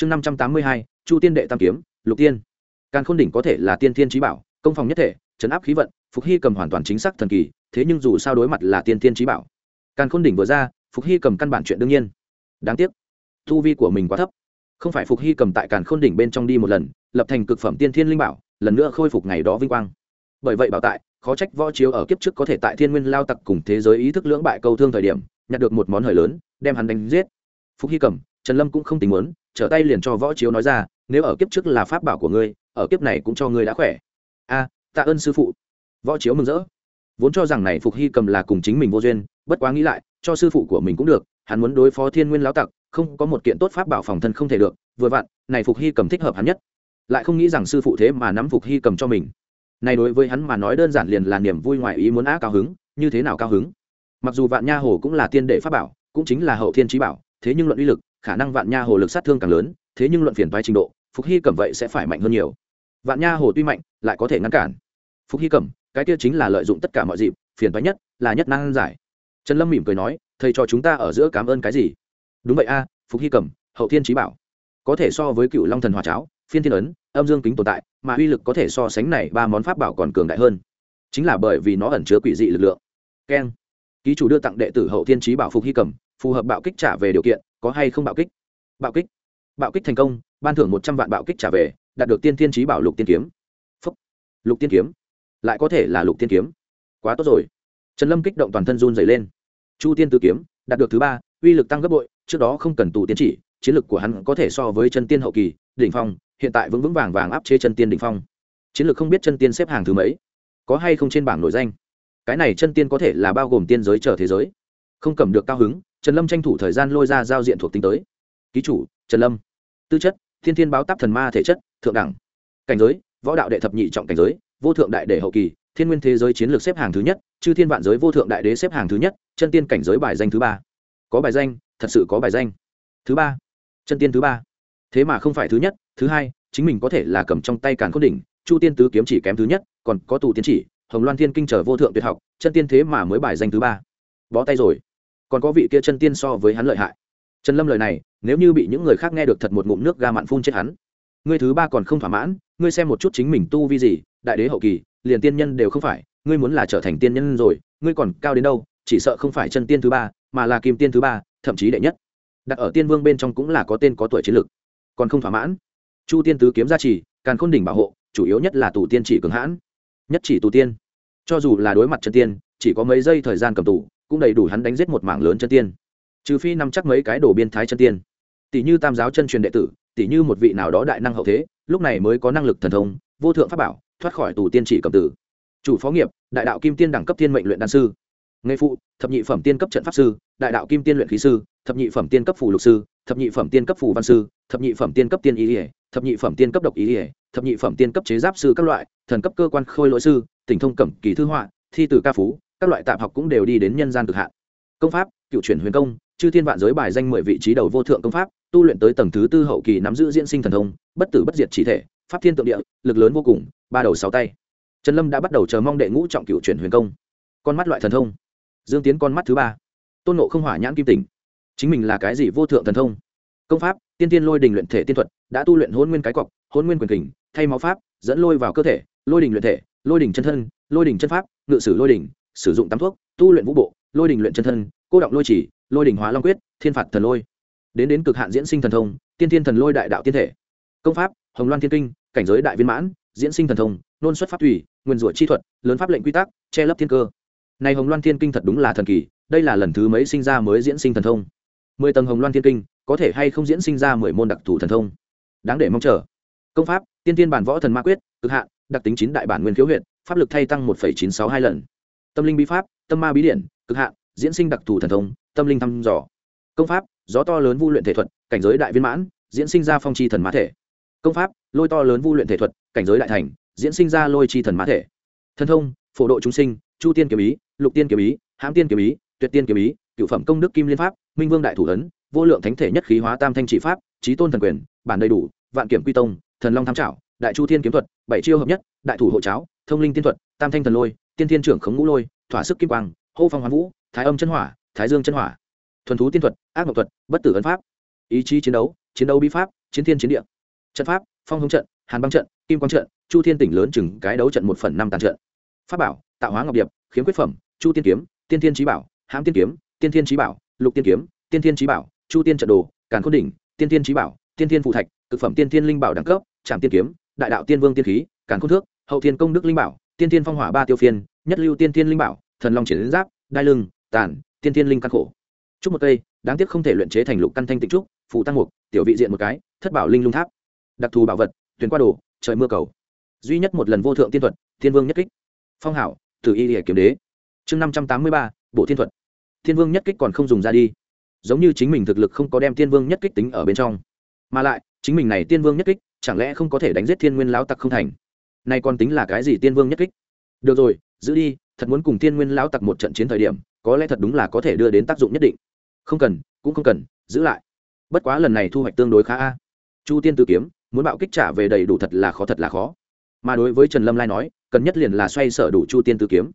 chương năm trăm tám mươi hai, chu tiên đệ tam kiếm, lục tiên. Càn khôn đỉnh có thể là tiên thiên trí bảo, công phòng nhất thể chấn áp khí vận, phục hy cầm hoàn toàn chính xác thần kỳ, thế nhưng dù sao đối mặt là tiên thiên trí bảo. Càn khôn đỉnh vừa ra, phục hy cầm căn bản chuyện đương nhiên. Đáng tiếc thu vi của mình quá thấp. Không phải phục hy cầm tại càn khôn đỉnh bên trong đi một lần, lập thành cực phẩm tiên thiên linh bảo, lần nữa khôi phục ngày đó vinh quang. Bởi vậy bảo tại, khó trách võ chiếu ở kiếp trước có thể tại thiên nguyên lao tặc cùng thế giới ý thức lưỡng bại câu thương thời điểm, nhặt được một món hời lớn, đem hắn đánh giết. Phục hy cầm trần lâm cũng không tình muốn, trở tay liền cho võ chiếu nói ra, nếu ở kiếp trước là pháp bảo của ngươi, ở kiếp này cũng cho ngươi đã khỏe. A, tạ ơn sư phụ. Võ chiếu mừng rỡ. Vốn cho rằng này phục hy cầm là cùng chính mình vô duyên, bất quá nghĩ lại, cho sư phụ của mình cũng được, hắn muốn đối phó thiên nguyên lão tặc, không có một kiện tốt pháp bảo phòng thân không thể được, vừa vặn, này phục hy cầm thích hợp hắn nhất. Lại không nghĩ rằng sư phụ thế mà nắm phục hy cầm cho mình. Này đối với hắn mà nói đơn giản liền là niềm vui ngoài ý muốn á cao hứng, như thế nào cao hứng? Mặc dù vạn nha hồ cũng là tiên đệ pháp bảo, cũng chính là hậu thiên trí bảo thế nhưng luận uy lực khả năng vạn nha hồ lực sát thương càng lớn thế nhưng luận phiền toái trình độ phục hy cẩm vậy sẽ phải mạnh hơn nhiều. Vạn nha hồ tuy mạnh lại có thể ngăn cản. Phục hy cẩm, cái kia chính là lợi dụng tất cả mọi dịp phiền toái nhất là nhất năng giải. Trần lâm mỉm cười nói thầy cho chúng ta ở giữa cảm ơn cái gì? Đúng vậy a phục hy cẩm, hậu thiên trí bảo. Có thể so với cựu long thần hòa cháo phiên thiên ấn âm dương kính tồn tại mà uy lực có thể so sánh này ba món pháp bảo còn cường đại hơn. Chính là bởi vì nó ẩn chứa quỷ dị lực lượng. Keng. Ký chủ đưa tặng đệ tử hậu thiên trí bảo phục hy cẩm phù hợp bạo kích trả về điều kiện, có hay không bạo kích? Bạo kích. Bạo kích thành công, ban thưởng một trăm vạn bạo kích trả về, đạt được tiên thiên trí bảo lục tiên kiếm. Phúc. lục tiên kiếm. Lại có thể là lục tiên kiếm. Quá tốt rồi. Trần lâm kích động toàn thân run dày lên. Chu tiên tử kiếm, đạt được thứ ba, uy lực tăng gấp bội, trước đó không cần tù tiến chỉ, chiến lực của hắn có thể so với chân tiên hậu kỳ, đỉnh phong, hiện tại vững vững vàng vàng áp chế chân tiên đỉnh phong. Chiến lược không biết chân tiên xếp hàng thứ mấy, có hay không trên bảng nổi danh. Cái này chân tiên có thể là bao gồm tiên giới chờ thế giới. Không cầm được cao hứng trần lâm tranh thủ thời gian lôi ra giao diện thuộc tính tới. Ký chủ, trần lâm. Tư chất, thiên thiên báo táp thần ma thể chất, thượng đẳng. Cảnh giới, võ đạo đệ thập nhị trọng cảnh giới, vô thượng đại đệ hậu kỳ, thiên nguyên thế giới chiến lược xếp hàng thứ nhất, chư thiên vạn giới vô thượng đại đế xếp hàng thứ nhất, chân tiên cảnh giới bài danh thứ ba. Có bài danh, thật sự có bài danh. Thứ ba. Chân tiên thứ ba. Thế mà không phải thứ nhất, thứ hai, chính mình có thể là cầm trong tay càn khôn đỉnh, chu tiên tứ kiếm chỉ kém thứ nhất, còn có tù tiến chỉ, hồng loan thiên kinh trở vô thượng tuyệt học, chân tiên thế mà mới bài danh thứ ba. Bó tay rồi còn có vị kia chân tiên so với hắn lợi hại. Trần lâm lời này, nếu như bị những người khác nghe được thật một ngụm nước ga mặn phun chết hắn. Ngươi thứ ba còn không thỏa mãn, ngươi xem một chút chính mình tu vi gì, đại đế hậu kỳ, liền tiên nhân đều không phải, ngươi muốn là trở thành tiên nhân rồi, ngươi còn cao đến đâu, chỉ sợ không phải chân tiên thứ ba, mà là kim tiên thứ ba, thậm chí đệ nhất. Đặt ở tiên vương bên trong cũng là có tên có tuổi chiến lực. Còn không thỏa mãn. Chu tiên tứ kiếm gia trì, càn khôn đỉnh bảo hộ, chủ yếu nhất là tù tiên chỉ cường hãn. Nhất chỉ tù tiên. Cho dù là đối mặt chân tiên, chỉ có mấy giây thời gian cầm tù cũng đầy đủ hắn đánh giết một mảng lớn chân tiên. Trừ phi nắm chắc mấy cái đồ biên thái chân tiên. Tỷ như tam giáo chân truyền đệ tử, tỷ như một vị nào đó đại năng hậu thế, lúc này mới có năng lực thần thông, vô thượng pháp bảo, thoát khỏi tù tiên chỉ cầm tử. Chủ phó nghiệp, đại đạo kim tiên đẳng cấp tiên mệnh luyện đan sư. Nghề phụ, thập nhị phẩm tiên cấp trận pháp sư, đại đạo kim tiên luyện khí sư, thập nhị phẩm tiên cấp phù lục sư, thập nhị phẩm tiên cấp phù văn sư, thập nhị phẩm tiên cấp tiên ý ỉa thập nhị phẩm tiên cấp độc ý ỉa thập nhị phẩm tiên cấp chế giáp sư các loại, thần cấp cơ quan khôi lỗi sư tỉnh thông cẩm kỳ thư họa, thi tử ca phú các loại tạp học cũng đều đi đến nhân gian cực hạn. Công pháp, cựu chuyển huyền công, chư thiên vạn giới bài danh mười vị trí đầu vô thượng công pháp, tu luyện tới tầng thứ tư hậu kỳ nắm giữ diễn sinh thần thông, bất tử bất diệt chỉ thể, pháp thiên tượng địa, lực lớn vô cùng, ba đầu sáu tay. Trần lâm đã bắt đầu chờ mong đệ ngũ trọng cựu chuyển huyền công. Con mắt loại thần thông. Dương tiến con mắt thứ ba. Tôn nộ không hỏa nhãn kim tỉnh. Chính mình là cái gì vô thượng thần thông? Công pháp, tiên tiên lôi đình luyện thể tiên thuật, đã tu luyện hôn nguyên cái cọc, hôn nguyên quyền kình, thay máu pháp, dẫn lôi vào cơ thể, lôi đình luyện thể, lôi đình chân thân, lôi đình chân pháp, ngự sử lôi đình sử dụng tắm thuốc, tu luyện vũ bộ, lôi đình luyện chân thân, cô động lôi chỉ, lôi đình hóa long quyết, thiên phạt thần lôi. Đến đến cực hạn diễn sinh thần thông, tiên thiên thần lôi đại đạo tiên thể. Công pháp, hồng loan thiên kinh, cảnh giới đại viên mãn, diễn sinh thần thông, nôn xuất pháp thủy nguyên rủa chi thuật, lớn pháp lệnh quy tắc, che lấp thiên cơ. Này hồng loan thiên kinh thật đúng là thần kỳ, đây là lần thứ mấy sinh ra mới diễn sinh thần thông. Mười tầng hồng loan thiên kinh, có thể hay không diễn sinh ra mười môn đặc thù thần thông? Đáng để mong chờ. Công pháp, tiên tiên bản võ thần ma quyết, cực hạn, đặc tính chín đại bản nguyên khiếu huyện pháp lực thay tăng một chín sáu hai lần tâm linh bí pháp, tâm ma bí điển, cực hạn, diễn sinh đặc thù thần thông, tâm linh thăm dò. Công pháp, gió to lớn vu luyện thể thuật, cảnh giới đại viên mãn, diễn sinh ra phong chi thần mã thể. Công pháp, lôi to lớn vu luyện thể thuật, cảnh giới đại thành, diễn sinh ra lôi chi thần mã thể. Thần thông, phổ độ chúng sinh, chu tiên kiếm ý, lục tiên kiếm ý, hãm tiên kiếm ý, tuyệt tiên kiếm ý, cựu phẩm công đức kim liên pháp, minh vương đại thủ ấn, vô lượng thánh thể nhất khí hóa tam thanh trị pháp trí tôn thần quyền, bản đầy đủ, vạn kiểm quy tông, thần long tham trảo, đại chu thiên kiếm thuật, bảy chiêu hợp nhất, đại thủ hộ cháo, thông linh tiên thuật, tam thanh thần lôi tiên thiên trưởng khống ngũ lôi, thỏa sức kim quang, hô phong hoán vũ, thái âm chân hỏa, thái dương chân hỏa. Thuần thú tiên thuật, ác mộng thuật, bất tử ấn pháp. Ý chí chiến đấu chiến đấu bí pháp, chiến thiên chiến địa. Trận pháp, phong hống trận, hàn băng trận, kim quang trận, chu thiên tỉnh lớn chừng cái đấu trận một phần năm tàn trận. Pháp bảo, tạo hóa ngọc điệp, khiếm quyết phẩm, chu tiên kiếm, tiên thiên trí bảo, hãm tiên kiếm, tiên thiên trí bảo, lục tiên kiếm, tiên thiên trí bảo, chu tiên trận đồ, càn khôn đỉnh, tiên thiên trí bảo, tiên thiên phụ thạch thực phẩm tiên thiên linh bảo đẳng cấp trạm tiên kiếm, đại đạo tiên vương tiên khí, càn khôn thước, hậu thiên công đức linh bảo tiên thiên phong hỏa ba tiêu phiên, nhất lưu tiên thiên linh bảo, thần long triển giáp, đai lưng, tàn, tiên thiên linh căn khổ. Chúc một cây, đáng tiếc không thể luyện chế thành lục căn thanh tịnh trúc phụ tăng mục, tiểu vị diện một cái, thất bảo linh lung tháp. Đặc thù bảo vật, tuyển qua đồ, trời mưa cầu. Duy nhất một lần vô thượng tiên thuật, thiên vương nhất kích. Phong hảo, từ y hệ kiếm đế. Chương năm trăm tám mươi ba, bộ thiên thuật. Thiên vương nhất kích còn không dùng ra đi. Giống như chính mình thực lực không có đem thiên vương nhất kích tính ở bên trong. Mà lại, chính mình này tiên vương nhất kích, chẳng lẽ không có thể đánh giết thiên nguyên lão tặc không thành? Nay còn tính là cái gì tiên vương nhất kích? Được rồi, giữ đi, thật muốn cùng tiên nguyên lão tặc một trận chiến thời điểm, có lẽ thật đúng là có thể đưa đến tác dụng nhất định. Không cần, cũng không cần, giữ lại. Bất quá lần này thu hoạch tương đối khá a. Chu tiên tử kiếm, muốn bạo kích trả về đầy đủ thật là khó, thật là khó. Mà đối với trần lâm lai nói, cần nhất liền là xoay sở đủ chu tiên tử kiếm.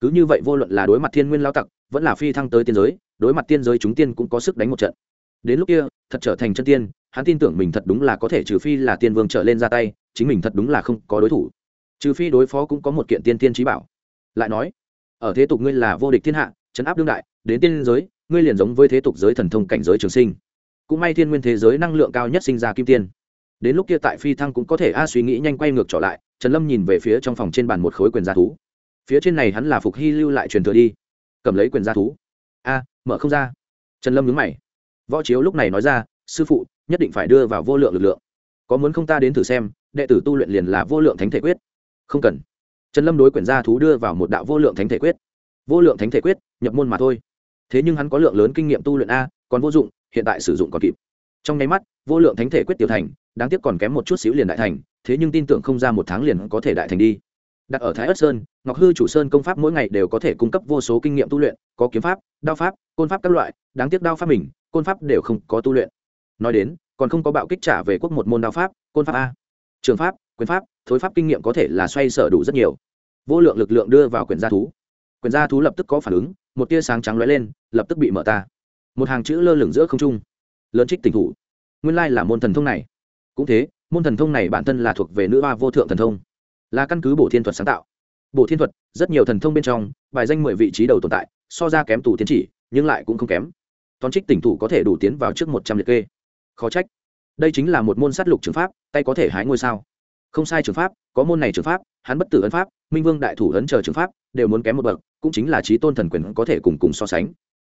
Cứ như vậy vô luận là đối mặt thiên nguyên lao tặc, vẫn là phi thăng tới tiên giới, đối mặt tiên giới chúng tiên cũng có sức đánh một trận. Đến lúc kia, thật trở thành chân tiên, hắn tin tưởng mình thật đúng là có thể trừ phi là tiên vương trở lên ra tay chính mình thật đúng là không có đối thủ. Trừ phi đối phó cũng có một kiện tiên tiên trí bảo. Lại nói, ở thế tục ngươi là vô địch thiên hạ chấn áp đương đại, đến tiên giới, ngươi liền giống với thế tục giới thần thông cảnh giới trường sinh. Cũng may thiên nguyên thế giới năng lượng cao nhất sinh ra kim tiên. Đến lúc kia tại phi thăng cũng có thể a suy nghĩ nhanh quay ngược trở lại, trần lâm nhìn về phía trong phòng trên bàn một khối quyền gia thú. Phía trên này hắn là phục hy lưu lại truyền thừa đi. Cầm lấy quyền gia thú. A, mở không ra. Trần lâm nhướng mày. Võ chiếu lúc này nói ra, sư phụ, nhất định phải đưa vào vô lượng lực lượng. Có muốn không ta đến thử xem đệ tử tu luyện liền là vô lượng thánh thể quyết. Không cần. Trần lâm đối quyền gia thú đưa vào một đạo vô lượng thánh thể quyết. Vô lượng thánh thể quyết, nhập môn mà thôi. Thế nhưng hắn có lượng lớn kinh nghiệm tu luyện a, còn vô dụng, hiện tại sử dụng còn kịp. Trong nháy mắt, vô lượng thánh thể quyết tiểu thành, đáng tiếc còn kém một chút xíu liền đại thành, thế nhưng tin tưởng không ra một tháng liền có thể đại thành đi. Đặt ở thái ất sơn, ngọc hư chủ sơn công pháp mỗi ngày đều có thể cung cấp vô số kinh nghiệm tu luyện, có kiếm pháp, đao pháp, côn pháp các loại, đáng tiếc đao pháp mình, côn pháp đều không có tu luyện. Nói đến, còn không có bạo kích trả về quốc một môn đao pháp, côn pháp a trường pháp, quyền pháp, thối pháp kinh nghiệm có thể là xoay sở đủ rất nhiều. Vô lượng lực lượng đưa vào quyền gia thú. Quyền gia thú lập tức có phản ứng, một tia sáng trắng lóe lên, lập tức bị mở ta. Một hàng chữ lơ lửng giữa không trung. Lớn trích tỉnh thủ. Nguyên lai là môn thần thông này. Cũng thế, môn thần thông này bản thân là thuộc về nữ hoa vô thượng thần thông. Là căn cứ bổ thiên thuật sáng tạo. Bổ thiên thuật, rất nhiều thần thông bên trong, bài danh mười vị trí đầu tồn tại, so ra kém tù tiến chỉ, nhưng lại cũng không kém. Toán trích tỉnh thủ có thể đủ tiến vào trước một trăm liệt kê. Khó trách đây chính là một môn sát lục trường pháp, tay có thể hái ngôi sao. Không sai trường pháp, có môn này trường pháp, hắn bất tử ấn pháp, minh vương đại thủ ấn chờ trường pháp, đều muốn kém một bậc, cũng chính là trí tôn thần quyền có thể cùng cùng so sánh.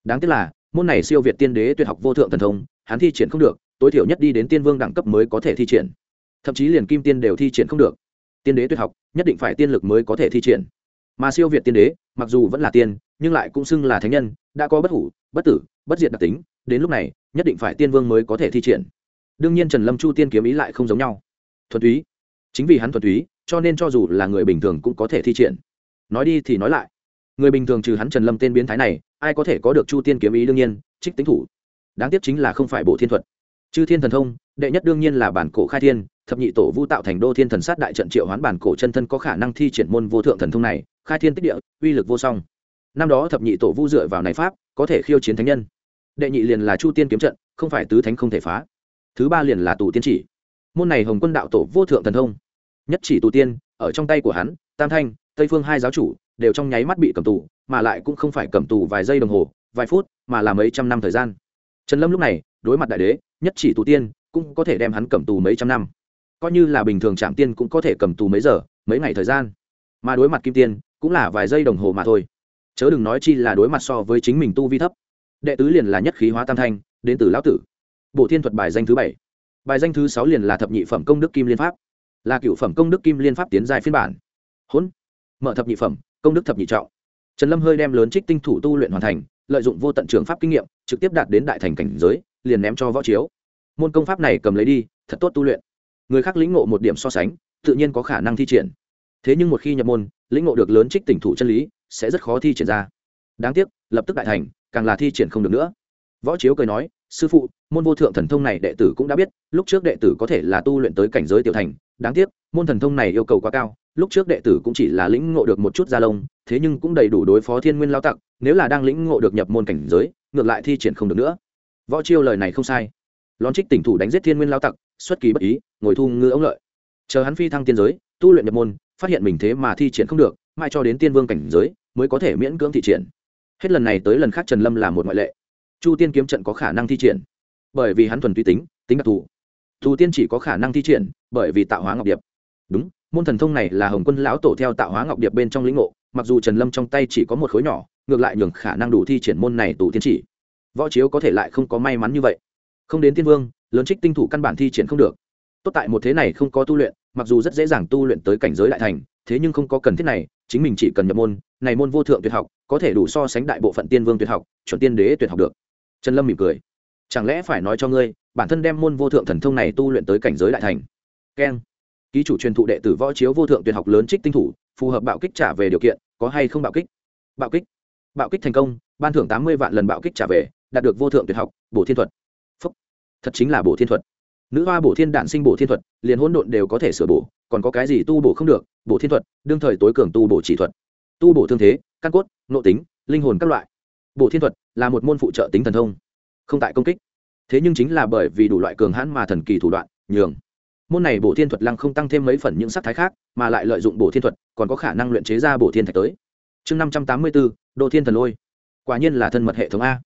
Đáng tiếc là, môn này siêu việt tiên đế tuyệt học vô thượng thần thông, hắn thi triển không được, tối thiểu nhất đi đến tiên vương đẳng cấp mới có thể thi triển. Thậm chí liền kim tiên đều thi triển không được. Tiên đế tuyệt học, nhất định phải tiên lực mới có thể thi triển. Mà siêu việt tiên đế, mặc dù vẫn là tiên, nhưng lại cũng xưng là thánh nhân, đã có bất hủ, bất tử, bất diệt đặc tính, đến lúc này, nhất định phải tiên vương mới có thể thi triển đương nhiên trần lâm chu tiên kiếm ý lại không giống nhau thuần túy chính vì hắn thuần túy cho nên cho dù là người bình thường cũng có thể thi triển nói đi thì nói lại người bình thường trừ hắn trần lâm tên biến thái này ai có thể có được chu tiên kiếm ý đương nhiên trích tính thủ đáng tiếc chính là không phải bộ thiên thuật chư thiên thần thông đệ nhất đương nhiên là bản cổ khai thiên thập nhị tổ vu tạo thành đô thiên thần sát đại trận triệu hoán bản cổ chân thân có khả năng thi triển môn vô thượng thần thông này khai thiên tích địa uy lực vô song năm đó thập nhị tổ vu dựa vào này pháp có thể khiêu chiến thánh nhân đệ nhị liền là chu tiên kiếm trận không phải tứ thánh không thể phá thứ ba liền là tù tiên chỉ. Môn này hồng quân đạo tổ vô thượng thần thông. Nhất chỉ tù tiên, ở trong tay của hắn, tam thanh, tây phương hai giáo chủ, đều trong nháy mắt bị cầm tù, mà lại cũng không phải cầm tù vài giây đồng hồ, vài phút, mà là mấy trăm năm thời gian. Trần lâm lúc này, đối mặt đại đế, nhất chỉ tù tiên, cũng có thể đem hắn cầm tù mấy trăm năm. Coi như là bình thường trạm tiên cũng có thể cầm tù mấy giờ, mấy ngày thời gian. Mà đối mặt kim tiên, cũng là vài giây đồng hồ mà thôi. Chớ đừng nói chi là đối mặt so với chính mình tu vi thấp. Đệ tứ liền là nhất khí hóa tam thanh, đến từ lão tử bộ thiên thuật bài danh thứ bảy. Bài danh thứ sáu liền là thập nhị phẩm công đức kim liên pháp. Là cựu phẩm công đức kim liên pháp tiến dài phiên bản. Hỗn! Mở thập nhị phẩm, công đức thập nhị trọng. Trần lâm hơi đem lớn trích tinh thủ tu luyện hoàn thành, lợi dụng vô tận trường pháp kinh nghiệm, trực tiếp đạt đến đại thành cảnh giới, liền ném cho võ chiếu. Môn công pháp này cầm lấy đi, thật tốt tu luyện. Người khác lĩnh ngộ một điểm so sánh, tự nhiên có khả năng thi triển. Thế nhưng một khi nhập môn, lĩnh ngộ được lớn trích tỉnh thủ chân lý, sẽ rất khó thi triển ra. Đáng tiếc, lập tức đại thành, càng là thi triển không được nữa. Võ chiếu cười nói sư phụ, môn vô thượng thần thông này đệ tử cũng đã biết, lúc trước đệ tử có thể là tu luyện tới cảnh giới tiểu thành. Đáng tiếc, môn thần thông này yêu cầu quá cao, lúc trước đệ tử cũng chỉ là lĩnh ngộ được một chút gia lông, thế nhưng cũng đầy đủ đối phó thiên nguyên lao tặc, nếu là đang lĩnh ngộ được nhập môn cảnh giới, ngược lại thi triển không được nữa. Võ chiêu lời này không sai. Lón trích tỉnh thủ đánh giết thiên nguyên lao tặc, xuất kỳ bất ý, ngồi thu ngư ống lợi. Chờ hắn phi thăng tiên giới, tu luyện nhập môn, phát hiện mình thế mà thi triển không được mai cho đến tiên vương cảnh giới, mới có thể miễn cưỡng thị triển. Hết lần này tới lần khác trần lâm là một ngoại lệ chu tiên kiếm trận có khả năng thi triển, bởi vì hắn thuần tuy tính tính đặc thù. Thù tiên chỉ có khả năng thi triển bởi vì tạo hóa ngọc điệp. Đúng, môn thần thông này là hồng quân lão tổ theo tạo hóa ngọc điệp bên trong lĩnh ngộ, mặc dù trần lâm trong tay chỉ có một khối nhỏ, ngược lại nhường khả năng đủ thi triển môn này tù tiên chỉ. Võ chiếu có thể lại không có may mắn như vậy. Không đến tiên vương, lớn trích tinh thủ căn bản thi triển không được. Tốt tại một thế này không có tu luyện, mặc dù rất dễ dàng tu luyện tới cảnh giới đại thành, thế nhưng không có cần thiết này, chính mình chỉ cần nhập môn, này môn vô thượng tuyệt học, có thể đủ so sánh đại bộ phận tiên vương tuyệt học, chuẩn tiên đế tuyệt học được trần lâm mỉm cười. Chẳng lẽ phải nói cho ngươi, bản thân đem môn vô thượng thần thông này tu luyện tới cảnh giới đại thành? Keng. Ký chủ truyền thụ đệ tử võ chiếu vô thượng tuyệt học lớn trích tinh thủ, phù hợp bạo kích trả về điều kiện, có hay không bạo kích? Bạo kích. Bạo kích thành công, ban thưởng tám mươi vạn lần bạo kích trả về, đạt được vô thượng tuyệt học, bổ thiên thuật. Phúc. thật chính là bổ thiên thuật. Nữ hoa bổ thiên đạn sinh bổ thiên thuật, liền hỗn độn đều có thể sửa bổ, còn có cái gì tu bổ không được, bổ thiên thuật, đương thời tối cường tu bổ chỉ thuật. Tu bổ thương thế, căn cốt, nội tính, linh hồn các loại. Bổ thiên thuật là một môn phụ trợ tính thần thông, không tại công kích. Thế nhưng chính là bởi vì đủ loại cường hãn mà thần kỳ thủ đoạn, nhường môn này bổ thiên thuật lăng không tăng thêm mấy phần những sắc thái khác, mà lại lợi dụng bổ thiên thuật, còn có khả năng luyện chế ra bổ thiên thạch tới. Chương năm trăm tám mươi bốn đô thiên thần lôi. Quả nhiên là thân mật hệ thống a.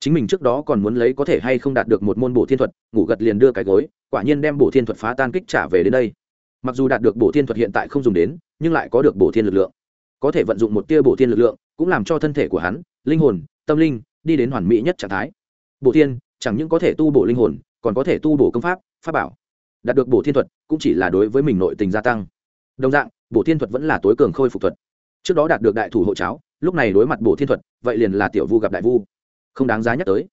Chính mình trước đó còn muốn lấy có thể hay không đạt được một môn bổ thiên thuật, ngủ gật liền đưa cái gối, quả nhiên đem bổ thiên thuật phá tan kích trả về đến đây. Mặc dù đạt được bổ thiên thuật hiện tại không dùng đến, nhưng lại có được bổ thiên lực lượng. Có thể vận dụng một tia bổ thiên lực lượng, cũng làm cho thân thể của hắn, linh hồn, tâm linh đi đến hoàn mỹ nhất trạng thái. Bổ thiên, chẳng những có thể tu bổ linh hồn, còn có thể tu bổ công pháp pháp bảo. Đạt được bổ thiên thuật, cũng chỉ là đối với mình nội tình gia tăng. Đồng dạng, bổ thiên thuật vẫn là tối cường khôi phục thuật. Trước đó đạt được đại thủ hộ cháo, lúc này đối mặt bổ thiên thuật, vậy liền là tiểu vu gặp đại vu. Không đáng giá nhắc tới.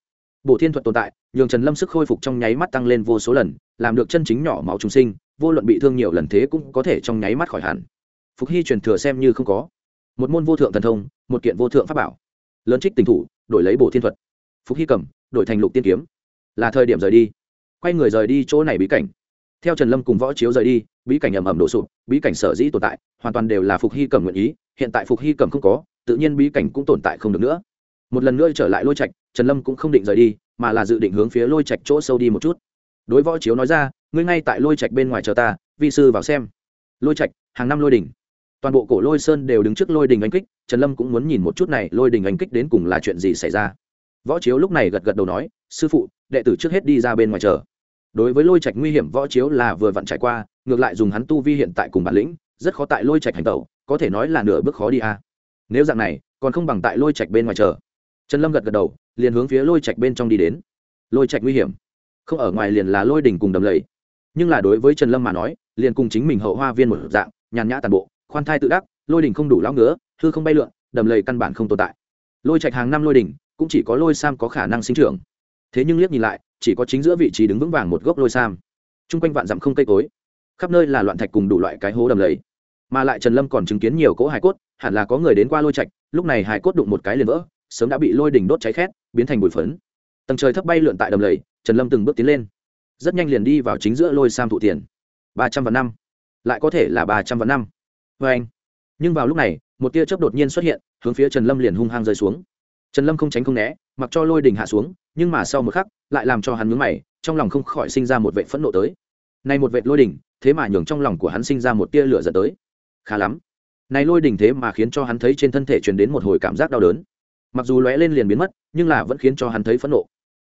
Bổ thiên thuật tồn tại, nhường trần lâm sức khôi phục trong nháy mắt tăng lên vô số lần, làm được chân chính nhỏ máu trùng sinh, vô luận bị thương nhiều lần thế cũng có thể trong nháy mắt khỏi hẳn. Phục hy truyền thừa xem như không có. Một môn vô thượng thần thông, một kiện vô thượng pháp bảo. Lớn trích tình thủ đổi lấy bổ thiên thuật. Phục hy cầm, đổi thành lục tiên kiếm. Là thời điểm rời đi. Quay người rời đi chỗ này bí cảnh. Theo trần lâm cùng võ chiếu rời đi, bí cảnh ầm ầm đổ sụp, bí cảnh sở dĩ tồn tại, hoàn toàn đều là phục hy cầm nguyện ý, hiện tại phục hy cầm không có, tự nhiên bí cảnh cũng tồn tại không được nữa. Một lần nữa trở lại lôi trạch, trần lâm cũng không định rời đi, mà là dự định hướng phía lôi trạch chỗ sâu đi một chút. Đối võ chiếu nói ra, ngươi ngay tại lôi trạch bên ngoài chờ ta, vi sư vào xem. Lôi trạch, hàng năm lôi đỉnh. Toàn bộ cổ lôi sơn đều đứng trước lôi đỉnh đánh kích trần lâm cũng muốn nhìn một chút này, lôi đình anh kích đến cùng là chuyện gì xảy ra. Võ chiếu lúc này gật gật đầu nói, sư phụ, đệ tử trước hết đi ra bên ngoài chờ. Đối với lôi trạch nguy hiểm, võ chiếu là vừa vặn trải qua, ngược lại dùng hắn tu vi hiện tại cùng bản lĩnh, rất khó tại lôi trạch hành tẩu, có thể nói là nửa bước khó đi a. Nếu dạng này, còn không bằng tại lôi trạch bên ngoài chờ. Trần lâm gật gật đầu, liền hướng phía lôi trạch bên trong đi đến. Lôi trạch nguy hiểm. Không ở ngoài liền là lôi đỉnh cùng đầm lầy. Nhưng là đối với trần lâm mà nói, liền cùng chính mình hậu hoa viên một dạng, nhàn nhã tàn bộ, khoan thai tự đắc, lôi đỉnh không đủ lão ngứa hư không bay lượn, đầm lầy căn bản không tồn tại. Lôi trạch hàng năm lôi đỉnh, cũng chỉ có lôi sam có khả năng sinh trưởng. Thế nhưng liếc nhìn lại, chỉ có chính giữa vị trí đứng vững vàng một gốc lôi sam. T r u n g quanh vạn dặm không cây cối. Khắp nơi là loạn thạch cùng đủ loại cái hố đầm lầy. Mà lại trần lâm còn chứng kiến nhiều cỗ hải cốt, hẳn là có người đến qua lôi trạch, lúc này hải cốt đụng một cái liền vỡ, sớm đã bị lôi đỉnh đốt cháy khét, biến thành bụi phấn. Tầng trời thấp bay lượn tại đầm lầy, trần lâm từng bước tiến lên. Rất nhanh liền đi vào chính giữa lôi sam thụ tiền. Ba trăm vạn năm. Lại có thể là ba trăm vạn năm. Vê anh nhưng vào lúc này một tia chớp đột nhiên xuất hiện, hướng phía trần lâm liền hung hăng rơi xuống. Trần lâm không tránh không né, mặc cho lôi đình hạ xuống, nhưng mà sau một khắc, lại làm cho hắn mướn mày, trong lòng không khỏi sinh ra một vệ phẫn nộ tới. Này một vệ lôi đình thế mà nhường trong lòng của hắn sinh ra một tia lửa dẫn tới. Khá lắm. Này lôi đình thế mà khiến cho hắn thấy trên thân thể truyền đến một hồi cảm giác đau đớn. Mặc dù lóe lên liền biến mất, nhưng là vẫn khiến cho hắn thấy phẫn nộ.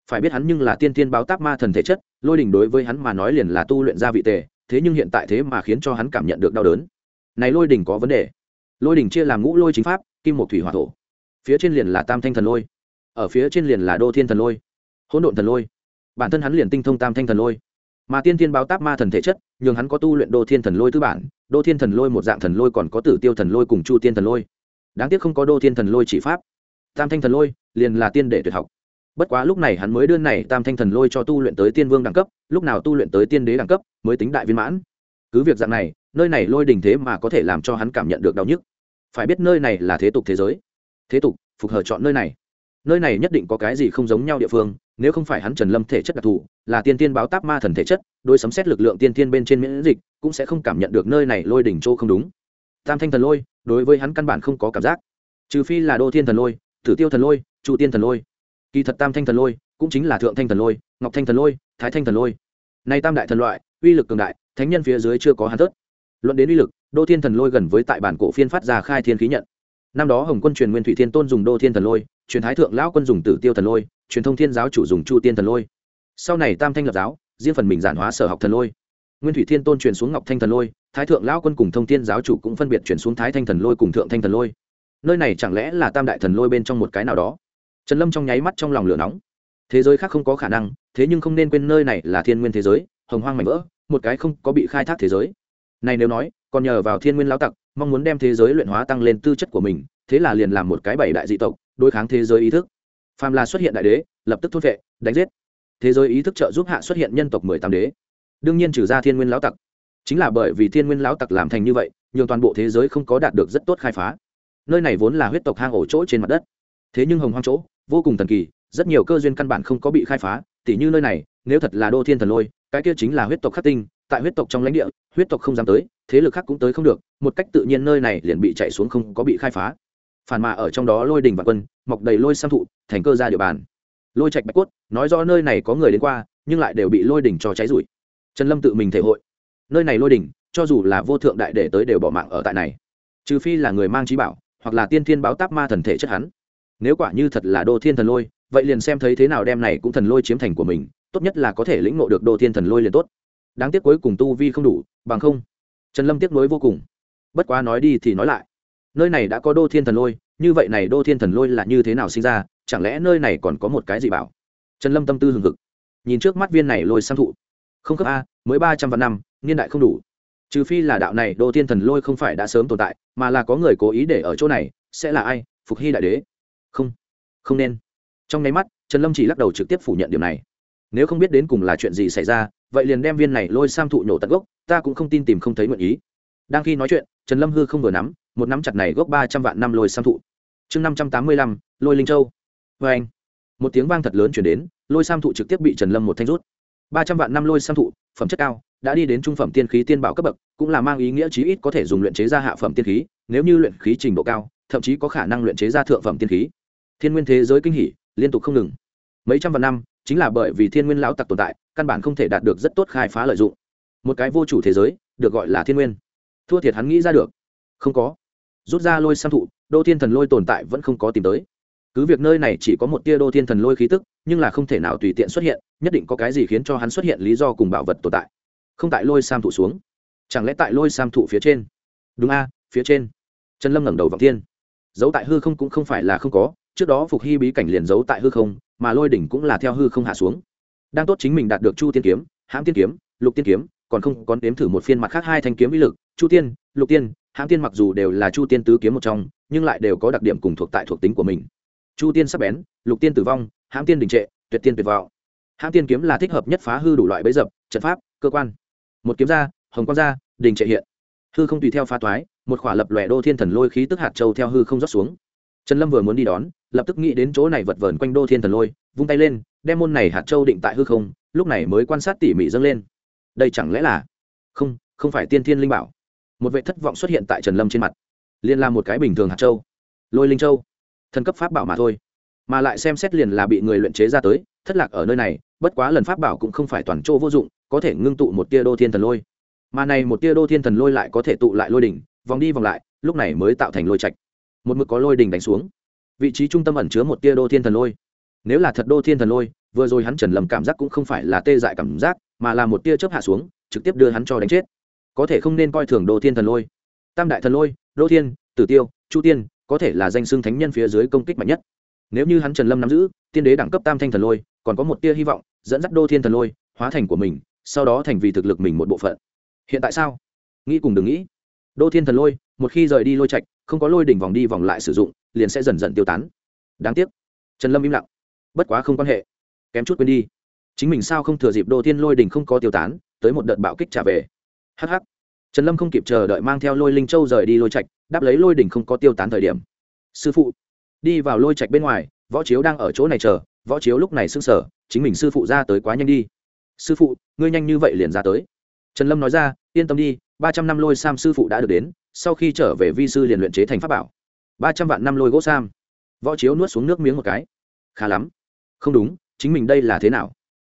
Phải biết hắn nhưng là tiên tiên báo táp ma thần thể chất, lôi đình đối với hắn mà nói liền là tu luyện ra vị tề, thế nhưng hiện tại thế mà khiến cho hắn cảm nhận được đau đớn. Này lôi đình có vấn đề lôi đỉnh chia làm ngũ lôi chính pháp, kim một thủy hỏa thổ. Phía trên liền là tam thanh thần lôi, ở phía trên liền là đô thiên thần lôi, hỗn độn thần lôi. Bản thân hắn liền tinh thông tam thanh thần lôi. Mà tiên thiên báo táp ma thần thể chất, nhường hắn có tu luyện đô thiên thần lôi tư bản, đô thiên thần lôi một dạng thần lôi còn có tử tiêu thần lôi cùng chu tiên thần lôi. Đáng tiếc không có đô thiên thần lôi chỉ pháp. Tam thanh thần lôi liền là tiên đệ tuyệt học. Bất quá lúc này hắn mới đưa này tam thanh thần lôi cho tu luyện tới tiên vương đẳng cấp, lúc nào tu luyện tới tiên đế đẳng cấp mới tính đại viên mãn. Cứ việc dạng này, nơi này lôi đình thế mà có thể làm cho hắn cảm nhận được đau nhức phải biết nơi này là thế tục thế giới. Thế tục, phục hờ chọn nơi này. Nơi này nhất định có cái gì không giống nhau địa phương, nếu không phải hắn trần lâm thể chất đặc thù, là tiên tiên báo táp ma thần thể chất đôi sấm xét lực lượng tiên tiên bên trên miễn dịch, cũng sẽ không cảm nhận được nơi này lôi đỉnh chỗ không đúng. Tam thanh thần lôi, đối với hắn căn bản không có cảm giác. Trừ phi là đô thiên thần lôi, tử tiêu thần lôi trụ tiên thần lôi. Kỳ thật tam thanh thần lôi, cũng chính là thượng thanh thần lôi, ngọc thanh thần lôi, thái thanh thần lôi. Nay tam đại thần loại, uy lực cường đại, thánh nhân phía dưới chưa có hắn tớt luận đến uy lực, đô thiên thần lôi gần với tại bản cổ phiên phát ra khai thiên khí nhận. Năm đó hồng quân truyền nguyên thủy thiên tôn dùng đô thiên thần lôi, truyền thái thượng lão quân dùng tử tiêu thần lôi, truyền thông thiên giáo chủ dùng chu tiên thần lôi. Sau này tam thanh lập giáo, riêng phần mình giản hóa sở học thần lôi. Nguyên thủy thiên tôn truyền xuống ngọc thanh thần lôi, thái thượng lão quân cùng thông thiên giáo chủ cũng phân biệt truyền xuống thái thanh thần lôi cùng thượng thanh thần lôi. Nơi này chẳng lẽ là tam đại thần lôi bên trong một cái nào đó? Trần lâm trong nháy mắt trong lòng lửa nóng. Thế giới khác không có khả năng, thế nhưng không nên quên nơi này là thiên nguyên thế giới, hồng hoang mảnh vỡ, một cái không có bị khai thác thế giới này nếu nói, còn nhờ vào thiên nguyên lão tặc, mong muốn đem thế giới luyện hóa tăng lên tư chất của mình, thế là liền làm một cái bảy đại dị tộc, đối kháng thế giới ý thức. Phàm là xuất hiện đại đế, lập tức thốt vệ, đánh giết. Thế giới ý thức trợ giúp hạ xuất hiện nhân tộc mười tám đế. Đương nhiên trừ ra thiên nguyên lão tặc. Chính là bởi vì thiên nguyên lão tặc làm thành như vậy, nhường toàn bộ thế giới không có đạt được rất tốt khai phá. Nơi này vốn là huyết tộc hang ổ chỗ trên mặt đất. Thế nhưng hồng hoang chỗ, vô cùng thần kỳ, rất nhiều cơ duyên căn bản không có bị khai phá. Tỉ như nơi này, nếu thật là đô thiên thần lôi, cái kia chính là huyết tộc khắc tinh tại huyết tộc trong lãnh địa, huyết tộc không dám tới, thế lực khác cũng tới không được, một cách tự nhiên nơi này liền bị chạy xuống không có bị khai phá. Phản mà ở trong đó lôi đình và quân, mọc đầy lôi sam thụ, thành cơ ra địa bàn. Lôi trạch bạch cốt, nói rõ nơi này có người đến qua, nhưng lại đều bị lôi đỉnh cho cháy rủi trần lâm tự mình thể hội. Nơi này lôi đỉnh cho dù là vô thượng đại để tới đều bỏ mạng ở tại này. Trừ phi là người mang trí bảo, hoặc là tiên thiên báo táp ma thần thể chất hắn. Nếu quả như thật là đô thiên thần lôi, vậy liền xem thấy thế nào đem này cũng thần lôi chiếm thành của mình, tốt nhất là có thể lĩnh ngộ được đô thiên thần lôi liền tốt đáng tiếc cuối cùng tu vi không đủ, bằng không, trần lâm tiếc nuối vô cùng. Bất quá nói đi thì nói lại. Nơi này đã có đô thiên thần lôi, như vậy này đô thiên thần lôi là như thế nào sinh ra, chẳng lẽ nơi này còn có một cái gì bảo? Trần lâm tâm tư hừng hực. Nhìn trước mắt viên này lôi sang thụ. Không cấp a, mới ba trăm vạn năm, niên đại không đủ. Trừ phi là đạo này đô thiên thần lôi không phải đã sớm tồn tại, mà là có người cố ý để ở chỗ này, sẽ là ai? Phục hy đại đế. Không không nên. Trong nháy mắt, trần lâm chỉ lắc đầu trực tiếp phủ nhận điều này. Nếu không biết đến cùng là chuyện gì xảy ra vậy liền đem viên này lôi sam thụ nhổ tận gốc, ta cũng không tin tìm không thấy nguyện ý. Đang khi nói chuyện, trần lâm hư không vừa nắm, một nắm chặt này gốc ba trăm vạn năm lôi sam thụ. Chương năm trăm tám mươi lăm, lôi linh châu. Vê anh, một tiếng vang thật lớn chuyển đến, lôi sam thụ trực tiếp bị trần lâm một thanh rút. Ba trăm vạn năm lôi sam thụ, phẩm chất cao, đã đi đến trung phẩm tiên khí tiên bảo cấp bậc, cũng là mang ý nghĩa chí ít có thể dùng luyện chế ra hạ phẩm tiên khí, nếu như luyện khí trình độ cao, thậm chí có khả năng luyện chế ra thượng phẩm tiên khí. Thiên nguyên thế giới kinh hỉ, liên tục không ngừng. Mấy trăm vạn năm, chính là bởi vì thiên nguyên lão tặc tồn tại căn bản không thể đạt được rất tốt khai phá lợi dụng. Một cái vô chủ thế giới, được gọi là thiên nguyên. Thua thiệt hắn nghĩ ra được. Không có. Rút ra lôi sam thụ, đô thiên thần lôi tồn tại vẫn không có tìm tới. Cứ việc nơi này chỉ có một tia đô thiên thần lôi khí tức, nhưng là không thể nào tùy tiện xuất hiện, nhất định có cái gì khiến cho hắn xuất hiện lý do cùng bảo vật tồn tại. Không tại lôi sam thụ xuống. Chẳng lẽ tại lôi sam thụ phía trên? Đúng a, phía trên. Trần lâm ngẩng đầu vọng thiên. Giấu tại hư không cũng không phải là không có, trước đó phục hy bí cảnh liền giấu tại hư không, mà lôi đỉnh cũng là theo hư không hạ xuống đang tốt chính mình đạt được chu tiên kiếm, hãm tiên kiếm, lục tiên kiếm, còn không còn đếm thử một phiên mặt khác hai thanh kiếm uy lực. Chu tiên, lục tiên, hãm tiên mặc dù đều là chu tiên tứ kiếm một trong, nhưng lại đều có đặc điểm cùng thuộc tại thuộc tính của mình. Chu tiên sắp bén, lục tiên tử vong, hãm tiên đình trệ, tuyệt tiên tuyệt vọng. Hãm tiên kiếm là thích hợp nhất phá hư đủ loại bẫy dập, trận pháp, cơ quan. Một kiếm ra, hồng quang ra, đình trệ hiện. Hư không tùy theo phá toái, một khỏa lập lòe đô thiên thần lôi khí tức hạt châu theo hư không rót xuống. Trần lâm vừa muốn đi đón, lập tức nghĩ đến chỗ này vật vờn quanh đô thiên thần lôi vung tay lên, đem môn này hạt châu định tại hư không, lúc này mới quan sát tỉ mỉ dâng lên. Đây chẳng lẽ là? Không không phải tiên thiên linh bảo. Một vệ thất vọng xuất hiện tại trần lâm trên mặt. Liên là một cái bình thường hạt châu. Lôi linh châu. Thần cấp pháp bảo mà thôi. Mà lại xem xét liền là bị người luyện chế ra tới, thất lạc ở nơi này, bất quá lần pháp bảo cũng không phải toàn chỗ vô dụng, có thể ngưng tụ một tia đô thiên thần lôi. Mà này một tia đô thiên thần lôi lại có thể tụ lại lôi đỉnh, vòng đi vòng lại, lúc này mới tạo thành lôi trạch. Một mực có lôi đỉnh đánh xuống. Vị trí trung tâm ẩn chứa một tia đô thiên thần lôi nếu là thật đô thiên thần lôi, vừa rồi hắn trần lầm cảm giác cũng không phải là tê dại cảm giác, mà là một tia chớp hạ xuống, trực tiếp đưa hắn cho đánh chết. Có thể không nên coi thường đô thiên thần lôi. Tam đại thần lôi, đô thiên, tử tiêu, chu tiên, có thể là danh xưng thánh nhân phía dưới công kích mạnh nhất. Nếu như hắn trần lâm nắm giữ, tiên đế đẳng cấp tam thanh thần lôi, còn có một tia hy vọng, dẫn dắt đô thiên thần lôi, hóa thành của mình, sau đó thành vì thực lực mình một bộ phận. Hiện tại sao? Nghĩ cùng đừng nghĩ. Đô thiên thần lôi, một khi rời đi lôi trạch, không có lôi đỉnh vòng đi vòng lại sử dụng, liền sẽ dần dần tiêu tán. Đáng tiếc. Trần lâm im lặng bất quá không quan hệ. Kém chút quên đi. Chính mình sao không thừa dịp đô thiên lôi đỉnh không có tiêu tán, tới một đợt bạo kích trả về. Hh trần lâm không kịp chờ đợi mang theo lôi linh châu rời đi lôi trạch, đáp lấy lôi đỉnh không có tiêu tán thời điểm. Sư phụ, đi vào lôi trạch bên ngoài, võ chiếu đang ở chỗ này chờ, võ chiếu lúc này xưng sở chính mình sư phụ ra tới quá nhanh đi. Sư phụ, ngươi nhanh như vậy liền ra tới. Trần lâm nói ra, yên tâm đi, ba trăm năm lôi sam sư phụ đã được đến, sau khi trở về vi sư liền luyện chế thành pháp bảo. Ba trăm vạn năm lôi gỗ sam. Võ chiếu nuốt xuống nước miếng một cái. Khá lắm không đúng, chính mình đây là thế nào?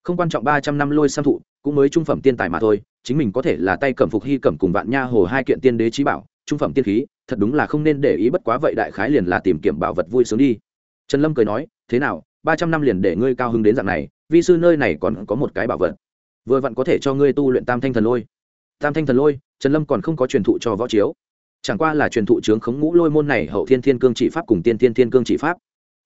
Không quan trọng ba trăm năm lôi sam thụ, cũng mới trung phẩm tiên tài mà thôi, chính mình có thể là tay cầm phục hy cầm cùng vạn nha hồ hai kiện tiên đế trí bảo, trung phẩm tiên khí, thật đúng là không nên để ý bất quá vậy đại khái liền là tìm kiếm bảo vật vui sướng đi. Trần lâm cười nói, thế nào, ba trăm năm liền để ngươi cao hứng đến dạng này, vi sư nơi này còn có một cái bảo vật. Vừa vặn có thể cho ngươi tu luyện tam thanh thần lôi. Tam thanh thần lôi, trần lâm còn không có truyền thụ cho võ chiếu. Chẳng qua là truyền thụ trướng khống ngũ lôi môn này hậu thiên thiên cương chỉ pháp cùng tiên thiên thiên cương chỉ pháp.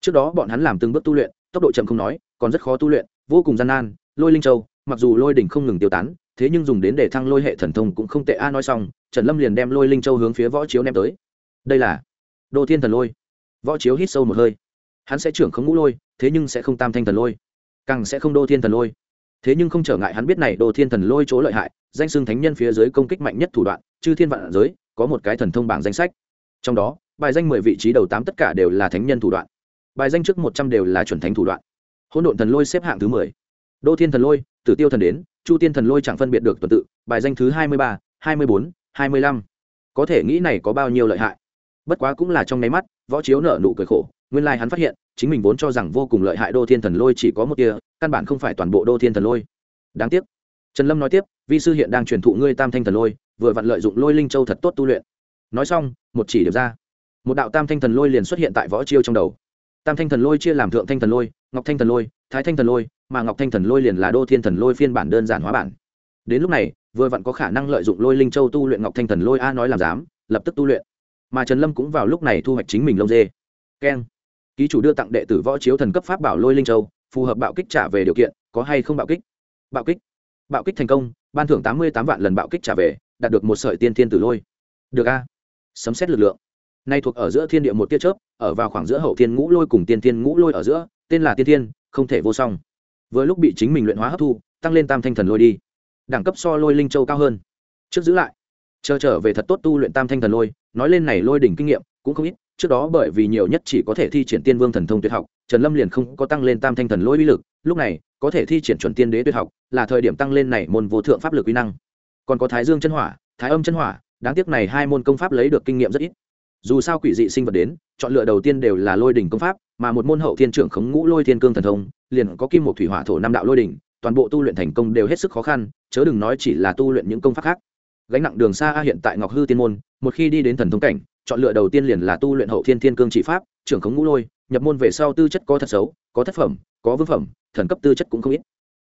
Trước đó bọn hắn làm từng bước tu luyện tốc độ chậm không nói, còn rất khó tu luyện, vô cùng gian nan, lôi linh châu, mặc dù lôi đỉnh không ngừng tiêu tán, thế nhưng dùng đến để thăng lôi hệ thần thông cũng không tệ. A, nói xong, trần lâm liền đem lôi linh châu hướng phía võ chiếu ném tới. Đây là đô thiên thần lôi. Võ chiếu hít sâu một hơi. Hắn sẽ trưởng không ngũ lôi, thế nhưng sẽ không tam thanh thần lôi. Càng sẽ không đô thiên thần lôi. Thế nhưng không trở ngại hắn biết này đô thiên thần lôi chỗ lợi hại, danh xưng thánh nhân phía dưới công kích mạnh nhất thủ đoạn, chư thiên vạn giới, có một cái thần thông bảng danh sách. Trong đó, bài danh mười vị trí đầu tám tất cả đều là thánh nhân thủ đoạn bài danh trước một trăm đều là chuẩn thánh thủ đoạn. Hỗn độn thần lôi xếp hạng thứ mười. Đô thiên thần lôi, tử tiêu thần đến, chu tiên thần lôi chẳng phân biệt được tuần tự, bài danh thứ hai mươi ba, hai mươi bốn, hai mươi lăm. Có thể nghĩ này có bao nhiêu lợi hại. Bất quá cũng là trong nháy mắt, võ chiếu nở nụ cười khổ, nguyên lai hắn phát hiện, chính mình vốn cho rằng vô cùng lợi hại đô thiên thần lôi chỉ có một kia căn bản không phải toàn bộ đô thiên thần lôi. Đáng tiếc. Trần lâm nói tiếp, vi sư hiện đang truyền thụ ngươi tam thanh thần lôi, vừa vặn lợi dụng lôi linh châu thật tốt tu luyện. Nói xong, một chỉ điểm ra. Một đạo tam thanh thần lôi liền xuất hiện tại võ chiêu trong đầu tam thanh thần lôi chia làm thượng thanh thần lôi, ngọc thanh thần lôi, thái thanh thần lôi, mà ngọc thanh thần lôi liền là đô thiên thần lôi phiên bản đơn giản hóa bản. Đến lúc này, vừa vặn có khả năng lợi dụng lôi linh châu tu luyện ngọc thanh thần lôi a nói làm dám lập tức tu luyện. Mà trần lâm cũng vào lúc này thu hoạch chính mình lông dê. Keng. Ký chủ đưa tặng đệ tử võ chiếu thần cấp pháp bảo lôi linh châu, phù hợp bạo kích trả về điều kiện, có hay không bạo kích? Bạo kích. Bạo kích thành công, ban thưởng tám mươi tám vạn lần bạo kích trả về, đạt được một sợi tiên thiên tử lôi. Được a. Sấm xét lực lượng nay thuộc ở giữa thiên địa một tia chớp, ở vào khoảng giữa hậu thiên ngũ lôi cùng tiên thiên ngũ lôi ở giữa, tên là tiên thiên, không thể vô song. Vừa lúc bị chính mình luyện hóa hấp thu, tăng lên tam thanh thần lôi đi. Đẳng cấp so lôi linh châu cao hơn. Trước giữ lại. Chờ trở về thật tốt tu luyện tam thanh thần lôi, nói lên này lôi đỉnh kinh nghiệm, cũng không ít, trước đó bởi vì nhiều nhất chỉ có thể thi triển tiên vương thần thông tuyệt học, trần lâm liền không có tăng lên tam thanh thần lôi uy lực, lúc này, có thể thi triển chuẩn tiên đế tuyệt học, là thời điểm tăng lên này môn vô thượng pháp lực uy năng. Còn có thái dương chân hỏa, thái âm chân hỏa, đáng tiếc này hai môn công pháp lấy được kinh nghiệm rất ít dù sao quỷ dị sinh vật đến, chọn lựa đầu tiên đều là lôi đỉnh công pháp, mà một môn hậu thiên trưởng khống ngũ lôi thiên cương thần thông, liền có kim một thủy hỏa thổ năm đạo lôi đỉnh, toàn bộ tu luyện thành công đều hết sức khó khăn, chớ đừng nói chỉ là tu luyện những công pháp khác. Gánh nặng đường xa hiện tại ngọc hư tiên môn, một khi đi đến thần thông cảnh, chọn lựa đầu tiên liền là tu luyện hậu thiên thiên cương chỉ pháp, trưởng khống ngũ lôi, nhập môn về sau tư chất có thật xấu, có thất phẩm, có vương phẩm, thần cấp tư chất cũng không ít.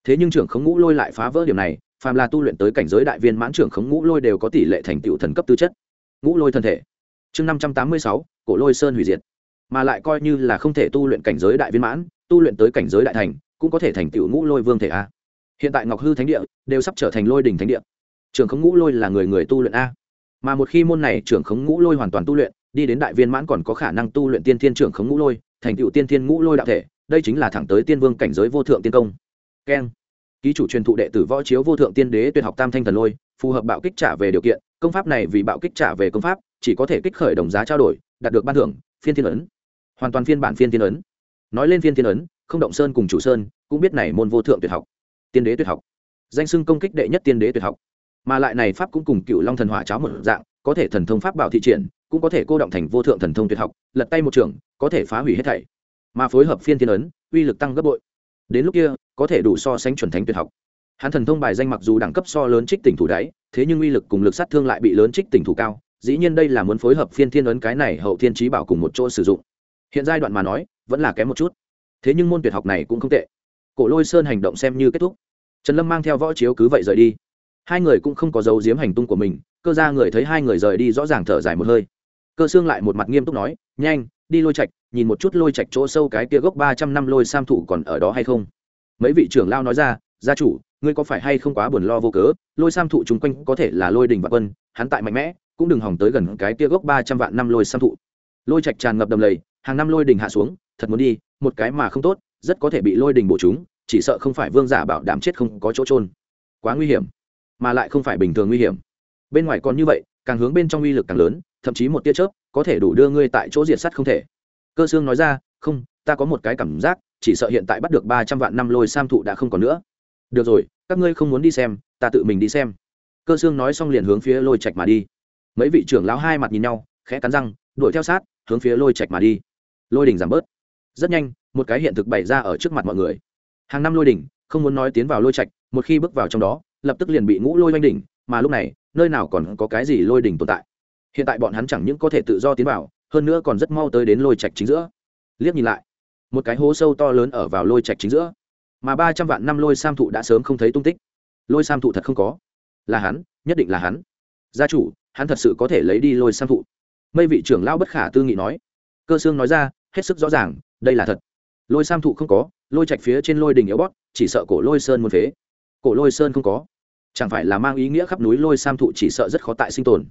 Thế nhưng trưởng khống ngũ lôi lại phá vỡ điểm này, phàm là tu luyện tới cảnh giới đại viên mãn trưởng khống ngũ lôi đều có tỷ lệ thành tựu thần cấp tư chất. Ngũ lôi thân thể chương năm trăm tám mươi sáu, cổ lôi sơn hủy diệt. Mà lại coi như là không thể tu luyện cảnh giới đại viên mãn, tu luyện tới cảnh giới đại thành, cũng có thể thành tựu ngũ lôi vương thể a. Hiện tại ngọc hư thánh địa đều sắp trở thành lôi đỉnh thánh địa. Trưởng khống ngũ lôi là người người tu luyện a. Mà một khi môn này trưởng khống ngũ lôi hoàn toàn tu luyện, đi đến đại viên mãn còn có khả năng tu luyện tiên thiên trưởng khống ngũ lôi, thành tựu tiên thiên ngũ lôi đạo thể, đây chính là thẳng tới tiên vương cảnh giới vô thượng tiên công. Keng. Ký chủ truyền thụ đệ tử võ chiếu vô thượng tiên đế tuyệt học tam thanh thần lôi, phù hợp bạo kích trả về điều kiện, công pháp này vì bạo kích trả về công pháp chỉ có thể kích khởi đồng giá trao đổi, đạt được ban thưởng, phiên thiên ấn. Hoàn toàn phiên bản phiên thiên ấn. Nói lên phiên thiên ấn, không động sơn cùng chủ sơn, cũng biết này môn vô thượng tuyệt học. Tiên đế tuyệt học. Danh sưng công kích đệ nhất tiên đế tuyệt học. Mà lại này pháp cũng cùng cựu long thần hỏa cháo một dạng, có thể thần thông pháp bảo thị triển, cũng có thể cô động thành vô thượng thần thông tuyệt học, lật tay một trường, có thể phá hủy hết thảy. Mà phối hợp phiên thiên ấn, uy lực tăng gấp bội. Đến lúc kia, có thể đủ so sánh chuẩn thánh tuyệt học. Hắn thần thông bài danh mặc dù đẳng cấp so lớn trích tỉnh thủ đáy, thế nhưng uy lực cùng lực sát thương lại bị lớn trích tỉnh thủ cao dĩ nhiên đây là muốn phối hợp phiên thiên ấn cái này hậu thiên trí bảo cùng một chỗ sử dụng. Hiện giai đoạn mà nói, vẫn là kém một chút. Thế nhưng môn tuyệt học này cũng không tệ. Cổ lôi sơn hành động xem như kết thúc. Trần lâm mang theo võ chiếu cứ vậy rời đi. Hai người cũng không có dấu diếm hành tung của mình, cơ ra người thấy hai người rời đi rõ ràng thở dài một hơi. Cơ xương lại một mặt nghiêm túc nói, nhanh, đi lôi trạch, nhìn một chút lôi trạch chỗ sâu cái kia gốc ba trăm năm lôi sam thủ còn ở đó hay không. Mấy vị trưởng lao nói ra, gia chủ, ngươi có phải hay không quá buồn lo vô cớ? Lôi sam thụ chung quanh có thể là lôi đình và quân, hắn tại mạnh mẽ cũng đừng hỏng tới gần cái kia gốc ba trăm vạn năm lôi sam thụ. Lôi trạch tràn ngập đầm lầy, hàng năm lôi đình hạ xuống, thật muốn đi, một cái mà không tốt, rất có thể bị lôi đình bổ chúng, chỉ sợ không phải vương giả bảo đảm chết không có chỗ trôn quá nguy hiểm, mà lại không phải bình thường nguy hiểm. Bên ngoài còn như vậy, càng hướng bên trong uy lực càng lớn, thậm chí một tia chớp, có thể đủ đưa ngươi tại chỗ diệt sắt không thể. Cơ xương nói ra, không, ta có một cái cảm giác, chỉ sợ hiện tại bắt được ba trăm vạn năm lôi sam thụ đã không còn nữa. Được rồi, các ngươi không muốn đi xem, ta tự mình đi xem. Cơ xương nói xong liền hướng phía lôi trạch mà đi mấy vị trưởng lão hai mặt nhìn nhau, khẽ cắn răng, đuổi theo sát, hướng phía lôi trạch mà đi. Lôi đỉnh giảm bớt. Rất nhanh, một cái hiện thực bày ra ở trước mặt mọi người. Hàng năm lôi đỉnh, không muốn nói tiến vào lôi trạch, một khi bước vào trong đó, lập tức liền bị ngũ lôi oanh đỉnh, mà lúc này, nơi nào còn có cái gì lôi đỉnh tồn tại. Hiện tại bọn hắn chẳng những có thể tự do tiến vào, hơn nữa còn rất mau tới đến lôi trạch chính giữa. Liếc nhìn lại, một cái hố sâu to lớn ở vào lôi trạch chính giữa. Mà ba trăm vạn năm lôi sam thụ đã sớm không thấy tung tích. Lôi sam thụ thật không có. Là hắn, nhất định là hắn. Gia chủ hắn thật sự có thể lấy đi lôi sam thụ mây vị trưởng lao bất khả tư nghị nói. Cơ xương nói ra, hết sức rõ ràng, đây là thật. Lôi sam thụ không có, lôi trạch phía trên lôi đình yếu bót, chỉ sợ cổ lôi sơn muôn phế. Cổ lôi sơn không có. Chẳng phải là mang ý nghĩa khắp núi lôi sam thụ chỉ sợ rất khó tại sinh tồn.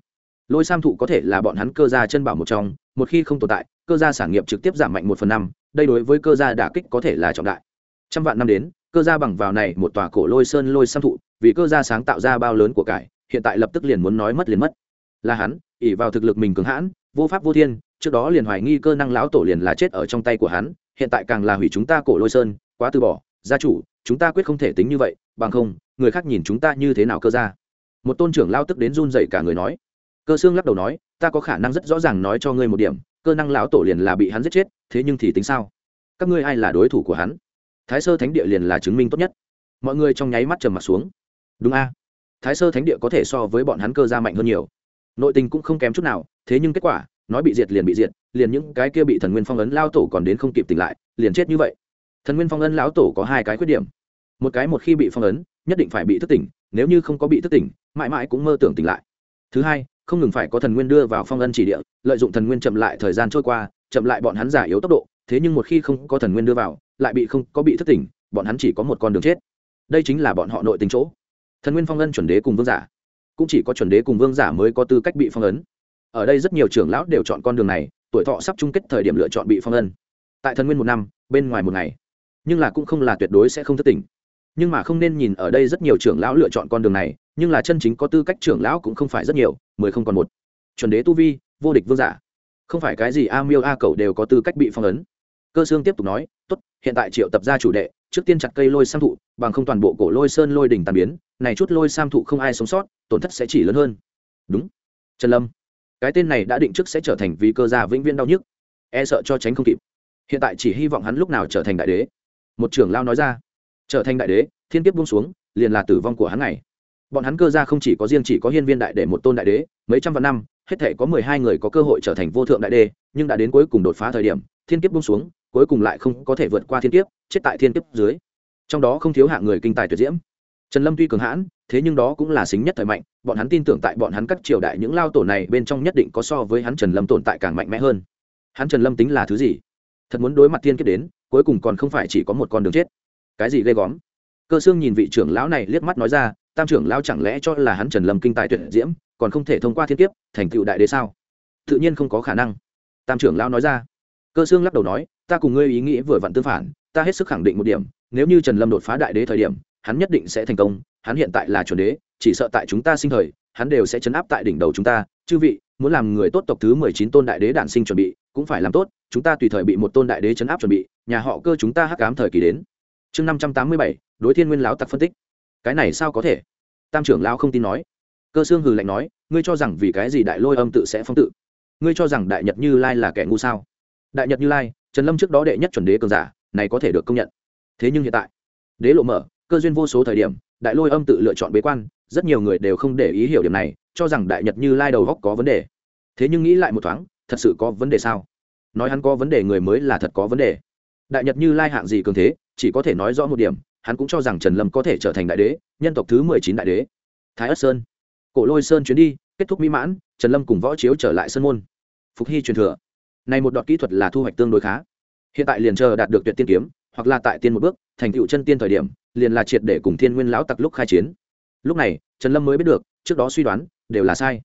Lôi sam thụ có thể là bọn hắn cơ gia chân bảo một trong, một khi không tồn tại, cơ gia sản nghiệp trực tiếp giảm mạnh một phần năm, đây đối với cơ gia đả kích có thể là trọng đại. Trăm vạn năm đến, cơ gia bằng vào này một tòa cổ lôi sơn lôi sam thụ, vì cơ gia sáng tạo ra bao lớn của cải, hiện tại lập tức liền muốn nói mất liền mất là hắn ỉ vào thực lực mình cứng hãn, vô pháp vô thiên, trước đó liền hoài nghi cơ năng lão tổ liền là chết ở trong tay của hắn, hiện tại càng là hủy chúng ta cổ lôi sơn, quá từ bỏ, gia chủ, chúng ta quyết không thể tính như vậy, bằng không, người khác nhìn chúng ta như thế nào cơ ra? Một tôn trưởng lao tức đến run dậy cả người nói. Cơ xương lắc đầu nói, ta có khả năng rất rõ ràng nói cho ngươi một điểm, cơ năng lão tổ liền là bị hắn giết chết, thế nhưng thì tính sao? Các ngươi ai là đối thủ của hắn? Thái sơ thánh địa liền là chứng minh tốt nhất. Mọi người trong nháy mắt trầm mặt xuống. Đúng a. Thái sơ thánh địa có thể so với bọn hắn cơ ra mạnh hơn nhiều nội tình cũng không kém chút nào, thế nhưng kết quả, nói bị diệt liền bị diệt, liền những cái kia bị thần nguyên phong ấn lao tổ còn đến không kịp tỉnh lại, liền chết như vậy. Thần nguyên phong ấn lão tổ có hai cái khuyết điểm. Một cái một khi bị phong ấn, nhất định phải bị thức tỉnh, nếu như không có bị thức tỉnh, mãi mãi cũng mơ tưởng tỉnh lại. Thứ hai, không ngừng phải có thần nguyên đưa vào phong ấn chỉ địa, lợi dụng thần nguyên chậm lại thời gian trôi qua, chậm lại bọn hắn giả yếu tốc độ, thế nhưng một khi không có thần nguyên đưa vào, lại bị không có bị thức tỉnh, bọn hắn chỉ có một con đường chết. Đây chính là bọn họ nội tình chỗ. Thần nguyên phong ấn chuẩn đế cùng vương giả cũng chỉ có chuẩn đế cùng vương giả mới có tư cách bị phong ấn. Ở đây rất nhiều trưởng lão đều chọn con đường này, tuổi thọ sắp chung kết thời điểm lựa chọn bị phong ấn. Tại thần nguyên một năm, bên ngoài một ngày. Nhưng là cũng không là tuyệt đối sẽ không thất tỉnh nhưng mà không nên nhìn ở đây rất nhiều trưởng lão lựa chọn con đường này, nhưng là chân chính có tư cách trưởng lão cũng không phải rất nhiều, mười không còn một. Chuẩn đế tu vi, vô địch vương giả. Không phải cái gì a miêu a cầu đều có tư cách bị phong ấn. Cơ sương tiếp tục nói, tốt, hiện tại triệu tập ra chủ đệ trước tiên chặt cây lôi sam thụ, bằng không toàn bộ cổ lôi sơn lôi đỉnh tàn biến, này chút lôi sam thụ không ai sống sót, tổn thất sẽ chỉ lớn hơn. Đúng. Trần lâm, cái tên này đã định trước sẽ trở thành vì cơ gia vĩnh viễn đau nhức. E sợ cho tránh không kịp. Hiện tại chỉ hy vọng hắn lúc nào trở thành đại đế. Một trưởng lao nói ra. Trở thành đại đế, thiên kiếp buông xuống, liền là tử vong của hắn này. Bọn hắn cơ gia không chỉ có riêng chỉ có hiên viên đại đế một tôn đại đế, mấy trăm vạn năm, hết thể có mười hai người có cơ hội trở thành vô thượng đại đế, nhưng đã đến cuối cùng đột phá thời điểm, thiên kiếp buông xuống cuối cùng lại không có thể vượt qua thiên kiếp, chết tại thiên kiếp dưới. Trong đó không thiếu hạng người kinh tài tuyệt diễm. Trần lâm tuy cường hãn, thế nhưng đó cũng là xính nhất thời mạnh, bọn hắn tin tưởng tại bọn hắn các triều đại những lao tổ này bên trong nhất định có so với hắn trần lâm tồn tại càng mạnh mẽ hơn. Hắn trần lâm tính là thứ gì? Thật muốn đối mặt thiên kiếp đến, cuối cùng còn không phải chỉ có một con đường chết. Cái gì ghê góm cơ xương nhìn vị trưởng lão này liếc mắt nói ra, tam trưởng lão chẳng lẽ cho là hắn trần lâm kinh tài tuyệt diễm, còn không thể thông qua thiên kiếp, thành tựu đại đế sao? Tự nhiên không có khả năng. Tam trưởng lão nói ra cơ xương lắc đầu nói, ta cùng ngươi ý nghĩ vừa vặn tương phản, ta hết sức khẳng định một điểm, nếu như trần lâm đột phá đại đế thời điểm, hắn nhất định sẽ thành công, hắn hiện tại là chuẩn đế, chỉ sợ tại chúng ta sinh thời, hắn đều sẽ chấn áp tại đỉnh đầu chúng ta. Chư vị, muốn làm người tốt tộc thứ mười chín tôn đại đế đản sinh chuẩn bị, cũng phải làm tốt, chúng ta tùy thời bị một tôn đại đế chấn áp chuẩn bị, nhà họ cơ chúng ta hắc ám thời kỳ đến. Chương năm trăm tám mươi bảy, đối thiên nguyên lão tặc phân tích. Cái này sao có thể? Tam trưởng lão không tin nói. Cơ xương hừ lạnh nói, ngươi cho rằng vì cái gì đại lôi âm tự sẽ phong tự? Ngươi cho rằng đại nhật như lai là kẻ ngu sao? Đại nhật như lai, trần lâm trước đó đệ nhất chuẩn đế cường giả, này có thể được công nhận. Thế nhưng hiện tại, đế lộ mở, cơ duyên vô số thời điểm, đại lôi âm tự lựa chọn bế quan, rất nhiều người đều không để ý hiểu điểm này, cho rằng đại nhật như lai đầu góc có vấn đề. Thế nhưng nghĩ lại một thoáng, thật sự có vấn đề sao? Nói hắn có vấn đề người mới là thật có vấn đề. Đại nhật như lai hạng gì cường thế, chỉ có thể nói rõ một điểm, hắn cũng cho rằng trần lâm có thể trở thành đại đế, nhân tộc thứ mười chín đại đế. Thái ất sơn. Cổ lôi sơn chuyến đi, kết thúc mỹ mãn, trần lâm cùng võ chiếu trở lại sân môn. Phục hy truyền thừa này một đoạn kỹ thuật là thu hoạch tương đối khá. Hiện tại liền chờ đạt được tuyệt tiên kiếm, hoặc là tại tiên một bước, thành tựu chân tiên thời điểm, liền là triệt để cùng thiên nguyên lão tặc lúc khai chiến. Lúc này, trần lâm mới biết được, trước đó suy đoán, đều là sai.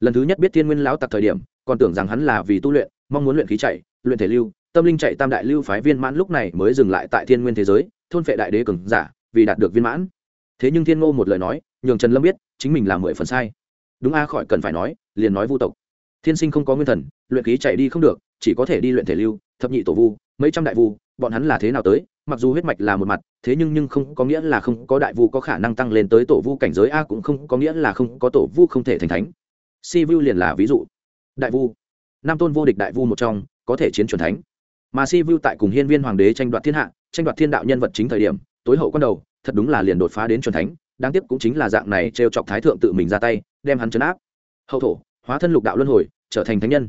Lần thứ nhất biết thiên nguyên lão tặc thời điểm, còn tưởng rằng hắn là vì tu luyện, mong muốn luyện khí chạy, luyện thể lưu, tâm linh chạy tam đại lưu phái viên mãn lúc này mới dừng lại tại thiên nguyên thế giới, thôn phệ đại đế cường giả, vì đạt được viên mãn. Thế nhưng thiên ngô một lời nói, nhường trần lâm biết, chính mình là mười phần sai. Đúng a, khỏi cần phải nói, liền nói vu tộc. Thiên sinh không có nguyên thần, luyện khí chạy đi không được chỉ có thể đi luyện thể lưu, thập nhị tổ vu, mấy trăm đại vu, bọn hắn là thế nào tới, mặc dù huyết mạch là một mặt, thế nhưng nhưng không có nghĩa là không có đại vu có khả năng tăng lên tới tổ vu cảnh giới a cũng không có nghĩa là không có tổ vu không thể thành thánh. Si vu liền là ví dụ. Đại vu. Nam tôn vô địch đại vu một trong, có thể chiến chuẩn thánh. Mà si vu tại cùng hiên viên hoàng đế tranh đoạt thiên hạ, tranh đoạt thiên đạo nhân vật chính thời điểm, tối hậu quan đầu, thật đúng là liền đột phá đến chuẩn thánh, đáng tiếc cũng chính là dạng này t chọc thái thượng tự mình ra tay, đem hắn chấn áp. Hậu thổ, hóa thân lục đạo luân hồi, trở thành thánh nhân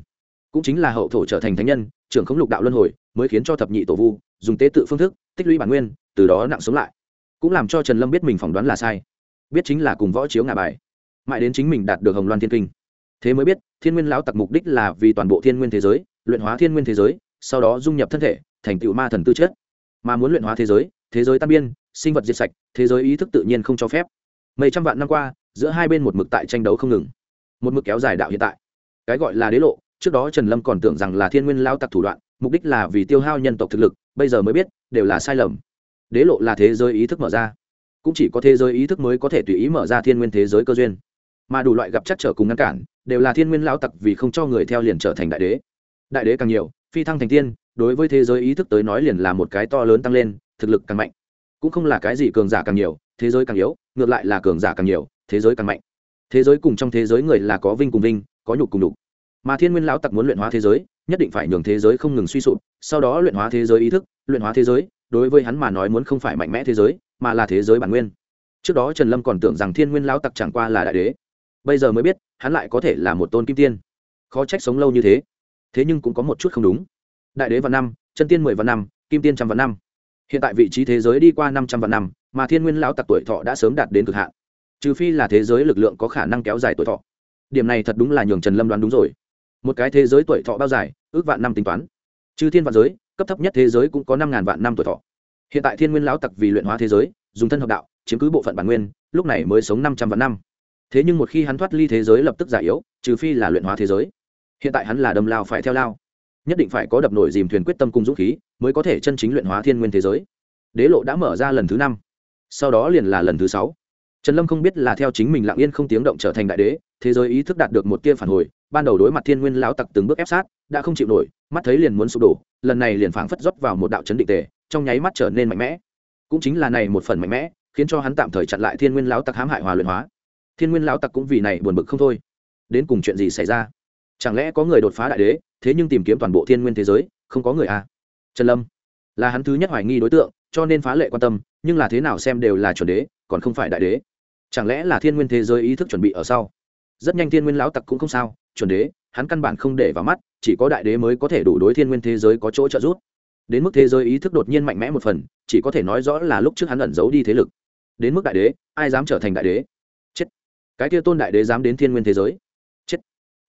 cũng chính là hậu thổ trở thành thánh nhân, trưởng không lục đạo luân hồi, mới khiến cho thập nhị tổ vu dùng tế tự phương thức tích lũy bản nguyên, từ đó nặng sống lại. Cũng làm cho trần lâm biết mình phỏng đoán là sai, biết chính là cùng võ chiếu ngà bài. Mãi đến chính mình đạt được hồng loan thiên kinh. Thế mới biết, thiên nguyên lão tặc mục đích là vì toàn bộ thiên nguyên thế giới, luyện hóa thiên nguyên thế giới, sau đó dung nhập thân thể, thành tựu ma thần tư chất. Mà muốn luyện hóa thế giới thế giới tan biên, sinh vật diệt sạch, thế giới ý thức tự nhiên không cho phép. Mấy trăm vạn năm qua, giữa hai bên một mực tại tranh đấu không ngừng. Một mực kéo dài đạo hiện tại. Cái gọi là đế lộ trước đó trần lâm còn tưởng rằng là thiên nguyên lao tặc thủ đoạn, mục đích là vì tiêu hao nhân tộc thực lực, bây giờ mới biết, đều là sai lầm. Đế lộ là thế giới ý thức mở ra. Cũng chỉ có thế giới ý thức mới có thể tùy ý mở ra thiên nguyên thế giới cơ duyên. Mà đủ loại gặp chắc trở cùng ngăn cản, đều là thiên nguyên lao tặc vì không cho người theo liền trở thành đại đế. Đại đế càng nhiều, phi thăng thành tiên, đối với thế giới ý thức tới nói liền là một cái to lớn tăng lên, thực lực càng mạnh. Cũng không là cái gì cường giả càng nhiều, thế giới càng yếu, ngược lại là cường giả càng nhiều, thế giới càng mạnh. Thế giới cùng trong thế giới người là có vinh cùng vinh, có nhục cùng nhục mà thiên nguyên lão tặc muốn luyện hóa thế giới, nhất định phải nhường thế giới không ngừng suy sụp, sau đó luyện hóa thế giới ý thức, luyện hóa thế giới, đối với hắn mà nói muốn không phải mạnh mẽ thế giới, mà là thế giới bản nguyên. Trước đó trần lâm còn tưởng rằng thiên nguyên lão tặc chẳng qua là đại đế. Bây giờ mới biết, hắn lại có thể là một tôn kim tiên. Khó trách sống lâu như thế. Thế nhưng cũng có một chút không đúng. Đại đế vạn năm, chân tiên mười vạn năm, kim tiên trăm vạn năm. Hiện tại vị trí thế giới đi qua năm trăm vạn năm, mà thiên nguyên lão tặc tuổi thọ đã sớm đạt đến cực hạn. Trừ phi là thế giới lực lượng có khả năng kéo dài tuổi thọ. Điểm này thật đúng là nhường trần lâm đoán đúng rồi một cái thế giới tuổi thọ bao dài, ước vạn năm tính toán. Chư thiên vạn giới, cấp thấp nhất thế giới cũng có năm ngàn vạn năm tuổi thọ. Hiện tại thiên nguyên lão tặc vì luyện hóa thế giới, dùng thân hợp đạo, chiếm cứ bộ phận bản nguyên, lúc này mới sống năm trăm vạn năm. Thế nhưng một khi hắn thoát ly thế giới lập tức giả yếu, trừ phi là luyện hóa thế giới. Hiện tại hắn là đâm lao phải theo lao. Nhất định phải có đập nổi dìm thuyền quyết tâm cùng dũng khí, mới có thể chân chính luyện hóa thiên nguyên thế giới. Đế lộ đã mở ra lần thứ năm. Sau đó liền là lần thứ sáu. Trần lâm không biết là theo chính mình lặng yên không tiếng động trở thành đại đế, thế giới ý thức đạt được một tia phản hồi ban đầu đối mặt thiên nguyên lão tặc từng bước ép sát, đã không chịu nổi, mắt thấy liền muốn sụp đổ, lần này liền phảng phất rót vào một đạo chấn định tề, trong nháy mắt trở nên mạnh mẽ. Cũng chính là này một phần mạnh mẽ, khiến cho hắn tạm thời chặn lại thiên nguyên lão tặc hãm hại hòa luyện hóa. Thiên nguyên lão tặc cũng vì này buồn bực không thôi. Đến cùng chuyện gì xảy ra? Chẳng lẽ có người đột phá đại đế, thế nhưng tìm kiếm toàn bộ thiên nguyên thế giới, không có người à? Trần lâm, là hắn thứ nhất hoài nghi đối tượng, cho nên phá lệ quan tâm, nhưng là thế nào xem đều là chuẩn đế, còn không phải đại đế. Chẳng lẽ là thiên nguyên thế giới ý thức chuẩn bị ở sau? Rất nhanh thiên nguyên lão tặc cũng không sao chuẩn đế, hắn căn bản không để vào mắt, chỉ có đại đế mới có thể đủ đối thiên nguyên thế giới có chỗ trợ giúp. Đến mức thế giới ý thức đột nhiên mạnh mẽ một phần, chỉ có thể nói rõ là lúc trước hắn ẩn giấu đi thế lực. Đến mức đại đế, ai dám trở thành đại đế? Chết. Cái kia tôn đại đế dám đến thiên nguyên thế giới? Chết.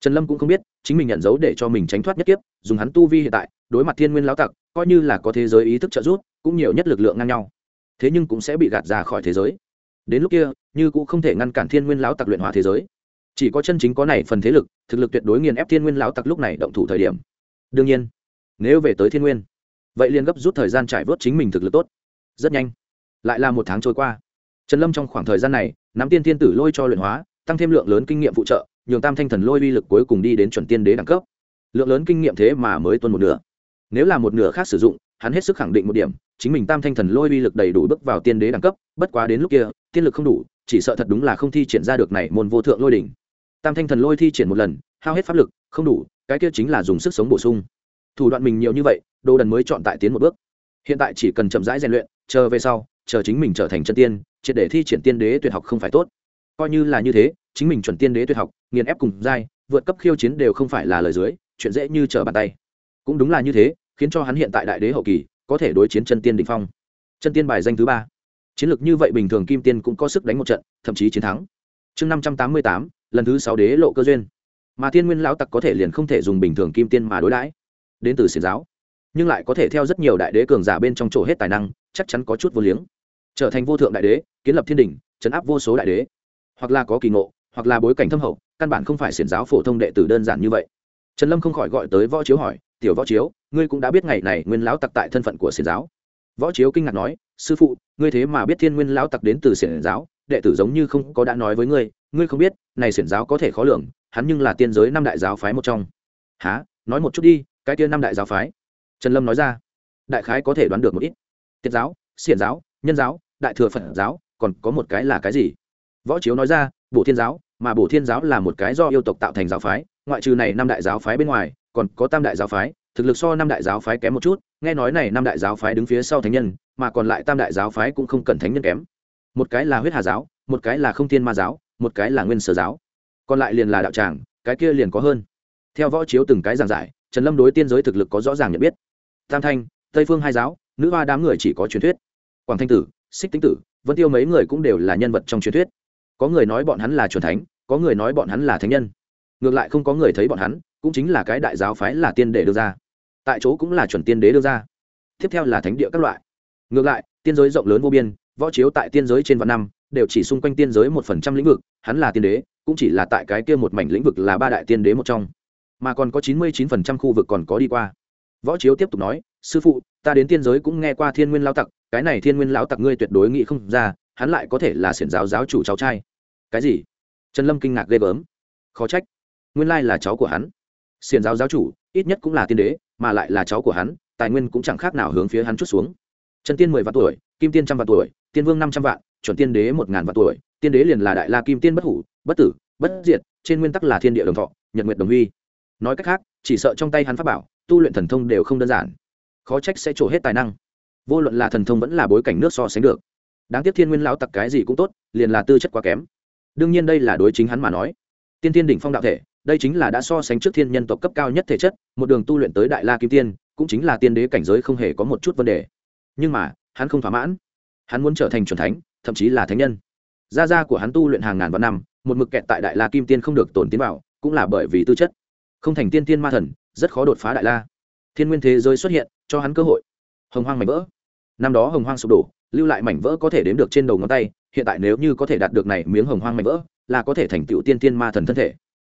Trần lâm cũng không biết, chính mình nhận giấu để cho mình tránh thoát nhất kiếp, dùng hắn tu vi hiện tại, đối mặt thiên nguyên lão tặc, coi như là có thế giới ý thức trợ giúp, cũng nhiều nhất lực lượng ngang nhau. Thế nhưng cũng sẽ bị gạt ra khỏi thế giới. Đến lúc kia, như cũng không thể ngăn cản thiên nguyên lão tặc luyện hóa thế giới chỉ có chân chính có này phần thế lực, thực lực tuyệt đối nghiền ép thiên nguyên lão tặc lúc này động thủ thời điểm. Đương nhiên, nếu về tới thiên nguyên, vậy liền gấp rút thời gian trải vớt chính mình thực lực tốt. Rất nhanh, lại là một tháng trôi qua. Trần lâm trong khoảng thời gian này, nắm tiên thiên tử lôi cho luyện hóa, tăng thêm lượng lớn kinh nghiệm phụ trợ, nhường tam thanh thần lôi uy lực cuối cùng đi đến chuẩn tiên đế đẳng cấp. Lượng lớn kinh nghiệm thế mà mới tuân một nửa. Nếu là một nửa khác sử dụng, hắn hết sức khẳng định một điểm, chính mình tam thanh thần lôi uy lực đầy đủ bước vào tiên đế đẳng cấp, bất quá đến lúc kia, tiên lực không đủ, chỉ sợ thật đúng là không thi triển ra được này môn vô thượng lôi đỉnh tam thanh thần lôi thi triển một lần hao hết pháp lực không đủ cái kia chính là dùng sức sống bổ sung. Thủ đoạn mình nhiều như vậy đồ đần mới chọn tại tiến một bước. Hiện tại chỉ cần chậm rãi rèn luyện chờ về sau chờ chính mình trở thành chân tiên triệt để thi triển tiên đế tuyệt học không phải tốt. Coi như là như thế chính mình chuẩn tiên đế tuyệt học nghiền ép cùng dai, vượt cấp khiêu chiến đều không phải là lời dưới chuyện dễ như trở bàn tay. Cũng đúng là như thế khiến cho hắn hiện tại đại đế hậu kỳ có thể đối chiến chân tiên đ phong. Chân tiên bài danh thứ ba. Chiến lược như vậy bình thường kim tiên cũng có sức đánh một trận thậm chí chiến thắng. Chương năm trăm tám mươi tám lần thứ sáu đế lộ cơ duyên. Mà thiên nguyên lão tặc có thể liền không thể dùng bình thường kim tiên mà đối đãi, đến từ xiển giáo. Nhưng lại có thể theo rất nhiều đại đế cường giả bên trong chỗ hết tài năng, chắc chắn có chút vô liếng. Trở thành vô thượng đại đế, kiến lập thiên đình chấn áp vô số đại đế. Hoặc là có kỳ ngộ, hoặc là bối cảnh thâm hậu, căn bản không phải xiển giáo phổ thông đệ tử đơn giản như vậy. Trần lâm không khỏi gọi tới võ chiếu hỏi, tiểu võ chiếu, ngươi cũng đã biết ngày này nguyên lão tặc tại thân phận của xiển giáo? Võ chiếu kinh ngạc nói, sư phụ, ngươi thế mà biết thiên nguyên lão tặc đến từ xiển giáo, đệ tử giống như không có đã nói với ngươi ngươi không biết, này xiển giáo có thể khó lường, hắn nhưng là tiên giới năm đại giáo phái một trong. Há nói một chút đi, cái kia năm đại giáo phái. Trần lâm nói ra. Đại khái có thể đoán được một ít. Tiết giáo, xiển giáo, nhân giáo, đại thừa phật giáo, còn có một cái là cái gì? Võ chiếu nói ra, bổ thiên giáo, mà bổ thiên giáo là một cái do yêu tộc tạo thành giáo phái, ngoại trừ này năm đại giáo phái bên ngoài, còn có tam đại giáo phái, thực lực so năm đại giáo phái kém một chút, nghe nói này năm đại giáo phái đứng phía sau thánh nhân, mà còn lại tam đại giáo phái cũng không cần thánh nhân kém. Một cái là huyết hà giáo, một cái là không thiên ma giáo một cái là nguyên sở giáo, còn lại liền là đạo tràng, cái kia liền có hơn. Theo võ chiếu từng cái giảng giải, trần lâm đối tiên giới thực lực có rõ ràng nhận biết. Tam thanh, tây phương hai giáo, nữ hoa đám người chỉ có truyền thuyết. Quảng thanh tử, xích tính tử, vân tiêu mấy người cũng đều là nhân vật trong truyền thuyết. Có người nói bọn hắn là truyền thánh, có người nói bọn hắn là thánh nhân. Ngược lại không có người thấy bọn hắn, cũng chính là cái đại giáo phái là tiên để đưa ra. Tại chỗ cũng là chuẩn tiên đế đưa ra. Tiếp theo là thánh địa các loại. Ngược lại, tiên giới rộng lớn vô biên, võ chiếu tại tiên giới trên vạn năm đều chỉ xung quanh tiên giới một phần trăm lĩnh vực, hắn là tiên đế, cũng chỉ là tại cái kia một mảnh lĩnh vực là ba đại tiên đế một trong. Mà còn có chín mươi chín phần trăm khu vực còn có đi qua. Võ chiếu tiếp tục nói, sư phụ, ta đến tiên giới cũng nghe qua thiên nguyên lao tặc, cái này thiên nguyên lão tặc ngươi tuyệt đối nghĩ không ra, hắn lại có thể là xiển giáo giáo chủ cháu trai. Cái gì? Trần lâm kinh ngạc ghê gớm. Khó trách, nguyên lai là cháu của hắn. Xiển giáo giáo chủ, ít nhất cũng là tiên đế, mà lại là cháu của hắn, tài nguyên cũng chẳng khác nào hướng phía hắn chút xuống. Trần tiên mười vạn tuổi, kim tiên trăm vạn tuổi, tiên vương năm trăm vạn chuẩn tiên đế một ngàn vạn tuổi, tiên đế liền là đại la kim tiên bất hủ, bất tử, bất diệt, trên nguyên tắc là thiên địa đồng thọ, nhật nguyệt đồng huy. Nói cách khác, chỉ sợ trong tay hắn pháp bảo, tu luyện thần thông đều không đơn giản. Khó trách sẽ trổ hết tài năng. Vô luận là thần thông vẫn là bối cảnh nước so sánh được. Đáng tiếc thiên nguyên lão tặc cái gì cũng tốt, liền là tư chất quá kém. Đương nhiên đây là đối chính hắn mà nói. Tiên tiên đỉnh phong đạo thể, đây chính là đã so sánh trước thiên nhân tộc cấp cao nhất thể chất, một đường tu luyện tới đại la kim tiên, cũng chính là tiên đế cảnh giới không hề có một chút vấn đề. Nhưng mà, hắn không thỏa mãn. Hắn muốn trở thành c thánh thậm chí là thánh nhân. Gia gia của hắn tu luyện hàng ngàn vạn năm, một mực kẹt tại đại la kim tiên không được tổn tiến vào, cũng là bởi vì tư chất. Không thành tiên tiên ma thần, rất khó đột phá đại la. Thiên nguyên thế giới xuất hiện, cho hắn cơ hội. Hồng hoang mảnh vỡ. Năm đó hồng hoang sụp đổ, lưu lại mảnh vỡ có thể đếm được trên đầu ngón tay, hiện tại nếu như có thể đạt được này miếng hồng hoang mảnh vỡ, là có thể thành tựu tiên tiên ma thần thân thể.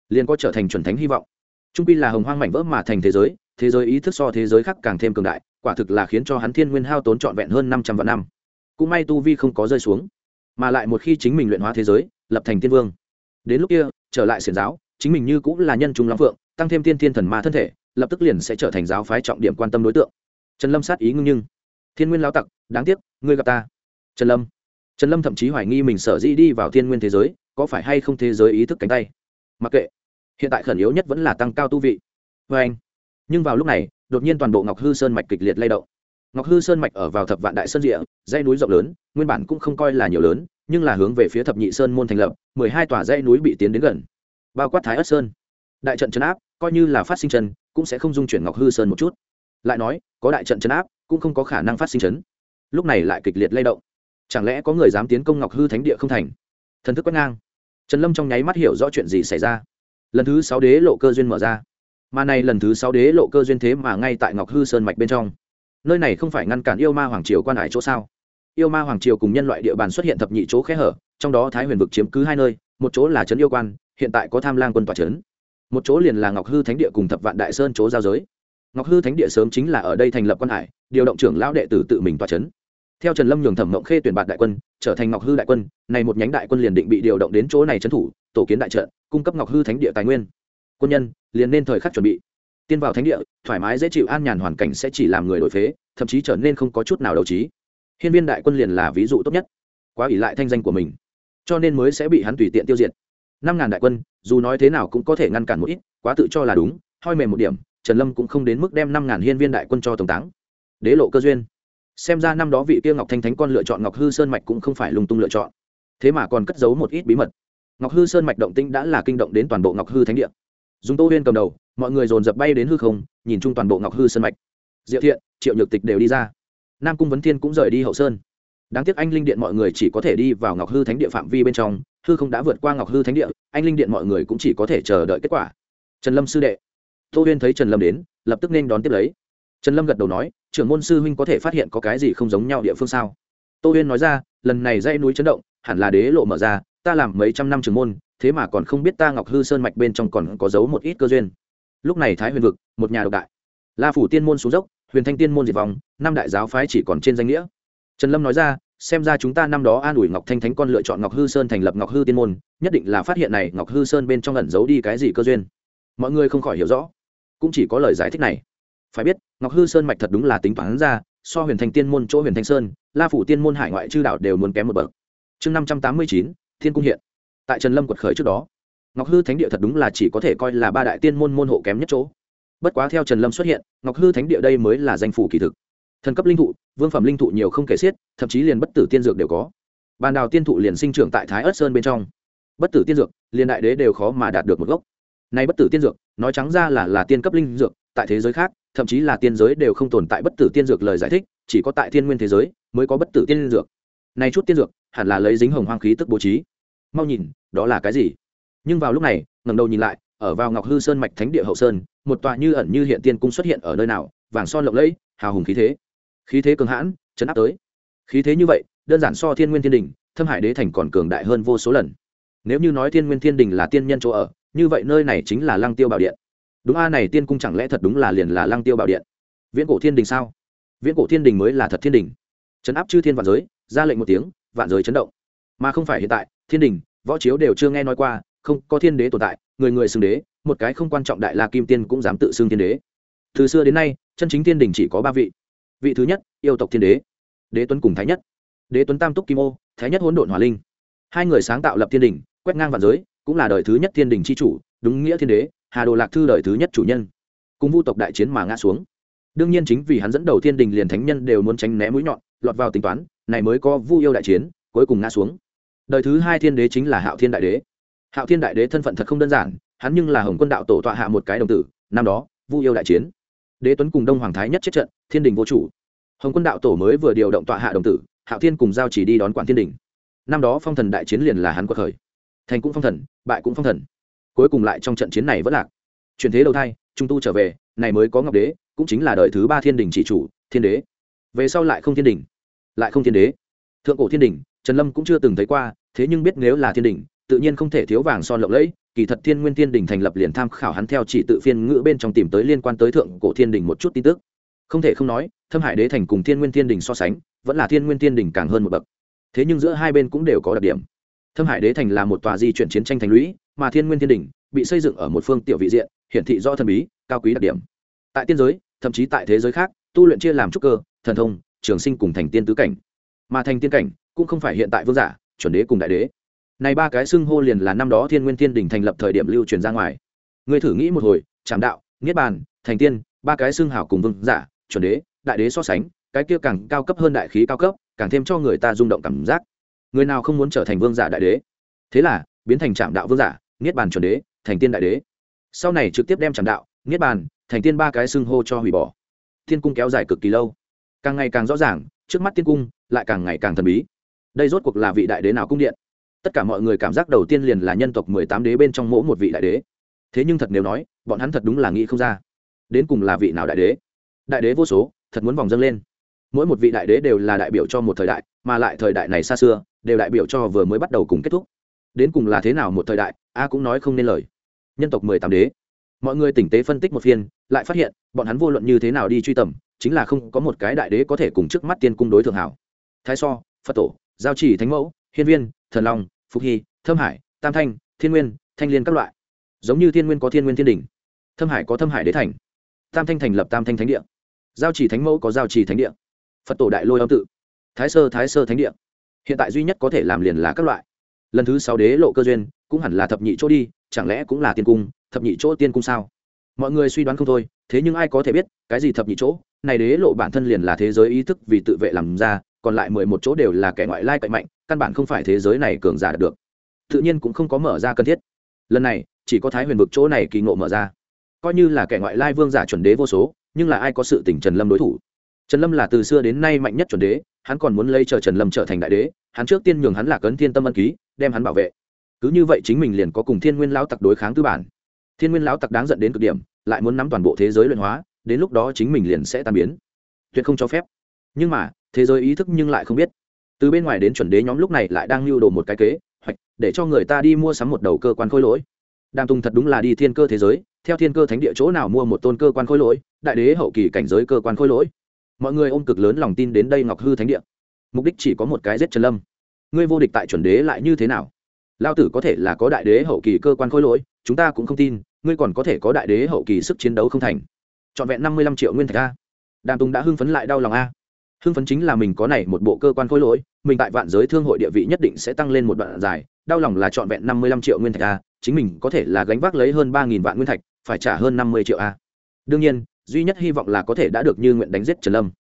Liền có trở thành chuẩn thánh hy vọng. Trung pi là hồng hoang mảnh vỡ mà thành thế giới thế giới ý thức so thế giới khác càng thêm cường đại, quả thực là khiến cho hắn thiên nguyên hao tốn trọn vẹn hơn năm trăm vạn năm cũng may tu vi không có rơi xuống, mà lại một khi chính mình luyện hóa thế giới, lập thành tiên vương. Đến lúc kia, trở lại xiển giáo, chính mình như cũng là nhân trung lắm phượng, tăng thêm tiên thiên thần ma thân thể, lập tức liền sẽ trở thành giáo phái trọng điểm quan tâm đối tượng. Trần lâm sát ý ngưng nhưng. Thiên nguyên lao tặc, đáng tiếc, ngươi gặp ta. Trần lâm. Trần lâm thậm chí hoài nghi mình sở dĩ đi vào thiên nguyên thế giới, có phải hay không thế giới ý thức cánh tay? Mặc kệ. Hiện tại khẩn yếu nhất vẫn là tăng cao tu vị. Vê anh nhưng vào lúc này, đột nhiên toàn bộ ngọc hư sơn mạch kịch liệt lay động ngọc hư sơn mạch ở vào thập vạn đại sơn địa, dãy núi rộng lớn, nguyên bản cũng không coi là nhiều lớn, nhưng là hướng về phía thập nhị sơn môn thành lập, mười hai tòa dãy núi bị tiến đến gần. Bao quát thái ất sơn. Đại trận chấn áp, coi như là phát sinh chân, cũng sẽ không dung chuyển ngọc hư sơn một chút. Lại nói, có đại trận chấn áp, cũng không có khả năng phát sinh chấn. Lúc này lại kịch liệt lay động. Chẳng lẽ có người dám tiến công ngọc hư thánh địa không thành? Thần thức quét ngang. Trần lâm trong nháy mắt hiểu rõ chuyện gì xảy ra. Lần thứ sáu đế lộ cơ duyên mở ra. Mà này lần thứ sáu đế lộ cơ duyên thế mà ngay tại ngọc hư sơn mạch bên trong nơi này không phải ngăn cản yêu ma hoàng triều quan hải chỗ sao? Yêu ma hoàng triều cùng nhân loại địa bàn xuất hiện thập nhị chỗ khe hở, trong đó thái huyền vực chiếm cứ hai nơi, một chỗ là trấn yêu quan, hiện tại có tham lang quân tòa trấn. Một chỗ liền là ngọc hư thánh địa cùng thập vạn đại sơn chỗ giao giới. Ngọc hư thánh địa sớm chính là ở đây thành lập quan hải, điều động trưởng lão đệ tử tự mình tòa trấn. Theo trần lâm nhường thẩm mộng khê tuyển bạt đại quân, trở thành ngọc hư đại quân, này một nhánh đại quân liền định bị điều động đến chỗ này trấn thủ, tổ kiến đại trận, cung cấp ngọc hư thánh địa tài nguyên. Quân nhân, liền nên thời khắc chuẩn bị tiên vào thánh địa, thoải mái dễ chịu an nhàn hoàn cảnh sẽ chỉ làm người đổi phế, thậm chí trở nên không có chút nào đấu trí. Hiên viên đại quân liền là ví dụ tốt nhất. Quá ỷ lại thanh danh của mình, cho nên mới sẽ bị hắn tùy tiện tiêu diệt. Năm ngàn đại quân, dù nói thế nào cũng có thể ngăn cản một ít, quá tự cho là đúng, hoi mềm một điểm, trần lâm cũng không đến mức đem năm ngàn hiên viên đại quân cho tổng táng. Đế lộ cơ duyên. Xem ra năm đó vị kia ngọc thanh thánh con lựa chọn ngọc hư sơn mạch cũng không phải lung tung lựa chọn. Thế mà còn cất giấu một ít bí mật. Ngọc hư sơn mạch động tinh đã là kinh động đến toàn bộ ngọc hư thánh địa dùng tô huyên cầm đầu, mọi người dồn dập bay đến hư không, nhìn chung toàn bộ ngọc hư sơn mạch. Diệu thiện, triệu nhược tịch đều đi ra. Nam cung vấn thiên cũng rời đi hậu sơn. Đáng tiếc anh linh điện mọi người chỉ có thể đi vào ngọc hư thánh địa phạm vi bên trong, hư không đã vượt qua ngọc hư thánh địa, anh linh điện mọi người cũng chỉ có thể chờ đợi kết quả. Trần lâm sư đệ. Tô huyên thấy trần lâm đến, lập tức nên đón tiếp lấy. Trần lâm gật đầu nói, trưởng môn sư huynh có thể phát hiện có cái gì không giống nhau địa phương sao? Tô huyên nói ra, lần này dãy núi chấn động, hẳn là đế lộ mở ra, ta làm mấy trăm năm trưởng môn thế mà còn không biết ta ngọc hư sơn mạch bên trong còn có giấu một ít cơ duyên. Lúc này thái huyền vực, một nhà độc đại. La phủ tiên môn xuống dốc, huyền thanh tiên môn diệt vong, năm đại giáo phái chỉ còn trên danh nghĩa. Trần lâm nói ra, xem ra chúng ta năm đó an ủi ngọc thanh thánh con lựa chọn ngọc hư sơn thành lập ngọc hư tiên môn, nhất định là phát hiện này ngọc hư sơn bên trong ẩn giấu đi cái gì cơ duyên. Mọi người không khỏi hiểu rõ. Cũng chỉ có lời giải thích này. Phải biết, ngọc hư sơn mạch thật đúng là tính toán ra, so huyền thành tiên môn chỗ huyền thanh sơn, la phủ tiên môn hải ngoại chư đạo đều muốn kém một bậc. Chương năm trăm tám mươi chín, thiên cung hiện tại trần lâm quật khởi trước đó, ngọc hư thánh địa thật đúng là chỉ có thể coi là ba đại tiên môn môn hộ kém nhất chỗ. Bất quá theo trần lâm xuất hiện, ngọc hư thánh địa đây mới là danh phủ kỳ thực. Thần cấp linh thụ, vương phẩm linh thụ nhiều không kể xiết, thậm chí liền bất tử tiên dược đều có. Bàn đào tiên thụ liền sinh trưởng tại thái ớt sơn bên trong. Bất tử tiên dược, liền đại đế đều khó mà đạt được một gốc. Nay bất tử tiên dược, nói trắng ra là là tiên cấp linh dược, tại thế giới khác, thậm chí là tiên giới đều không tồn tại bất tử tiên dược lời giải thích, chỉ có tại thiên nguyên thế giới mới có bất tử tiên dược. Nay chút tiên dược, hẳn là lấy dính hồng hoang khí tức bố trí mau nhìn, đó là cái gì? Nhưng vào lúc này, ngẩng đầu nhìn lại, ở vào ngọc hư sơn mạch thánh địa hậu sơn, một tòa như ẩn như hiện tiên cung xuất hiện ở nơi nào, vàng son lộng lẫy, hào hùng khí thế. Khí thế cường hãn, chấn áp tới. Khí thế như vậy, đơn giản so thiên nguyên thiên đình, thâm hải đế thành còn cường đại hơn vô số lần. Nếu như nói thiên nguyên thiên đình là tiên nhân chỗ ở, như vậy nơi này chính là lăng tiêu bảo điện. Đúng a, này tiên cung chẳng lẽ thật đúng là liền là lăng tiêu bảo điện? Viễn cổ thiên đình sao? Viễn cổ thiên đình mới là thật thiên đình. Chấn áp chư thiên vạn giới, ra lệnh một tiếng, vạn giới chấn động. Mà không phải hiện tại thiên đình, võ chiếu đều chưa nghe nói qua, không, có thiên đế tồn tại, người người xưng đế, một cái không quan trọng đại la kim tiên cũng dám tự xưng thiên đế. Từ xưa đến nay, chân chính thiên đình chỉ có ba vị. Vị thứ nhất, yêu tộc thiên đế đế tuấn cùng thái nhất. Đế tuấn tam túc kim ô, thái nhất hỗn độn hỏa linh. Hai người sáng tạo lập thiên đình, quét ngang vạn giới, cũng là đời thứ nhất thiên đình c h i chủ, đúng nghĩa thiên đế, hà đồ lạc thư đời thứ nhất chủ nhân. Cùng vu tộc đại chiến mà ngã xuống. Đương nhiên chính vì hắn dẫn đầu thiên đình liền thánh nhân đều muốn tránh né mũi nhọn, lọt vào tính toán, này mới có vu yêu đại chiến, cuối cùng ngã xuống đời thứ hai thiên đế chính là hạo thiên đại đế. Hạo thiên đại đế thân phận thật không đơn giản, hắn nhưng là hồng quân đạo tổ tọa hạ một cái đồng tử, năm đó, vu yêu đại chiến. Đế tuấn cùng đông hoàng thái nhất chết trận, thiên đình vô chủ. Hồng quân đạo tổ mới vừa điều động tọa hạ đồng tử, hạo thiên cùng giao chỉ đi đón quản thiên đình. Năm đó phong thần đại chiến liền là hắn quật khởi. Thành cũng phong thần, bại cũng phong thần. Cuối cùng lại trong trận chiến này vẫn lạc. Chuyển thế đầu thai, trung tu trở về, này mới có ngọc đế, cũng chính là đời thứ ba thiên đình chỉ chủ, thiên đế. Về sau lại không thiên đình. Lại không thiên đế. Thượng cổ thiên đình trần lâm cũng chưa từng thấy qua, thế nhưng biết nếu là thiên đình tự nhiên không thể thiếu vàng son lộng lẫy, kỳ thật thiên nguyên thiên đình thành lập liền tham khảo hắn theo chỉ tự phiên ngữ bên trong tìm tới liên quan tới thượng cổ thiên đình một chút tin tức. Không thể không nói, thâm hải đế thành cùng thiên nguyên thiên đình so sánh, vẫn là thiên nguyên thiên đình càng hơn một bậc. Thế nhưng giữa hai bên cũng đều có đặc điểm. Thâm hải đế thành là một tòa di chuyển chiến tranh thành lũy, mà thiên nguyên thiên đình bị xây dựng ở một phương tiểu vị diện, hiển thị do thần bí, cao quý đặc điểm. Tại tiên giới, thậm chí tại thế giới khác, tu luyện chia làm trúc cơ, thần thông, trường sinh cùng thành tiên tứ cảnh. Mà thành tiên cảnh cũng không phải hiện tại vương giả, chuẩn đế cùng đại đế. Này ba cái xưng hô liền là năm đó thiên nguyên thiên đình thành lập thời điểm lưu truyền ra ngoài. Người thử nghĩ một hồi, trảm đạo, niết bàn, thành tiên, ba cái xưng hảo cùng vương giả, chuẩn đế, đại đế so sánh, cái kia càng cao cấp hơn đại khí cao cấp, càng thêm cho người ta rung động cảm giác. Người nào không muốn trở thành vương giả đại đế? Thế là, biến thành trạm đạo vương giả, niết bàn chuẩn đế, thành tiên đại đế. Sau này trực tiếp đem trạm đạo, niết bàn, thành tiên ba cái xưng hô cho hủy bỏ. Thiên cung kéo dài cực kỳ lâu. Càng ngày càng rõ ràng, trước mắt tiên cung lại càng ngày càng thần bí đây rốt cuộc là vị đại đế nào cung điện? Tất cả mọi người cảm giác đầu tiên liền là nhân tộc mười tám đế bên trong mỗ một vị đại đế. Thế nhưng thật nếu nói, bọn hắn thật đúng là nghĩ không ra. Đến cùng là vị nào đại đế? Đại đế vô số, thật muốn vòng dâng lên. Mỗi một vị đại đế đều là đại biểu cho một thời đại, mà lại thời đại này xa xưa, đều đại biểu cho vừa mới bắt đầu cùng kết thúc. Đến cùng là thế nào một thời đại, a cũng nói không nên lời. Nhân tộc mười tám đế. Mọi người tỉnh tế phân tích một phiên, lại phát hiện, bọn hắn vô luận như thế nào đi truy tầm, chính là không có một cái đại đế có thể cùng trước mắt tiên cung đối thượng hảo. Thái so, phật tổ giao chỉ thánh mẫu, hiên viên, thần long, Phục hy, thâm hải, tam thanh, thiên nguyên, thanh liên các loại. Giống như thiên nguyên có thiên nguyên thiên đình thâm hải có thâm hải đế thành. Tam thanh thành lập tam thanh thánh địa. Giao chỉ thánh mẫu có giao chỉ thánh địa. Phật tổ đại lôi âm tự. Thái sơ thái sơ thánh địa. Hiện tại duy nhất có thể làm liền là các loại. Lần thứ sáu đế lộ cơ duyên, cũng hẳn là thập nhị chỗ đi, chẳng lẽ cũng là tiên cung, thập nhị chỗ tiên cung sao? Mọi người suy đoán không thôi, thế nhưng ai có thể biết, cái gì thập nhị chỗ? Này đế lộ bản thân liền là thế giới ý thức vì tự vệ làm ra còn lại mười một chỗ đều là kẻ ngoại lai cạnh mạnh, căn bản không phải thế giới này cường giả được. Tự nhiên cũng không có mở ra cần thiết. Lần này, chỉ có thái huyền vực chỗ này kỳ ngộ mở ra. Coi như là kẻ ngoại lai vương giả chuẩn đế vô số, nhưng là ai có sự tỉnh trần lâm đối thủ? Trần lâm là từ xưa đến nay mạnh nhất chuẩn đế, hắn còn muốn lấy chờ trần lâm trở thành đại đế, hắn trước tiên nhường hắn là cấn thiên tâm ân ký, đem hắn bảo vệ. Cứ như vậy chính mình liền có cùng thiên nguyên lão tặc đối kháng tư bản. Thiên nguyên lão tặc đáng dẫn đến cực điểm, lại muốn nắm toàn bộ thế giới luyện hóa, đến lúc đó chính mình liền sẽ tan biến. Tuyệt không cho phép. Nhưng mà thế giới ý thức nhưng lại không biết. Từ bên ngoài đến chuẩn đế nhóm lúc này lại đang lưu đồ một cái kế, hoạch, để cho người ta đi mua sắm một đầu cơ quan khôi lỗi. Đàm tùng thật đúng là đi thiên cơ thế giới, theo thiên cơ thánh địa chỗ nào mua một tôn cơ quan khôi lỗi, đại đế hậu kỳ cảnh giới cơ quan khôi lỗi. Mọi người ôm cực lớn lòng tin đến đây ngọc hư thánh địa. Mục đích chỉ có một cái giết trần lâm. Ngươi vô địch tại chuẩn đế lại như thế nào? Lao tử có thể là có đại đế hậu kỳ cơ quan khôi lỗi, chúng ta cũng không tin, ngươi còn có thể có đại đế hậu kỳ sức chiến đấu không thành. Trọn vẹn năm mươi lăm triệu nguyên thạch a. Đàm tùng đã hưng phấn lại đau lòng a hưng phấn chính là mình có này một bộ cơ quan khối lỗi, mình tại vạn giới thương hội địa vị nhất định sẽ tăng lên một đoạn dài, đau lòng là trọn vẹn năm mươi lăm triệu nguyên thạch a, chính mình có thể là gánh vác lấy hơn ba nghìn vạn nguyên thạch, phải trả hơn năm mươi triệu a. Đương nhiên, duy nhất hy vọng là có thể đã được như nguyện đánh giết trần lâm.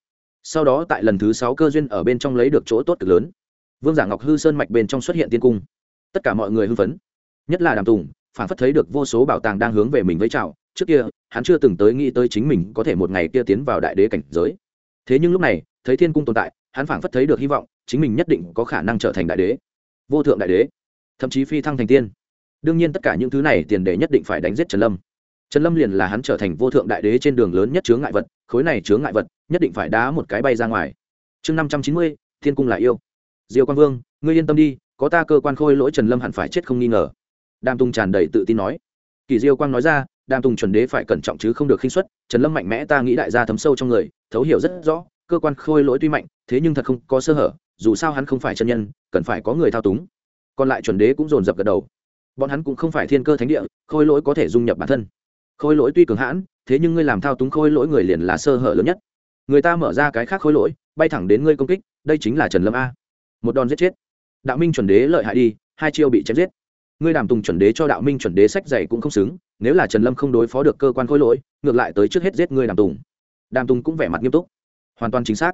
Sau đó tại lần thứ sáu cơ duyên ở bên trong lấy được chỗ tốt cực lớn. Vương giả ngọc hư sơn mạch bên trong xuất hiện tiên cung. Tất cả mọi người hưng phấn. Nhất là đàm tùng, phản phất thấy được vô số bảo tàng đang hướng về mình với trào trước kia, hắn chưa từng tới nghĩ tới chính mình có thể một ngày kia tiến vào đại đế cảnh giới. Thế nhưng lúc này thấy thiên cung tồn tại, hắn phảng phất thấy được hy vọng, chính mình nhất định có khả năng trở thành đại đế, vô thượng đại đế, thậm chí phi thăng thành tiên. Đương nhiên tất cả những thứ này tiền đề nhất định phải đánh giết trần lâm. Trần lâm liền là hắn trở thành vô thượng đại đế trên đường lớn nhất chướng ngại vật, khối này chướng ngại vật nhất định phải đá một cái bay ra ngoài. Chương năm trăm chín mươi, thiên cung là yêu. Diêu quang vương, ngươi yên tâm đi, có ta cơ quan khôi lỗi trần lâm hẳn phải chết không nghi ngờ. Đàm tùng tràn đầy tự tin nói. Kỳ diêu quang nói ra, đàm tùng chuẩn đế phải cẩn trọng chứ không được khinh xuất trần lâm mạnh mẽ ta nghĩ đại gia thấm sâu trong người, thấu hiểu rất rõ cơ quan khôi lỗi tuy mạnh, thế nhưng thật không có sơ hở, dù sao hắn không phải chân nhân, cần phải có người thao túng. Còn lại chuẩn đế cũng dồn dập gật đầu. Bọn hắn cũng không phải thiên cơ thánh địa, khôi lỗi có thể dung nhập bản thân. Khôi lỗi tuy cường hãn, thế nhưng ngươi làm thao túng khôi lỗi người liền là sơ hở lớn nhất. Người ta mở ra cái khác khôi lỗi, bay thẳng đến ngươi công kích, đây chính là trần lâm a. Một đòn giết chết. Đạo minh chuẩn đế lợi hại đi, hai chiêu bị chém giết. Ngươi đàm tùng chuẩn đế cho đạo minh chuẩn đế sách dày cũng không xứng, nếu là trần lâm không đối phó được cơ quan khôi lỗi, ngược lại tới trước hết giết ngươi đàm tùng. Đàm tùng cũng vẻ mặt nghiêm túc hoàn toàn chính xác.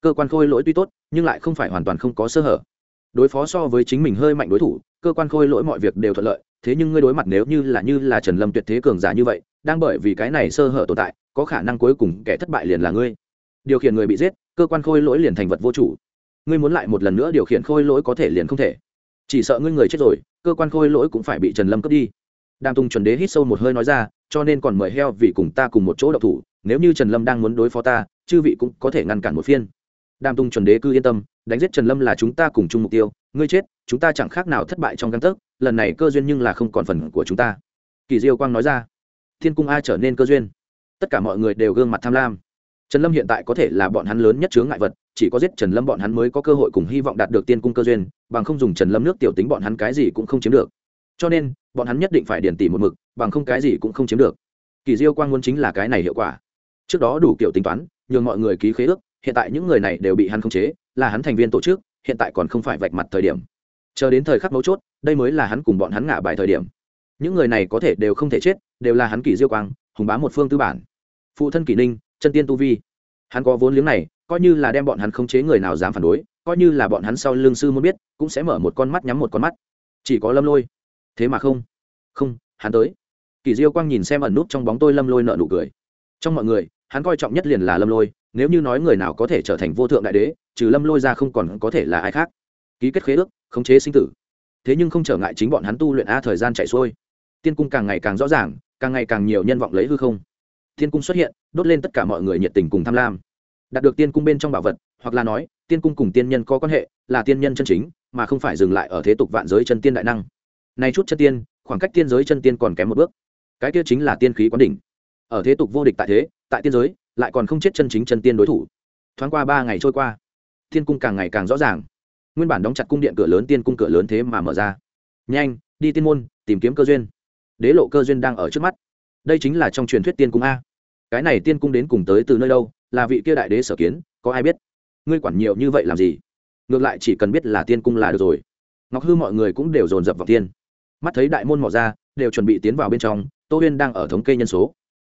Cơ quan khôi lỗi tuy tốt, nhưng lại không phải hoàn toàn không có sơ hở. Đối phó so với chính mình hơi mạnh đối thủ, cơ quan khôi lỗi mọi việc đều thuận lợi, thế nhưng ngươi đối mặt nếu như là như là trần lâm tuyệt thế cường giả như vậy, đang bởi vì cái này sơ hở tồn tại, có khả năng cuối cùng kẻ thất bại liền là ngươi. Điều khiển người bị giết, cơ quan khôi lỗi liền thành vật vô chủ. Ngươi muốn lại một lần nữa điều khiển khôi lỗi có thể liền không thể. Chỉ sợ ngươi người chết rồi, cơ quan khôi lỗi cũng phải bị trần lâm cướp đi. Đàm tùng chuẩn đế hít sâu một hơi nói ra, cho nên còn mời heo vì cùng ta cùng một chỗ đậu thủ nếu như trần lâm đang muốn đối phó ta, chư vị cũng có thể ngăn cản một phiên. Đàm tùng chuẩn đế cứ yên tâm, đánh giết trần lâm là chúng ta cùng chung mục tiêu, ngươi chết, chúng ta chẳng khác nào thất bại trong găng tấc, lần này cơ duyên nhưng là không còn phần của chúng ta. Kỳ diêu quang nói ra, thiên cung a trở nên cơ duyên. Tất cả mọi người đều gương mặt tham lam. Trần lâm hiện tại có thể là bọn hắn lớn nhất chướng ngại vật, chỉ có giết trần lâm bọn hắn mới có cơ hội cùng hy vọng đạt được tiên cung cơ duyên, bằng không dùng trần lâm nước tiểu tính bọn hắn cái gì cũng không chiếm được. Cho nên, bọn hắn nhất định phải điển tỉ một mực, bằng không cái gì cũng không chiếm được. Kỳ diêu quang muốn chính là cái này hiệu quả trước đó đủ kiểu tính toán, nhường mọi người ký khế ước, hiện tại những người này đều bị hắn khống chế, là hắn thành viên tổ chức, hiện tại còn không phải vạch mặt thời điểm. Chờ đến thời khắc mấu chốt, đây mới là hắn cùng bọn hắn ngả bài thời điểm. Những người này có thể đều không thể chết, đều là hắn kỷ diêu quang, hùng bá một phương tư bản. Phụ thân kỷ ninh, chân tiên tu vi. Hắn có vốn liếng này, coi như là đem bọn hắn khống chế người nào dám phản đối, coi như là bọn hắn sau lương sư muốn biết, cũng sẽ mở một con mắt nhắm một con mắt. Chỉ có lâm lôi. Thế mà không. Không, hắn tới. Kỷ diêu quang nhìn xem ẩn nút trong bóng tôi lâm lôi nợ nụ cười. Trong mọi người hắn coi trọng nhất liền là lâm lôi, nếu như nói người nào có thể trở thành vô thượng đại đế, trừ lâm lôi ra không còn có thể là ai khác. Ký kết khế ước, khống chế sinh tử. Thế nhưng không trở ngại chính bọn hắn tu luyện a thời gian chạy xuôi. Tiên cung càng ngày càng rõ ràng, càng ngày càng nhiều nhân vọng lấy hư không. Tiên cung xuất hiện, đốt lên tất cả mọi người nhiệt tình cùng tham lam. Đạt được tiên cung bên trong bảo vật, hoặc là nói, tiên cung cùng tiên nhân có quan hệ, là tiên nhân chân chính, mà không phải dừng lại ở thế tục vạn giới chân tiên đại năng. Nay chút chân tiên, khoảng cách tiên giới chân tiên còn kém một bước. Cái kia chính là tiên khí quán đỉnh. Ở thế tục vô địch tại thế tại tiên giới, lại còn không chết chân chính chân tiên đối thủ. Thoáng qua ba ngày trôi qua, thiên cung càng ngày càng rõ ràng. Nguyên bản đóng chặt cung điện cửa lớn, tiên cung cửa lớn thế mà mở ra. Nhanh, đi tiên môn, tìm kiếm cơ duyên. Đế lộ cơ duyên đang ở trước mắt. Đây chính là trong truyền thuyết tiên cung a. Cái này tiên cung đến cùng tới từ nơi đâu, là vị kia đại đế sở kiến, có ai biết? Ngươi quản nhiều như vậy làm gì? Ngược lại chỉ cần biết là tiên cung là được rồi. Ngọc hư mọi người cũng đều dồn dập vào tiên. Mắt thấy đại môn mở ra, đều chuẩn bị tiến vào bên trong, tô huyên đang ở thống kê nhân số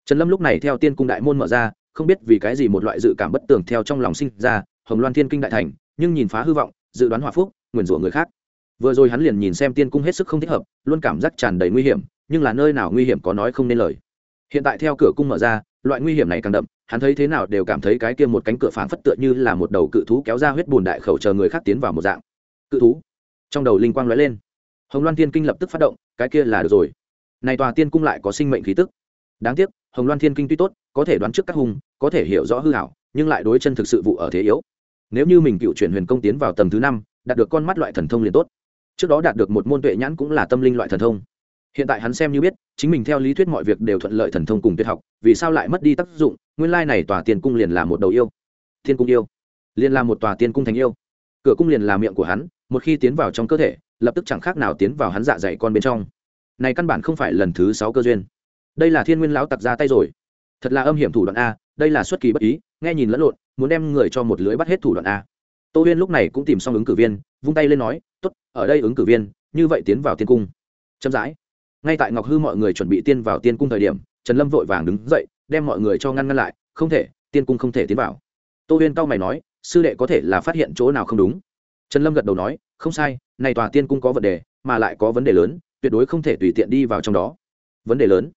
trần lâm lúc này theo tiên cung đại môn mở ra, không biết vì cái gì một loại dự cảm bất tường theo trong lòng sinh ra, hồng loan thiên kinh đại thành, nhưng nhìn phá hư vọng, dự đoán hòa phúc, nguyền rủa người khác. Vừa rồi hắn liền nhìn xem tiên cung hết sức không thích hợp, luôn cảm giác tràn đầy nguy hiểm, nhưng là nơi nào nguy hiểm có nói không nên lời. Hiện tại theo cửa cung mở ra, loại nguy hiểm này càng đậm, hắn thấy thế nào đều cảm thấy cái kia một cánh cửa phảng phất tựa như là một đầu cự thú kéo ra huyết bùn đại khẩu chờ người khác tiến vào một dạng. Cự thú. Trong đầu linh quang lóe lên. Hồng loan thiên kinh lập tức phát động, cái kia là được rồi. Này tòa tiên cung lại có sinh mệnh khí tức. Đáng tiếc hồng loan thiên kinh tuy tốt, có thể đoán trước các hung, có thể hiểu rõ hư hảo nhưng lại đối chân thực sự vụ ở thế yếu. Nếu như mình cựu chuyển huyền công tiến vào tầng thứ năm, đạt được con mắt loại thần thông liền tốt. Trước đó đạt được một môn tuệ nhãn cũng là tâm linh loại thần thông. Hiện tại hắn xem như biết, chính mình theo lý thuyết mọi việc đều thuận lợi thần thông cùng tuyệt học, vì sao lại mất đi tác dụng, nguyên lai này tòa tiền cung liền là một đầu yêu. Thiên cung yêu. Liền là một tòa tiên cung thành yêu. Cửa cung liền là miệng của hắn, một khi tiến vào trong cơ thể, lập tức chẳng khác nào tiến vào hắn dạ dày con bên trong. Này căn bản không phải lần thứ sáu cơ duyên đây là thiên nguyên lão tặc ra tay rồi. Thật là âm hiểm thủ đoạn a, đây là xuất kỳ bất ý, nghe nhìn lẫn lộn, muốn đem người cho một lưới bắt hết thủ đoạn a. Tô huyên lúc này cũng tìm xong ứng cử viên, vung tay lên nói t ố t ở đây ứng cử viên, như vậy tiến vào tiên cung. Chậm rãi, ngay tại ngọc hư mọi người chuẩn bị tiên vào tiên cung thời điểm, trần lâm vội vàng đứng dậy, đem mọi người cho ngăn ngăn lại, không thể, tiên cung không thể tiến vào. Tô huyên cao mày nói, sư đệ có thể là phát hiện chỗ nào không đúng? Trần lâm gật đầu nói, không sai, này tòa tiên cung có vấn đề, mà lại có vấn đề lớn, tuyệt đối không thể tùy tiện đi vào trong đó. Vấn đề lớn?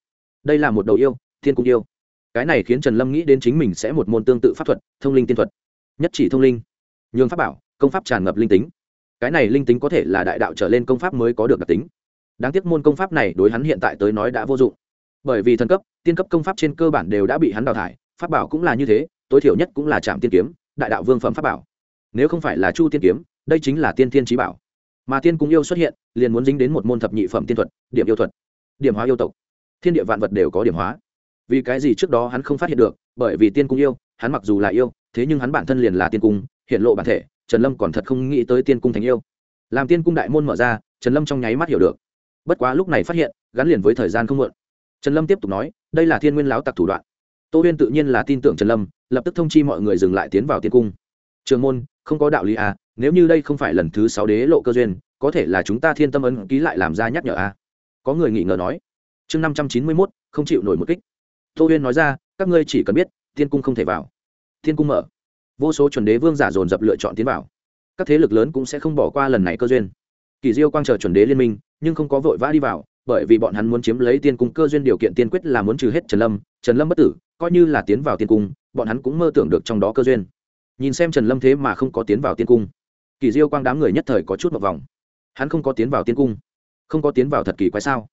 Đây là một đầu yêu, thiên cung yêu. Cái này khiến trần lâm nghĩ đến chính mình sẽ một môn tương tự pháp thuật, thông linh tiên thuật. Nhất chỉ thông linh, nhường pháp bảo, công pháp tràn ngập linh tính. Cái này linh tính có thể là đại đạo trở lên công pháp mới có được đặc tính. Đáng tiếc môn công pháp này đối hắn hiện tại tới nói đã vô dụng. Bởi vì thần cấp, tiên cấp công pháp trên cơ bản đều đã bị hắn đào thải, pháp bảo cũng là như thế, tối thiểu nhất cũng là trạm tiên kiếm, đại đạo vương phẩm pháp bảo. Nếu không phải là chu tiên kiếm, đây chính là tiên thiên trí bảo. Mà tiên cung yêu xuất hiện, liền muốn dính đến một môn thập nhị phẩm tiên thuật, điểm yêu thuật. Điểm hóa yêu tộc thiên địa vạn vật đều có điểm hóa. Vì cái gì trước đó hắn không phát hiện được, bởi vì tiên cung yêu, hắn mặc dù là yêu, thế nhưng hắn bản thân liền là tiên cung, hiện lộ bản thể, trần lâm còn thật không nghĩ tới tiên cung thành yêu. Làm tiên cung đại môn mở ra, trần lâm trong nháy mắt hiểu được. Bất quá lúc này phát hiện, gắn liền với thời gian không muộn. Trần lâm tiếp tục nói, đây là thiên nguyên láo tặc thủ đoạn. Tô huyên tự nhiên là tin tưởng trần lâm, lập tức thông chi mọi người dừng lại tiến vào tiên cung. Trường môn, không có đạo lý à nếu như đây không phải lần thứ sáu đế lộ cơ duyên, có thể là chúng ta thiên tâm ấn ký lại làm ra nhắc nhở à. Có người nghĩ ngờ nói chương năm trăm chín mươi mốt, không chịu nổi một kích. Tô huyên nói ra, các ngươi chỉ cần biết tiên cung không thể vào. Thiên cung mở. Vô số chuẩn đế vương giả dồn dập lựa chọn tiến vào. Các thế lực lớn cũng sẽ không bỏ qua lần này cơ duyên. Kỳ diêu quang chờ chuẩn đế liên minh, nhưng không có vội vã đi vào, bởi vì bọn hắn muốn chiếm lấy tiên cung cơ duyên điều kiện tiên quyết là muốn trừ hết trần lâm trần lâm bất tử, coi như là tiến vào tiên cung, bọn hắn cũng mơ tưởng được trong đó cơ duyên. Nhìn xem trần lâm thế mà không có tiến vào tiên cung, kỳ diêu quang đám người nhất thời có chút một vòng hắn không có tiến vào tiên cung. Không có tiến vào thật kỳ quái sao?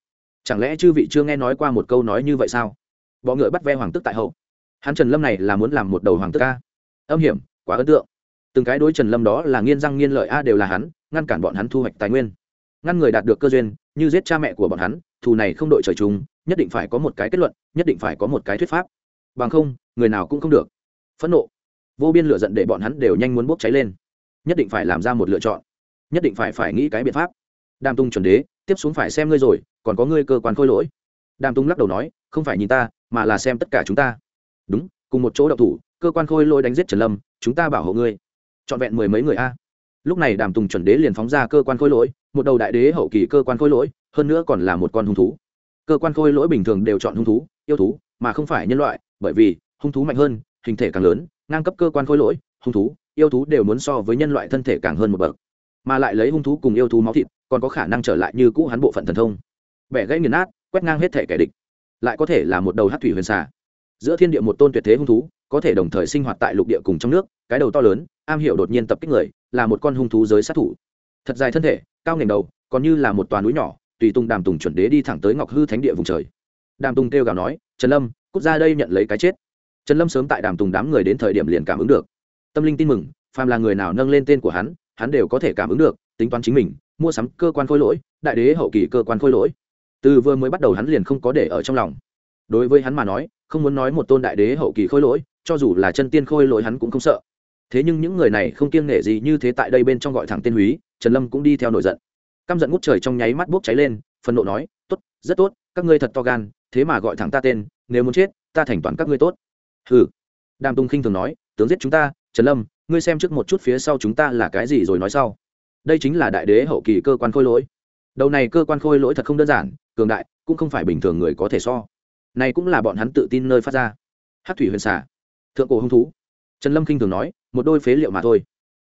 Chẳng lẽ chư vị chưa nghe nói qua một câu nói như vậy sao? Bọ ngựa bắt ve hoàng tức tại hậu. Hắn trần lâm này là muốn làm một đầu hoàng tức ca âm hiểm, quá ấn tượng. Từng cái đối trần lâm đó là nghiên răng nghiên lợi a đều là hắn, ngăn cản bọn hắn thu hoạch tài nguyên. Ngăn người đạt được cơ duyên, như giết cha mẹ của bọn hắn, thù này không đội trời chung, nhất định phải có một cái kết luận, nhất định phải có một cái thuyết pháp. Bằng không, người nào cũng không được. Phẫn nộ. Vô biên lựa giận để bọn hắn đều nhanh muốn bốc cháy lên. Nhất định phải làm ra một lựa chọn. Nhất định phải phải nghĩ cái biện pháp đàm tung chuẩn đế, tiếp xuống phải xem ngươi rồi, còn có ngươi cơ quan khôi lỗi. Đàm tung lắc đầu nói, không phải nhìn ta, mà là xem tất cả chúng ta. Đúng, cùng một chỗ đậu thủ, cơ quan khôi lỗi đánh giết trần lâm, chúng ta bảo hộ ngươi. Trọn vẹn mười mấy người a. Lúc này đàm tùng chuẩn đế liền phóng ra cơ quan khôi lỗi, một đầu đại đế hậu kỳ cơ quan khôi lỗi, hơn nữa còn là một con hung thú. Cơ quan khôi lỗi bình thường đều chọn hung thú, yêu thú, mà không phải nhân loại, bởi vì hung thú mạnh hơn, hình thể càng lớn, ngang cấp cơ quan khôi lỗi, hung thú, yêu thú đều muốn so với nhân loại thân thể càng hơn một bậc mà lại lấy hung thú cùng yêu thú máu thịt, còn có khả năng trở lại như cũ hắn bộ phận thần thông. Bẻ gãy nghiền nát, quét ngang hết thể kẻ địch. Lại có thể là một đầu hát thủy huyền xà. Giữa thiên địa một tôn tuyệt thế hung thú, có thể đồng thời sinh hoạt tại lục địa cùng trong nước, cái đầu to lớn, am hiểu đột nhiên tập kích người, là một con hung thú giới sát thủ. Thật dài thân thể, cao ngành đầu, còn như là một toàn núi nhỏ, tùy tung đàm tùng chuẩn đế đi thẳng tới ngọc hư thánh địa vùng trời. Đàm tùng kêu gào nói, trần lâm, cút ra đây nhận lấy cái chết. Trần lâm sớm tại đàm tùng đám người đến thời điểm liền cảm ứng được. Tâm linh tin mừng, phàm là người nào nâng lên tên của hắn hắn đều có thể cảm ứng được, tính toán chính mình, mua sắm cơ quan khôi lỗi, đại đế hậu kỳ cơ quan khôi lỗi. Từ vừa mới bắt đầu hắn liền không có để ở trong lòng. Đối với hắn mà nói, không muốn nói một tôn đại đế hậu kỳ khôi lỗi, cho dù là chân tiên khôi lỗi hắn cũng không sợ. Thế nhưng những người này không kiêng nể gì như thế tại đây bên trong gọi thẳng tên húy, trần lâm cũng đi theo nổi giận. Căm giận ngút trời trong nháy mắt bốc cháy lên phần nộ nói, tốt, rất tốt, các ngươi thật to gan, thế mà gọi thẳng ta tên, nếu muốn chết, ta thành toàn các ngươi tốt. Hừ. Đàm tung khinh thường nói, tướng giết chúng ta, trần lâm ngươi xem trước một chút phía sau chúng ta là cái gì rồi nói sau. Đây chính là đại đế hậu kỳ cơ quan khôi lỗi. Đầu này cơ quan khôi lỗi thật không đơn giản, cường đại, cũng không phải bình thường người có thể so. Này cũng là bọn hắn tự tin nơi phát ra. Hát thủy huyền xả thượng cổ hung thú. Trần lâm kinh thường nói, một đôi phế liệu mà thôi.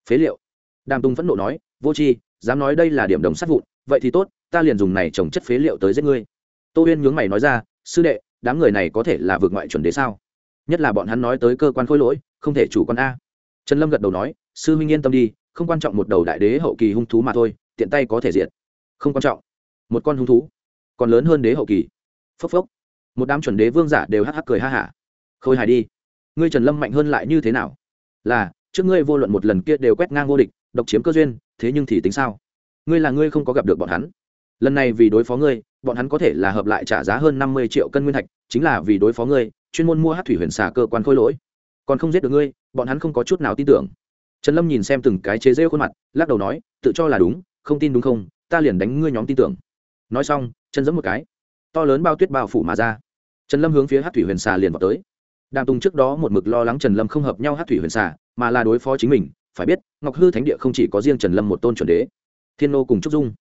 Phế liệu? Đàm tùng phẫn nộ nói, vô c h i dám nói đây là điểm đồng sắt vụn, vậy thì tốt, ta liền dùng này trồng chất phế liệu tới giết ngươi. Tô huyên nhướng mày nói ra, sư đệ, đám người này có thể là vượt ngoại chuẩn đế sao? Nhất là bọn hắn nói tới cơ quan khôi lỗi, không thể chủ quan a trần lâm gật đầu nói, sư minh yên tâm đi, không quan trọng một đầu đại đế hậu kỳ hung thú mà thôi, tiện tay có thể diệt. Không quan trọng. Một con hung thú, còn lớn hơn đế hậu kỳ. Phốc phốc. Một đám chuẩn đế vương giả đều hắc hắc cười ha hả. Khôi hài đi, ngươi trần lâm mạnh hơn lại như thế nào? Là, trước ngươi vô luận một lần kia đều quét ngang vô địch, độc chiếm cơ duyên, thế nhưng thì tính sao? Ngươi là ngươi không có gặp được bọn hắn. Lần này vì đối phó ngươi, bọn hắn có thể là hợp lại trả giá hơn năm mươi triệu cân nguyên thạch, chính là vì đối phó ngươi, chuyên môn mua hát thủy huyền xà cơ quan khôi lỗi. Còn không giết được ngươi bọn hắn không có chút nào tin tưởng. Trần lâm nhìn xem từng cái chế rêu khuôn mặt, lắc đầu nói, tự cho là đúng, không tin đúng không, ta liền đánh ngươi nhóm tin tưởng. Nói xong chân giẫm một cái. To lớn bao tuyết bao phủ mà ra. Trần lâm hướng phía hát thủy huyền xà liền vào tới. Đàm tùng trước đó một mực lo lắng trần lâm không hợp nhau hát thủy huyền xà, mà là đối phó chính mình, phải biết, ngọc hư thánh địa không chỉ có riêng trần lâm một tôn chuẩn đế. Thiên nô cùng trúc dung.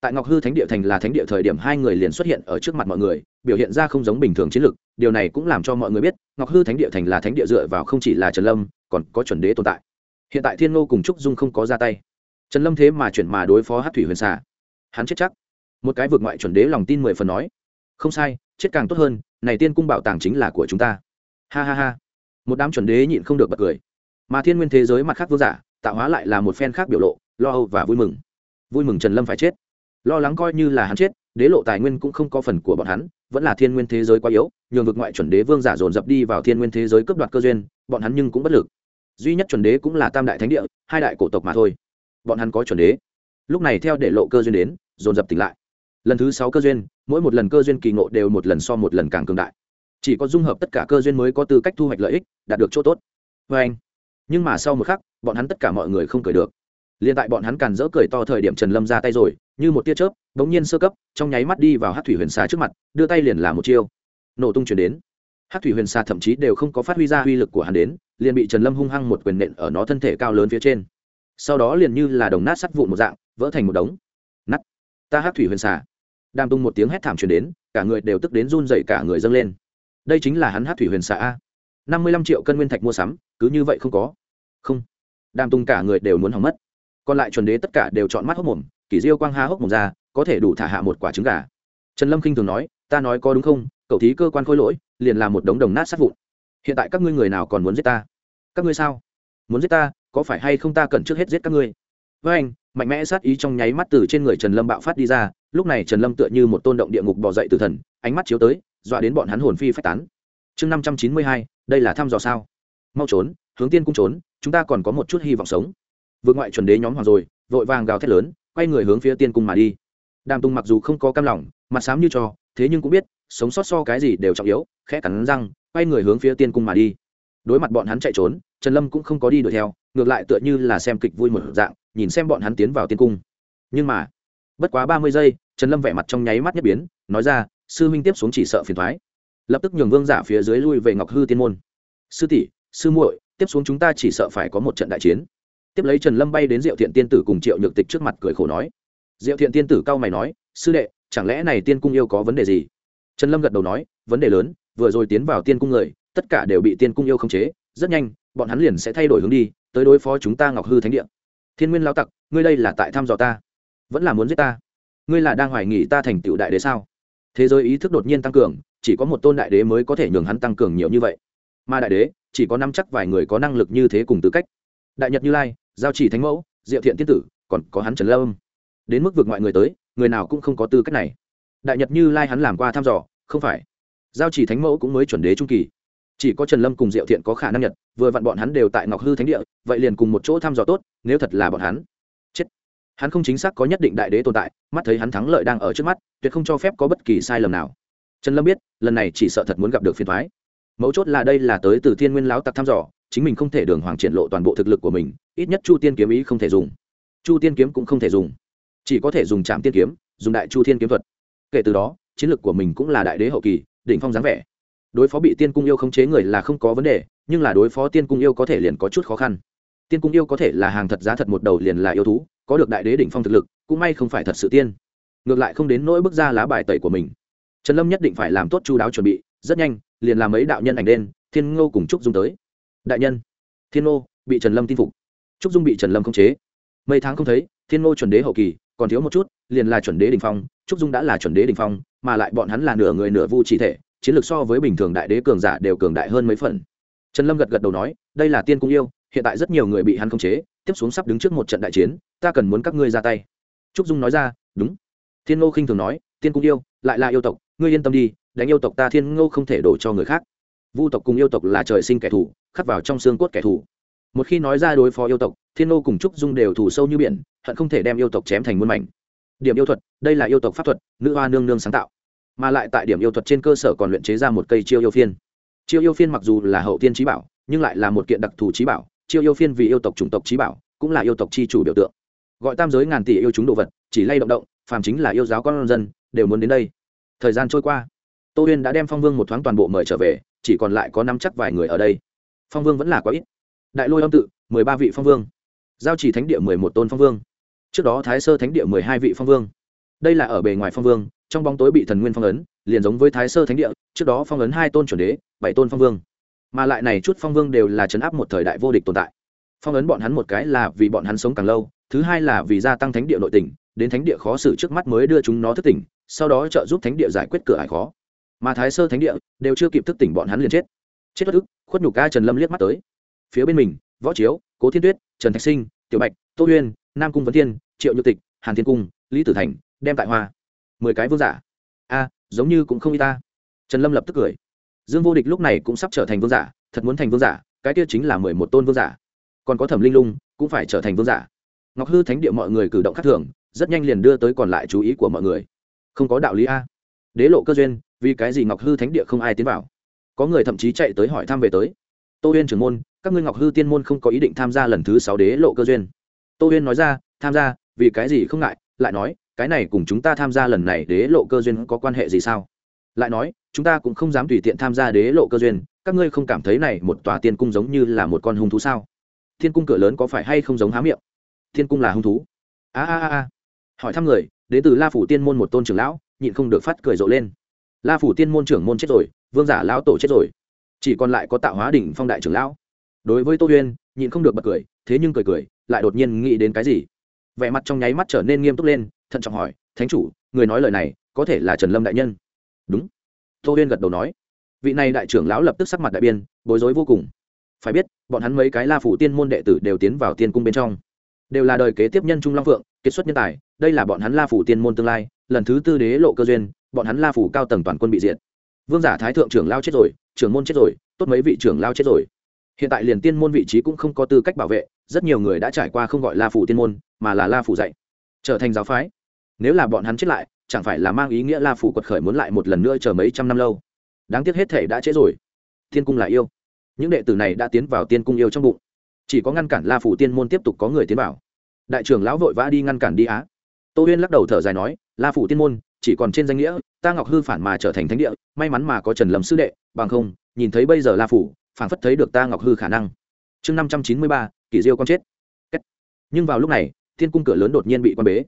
Tại ngọc hư thánh địa thành là thánh địa thời điểm hai người liền xuất hiện ở trước mặt mọi người, biểu hiện ra không giống bình thường chiến lược, điều này cũng làm cho mọi người biết, ngọc hư thánh địa thành là thánh địa dựa vào không chỉ là trần lâm còn có chuẩn đế tồn tại. Hiện tại thiên ngô cùng trúc dung không có ra tay. Trần lâm thế mà chuyển mà đối phó hát thủy huyền xà. Hắn chết chắc. Một cái vượt ngoại chuẩn đế lòng tin mười phần nói, không sai, chết càng tốt hơn, này tiên cung bảo tàng chính là của chúng ta. Ha ha ha. Một đám chuẩn đế nhịn không được bật cười. Mà thiên nguyên thế giới mặt khác vương giả, tạo hóa lại là một phen khác biểu lộ, lo âu và vui mừng. Vui mừng trần lâm phải chết. Lo lắng coi như là hắn chết, đế lộ tài nguyên cũng không có phần của bọn hắn vẫn là thiên nguyên thế giới quá yếu, nhường vực ngoại chuẩn đế vương giả dồn dập đi vào thiên nguyên thế giới cướp đoạt cơ duyên, bọn hắn nhưng cũng bất lực. Duy nhất chuẩn đế cũng là tam đại thánh địa, hai đại cổ tộc mà thôi. Bọn hắn có chuẩn đế. Lúc này theo để lộ cơ duyên đến, dồn dập tỉnh lại. Lần thứ sáu cơ duyên, mỗi một lần cơ duyên kỳ ngộ đều một lần so một lần càng cường đại. Chỉ có dung hợp tất cả cơ duyên mới có tư cách thu hoạch lợi ích, đạt được chỗ tốt. Vê anh nhưng mà sau một khắc, bọn hắn tất cả mọi người không cười được liền tại bọn hắn càn dỡ cười to thời điểm trần lâm ra tay rồi, như một tia chớp, bỗng nhiên sơ cấp, trong nháy mắt đi vào hát thủy huyền xà trước mặt, đưa tay liền là một chiêu. Nổ tung chuyển đến. Hát thủy huyền xà thậm chí đều không có phát huy ra uy lực của hắn đến, liền bị trần lâm hung hăng một quyền nện ở nó thân thể cao lớn phía trên. Sau đó liền như là đồng nát sắt vụn một dạng, vỡ thành một đống. Nắt ta hát thủy huyền xà. Đàm tung một tiếng hét thảm chuyển đến, cả người đều tức đến run dậy cả người dâng lên. Đây chính là hắn hát thủy huyền xà a. Năm mươi lăm triệu cân nguyên thạch mua sắm, cứ như vậy không có. Không. Đàm tung cả người đều muốn hỏng mất còn lại chuẩn đế tất cả đều chọn mắt hốc mồm, kỷ diêu quang ha hốc mồm ra, có thể đủ thả hạ một quả trứng gà. Trần lâm k i n h thường nói, ta nói có đúng không? Cậu thí cơ quan khôi lỗi, liền là một đống đồng nát sát vụn. Hiện tại các ngươi người nào còn muốn giết ta? Các ngươi sao? Muốn giết ta, có phải hay không ta cần trước hết giết các ngươi? Với anh, mạnh mẽ sát ý trong nháy mắt từ trên người trần lâm bạo phát đi ra, lúc này trần lâm tựa như một tôn động địa ngục bỏ dậy từ thần, ánh mắt chiếu tới, dọa đến bọn hắn hồn phi phách tán. Chương năm trăm chín mươi hai, đây là thăm dò sao. Mau trốn, hướng tiên cũng trốn, chúng ta còn có một chút hy vọng sống vượt ngoại chuẩn đế nhóm hoàng rồi, vội vàng gào thét lớn, quay người hướng phía tiên cung mà đi. Đàm tùng mặc dù không có cam lòng, mặt xám như cho, thế nhưng cũng biết, sống sót so cái gì đều trọng yếu, khẽ cắn răng, quay người hướng phía tiên cung mà đi. Đối mặt bọn hắn chạy trốn, trần lâm cũng không có đi đuổi theo, ngược lại tựa như là xem kịch vui một dạng, nhìn xem bọn hắn tiến vào tiên cung. Nhưng mà, bất quá ba mươi giây, trần lâm vẻ mặt trong nháy mắt nhất biến, nói ra, sư huynh tiếp xuống chỉ sợ phiền thoái. Lập tức nhường vương giả phía dưới lui về ngọc hư tiên môn. Sư tỷ, sư muội, tiếp xuống chúng ta chỉ sợ phải có một trận đại chiến tiếp lấy trần lâm bay đến diệu thiện tiên tử cùng triệu nhược tịch trước mặt cười khổ nói. Diệu thiện tiên tử cao mày nói, sư đệ, chẳng lẽ này tiên cung yêu có vấn đề gì? Trần lâm gật đầu nói, vấn đề lớn, vừa rồi tiến vào tiên cung người, tất cả đều bị tiên cung yêu khống chế, rất nhanh, bọn hắn liền sẽ thay đổi hướng đi, tới đối phó chúng ta ngọc hư thánh địa. Thiên nguyên lao tặc, ngươi đây là tại thăm dò ta, vẫn là muốn giết ta? Ngươi là đang hoài nghị ta thành tựu đại đế sao? Thế giới ý thức đột nhiên tăng cường, chỉ có một tôn đại đế mới có thể nhường hắn tăng cường nhiều như vậy. Mà đại đế, chỉ có năm chắc vài người có năng lực như thế cùng tư cách. Đại nhật như lai giao chỉ thánh mẫu, diệu thiện tiên tử, còn có hắn trần lâm đến mức vượt ngoại người tới, người nào cũng không có tư cách này. Đại nhật như lai hắn làm qua thăm dò, không phải. Giao chỉ thánh mẫu cũng mới chuẩn đế trung kỳ. Chỉ có trần lâm cùng diệu thiện có khả năng nhật vừa vặn bọn hắn đều tại ngọc hư thánh địa, vậy liền cùng một chỗ thăm dò tốt, nếu thật là bọn hắn. Chết. Hắn không chính xác có nhất định đại đế tồn tại, mắt thấy hắn thắng lợi đang ở trước mắt, tuyệt không cho phép có bất kỳ sai lầm nào. Trần lâm biết, lần này chỉ sợ thật muốn gặp được phiền thoái mấu chốt là đây là tới từ thiên nguyên lão tặc thăm dò chính mình không thể đường hoàng triển lộ toàn bộ thực lực của mình, ít nhất chu tiên kiếm ý không thể dùng. Chu tiên kiếm cũng không thể dùng. Chỉ có thể dùng trạm tiên kiếm, dùng đại chu thiên kiếm thuật. Kể từ đó, chiến lược của mình cũng là đại đế hậu kỳ, đỉnh phong dáng vẻ. Đối phó bị tiên cung yêu khống chế người là không có vấn đề, nhưng là đối phó tiên cung yêu có thể liền có chút khó khăn. Tiên cung yêu có thể là hàng thật giá thật một đầu liền là yêu thú, có được đại đế đỉnh phong thực lực, cũng may không phải thật sự tiên. Ngược lại không đến nỗi bước ra lá bài tẩy của mình. Trần lâm nhất định phải làm tốt chu đáo chuẩn bị, rất nhanh, liền làm mấy đạo nhân ảnh đen, thiên ngô cùng trúc dung tới đại nhân, thiên ngô bị trần lâm tin phục. Trúc dung bị trần lâm khống chế. Mấy tháng không thấy, thiên ngô chuẩn đế hậu kỳ, còn thiếu một chút, liền là chuẩn đế đình phong. Trúc dung đã là chuẩn đế đình phong, mà lại bọn hắn là nửa người nửa vu chỉ thể, chiến lược so với bình thường đại đế cường giả đều cường đại hơn mấy phần. Trần lâm gật gật đầu nói, đây là tiên cung yêu, hiện tại rất nhiều người bị hắn khống chế, tiếp xuống sắp đứng trước một trận đại chiến, ta cần muốn các ngươi ra tay. Trúc dung nói ra, đúng. Thiên ngô khinh thường nói, tiên cung yêu, lại là yêu tộc, ngươi yên tâm đi, đánh yêu tộc ta thiên ngô không thể đổ cho người khác. Vu tộc cùng yêu tộc là trời sinh kẻ thù khắc vào trong xương cốt kẻ thù. Một khi nói ra đối phó yêu tộc, thiên ngô cùng trúc dung đều thù sâu như biển, hận không thể đem yêu tộc chém thành muôn mảnh. Điểm yêu thuật, đây là yêu tộc pháp thuật, nữ hoa nương nương sáng tạo. Mà lại tại điểm yêu thuật trên cơ sở còn luyện chế ra một cây chiêu yêu phiên. Chiêu yêu phiên mặc dù là hậu tiên trí bảo, nhưng lại là một kiện đặc thù trí bảo, chiêu yêu phiên vì yêu tộc chủng tộc trí bảo, cũng là yêu tộc chi chủ biểu tượng. Gọi tam giới ngàn tỷ yêu chúng đồ vật, chỉ lay động động, phàm chính là yêu giáo con dân, đều muốn đến đây. Thời gian trôi qua, tô huyên đã đem phong vương một thoáng toàn bộ mời trở về, chỉ còn lại có năm chắc vài người ở đây phong vương vẫn là quá ít. Đại lôi âm tự, mười ba vị phong vương. Giao chỉ thánh địa mười một tôn phong vương. Trước đó thái sơ thánh địa mười hai vị phong vương. Đây là ở bề ngoài phong vương, trong bóng tối bị thần nguyên phong ấn, liền giống với thái sơ thánh địa, trước đó phong ấn hai tôn chuẩn đế, bảy tôn phong vương. Mà lại này chút phong vương đều là chấn áp một thời đại vô địch tồn tại. Phong ấn bọn hắn một cái là vì bọn hắn sống càng lâu, thứ hai là vì gia tăng thánh địa nội tỉnh đến thánh địa khó xử trước mắt mới đưa chúng nó thức tỉnh, sau đó trợ giúp thánh địa giải quyết cửa ải khó. Mà thái sơ thánh địa đều chưa kịp thức tỉnh bọn hắn liền chết. Chết bất ức khuất nhục ca trần lâm liếc mắt tới. Phía bên mình, võ chiếu, cố thiên tuyết, trần thạch sinh, tiểu bạch, tô huyên, nam cung vấn thiên, triệu nhược tịch, hàn thiên cung, lý tử thành, đem tại hoa. Mười cái vương giả. A, giống như cũng không y ta. Trần lâm lập tức cười. Dương vô địch lúc này cũng sắp trở thành vương giả, thật muốn thành vương giả, cái kia chính là mười một tôn vương giả. Còn có thẩm linh lung, cũng phải trở thành vương giả. Ngọc hư thánh địa mọi người cử động khác thường, rất nhanh liền đưa tới còn lại chú ý của mọi người. Không có đạo lý a. Đế lộ cơ duyên, vì cái gì ngọc hư thánh địa không ai tiến vào? Có người thậm chí chạy tới hỏi thăm về tới. Tô huyên trưởng môn, các ngươi ngọc hư tiên môn không có ý định tham gia lần thứ sáu đế lộ cơ duyên. Tô huyên nói ra, tham gia, vì cái gì không ngại, lại nói, cái này cùng chúng ta tham gia lần này đế lộ cơ duyên có quan hệ gì sao? Lại nói, chúng ta cũng không dám tùy tiện tham gia đế lộ cơ duyên, các ngươi không cảm thấy này một tòa tiên cung giống như là một con hung thú sao? Thiên cung cửa lớn có phải hay không giống há miệng? Thiên cung là hung thú. A a a hỏi thăm người, đến từ la phủ tiên môn một tôn trưởng lão, nhịn không được phát cười rộ lên la phủ tiên môn trưởng môn chết rồi, vương giả lão tổ chết rồi. Chỉ còn lại có tạo hóa đỉnh phong đại trưởng lão. Đối với tô huyên, nhịn không được bật cười, thế nhưng cười cười, lại đột nhiên nghĩ đến cái gì? Vẻ mặt trong nháy mắt trở nên nghiêm túc lên, thận trọng hỏi, thánh chủ, người nói lời này có thể là trần lâm đại nhân? Đúng. Tô huyên gật đầu nói. Vị này đại trưởng lão lập tức sắc mặt đại biên bối rối vô cùng. Phải biết, bọn hắn mấy cái la phủ tiên môn đệ tử đều tiến vào tiên cung bên trong. Đều là đời kế tiếp nhân trung long phượng kết xuất nhân tài, đây là bọn hắn la phủ tiên môn tương lai, lần thứ tư đế lộ cơ duyên bọn hắn la phủ cao tầng toàn quân bị diệt. Vương giả thái thượng trưởng lao chết rồi, trưởng môn chết rồi, tốt mấy vị trưởng lao chết rồi. Hiện tại liền tiên môn vị trí cũng không có tư cách bảo vệ, rất nhiều người đã trải qua không gọi la phủ tiên môn, mà là la phủ dạy. Trở thành giáo phái. Nếu là bọn hắn chết lại, chẳng phải là mang ý nghĩa la phủ quật khởi muốn lại một lần nữa chờ mấy trăm năm lâu. Đáng tiếc hết thể đã chết rồi. Tiên cung là yêu. Những đệ tử này đã tiến vào tiên cung yêu trong bụng. Chỉ có ngăn cản la phủ tiên môn tiếp tục có người tiến vào. Đại trưởng lão vội vã đi ngăn cản đi á. Tô huyên lắc đầu thở dài nói, la phủ tiên môn chỉ còn trên danh nghĩa, ta ngọc hư phản mà trở thành thánh địa, may mắn mà có trần lâm sư đệ, bằng không, nhìn thấy bây giờ la phủ, phản phất thấy được ta ngọc hư khả năng. Chương năm trăm chín mươi ba, kỷ diêu con chết. Nhưng vào lúc này tiên cung cửa lớn đột nhiên bị quan bế.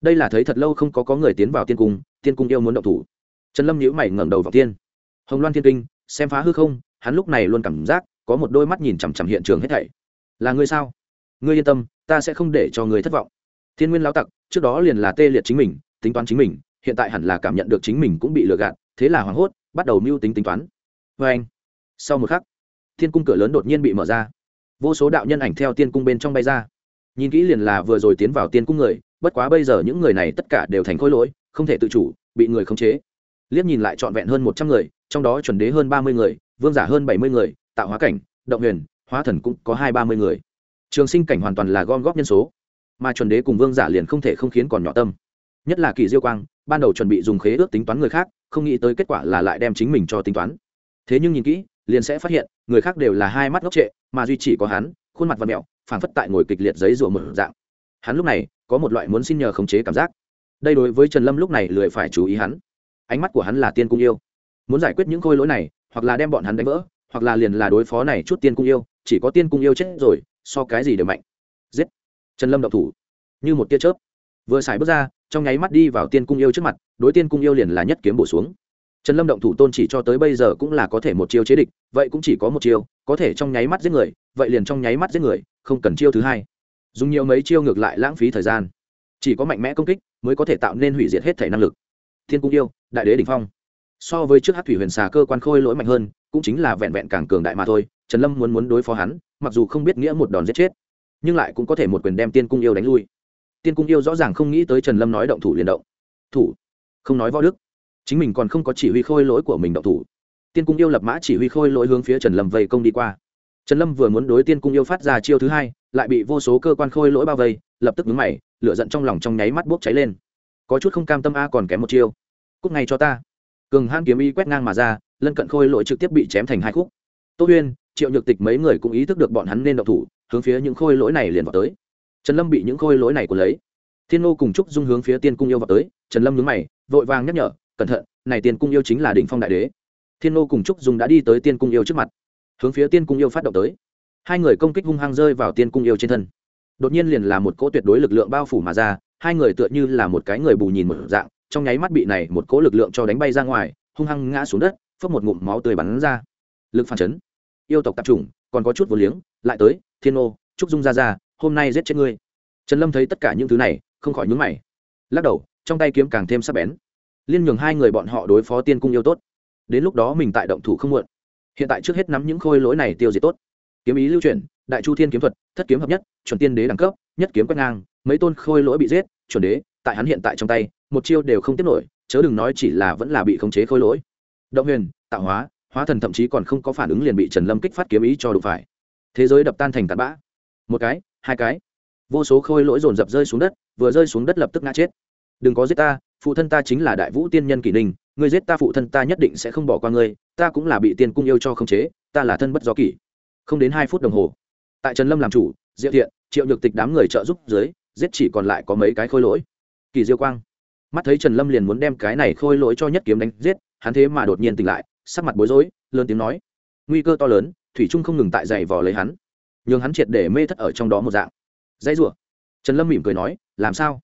Đây là thấy thật lâu không có có người tiến vào tiên cung tiên cung yêu muốn động thủ. Trần lâm nhữ mày ngẩng đầu vào tiên hồng loan thiên kinh, xem phá hư không, hắn lúc này luôn cảm giác có một đôi mắt nhìn chằm chằm hiện trường hết thảy. Là ngươi sao? Ngươi yên tâm, ta sẽ không để cho ngươi thất vọng. Thiên nguyên lão tặc, trước đó liền là tê liệt chính mình, tính toán chính mình hiện tại hẳn là cảm nhận được chính mình cũng bị lừa gạt, thế là hoảng hốt, bắt đầu mưu tính tính toán. Vê anh, sau một khắc, thiên cung cửa lớn đột nhiên bị mở ra. Vô số đạo nhân ảnh theo tiên cung bên trong bay ra. Nhìn kỹ liền là vừa rồi tiến vào tiên cung người, bất quá bây giờ những người này tất cả đều thành khối lỗi, không thể tự chủ, bị người khống chế. Liếc nhìn lại trọn vẹn hơn một trăm người, trong đó chuẩn đế hơn ba mươi người, vương giả hơn bảy mươi người, tạo hóa cảnh, động huyền, hóa thần cũng có hai ba mươi người. Trường sinh cảnh hoàn toàn là gom góp nhân số, mà chuẩn đế cùng vương giả liền không thể không khiến còn nhỏ tâm nhất là kỳ diêu quang, ban đầu chuẩn bị dùng khế ước tính toán người khác, không nghĩ tới kết quả là lại đem chính mình cho tính toán. Thế nhưng nhìn kỹ, liền sẽ phát hiện, người khác đều là hai mắt ngốc trệ, mà duy chỉ có hắn, khuôn mặt và mẹo, phảng phất tại ngồi kịch liệt giấy rùa một dạng. Hắn lúc này, có một loại muốn xin nhờ khống chế cảm giác. Đây đối với trần lâm lúc này lười phải chú ý hắn. Ánh mắt của hắn là tiên cung yêu. Muốn giải quyết những khôi lỗi này, hoặc là đem bọn hắn đánh vỡ, hoặc là liền là đối phó này chút tiên cung yêu, chỉ có tiên cung yêu chết rồi, so cái gì đều mạnh. Giết. Trần lâm động thủ. Như một tia chớp. Vừa xài bước ra trong nháy mắt đi vào tiên cung yêu trước mặt, đối tiên cung yêu liền là nhất kiếm bổ xuống. Trần lâm động thủ tôn chỉ cho tới bây giờ cũng là có thể một chiêu chế địch, vậy cũng chỉ có một chiêu, có thể trong nháy mắt giết người, vậy liền trong nháy mắt giết người, không cần chiêu thứ hai. Dùng nhiều mấy chiêu ngược lại lãng phí thời gian. Chỉ có mạnh mẽ công kích mới có thể tạo nên hủy diệt hết thể năng lực. Thiên cung yêu, đại đế đ ỉ n h phong. So với trước hát thủy huyền xà cơ quan khôi lỗi mạnh hơn, cũng chính là vẹn vẹn càng cường đại mà thôi, trần lâm muốn muốn đối phó hắn, mặc dù không biết nghĩa một đòn giết chết, nhưng lại cũng có thể một quyền đem tiên cung yêu đánh lui tiên cung yêu rõ ràng không nghĩ tới trần lâm nói động thủ liền động. Thủ? Không nói võ đức. Chính mình còn không có chỉ huy khôi lỗi của mình động thủ. Tiên cung yêu lập mã chỉ huy khôi lỗi hướng phía trần lâm vây công đi qua. Trần lâm vừa muốn đối tiên cung yêu phát ra chiêu thứ hai, lại bị vô số cơ quan khôi lỗi bao vây, lập tức ngứng mày, lửa giận trong lòng trong nháy mắt bốc cháy lên. Có chút không cam tâm a còn kém một chiêu. Cúc ngay cho ta. Cường han kiếm y quét ngang mà ra, lân cận khôi lỗi trực tiếp bị chém thành hai khúc. Tô huyên, triệu nhược tịch mấy người cũng ý thức được bọn hắn nên động thủ, hướng phía những khôi lỗi này liền vào tới trần lâm bị những khôi lỗi này của lấy. Thiên nô cùng trúc dung hướng phía tiên cung yêu vào tới, trần lâm nhướng mày, vội vàng nhắc nhở, cẩn thận, này tiên cung yêu chính là đỉnh phong đại đế. Thiên nô cùng trúc dung đã đi tới tiên cung yêu trước mặt, hướng phía tiên cung yêu phát động tới. Hai người công kích hung hăng rơi vào tiên cung yêu trên thân. Đột nhiên liền là một cỗ tuyệt đối lực lượng bao phủ mà ra, hai người tựa như là một cái người bù nhìn một dạng, trong nháy mắt bị này một cỗ lực lượng cho đánh bay ra ngoài, hung hăng ngã xuống đất phấp một ngụm máu tươi bắn ra. Lực phản chấn. Yêu tộc tạp chủng, còn có chút vô liếng, lại tới, thiên ô trúc dung ra ra hôm nay giết chết ngươi. Trần lâm thấy tất cả những thứ này, không khỏi nhúng mày. Lắc đầu, trong tay kiếm càng thêm sắc bén. Liên nhường hai người bọn họ đối phó tiên cung yêu tốt. Đến lúc đó mình tại động thủ không muộn. Hiện tại trước hết nắm những khôi lỗi này tiêu diệt tốt. Kiếm ý lưu chuyển, đại chu thiên kiếm thuật, thất kiếm hợp nhất, chuẩn tiên đế đẳng cấp, nhất kiếm quét ngang, mấy tôn khôi lỗi bị giết, chuẩn đế, tại hắn hiện tại trong tay, một chiêu đều không tiếp nổi, chớ đừng nói chỉ là vẫn là bị khống chế khôi lỗi. Động huyền, tạo hóa hóa thần thậm chí còn không có phản ứng liền bị trần lâm kích phát kiếm ý cho đụng phải. Thế giới đập tan thành tạt bã. Một cái hai cái. Vô số khôi lỗi dồn dập rơi xuống đất, vừa rơi xuống đất lập tức ngã chết. Đừng có giết ta, phụ thân ta chính là đại vũ tiên nhân kỷ ninh, ngươi giết ta phụ thân ta nhất định sẽ không bỏ qua ngươi, ta cũng là bị tiên cung yêu cho khống chế, ta là thân bất do kỷ. Không đến hai phút đồng hồ, tại trần lâm làm chủ, diệu thiện, triệu nhược tịch đám người trợ giúp dưới, giết chỉ còn lại có mấy cái khôi lỗi. Kỳ diêu quang, mắt thấy trần lâm liền muốn đem cái này khôi lỗi cho nhất kiếm đánh giết, hắn thế mà đột nhiên tỉnh lại, sắc mặt bối rối, lớn tiếng nói. Nguy cơ to lớn, thủy trung không ngừng tại giày vò lấy hắn nhường hắn triệt để mê thất ở trong đó một dạng. Dãy rủa. Trần lâm mỉm cười nói, làm sao?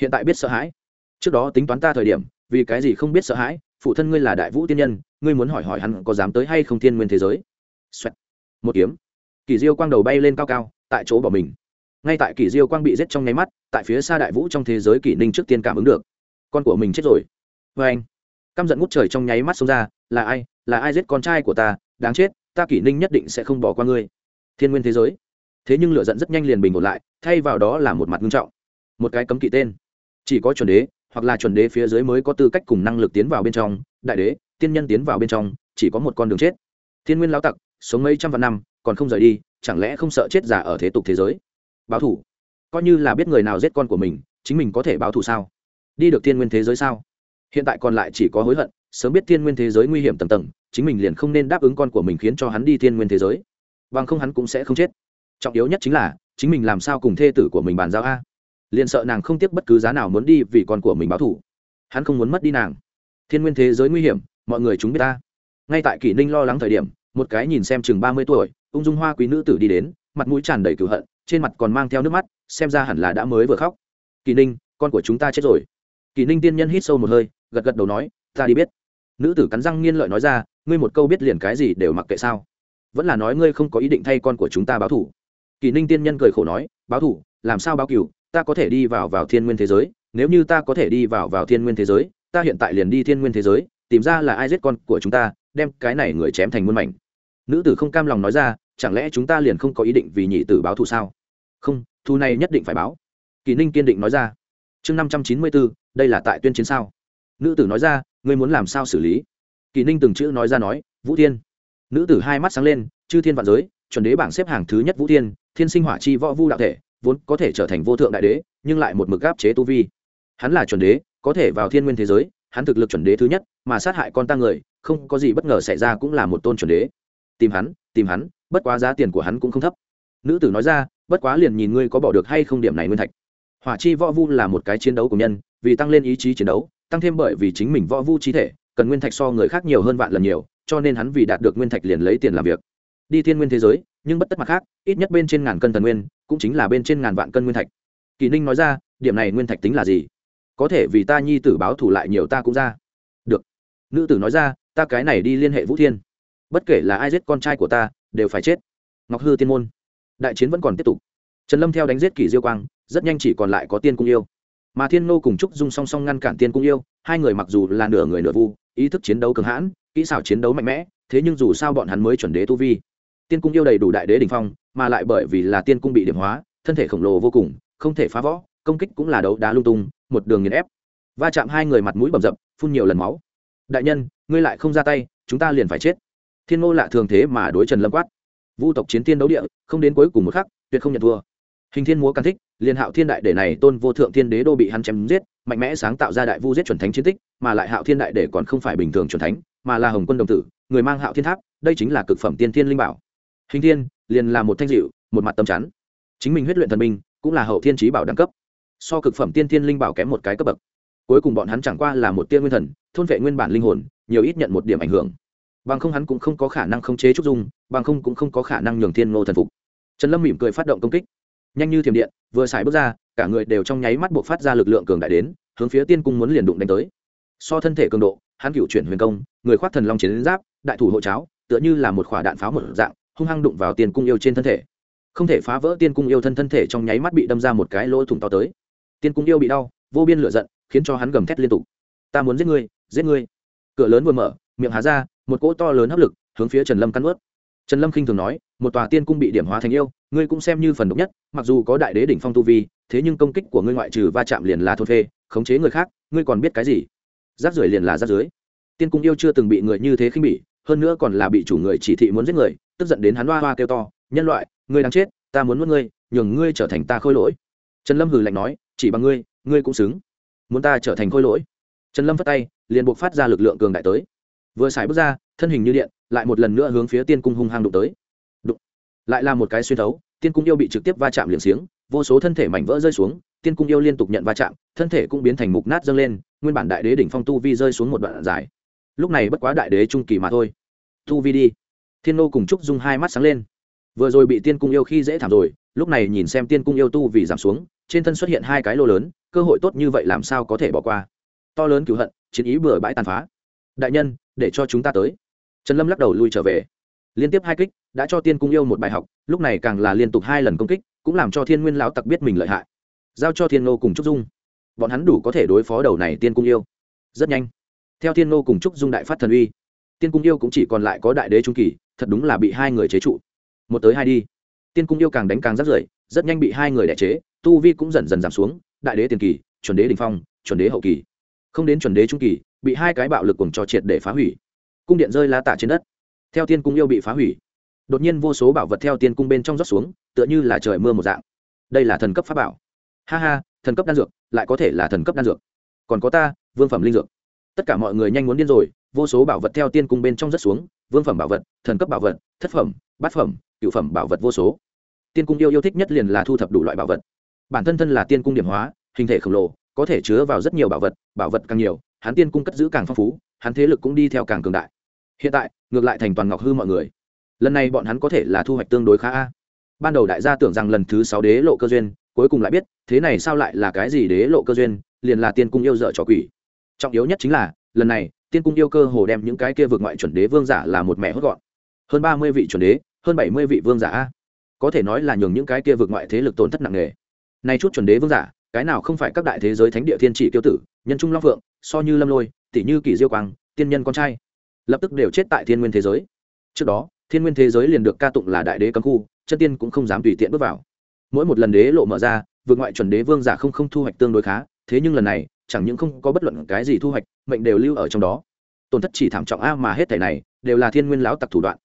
Hiện tại biết sợ hãi. Trước đó tính toán ta thời điểm, vì cái gì không biết sợ hãi? Phụ thân ngươi là đại vũ tiên nhân, ngươi muốn hỏi hỏi hắn có dám tới hay không thiên nguyên thế giới、Xoẹt. một kiếm. Kỳ diêu quang đầu bay lên cao cao, tại chỗ bỏ mình. Ngay tại kỳ diêu quang bị giết trong nháy mắt, tại phía xa đại vũ trong thế giới kỷ ninh trước tiên cảm ứng được. Con của mình chết rồi. Vê anh, căm giận ngút trời trong nháy mắt xông ra, là ai? Là ai giết con trai của ta? Đáng chết, ta kỷ ninh nhất định sẽ không bỏ qua ngươi thiên nguyên thế giới. Thế nhưng lựa giận rất nhanh liền bình ổn lại, thay vào đó là một mặt nghiêm trọng. Một cái cấm kỵ tên. Chỉ có chuẩn đế, hoặc là chuẩn đế phía dưới mới có tư cách cùng năng lực tiến vào bên trong, đại đế, tiên nhân tiến vào bên trong, chỉ có một con đường chết. Thiên nguyên lão tặc, sống mấy trăm vạn năm, còn không rời đi, chẳng lẽ không sợ chết giả ở thế tục thế giới? Báo thủ. Coi như là biết người nào giết con của mình, chính mình có thể báo thù sao? Đi được thiên nguyên thế giới sao? Hiện tại còn lại chỉ có hối hận, sớm biết thiên nguyên thế giới nguy hiểm tầng tầng, chính mình liền không nên đáp ứng con của mình khiến cho hắn đi thiên nguyên thế giới bằng không hắn cũng sẽ không chết. Trọng yếu nhất chính là, chính mình làm sao cùng thê tử của mình bàn giao a? Liền sợ nàng không tiếc bất cứ giá nào muốn đi vì con của mình báo thủ hắn không muốn mất đi nàng. Thiên nguyên thế giới nguy hiểm, mọi người chúng biết ta. Ngay tại kỷ ninh lo lắng thời điểm, một cái nhìn xem chừng ba mươi tuổi, ung dung hoa quý nữ tử đi đến, mặt mũi tràn đầy cửu hận, trên mặt còn mang theo nước mắt, xem ra hẳn là đã mới vừa khóc. Kỳ ninh, con của chúng ta chết rồi. Kỳ ninh tiên nhân hít sâu một hơi, gật gật đầu nói, ta đi biết. Nữ tử cắn răng nghiên lợi nói ra, ngươi một câu biết liền cái gì đều mặc kệ sao? Vẫn là nói ngươi không có ý định thay con của chúng ta báo thủ. Kỳ ninh tiên nhân cười khổ nói, báo thủ? Làm sao báo cửu ta có thể đi vào vào thiên nguyên thế giới. Nếu như ta có thể đi vào vào thiên nguyên thế giới, ta hiện tại liền đi thiên nguyên thế giới, tìm ra là ai giết con của chúng ta, đem cái này người chém thành muôn mảnh. Nữ tử không cam lòng nói ra, chẳng lẽ chúng ta liền không có ý định vì nhị tử báo thù sao? Không, thù này nhất định phải báo. Kỳ ninh kiên định nói ra. Chương năm trăm chín mươi bốn, đây là tại tuyên chiến sao? Nữ tử nói ra, ngươi muốn làm sao xử lý? Kỳ ninh từng chữ nói ra nói, vũ thiên nữ tử hai mắt sáng lên, chư thiên vạn giới, chuẩn đế bảng xếp hàng thứ nhất vũ thiên thiên sinh hỏa chi võ vu đạo thể, vốn có thể trở thành vô thượng đại đế, nhưng lại một mực gáp chế tu vi. Hắn là chuẩn đế, có thể vào thiên nguyên thế giới, hắn thực lực chuẩn đế thứ nhất, mà sát hại con ta người, không có gì bất ngờ xảy ra cũng là một tôn chuẩn đế. Tìm hắn tìm hắn, bất quá giá tiền của hắn cũng không thấp. Nữ tử nói ra, bất quá liền nhìn ngươi có bỏ được hay không điểm này nguyên thạch. Hỏa chi võ vu là một cái chiến đấu của nhân, vì tăng lên ý chí chiến đấu, tăng thêm bởi vì chính mình võ vu chi thể, cần nguyên thạch so người khác nhiều hơn vạn lần nhiều cho nên hắn vì đạt được nguyên thạch liền lấy tiền làm việc. Đi thiên nguyên thế giới, nhưng bất tất mặt khác, ít nhất bên trên ngàn cân thần nguyên, cũng chính là bên trên ngàn vạn cân nguyên thạch. Kỳ ninh nói ra, điểm này nguyên thạch tính là gì? Có thể vì ta nhi tử báo thủ lại nhiều ta cũng ra. Được. Nữ tử nói ra, ta cái này đi liên hệ vũ thiên. Bất kể là ai giết con trai của ta, đều phải chết. Ngọc hư tiên môn. Đại chiến vẫn còn tiếp tục. Trần lâm theo đánh giết kỷ diêu quang, rất nhanh chỉ còn lại có tiên cung yêu. Mà thiên nô cùng trúc dung song song ngăn cản tiên cung yêu, hai người mặc dù là nửa người nửa vu, ý thức chiến đấu cường hãn kỹ xảo chiến đấu mạnh mẽ, thế nhưng dù sao bọn hắn mới chuẩn đế tu vi. Tiên cung yêu đầy đủ đại đế đ ỉ n h phong, mà lại bởi vì là tiên cung bị điểm hóa, thân thể khổng lồ vô cùng, không thể phá võ công kích cũng là đấu đá lung tung, một đường nghiền ép. Va chạm hai người mặt mũi bầm rập phun nhiều lần máu. Đại nhân, ngươi lại không ra tay, chúng ta liền phải chết. Thiên ngô lạ thường thế mà đối trần lâm quát. Vu tộc chiến tiên đấu địa, không đến cuối cùng một khắc, tuyệt không nhận thua. Hình thiên múa can thích, liền hạo thiên đại để này tôn vô thượng thiên đế đô bị hắn chém giết, mạnh mẽ sáng tạo ra đại vu giết chuẩn thánh chiến tích, mà lại hạo thiên đại để còn không phải bình thường chuẩn thánh mà là hồng quân đồng tử, người mang hạo thiên tháp, đây chính là cực phẩm tiên thiên linh bảo. Hình thiên, liền là một thanh dịu, một mặt tâm chắn. Chính mình huyết luyện thần minh cũng là hậu thiên trí bảo đẳng cấp. So cực phẩm tiên thiên linh bảo kém một cái cấp bậc. Cuối cùng bọn hắn chẳng qua là một tiên nguyên thần, thôn vệ nguyên bản linh hồn, nhiều ít nhận một điểm ảnh hưởng. Bằng không hắn cũng không có khả năng khống chế trúc dung, bằng không cũng không có khả năng nhường thiên ngô thần phục. Trần lâm mỉm cười phát động công kích. Nhanh như thiểm điện, vừa xài bước ra, cả người đều trong nháy mắt buộc phát ra lực lượng cường đại đến, hướng phía tiên cung muốn liền đụng đánh tới. So thân thể cường độ hắn cựu chuyển huyền công, người khoác thần long chiến giáp, đại thủ hộ cháo, tựa như là một quả đạn pháo một dạng, hung hăng đụng vào tiên cung yêu trên thân thể. Không thể phá vỡ tiên cung yêu thân thân thể trong nháy mắt bị đâm ra một cái lỗ thủng to tới. Tiên cung yêu bị đau, vô biên lửa giận, khiến cho hắn gầm thét liên tục. Ta muốn giết ngươi giết ngươi. Cửa lớn vừa mở, miệng há ra, một cỗ to lớn hấp lực, hướng phía trần lâm cắn ướt trần lâm khinh thường nói, một tòa tiên cung bị điểm hóa thành yêu, ngươi cũng xem như phần độc nhất, mặc dù có đại đế đỉnh phong tu vi, thế nhưng công kích của ngươi ngoại trừ va chạm liền là thôn phê, khống chế người khác, ngươi còn biết cái gì? Rác rưởi liền là rác dưới. Tiên cung yêu chưa từng bị người như thế khinh bỉ, hơn nữa còn là bị chủ người chỉ thị muốn giết người, tức giận đến hắn hoa hoa kêu to, nhân loại, ngươi đang chết, ta muốn mất ngươi, nhường ngươi trở thành ta khôi lỗi. Trần lâm hừ lạnh nói, chỉ bằng ngươi ngươi cũng xứng. Muốn ta trở thành khôi lỗi? Trần lâm phất tay, liền buộc phát ra lực lượng cường đại tới. Vừa xài bước ra, thân hình như điện, lại một lần nữa hướng phía tiên cung hung hăng đụng tới. Đụng. Lại là một cái xuyên thấu, tiên cung yêu bị trực tiếp va chạm liền xiếng, vô số thân thể mảnh vỡ rơi xuống, tiên cung yêu liên tục nhận va chạm thân thể cũng biến thành mục nát dâng lên, nguyên bản đại đế đỉnh phong tu vi rơi xuống một đoạn dài. Lúc này bất quá đại đế trung kỳ mà thôi. Tu vi đi. Thiên nô cùng trúc dung hai mắt sáng lên. Vừa rồi bị tiên cung yêu khi dễ thảm rồi, lúc này nhìn xem tiên cung yêu tu vì giảm xuống, trên thân xuất hiện hai cái lô lớn, cơ hội tốt như vậy làm sao có thể bỏ qua. To lớn cứu hận, chiến ý bừa bãi tàn phá. Đại nhân, để cho chúng ta tới. Trần lâm lắc đầu lui trở về. Liên tiếp hai kích, đã cho tiên cung yêu một bài học, lúc này càng là liên tục hai lần công kích, cũng làm cho thiên nguyên lão tặc biết mình lợi hại. Giao cho thiên nô cùng trúc dung bọn hắn đủ có thể đối phó đầu này tiên cung yêu. Rất nhanh, theo thiên nô cùng trúc dung đại phát thần uy, tiên cung yêu cũng chỉ còn lại có đại đế trung kỳ, thật đúng là bị hai người chế trụ. Một tới hai đi, tiên cung yêu càng đánh càng rắt rưởi, rất nhanh bị hai người đẻ chế, tu vi cũng dần dần giảm xuống, đại đế tiền kỳ, chuẩn đế đình phong, chuẩn đế hậu kỳ. Không đến chuẩn đế trung kỳ, bị hai cái bạo lực cùng cho triệt để phá hủy. Cung điện rơi la tả trên đất. Theo tiên cung yêu bị phá hủy, đột nhiên vô số bảo vật theo tiên cung bên trong rót xuống, tựa như là trời mưa một dạng. Đây là thần cấp pháp bảo. Ha ha thần cấp đan dược, lại có thể là thần cấp đan dược. Còn có ta, vương phẩm linh dược. Tất cả mọi người nhanh muốn điên rồi, vô số bảo vật theo tiên cung bên trong rất xuống, vương phẩm bảo vật, thần cấp bảo vật, thất phẩm, bát phẩm cựu phẩm bảo vật vô số. Tiên cung yêu yêu thích nhất liền là thu thập đủ loại bảo vật. Bản thân thân là tiên cung điểm hóa, hình thể khổng lồ, có thể chứa vào rất nhiều bảo vật bảo vật càng nhiều, hắn tiên cung cất giữ càng phong phú, hắn thế lực cũng đi theo càng cường đại. Hiện tại, ngược lại thành toàn ngọc hư mọi người. Lần này bọn hắn có thể là thu hoạch tương đối khá a. Ban đầu đại gia tưởng rằng lần thứ sáu đế lộ cơ duyên cuối cùng lại biết, thế này sao lại là cái gì đế lộ cơ duyên, liền là tiên cung yêu dợ trò quỷ. Trọng yếu nhất chính là, lần này, tiên cung yêu cơ hồ đem những cái kia vượt ngoại chuẩn đế vương giả là một mẹ hốt gọn. Hơn ba mươi vị chuẩn đế, hơn bảy mươi vị vương giả. Có thể nói là nhường những cái kia vượt ngoại thế lực tổn thất nặng nề. Nay chút chuẩn đế vương giả, cái nào không phải các đại thế giới thánh địa thiên chỉ tiêu tử, nhân trung long phượng, so như lâm lôi, tỷ như kỷ diêu quang, tiên nhân con trai, lập tức đều chết tại thiên nguyên thế giới. Trước đó, thiên nguyên thế giới liền được ca tụng là đại đế cấm khu, chân tiên cũng không dám tùy tiện bước vào mỗi một lần đế lộ mở ra, vượt ngoại chuẩn đế vương giả không không thu hoạch tương đối khá, thế nhưng lần này, chẳng những không có bất luận cái gì thu hoạch, mệnh đều lưu ở trong đó. Tổn thất chỉ thảm trọng a mà hết thảy này, đều là thiên nguyên lão tặc thủ đoạn.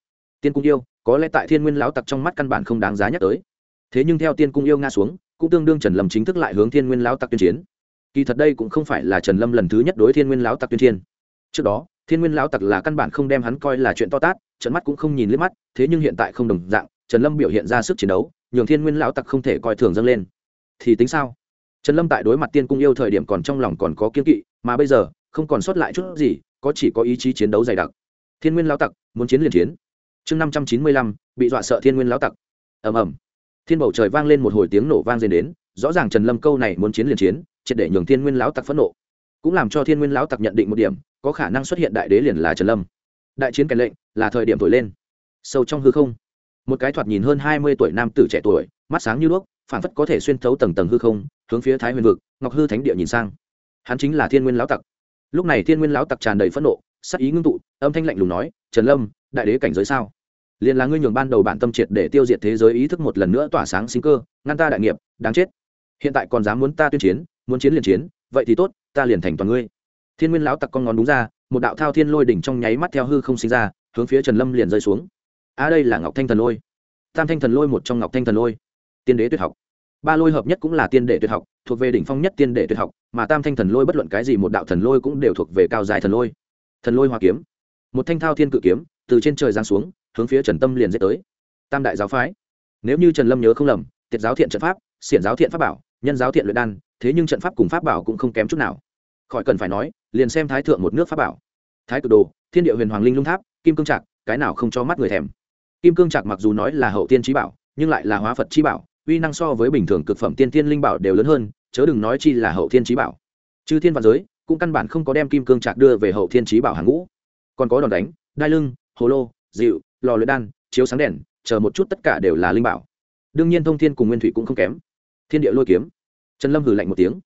Tiên cung yêu, có lẽ tại thiên nguyên lão tặc trong mắt căn bản không đáng giá nhắc tới. Thế nhưng theo tiên cung yêu nga xuống, cũng tương đương trần lâm chính thức lại hướng thiên nguyên lão tặc tuyên chiến. Kỳ thật đây cũng không phải là trần lâm lần thứ nhất đối thiên nguyên lão tặc tuyên chiến. Trước đó, thiên nguyên lão tặc là căn bản không đem hắn coi là chuyện to tát trận mắt cũng không nhìn liếc mắt, thế nhưng hiện tại không đồng dạng, trần lâm biểu hiện ra sức chiến đấu nhường thiên nguyên lão tặc không thể coi thường dâng lên. Thì tính sao? Trần lâm tại đối mặt tiên cung yêu thời điểm còn trong lòng còn có kiên kỵ, mà bây giờ, không còn sót lại chút gì, có chỉ có ý chí chiến đấu dày đặc. Thiên nguyên lão tặc, muốn chiến liền chiến. Chương năm trăm chín mươi lăm, bị dọa sợ thiên nguyên lão tặc. Ầm ầm. Thiên bầu trời vang lên một hồi tiếng nổ vang dền đến, rõ ràng trần lâm câu này muốn chiến liền chiến, triệt để nhường thiên nguyên lão tặc phẫn nộ. Cũng làm cho thiên nguyên lão tặc nhận định một điểm, có khả năng xuất hiện đại đế liền là trần lâm. Đại chiến kèn lệnh là thời điểm thổi lên. Sâu trong hư không một cái thoạt nhìn hơn hai mươi tuổi nam tử trẻ tuổi, mắt sáng như đuốc phản phất có thể xuyên thấu tầng tầng hư không, hướng phía thái huyền vực, ngọc hư thánh địa nhìn sang. Hắn chính là thiên nguyên lão tặc. Lúc này thiên nguyên lão tặc tràn đầy phẫn nộ, sắc ý ngưng tụ, âm thanh lạnh lùng nói, trần lâm, đại đế cảnh giới sao? Liền là ngươi nhường ban đầu bản tâm triệt để tiêu diệt thế giới ý thức một lần nữa tỏa sáng sinh cơ, ngăn ta đại nghiệp, đáng chết. Hiện tại còn dám muốn ta tuyên chiến, muốn chiến liền chiến, vậy thì tốt, ta liền thành toàn ngươi. Thiên nguyên lão tặc con ngón đúng ra, một đạo thao thiên lôi đỉnh trong nháy mắt theo hư không sinh ra, hướng phía trần lâm liền rơi xuống a à, đây là ngọc thanh thần lôi. Tam thanh thần lôi một trong ngọc thanh thần lôi. Tiên đế tuyệt học. Ba lôi hợp nhất cũng là tiên đệ tuyệt học thuộc về đỉnh phong nhất tiên đệ tuyệt học mà tam thanh thần lôi bất luận cái gì một đạo thần lôi cũng đều thuộc về cao dài thần lôi. Thần lôi hoa kiếm. Một thanh thao thiên cự kiếm từ trên trời giáng xuống hướng phía trần tâm liền dết tới. Tam đại giáo phái. Nếu như trần lâm nhớ không lầm tiệt giáo thiện trận pháp xiển giáo thiện pháp bảo nhân giáo thiện luyện đan thế nhưng trận pháp cùng pháp bảo cũng không kém chút nào. Khỏi cần phải nói liền xem thái thượng một nước pháp bảo. Thái cực đồ thiên địa huyền hoàng linh lung tháp kim cương trạc cái nào không cho mắt người thèm kim cương trạc mặc dù nói là hậu tiên trí bảo, nhưng lại là hóa phật trí bảo, uy năng so với bình thường cực phẩm tiên thiên linh bảo đều lớn hơn, chớ đừng nói chi là hậu thiên trí bảo. Chư thiên văn giới, cũng căn bản không có đem kim cương trạc đưa về hậu thiên trí bảo hàng ngũ. Còn có đòn đánh, đai lưng, hồ lô dịu lò luyện đan, chiếu sáng đèn, chờ một chút tất cả đều là linh bảo. Đương nhiên thông thiên cùng nguyên thủy cũng không kém. Thiên địa lôi kiếm. Trần lâm hử lạnh một tiếng.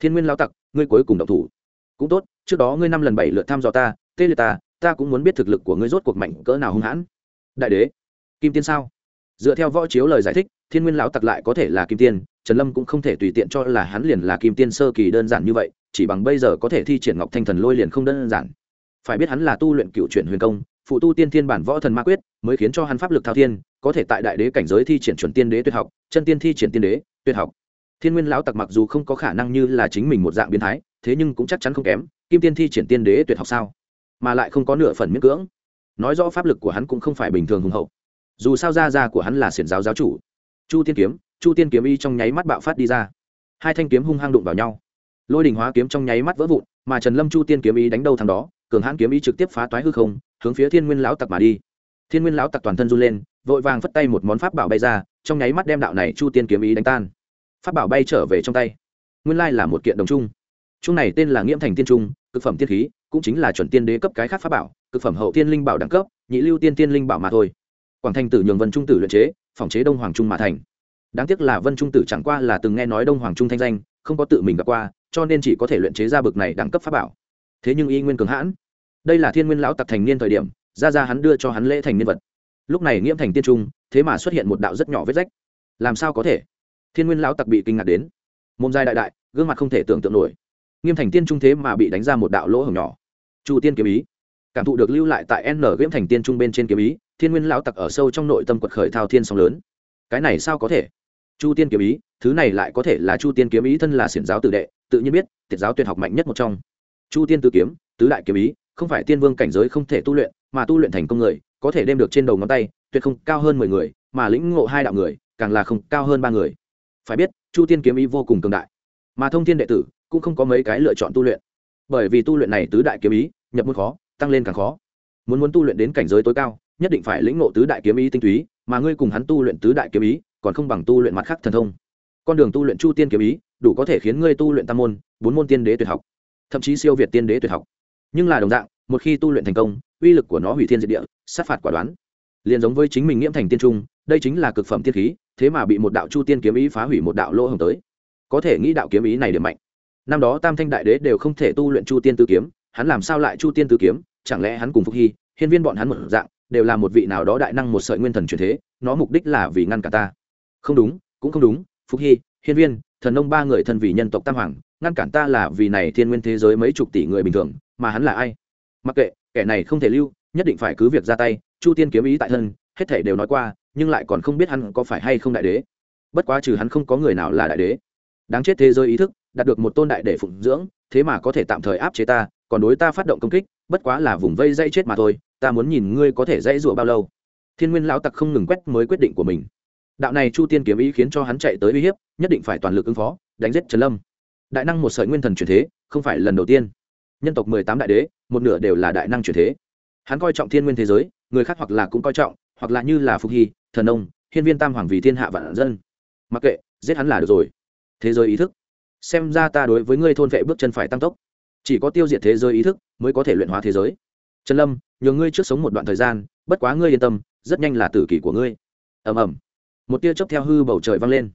Thiên nguyên lao tặc, ngươi cuối cùng độc thủ. Cũng tốt, trước đó ngươi năm lần bảy lượt thăm dò ta, tê liệt ta ta cũng muốn biết thực lực của ngươi rốt cuộc mạnh cỡ nào hung hãn. Đại đế kim tiên sao? Dựa theo võ chiếu lời giải thích, thiên nguyên lão tặc lại có thể là kim tiên, trần lâm cũng không thể tùy tiện cho là hắn liền là kim tiên sơ kỳ đơn giản như vậy, chỉ bằng bây giờ có thể thi triển ngọc thanh thần lôi liền không đơn giản. Phải biết hắn là tu luyện cựu chuyển huyền công, phụ tu tiên thiên bản võ thần ma quyết, mới khiến cho hắn pháp lực thao thiên, có thể tại đại đế cảnh giới thi triển chuẩn tiên đế tuyệt học, chân tiên thi triển tiên đế tuyệt học. Thiên nguyên lão tặc mặc dù không có khả năng như là chính mình một dạng biến thái, thế nhưng cũng chắc chắn không kém, kim tiên thi triển tiên đế tuyệt học sao? Mà lại không có nửa phần miễn cưỡng. Nói rõ pháp lực của hắn cũng không phải bình thường hùng hậu dù sao gia gia của hắn là xiển giáo giáo chủ. Chu tiên kiếm, chu tiên kiếm y trong nháy mắt bạo phát đi ra. Hai thanh kiếm hung hăng đụng vào nhau. Lôi đình hóa kiếm trong nháy mắt vỡ vụn, mà trần lâm chu tiên kiếm y đánh đâu thằng đó, cường hãn kiếm y trực tiếp phá toái hư không, hướng phía thiên nguyên lão tặc mà đi. Thiên nguyên lão tặc toàn thân run lên, vội vàng phất tay một món pháp bảo bay ra, trong nháy mắt đem đạo này chu tiên kiếm ý đánh tan. Pháp bảo bay trở về trong tay. Nguyên lai là một kiện đồng trung. Trung này tên là nghiễm thành tiên trung, cực phẩm tiên khí, cũng chính là chuẩn tiên đế cấp cái khác pháp bảo, cực phẩm hậu tiên linh bảo đẳng cấp, nhị lưu tiên tiên linh bảo mà thôi quảng thành tử nhường vân trung tử luyện chế, phòng chế đông hoàng trung mà thành. Đáng tiếc là vân trung tử chẳng qua là từng nghe nói đông hoàng trung thanh danh, không có tự mình gặp qua, cho nên chỉ có thể luyện chế ra bực này đẳng cấp pháp bảo. Thế nhưng y nguyên cường hãn. Đây là thiên nguyên lão tặc thành niên thời điểm, ra ra hắn đưa cho hắn lễ thành niên vật. Lúc này nghiễm thành tiên trung, thế mà xuất hiện một đạo rất nhỏ vết rách. Làm sao có thể? Thiên nguyên lão tặc bị kinh ngạc đến. Môn giai đại đại, gương mặt không thể tưởng tượng nổi. Nghiêm thành tiên trung thế mà bị đánh ra một đạo lỗ hổng nhỏ. Chu tiên kiếm ý. Cảm thụ được lưu lại tại n nghiễm thành tiên trung bên trên kiếm ý thiên nguyên lão tặc ở sâu trong nội tâm quật khởi thao thiên Sóng lớn. Cái này sao có thể? Chu tiên kiếm ý, thứ này lại có thể là chu tiên kiếm ý thân là xiển giáo tự đệ, tự nhiên biết, tiệt giáo tuyệt học mạnh nhất một trong. Chu tiên tự kiếm, tứ đại kiếm ý, không phải tiên vương cảnh giới không thể tu luyện, mà tu luyện thành công người, có thể đem được trên đầu ngón tay, tuyệt không cao hơn mười người, mà lĩnh ngộ hai đạo người, càng là không cao hơn ba người. Phải biết, chu tiên kiếm ý vô cùng cường đại. Mà thông thiên đệ tử cũng không có mấy cái lựa chọn tu luyện. Bởi vì tu luyện này tứ đại kiếm ý, nhập môn khó, tăng lên càng khó. Muốn muốn tu luyện đến cảnh giới tối cao nhất định phải lĩnh ngộ tứ đại kiếm ý tinh túy, mà ngươi cùng hắn tu luyện tứ đại kiếm ý, còn không bằng tu luyện mặt khác thần thông. Con đường tu luyện chu tiên kiếm ý, đủ có thể khiến ngươi tu luyện tam môn, bốn môn tiên đế tuyệt học, thậm chí siêu việt tiên đế tuyệt học. Nhưng là đồng dạng, một khi tu luyện thành công, uy lực của nó hủy thiên diệt địa, sát phạt quả đoán. Liền giống với chính mình nghiễm thành tiên trung, đây chính là cực phẩm tiên khí, thế mà bị một đạo chu tiên kiếm ý phá hủy một đạo lỗ hồng tới. Có thể nghĩ đạo kiếm ý này điểm mạnh. Năm đó tam thanh đại đế đều không thể tu luyện chu tiên tư kiếm, hắn làm sao lại chu tiên tư kiếm? Chẳng lẽ hắn cùng phúc hy, hiên viên bọn hắn một dạng đều là một vị nào đó đại năng một sợi nguyên thần truyền thế, nó mục đích là vì ngăn cả ta. Không đúng, cũng không đúng phúc hy, hiên viên, thần nông ba người thân vì nhân tộc tam hoàng, ngăn cản ta là vì này thiên nguyên thế giới mấy chục tỷ người bình thường, mà hắn là ai? Mặc kệ, kẻ này không thể lưu, nhất định phải cứ việc ra tay, chu tiên kiếm ý tại thân, hết thể đều nói qua, nhưng lại còn không biết hắn có phải hay không đại đế. Bất quá trừ hắn không có người nào là đại đế. Đáng chết thế giới ý thức, đạt được một tôn đại để phụng dưỡng, thế mà có thể tạm thời áp chế ta, còn đối ta phát động công kích, bất quá là vùng vây dây chết mà thôi ta muốn nhìn ngươi có thể dãy rủa bao lâu. Thiên nguyên lão tặc không ngừng quét mới quyết định của mình. Đạo này chu tiên kiếm ý khiến cho hắn chạy tới uy hiếp, nhất định phải toàn lực ứng phó, đánh giết trần lâm. Đại năng một sợi nguyên thần truyền thế, không phải lần đầu tiên. Nhân tộc mười tám đại đế, một nửa đều là đại năng truyền thế. Hắn coi trọng thiên nguyên thế giới, người khác hoặc là cũng coi trọng, hoặc là như là phục hy, thần ông hiên viên tam hoàng vì thiên hạ vạn dân. Mặc kệ, giết hắn là được rồi. Thế giới ý thức. Xem ra ta đối với ngươi thôn vệ bước chân phải tăng tốc. Chỉ có tiêu diệt thế giới ý thức mới có thể luyện hóa thế giới trần lâm nhờ ngươi trước sống một đoạn thời gian, bất quá ngươi yên tâm, rất nhanh là tử kỷ của ngươi. Ầm ầm. Một tia chớp theo hư bầu trời vang lên.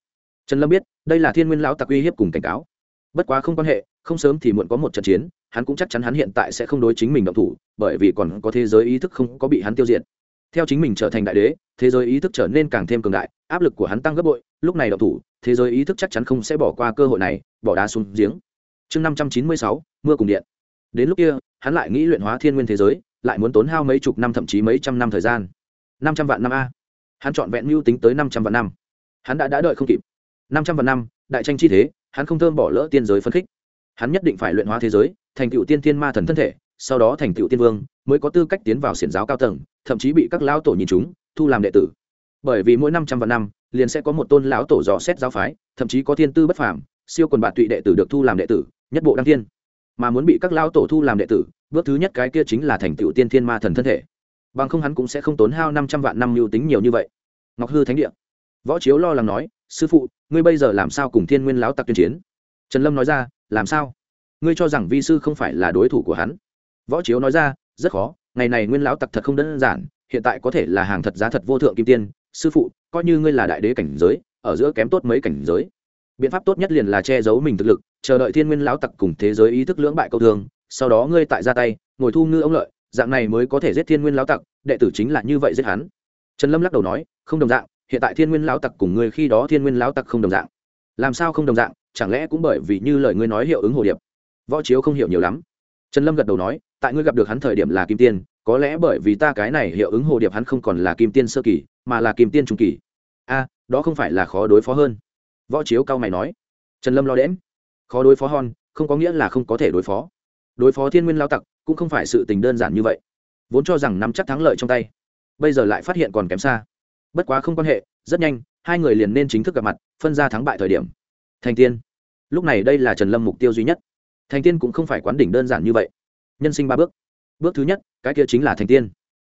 Trần lâm biết, đây là thiên nguyên lão tặc uy hiếp cùng cảnh cáo. Bất quá không quan hệ, không sớm thì muộn có một trận chiến, hắn cũng chắc chắn hắn hiện tại sẽ không đối chính mình động thủ, bởi vì còn có thế giới ý thức không có bị hắn tiêu diệt. Theo chính mình trở thành đại đế, thế giới ý thức trở nên càng thêm cường đại, áp lực của hắn tăng gấp bội, lúc này động thủ, thế giới ý thức chắc chắn không sẽ bỏ qua cơ hội này, bỏ đá xuống giếng. Chương năm trăm chín mươi sáu, mưa cùng điện đến lúc kia, hắn lại nghĩ luyện hóa thiên nguyên thế giới, lại muốn tốn hao mấy chục năm thậm chí mấy trăm năm thời gian. Năm trăm vạn năm a. Hắn chọn vẹn mưu tính tới năm trăm vạn năm. Hắn đã đã đợi không kịp. Năm trăm vạn năm, đại tranh chi thế, hắn không thơm bỏ lỡ tiên giới phân khích. Hắn nhất định phải luyện hóa thế giới, thành tựu tiên thiên ma thần thân thể, sau đó thành tựu tiên vương, mới có tư cách tiến vào xiển giáo cao tầng, thậm chí bị các lão tổ nhìn chúng, thu làm đệ tử. Bởi vì mỗi năm trăm vạn năm, liền sẽ có một tôn lão tổ dò xét giáo phái, thậm chí có thiên tư bất phàm, siêu quần bạn tụy đệ tử được thu làm đệ tử, nhất bộ đăng thiên mà muốn bị các lao tổ thu làm đệ tử, bước thứ nhất cái kia chính là thành tựu tiên thiên ma thần thân thể. Bằng không hắn cũng sẽ không tốn hao năm trăm vạn năm mưu tính nhiều như vậy. Ngọc hư thánh địa. Võ chiếu lo lắng nói, sư phụ, ngươi bây giờ làm sao cùng thiên nguyên lão tặc tuyên chiến? Trần lâm nói ra, làm sao? Ngươi cho rằng vi sư không phải là đối thủ của hắn? Võ chiếu nói ra, rất khó, ngày này nguyên lão tặc thật không đơn giản, hiện tại có thể là hàng thật giá thật vô thượng kim tiên. Sư phụ, coi như ngươi là đại đế cảnh giới, ở giữa kém tốt mấy cảnh giới. Biện pháp tốt nhất liền là che giấu mình thực lực chờ đợi thiên nguyên lão tặc cùng thế giới ý thức lưỡng bại câu thương, sau đó ngươi tại ra tay, ngồi thu ngư ông lợi, dạng này mới có thể giết thiên nguyên lão tặc, đệ tử chính là như vậy giết hắn. Trần lâm lắc đầu nói, không đồng dạng, hiện tại thiên nguyên lão tặc cùng ngươi khi đó thiên nguyên lão tặc không đồng dạng. Làm sao không đồng dạng, chẳng lẽ cũng bởi vì như lời ngươi nói hiệu ứng hồ điệp? Võ chiếu không hiểu nhiều lắm. Trần lâm gật đầu nói, tại ngươi gặp được hắn thời điểm là kim tiên, có lẽ bởi vì ta cái này hiệu ứng hồ điệp hắn không còn là kim tiên sơ kỳ, mà là kim tiên trung kỳ. A, đó không phải là khó đối phó hơn. Võ chiếu cao mày nói. Trần lâm lo đễm khó đối phó hon, không có nghĩa là không có thể đối phó. Đối phó thiên nguyên lao tặc cũng không phải sự tình đơn giản như vậy. Vốn cho rằng nắm chắc thắng lợi trong tay, bây giờ lại phát hiện còn kém xa. Bất quá không quan hệ, rất nhanh, hai người liền nên chính thức gặp mặt, phân ra thắng bại thời điểm. Thành tiên. Lúc này đây là trần lâm mục tiêu duy nhất. Thành tiên cũng không phải quán đỉnh đơn giản như vậy. Nhân sinh ba bước. Bước thứ nhất, cái kia chính là thành tiên.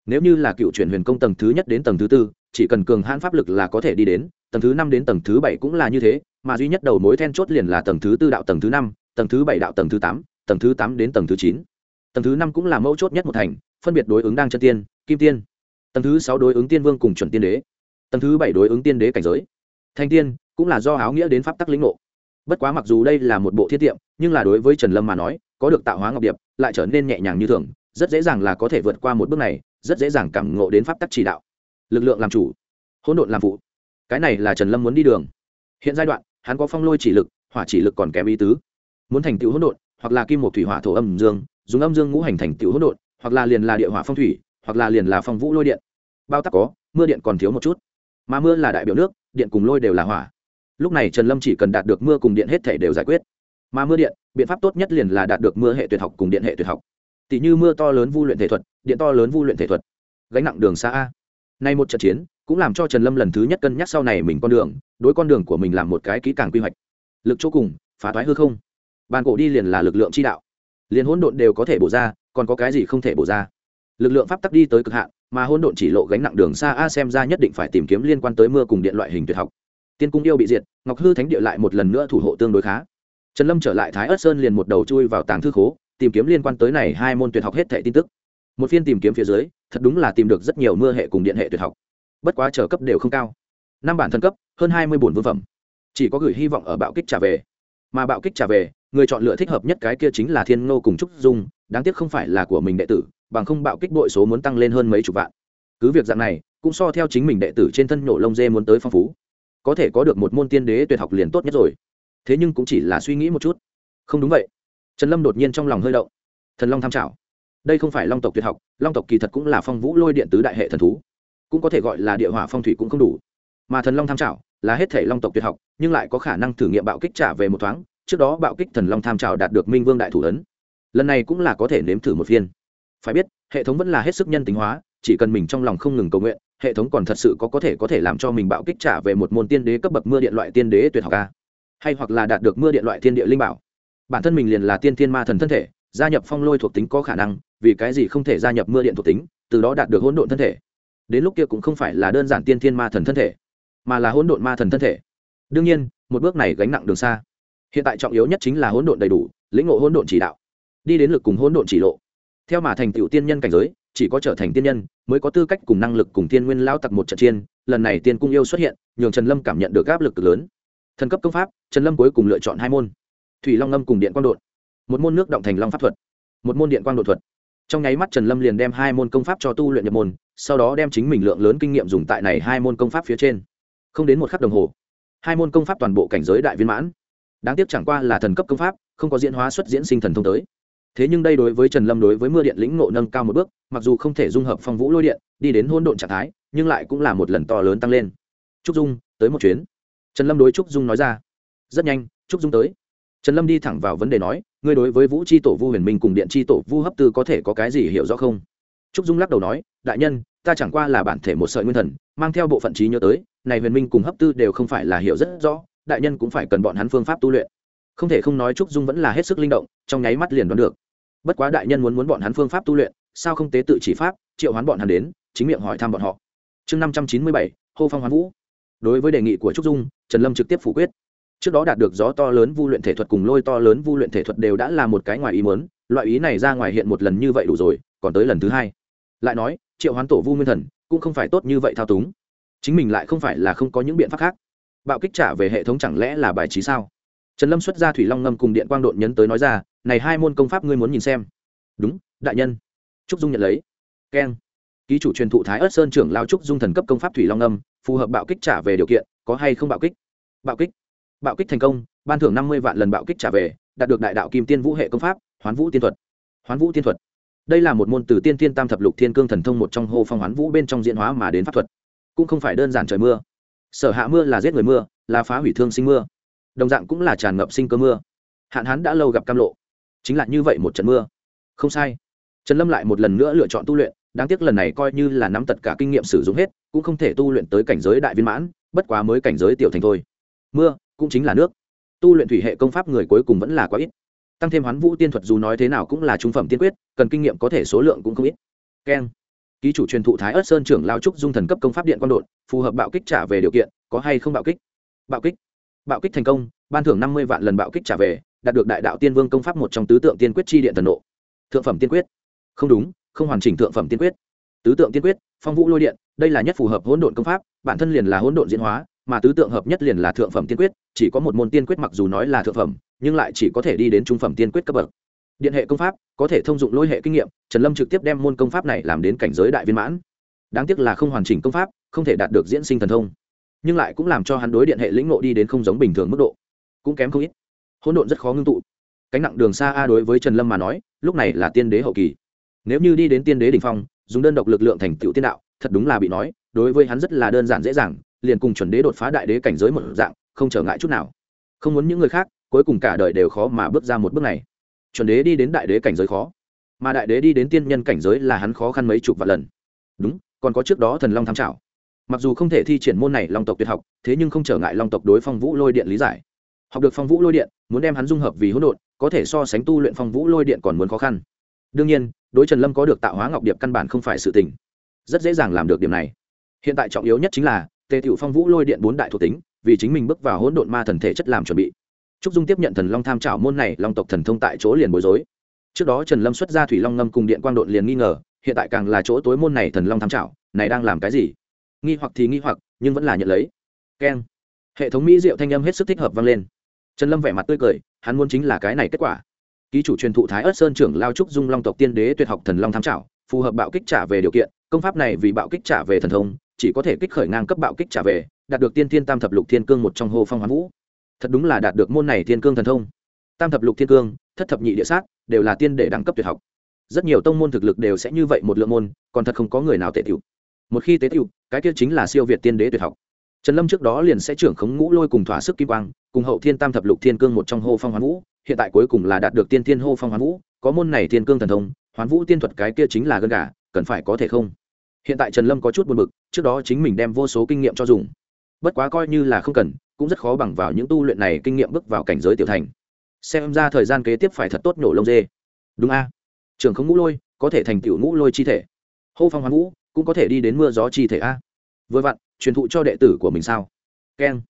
Nếu như là cựu chuyển huyền công tầng thứ nhất đến tầng thứ tư, chỉ cần cường hãn pháp lực là có thể đi đến, tầng thứ năm đến tầng thứ bảy cũng là như thế mà duy nhất đầu mối then chốt liền là tầng thứ tư đạo tầng thứ năm, tầng thứ bảy đạo tầng thứ tám, tầng thứ tám đến tầng thứ chín. Tầng thứ năm cũng là mẫu chốt nhất một thành, phân biệt đối ứng đang chân tiên, kim tiên. Tầng thứ sáu đối ứng tiên vương cùng chuẩn tiên đế. Tầng thứ bảy đối ứng tiên đế cảnh giới. Thanh tiên cũng là do áo nghĩa đến pháp tắc lĩnh ngộ. Bất quá mặc dù đây là một bộ thiết tiệm, nhưng là đối với trần lâm mà nói, có được tạo hóa ngọc điệp, lại trở nên nhẹ nhàng như thường, rất dễ dàng là có thể vượt qua một bước này, rất dễ dàng cảm ngộ đến pháp tắc chỉ đạo. Lực lượng làm chủ, hỗn độn làm phụ. Cái này là trần lâm muốn đi đường. Hiện giai đoạn hắn có phong lôi chỉ lực, hỏa chỉ lực còn kém ý tứ. Muốn thành tựu hỗn độn, hoặc là kim một thủy hỏa thổ âm dương, dùng âm dương ngũ hành thành tựu hỗn độn, hoặc là liền là địa hỏa phong thủy, hoặc là liền là phong vũ lôi điện. Bao tắc có, mưa điện còn thiếu một chút. Mà mưa là đại biểu nước, điện cùng lôi đều là hỏa. Lúc này trần lâm chỉ cần đạt được mưa cùng điện hết thể đều giải quyết. Mà mưa điện, biện pháp tốt nhất liền là đạt được mưa hệ tuyệt học cùng điện hệ tuyệt học. Tỷ như mưa to lớn vu luyện thể thuật, điện to lớn vu luyện thể thuật. Gánh nặng đường xa a. Nay một trận chiến cũng làm cho trần lâm lần thứ nhất cân nhắc sau này mình con đường, đối con đường của mình làm một cái kỹ càng quy hoạch. Lực chỗ cùng, phá thoái hư không. Bàn cổ đi liền là lực lượng chi đạo. Liền hỗn độn đều có thể bổ ra, còn có cái gì không thể bổ ra? Lực lượng pháp tắc đi tới cực hạn, mà hỗn độn chỉ lộ gánh nặng đường xa a xem ra nhất định phải tìm kiếm liên quan tới mưa cùng điện loại hình tuyệt học. Tiên cung yêu bị diệt, ngọc hư thánh địa lại một lần nữa thủ hộ tương đối khá. Trần lâm trở lại thái ớt sơn liền một đầu chui vào tàng thư khố, tìm kiếm liên quan tới này hai môn tuyệt học hết thẻ tin tức. Một phiên tìm kiếm phía dưới, thật đúng là tìm được rất nhiều mưa hệ cùng điện hệ tuyệt học bất quá trở cấp đều không cao. Năm bản thân cấp, hơn hai mươi bổn vương phẩm. Chỉ có gửi hy vọng ở bạo kích trả về. Mà bạo kích trả về, người chọn lựa thích hợp nhất cái kia chính là thiên ngô cùng trúc dung, đáng tiếc không phải là của mình đệ tử, bằng không bạo kích đội số muốn tăng lên hơn mấy chục vạn. Cứ việc dạng này, cũng so theo chính mình đệ tử trên thân nhổ lông dê muốn tới phong phú. Có thể có được một môn tiên đế tuyệt học liền tốt nhất rồi. Thế nhưng cũng chỉ là suy nghĩ một chút. Không đúng vậy. Trần lâm đột nhiên trong lòng hơi động. Thần long tham trảo đây không phải long tộc tuyệt học, long tộc kỳ thật cũng là phong vũ lôi điện tứ đại hệ thần thú cũng có thể gọi là địa hỏa phong thủy cũng không đủ. Mà thần long tham trảo là hết thể long tộc tuyệt học, nhưng lại có khả năng thử nghiệm bạo kích trả về một thoáng, trước đó bạo kích thần long tham trảo đạt được minh vương đại thủ ấn. Lần này cũng là có thể nếm thử một phiên phải biết, hệ thống vẫn là hết sức nhân tính hóa, chỉ cần mình trong lòng không ngừng cầu nguyện, hệ thống còn thật sự có có thể có thể làm cho mình bạo kích trả về một môn tiên đế cấp bậc mưa điện loại tiên đế tuyệt học a. Hay hoặc là đạt được mưa điện loại thiên địa linh bảo. Bản thân mình liền là tiên thiên ma thần thân thể, gia nhập phong lôi thuộc tính có khả năng, vì cái gì không thể gia nhập mưa điện thuộc tính, từ đó đạt được hỗn độn thân thể đến lúc kia cũng không phải là đơn giản tiên thiên ma thần thân thể, mà là hỗn độn ma thần thân thể. Đương nhiên, một bước này gánh nặng đường xa. Hiện tại trọng yếu nhất chính là hỗn độn đầy đủ, lĩnh ngộ hỗn độn chỉ đạo, đi đến lực cùng hỗn độn chỉ lộ. Theo mà thành tựu tiên nhân cảnh giới, chỉ có trở thành tiên nhân mới có tư cách cùng năng lực cùng tiên nguyên lao tặc một trận chiên lần này tiên cung yêu xuất hiện, nhường trần lâm cảm nhận được áp lực cực lớn. Thần cấp công pháp, trần lâm cuối cùng lựa chọn hai môn, thủy long ngâm cùng điện quang đột một môn nước động thành long pháp thuật, một môn điện quang đột thuật trong nháy mắt trần lâm liền đem hai môn công pháp cho tu luyện nhập môn, sau đó đem chính mình lượng lớn kinh nghiệm dùng tại này hai môn công pháp phía trên. Không đến một khắc đồng hồ, hai môn công pháp toàn bộ cảnh giới đại viên mãn. Đáng tiếc chẳng qua là thần cấp công pháp, không có diễn hóa xuất diễn sinh thần thông tới. Thế nhưng đây đối với trần lâm đối với mưa điện lĩnh ngộ nâng cao một bước, mặc dù không thể dung hợp phong vũ lôi điện, đi đến hôn độn trạng thái, nhưng lại cũng là một lần to lớn tăng lên. Trúc dung, tới một chuyến. Trần lâm đối trúc dung nói ra. Rất nhanh, trúc dung tới trần lâm đi thẳng vào vấn đề nói, ngươi đối với vũ c h i tổ vu huyền minh cùng điện c h i tổ vu hấp tư có thể có cái gì hiểu rõ không? Trúc dung lắc đầu nói, đại nhân, ta chẳng qua là bản thể một sợi nguyên thần, mang theo bộ phận trí nhớ tới, này huyền minh cùng hấp tư đều không phải là hiểu rất rõ, đại nhân cũng phải cần bọn hắn phương pháp tu luyện. Không thể không nói trúc dung vẫn là hết sức linh động, trong nháy mắt liền đoán được. Bất quá đại nhân muốn muốn bọn hắn phương pháp tu luyện, sao không tế tự chỉ pháp, triệu hoán bọn hắn đến, chính miệng hỏi thăm bọn họ. Chương năm trăm chín mươi bảy, hô phong hoán vũ. Đối với đề nghị của trúc dung, trần lâm trực tiếp phủ quyết trước đó đạt được gió to lớn vu luyện thể thuật cùng lôi to lớn vu luyện thể thuật đều đã là một cái ngoài ý muốn, loại ý này ra ngoài hiện một lần như vậy đủ rồi, còn tới lần thứ hai. Lại nói, triệu hoán tổ vu nguyên thần, cũng không phải tốt như vậy thao túng. Chính mình lại không phải là không có những biện pháp khác. Bạo kích trả về hệ thống chẳng lẽ là bài trí sao? Trần lâm xuất ra thủy long ngâm cùng điện quang độn nhấn tới nói ra, này hai môn công pháp ngươi muốn nhìn xem. Đúng, đại nhân. Trúc dung nhận lấy. Keng. Ký chủ truyền thụ thái ớt sơn trưởng lao trúc dung thần cấp công pháp thủy long ngâm, phù hợp bạo kích trả về điều kiện, có hay không bạo kích? Bạo kích bạo kích thành công, ban thưởng năm mươi vạn lần bạo kích trả về, đạt được đại đạo kim tiên vũ hệ công pháp, hoán vũ tiên thuật. Hoán vũ tiên thuật. Đây là một môn từ tiên tiên tam thập lục thiên cương thần thông một trong hô phong hoán vũ bên trong diễn hóa mà đến pháp thuật. Cũng không phải đơn giản trời mưa. Sở hạ mưa là giết người mưa, là phá hủy thương sinh mưa. Đồng dạng cũng là tràn ngập sinh cơ mưa. Hạn hán đã lâu gặp cam lộ. Chính là như vậy một trận mưa. Không sai. Trần lâm lại một lần nữa lựa chọn tu luyện, đáng tiếc lần này coi như là nắm tất cả kinh nghiệm sử dụng hết, cũng không thể tu luyện tới cảnh giới đại viên mãn, bất quá mới cảnh giới tiểu thành thôi. Mưa cũng chính là nước. Tu luyện thủy hệ công pháp người cuối cùng vẫn là quá ít. Tăng thêm hoán vũ tiên thuật dù nói thế nào cũng là trung phẩm tiên quyết, cần kinh nghiệm có thể số lượng cũng không ít. Keng. Ký chủ truyền thụ thái ớt sơn trưởng lao trúc dung thần cấp công pháp điện quan đột phù hợp bạo kích trả về điều kiện, có hay không bạo kích? Bạo kích. Bạo kích thành công, ban thưởng năm mươi vạn lần bạo kích trả về, đạt được đại đạo tiên vương công pháp một trong tứ tượng tiên quyết chi điện thần nộ. Thượng phẩm tiên quyết. Không đúng, không hoàn chỉnh thượng phẩm tiên quyết. Tứ tượng tiên quyết, phong vũ lôi điện, đây là nhất phù hợp hỗn độn công pháp, bản thân liền là hỗn độn diễn hóa mà tứ tượng hợp nhất liền là thượng phẩm tiên quyết, chỉ có một môn tiên quyết mặc dù nói là thượng phẩm, nhưng lại chỉ có thể đi đến trung phẩm tiên quyết cấp bậc. Điện hệ công pháp, có thể thông dụng lôi hệ kinh nghiệm, trần lâm trực tiếp đem môn công pháp này làm đến cảnh giới đại viên mãn. Đáng tiếc là không hoàn chỉnh công pháp, không thể đạt được diễn sinh thần thông. Nhưng lại cũng làm cho hắn đối điện hệ lĩnh nộ đi đến không giống bình thường mức độ. Cũng kém không ít. Hỗn độn rất khó ngưng tụ. Cánh nặng đường xa a đối với trần lâm mà nói, lúc này là tiên đế hậu kỳ. Nếu như đi đến tiên đế đ ỉ n h phong, dùng đơn độc lực lượng thành tựu tiên đạo, thật đúng là bị nói, đối với hắn rất là đơn giản dễ dàng liền cùng chuẩn đế đột phá đại đế cảnh giới một dạng, không trở ngại chút nào. Không muốn những người khác, cuối cùng cả đời đều khó mà bước ra một bước này. Chuẩn đế đi đến đại đế cảnh giới khó, mà đại đế đi đến tiên nhân cảnh giới là hắn khó khăn mấy chục vạn lần. Đúng, còn có trước đó thần long tham trào mặc dù không thể thi triển môn này long tộc tuyệt học, thế nhưng không trở ngại long tộc đối phong vũ lôi điện lý giải. Học được phong vũ lôi điện, muốn đem hắn dung hợp vì hỗn độn, có thể so sánh tu luyện phong vũ lôi điện còn muốn khó khăn. Đương nhiên, đối trần lâm có được tạo hóa ngọc điệp căn bản không phải sự tình. Rất dễ dàng làm được điểm này. Hiện tại trọng yếu nhất chính là tề tiểu phong vũ lôi điện bốn đại thuộc tính, vì chính mình bước vào hỗn độn ma thần thể chất làm chuẩn bị. Trúc dung tiếp nhận thần long tham trảo môn này, long tộc thần thông tại chỗ liền bối rối. Trước đó trần lâm xuất ra thủy long ngâm cùng điện quang độn liền nghi ngờ, hiện tại càng là chỗ tối môn này thần long tham trảo này đang làm cái gì? Nghi hoặc thì nghi hoặc, nhưng vẫn là nhận lấy. Keng. Hệ thống mỹ diệu thanh âm hết sức thích hợp vang lên. Trần lâm vẻ mặt tươi cười, hắn muốn chính là cái này kết quả. Ký chủ truyền thụ thái ớt sơn trưởng lao trúc dung long tộc tiên đế tuyệt học thần long tham trảo phù hợp bạo kích trả về điều kiện, công pháp này vì bạo kích trả về thần thông chỉ có thể kích khởi ngang cấp bạo kích trả về, đạt được tiên thiên tam thập lục thiên cương một trong hồ phong hoán vũ. Thật đúng là đạt được môn này thiên cương thần thông. Tam thập lục thiên cương, thất thập nhị địa sát, đều là tiên để đẳng cấp tuyệt học. Rất nhiều tông môn thực lực đều sẽ như vậy một lượng môn, còn thật không có người nào tệ tiểu. Một khi tế tiểu, cái kia chính là siêu việt tiên đế tuyệt học. Trần lâm trước đó liền sẽ trưởng khống ngũ lôi cùng thỏa sức kim quang, cùng hậu thiên tam thập lục thiên cương một trong hô phong hoán vũ, hiện tại cuối cùng là đạt được tiên thiên hô phong hoán vũ, có môn này thiên cương thần thông, hoán vũ tiên thuật cái kia chính là gân gà, cần phải có thể không? Hiện tại trần lâm có chút buồn bực, trước đó chính mình đem vô số kinh nghiệm cho dùng. Bất quá coi như là không cần, cũng rất khó bằng vào những tu luyện này kinh nghiệm bước vào cảnh giới tiểu thành. Xem ra thời gian kế tiếp phải thật tốt nổ lông dê. Đúng a. Trưởng không ngũ lôi, có thể thành tiểu ngũ lôi chi thể. Hô phong hoàng vũ, cũng có thể đi đến mưa gió chi thể a. Vừa vặn, truyền thụ cho đệ tử của mình sao? Keng.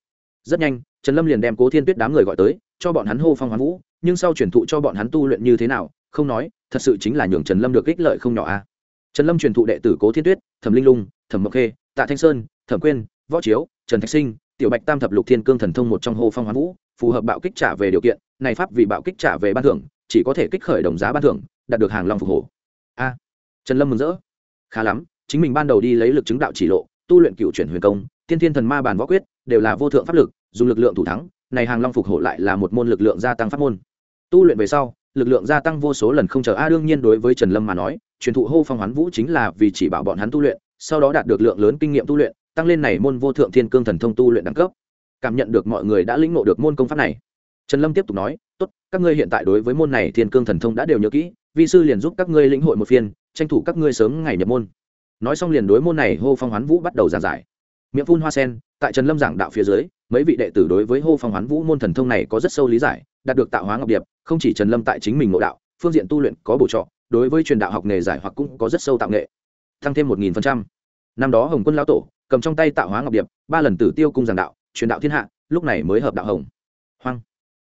Rất nhanh, trần lâm liền đem cố thiên tuyết đám người gọi tới, cho bọn hắn hô phong hoán vũ, nhưng sau truyền thụ cho bọn hắn tu luyện như thế nào, không nói, thật sự chính là nhường trần lâm được ích lợi không nhỏ a trần lâm truyền thụ đệ tử cố thiên tuyết, thẩm linh lung, thẩm mộc khê, tạ thanh sơn, thẩm quyên, võ chiếu, trần thạch sinh, tiểu bạch tam thập lục thiên cương thần thông một trong Hồ phong hoán vũ, phù hợp bạo kích trả về điều kiện, này pháp vì bạo kích trả về ban thưởng, chỉ có thể kích khởi đồng giá ban thưởng, đạt được hàng long phục hồ. A, trần lâm mừng rỡ. Khá lắm, chính mình ban đầu đi lấy lực chứng đạo chỉ lộ, tu luyện cựu chuyển huyền công, tiên thiên thần ma bản võ quyết, đều là vô thượng pháp lực, dùng lực lượng thủ thắng, này hàng long phục Hổ lại là một môn lực lượng gia tăng pháp môn. Tu luyện về sau, lực lượng gia tăng vô số lần không chờ. A, đương nhiên đối với trần lâm mà nói truyền thụ hô phong hoán vũ chính là vì chỉ bảo bọn hắn tu luyện, sau đó đạt được lượng lớn kinh nghiệm tu luyện, tăng lên này môn vô thượng thiên cương thần thông tu luyện đẳng cấp. Cảm nhận được mọi người đã lĩnh ngộ được môn công pháp này. Trần lâm tiếp tục nói, tốt, các ngươi hiện tại đối với môn này thiên cương thần thông đã đều nhớ kỹ, vi sư liền giúp các ngươi lĩnh hội một phiên, tranh thủ các ngươi sớm ngày nhập môn. Nói xong liền đối môn này hô phong hoán vũ bắt đầu giảng giải. Miệng phun hoa sen, tại trần lâm giảng đạo phía dưới, mấy vị đệ tử đối với hô phong hoán vũ môn thần thông này có rất sâu lý giải, đạt được tạo hóa ngọc điệp, không chỉ trần lâm tại chính mình ngộ đạo, phương diện tu luyện có bổ trọ đối với truyền đạo học nghề giải hoặc cũng có rất sâu tạo nghệ, tăng thêm một nghìn phần trăm. Năm đó hồng quân lão tổ cầm trong tay tạo hóa ngọc điệp, ba lần tử tiêu cung giảng đạo, truyền đạo thiên hạ, lúc này mới hợp đạo hồng hoang.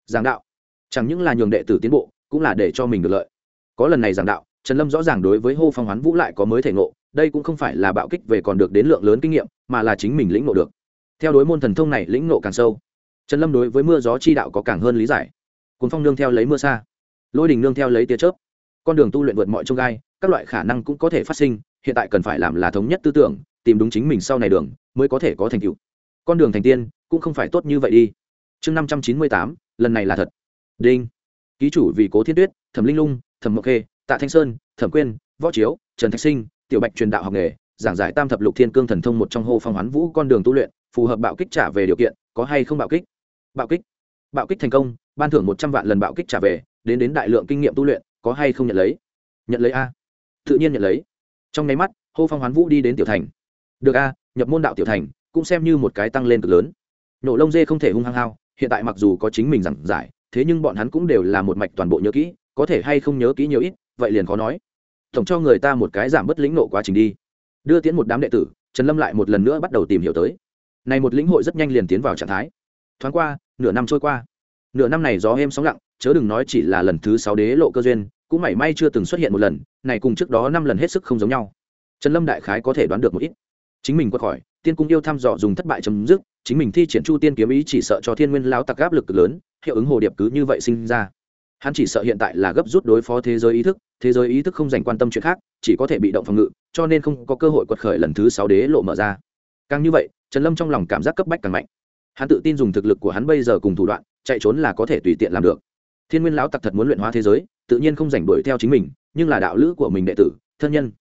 Giảng đạo, chẳng những là nhường đệ tử tiến bộ, cũng là để cho mình được lợi. Có lần này giảng đạo, trần lâm rõ ràng đối với hô phong hoán vũ lại có mới thể ngộ, đây cũng không phải là bạo kích về còn được đến lượng lớn kinh nghiệm, mà là chính mình lĩnh ngộ được. Theo đối môn thần thông này lĩnh ngộ càng sâu, trần lâm đối với mưa gió chi đạo có càng hơn lý giải. Cuốn phong nương theo lấy mưa xa, lôi đình nương theo lấy tia chớp con đường tu luyện vượt mọi trông gai, các loại khả năng cũng có thể phát sinh, hiện tại cần phải làm là thống nhất tư tưởng, tìm đúng chính mình sau này đường, mới có thể có thành tựu. Con đường thành tiên cũng không phải tốt như vậy đi. Chương năm trăm chín mươi tám, lần này là thật. Đinh. Ký chủ vì cố thiên tuyết, thẩm linh lung, thẩm mộc khê, tạ thanh sơn, thẩm quyên, võ chiếu, trần thạch sinh, tiểu bạch truyền đạo học nghề, giảng giải tam thập lục thiên cương thần thông một trong hô phong hoán vũ con đường tu luyện, phù hợp bạo kích trả về điều kiện, có hay không bạo kích? Bạo kích. Bạo kích thành công, ban thưởng một trăm vạn lần bạo kích trả về, đến đến đại lượng kinh nghiệm tu luyện có hay không nhận lấy? Nhận lấy a. Tự nhiên nhận lấy. Trong nháy mắt, hô phong hoán vũ đi đến tiểu thành. Được a, nhập môn đạo tiểu thành cũng xem như một cái tăng lên cực lớn. Nổ lông dê không thể hung hăng hao, hiện tại mặc dù có chính mình giảng giải, thế nhưng bọn hắn cũng đều là một mạch toàn bộ nhớ kỹ, có thể hay không nhớ kỹ nhiều ít, vậy liền khó nói. Tổng cho người ta một cái giảm bất lĩnh nộ quá trình đi. Đưa tiến một đám đệ tử, trần lâm lại một lần nữa bắt đầu tìm hiểu tới. Này một lĩnh hội rất nhanh liền tiến vào trạng thái. Thoáng qua, nửa năm trôi qua. Nửa năm này gió êm sóng lặng, chớ đừng nói chỉ là lần thứ sáu đế lộ cơ duyên cũng mảy may chưa từng xuất hiện một lần, này cùng trước đó năm lần hết sức không giống nhau. Trần lâm đại khái có thể đoán được một ít. Chính mình qua khỏi, tiên cung yêu thăm dò dùng thất bại chấm dứt, chính mình thi triển chu tiên kiếm ý chỉ sợ cho thiên nguyên lao tặc áp lực lớn, hiệu ứng hồ điệp cứ như vậy sinh ra. Hắn chỉ sợ hiện tại là gấp rút đối phó thế giới ý thức, thế giới ý thức không dành quan tâm chuyện khác, chỉ có thể bị động phòng ngự, cho nên không có cơ hội quật khởi lần thứ sáu đế lộ mở ra. Càng như vậy, trần lâm trong lòng cảm giác cấp bách càng mạnh. Hắn tự tin dùng thực lực của hắn bây giờ cùng thủ đoạn, chạy trốn là có thể tùy tiện làm được thiên nguyên lão tặc thật muốn luyện hóa thế giới, tự nhiên không rảnh đuổi theo chính mình, nhưng là đạo lữ của mình đệ tử, thân nhân,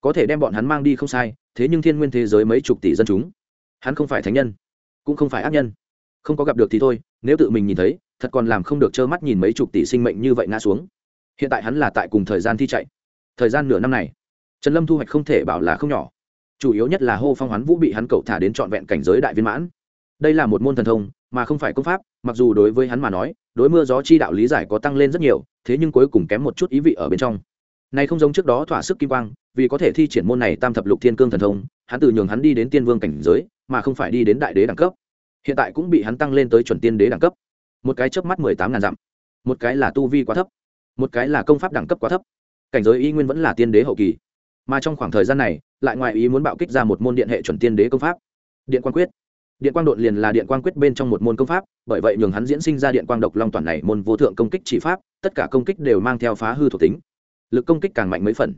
có thể đem bọn hắn mang đi không sai, thế nhưng thiên nguyên thế giới mấy chục tỷ dân chúng, hắn không phải thánh nhân, cũng không phải ác nhân. Không có gặp được thì thôi, nếu tự mình nhìn thấy, thật còn làm không được trơ mắt nhìn mấy chục tỷ sinh mệnh như vậy ngã xuống. Hiện tại hắn là tại cùng thời gian thi chạy. Thời gian nửa năm này, trần lâm thu hoạch không thể bảo là không nhỏ. Chủ yếu nhất là hô phong hoán vũ bị hắn cậu thả đến trọn vẹn cảnh giới đại viên mãn đây là một môn thần thông, mà không phải công pháp, mặc dù đối với hắn mà nói, đối mưa gió chi đạo lý giải có tăng lên rất nhiều, thế nhưng cuối cùng kém một chút ý vị ở bên trong. Này không giống trước đó thỏa sức kim quang, vì có thể thi triển môn này tam thập lục thiên cương thần thông, hắn từ nhường hắn đi đến tiên vương cảnh giới, mà không phải đi đến đại đế đẳng cấp. Hiện tại cũng bị hắn tăng lên tới chuẩn tiên đế đẳng cấp. Một cái chớp mắt mười tám ngàn dặm. Một cái là tu vi quá thấp. Một cái là công pháp đẳng cấp quá thấp. Cảnh giới y nguyên vẫn là tiên đế hậu kỳ. Mà trong khoảng thời gian này, lại ngoại ý muốn bạo kích ra một môn điện hệ chuẩn tiên đế công pháp. Điện quan quyết điện quang đột liền là điện quang quyết bên trong một môn công pháp, bởi vậy nhường hắn diễn sinh ra điện quang độc long toàn này môn vô thượng công kích chỉ pháp, tất cả công kích đều mang theo phá hư thuộc tính. Lực công kích càng mạnh mấy phần.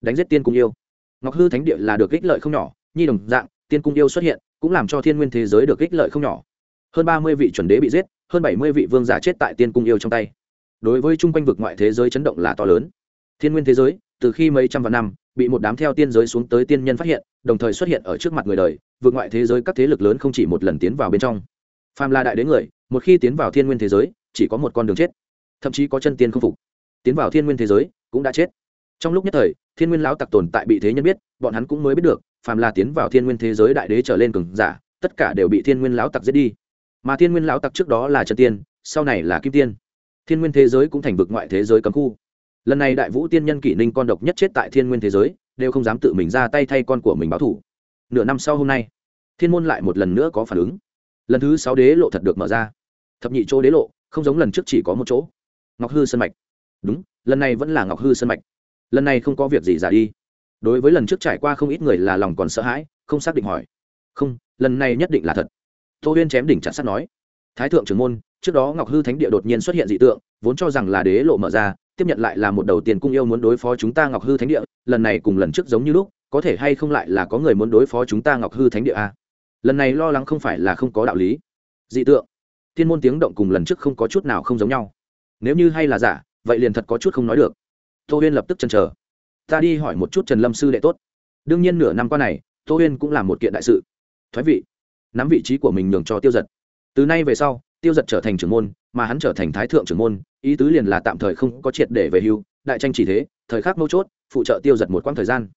Đánh giết tiên cung yêu. Ngọc hư thánh địa là được ích lợi không nhỏ, nhi đồng dạng, tiên cung yêu xuất hiện, cũng làm cho thiên nguyên thế giới được ích lợi không nhỏ. Hơn ba mươi vị chuẩn đế bị giết, hơn bảy mươi vị vương giả chết tại tiên cung yêu trong tay. Đối với chung quanh vực ngoại thế giới chấn động là to lớn. Thiên nguyên thế giới từ khi mấy trăm vạn năm, bị một đám theo tiên giới xuống tới tiên nhân phát hiện, đồng thời xuất hiện ở trước mặt người đời, vượt ngoại thế giới các thế lực lớn không chỉ một lần tiến vào bên trong. Phàm là đại đến người, một khi tiến vào thiên nguyên thế giới, chỉ có một con đường chết. Thậm chí có chân tiên không phục. Tiến vào thiên nguyên thế giới, cũng đã chết. Trong lúc nhất thời, thiên nguyên lão tặc tồn tại bị thế nhân biết, bọn hắn cũng mới biết được, phàm là tiến vào thiên nguyên thế giới đại đế trở lên cường giả, tất cả đều bị thiên nguyên lão tặc giết đi. Mà thiên nguyên lão tặc trước đó là chân tiên, sau này là kim tiên. Thiên nguyên thế giới cũng thành vực ngoại thế giới cấm khu lần này đại vũ tiên nhân kỷ ninh con độc nhất chết tại thiên nguyên thế giới, đều không dám tự mình ra tay thay con của mình báo thủ. Nửa năm sau hôm nay, thiên môn lại một lần nữa có phản ứng. Lần thứ sáu đế lộ thật được mở ra. Thập nhị chỗ đế lộ, không giống lần trước chỉ có một chỗ. Ngọc hư sân mạch. Đúng, lần này vẫn là ngọc hư sân mạch. Lần này không có việc gì giả đi. Đối với lần trước trải qua không ít người là lòng còn sợ hãi, không xác định hỏi. Không, lần này nhất định là thật. Tô huyên chém đỉnh chặt sắt nói. Thái thượng trưởng môn, trước đó ngọc hư thánh địa đột nhiên xuất hiện dị tượng, vốn cho rằng là đế lộ mở ra tiếp nhận lại là một đầu tiền cung yêu muốn đối phó chúng ta ngọc hư thánh địa, lần này cùng lần trước giống như lúc, có thể hay không lại là có người muốn đối phó chúng ta ngọc hư thánh địa a lần này lo lắng không phải là không có đạo lý. Dị tượng, thiên môn tiếng động cùng lần trước không có chút nào không giống nhau. Nếu như hay là giả, vậy liền thật có chút không nói được. Tô huyên lập tức chần chờ. Ta đi hỏi một chút trần lâm sư đệ tốt. Đương nhiên nửa năm qua này, tô huyên cũng là một kiện đại sự. Thoái vị, nắm vị trí của mình nhường cho tiêu giật. Từ nay về sau, tiêu giật trở thành trưởng môn, mà hắn trở thành thái thượng trưởng môn ý tứ liền là tạm thời không có triệt để về hưu, đại tranh chỉ thế, thời khắc mấu chốt, phụ trợ tiêu giật một quãng thời gian.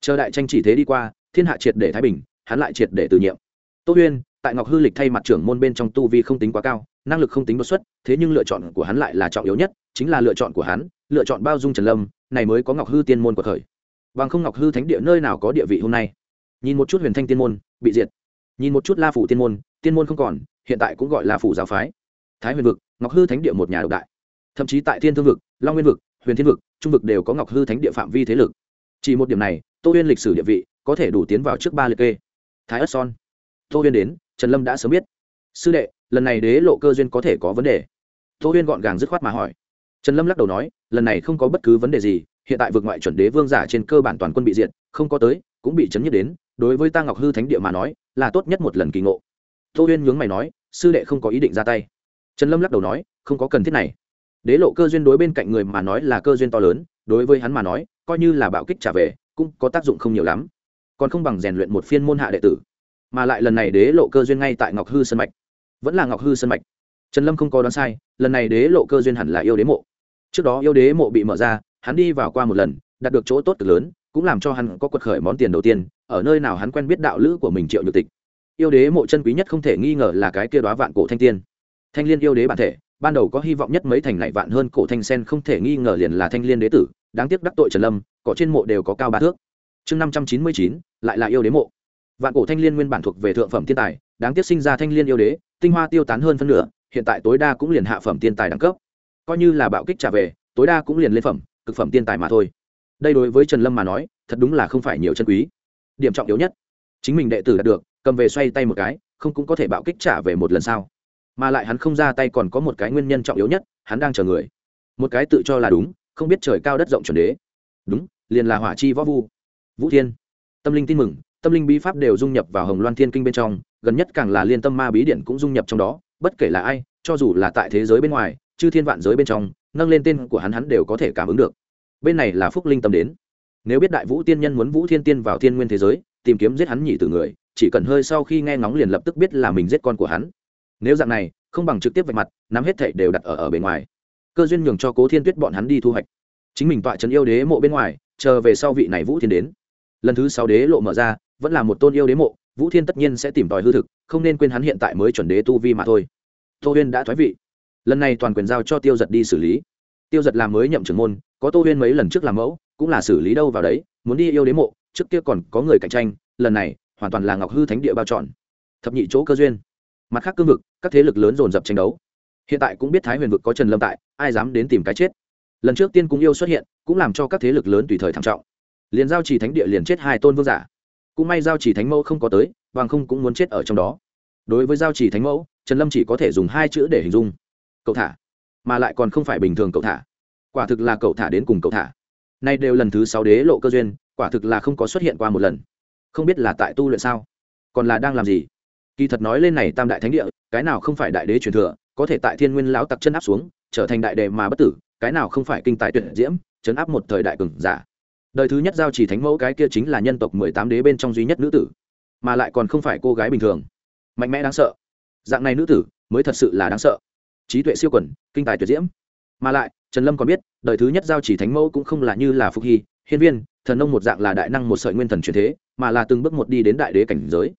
Chờ đại tranh chỉ thế đi qua, thiên hạ triệt để thái bình, hắn lại triệt để từ nhiệm. Tô huyên, tại ngọc hư lịch thay mặt trưởng môn bên trong tu vi không tính quá cao, năng lực không tính đột xuất, thế nhưng lựa chọn của hắn lại là trọng yếu nhất, chính là lựa chọn của hắn, lựa chọn bao dung trần lâm, này mới có ngọc hư tiên môn của thời. Bằng không ngọc hư thánh địa nơi nào có địa vị hôm nay? Nhìn một chút huyền thanh tiên môn, bị diệt. Nhìn một chút la phủ tiên môn tiên môn không còn, hiện tại cũng gọi là phủ giáo phái. Thái huyền vực, ngọc hư thánh địa một nhà độc đại thậm chí tại thiên thương vực, long nguyên vực, huyền thiên vực, trung vực đều có ngọc hư thánh địa phạm vi thế lực. Chỉ một điểm này, tô huyên lịch sử địa vị có thể đủ tiến vào trước ba liệt kê. Thái ất son. Tô huyên đến, trần lâm đã sớm biết. Sư đệ, lần này đế lộ cơ duyên có thể có vấn đề. Tô huyên gọn gàng dứt khoát mà hỏi. Trần lâm lắc đầu nói, lần này không có bất cứ vấn đề gì, hiện tại vực ngoại chuẩn đế vương giả trên cơ bản toàn quân bị diệt, không có tới, cũng bị chấn nhất đến, đối với ta ngọc hư thánh địa mà nói, là tốt nhất một lần kỳ ngộ. Tô huyên nhướng mày nói, sư đệ không có ý định ra tay. Trần lâm lắc đầu nói, không có cần thiết này đế lộ cơ duyên đối bên cạnh người mà nói là cơ duyên to lớn, đối với hắn mà nói, coi như là bạo kích trả về, cũng có tác dụng không nhiều lắm. Còn không bằng rèn luyện một phiên môn hạ đệ tử. Mà lại lần này đế lộ cơ duyên ngay tại ngọc hư sân mạch. Vẫn là ngọc hư sân mạch. Trần lâm không có đoán sai, lần này đế lộ cơ duyên hẳn là yêu đế mộ. Trước đó yêu đế mộ bị mở ra, hắn đi vào qua một lần, đạt được chỗ tốt cực lớn, cũng làm cho hắn có quật khởi món tiền đầu tiên, ở nơi nào hắn quen biết đạo lữ của mình triệu nhược tịch. Yêu đế mộ chân quý nhất không thể nghi ngờ là cái kia đoá vạn cổ thanh tiên. Thanh liên yêu đế bản thể ban đầu có hy vọng nhất mấy thành này vạn hơn cổ thanh sen không thể nghi ngờ liền là thanh liên đế tử, đáng tiếc đắc tội trần lâm có trên mộ đều có cao ba thước. Chương năm trăm chín mươi chín, lại là yêu đế mộ. Vạn cổ thanh liên nguyên bản thuộc về thượng phẩm thiên tài, đáng tiếc sinh ra thanh liên yêu đế, tinh hoa tiêu tán hơn phân nửa, hiện tại tối đa cũng liền hạ phẩm thiên tài đẳng cấp. Coi như là bạo kích trả về, tối đa cũng liền lên phẩm, cực phẩm thiên tài mà thôi. Đây đối với trần lâm mà nói, thật đúng là không phải nhiều chân quý. Điểm trọng yếu nhất, chính mình đệ tử đạt được, cầm về xoay tay một cái, không cũng có thể bạo kích trả về một lần sau mà lại hắn không ra tay còn có một cái nguyên nhân trọng yếu nhất, hắn đang chờ người. Một cái tự cho là đúng, không biết trời cao đất rộng chuẩn đế. Đúng, liền là hỏa chi võ vu. Vũ thiên. Tâm linh tin mừng, tâm linh bí pháp đều dung nhập vào hồng loan thiên kinh bên trong, gần nhất càng là liên tâm ma bí điện cũng dung nhập trong đó, bất kể là ai, cho dù là tại thế giới bên ngoài, chư thiên vạn giới bên trong, nâng lên tên của hắn hắn đều có thể cảm ứng được. Bên này là phúc linh tâm đến. Nếu biết đại vũ tiên nhân muốn vũ thiên tiên vào thiên nguyên thế giới, tìm kiếm giết hắn nhị từ người, chỉ cần hơi sau khi nghe ngóng liền lập tức biết là mình giết con của hắn nếu dạng này, không bằng trực tiếp vạch mặt, nắm hết thảy đều đặt ở ở bên ngoài. Cơ duyên nhường cho cố thiên tuyết bọn hắn đi thu hoạch. Chính mình tọa trấn yêu đế mộ bên ngoài, chờ về sau vị này vũ thiên đến. Lần thứ sáu đế lộ mở ra, vẫn là một tôn yêu đế mộ, vũ thiên tất nhiên sẽ tìm tòi hư thực, không nên quên hắn hiện tại mới chuẩn đế tu vi mà thôi. Tô huyên đã thoái vị. Lần này toàn quyền giao cho tiêu giật đi xử lý. Tiêu giật làm mới nhậm trưởng môn, có tô huyên mấy lần trước làm mẫu, cũng là xử lý đâu vào đấy, muốn đi yêu đế mộ, trước kia còn có người cạnh tranh, lần này, hoàn toàn là ngọc hư thánh địa bao trọn. Thập nhị chỗ cơ duyên mặt khác cương vực, các thế lực lớn dồn dập tranh đấu. Hiện tại cũng biết thái huyền vực có trần lâm tại, ai dám đến tìm cái chết. Lần trước tiên cung yêu xuất hiện, cũng làm cho các thế lực lớn tùy thời thảm trọng. Liền giao trì thánh địa liền chết hai tôn vương giả. Cũng may giao trì thánh mẫu không có tới, bằng không cũng muốn chết ở trong đó. Đối với giao trì thánh mẫu, trần lâm chỉ có thể dùng hai chữ để hình dung. Cậu thả. Mà lại còn không phải bình thường cậu thả. Quả thực là cậu thả đến cùng cậu thả. Nay đều lần thứ sáu đế lộ cơ duyên, quả thực là không có xuất hiện qua một lần. Không biết là tại tu luyện sao? Còn là đang làm gì? Kỳ thật nói lên này tam đại thánh địa, cái nào không phải đại đế truyền thừa, có thể tại thiên nguyên lão tặc chân áp xuống, trở thành đại đề mà bất tử, cái nào không phải kinh tài tuyển diễm, chấn áp một thời đại cường giả. Đời thứ nhất giao chỉ thánh mẫu cái kia chính là nhân tộc mười tám đế bên trong duy nhất nữ tử, mà lại còn không phải cô gái bình thường. Mạnh mẽ đáng sợ. Dạng này nữ tử, mới thật sự là đáng sợ. Trí tuệ siêu quẩn kinh tài tuyệt diễm. Mà lại, trần lâm còn biết, đời thứ nhất giao chỉ thánh mẫu cũng không là như là phục hy, hiên viên, thần nông một dạng là đại năng một sợi nguyên thần truyền thế, mà là từng bước một đi đến đại đế cảnh giới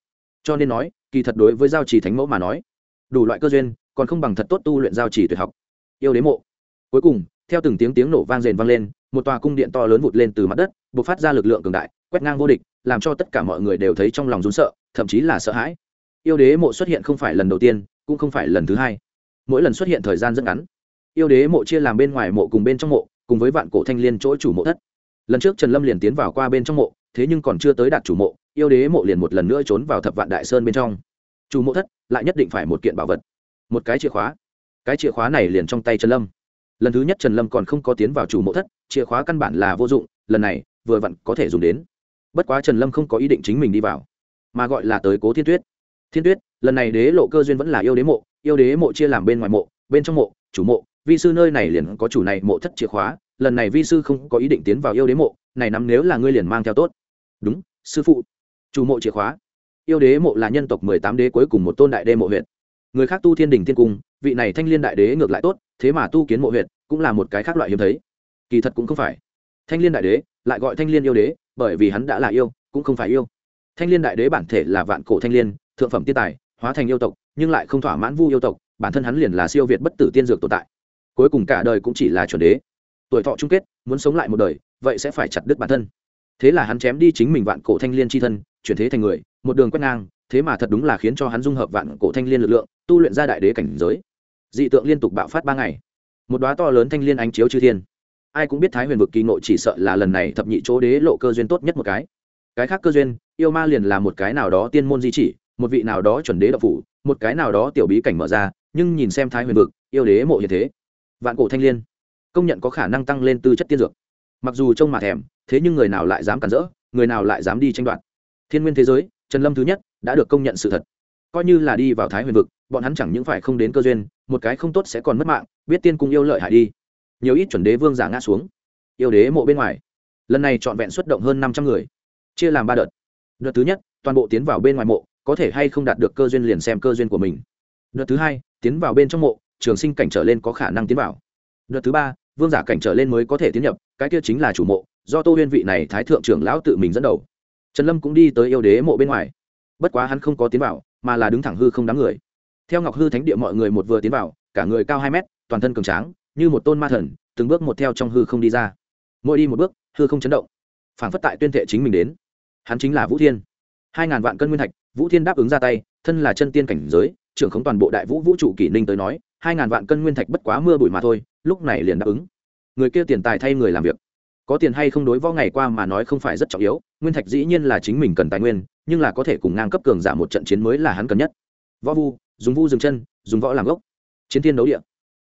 cho nên nói, kỳ thật đối với giao trì thánh mẫu mà nói, đủ loại cơ duyên, còn không bằng thật tốt tu luyện giao trì tuyệt học. Yêu đế mộ. Cuối cùng, theo từng tiếng tiếng nổ vang rền vang lên, một tòa cung điện to lớn vụt lên từ mặt đất b ộ c phát ra lực lượng cường đại, quét ngang vô địch, làm cho tất cả mọi người đều thấy trong lòng rún sợ, thậm chí là sợ hãi. Yêu đế mộ xuất hiện không phải lần đầu tiên, cũng không phải lần thứ hai. Mỗi lần xuất hiện thời gian rất ngắn. Yêu đế mộ chia làm bên ngoài mộ cùng bên trong mộ, cùng với vạn cổ thanh liên chỗ chủ mộ thất. Lần trước trần lâm liền tiến vào qua bên trong mộ thế nhưng còn chưa tới đạt chủ mộ, yêu đế mộ liền một lần nữa trốn vào thập vạn đại sơn bên trong. Chủ mộ thất, lại nhất định phải một kiện bảo vật. Một cái chìa khóa. Cái chìa khóa này liền trong tay trần lâm. Lần thứ nhất trần lâm còn không có tiến vào chủ mộ thất, chìa khóa căn bản là vô dụng, lần này, vừa vặn có thể dùng đến. Bất quá trần lâm không có ý định chính mình đi vào, mà gọi là tới cố thiên tuyết. Thiên tuyết, lần này đế lộ cơ duyên vẫn là yêu đế mộ, yêu đế mộ chia làm bên ngoài mộ, bên trong mộ, chủ mộ. Vi sư nơi này liền có chủ này mộ thất chìa khóa, lần này vi sư không có ý định tiến vào yêu đế mộ này nắm nếu là ngươi liền mang theo tốt. Đúng, sư phụ. Chủ mộ chìa khóa. Yêu đế mộ là nhân tộc mười tám đế cuối cùng một tôn đại đế mộ huyện người khác tu thiên đình thiên cung, vị này thanh liên đại đế ngược lại tốt, thế mà tu kiến mộ huyện cũng là một cái khác loại hiếm thấy. Kỳ thật cũng không phải. Thanh liên đại đế, lại gọi thanh liên yêu đế, bởi vì hắn đã là yêu, cũng không phải yêu. Thanh liên đại đế bản thể là vạn cổ thanh liên, thượng phẩm tiên tài, hóa thành yêu tộc, nhưng lại không thỏa mãn vu yêu tộc, bản thân hắn liền là siêu việt bất tử tiên dược tồn tại. Cuối cùng cả đời cũng chỉ là chuẩn đế. Tuổi thọ chung kết muốn sống lại một đời, vậy sẽ phải chặt đứt bản thân. Thế là hắn chém đi chính mình vạn cổ thanh liên c h i thân, chuyển thế thành người, một đường quét ngang, thế mà thật đúng là khiến cho hắn dung hợp vạn cổ thanh liên lực lượng, tu luyện ra đại đế cảnh giới. Dị tượng liên tục bạo phát ba ngày. Một đoá to lớn thanh liên ánh chiếu chư thiên. Ai cũng biết thái huyền vực kỳ nội chỉ sợ là lần này thập nhị chỗ đế lộ cơ duyên tốt nhất một cái. Cái khác cơ duyên, yêu ma liền là một cái nào đó tiên môn di chỉ, một vị nào đó chuẩn đế độc phủ, một cái nào đó tiểu bí cảnh mở ra, nhưng nhìn xem thái huyền vực, yêu đế mộ như thế. Vạn cổ thanh liên công nhận có khả năng tăng lên tư chất tiên dược. Mặc dù trông mà thèm, thế nhưng người nào lại dám cản rỡ, người nào lại dám đi tranh đoạt. Thiên nguyên thế giới, trần lâm thứ nhất, đã được công nhận sự thật. Coi như là đi vào thái huyền vực, bọn hắn chẳng những phải không đến cơ duyên, một cái không tốt sẽ còn mất mạng, biết tiên cung yêu lợi hại đi. Nhiều ít chuẩn đế vương giả ngã xuống. Yêu đế mộ bên ngoài. Lần này trọn vẹn xuất động hơn năm trăm người. Chia làm ba đợt. Đợt thứ nhất, toàn bộ tiến vào bên ngoài mộ, có thể hay không đạt được cơ duyên liền xem cơ duyên của mình. Đợt thứ hai, tiến vào bên trong mộ, trường sinh cảnh trở lên có khả năng tiến vào. Đợt thứ ba vương giả cảnh trở lên mới có thể tiến nhập, cái kia chính là chủ mộ, do tô huyên vị này thái thượng trưởng lão tự mình dẫn đầu. Trần lâm cũng đi tới yêu đế mộ bên ngoài. Bất quá hắn không có tiến vào, mà là đứng thẳng hư không đám người. Theo ngọc hư thánh địa mọi người một vừa tiến vào, cả người cao hai mét, toàn thân cường tráng, như một tôn ma thần, từng bước một theo trong hư không đi ra. Mỗi đi một bước, hư không chấn động. Phảng phất tại tuyên thệ chính mình đến. Hắn chính là vũ thiên. Hai ngàn vạn cân nguyên thạch, vũ thiên đáp ứng ra tay, thân là chân tiên cảnh giới, trưởng khống toàn bộ đại vũ vũ trụ kỷ ninh tới nói, hai ngàn vạn cân nguyên thạch bất quá mưa bụi mà thôi lúc này liền đáp ứng. Người kia tiền tài thay người làm việc. Có tiền hay không đối võ ngày qua mà nói không phải rất trọng yếu, nguyên thạch dĩ nhiên là chính mình cần tài nguyên, nhưng là có thể cùng ngang cấp cường giả một trận chiến mới là hắn cần nhất. Võ vu, dùng vu dừng chân, dùng võ làm gốc. Chiến thiên đấu địa.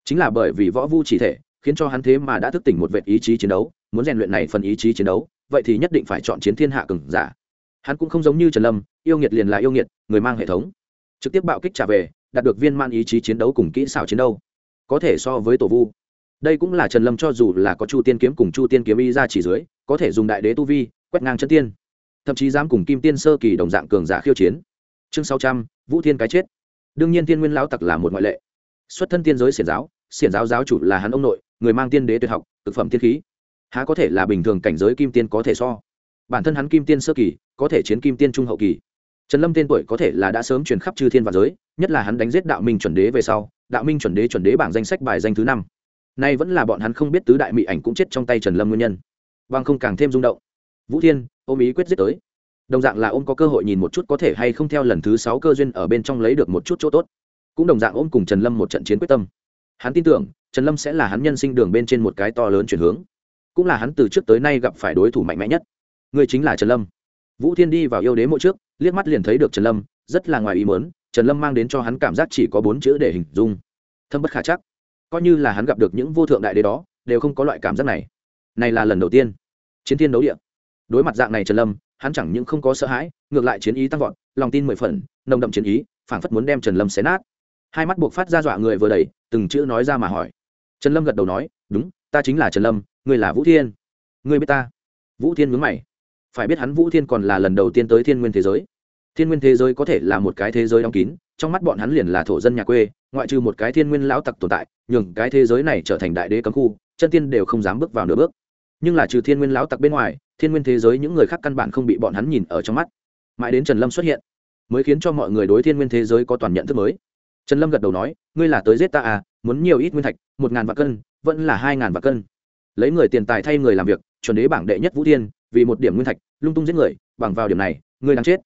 Chính là bởi vì võ vu chỉ thể, khiến cho hắn thế mà đã thức tỉnh một vệ ý chí chiến đấu, muốn rèn luyện này phần ý chí chiến đấu, vậy thì nhất định phải chọn chiến thiên hạ cường giả. Hắn cũng không giống như trần lâm, yêu nghiệt liền là yêu nghiệt, người mang hệ thống. Trực tiếp bạo kích trả về, đạt được viên man ý chí chiến đấu cùng kỹ xảo chiến đấu. Có thể so với tổ vu đây cũng là trần lâm cho dù là có chu tiên kiếm cùng chu tiên kiếm y ra chỉ dưới, có thể dùng đại đế tu vi, quét ngang chân tiên. Thậm chí dám cùng kim tiên sơ kỳ đồng dạng cường giả khiêu chiến. Chương sáu trăm, vũ thiên cái chết. Đương nhiên tiên nguyên lão tặc là một ngoại lệ. Xuất thân tiên giới xiển giáo xiển giáo giáo chủ là hắn ông nội, người mang tiên đế tuyệt học thực phẩm tiên khí. Há có thể là bình thường cảnh giới kim tiên có thể so. Bản thân hắn kim tiên sơ kỳ, có thể chiến kim tiên trung hậu kỳ. Trần lâm tên tuổi có thể là đã sớm truyền khắp chư thiên và giới, nhất là hắn đánh giết đạo minh chuẩn đế về sau, đạo minh chuẩn đế chuẩn đế bảng danh sách bài danh thứ năm nay vẫn là bọn hắn không biết tứ đại mỹ ảnh cũng chết trong tay trần lâm nguyên nhân. Bằng không càng thêm rung động. Vũ thiên, ôm ý quyết giết tới. Đồng dạng là ôm có cơ hội nhìn một chút có thể hay không theo lần thứ sáu cơ duyên ở bên trong lấy được một chút chỗ tốt. Cũng đồng dạng ôm cùng trần lâm một trận chiến quyết tâm. Hắn tin tưởng, trần lâm sẽ là hắn nhân sinh đường bên trên một cái to lớn chuyển hướng. Cũng là hắn từ trước tới nay gặp phải đối thủ mạnh mẽ nhất. Người chính là trần lâm. Vũ thiên đi vào yêu đế mỗi trước, liếc mắt liền thấy được trần lâm, rất là ngoài ý mớn trần lâm mang đến cho hắn cảm giác chỉ có bốn chữ để hình dung. Thâm bất khả chắc coi như là hắn gặp được những vô thượng đại đế đó, đều không có loại cảm giác này. Này là lần đầu tiên. Chiến thiên đấu địa. Đối mặt dạng này trần lâm, hắn chẳng những không có sợ hãi, ngược lại chiến ý tăng vọt, lòng tin mười phần, nồng đậm chiến ý, phảng phất muốn đem trần lâm xé nát. Hai mắt buộc phát ra dọa người vừa đầy từng chữ nói ra mà hỏi. Trần lâm gật đầu nói, đúng, ta chính là trần lâm, ngươi là vũ thiên. Ngươi biết ta? Vũ thiên mướn mày. Phải biết hắn vũ thiên còn là lần đầu tiên tới thiên nguyên thế giới. Thiên nguyên thế giới có thể là một cái thế giới đóng kín, trong mắt bọn hắn liền là thổ dân nhà quê ngoại trừ một cái thiên nguyên lão tặc tồn tại, nhường cái thế giới này trở thành đại đế cấm khu, chân tiên đều không dám bước vào nửa bước. Nhưng là trừ thiên nguyên lão tặc bên ngoài, thiên nguyên thế giới những người khác căn bản không bị bọn hắn nhìn ở trong mắt. Mãi đến trần lâm xuất hiện, mới khiến cho mọi người đối thiên nguyên thế giới có toàn nhận thức mới. Trần lâm gật đầu nói, ngươi là tới giết ta à muốn nhiều ít nguyên thạch, một ngàn vạn cân, vẫn là hai ngàn vạn cân. Lấy người tiền tài thay người làm việc, chuẩn đế bảng đệ nhất vũ thiên, vì một điểm nguyên thạch, lung tung giết người, bằng vào điểm này, ngươi đang chết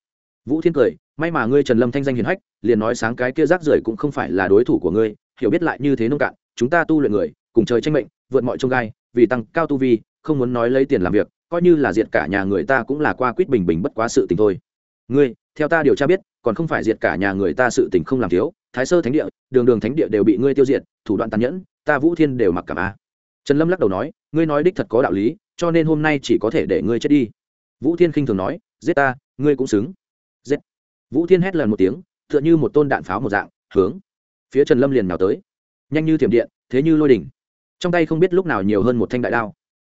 vũ thiên cười, may mà ngươi trần lâm thanh danh hiền hách, liền nói sáng cái kia rác rưởi cũng không phải là đối thủ của ngươi, hiểu biết lại như thế nông cạn, chúng ta tu luyện người, cùng trời tranh mệnh, vượt mọi trông gai, vì tăng cao tu vi, không muốn nói lấy tiền làm việc, coi như là diệt cả nhà người ta cũng là qua quýt bình bình bất quá sự tình thôi. Ngươi, theo ta điều tra biết, còn không phải diệt cả nhà người ta sự tình không làm thiếu, thái sơ thánh địa, đường đường thánh địa đều bị ngươi tiêu diệt, thủ đoạn tàn nhẫn, ta vũ thiên đều mặc cảm a. Trần lâm lắc đầu nói, ngươi nói đích thật có đạo lý, cho nên hôm nay chỉ có thể để ngươi chết đi. Vũ thiên khinh thường nói, giết ta, ngươi cũng xứng giết. Vũ thiên hét lần một tiếng, tựa như một tôn đạn pháo một dạng, hướng phía trần lâm liền nào tới. Nhanh như thiểm điện, thế như lôi đỉnh. Trong tay không biết lúc nào nhiều hơn một thanh đại đao.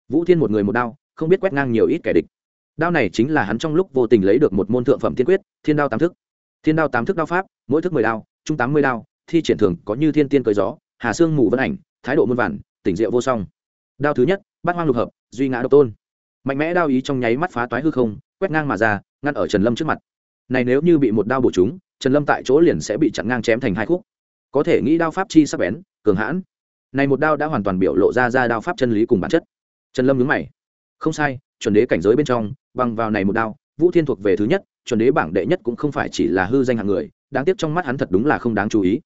Vũ thiên một người một đao, không biết quét ngang nhiều ít kẻ địch. Đao này chính là hắn trong lúc vô tình lấy được một môn thượng phẩm tiên quyết, thiên đao tám thức. Thiên đao tám thức đao pháp, mỗi thức mười đao, trung tám mươi đao, thi triển thường có như thiên tiên cởi gió, hà sương mù vân ảnh, thái độ muôn vản tỉnh diệu vô song. Đao thứ nhất, bát hoang lục hợp, duy ngã độc tôn. Mạnh mẽ đao ý trong nháy mắt phá toái hư không, quét ngang mà ra, ngăn ở trần lâm trước mặt này nếu như bị một đao bổ trúng trần lâm tại chỗ liền sẽ bị chặn ngang chém thành hai khúc. Có thể nghĩ đao pháp chi sắc bén, cường hãn. Này một đao đã hoàn toàn biểu lộ ra ra đao pháp chân lý cùng bản chất. Trần lâm nhướng mày. Không sai, chuẩn đế cảnh giới bên trong, bằng vào này một đao, vũ thiên thuộc về thứ nhất, chuẩn đế bảng đệ nhất cũng không phải chỉ là hư danh hạng người, đáng tiếc trong mắt hắn thật đúng là không đáng chú ý.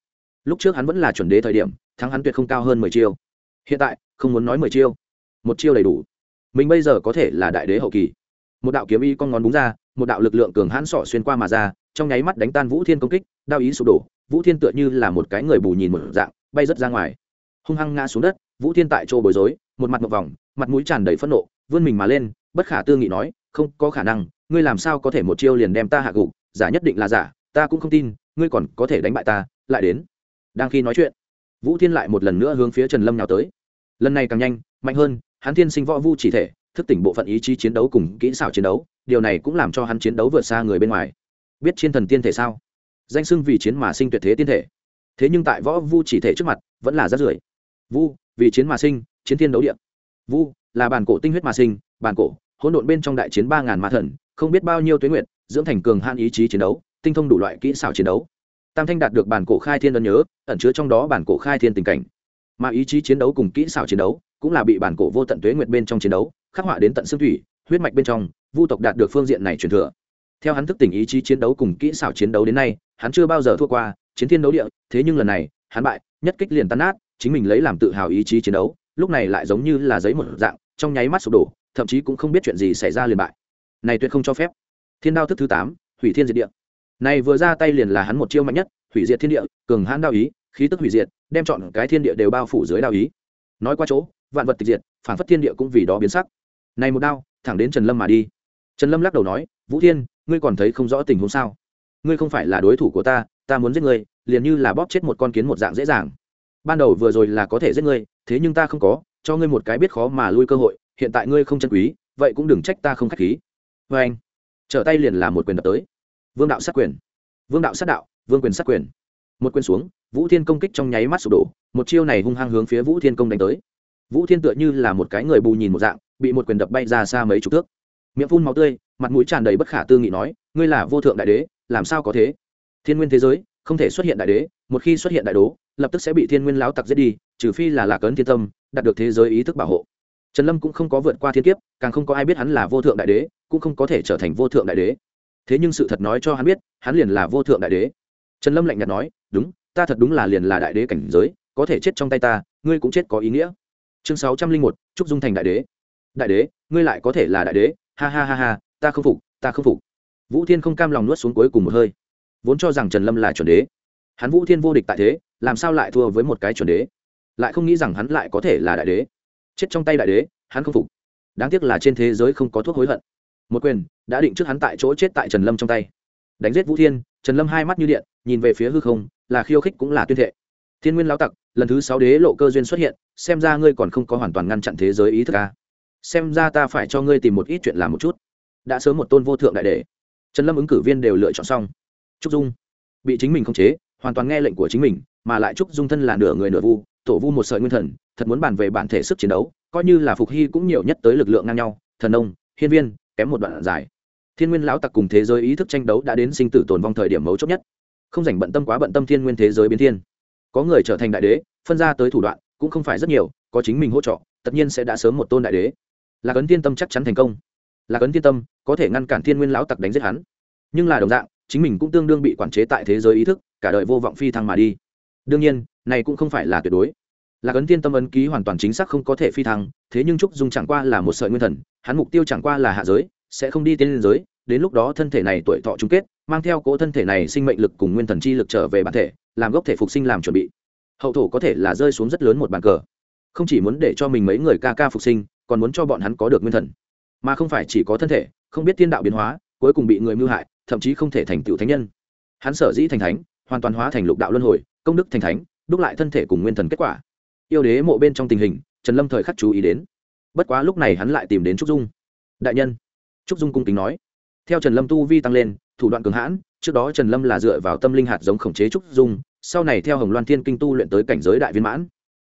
Lúc trước hắn vẫn là chuẩn đế thời điểm, thắng hắn tuyệt không cao hơn mười chiêu. Hiện tại, không muốn nói mười chiêu. Một chiêu đầy đủ. Mình bây giờ có thể là đại đế hậu kỳ. Một đạo kiếm y con ngón búng ra một đạo lực lượng cường hãn sọ xuyên qua mà ra, trong nháy mắt đánh tan vũ thiên công kích, đao ý sụp đổ, vũ thiên tựa như là một cái người bù nhìn một dạng, bay rớt ra ngoài. Hung hăng ngã xuống đất, vũ thiên tại chỗ bối rối, một mặt một vòng, mặt mũi tràn đầy phẫn nộ, vươn mình mà lên, bất khả tư nghị nói, không, có khả năng, ngươi làm sao có thể một chiêu liền đem ta hạ gục, giả nhất định là giả, ta cũng không tin, ngươi còn có thể đánh bại ta, lại đến. Đang khi nói chuyện, vũ thiên lại một lần nữa hướng phía trần lâm nhào tới. Lần này càng nhanh, mạnh hơn, hắn thiên sinh võ vu chỉ thể thức tỉnh bộ phận ý chí chiến đấu cùng kỹ xảo chiến đấu, điều này cũng làm cho hắn chiến đấu vượt xa người bên ngoài. Biết chiến thần tiên thể sao? Danh xưng vì chiến mà sinh tuyệt thế tiên thể. Thế nhưng tại võ vu chỉ thể trước mặt, vẫn là rất rưởi. Vu, vì chiến mà sinh, chiến thiên đấu điện vu, là bản cổ tinh huyết mà sinh, bản cổ, hỗn độn bên trong đại chiến ba ngàn ma thần, không biết bao nhiêu tuyến nguyện dưỡng thành cường han ý chí chiến đấu, tinh thông đủ loại kỹ xảo chiến đấu. Tam thanh đạt được bản cổ khai thiên ân nhớ, ẩn chứa trong đó bản cổ khai thiên tình cảnh. Mà ý chí chiến đấu cùng kỹ xảo chiến đấu, cũng là bị bản cổ vô tận tuế nguyệt bên trong chiến đấu khắc họa đến tận xương thủy, huyết mạch bên trong, vu tộc đạt được phương diện này truyền thừa. Theo hắn thức tỉnh ý chí chiến đấu cùng kỹ xảo chiến đấu đến nay, hắn chưa bao giờ thua qua chiến thiên đấu địa, thế nhưng lần này, hắn bại, nhất kích liền tan nát, chính mình lấy làm tự hào ý chí chiến đấu, lúc này lại giống như là giấy một dạng, trong nháy mắt sụp đổ, thậm chí cũng không biết chuyện gì xảy ra liền bại. Này tuyệt không cho phép. Thiên đao thức thứ tám, hủy thiên diệt địa. Này vừa ra tay liền là hắn một chiêu mạnh nhất, hủy diệt thiên địa, cường hãn đao ý, khí tức hủy diệt, đem chọn cái thiên địa đều bao phủ dưới đao ý. Nói qua chỗ, vạn vật tịch diệt, phản phất thiên địa cũng vì đó biến sắc này một đao, thẳng đến trần lâm mà đi. Trần lâm lắc đầu nói, vũ thiên, ngươi còn thấy không rõ tình huống sao? Ngươi không phải là đối thủ của ta ta muốn giết ngươi, liền như là bóp chết một con kiến một dạng dễ dàng. Ban đầu vừa rồi là có thể giết ngươi, thế nhưng ta không có, cho ngươi một cái biết khó mà lui cơ hội, hiện tại ngươi không chân quý, vậy cũng đừng trách ta không k h á c h khí. Vê anh, trở tay liền là một quyền đập tới. Vương đạo sát quyền. Vương đạo sát đạo, vương quyền sát quyền. Một quyền xuống, vũ thiên công kích trong nháy mắt sụp đổ, một chiêu này hung hăng hướng phía vũ thiên công đánh tới. Vũ thiên tựa như là một cái người bù nhìn một dạng bị một quyền đập bay ra xa mấy chục thước. Miệng phun máu tươi, mặt mũi tràn đầy bất khả tư nghị nói, ngươi là vô thượng đại đế, làm sao có thế? Thiên nguyên thế giới, không thể xuất hiện đại đế, một khi xuất hiện đại đố, lập tức sẽ bị thiên nguyên lão tặc giết đi, trừ phi là lạc ấn thiên tâm, đạt được thế giới ý thức bảo hộ. Trần lâm cũng không có vượt qua thiên kiếp, càng không có ai biết hắn là vô thượng đại đế, cũng không có thể trở thành vô thượng đại đế. Thế nhưng sự thật nói cho hắn biết, hắn liền là vô thượng đại đế. Trần lâm lạnh nhạt nói, đúng, ta thật đúng là liền là đại đế cảnh giới, có thể chết trong tay ta, ngươi cũng chết có ý nghĩa. Chương sáu trăm linh một trúc dung thành đại đế đại đế, ngươi lại có thể là đại đế. Ha ha ha ha, ta không phục, ta không phục. Vũ thiên không cam lòng nuốt xuống cuối cùng một hơi. Vốn cho rằng trần lâm là chuẩn đế. Hắn vũ thiên vô địch tại thế, làm sao lại thua với một cái chuẩn đế? Lại không nghĩ rằng hắn lại có thể là đại đế. Chết trong tay đại đế, hắn không phục. Đáng tiếc là trên thế giới không có thuốc hối hận. Một quyền đã định trước hắn tại chỗ chết tại trần lâm trong tay. Đánh giết vũ thiên, trần lâm hai mắt như điện, nhìn về phía hư không, là khiêu khích cũng là tuyên thệ. Thiên nguyên lao tặc, lần thứ sáu đế lộ cơ duyên xuất hiện, xem ra ngươi còn không có hoàn toàn ngăn chặn thế giới ý thức ca xem ra ta phải cho ngươi tìm một ít chuyện làm một chút. Đã sớm một tôn vô thượng đại đế trần lâm ứng cử viên đều lựa chọn xong. Trúc dung bị chính mình khống chế, hoàn toàn nghe lệnh của chính mình, mà lại trúc dung thân là nửa người nửa vu, tổ vu một sợi nguyên thần, thật muốn bàn về bản thể sức chiến đấu, coi như là phục hy cũng nhiều nhất tới lực lượng ngang nhau, thần ông hiên viên, kém một đoạn dài. Thiên nguyên lão tặc cùng thế giới ý thức tranh đấu đã đến sinh tử tồn vong thời điểm mấu chốt nhất. Không dành bận tâm quá bận tâm thiên nguyên thế giới biến thiên. Có người trở thành đại đế, phân ra tới thủ đoạn cũng không phải rất nhiều, có chính mình hỗ trợ, tất nhiên sẽ đã sớm một tôn đại đế là cấn thiên tâm chắc chắn thành công. Là cấn thiên tâm có thể ngăn cản thiên nguyên lão tặc đánh giết hắn. Nhưng là đồng dạng, chính mình cũng tương đương bị quản chế tại thế giới ý thức, cả đời vô vọng phi thăng mà đi. Đương nhiên, này cũng không phải là tuyệt đối. Là cấn thiên tâm ấn ký hoàn toàn chính xác không có thể phi thăng, thế nhưng trúc dung chẳng qua là một sợi nguyên thần, hắn mục tiêu chẳng qua là hạ giới, sẽ không đi tiên liên giới, đến lúc đó thân thể này tuổi thọ chung kết, mang theo cỗ thân thể này sinh mệnh lực cùng nguyên thần chi lực trở về bản thể, làm gốc thể phục sinh làm chuẩn bị. Hậu thổ có thể là rơi xuống rất lớn một bàn cờ. Không chỉ muốn để cho mình mấy người ca ca phục sinh còn muốn cho bọn hắn có được nguyên thần. Mà không phải chỉ có thân thể, không biết thiên đạo biến hóa, cuối cùng bị người mưu hại, thậm chí không thể thành tựu thánh nhân. Hắn sở dĩ thành thánh, hoàn toàn hóa thành lục đạo luân hồi, công đức thành thánh, đúc lại thân thể cùng nguyên thần kết quả. Yêu đế mộ bên trong tình hình, trần lâm thời khắc chú ý đến. Bất quá lúc này hắn lại tìm đến trúc dung. Đại nhân, trúc dung cung kính nói. Theo trần lâm tu vi tăng lên, thủ đoạn cường hãn, trước đó trần lâm là dựa vào tâm linh hạt giống khống chế trúc dung, sau này theo hồng loan thiên kinh tu luyện tới cảnh giới đại viên mãn,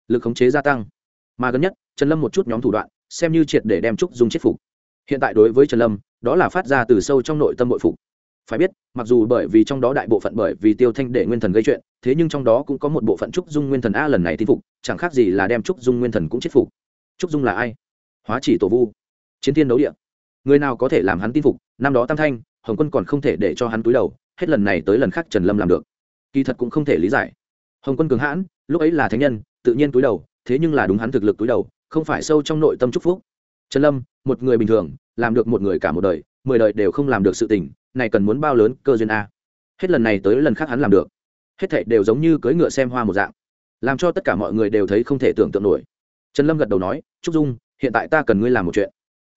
lực khống chế gia tăng. Mà gần nhất, trần lâm một chút nhóm thủ đoạn xem như triệt để đem trúc dung chết phục. Hiện tại đối với trần lâm, đó là phát ra từ sâu trong nội tâm bội phục. Phải biết, mặc dù bởi vì trong đó đại bộ phận bởi vì tiêu thanh để nguyên thần gây chuyện, thế nhưng trong đó cũng có một bộ phận trúc dung nguyên thần a lần này tin phục, chẳng khác gì là đem trúc dung nguyên thần cũng chết phục. Trúc dung là ai? Hóa chỉ tổ vu. Chiến thiên đấu địa. Người nào có thể làm hắn tin phục? Năm đó tam thanh, hồng quân còn không thể để cho hắn túi đầu, hết lần này tới lần khác trần lâm làm được. Kỳ thật cũng không thể lý giải. Hồng quân cường hãn, lúc ấy là thánh nhân, tự nhiên túi đầu, thế nhưng là đúng hắn thực lực túi đầu không phải sâu trong nội tâm chúc phúc. Trần lâm, một người bình thường, làm được một người cả một đời, mười đời đều không làm được sự tình, này cần muốn bao lớn cơ duyên a? Hết lần này tới lần khác hắn làm được. Hết thệ đều giống như cưỡi ngựa xem hoa một dạng. Làm cho tất cả mọi người đều thấy không thể tưởng tượng nổi. Trần lâm gật đầu nói, trúc dung, hiện tại ta cần ngươi làm một chuyện.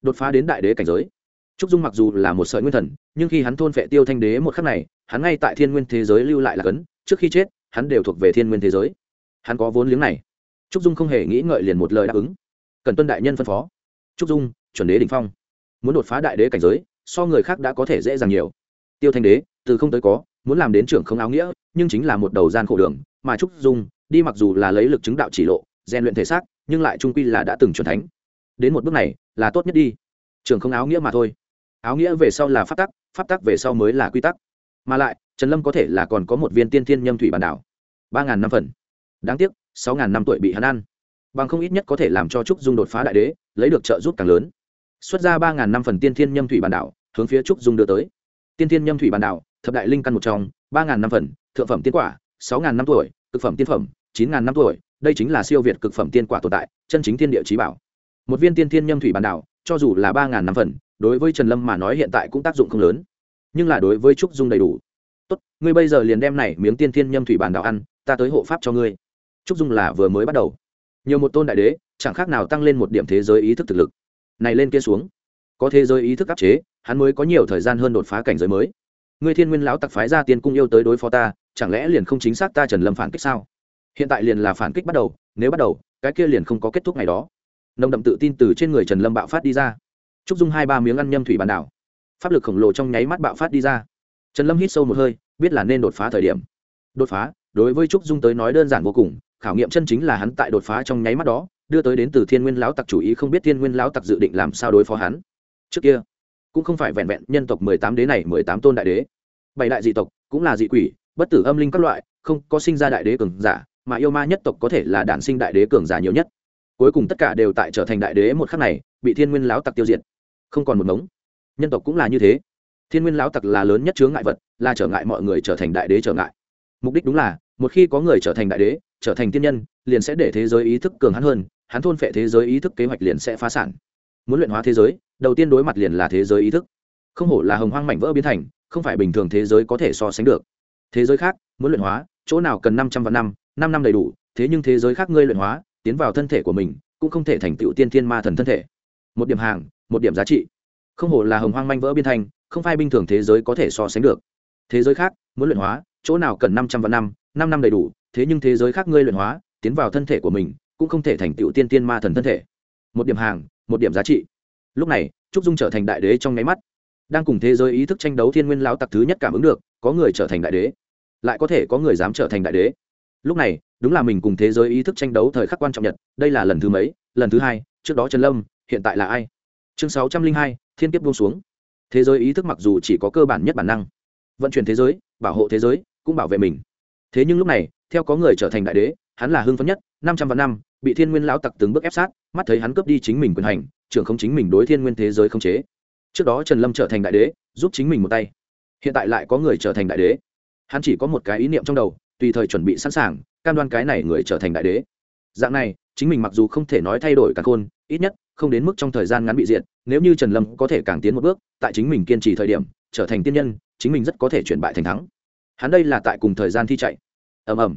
Đột phá đến đại đế cảnh giới. Trúc dung mặc dù là một sợi nguyên thần, nhưng khi hắn thôn phệ tiêu thanh đế một khắc này, hắn ngay tại thiên nguyên thế giới lưu lại là cấn, trước khi chết, hắn đều thuộc về thiên nguyên thế giới. Hắn có vốn liếng này. Trúc dung không hề nghĩ ngợi liền một lời đáp ứng cần tuân đại nhân phân phó. Trúc dung, chuẩn đế đ ỉ n h phong. Muốn đột phá đại đế cảnh giới, so người khác đã có thể dễ dàng nhiều. Tiêu thanh đế, từ không tới có, muốn làm đến trưởng không áo nghĩa, nhưng chính là một đầu gian khổ đường, mà trúc dung, đi mặc dù là lấy lực chứng đạo chỉ lộ, rèn luyện thể xác, nhưng lại trung quy là đã từng chuẩn thánh. Đến một bước này, là tốt nhất đi. Trưởng không áo nghĩa mà thôi. Áo nghĩa về sau là pháp tắc pháp tắc về sau mới là quy tắc. Mà lại, trần lâm có thể là còn có một viên tiên thiên nhâm thủy bản đảo. Ba ngàn năm phần. Đáng tiếc, sáu ngàn năm tuổi bị hắn ăn bằng không ít nhất có thể làm cho trúc dung đột phá đại đế, lấy được trợ giúp càng lớn. Xuất ra ba ngàn năm phần tiên thiên nhâm thủy bản đảo, hướng phía trúc dung đưa tới. Tiên thiên nhâm thủy bản đảo, thập đại linh căn một trong, ba ngàn năm phần, thượng phẩm tiên quả, sáu ngàn năm tuổi, cực phẩm tiên phẩm, chín ngàn năm tuổi, đây chính là siêu việt cực phẩm tiên quả tồn tại, chân chính thiên địa trí bảo. Một viên tiên thiên nhâm thủy bản đảo, cho dù là ba ngàn năm phần, đối với trần lâm mà nói hiện tại cũng tác dụng không lớn. Nhưng là đối với trúc dung đầy đủ. Tốt, ngươi bây giờ liền đem này miếng tiên thiên nhâm thủy bản đảo ăn, ta tới hộ pháp cho ngươi. Trúc dung là vừa mới bắt đầu nhiều một tôn đại đế, chẳng khác nào tăng lên một điểm thế giới ý thức thực lực. Này lên kia xuống. Có thế giới ý thức áp chế, hắn mới có nhiều thời gian hơn đột phá cảnh giới mới. Ngươi thiên nguyên lão tặc phái ra tiên cung yêu tới đối phó ta, chẳng lẽ liền không chính xác ta trần lâm phản kích sao? Hiện tại liền là phản kích bắt đầu, nếu bắt đầu, cái kia liền không có kết thúc ngày đó. Nồng đậm tự tin từ trên người trần lâm bạo phát đi ra. Trúc dung hai ba miếng ăn nhâm thủy bàn đảo. Pháp lực khổng lồ trong nháy mắt bạo phát đi ra. Trần lâm hít sâu một hơi, biết là nên đột phá thời điểm. Đột phá, đối với trúc dung tới nói đơn giản vô cùng khảo nghiệm chân chính là hắn tại đột phá trong nháy mắt đó, đưa tới đến từ thiên nguyên lão tặc chủ ý không biết thiên nguyên lão tặc dự định làm sao đối phó hắn. Trước kia, cũng không phải vẹn vẹn nhân tộc mười tám đế này mười tám tôn đại đế. Bảy đại dị tộc, cũng là dị quỷ, bất tử âm linh các loại, không có sinh ra đại đế cường giả, mà yêu ma nhất tộc có thể là đản sinh đại đế cường giả nhiều nhất. Cuối cùng tất cả đều tại trở thành đại đế một khắc này, bị thiên nguyên lão tặc tiêu diệt. Không còn một ngống. Nhân tộc cũng là như thế. Thiên nguyên lão tặc là lớn nhất chướng ngại vật, là trở ngại mọi người trở thành đại đế trở ngại. Mục đích đúng là, một khi có người trở thành đại đế trở thành tiên nhân, liền sẽ để thế giới ý thức cường hắn hơn, hắn thôn phệ thế giới ý thức kế hoạch liền sẽ phá sản. Muốn luyện hóa thế giới, đầu tiên đối mặt liền là thế giới ý thức. Không hổ là hồng hoang mảnh vỡ biến thành, không phải bình thường thế giới có thể so sánh được. Thế giới khác, muốn luyện hóa, chỗ nào cần năm trăm vạn năm năm năm đầy đủ, thế nhưng thế giới khác ngươi luyện hóa, tiến vào thân thể của mình, cũng không thể thành tựu tiên thiên ma thần thân thể. Một điểm hàng, một điểm giá trị. Không hổ là hồng hoang manh vỡ biên thành, không phải bình thường thế giới có thể so sánh được. Thế giới khác, muốn luyện hóa, chỗ nào cần năm trăm vạn năm năm năm đầy đủ thế nhưng thế giới khác ngươi luyện hóa, tiến vào thân thể của mình, cũng không thể thành tựu tiên tiên ma thần thân thể. Một điểm hàng, một điểm giá trị. Lúc này, trúc dung trở thành đại đế trong nháy mắt. Đang cùng thế giới ý thức tranh đấu thiên nguyên lao tặc thứ nhất cảm ứng được, có người trở thành đại đế. Lại có thể có người dám trở thành đại đế. Lúc này, đúng là mình cùng thế giới ý thức tranh đấu thời khắc quan trọng nhất, đây là lần thứ mấy? Lần thứ hai, trước đó trần lâm, hiện tại là ai? Chương sáu trăm linh hai, thiên kiếp buông xuống. Thế giới ý thức mặc dù chỉ có cơ bản nhất bản năng, vận chuyển thế giới, bảo hộ thế giới, cũng bảo vệ mình thế nhưng lúc này, theo có người trở thành đại đế, hắn là hưng phấn nhất, năm trăm vạn năm, bị thiên nguyên lão tặc từng bước ép sát, mắt thấy hắn cướp đi chính mình quyền hành, trưởng không chính mình đối thiên nguyên thế giới không chế. Trước đó trần lâm trở thành đại đế, giúp chính mình một tay. Hiện tại lại có người trở thành đại đế. Hắn chỉ có một cái ý niệm trong đầu, tùy thời chuẩn bị sẵn sàng, cam đoan cái này người trở thành đại đế. Dạng này, chính mình mặc dù không thể nói thay đổi cả khôn, ít nhất, không đến mức trong thời gian ngắn bị diệt, nếu như trần lâm có thể càng tiến một bước, tại chính mình kiên trì thời điểm, trở thành tiên nhân, chính mình rất có thể chuyển bại thành thắng hắn đây là tại cùng thời gian thi chạy. Ầm ầm.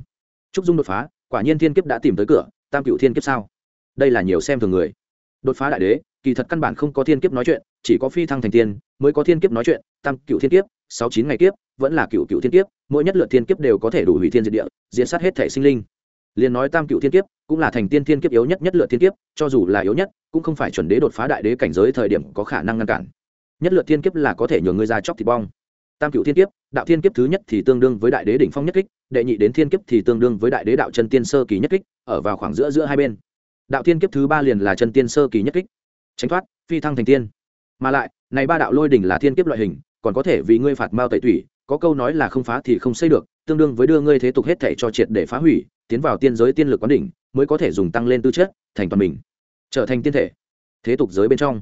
Trúc dung đột phá, quả nhiên thiên kiếp đã tìm tới cửa, tam cựu thiên kiếp sao? Đây là nhiều xem thường người. Đột phá đại đế, kỳ thật căn bản không có thiên kiếp nói chuyện, chỉ có phi thăng thành tiên, mới có thiên kiếp nói chuyện, tam cựu thiên kiếp, sáu chín ngày kiếp, vẫn là cựu cựu thiên kiếp, mỗi nhất lượt thiên kiếp đều có thể đủ hủy thiên diệt địa diễn sát hết thể sinh linh. Liền nói tam cựu thiên kiếp, cũng là thành tiên thiên kiếp yếu nhất nhất lượt thiên kiếp, cho dù là yếu nhất, cũng không phải chuẩn đế đột phá đại đế cảnh giới thời điểm có khả năng ngăn cản. Nhất lượt thiên kiếp là có thể nhường ngươi ra chóc thịt bong tam cựu thiên kiếp, đạo thiên kiếp thứ nhất thì tương đương với đại đế đỉnh phong nhất kích, đệ nhị đến thiên kiếp thì tương đương với đại đế đạo chân tiên sơ kỳ nhất kích, ở vào khoảng giữa giữa hai bên. Đạo thiên kiếp thứ ba liền là chân tiên sơ kỳ nhất kích. Tránh thoát, phi thăng thành tiên. Mà lại, này ba đạo lôi đỉnh là thiên kiếp loại hình, còn có thể vì ngươi phạt mao tẩy thủy có câu nói là không phá thì không xây được, tương đương với đưa ngươi thế tục hết thể cho triệt để phá hủy, tiến vào tiên giới tiên lực quán đỉnh, mới có thể dùng tăng lên tư chất, thành toàn mình. Trở thành tiên thể. Thế tục giới bên trong.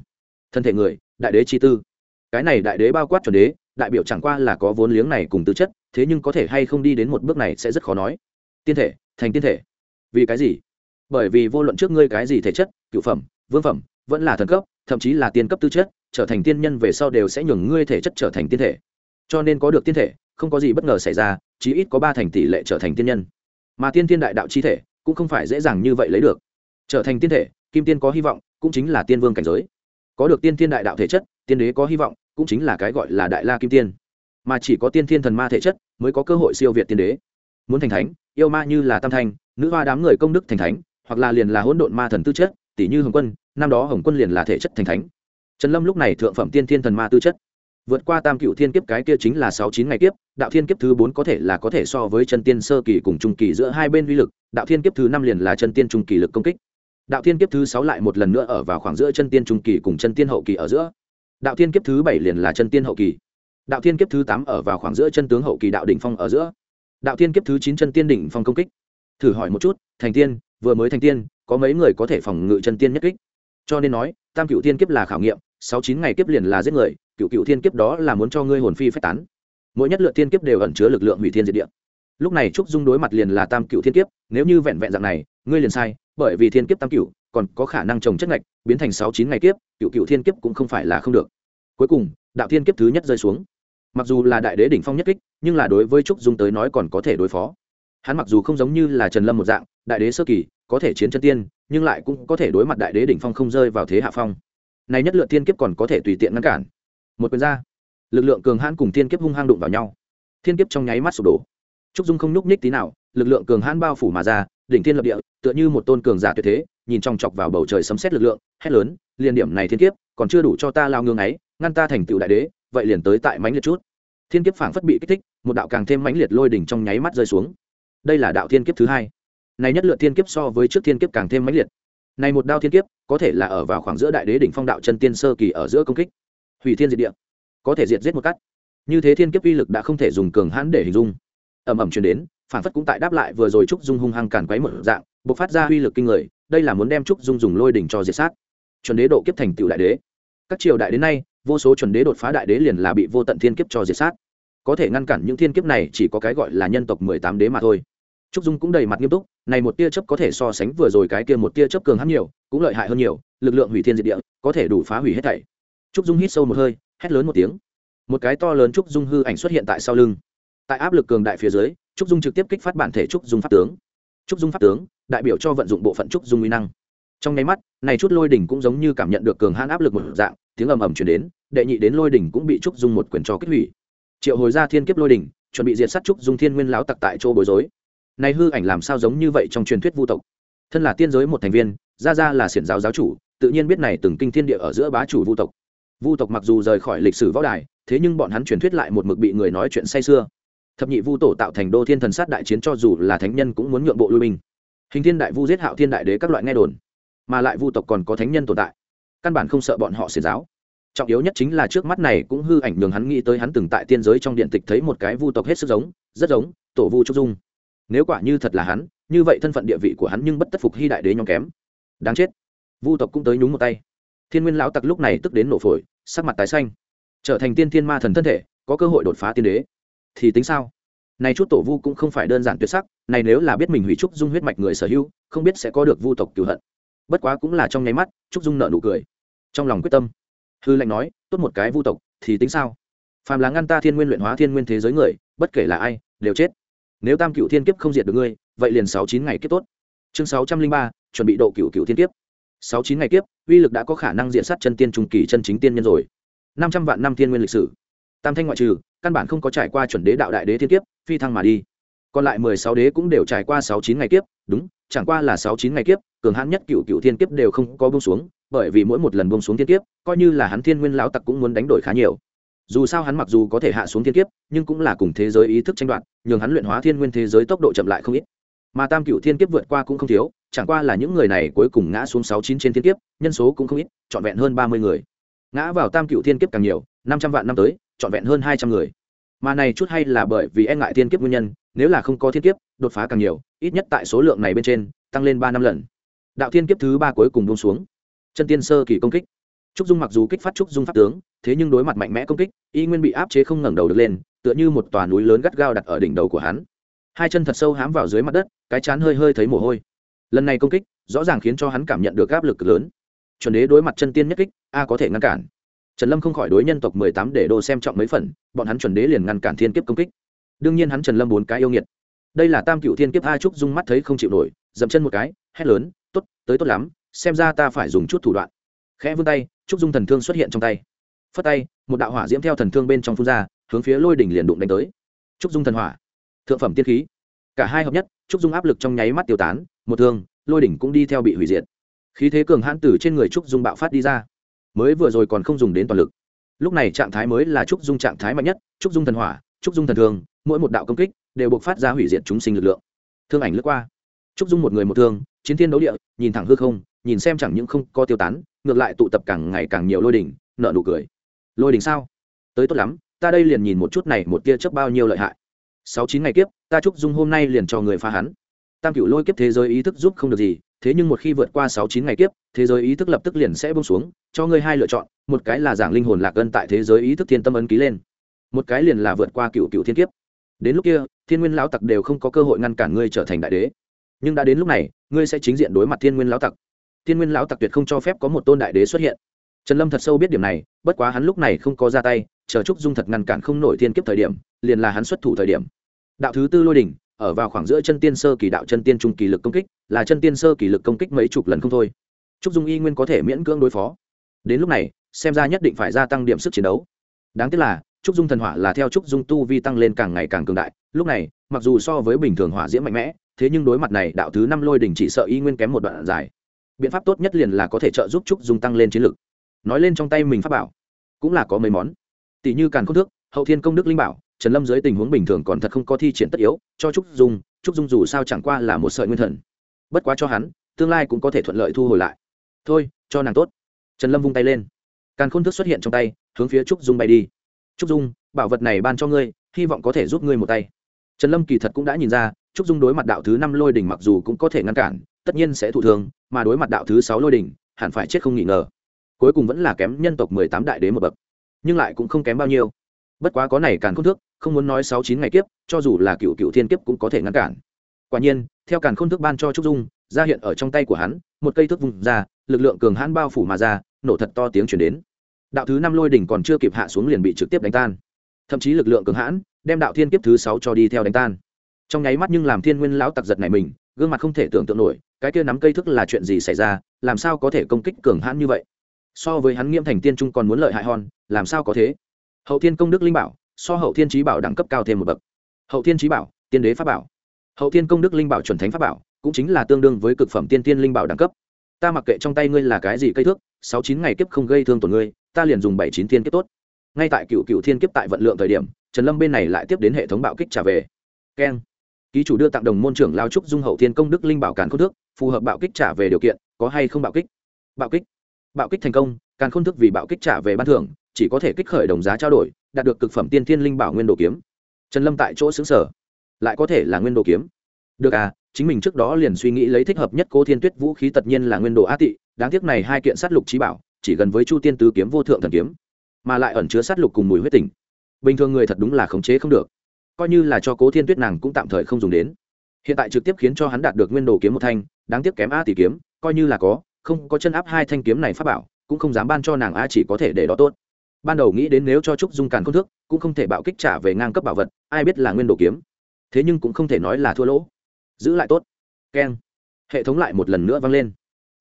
Thân thể người, đại đế chi tư. Cái này đại đế bao quát chuẩn đế đại biểu chẳng qua là có vốn liếng này cùng tư chất, thế nhưng có thể hay không đi đến một bước này sẽ rất khó nói. Tiên thể, thành tiên thể. Vì cái gì? Bởi vì vô luận trước ngươi cái gì thể chất, cựu phẩm, vương phẩm, vẫn là thần cấp, thậm chí là tiên cấp tư chất, trở thành tiên nhân về sau đều sẽ nhường ngươi thể chất trở thành tiên thể. Cho nên có được tiên thể, không có gì bất ngờ xảy ra, chí ít có ba thành tỷ lệ trở thành tiên nhân. Mà tiên thiên đại đạo chi thể, cũng không phải dễ dàng như vậy lấy được. Trở thành tiên thể, kim tiên có hy vọng, cũng chính là tiên vương cảnh giới có được tiên thiên đại đạo thể chất, tiên đế có hy vọng, cũng chính là cái gọi là đại la kim tiên. Mà chỉ có tiên thiên thần ma thể chất mới có cơ hội siêu việt tiên đế. Muốn thành thánh, yêu ma như là tam thanh, nữ hoa đám người công đức thành thánh, hoặc là liền là hỗn độn ma thần tư chất, tỷ như hồng quân, năm đó hồng quân liền là thể chất thành thánh. Trần lâm lúc này thượng phẩm tiên thiên thần ma tư chất. Vượt qua tam cựu thiên kiếp cái kia chính là sáu chín ngày kiếp, đạo thiên kiếp thứ bốn có thể là có thể so với chân tiên sơ kỳ cùng trung kỳ giữa hai bên uy lực, đạo thiên kiếp thứ năm liền là chân tiên trung kỳ lực công kích đạo thiên kiếp thứ sáu lại một lần nữa ở vào khoảng giữa chân tiên trung kỳ cùng chân tiên hậu kỳ ở giữa. Đạo thiên kiếp thứ bảy liền là chân tiên hậu kỳ. Đạo thiên kiếp thứ tám ở vào khoảng giữa chân tướng hậu kỳ đạo đỉnh phong ở giữa. Đạo thiên kiếp thứ chín chân tiên đỉnh phong công kích. Thử hỏi một chút, thành tiên, vừa mới thành tiên, có mấy người có thể phòng ngự chân tiên nhất kích? Cho nên nói, tam cựu thiên kiếp là khảo nghiệm, sáu chín ngày kiếp liền là giết người, cựu cựu thiên kiếp đó là muốn cho ngươi hồn phi phách tán. Mỗi nhất lượt thiên kiếp đều ẩn chứa lực lượng hủy thiên diệt địa. Lúc này trúc dung đối mặt liền là tam cựu thiên kiếp, nếu như vẹn vẹn dạng này, ngươi liền sai bởi vì thiên kiếp tam cựu còn có khả năng trồng chất ngạch, biến thành sáu chín ngày kiếp cựu cựu thiên kiếp cũng không phải là không được. Cuối cùng, đạo thiên kiếp thứ nhất rơi xuống. Mặc dù là đại đế đỉnh phong nhất kích, nhưng là đối với trúc dung tới nói còn có thể đối phó. Hắn mặc dù không giống như là trần lâm một dạng, đại đế sơ kỳ, có thể chiến chân tiên, nhưng lại cũng có thể đối mặt đại đế đỉnh phong không rơi vào thế hạ phong. Này nhất lượt thiên kiếp còn có thể tùy tiện ngăn cản. Một quyền ra, lực lượng cường hãn cùng thiên kiếp hung hăng đụng vào nhau. Thiên kiếp trong nháy mắt sụp đổ. Trúc dung không nhúc nhích tí nào, lực lượng cường hãn bao phủ mà ra đỉnh thiên lập địa, tựa như một tôn cường giả tuyệt thế, nhìn trong chọc vào bầu trời sấm xét lực lượng, hét lớn liền điểm này thiên kiếp, còn chưa đủ cho ta lao ngương ấy, ngăn ta thành tựu đại đế, vậy liền tới tại mãnh liệt chút. Thiên kiếp phảng phất bị kích thích, một đạo càng thêm mãnh liệt lôi đỉnh trong nháy mắt rơi xuống. Đây là đạo thiên kiếp thứ hai. Này nhất lượt thiên kiếp so với trước thiên kiếp càng thêm mãnh liệt. Này một đao thiên kiếp, có thể là ở vào khoảng giữa đại đế đỉnh phong đạo chân tiên sơ kỳ ở giữa công kích. Hủy thiên diệt địa. Có thể diệt giết một cắt. Như thế thiên kiếp uy lực đã không thể dùng cường hãn để hình dung. Ầm ầm truyền đến phản phất cũng tại đáp lại vừa rồi trúc dung hung hăng càn quấy một dạng, bộc phát ra uy lực kinh người, đây là muốn đem trúc dung dùng lôi đỉnh cho diệt sát. Chuẩn đế độ kiếp thành tựu đại đế. Các triều đại đến nay, vô số chuẩn đế đột phá đại đế liền là bị vô tận thiên kiếp cho diệt sát. Có thể ngăn cản những thiên kiếp này chỉ có cái gọi là nhân tộc mười tám đế mà thôi. Trúc dung cũng đầy mặt nghiêm túc, này một tia chớp có thể so sánh vừa rồi cái kia một tia chớp cường hắn nhiều, cũng lợi hại hơn nhiều, lực lượng hủy thiên diệt địa, có thể đủ phá hủy hết thảy. Trúc dung hít sâu một hơi, hét lớn một tiếng. Một cái to lớn trúc dung hư ảnh xuất hiện tại sau lưng. Tại áp lực cường đại phía dưới trúc dung trực tiếp kích phát bản thể trúc dung pháp tướng. Trúc dung pháp tướng, đại biểu cho vận dụng bộ phận trúc dung uy năng. Trong nháy mắt, này chút lôi đỉnh cũng giống như cảm nhận được cường hãn áp lực một dạng, tiếng ầm ầm chuyển đến, đệ nhị đến lôi đỉnh cũng bị trúc dung một quyền cho kích hủy. Triệu hồi ra thiên kiếp lôi đỉnh, chuẩn bị diệt sát trúc dung thiên nguyên láo tặc tại chỗ bối rối. Này hư ảnh làm sao giống như vậy trong truyền thuyết vu tộc? Thân là tiên giới một thành viên, ra ra là xiển giáo giáo chủ, tự nhiên biết này từng kinh thiên địa ở giữa bá chủ vu tộc. Vu tộc mặc dù rời khỏi lịch sử võ đài, thế nhưng bọn hắn truyền thuyết lại một mực bị người nói chuyện say xưa thập nhị vu tổ tạo thành đô thiên thần sát đại chiến cho dù là thánh nhân cũng muốn nhượng bộ lui binh. Hình thiên đại vu giết hạo thiên đại đế các loại nghe đồn, mà lại vu tộc còn có thánh nhân tồn tại. Căn bản không sợ bọn họ xiển giáo. Trọng yếu nhất chính là trước mắt này cũng hư ảnh nhường hắn nghĩ tới hắn từng tại tiên giới trong điện tịch thấy một cái vu tộc hết sức giống, rất giống, tổ vu trúc dung. Nếu quả như thật là hắn, như vậy thân phận địa vị của hắn nhưng bất tất phục hy đại đế nhóm kém. Đáng chết. Vu tộc cũng tới nhúng một tay. Thiên nguyên lão tặc lúc này tức đến nổ phổi, sắc mặt tái xanh. Trở thành tiên thiên ma thần thân thể, có cơ hội đột phá tiên đế thì tính sao? Này chút tổ vu cũng không phải đơn giản tuyệt sắc, này nếu là biết mình hủy trúc dung huyết mạch người sở hữu, không biết sẽ có được vu tộc cửu hận. Bất quá cũng là trong nháy mắt, trúc dung nợ nụ cười. Trong lòng quyết tâm, hư lệnh nói, tốt một cái vu tộc, thì tính sao? Phàm là ngăn ta thiên nguyên luyện hóa thiên nguyên thế giới người, bất kể là ai, đều chết. Nếu tam cựu thiên kiếp không diệt được ngươi, vậy liền sáu chín ngày kiếp tốt. Chương sáu trăm linh ba, chuẩn bị độ cựu cựu thiên kiếp. Sáu chín ngày kiếp, uy lực đã có khả năng diện sát chân tiên trung kỳ chân chính tiên nhân rồi. Năm trăm vạn năm thiên nguyên lịch sử tam thanh ngoại trừ, căn bản không có trải qua chuẩn đế đạo đại đế thiên kiếp, phi thăng mà đi. Còn lại mười sáu đế cũng đều trải qua sáu chín ngày kiếp, đúng, chẳng qua là sáu chín ngày kiếp, cường hãn nhất cựu cựu thiên kiếp đều không có bông xuống, bởi vì mỗi một lần bông xuống thiên kiếp, coi như là hắn thiên nguyên lão tặc cũng muốn đánh đổi khá nhiều. Dù sao hắn mặc dù có thể hạ xuống thiên kiếp, nhưng cũng là cùng thế giới ý thức tranh đoạt, nhường hắn luyện hóa thiên nguyên thế giới tốc độ chậm lại không ít. Mà tam cựu thiên kiếp vượt qua cũng không thiếu, chẳng qua là những người này cuối cùng ngã xuống sáu chín trên thiên kiếp, nhân số cũng không ít, trọn vẹn hơn ba mươi người ngã vào tam cựu thiên kiếp càng nhiều, năm trăm vạn năm tới, trọn vẹn hơn hai trăm người. Mà này chút hay là bởi vì e ngại thiên kiếp nguyên nhân, nếu là không có thiên kiếp, đột phá càng nhiều, ít nhất tại số lượng này bên trên, tăng lên ba năm lần. Đạo thiên kiếp thứ ba cuối cùng buông xuống. Chân tiên sơ kỳ công kích. Trúc dung mặc dù kích phát trúc dung pháp tướng, thế nhưng đối mặt mạnh mẽ công kích, y nguyên bị áp chế không ngẩng đầu được lên, tựa như một tòa núi lớn gắt gao đặt ở đỉnh đầu của hắn. Hai chân thật sâu hám vào dưới mặt đất, cái chán hơi hơi thấy mồ hôi. Lần này công kích, rõ ràng khiến cho hắn cảm nhận được áp lực lớn chuẩn đế đối mặt chân tiên nhất kích, a có thể ngăn cản. Trần lâm không khỏi đối nhân tộc mười tám để đồ xem trọng mấy phần, bọn hắn chuẩn đế liền ngăn cản thiên kiếp công kích. Đương nhiên hắn trần lâm bốn cái yêu nghiệt. Đây là tam cựu thiên kiếp a trúc dung mắt thấy không chịu nổi, dậm chân một cái, hét lớn t ố t tới tốt lắm, xem ra ta phải dùng chút thủ đoạn. Khẽ vươn tay, trúc dung thần thương xuất hiện trong tay. Phất tay, một đạo hỏa diễm theo thần thương bên trong phun ra, hướng phía lôi đỉnh liền đụng đánh tới. Trúc dung thần hỏa, thượng phẩm tiên khí. Cả hai hợp nhất, trúc dung áp lực trong nháy mắt tiêu tán, một thương, lôi đỉnh cũng đi theo bị hủy diệt khí thế cường hãn từ trên người trúc dung bạo phát đi ra. Mới vừa rồi còn không dùng đến toàn lực. Lúc này trạng thái mới là trúc dung trạng thái mạnh nhất trúc dung thần hỏa trúc dung thần thường, mỗi một đạo công kích đều buộc phát ra hủy diệt chúng sinh lực lượng. Thương ảnh lướt qua. Trúc dung một người một thương chiến thiên đấu địa nhìn thẳng hư không nhìn xem chẳng những không có tiêu tán ngược lại tụ tập càng ngày càng nhiều lôi đỉnh nợ nụ cười. Lôi đỉnh sao? Tới tốt lắm ta đây liền nhìn một chút này một tia chớp bao nhiêu lợi hại. Sáu chín ngày kiếp ta Trúc dung hôm nay liền cho người phá hắn. Tam cựu lôi kiếp thế giới ý thức giúp không được gì thế nhưng một khi vượt qua sáu chín ngày kiếp, thế giới ý thức lập tức liền sẽ bông xuống, cho ngươi hai lựa chọn, một cái là giảng linh hồn lạc ân tại thế giới ý thức thiên tâm ấn ký lên, một cái liền là vượt qua cựu cựu thiên kiếp. Đến lúc kia, thiên nguyên lão tặc đều không có cơ hội ngăn cản ngươi trở thành đại đế. Nhưng đã đến lúc này, ngươi sẽ chính diện đối mặt thiên nguyên lão tặc. Thiên nguyên lão tặc tuyệt không cho phép có một tôn đại đế xuất hiện. Trần lâm thật sâu biết điểm này, bất quá hắn lúc này không có ra tay, chờ trúc dung thật ngăn cản không nổi thiên kiếp thời điểm, liền là hắn xuất thủ thời điểm. Đạo thứ tư lôi đỉnh ở vào khoảng giữa chân tiên sơ kỳ đạo chân tiên trung kỳ lực công kích, là chân tiên sơ kỳ lực công kích mấy chục lần không thôi. Trúc dung y nguyên có thể miễn cưỡng đối phó. Đến lúc này, xem ra nhất định phải gia tăng điểm sức chiến đấu. Đáng tiếc là, trúc dung thần hỏa là theo trúc dung tu vi tăng lên càng ngày càng cường đại. Lúc này, mặc dù so với bình thường hỏa diễm mạnh mẽ, thế nhưng đối mặt này đạo thứ năm lôi đỉnh chỉ sợ y nguyên kém một đoạn dài. Biện pháp tốt nhất liền là có thể trợ giúp trúc dung tăng lên chiến lực. Nói lên trong tay mình pháp bảo, cũng là có mấy món. Tỷ như càn không thước, hậu thiên công đức linh bảo trần lâm dưới tình huống bình thường còn thật không có thi triển tất yếu, cho trúc dung trúc dung dù sao chẳng qua là một sợi nguyên thần. Bất quá cho hắn, tương lai cũng có thể thuận lợi thu hồi lại. Thôi, cho nàng tốt. Trần lâm vung tay lên. Càn khôn thức xuất hiện trong tay, hướng phía trúc dung bay đi. Trúc dung, bảo vật này ban cho ngươi, hy vọng có thể giúp ngươi một tay. Trần lâm kỳ thật cũng đã nhìn ra, trúc dung đối mặt đạo thứ năm lôi đỉnh mặc dù cũng có thể ngăn cản, tất nhiên sẽ thụ thương, mà đối mặt đạo thứ sáu lôi đỉnh, hẳn phải chết không nghi ngờ. Cuối cùng vẫn là kém nhân tộc mười tám đại đế một bậc, nhưng lại cũng không kém bao nhiêu bất quá có này càn khôn thước, không muốn nói sáu chín ngày kiếp, cho dù là cựu cựu thiên kiếp cũng có thể ngăn cản. Quả nhiên, theo càn khôn thước ban cho trúc dung, ra hiện ở trong tay của hắn, một cây thước vùng ra, lực lượng cường hãn bao phủ mà ra, nổ thật to tiếng chuyển đến. Đạo thứ năm lôi đỉnh còn chưa kịp hạ xuống liền bị trực tiếp đánh tan. Thậm chí lực lượng cường hãn, đem đạo thiên kiếp thứ sáu cho đi theo đánh tan. Trong nháy mắt nhưng làm thiên nguyên lão tặc giật này mình, gương mặt không thể tưởng tượng nổi, cái kia nắm cây thức là chuyện gì xảy ra, làm sao có thể công kích cường hãn như vậy? So với hắn nghiêm thành tiên trung còn muốn lợi hại hòn làm sao có thế? Hậu thiên công đức linh bảo, so hậu thiên trí bảo đẳng cấp cao thêm một bậc. Hậu thiên trí bảo, tiên đế pháp bảo. Hậu thiên công đức linh bảo chuẩn thánh pháp bảo, cũng chính là tương đương với cực phẩm tiên tiên linh bảo đẳng cấp. Ta mặc kệ trong tay ngươi là cái gì cây thước, sáu chín ngày kiếp không gây thương tổn ngươi, ta liền dùng bảy chín thiên kiếp tốt. Ngay tại cựu cựu thiên kiếp tại vận lượng thời điểm, trần lâm bên này lại tiếp đến hệ thống bạo kích trả về. Keng. Ký chủ đưa tặng đồng môn trưởng lao trúc dung hậu thiên công đức linh bảo càn khôn thước, phù hợp bạo kích trả về điều kiện, có hay không bạo kích? Bạo kích. Bạo kích thành công, càn khôn thức vì bạo kích trả về ban thưởng chỉ có thể kích khởi đồng giá trao đổi, đạt được cực phẩm tiên thiên linh bảo nguyên đồ kiếm. Trần lâm tại chỗ xứng sở lại có thể là nguyên đồ kiếm. Được à chính mình trước đó liền suy nghĩ lấy thích hợp nhất cô thiên tuyết vũ khí tất nhiên là nguyên đồ á tị, đáng tiếc này hai kiện sát lục trí bảo, chỉ gần với chu tiên tứ kiếm vô thượng thần kiếm, mà lại ẩn chứa sát lục cùng mùi huyết tình. Bình thường người thật đúng là khống chế không được. Coi như là cho cố thiên tuyết nàng cũng tạm thời không dùng đến. Hiện tại trực tiếp khiến cho hắn đạt được nguyên đồ kiếm một thanh, đáng tiếc kém a tỷ kiếm, coi như là có, không có chân áp hai thanh kiếm này pháp bảo, cũng không dám ban cho nàng a chỉ có thể để đó tốt ban đầu nghĩ đến nếu cho trúc dung càn không thước, cũng không thể bạo kích trả về ngang cấp bảo vật, ai biết là nguyên đồ kiếm. Thế nhưng cũng không thể nói là thua lỗ. Giữ lại tốt. Keng. Hệ thống lại một lần nữa vang lên.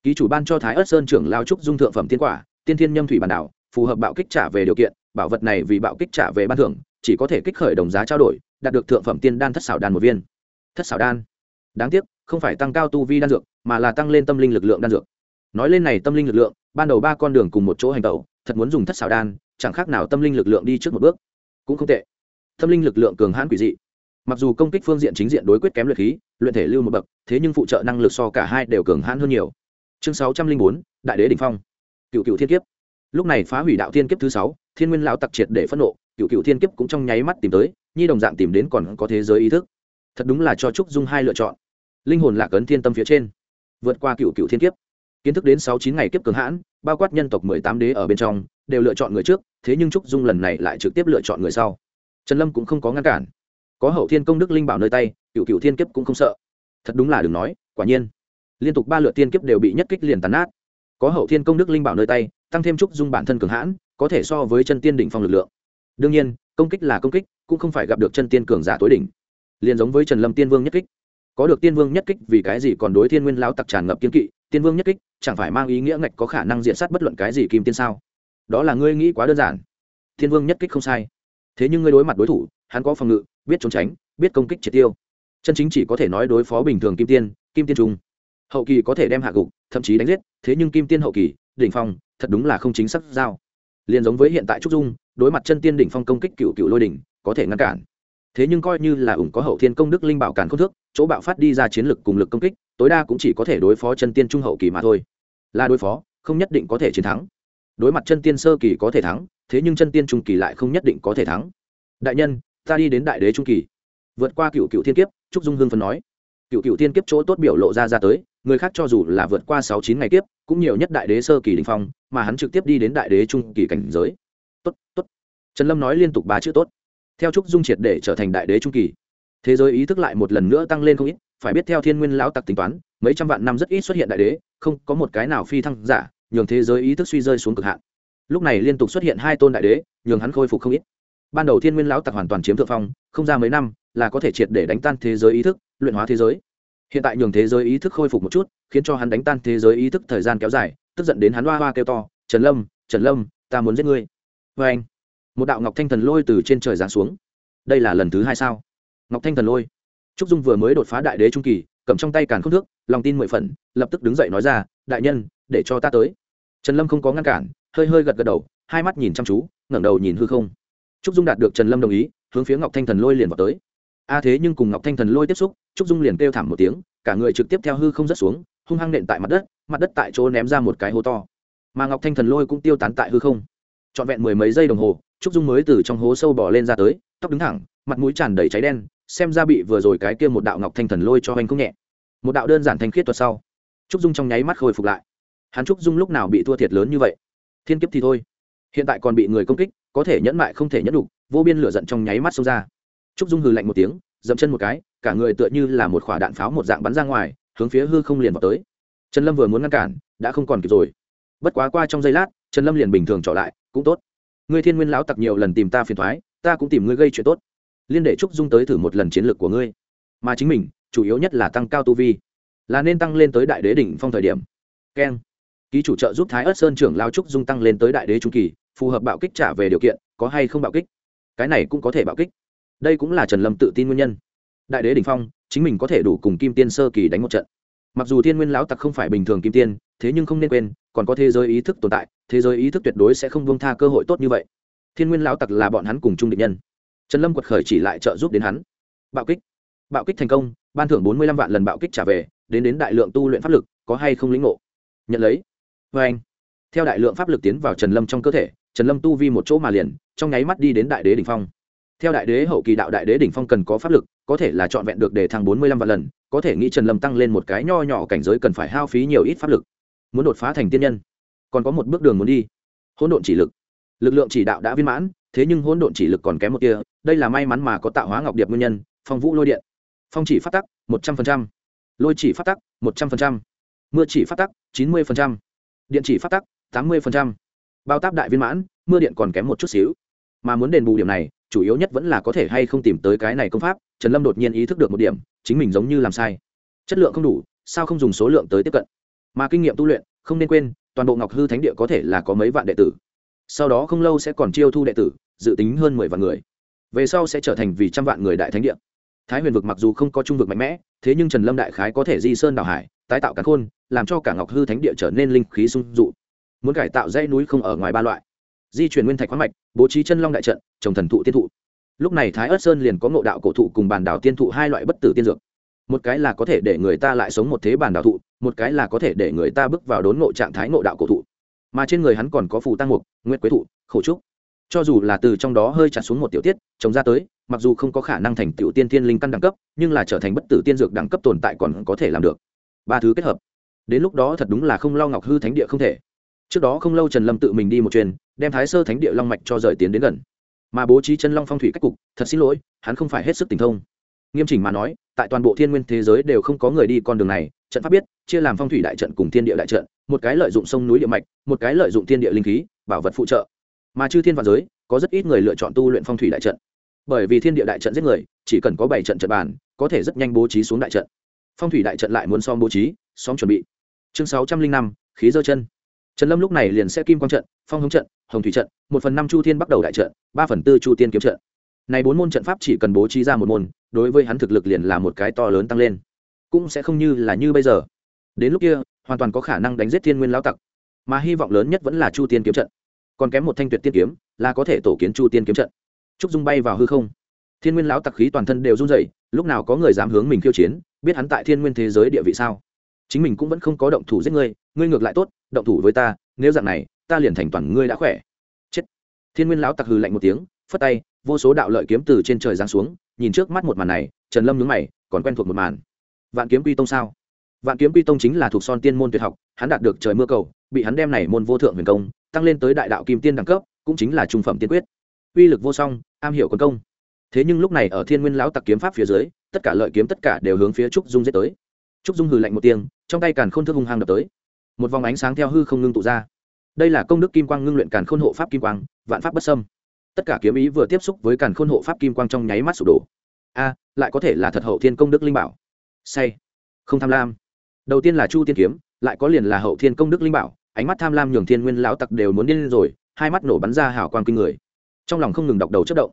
Ký chủ ban cho thái ớt sơn trưởng lao trúc dung thượng phẩm tiên quả, tiên thiên nhâm thủy bản đảo, phù hợp bạo kích trả về điều kiện, bảo vật này vì bạo kích trả về ban thưởng, chỉ có thể kích khởi đồng giá trao đổi, đạt được thượng phẩm tiên đan thất xảo đan một viên. Thất xảo đan. Đáng tiếc, không phải tăng cao tu vi đan dược, mà là tăng lên tâm linh lực lượng đan dược. Nói lên này tâm linh lực lượng, ban đầu ba con đường cùng một chỗ hành tẩu, thật muốn dùng thất xảo đan chẳng khác nào tâm linh lực lượng đi trước một bước. Cũng không tệ. Tâm linh lực lượng cường hãn quỷ dị. Mặc dù công kích phương diện chính diện đối quyết kém luyện khí, luyện thể lưu một bậc, thế nhưng phụ trợ năng lực so cả hai đều cường hãn hơn nhiều. Chương sáu trăm linh bốn, đại đế đ ỉ n h phong. Cựu cựu thiên kiếp. Lúc này phá hủy đạo thiên kiếp thứ sáu, thiên nguyên lão tặc triệt để phẫn nộ, cựu cựu thiên kiếp cũng trong nháy mắt tìm tới, nhi đồng dạng tìm đến còn có thế giới ý thức. Thật đúng là cho trúc dung hai lựa chọn. Linh hồn lạc ấn thiên tâm phía trên. Vượt qua cựu cựu thiên kiếp. Kiến thức đến sáu chín ngày kiếp cường hãn, bao quát nhân tộc mười tám đế ở bên trong đều lựa chọn người trước, thế nhưng trúc dung lần này lại trực tiếp lựa chọn người sau. Trần lâm cũng không có ngăn cản. Có hậu thiên công đức linh bảo nơi tay cựu cựu thiên kiếp cũng không sợ. Thật đúng là đừng nói, quả nhiên. Liên tục ba lựa tiên kiếp đều bị nhất kích liền tàn nát. Có hậu thiên công đức linh bảo nơi tay, tăng thêm trúc dung bản thân cường hãn, có thể so với chân tiên đỉnh phong lực lượng. Đương nhiên, công kích là công kích, cũng không phải gặp được chân tiên cường giả tối đỉnh. Liền giống với trần lâm tiên vương nhất kích. Có được tiên vương nhất kích vì cái gì còn đối thiên nguyên lão tặc tràn ngập kiên kỵ? Tiên vương nhất kích, chẳng phải mang ý nghĩa ngạch có khả năng diện sát bất luận cái gì kim tiên sao? Đó là ngươi nghĩ quá đơn giản. Thiên vương nhất kích không sai. Thế nhưng ngươi đối mặt đối thủ, hắn có phòng ngự, biết trốn tránh, biết công kích triệt tiêu. Chân chính chỉ có thể nói đối phó bình thường kim tiên kim tiên trung. Hậu kỳ có thể đem hạ gục, thậm chí đánh giết, thế nhưng kim tiên hậu kỳ, đỉnh phong, thật đúng là không chính xác giao liền giống với hiện tại trúc dung, đối mặt chân tiên đỉnh phong công kích cựu cựu lôi đỉnh, có thể ngăn cản. Thế nhưng coi như là ủng có hậu thiên công đức linh bảo cản không thước, chỗ bạo phát đi ra chiến lực cùng lực công kích, tối đa cũng chỉ có thể đối phó chân tiên trung hậu kỳ mà thôi. Là đối phó, không nhất định có thể chiến thắng đối mặt chân tiên sơ kỳ có thể thắng, thế nhưng chân tiên trung kỳ lại không nhất định có thể thắng. Đại nhân, ta đi đến đại đế trung kỳ. Vượt qua cựu cựu thiên kiếp, trúc dung hương phân nói. Cựu cựu thiên kiếp chỗ tốt biểu lộ ra ra tới, người khác cho dù là vượt qua sáu chín ngày kiếp, cũng nhiều nhất đại đế sơ kỳ đình phong, mà hắn trực tiếp đi đến đại đế trung kỳ cảnh giới. Tốt tốt. Trần lâm nói liên tục ba chữ tốt. Theo trúc dung triệt để trở thành đại đế trung kỳ. Thế giới ý thức lại một lần nữa tăng lên không ít, phải biết theo thiên nguyên lão tặc tính toán, mấy trăm vạn năm rất ít xuất hiện đại đế, không có một cái nào phi thăng giả nhường thế giới ý thức suy rơi xuống cực hạn. Lúc này liên tục xuất hiện hai tôn đại đế, nhường hắn khôi phục không ít. Ban đầu thiên nguyên lão tặc hoàn toàn chiếm thượng phong, không ra mấy năm, là có thể triệt để đánh tan thế giới ý thức, luyện hóa thế giới. Hiện tại nhường thế giới ý thức khôi phục một chút, khiến cho hắn đánh tan thế giới ý thức thời gian kéo dài, tức giận đến hắn hoa hoa kêu to, trần lâm trần lâm, ta muốn giết ngươi. Vê anh, một đạo ngọc thanh thần lôi từ trên trời giáng xuống. Đây là lần thứ hai sao? Ngọc thanh thần lôi. Trúc dung vừa mới đột phá đại đế trung kỳ, cầm trong tay càn không thước, lòng tin mười phần, lập tức đứng dậy nói ra đại nhân, để cho ta tới. Trần lâm không có ngăn cản, hơi hơi gật gật đầu, hai mắt nhìn chăm chú, ngẩng đầu nhìn hư không. Trúc dung đạt được trần lâm đồng ý, hướng phía ngọc thanh thần lôi liền vào tới. A thế nhưng cùng ngọc thanh thần lôi tiếp xúc. Trúc dung liền kêu thảm một tiếng, cả người trực tiếp theo hư không rớt xuống, hung hăng nện tại mặt đất mặt đất tại chỗ ném ra một cái hố to. Mà ngọc thanh thần lôi cũng tiêu tán tại hư không. Trọn vẹn mười mấy giây đồng hồ, trúc dung mới từ trong hố sâu bỏ lên ra tới, tóc đứng thẳng, mặt mũi tràn đầy cháy đen, xem ra bị vừa rồi cái kia một đạo ngọc thanh thần lôi cho anh không nhẹ. Một đạo đơn giản thanh khiết thuật sau trúc dung trong nháy mắt khôi phục lại. Hắn trúc dung lúc nào bị thua thiệt lớn như vậy? Thiên kiếp thì thôi. Hiện tại còn bị người công kích, có thể nhẫn mại không thể nhẫn đục vô biên lửa giận trong nháy mắt xông ra. Trúc dung hừ lạnh một tiếng, dậm chân một cái, cả người tựa như là một quả đạn pháo một dạng bắn ra ngoài, hướng phía hư không liền vào tới. Trần lâm vừa muốn ngăn cản, đã không còn kịp rồi. Bất quá qua trong giây lát, trần lâm liền bình thường trở lại, cũng tốt. Ngươi thiên nguyên lão tặc nhiều lần tìm ta phiền thoái, ta cũng tìm ngươi gây chuyện tốt. Liên để trúc dung tới thử một lần chiến lược của ngươi. Mà chính mình, chủ yếu nhất là tăng cao tu vi là nên tăng lên tới đại đế đỉnh phong thời điểm. Keng. Ký chủ trợ giúp thái ớt sơn trưởng lao trúc dung tăng lên tới đại đế trung kỳ, phù hợp bạo kích trả về điều kiện, có hay không bạo kích? Cái này cũng có thể bạo kích. Đây cũng là trần lâm tự tin nguyên nhân. Đại đế đỉnh phong, chính mình có thể đủ cùng kim tiên sơ kỳ đánh một trận. Mặc dù thiên nguyên lão tặc không phải bình thường kim tiên, thế nhưng không nên quên, còn có thế giới ý thức tồn tại, thế giới ý thức tuyệt đối sẽ không buông tha cơ hội tốt như vậy. Thiên nguyên lão tặc là bọn hắn cùng chung định nhân. Trần lâm quật khởi chỉ lại trợ giúp đến hắn. Bạo kích. Bạo kích thành công, ban thưởng bốn mươi lăm vạn lần bạo kích trả về đến đến đại lượng tu luyện pháp lực, có hay không lĩnh ngộ? Nhận lấy. Vê anh, theo đại lượng pháp lực tiến vào trần lâm trong cơ thể, trần lâm tu vi một chỗ mà liền, trong nháy mắt đi đến đại đế đ ỉ n h phong. Theo đại đế, hậu kỳ đạo đại đế đ ỉ n h phong cần có pháp lực, có thể là trọn vẹn được để thăng bốn mươi lăm vạn lần, có thể nghĩ trần lâm tăng lên một cái nho nhỏ cảnh giới cần phải hao phí nhiều ít pháp lực. Muốn đột phá thành tiên nhân, còn có một bước đường muốn đi. Hỗn độn chỉ lực. Lực lượng chỉ đạo đã viên mãn, thế nhưng hỗn độn chỉ lực còn kém một kia đây là may mắn mà có tạo hóa ngọc điệp nguyên nhân, phong vũ lôi điện. Phong chỉ phát tắc, một trăm phần trăm lôi chỉ phát tắc, một trăm linh mưa chỉ phát tắc, chín mươi điện chỉ phát tắc, tám mươi bao táp đại viên mãn, mưa điện còn kém một chút xíu. Mà muốn đền bù điểm này, chủ yếu nhất vẫn là có thể hay không tìm tới cái này công pháp, trần lâm đột nhiên ý thức được một điểm, chính mình giống như làm sai. Chất lượng không đủ, sao không dùng số lượng tới tiếp cận? Mà kinh nghiệm tu luyện, không nên quên, toàn bộ ngọc hư thánh địa có thể là có mấy vạn đệ tử. Sau đó không lâu sẽ còn chiêu thu đệ tử, dự tính hơn mười vạn người. Về sau sẽ trở thành vì trăm vạn người đại thánh địa thái huyền vực mặc dù không có trung vực mạnh mẽ, thế nhưng trần lâm đại khái có thể di sơn đào hải, tái tạo cả khôn, làm cho cả ngọc hư thánh địa trở nên linh khí sung dụ. Muốn cải tạo dãy núi không ở ngoài ba loại. Di chuyển nguyên thạch khoáng mạch, bố trí chân long đại trận, trồng thần thụ tiên thụ. Lúc này thái ớt sơn liền có ngộ đạo cổ thụ cùng bàn đảo tiên thụ hai loại bất tử tiên dược. Một cái là có thể để người ta lại sống một thế bàn đảo thụ, một cái là có thể để người ta bước vào đốn ngộ trạng thái ngộ đạo cổ thụ. Mà trên người hắn còn có phù tăng mục, nguyệt quế thụ khẩu trúc. Cho dù là từ trong đó hơi chặt xuống một tiểu tiết, trồng ra tới mặc dù không có khả năng thành tựu tiên tiên linh căn đẳng cấp, nhưng là trở thành bất tử tiên dược đẳng cấp tồn tại còn có thể làm được. Ba thứ kết hợp. Đến lúc đó thật đúng là không lo ngọc hư thánh địa không thể. Trước đó không lâu trần lâm tự mình đi một chuyến, đem thái sơ thánh địa long mạch cho rời tiến đến gần. Mà bố trí chân long phong thủy cách cục, thật xin lỗi, hắn không phải hết sức tình thông. Nghiêm chỉnh mà nói, tại toàn bộ thiên nguyên thế giới đều không có người đi con đường này, trận pháp biết, chia làm phong thủy đại trận cùng thiên địa đại trận, một cái lợi dụng sông núi địa mạch, một cái lợi dụng thiên địa linh khí, bảo vật phụ trợ. Mà chư thiên và giới, có rất ít người lựa chọn tu luyện phong thủy đại trận bởi vì thiên địa đại trận giết người, chỉ cần có bảy trận trận bàn, có thể rất nhanh bố trí xuống đại trận. Phong thủy đại trận lại muốn xóm bố trí xóm chuẩn bị. Chương sáu trăm linh năm, khí dơ chân. Trần lâm lúc này liền sẽ kim quang trận, phong hống trận, hồng thủy trận, một phần năm chu thiên bắt đầu đại trận, ba phần tư chu tiên kiếm trận. Này bốn môn trận pháp chỉ cần bố trí ra một môn, đối với hắn thực lực liền là một cái to lớn tăng lên. Cũng sẽ không như là như bây giờ. Đến lúc kia, hoàn toàn có khả năng đánh giết thiên nguyên lão tặc. Mà hy vọng lớn nhất vẫn là chu tiên kiếm trận. Còn kém một thanh tuyệt tiên kiếm, là có thể tổ kiến chu tiên kiếm trận trúc dung bay vào hư không. Thiên nguyên lão tặc khí toàn thân đều run rẩy, lúc nào có người dám hướng mình khiêu chiến, biết hắn tại thiên nguyên thế giới địa vị sao? Chính mình cũng vẫn không có động thủ giết ngươi ngươi ngược lại tốt, động thủ với ta, nếu dạng này, ta liền thành toàn ngươi đã khỏe. Chết. Thiên nguyên lão tặc hừ lạnh một tiếng, phất tay, vô số đạo lợi kiếm từ trên trời giáng xuống, nhìn trước mắt một màn này, trần lâm nhướng mày, còn quen thuộc một màn. Vạn kiếm quy tông sao? Vạn kiếm quy tông chính là thuộc son tiên môn tuyệt học, hắn đạt được trời mưa cầu, bị hắn đem này môn vô thượng huyền công, tăng lên tới đại đạo kim tiên đẳng cấp, cũng chính là trung phẩm tiên quyết uy lực vô song, am hiểu quân công. Thế nhưng lúc này ở thiên nguyên lão tặc kiếm pháp phía dưới, tất cả lợi kiếm tất cả đều hướng phía trúc dung giết tới. Trúc dung hừ lạnh một tiếng, trong tay càn khôn thước hung hăng đập tới. Một vòng ánh sáng theo hư không ngưng tụ ra. Đây là công đức kim quang ngưng luyện càn khôn hộ pháp kim quang, vạn pháp bất sâm tất cả kiếm ý vừa tiếp xúc với càn khôn hộ pháp kim quang trong nháy mắt sụp đổ. A, lại có thể là thật hậu thiên công đức linh bảo. Say. Không tham lam. Đầu tiên là chu tiên kiếm, lại có liền là hậu thiên công đức linh bảo. Ánh mắt tham lam nhường thiên nguyên lão tặc đều muốn điên rồi, hai mắt nổ bắn ra hào quang kinh người trong lòng không ngừng đọc đầu chất động.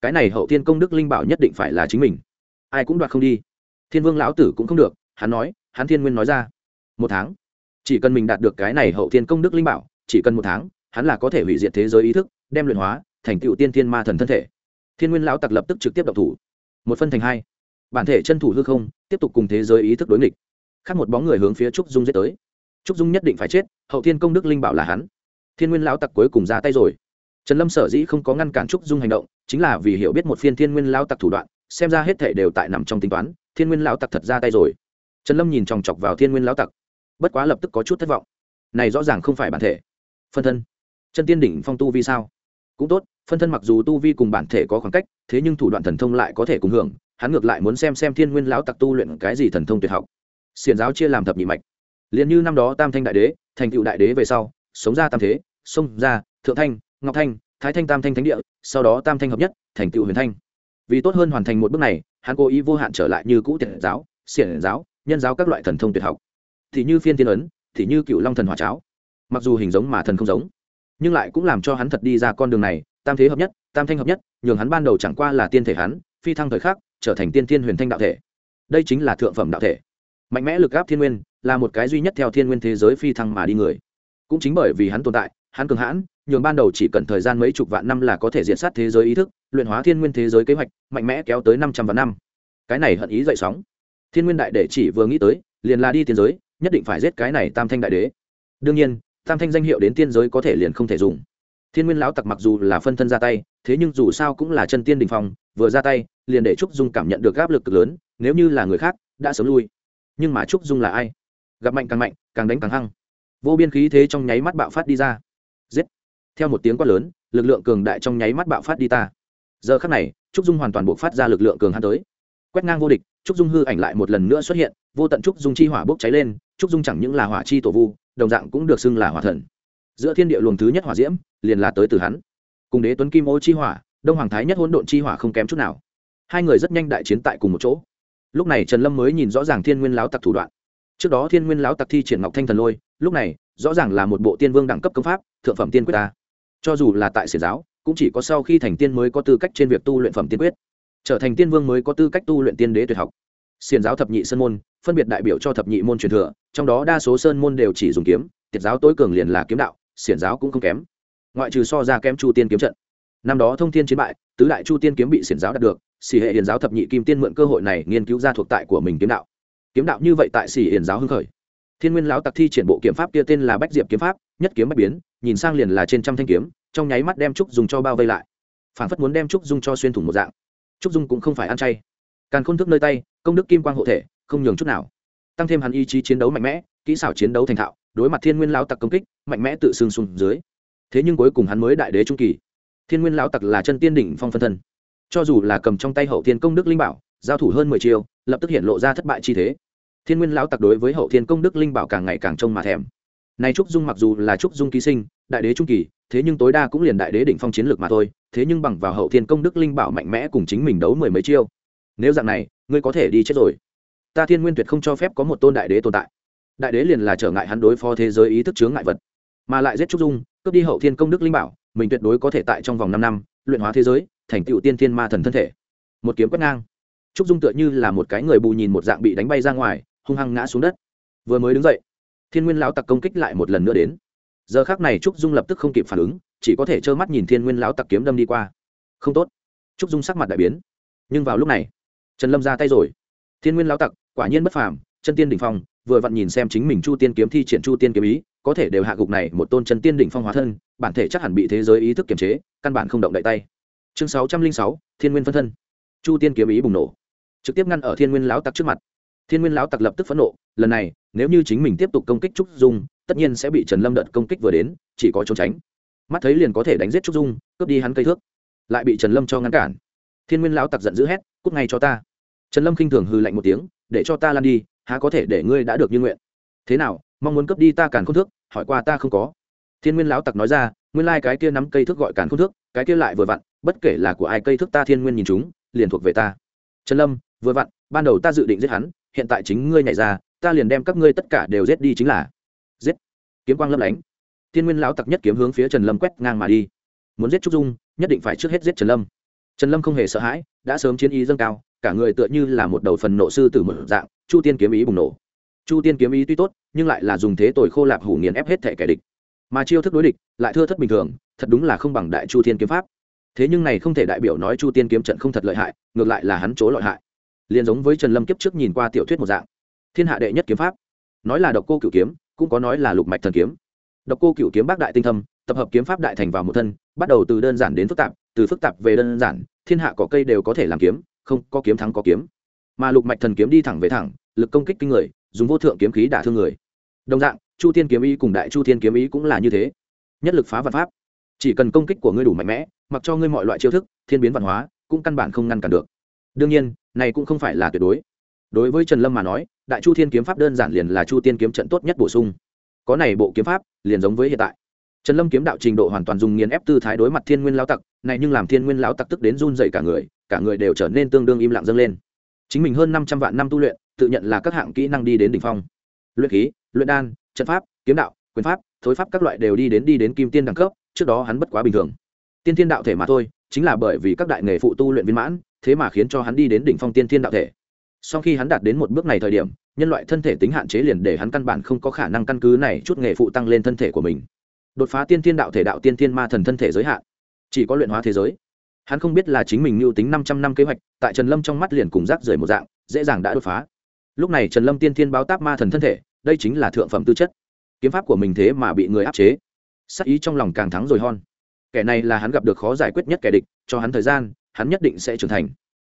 Cái này hậu thiên công đức linh bảo nhất định phải là chính mình. Ai cũng đoạt không đi. Thiên vương lão tử cũng không được, hắn nói, hắn thiên nguyên nói ra. Một tháng. Chỉ cần mình đạt được cái này hậu thiên công đức linh bảo, chỉ cần một tháng, hắn là có thể hủy diệt thế giới ý thức, đem luyện hóa, thành tựu tiên thiên ma thần thân thể. Thiên nguyên lão tặc lập tức trực tiếp độc thủ. Một phân thành hai. Bản thể chân thủ hư không, tiếp tục cùng thế giới ý thức đối nghịch. Khác một bóng người hướng phía trúc dung giết tới. Trúc dung nhất định phải chết, hậu thiên công đức linh bảo là hắn. Thiên nguyên lão tặc cuối cùng ra tay rồi trần lâm sở dĩ không có ngăn cản trúc dung hành động, chính là vì hiểu biết một phiên thiên nguyên lão tặc thủ đoạn, xem ra hết thể đều tại nằm trong tính toán, thiên nguyên lão tặc thật ra tay rồi. Trần lâm nhìn chòng chọc vào thiên nguyên lão tặc, bất quá lập tức có chút thất vọng. Này rõ ràng không phải bản thể. Phân thân. Chân tiên đỉnh phong tu vi sao? Cũng tốt, phân thân mặc dù tu vi cùng bản thể có khoảng cách, thế nhưng thủ đoạn thần thông lại có thể cùng hưởng, hắn ngược lại muốn xem xem thiên nguyên lão tặc tu luyện cái gì thần thông tuyệt học. Xiền giáo chia làm thập nhị mạch. Liền như năm đó tam thanh đại đế, thành cựu đại đế về sau, sống ra tam thế xông ra, thượng thanh ngọc thanh, thái thanh tam thanh thánh địa, sau đó tam thanh hợp nhất, thành tựu huyền thanh. Vì tốt hơn hoàn thành một bước này, hắn cố ý vô hạn trở lại như cũ tiện giáo, xiển giáo, nhân giáo các loại thần thông tuyệt học. Thì như phiên tiên ấn, thì như cựu long thần hỏa cháo. Mặc dù hình giống mà thần không giống, nhưng lại cũng làm cho hắn thật đi ra con đường này, tam thế hợp nhất, tam thanh hợp nhất, nhường hắn ban đầu chẳng qua là tiên thể hắn, phi thăng thời khắc, trở thành tiên thiên huyền thanh đạo thể. Đây chính là thượng phẩm đạo thể. Mạnh mẽ lực áp thiên nguyên, là một cái duy nhất theo thiên nguyên thế giới phi thăng mà đi người. Cũng chính bởi vì hắn tồn tại hắn cường hãn, nhường ban đầu chỉ cần thời gian mấy chục vạn năm là có thể diện sát thế giới ý thức, luyện hóa thiên nguyên thế giới kế hoạch, mạnh mẽ kéo tới năm trăm vạn năm. Cái này hận ý dậy sóng. Thiên nguyên đại đệ chỉ vừa nghĩ tới, liền là đi tiên giới, nhất định phải giết cái này tam thanh đại đế. Đương nhiên, tam thanh danh hiệu đến tiên giới có thể liền không thể dùng. Thiên nguyên lão tặc mặc dù là phân thân ra tay, thế nhưng dù sao cũng là chân tiên đình phong, vừa ra tay, liền để trúc dung cảm nhận được áp lực cực lớn, nếu như là người khác, đã sớm lui. Nhưng mà trúc dung là ai? Gặp mạnh càng mạnh, càng đánh càng hăng. Vô biên khí thế trong nháy mắt bạo phát đi ra giết. Theo một tiếng quát lớn, lực lượng cường đại trong nháy mắt bạo phát đi ta. Giờ khắc này, trúc dung hoàn toàn buộc phát ra lực lượng cường hắn tới. Quét ngang vô địch, trúc dung hư ảnh lại một lần nữa xuất hiện, vô tận trúc dung chi hỏa bốc cháy lên, trúc dung chẳng những là hỏa chi tổ vu, đồng dạng cũng được xưng là hỏa thần. Giữa thiên địa luồng thứ nhất hỏa diễm, liền là tới từ hắn. Cùng đế tuấn kim ô chi hỏa, đông hoàng thái nhất hỗn độn chi hỏa không kém chút nào. Hai người rất nhanh đại chiến tại cùng một chỗ. Lúc này trần lâm mới nhìn rõ ràng thiên nguyên láo tặc thủ đoạn. Trước đó thiên nguyên láo tặc thi triển ngọc thanh thần lôi, lúc này rõ ràng là một bộ tiên vương đẳng cấp công pháp, thượng phẩm tiên quyết ta. Cho dù là tại xiển giáo, cũng chỉ có sau khi thành tiên mới có tư cách trên việc tu luyện phẩm tiên quyết. Trở thành tiên vương mới có tư cách tu luyện tiên đế tuyệt học. Xiển giáo thập nhị sơn môn, phân biệt đại biểu cho thập nhị môn truyền thừa, trong đó đa số sơn môn đều chỉ dùng kiếm, tiệt giáo tối cường liền là kiếm đạo, xiển giáo cũng không kém. Ngoại trừ so ra kém chu tiên kiếm trận. Năm đó thông thiên chiến bại, tứ đại chu tiên kiếm bị xiển giáo đạt được, xỉ hệ hiền giáo thập nhị kim tiên mượn cơ hội này nghiên cứu ra thuộc tại của mình kiếm đạo. Kiếm đạo như vậy tại xỉ hiền giáo hưng khởi thiên nguyên lão tặc thi triển bộ kiếm pháp kia tên là bách diệp kiếm pháp, nhất kiếm bách biến, nhìn sang liền là trên trăm thanh kiếm, trong nháy mắt đem trúc dùng cho bao vây lại. Phản phất muốn đem trúc dung cho xuyên thủng một dạng. Trúc dung cũng không phải ăn chay. Càn khôn thức nơi tay, công đức kim quang hộ thể, không nhường chút nào. Tăng thêm hắn ý chí chiến đấu mạnh mẽ, kỹ xảo chiến đấu thành thạo, đối mặt thiên nguyên lão tặc công kích, mạnh mẽ tự xưng xuống dưới. Thế nhưng cuối cùng hắn mới đại đế trung kỳ. Thiên nguyên lão tặc là chân tiên đỉnh phong phân thân. Cho dù là cầm trong tay hậu thiên công đức linh bảo, giao thủ hơn mười chiều lập tức hiện lộ ra thất bại chi thế thiên nguyên lão tặc đối với hậu thiên công đức linh bảo càng ngày càng trông mà thèm. Nay trúc dung mặc dù là trúc dung ký sinh, đại đế trung kỳ, thế nhưng tối đa cũng liền đại đế đỉnh phong chiến lược mà thôi, thế nhưng bằng vào hậu thiên công đức linh bảo mạnh mẽ cùng chính mình đấu mười mấy chiêu. Nếu dạng này, ngươi có thể đi chết rồi. Ta thiên nguyên tuyệt không cho phép có một tôn đại đế tồn tại. Đại đế liền là trở ngại hắn đối phó thế giới ý thức chướng ngại vật. Mà lại giết trúc dung, cướp đi hậu thiên công đức linh bảo, mình tuyệt đối có thể tại trong vòng năm năm, luyện hóa thế giới, thành tựu tiên thiên ma thần thân thể. Một kiếm quét ngang. Trúc dung tựa như là một cái người bù nhìn một dạng bị đánh bay ra ngoài hung hăng ngã xuống đất. Vừa mới đứng dậy, thiên nguyên lão tặc công kích lại một lần nữa đến. Giờ khác này trúc dung lập tức không kịp phản ứng, chỉ có thể trơ mắt nhìn thiên nguyên lão tặc kiếm đâm đi qua. Không tốt. Trúc dung sắc mặt đại biến. Nhưng vào lúc này, trần lâm ra tay rồi. Thiên nguyên lão tặc, quả nhiên bất phàm, chân tiên đỉnh phong, vừa vặn nhìn xem chính mình chu tiên kiếm thi triển chu tiên kiếm ý, có thể đều hạ gục này một tôn chân tiên đỉnh phong hóa thân, bản thể chắc hẳn bị thế giới ý thức kiềm chế, căn bản không động đậy tay. Chương sáu trăm linh sáu, thiên nguyên phân thân. Chu tiên kiếm ý bùng nổ. Trực tiếp ngăn ở thiên nguyên lão tặc trước mặt thiên nguyên lão tặc lập tức phẫn nộ, lần này, nếu như chính mình tiếp tục công kích trúc dung, tất nhiên sẽ bị trần lâm đợt công kích vừa đến, chỉ có trốn tránh. Mắt thấy liền có thể đánh giết trúc dung, cướp đi hắn cây thước, lại bị trần lâm cho ngăn cản. Thiên nguyên lão tặc giận dữ hét, cút ngay cho ta. Trần lâm khinh thường hư lạnh một tiếng, để cho ta lan đi, há có thể để ngươi đã được như nguyện? Thế nào, mong muốn cướp đi ta càn không thước, hỏi qua ta không có. Thiên nguyên lão tặc nói ra, nguyên lai cái kia nắm cây thước gọi càn không thước, cái kia lại vừa vặn, bất kể là của ai cây thước ta thiên nguyên nhìn chúng, liền thuộc về ta. Trần lâm, vừa vặn, ban đầu ta dự định giết hắn hiện tại chính ngươi nhảy ra, ta liền đem các ngươi tất cả đều giết đi chính là. Giết. Kiếm quang lấp lánh. Thiên nguyên lão tặc nhất kiếm hướng phía trần lâm quét ngang mà đi. Muốn giết trúc dung, nhất định phải trước hết giết trần lâm. Trần lâm không hề sợ hãi, đã sớm chiến ý dâng cao, cả người tựa như là một đầu phần nộ sư từ một dạng, chu tiên kiếm ý bùng nổ. Chu tiên kiếm ý tuy tốt, nhưng lại là dùng thế tồi khô lạp hủ nghiền ép hết thể kẻ địch. Mà chiêu thức đối địch, lại thưa thất bình thường, thật đúng là không bằng đại chu tiên kiếm pháp. Thế nhưng này không thể đại biểu nói chu tiên kiếm trận không thật lợi hại, ngược lại là hắn chỗ lợi hại liền giống với trần lâm kiếp trước nhìn qua tiểu thuyết một dạng. Thiên hạ đệ nhất kiếm pháp. Nói là độc cô Cựu kiếm, cũng có nói là lục mạch thần kiếm. Độc cô Cựu kiếm bác đại tinh thâm, tập hợp kiếm pháp đại thành vào một thân, bắt đầu từ đơn giản đến phức tạp, từ phức tạp về đơn giản, thiên hạ có cây đều có thể làm kiếm, không, có kiếm thắng có kiếm. Mà lục mạch thần kiếm đi thẳng về thẳng, lực công kích kinh người, dùng vô thượng kiếm khí đả thương người. Đồng dạng, chu Thiên kiếm ý cùng đại chu Thiên kiếm ý cũng là như thế. Nhất lực phá vật pháp. Chỉ cần công kích của ngươi đủ mạnh mẽ, mặc cho ngươi mọi loại chiêu thức, thiên biến văn hóa, cũng căn bản không ngăn cản được. Đương nhiên này cũng không phải là tuyệt đối. Đối với trần lâm mà nói, đại chu thiên kiếm pháp đơn giản liền là chu tiên kiếm trận tốt nhất bổ sung. Có này bộ kiếm pháp, liền giống với hiện tại. Trần lâm kiếm đạo trình độ hoàn toàn dùng nghiền ép tư thái đối mặt thiên nguyên lao tặc, này nhưng làm thiên nguyên lao tặc tức đến run dậy cả người cả người đều trở nên tương đương im lặng dâng lên. Chính mình hơn năm trăm vạn năm tu luyện, tự nhận là các hạng kỹ năng đi đến đ ỉ n h phong. Luyện khí, luyện đan, trận pháp, kiếm đạo, quyền pháp, thối pháp các loại đều đi đến đi đến kim tiên đẳng cấp, trước đó hắn bất quá bình thường. Tiên thiên đạo thể mà thôi, chính là bởi vì các đại nghề phụ tu luyện viên mãn thế mà khiến cho hắn đi đến đỉnh phong tiên thiên đạo thể. Sau khi hắn đạt đến một bước này thời điểm, nhân loại thân thể tính hạn chế liền để hắn căn bản không có khả năng căn cứ này chút nghề phụ tăng lên thân thể của mình. Đột phá tiên thiên đạo thể đạo tiên thiên ma thần thân thể giới hạn. Chỉ có luyện hóa thế giới. Hắn không biết là chính mình mưu tính năm trăm năm kế hoạch, tại trần lâm trong mắt liền cùng rác rời một dạng, dễ dàng đã đột phá. Lúc này trần lâm tiên thiên báo táp ma thần thân thể, đây chính là thượng phẩm tư chất. Kiếm pháp của mình thế mà bị người áp chế. Sắc ý trong lòng càng thắng rồi hon. Kẻ này là hắn gặp được khó giải quyết nhất kẻ địch, cho hắn thời gian hắn nhất định sẽ trưởng thành.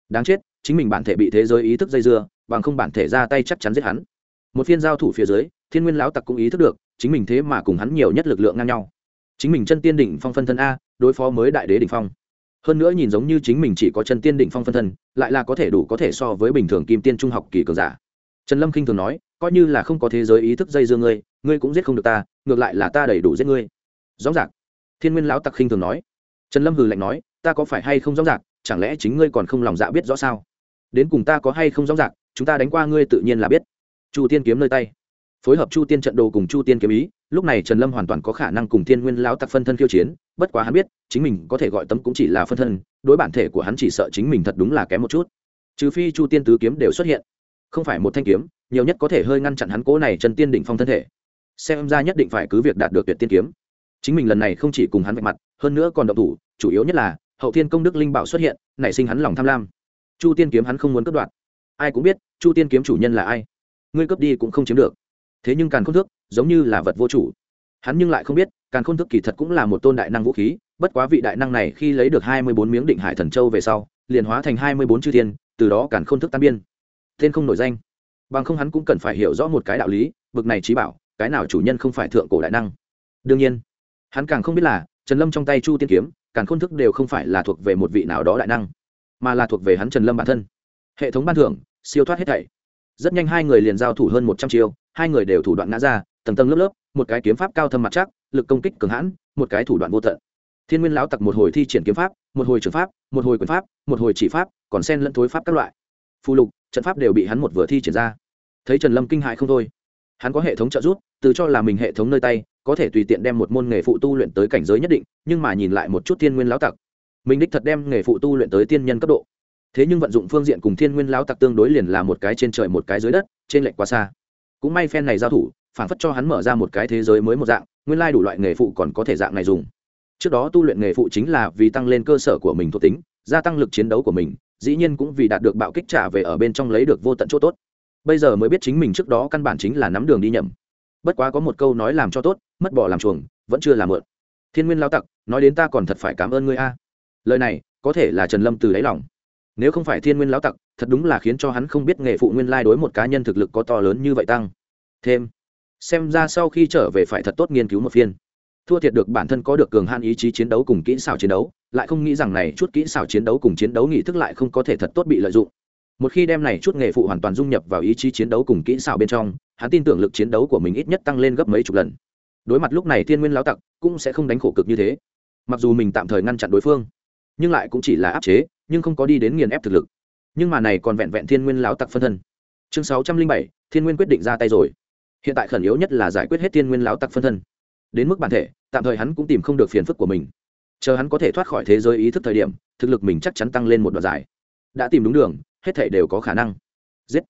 Đáng chết, chính mình bản thể bị thế giới ý thức dây dưa, bằng không bản thể ra tay chắc chắn giết hắn. Một phiên giao thủ phía dưới, thiên nguyên lão tặc cũng ý thức được, chính mình thế mà cùng hắn nhiều nhất lực lượng ngang nhau. Chính mình chân tiên đỉnh phong phân thân a, đối phó mới đại đế đỉnh phong. Hơn nữa nhìn giống như chính mình chỉ có chân tiên đỉnh phong phân thân, lại là có thể đủ có thể so với bình thường kim tiên trung học kỳ cường giả. Trần lâm k i n h thường nói, coi như là không có thế giới ý thức dây dưa ngươi ngươi cũng giết không được ta, ngược lại là ta đầy đủ giết ngươi. Rõ ràng. Thiên nguyên lão tặc khinh thường nói. Trần lâm hừ lạnh nói, ta có phải hay không rõ ràng chẳng lẽ chính ngươi còn không lòng dạ biết rõ sao? Đến cùng ta có hay không rõ ràng, chúng ta đánh qua ngươi tự nhiên là biết. Chu tiên kiếm nơi tay. Phối hợp chu tiên trận đồ cùng chu tiên kiếm ý, lúc này trần lâm hoàn toàn có khả năng cùng thiên nguyên lao tặc phân thân khiêu chiến, bất quá hắn biết, chính mình có thể gọi tấm cũng chỉ là phân thân, đối bản thể của hắn chỉ sợ chính mình thật đúng là kém một chút. Trừ phi chu tiên tứ kiếm đều xuất hiện. Không phải một thanh kiếm, nhiều nhất có thể hơi ngăn chặn hắn cố này Trần tiên đỉnh phong thân thể. Xem ra nhất định phải cứ việc đạt được tuyệt tiên kiếm. Chính mình lần này không chỉ cùng hắn vạch mặt, hơn nữa còn động thủ, chủ yếu nhất là hậu thiên công đức linh bảo xuất hiện, nảy sinh hắn lòng tham lam. Chu tiên kiếm hắn không muốn cướp đoạt. Ai cũng biết, chu tiên kiếm chủ nhân là ai. Ngươi cướp đi cũng không chiếm được. Thế nhưng càn khôn thước giống như là vật vô chủ. Hắn nhưng lại không biết, càn khôn thước kỳ thật cũng là một tôn đại năng vũ khí, bất quá vị đại năng này khi lấy được hai mươi bốn miếng định hải thần châu về sau, liền hóa thành hai mươi bốn chư thiên, từ đó càn khôn thức tan biên. Tên không nổi danh. Bằng không hắn cũng cần phải hiểu rõ một cái đạo lý, bực này trí bảo, cái nào chủ nhân không phải thượng cổ đại năng? Đương nhiên, hắn càng không biết là trần lâm trong tay chu tiên kiếm càn khôn thức đều không phải là thuộc về một vị nào đó đại năng, mà là thuộc về hắn trần lâm bản thân. Hệ thống ban thưởng, siêu thoát hết thảy. Rất nhanh hai người liền giao thủ hơn một trăm chiêu, hai người đều thủ đoạn ngã ra, tầng tầng lớp lớp, một cái kiếm pháp cao thâm mặt chắc, lực công kích cường hãn, một cái thủ đoạn vô tận. Thiên nguyên lão tặc một hồi thi triển kiếm pháp, một hồi trường pháp, một hồi quyền pháp, một hồi chỉ pháp, còn sen lẫn thối pháp các loại. Phù lục, trận pháp đều bị hắn một vừa thi triển ra. Thấy trần lâm kinh hại không thôi, hắn có hệ thống trợ giúp, từ cho là mình hệ thống nơi tay có thể tùy tiện đem một môn nghề phụ tu luyện tới cảnh giới nhất định, nhưng mà nhìn lại một chút thiên nguyên lão tặc. Mình đích thật đem nghề phụ tu luyện tới tiên nhân cấp độ. Thế nhưng vận dụng phương diện cùng thiên nguyên lão tặc tương đối liền là một cái trên trời một cái dưới đất, trên lệnh quá xa. Cũng may phen này giao thủ, phản phất cho hắn mở ra một cái thế giới mới một dạng, nguyên lai đủ loại nghề phụ còn có thể dạng này dùng. Trước đó tu luyện nghề phụ chính là vì tăng lên cơ sở của mình thuộc tính, gia tăng lực chiến đấu của mình, dĩ nhiên cũng vì đạt được bạo kích trả về ở bên trong lấy được vô tận chỗ tốt. Bây giờ mới biết chính mình trước đó căn bản chính là nắm đường đi nhầm bất quá có một câu nói làm cho tốt, mất bỏ làm chuồng, vẫn chưa làm mượn. Thiên nguyên lao tặc, nói đến ta còn thật phải cảm ơn ngươi a. Lời này, có thể là trần lâm từ đáy lòng. Nếu không phải thiên nguyên lão tặc, thật đúng là khiến cho hắn không biết nghề phụ nguyên lai đối một cá nhân thực lực có to lớn như vậy tăng. Thêm, xem ra sau khi trở về phải thật tốt nghiên cứu một phiên. Thua thiệt được bản thân có được cường hạn ý chí chiến đấu cùng kỹ xảo chiến đấu, lại không nghĩ rằng này chút kỹ xảo chiến đấu cùng chiến đấu nghị thức lại không có thể thật tốt bị lợi dụng. Một khi đem này chút nghề phụ hoàn toàn dung nhập vào ý chí chiến đấu cùng kỹ xảo bên trong hắn tin tưởng lực chiến đấu của mình ít nhất tăng lên gấp mấy chục lần. Đối mặt lúc này thiên nguyên lão tặc cũng sẽ không đánh khổ cực như thế. Mặc dù mình tạm thời ngăn chặn đối phương, nhưng lại cũng chỉ là áp chế, nhưng không có đi đến nghiền ép thực lực. Nhưng mà này còn vẹn vẹn thiên nguyên lão tặc phân thân. Chương sáu trăm linh bảy, thiên nguyên quyết định ra tay rồi. Hiện tại khẩn yếu nhất là giải quyết hết thiên nguyên lão tặc phân thân. Đến mức bản thể, tạm thời hắn cũng tìm không được phiền phức của mình. Chờ hắn có thể thoát khỏi thế giới ý thức thời điểm, thực lực mình chắc chắn tăng lên một đoạn dài. Đã tìm đúng đường, hết thể đều có khả năng. Giết.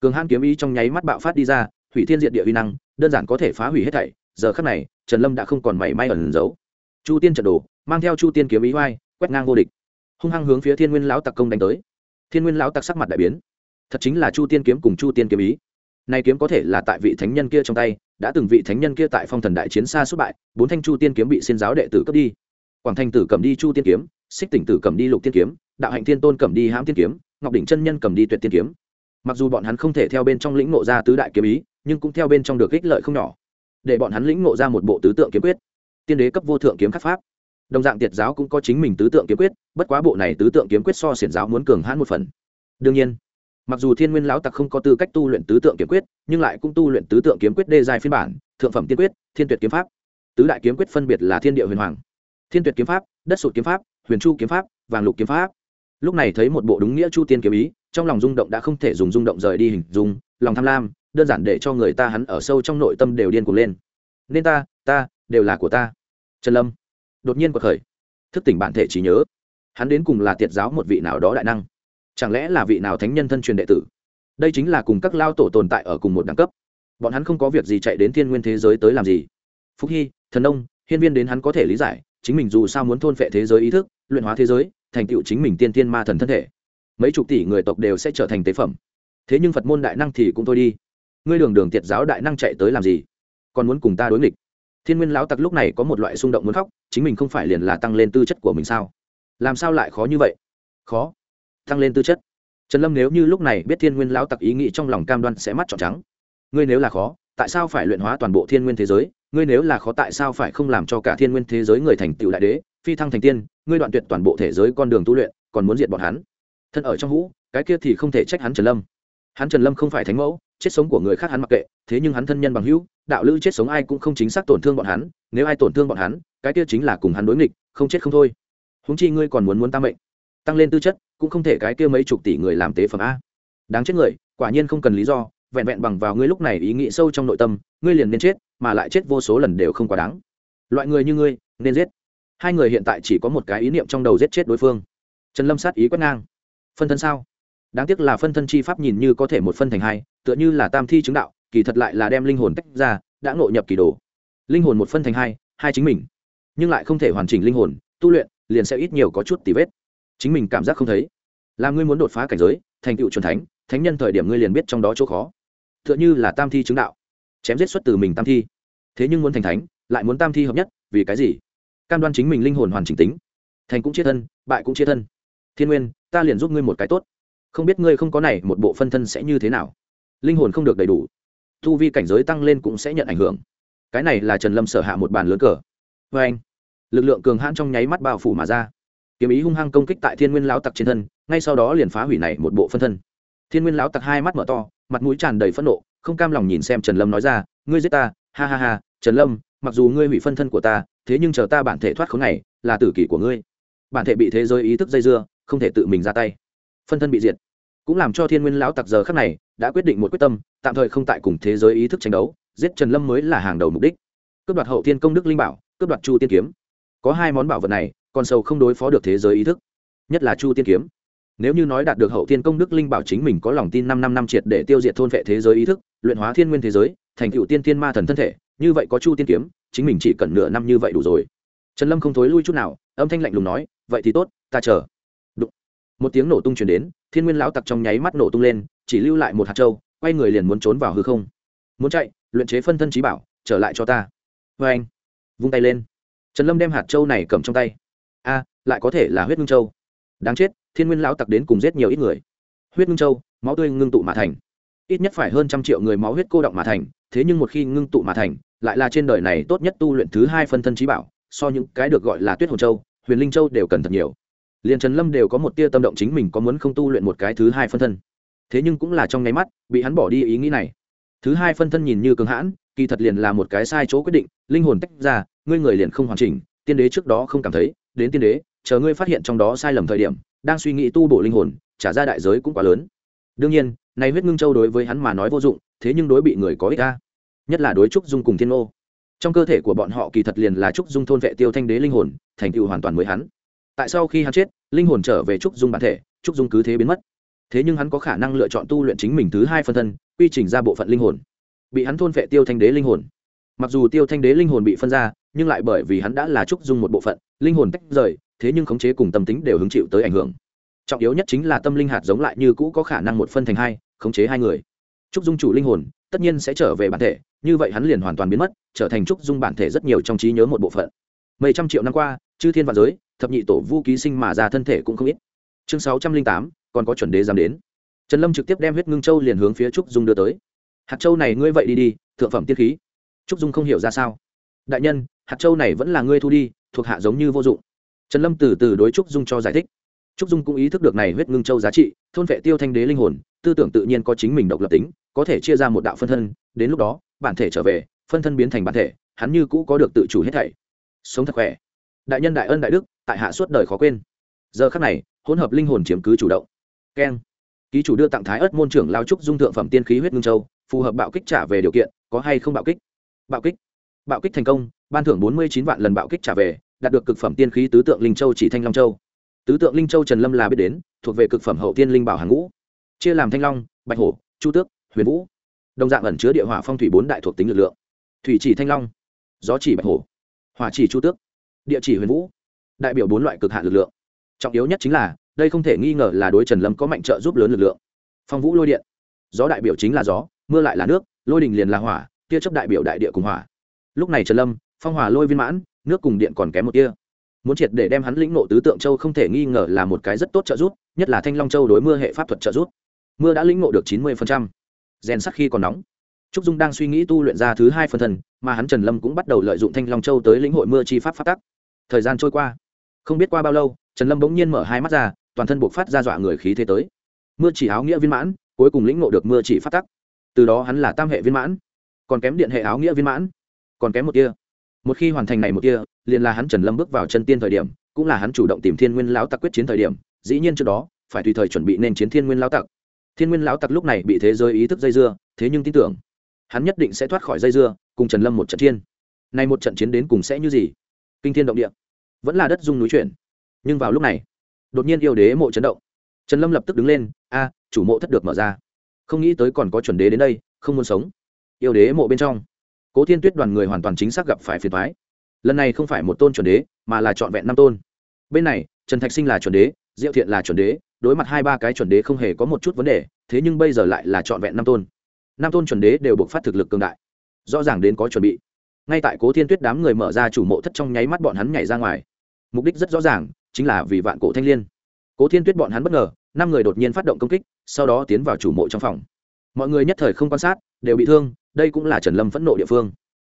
Cường hãn kiếm ý trong nháy mắt bạo phát đi ra hủy thiên diện địa uy năng, đơn giản có thể phá hủy hết thảy. Giờ khắc này, trần lâm đã không còn mảy may ẩn giấu. Chu tiên trận đồ, mang theo chu tiên kiếm ý vai quét ngang vô địch. Hung hăng hướng phía thiên nguyên lão tặc công đánh tới. Thiên nguyên lão tặc sắc mặt đại biến. Thật chính là chu tiên kiếm cùng chu tiên kiếm ý. Này kiếm có thể là tại vị thánh nhân kia trong tay, đã từng vị thánh nhân kia tại phong thần đại chiến xa xuất bại, bốn thanh chu tiên kiếm bị xin giáo đệ tử cấp đi. Quảng thanh tử cầm đi chu tiên kiếm, xích tỉnh tử cầm đi lục tiên kiếm, đạo hạnh thiên tôn cầm đi hãm tiên kiếm, ngọc đỉnh chân nhân cầm đi tuyệt tiên kiếm. Mặc dù bọn hắn không thể theo bên trong lĩnh ngộ ra tứ đại kiếm ý nhưng cũng theo bên trong được ích lợi không nhỏ. Để bọn hắn lĩnh ngộ ra một bộ tứ tượng kiếm quyết. Tiên đế cấp vô thượng kiếm khắc pháp. Đồng dạng tiệt giáo cũng có chính mình tứ tượng kiếm quyết, bất quá bộ này tứ tượng kiếm quyết so xiển giáo muốn cường hãn một phần. Đương nhiên, mặc dù thiên nguyên lão tặc không có tư cách tu luyện tứ tượng kiếm quyết, nhưng lại cũng tu luyện tứ tượng kiếm quyết đê dài phiên bản, thượng phẩm tiên quyết, thiên tuyệt kiếm pháp. Tứ đại kiếm quyết phân biệt là thiên địa huyền hoàng, thiên tuyệt kiếm pháp, đất sụt kiếm pháp, huyền chu kiếm pháp, vàng lục kiếm pháp. Lúc này thấy một bộ đúng nghĩa chu tiên kiếm ý, trong lòng rung động đã không thể dùng rung động rời đi hình dung, lòng tham lam đơn giản để cho người ta hắn ở sâu trong nội tâm đều điên cuồng lên. Nên ta ta, đều là của ta. Trần lâm đột nhiên quật khởi. Thức tỉnh bản thể trí nhớ. Hắn đến cùng là tiệt giáo một vị nào đó đại năng. Chẳng lẽ là vị nào thánh nhân thân truyền đệ tử? Đây chính là cùng các lao tổ tồn tại ở cùng một đẳng cấp. Bọn hắn không có việc gì chạy đến thiên nguyên thế giới tới làm gì. Phúc hy, thần ông hiên viên đến hắn có thể lý giải, chính mình dù sao muốn thôn phệ thế giới ý thức, luyện hóa thế giới, thành tựu chính mình tiên tiên ma thần thân thể. Mấy chục tỷ người tộc đều sẽ trở thành tế phẩm. Thế nhưng phật môn đại năng thì cũng thôi đi ngươi đường đường tiệt giáo đại năng chạy tới làm gì? Còn muốn cùng ta đối nghịch? Thiên nguyên lão tặc lúc này có một loại xung động muốn khóc, chính mình không phải liền là tăng lên tư chất của mình sao? Làm sao lại khó như vậy? Khó. Tăng lên tư chất. Trần lâm nếu như lúc này biết thiên nguyên lão tặc ý nghĩ trong lòng cam đoan sẽ mắt trọn trắng. Ngươi nếu là khó, tại sao phải luyện hóa toàn bộ thiên nguyên thế giới? Ngươi nếu là khó, tại sao phải không làm cho cả thiên nguyên thế giới người thành tựu đại đế, phi thăng thành tiên, ngươi đoạn tuyệt toàn bộ thế giới con đường tu luyện, còn muốn diệt bọn hắn? Thân ở trong hũ, cái kia thì không thể trách hắn trần lâm. Hắn trần lâm không phải thánh mẫu chết sống của người khác hắn mặc kệ, thế nhưng hắn thân nhân bằng hữu, đạo lữ chết sống ai cũng không chính xác tổn thương bọn hắn, nếu ai tổn thương bọn hắn, cái kia chính là cùng hắn đối nghịch, không chết không thôi. Húng chi ngươi còn muốn muốn tăng mệnh, tăng lên tư chất, cũng không thể cái kia mấy chục tỷ người làm tế phẩm a. Đáng chết người, quả nhiên không cần lý do, vẹn vẹn bằng vào ngươi lúc này ý nghĩ sâu trong nội tâm, ngươi liền nên chết, mà lại chết vô số lần đều không quá đáng. Loại người như ngươi, nên giết. Hai người hiện tại chỉ có một cái ý niệm trong đầu giết chết đối phương. Trần lâm sát ý quét ngang. Phân thân sao? Đáng tiếc là phân thân chi pháp nhìn như có thể một phân thành hai tựa như là tam thi chứng đạo, kỳ thật lại là đem linh hồn tách ra, đã ngộ nhập kỳ đồ. Linh hồn một phân thành hai hai chính mình. Nhưng lại không thể hoàn chỉnh linh hồn, tu luyện, liền sẽ ít nhiều có chút tì vết. Chính mình cảm giác không thấy. Là ngươi muốn đột phá cảnh giới, thành tựu truyền thánh thánh nhân thời điểm ngươi liền biết trong đó chỗ khó. Tựa như là tam thi chứng đạo, chém giết xuất từ mình tam thi. Thế nhưng muốn thành thánh, lại muốn tam thi hợp nhất, vì cái gì? Cam đoan chính mình linh hồn hoàn chỉnh tính. Thành cũng chia thân, bại cũng chia thân. Thiên nguyên, ta liền giúp ngươi một cái tốt. Không biết ngươi không có này, một bộ phân thân sẽ như thế nào? Linh hồn không được đầy đủ. Thu vi cảnh giới tăng lên cũng sẽ nhận ảnh hưởng. Cái này là trần lâm sở hạ một bàn lớn cờ. Vê anh, lực lượng cường hãn trong nháy mắt bao phủ mà ra. Kiếm ý hung hăng công kích tại thiên nguyên lão tặc trên thân, ngay sau đó liền phá hủy này một bộ phân thân. Thiên nguyên lão tặc hai mắt mở to, mặt mũi tràn đầy phẫn nộ, không cam lòng nhìn xem trần lâm nói ra, ngươi giết ta, ha ha ha, trần lâm, mặc dù ngươi hủy phân thân của ta, thế nhưng chờ ta bản thể thoát khốn này, là tử kỷ của ngươi. Bản thể bị thế giới ý thức dây dưa, không thể tự mình ra tay. Phân thân bị diệt. Cũng làm cho thiên nguyên lão tặc giờ khắc này đã quyết định một quyết tâm, tạm thời không tại cùng thế giới ý thức tranh đấu, giết trần lâm mới là hàng đầu mục đích. Cướp đoạt hậu thiên công đức linh bảo, cướp đoạt chu tiên kiếm. Có hai món bảo vật này, còn sâu không đối phó được thế giới ý thức. Nhất là chu tiên kiếm. Nếu như nói đạt được hậu thiên công đức linh bảo chính mình có lòng tin năm năm năm triệt để tiêu diệt thôn vệ thế giới ý thức, luyện hóa thiên nguyên thế giới, thành cựu tiên tiên ma thần thân thể, như vậy có chu tiên kiếm, chính mình chỉ cần nửa năm như vậy đủ rồi. Trần lâm không thối lui chút nào, âm thanh lạnh lùng nói, vậy thì tốt, ta chờ. Đụng. một tiếng nổ tung chuyển đến, thiên nguyên lão tặc trong nháy mắt nổ tung lên chỉ lưu lại một hạt châu, quay người liền muốn trốn vào hư không. Muốn chạy luyện chế phân thân trí bảo trở lại cho ta. Vê anh. Vung tay lên. Trần lâm đem hạt châu này cầm trong tay. A lại có thể là huyết ngưng châu. Đáng chết thiên nguyên lão tặc đến cùng giết nhiều ít người. Huyết ngưng châu máu tươi ngưng tụ mà thành. Ít nhất phải hơn trăm triệu người máu huyết cô động mà thành thế nhưng một khi ngưng tụ mà thành lại là trên đời này tốt nhất tu luyện thứ hai phân thân trí bảo so những cái được gọi là tuyết hồn châu huyền linh châu đều cần thật nhiều. Liền trần lâm đều có một tia tâm động chính mình có muốn không tu luyện một cái thứ hai phân thân thế nhưng cũng là trong nháy mắt, bị hắn bỏ đi ý nghĩ này. Thứ hai phân thân nhìn như cường hãn, kỳ thật liền là một cái sai chỗ quyết định, linh hồn tách ra, ngươi người liền không hoàn chỉnh, tiên đế trước đó không cảm thấy, đến tiên đế, chờ ngươi phát hiện trong đó sai lầm thời điểm, đang suy nghĩ tu bổ linh hồn, trả ra đại giới cũng quá lớn. Đương nhiên nay huyết ngưng châu đối với hắn mà nói vô dụng, thế nhưng đối bị người có ích ta nhất là đối trúc dung cùng thiên ô trong cơ thể của bọn họ kỳ thật liền là trúc dung thôn vệ tiêu thanh đế linh hồn, thành tựu hoàn toàn mới hắn. Tại sau khi hắn chết, linh hồn trở về trúc dung bản thể, trúc dung cứ thế biến mất thế nhưng hắn có khả năng lựa chọn tu luyện chính mình thứ hai phân thân, quy trình ra bộ phận linh hồn. Bị hắn thôn vệ tiêu thanh đế linh hồn. Mặc dù tiêu thanh đế linh hồn bị phân ra, nhưng lại bởi vì hắn đã là trúc dung một bộ phận, linh hồn tách rời, thế nhưng khống chế cùng tâm tính đều hứng chịu tới ảnh hưởng. Trọng yếu nhất chính là tâm linh hạt giống lại như cũ có khả năng một phân thành hai, khống chế hai người. Trúc dung chủ linh hồn, tất nhiên sẽ trở về bản thể, như vậy hắn liền hoàn toàn biến mất, trở thành trúc dung bản thể rất nhiều trong trí nhớ một bộ phận. Mấy trăm triệu năm qua, chư thiên và giới, thập nhị tổ vu ký sinh mà ra thân thể cũng không ít. Chương sáu trăm linh tám còn có chuẩn đế dám đến. Trần lâm trực tiếp đem huyết ngưng châu liền hướng phía trúc dung đưa tới. Hạt châu này ngươi vậy đi đi, thượng phẩm tiết khí. Trúc dung không hiểu ra sao. Đại nhân, hạt châu này vẫn là ngươi thu đi, thuộc hạ giống như vô dụng. Trần lâm từ từ đối trúc dung cho giải thích. Trúc dung cũng ý thức được này huyết ngưng châu giá trị, thôn vệ tiêu thanh đế linh hồn, tư tưởng tự nhiên có chính mình độc lập tính, có thể chia ra một đạo phân thân, đến lúc đó, bản thể trở về, phân thân biến thành bản thể, hắn như cũ có được tự chủ hết thảy. Sống thật khỏe. Đại nhân đại ân đại đức, tại hạ suốt đời khó quên. Giờ khắc này, hỗn hợp linh hồn chiếm cứ chủ động keng. Ký chủ đưa tặng thái ớt môn trưởng lao trúc dung thượng phẩm tiên khí huyết ngưng châu, phù hợp bạo kích trả về điều kiện, có hay không bạo kích? Bạo kích. Bạo kích thành công, ban thưởng bốn mươi chín vạn lần bạo kích trả về, đạt được cực phẩm tiên khí tứ tượng linh châu chỉ thanh long châu. Tứ tượng linh châu trần lâm là biết đến, thuộc về cực phẩm hậu tiên linh bảo hàng ngũ. Chia làm thanh long, bạch hổ, chu tước, huyền vũ. Đồng dạng ẩn chứa địa hỏa phong thủy bốn đại thuộc tính lực lượng. Thủy chỉ thanh long, gió chỉ bạch hổ, hỏa chỉ chu tước, địa chỉ huyền vũ. Đại biểu bốn loại cực hạn lực lượng. Trọng yếu nhất chính là đây không thể nghi ngờ là đối trần lâm có mạnh trợ giúp lớn lực lượng. Phong vũ lôi điện. Gió đại biểu chính là gió, mưa lại là nước, lôi đình liền là hỏa, tia chấp đại biểu đại địa cùng hỏa. Lúc này trần lâm, phong hỏa lôi viên mãn, nước cùng điện còn kém một tia. Muốn triệt để đem hắn lĩnh nộ tứ tượng châu không thể nghi ngờ là một cái rất tốt trợ giúp, nhất là thanh long châu đối mưa hệ pháp thuật trợ giúp. Mưa đã lĩnh nộ được chín mươi rèn sắc khi còn nóng. Trúc dung đang suy nghĩ tu luyện ra thứ hai phần thần, mà hắn trần lâm cũng bắt đầu lợi dụng thanh long châu tới lĩnh hội mưa chi pháp phát tắc. Thời gian trôi qua. Không biết qua bao lâu, trần lâm bỗng nhiên mở hai mắt ra toàn thân buộc phát ra dọa người khí thế tới. Mưa chỉ áo nghĩa viên mãn, cuối cùng lĩnh ngộ được mưa chỉ phát tắc. Từ đó hắn là tam hệ viên mãn, còn kém điện hệ áo nghĩa viên mãn, còn kém một kia một khi hoàn thành này một kia liền là hắn trần lâm bước vào chân tiên thời điểm, cũng là hắn chủ động tìm thiên nguyên lão tặc quyết chiến thời điểm, dĩ nhiên trước đó, phải tùy thời chuẩn bị nên chiến thiên nguyên lão tặc. Thiên nguyên lão tặc lúc này bị thế giới ý thức dây dưa, thế nhưng tin tưởng, hắn nhất định sẽ thoát khỏi dây dưa, cùng trần lâm một trận thiên nay một trận chiến đến cùng sẽ như gì? Kinh thiên động địa, vẫn là đất dung núi chuyển. Nhưng vào lúc này đột nhiên yêu đế mộ chấn động. Trần lâm lập tức đứng lên, a, chủ mộ thất được mở ra. Không nghĩ tới còn có chuẩn đế đến đây, không muốn sống. Yêu đế mộ bên trong, cố thiên tuyết đoàn người hoàn toàn chính xác gặp phải phiền thoái lần này không phải một tôn chuẩn đế, mà là trọn vẹn năm tôn. Bên này, trần thạch sinh là chuẩn đế, diệu thiện là chuẩn đế, đối mặt hai ba cái chuẩn đế không hề có một chút vấn đề, thế nhưng bây giờ lại là trọn vẹn năm tôn. Năm tôn chuẩn đế đều buộc phát thực lực cường đại, rõ ràng đến có chuẩn bị. Ngay tại cố thiên tuyết đám người mở ra chủ mộ thất trong nháy mắt bọn hắn nhảy ra ngoài. Mục đích rất rõ ràng chính là vì vạn cổ thanh l i ê n cố thiên tuyết bọn hắn bất ngờ, năm người đột nhiên phát động công kích, sau đó tiến vào chủ mộ trong phòng. Mọi người nhất thời không quan sát, đều bị thương, đây cũng là trần lâm phẫn nộ địa phương.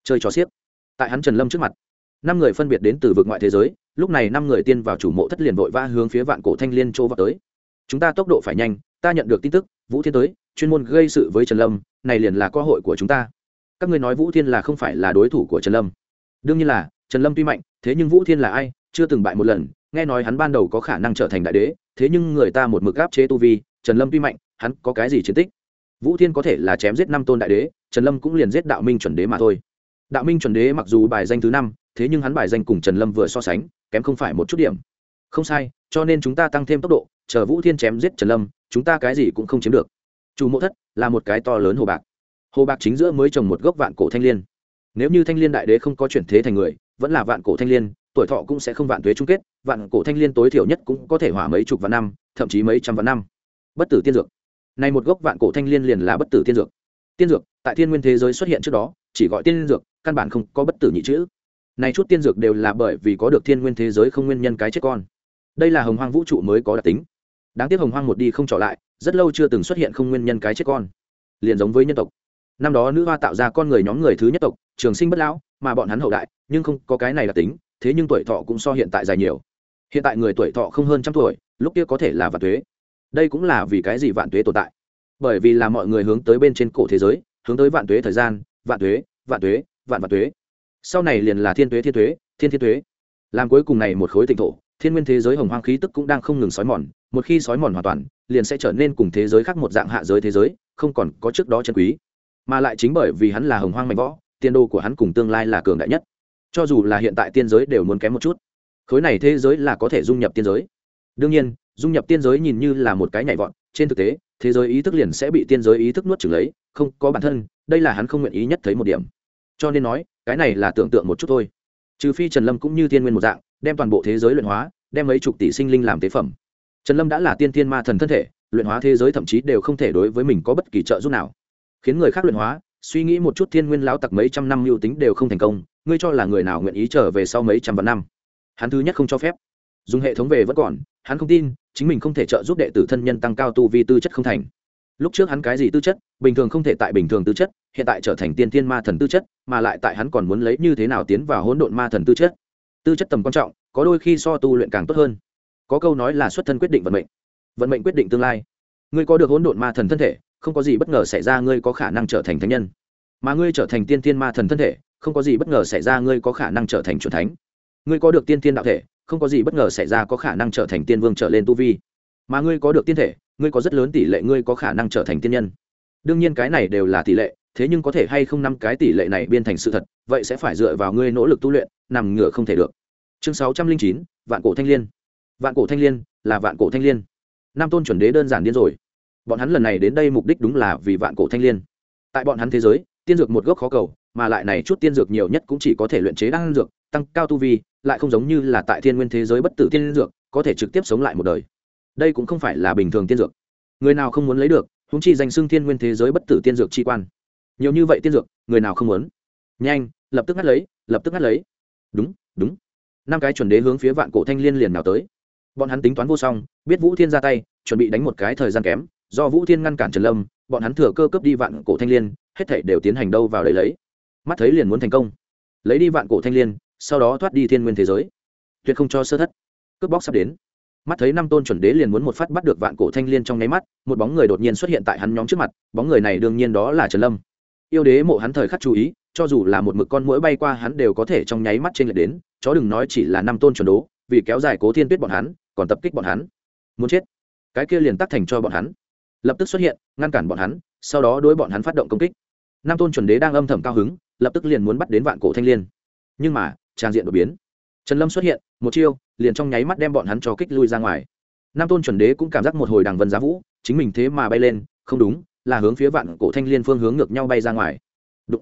Chơi trò xiếc. Tại hắn trần lâm trước mặt, năm người phân biệt đến từ vực ngoại thế giới, lúc này năm người tiên vào chủ mộ thất liền vội vã hướng phía vạn cổ thanh liên chỗ vào tới. Chúng ta tốc độ phải nhanh, ta nhận được tin tức, vũ thiên tới, chuyên môn gây sự với trần lâm, này liền là cơ hội của chúng ta. Các ngươi nói vũ thiên là không phải là đối thủ của trần lâm. Đương nhiên là trần lâm tuy mạnh, thế nhưng vũ thiên là ai, chưa từng bại một lần, nghe nói hắn ban đầu có khả năng trở thành đại đế, thế nhưng người ta một mực áp chế tu vi, trần lâm tuy mạnh, hắn có cái gì chiến tích? Vũ thiên có thể là chém giết năm tôn đại đế, trần lâm cũng liền giết đạo minh chuẩn đế mà thôi. Đạo minh chuẩn đế mặc dù bài danh thứ năm, thế nhưng hắn bài danh cùng trần lâm vừa so sánh, kém không phải một chút điểm. Không sai, cho nên chúng ta tăng thêm tốc độ, chờ vũ thiên chém giết trần lâm, chúng ta cái gì cũng không chiếm được. Chủ mộ thất là một cái to lớn hồ bạc. Hồ bạc chính giữa mới trồng một gốc vạn cổ thanh l i ê n nếu như thanh l i ê n đại đế không có chuyển thế thành người vẫn là vạn cổ thanh liên, tuổi thọ cũng sẽ không vạn tuế chung kết, vạn cổ thanh liên tối thiểu nhất cũng có thể hỏa mấy chục vạn năm, thậm chí mấy trăm vạn năm. Bất tử tiên dược. Này một gốc vạn cổ thanh liên liền là bất tử tiên dược. Tiên dược, tại thiên nguyên thế giới xuất hiện trước đó, chỉ gọi tiên dược, căn bản không có bất tử nhị chữ. Này chút tiên dược đều là bởi vì có được thiên nguyên thế giới không nguyên nhân cái chết con. Đây là hồng hoang vũ trụ mới có đặc tính. Đáng tiếc hồng hoang một đi không trở lại, rất lâu chưa từng xuất hiện không nguyên nhân cái chết con. Liền giống với nhân tộc. Năm đó nữ hoa tạo ra con người nhóm người thứ nhất tộc, trường sinh bất lão mà bọn hắn hậu đại, nhưng không có cái này là tính, thế nhưng tuổi thọ cũng so hiện tại dài nhiều. Hiện tại người tuổi thọ không hơn trăm tuổi, lúc kia có thể là vạn tuế. Đây cũng là vì cái gì vạn tuế tồn tại? Bởi vì là mọi người hướng tới bên trên cổ thế giới, hướng tới vạn tuế thời gian, vạn tuế vạn tuế, vạn vạn tuế. Sau này liền là thiên tuế thiên tuế, thiên thiên tuế. Làm cuối cùng này một khối tịnh thổ, thiên nguyên thế giới hồng hoang khí tức cũng đang không ngừng xói mòn, một khi xói mòn hoàn toàn, liền sẽ trở nên cùng thế giới khác một dạng hạ giới thế giới, không còn có trước đó chân quý. Mà lại chính bởi vì hắn là hồng hoang mạnh võ tiên đô của hắn cùng tương lai là cường đại nhất. Cho dù là hiện tại tiên giới đều muốn kém một chút. Khối này thế giới là có thể dung nhập tiên giới. Đương nhiên, dung nhập tiên giới nhìn như là một cái nhảy vọt. Trên thực tế, thế giới ý thức liền sẽ bị tiên giới ý thức nuốt trừng lấy, không có bản thân, đây là hắn không nguyện ý nhất thấy một điểm. Cho nên nói, cái này là tưởng tượng một chút thôi. Trừ phi trần lâm cũng như tiên nguyên một dạng, đem toàn bộ thế giới luyện hóa, đem mấy chục tỷ sinh linh làm tế phẩm. Trần lâm đã là tiên tiên ma thần thân thể, luyện hóa thế giới thậm chí đều không thể đối với mình có bất kỳ trợ giúp nào. Khiến người khác luyện hóa suy nghĩ một chút thiên nguyên lão tặc mấy trăm năm mưu tính đều không thành công, ngươi cho là người nào nguyện ý trở về sau mấy trăm vạn năm? Hắn thứ nhất không cho phép. Dùng hệ thống về vẫn còn, hắn không tin, chính mình không thể trợ giúp đệ tử thân nhân tăng cao tu vi tư chất không thành. Lúc trước hắn cái gì tư chất, bình thường không thể tại bình thường tư chất, hiện tại trở thành tiên tiên ma thần tư chất, mà lại tại hắn còn muốn lấy như thế nào tiến vào hỗn độn ma thần tư chất? Tư chất tầm quan trọng, có đôi khi so tu luyện càng tốt hơn. Có câu nói là xuất thân quyết định vận mệnh. Vận mệnh quyết định tương lai. Ngươi có được hỗn độn ma thần thân thể không có gì bất ngờ xảy ra, ngươi có khả năng trở thành thánh nhân. Mà ngươi trở thành tiên tiên ma thần thân thể, không có gì bất ngờ xảy ra, ngươi có khả năng trở thành c thánh. Ngươi có được tiên tiên đạo thể, không có gì bất ngờ xảy ra, có khả năng trở thành tiên vương trở lên tu vi. Mà ngươi có được tiên thể, ngươi có rất lớn tỷ lệ ngươi có khả năng trở thành tiên nhân. Đương nhiên cái này đều là tỷ lệ, thế nhưng có thể hay không năm cái tỷ lệ này biên thành sự thật, vậy sẽ phải dựa vào ngươi nỗ lực tu luyện, nằm ngửa không thể được. Chương sáu trăm linh chín, vạn cổ thanh l i ê n vạn cổ thanh l i ê n là vạn cổ thanh l i ê n nam tôn chuẩn đế đơn giản điên rồi bọn hắn lần này đến đây mục đích đúng là vì vạn cổ thanh liên. Tại bọn hắn thế giới, tiên dược một gốc khó cầu, mà lại này chút tiên dược nhiều nhất cũng chỉ có thể luyện chế đan dược, tăng cao tu vi, lại không giống như là tại thiên nguyên thế giới bất tử tiên dược, có thể trực tiếp sống lại một đời. Đây cũng không phải là bình thường tiên dược. Người nào không muốn lấy được húng chi danh xưng thiên nguyên thế giới bất tử tiên dược chi quan. Nhiều như vậy tiên dược, người nào không muốn? Nhanh, lập tức ngắt lấy, lập tức ngắt lấy. Đúng đúng. Năm cái chuẩn đế hướng phía vạn cổ thanh liên liền nào tới. Bọn hắn tính toán vô song, biết vũ thiên ra tay, chuẩn bị đánh một cái thời gian kém do vũ thiên ngăn cản trần lâm, bọn hắn thừa cơ cướp đi vạn cổ thanh liên, hết thảy đều tiến hành đâu vào đấy lấy. Mắt thấy liền muốn thành công. Lấy đi vạn cổ thanh liên, sau đó thoát đi thiên nguyên thế giới. Tuyệt không cho sơ thất. Cướp bóc sắp đến. Mắt thấy năm tôn chuẩn đế liền muốn một phát bắt được vạn cổ thanh liên trong nháy mắt, một bóng người đột nhiên xuất hiện tại hắn nhóm trước mặt, bóng người này đương nhiên đó là trần lâm. Yêu đế mộ hắn thời khắc chú ý, cho dù là một mực con mũi bay qua hắn đều có thể trong nháy mắt trên lệch đến, chó đừng nói chỉ là năm tôn chuẩn đố, vì kéo dài cố thiên tuyết bọn hắn, còn tập kích bọn hắn. Muốn chết. Cái kia liền tắc thành cho bọn hắn lập tức xuất hiện, ngăn cản bọn hắn, sau đó đối bọn hắn phát động công kích. Nam tôn chuẩn đế đang âm thầm cao hứng, lập tức liền muốn bắt đến vạn cổ thanh liên. Nhưng mà, trang diện đột biến. Trần lâm xuất hiện, một chiêu, liền trong nháy mắt đem bọn hắn cho kích lui ra ngoài. Nam tôn chuẩn đế cũng cảm giác một hồi đằng vân giá vũ, chính mình thế mà bay lên, không đúng, là hướng phía vạn cổ thanh liên phương hướng ngược nhau bay ra ngoài. Đụng.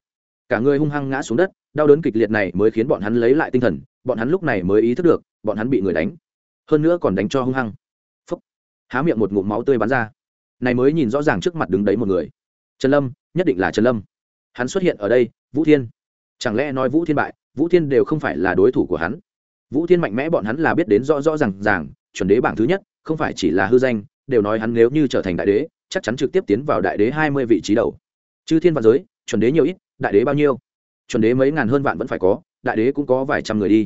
cả người hung hăng ngã xuống đất, đau đớn kịch liệt này mới khiến bọn hắn lấy lại tinh thần, bọn hắn lúc này mới ý thức được, bọn hắn bị người đánh. Hơn nữa còn đánh cho hung hăng. Phấp há miệng một ngụm máu tươi bắn ra này mới nhìn rõ ràng trước mặt đứng đấy một người. Trần lâm, nhất định là trần lâm. Hắn xuất hiện ở đây, vũ thiên. Chẳng lẽ nói vũ thiên bại, vũ thiên đều không phải là đối thủ của hắn? Vũ thiên mạnh mẽ bọn hắn là biết đến rõ rõ r à n g ràng, chuẩn đế bảng thứ nhất, không phải chỉ là hư danh, đều nói hắn nếu như trở thành đại đế, chắc chắn trực tiếp tiến vào đại đế hai mươi vị trí đầu. Chư thiên và giới, chuẩn đế nhiều ít, đại đế bao nhiêu? Chuẩn đế mấy ngàn hơn vạn vẫn phải có, đại đế cũng có vài trăm người đi.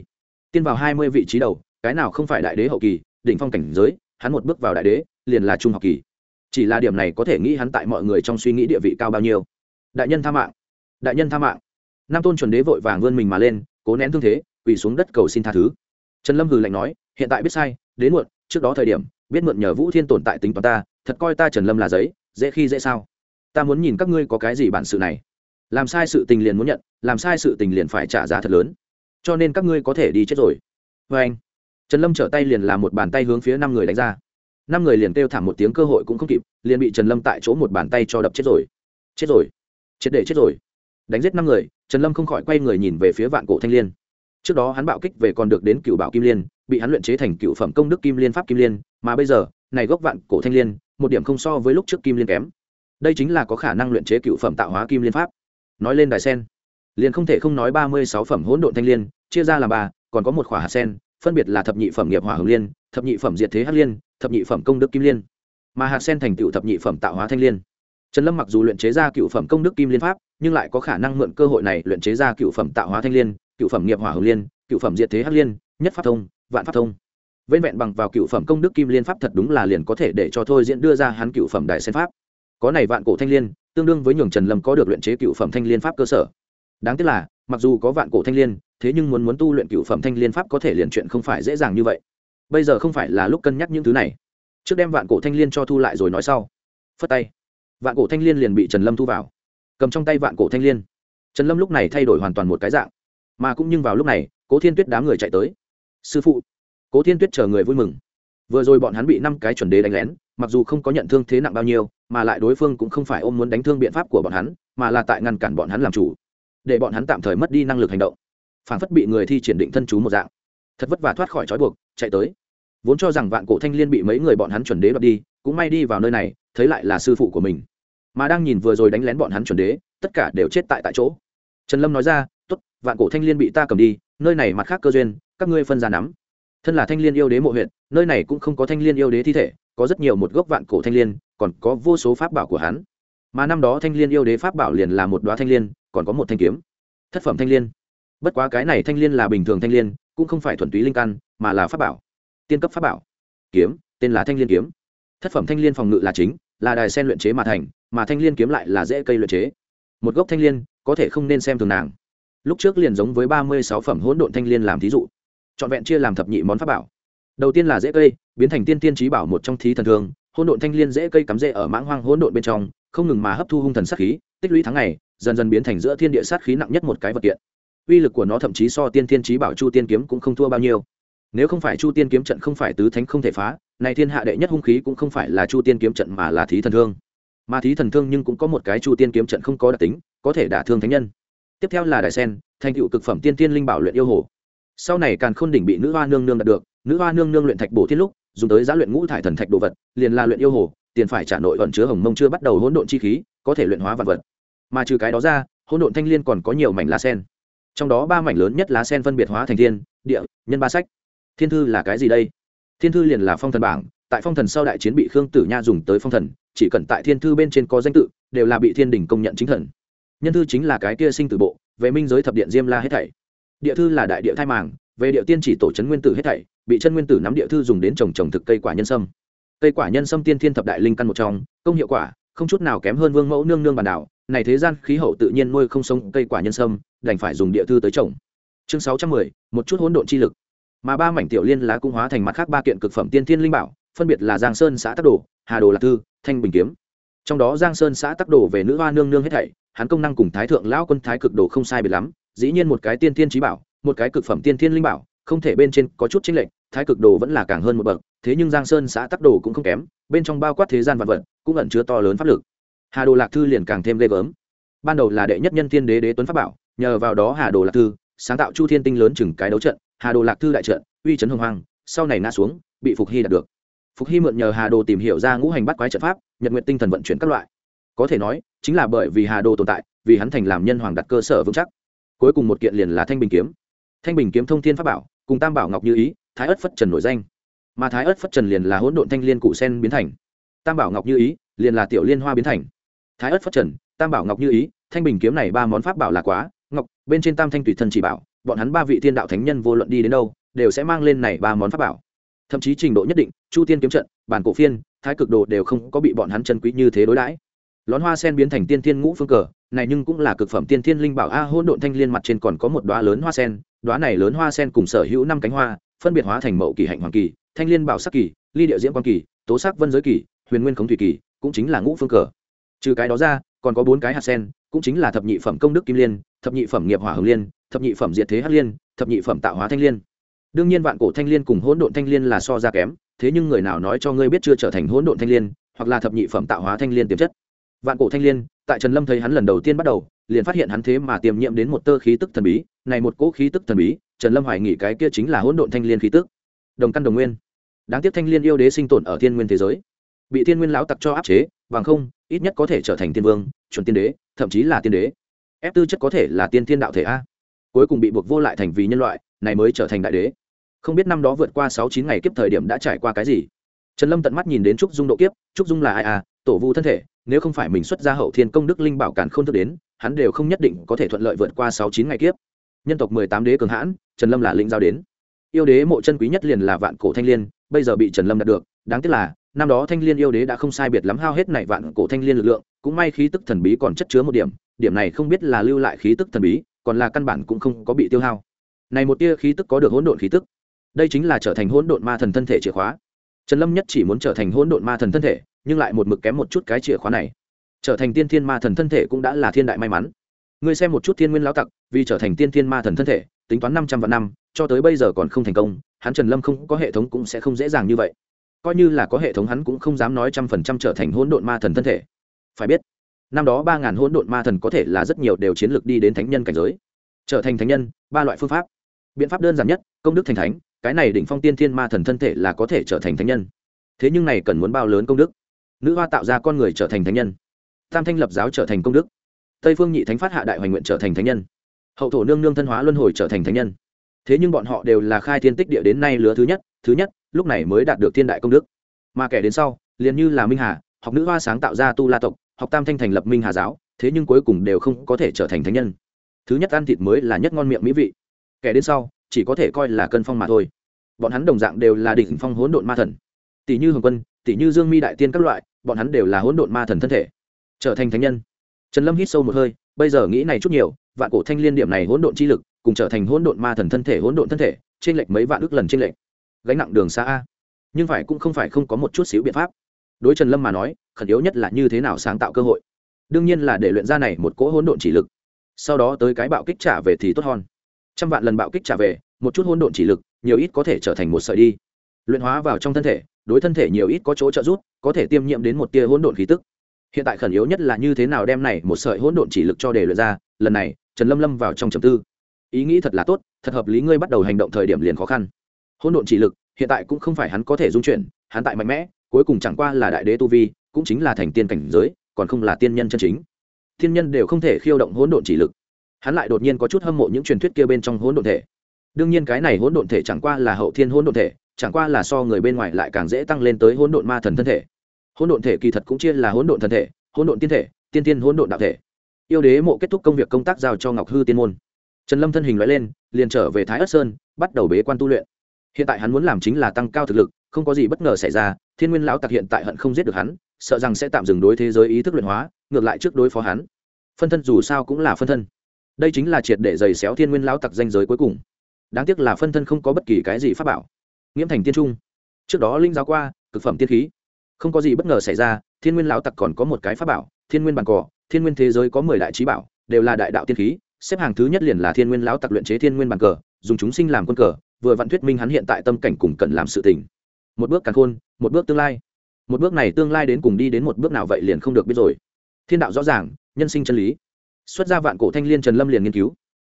Tiên vào hai mươi vị trí đầu, cái nào không phải đại đế hậu kỳ, đỉnh phong cảnh giới, hắn một bước vào đại đế, liền là trung học kỳ chỉ là điểm này có thể nghĩ hắn tại mọi người trong suy nghĩ địa vị cao bao nhiêu. Đại nhân tha mạng. Đại nhân tha mạng. Nam tôn chuẩn đế vội vàng vươn mình mà lên, cố nén thương thế, quỳ xuống đất cầu xin tha thứ. Trần lâm hừ lạnh nói, hiện tại biết sai, đến muộn, trước đó thời điểm, biết mượn nhờ vũ thiên tồn tại tính toán ta, thật coi ta trần lâm là giấy, dễ khi dễ sao? Ta muốn nhìn các ngươi có cái gì bản sự này. Làm sai sự tình liền muốn nhận, làm sai sự tình liền phải trả giá thật lớn. Cho nên các ngươi có thể đi chết rồi. Vê anh trần lâm trở tay liền làm một bàn tay hướng phía năm người đánh ra năm người liền kêu thảm một tiếng cơ hội cũng không kịp, liền bị trần lâm tại chỗ một bàn tay cho đập chết rồi. Chết rồi. Chết để chết rồi. Đánh giết năm người, trần lâm không khỏi quay người nhìn về phía vạn cổ thanh l i ê n trước đó hắn bạo kích về còn được đến cựu bảo kim liên, bị hắn luyện chế thành cựu phẩm công đức kim liên pháp kim liên, mà bây giờ, này gốc vạn cổ thanh l i ê n một điểm không so với lúc trước kim liên kém. Đây chính là có khả năng luyện chế cựu phẩm tạo hóa kim liên pháp. Nói lên đài sen, liền không thể không nói ba mươi sáu phẩm hỗn độn thanh l i ê n chia ra làm ba, còn có một khỏa hạt sen phân biệt là thập nhị phẩm nghiệp hỏa hồng liên, thập nhị phẩm diệt thế hắc liên, thập nhị phẩm công đức kim liên. Mà hạt sen thành tựu thập nhị phẩm tạo hóa thanh liên. Trần lâm mặc dù luyện chế ra cựu phẩm công đức kim liên pháp, nhưng lại có khả năng mượn cơ hội này luyện chế ra cựu phẩm tạo hóa thanh liên, cựu phẩm nghiệp hỏa hồng liên, cựu phẩm diệt thế hắc liên, nhất pháp thông, vạn pháp thông. Vẹn vẹn bằng vào cựu phẩm công đức kim liên pháp thật đúng là liền có thể để cho thôi diễn đưa ra hắn cựu phẩm đại sen pháp. Có này vạn cổ thanh liên, tương đương với nhường trần lâm có được luyện chế cựu phẩm thanh liên pháp cơ sở. Đáng tiếc là, mặc dù có vạn cổ thanh liên thế nhưng muốn muốn tu luyện cựu phẩm thanh liên pháp có thể liền chuyện không phải dễ dàng như vậy. Bây giờ không phải là lúc cân nhắc những thứ này. Trước đem vạn cổ thanh liên cho thu lại rồi nói sau. Phất tay. Vạn cổ thanh liên liền bị trần lâm thu vào. Cầm trong tay vạn cổ thanh liên. Trần lâm lúc này thay đổi hoàn toàn một cái dạng. Mà cũng nhưng vào lúc này, cố thiên tuyết đám người chạy tới. Sư phụ. Cố thiên tuyết chờ người vui mừng. Vừa rồi bọn hắn bị năm cái chuẩn đế đánh lén, mặc dù không có nhận thương thế nặng bao nhiêu, mà lại đối phương cũng không phải ôm muốn đánh thương biện pháp của bọn hắn, mà là tại ngăn cản bọn hắn làm chủ. Để bọn hắn tạm thời mất đi năng lực hành động phản phất bị người thi triển định thân chú một dạng. Thật vất vả thoát khỏi trói buộc, chạy tới. Vốn cho rằng vạn cổ thanh liên bị mấy người bọn hắn chuẩn đế đoạt đi, cũng may đi vào nơi này, thấy lại là sư phụ của mình. Mà đang nhìn vừa rồi đánh lén bọn hắn chuẩn đế, tất cả đều chết tại tại chỗ. Trần lâm nói ra t ố t vạn cổ thanh liên bị ta cầm đi, nơi này mặt khác cơ duyên, các ngươi phân ra nắm. Thân là thanh liên yêu đế mộ huyện nơi này cũng không có thanh liên yêu đế thi thể, có rất nhiều một gốc vạn cổ thanh liên, còn có vô số pháp bảo của hắn. Mà năm đó thanh liên yêu đế pháp bảo liền là một đoá thanh liên, còn có một thanh kiếm. Thất phẩm thanh liên bất quá cái này thanh liên là bình thường thanh liên, cũng không phải thuần túy linh căn, mà là pháp bảo. Tiên cấp pháp bảo. Kiếm, tên là thanh liên kiếm. Thất phẩm thanh liên phòng ngự là chính, là đài sen luyện chế mà thành, mà thanh liên kiếm lại là dễ cây luyện chế. Một gốc thanh liên, có thể không nên xem thường nàng. Lúc trước liền giống với ba mươi sáu phẩm hỗn độn thanh liên làm thí dụ. Trọn vẹn chia làm thập nhị món pháp bảo. Đầu tiên là dễ cây, biến thành tiên tiên trí bảo một trong thí thần thường. Hỗn độn thanh liên dễ cây cắm rễ ở mãng hoang hỗn độn bên trong, không ngừng mà hấp thu hung thần sát khí, tích lũy tháng ngày, dần dần biến thành giữa thiên địa sát khí nặng nhất một cái vật kiện uy lực của nó thậm chí so tiên thiên trí bảo chu tiên kiếm cũng không thua bao nhiêu. Nếu không phải chu tiên kiếm trận không phải tứ thánh không thể phá, này thiên hạ đệ nhất hung khí cũng không phải là chu tiên kiếm trận mà là thí thần thương. Mà thí thần thương nhưng cũng có một cái chu tiên kiếm trận không có đặc tính, có thể đả thương thánh nhân. Tiếp theo là đại sen, thành cựu cực phẩm tiên tiên linh bảo luyện yêu hồ. Sau này càng khôn đỉnh bị nữ hoa nương nương đạt được, nữ hoa nương nương luyện thạch bổ thiết lúc, dùng tới giá luyện ngũ thải thần thạch đồ vật, liền là luyện yêu hồ, tiền phải trả nội ẩn chứa hồng mông chưa bắt đầu hỗn độn chi khí, có thể luyện hóa vật vật. Mà trừ cái đó ra, hỗn độn thanh liên còn có nhiều mảnh lá sen trong đó ba mảnh lớn nhất lá sen phân biệt hóa thành thiên, địa, nhân ba sách. Thiên thư là cái gì đây? Thiên thư liền là phong thần bảng, tại phong thần sau đại chiến bị khương tử nha dùng tới phong thần, chỉ cần tại thiên thư bên trên có danh tự, đều là bị thiên đình công nhận chính thần. Nhân thư chính là cái kia sinh tử bộ, về minh giới thập điện diêm la hết thảy. Địa thư là đại địa thai màng, về địa tiên chỉ tổ trấn nguyên tử hết thảy, bị chân nguyên tử nắm địa thư dùng đến trồng trồng thực cây quả nhân sâm. Cây quả nhân sâm tiên thiên thập đại linh căn một trong, công hiệu quả, không chút nào kém hơn vương mẫu nương nương bản đảo này thế gian khí hậu tự nhiên nuôi không sống cây quả nhân sâm, đành phải dùng địa thư tới trồng. Chương sáu trăm mười, một chút hỗn độn chi lực. Mà ba mảnh tiểu liên lá cũng hóa thành mặt khác ba kiện cực phẩm tiên thiên linh bảo, phân biệt là giang sơn xã tắc đồ, hà đồ lạc thư, thanh bình kiếm. Trong đó giang sơn xã tắc đồ về nữ hoa nương nương hết thảy, hắn công năng cùng thái thượng lão quân thái cực đồ không sai biệt lắm, dĩ nhiên một cái tiên thiên trí bảo, một cái cực phẩm tiên thiên linh bảo, không thể bên trên có chút chính lệnh thái cực đồ vẫn là càng hơn một bậc, thế nhưng giang sơn xã tắc đồ cũng không kém, bên trong bao quát thế gian vật vật, cũng ẩn chứa to lớn pháp lực hà đồ lạc thư liền càng thêm ghê gớm. Ban đầu là đệ nhất nhân thiên đế đế tuấn pháp bảo, nhờ vào đó hà đồ lạc thư sáng tạo chu thiên tinh lớn chừng cái đấu trận, hà đồ lạc thư đại trận, uy chấn hồng hoang sau này ngã xuống, bị phục hy đạt được. Phục hy mượn nhờ hà đồ tìm hiểu ra ngũ hành bắt quái trận pháp, nhật nguyện tinh thần vận chuyển các loại. Có thể nói, chính là bởi vì hà đồ tồn tại, vì hắn thành làm nhân hoàng đặt cơ sở vững chắc. Cuối cùng một kiện liền là thanh bình kiếm. Thanh bình kiếm thông thiên pháp bảo, cùng tam bảo ngọc như ý, thái ất phất trần nổi danh. Mà thái ất phất trần liền là hỗn độn thanh liên cụ sen biến thành. Tam bảo ngọc như ý, liền là tiểu liên hoa biến thành thái ất phất trần, tam bảo ngọc như ý, thanh bình kiếm này ba món pháp bảo là quá, ngọc, bên trên tam thanh tùy thân chỉ bảo, bọn hắn ba vị thiên đạo thánh nhân vô luận đi đến đâu, đều sẽ mang lên này ba món pháp bảo. Thậm chí trình độ nhất định, chu tiên kiếm trận, bản cổ phiên, thái cực đồ đều không có bị bọn hắn chân quý như thế đối đãi. Lón hoa sen biến thành tiên thiên ngũ phương cờ, này nhưng cũng là cực phẩm tiên thiên linh bảo a hôn độn thanh liên mặt trên còn có một đoá lớn hoa sen đoá này lớn hoa sen cùng sở hữu năm cánh hoa, phân biệt hóa thành mậu kỳ hạnh hoàng kỳ, thanh liên bảo sắc kỳ, ly địa diễm quan kỳ, tố sắc vân giới kỳ, huyền nguyên khống thủy kỳ, cũng chính là ngũ phương cờ trừ cái đó ra, còn có bốn cái hạt sen, cũng chính là thập nhị phẩm công đức kim liên, thập nhị phẩm nghiệp hỏa hồng liên, thập nhị phẩm diệt thế hắc liên, thập nhị phẩm tạo hóa thanh liên. Đương nhiên vạn cổ thanh liên cùng hỗn độn thanh liên là so ra kém, thế nhưng người nào nói cho ngươi biết chưa trở thành hỗn độn thanh liên, hoặc là thập nhị phẩm tạo hóa thanh liên tiềm chất? Vạn cổ thanh liên, tại trần lâm thấy hắn lần đầu tiên bắt đầu, liền phát hiện hắn thế mà tiềm nhiễm đến một tơ khí tức thần bí, này một cỗ khí tức thần bí, trần lâm hoài nghĩ cái kia chính là hỗn độn thanh liên khí tức. Đồng căn đồng nguyên. Đáng tiếc thanh liên yêu đế sinh tồn ở thiên nguyên thế giới, bị thiên nguyên lão tặc cho áp chế bằng không, ít nhất có thể trở thành tiên vương, chuẩn tiên đế, thậm chí là tiên đế. Ép tư chất có thể là tiên thiên đạo thể a. Cuối cùng bị buộc vô lại thành vì nhân loại, này mới trở thành đại đế. Không biết năm đó vượt qua sáu chín ngày kiếp thời điểm đã trải qua cái gì. Trần lâm tận mắt nhìn đến trúc dung độ kiếp, trúc dung là ai à? Tổ vu thân thể, nếu không phải mình xuất ra hậu thiên công đức linh bảo cản không thức đến, hắn đều không nhất định có thể thuận lợi vượt qua sáu chín ngày kiếp. Nhân tộc mười tám đế cường hãn, trần lâm là lĩnh giao đến. Yêu đế mộ chân quý nhất liền là vạn cổ thanh liên, bây giờ bị trần lâm đạt được, đáng tiếc là năm đó thanh liên yêu đế đã không sai biệt lắm hao hết này vạn cổ thanh liên lực lượng, cũng may khí tức thần bí còn chất chứa một điểm điểm này không biết là lưu lại khí tức thần bí, còn là căn bản cũng không có bị tiêu hao. Này một tia khí tức có được hỗn độn khí tức. Đây chính là trở thành hỗn độn ma thần thân thể chìa khóa. Trần lâm nhất chỉ muốn trở thành hỗn độn ma thần thân thể, nhưng lại một mực kém một chút cái chìa khóa này. Trở thành tiên thiên ma thần thân thể cũng đã là thiên đại may mắn. Ngươi xem một chút thiên nguyên lão tặc, vì trở thành tiên thiên ma thần thân thể, tính toán năm trăm vạn năm, cho tới bây giờ còn không thành công, hắn trần lâm không có hệ thống cũng sẽ không dễ dàng như vậy coi như là có hệ thống hắn cũng không dám nói trăm phần trăm trở thành hỗn độn ma thần thân thể. Phải biết, năm đó ba ngàn hỗn độn ma thần có thể là rất nhiều đều chiến lược đi đến thánh nhân cảnh giới. Trở thành thánh nhân, ba loại phương pháp. Biện pháp đơn giản nhất, công đức thành thánh, cái này đỉnh phong tiên thiên ma thần thân thể là có thể trở thành thánh nhân. Thế nhưng này cần muốn bao lớn công đức? Nữ hoa tạo ra con người trở thành thánh nhân. Tam thanh lập giáo trở thành công đức. Tây phương nhị thánh phát hạ đại hoành nguyện trở thành thánh nhân. Hậu thổ nương nương thân hóa luân hồi trở thành thánh nhân. Thế nhưng bọn họ đều là khai thiên tích địa đến nay lứa thứ nhất thứ nhất lúc này mới đạt được thiên đại công đức. Mà kẻ đến sau, liền như là minh hà, học nữ hoa sáng tạo ra tu la tộc, học tam thanh thành lập minh hà giáo, thế nhưng cuối cùng đều không có thể trở thành thánh nhân. Thứ nhất ăn thịt mới là nhất ngon miệng mỹ vị. Kẻ đến sau, chỉ có thể coi là cân phong mà thôi. Bọn hắn đồng dạng đều là đỉnh phong hỗn độn ma thần. Tỷ như hồng quân, tỷ như dương mi đại tiên các loại, bọn hắn đều là hỗn độn ma thần thân thể. Trở thành thánh nhân. Trần lâm hít sâu một hơi, bây giờ nghĩ này chút nhiều, vạn cổ thanh liên điểm này hỗn độn chi lực, cùng trở thành hỗn độn ma thần thân thể hỗn độn thân thể trên lệch mấy vạn ước lần trên lệch gánh nặng đường xa a. Nhưng phải cũng không phải không có một chút xíu biện pháp. Đối trần lâm mà nói, khẩn yếu nhất là như thế nào sáng tạo cơ hội. Đương nhiên là để luyện ra này một cỗ hỗn độn chỉ lực. Sau đó tới cái bạo kích trả về thì tốt hơn. Trăm vạn lần bạo kích trả về, một chút hỗn độn chỉ lực, nhiều ít có thể trở thành một sợi đi. Luyện hóa vào trong thân thể, đối thân thể nhiều ít có chỗ trợ giúp, có thể tiêm nhiễm đến một tia hỗn độn khí tức. Hiện tại khẩn yếu nhất là như thế nào đem này một sợi hỗn độn chỉ lực cho để luyện ra, lần này, trần lâm lâm vào trong trầm tư. Ý nghĩ thật là tốt, thật hợp lý ngươi bắt đầu hành động thời điểm liền khó khăn hỗn độn chỉ lực, hiện tại cũng không phải hắn có thể dung chuyển, hắn tại mạnh mẽ, cuối cùng chẳng qua là đại đế tu vi, cũng chính là thành tiên cảnh giới, còn không là tiên nhân chân chính. Thiên nhân đều không thể khiêu động hỗn độn chỉ lực. Hắn lại đột nhiên có chút hâm mộ những truyền thuyết kia bên trong hỗn độn thể. Đương nhiên cái này hỗn độn thể chẳng qua là hậu thiên hỗn độn thể, chẳng qua là so người bên ngoài lại càng dễ tăng lên tới hỗn độn ma thần thân thể. Hỗn độn thể kỳ thật cũng chia là hỗn độn thân thể, hỗn độn tiên thể, tiên tiên hỗn độn đạo thể. Yêu đế mộ kết thúc công việc công tác giao cho ngọc hư tiên môn. Trần lâm thân hình loại lên, liền trở về thái ất sơn, bắt đầu bế quan tu luyện hiện tại hắn muốn làm chính là tăng cao thực lực, không có gì bất ngờ xảy ra, thiên nguyên lão tặc hiện tại hận không giết được hắn, sợ rằng sẽ tạm dừng đối thế giới ý thức luyện hóa, ngược lại trước đối phó hắn. Phân thân dù sao cũng là phân thân. Đây chính là triệt để giày xéo thiên nguyên lão tặc danh giới cuối cùng. Đáng tiếc là phân thân không có bất kỳ cái gì pháp bảo. Nghiễm thành tiên trung. Trước đó linh giáo qua, cực phẩm tiên khí. Không có gì bất ngờ xảy ra, thiên nguyên lão tặc còn có một cái pháp bảo, thiên nguyên bàn cỏ, thiên nguyên thế giới có mười đại trí bảo, đều là đại đạo tiên khí, xếp hàng thứ nhất liền là thiên nguyên lão tặc luyện chế thiên nguyên bàn cờ, dùng chúng sinh làm quân cờ vừa vặn thuyết minh hắn hiện tại tâm cảnh cùng cần làm sự tình. Một bước càng khôn, một bước tương lai. Một bước này tương lai đến cùng đi đến một bước nào vậy liền không được biết rồi. Thiên đạo rõ ràng, nhân sinh chân lý. Xuất ra vạn cổ thanh liên trần lâm liền nghiên cứu.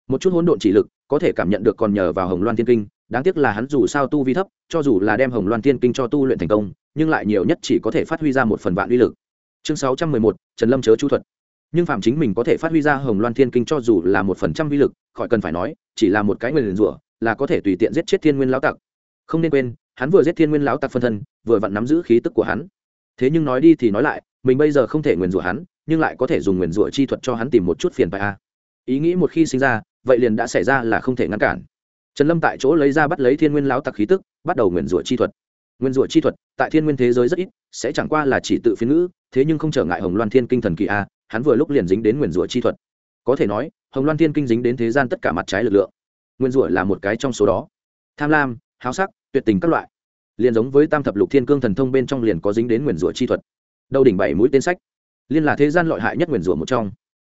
Một chút hỗn độn chỉ lực, có thể cảm nhận được còn nhờ vào hồng loan thiên kinh, đáng tiếc là hắn dù sao tu vi thấp, cho dù là đem hồng loan thiên kinh cho tu luyện thành công, nhưng lại nhiều nhất chỉ có thể phát huy ra một phần vạn uy lực. Chương sáu trăm mười một, trần lâm chớ chu thuật. Nhưng phạm chính mình có thể phát huy ra hồng loan thiên kinh cho dù là một phần trăm uy lực, khỏi cần phải nói, chỉ là một cái nguyền rủa là có thể tùy tiện giết chết thiên nguyên lão tặc. Không nên quên, hắn vừa giết thiên nguyên lão tặc phân thân, vừa vặn nắm giữ khí tức của hắn. Thế nhưng nói đi thì nói lại, mình bây giờ không thể nguyền rủa hắn, nhưng lại có thể dùng nguyền rủa chi thuật cho hắn tìm một chút phiền bài a. Ý nghĩ một khi sinh ra, vậy liền đã xảy ra là không thể ngăn cản. Trần lâm tại chỗ lấy ra bắt lấy thiên nguyên lão tặc khí tức, bắt đầu nguyền rủa chi thuật. Nguyên rủa chi thuật, tại thiên nguyên thế giới rất ít, sẽ chẳng qua là chỉ tự phiên ngữ, thế nhưng không trở ngại hồng loan thiên kinh thần kỳ a, hắn vừa lúc liền dính đến nguyền rủa chi thuật. Có thể nói, hồng loan thiên kinh dính đến thế gian tất cả mặt trái lực lượng nguyên rủa là một cái trong số đó. Tham lam, háo sắc, tuyệt tình các loại. Liền giống với tam thập lục thiên cương thần thông bên trong liền có dính đến nguyền rủa chi thuật. Đầu đỉnh bảy mũi tên sách. Liên là thế gian lợi hại nhất nguyền rủa một trong.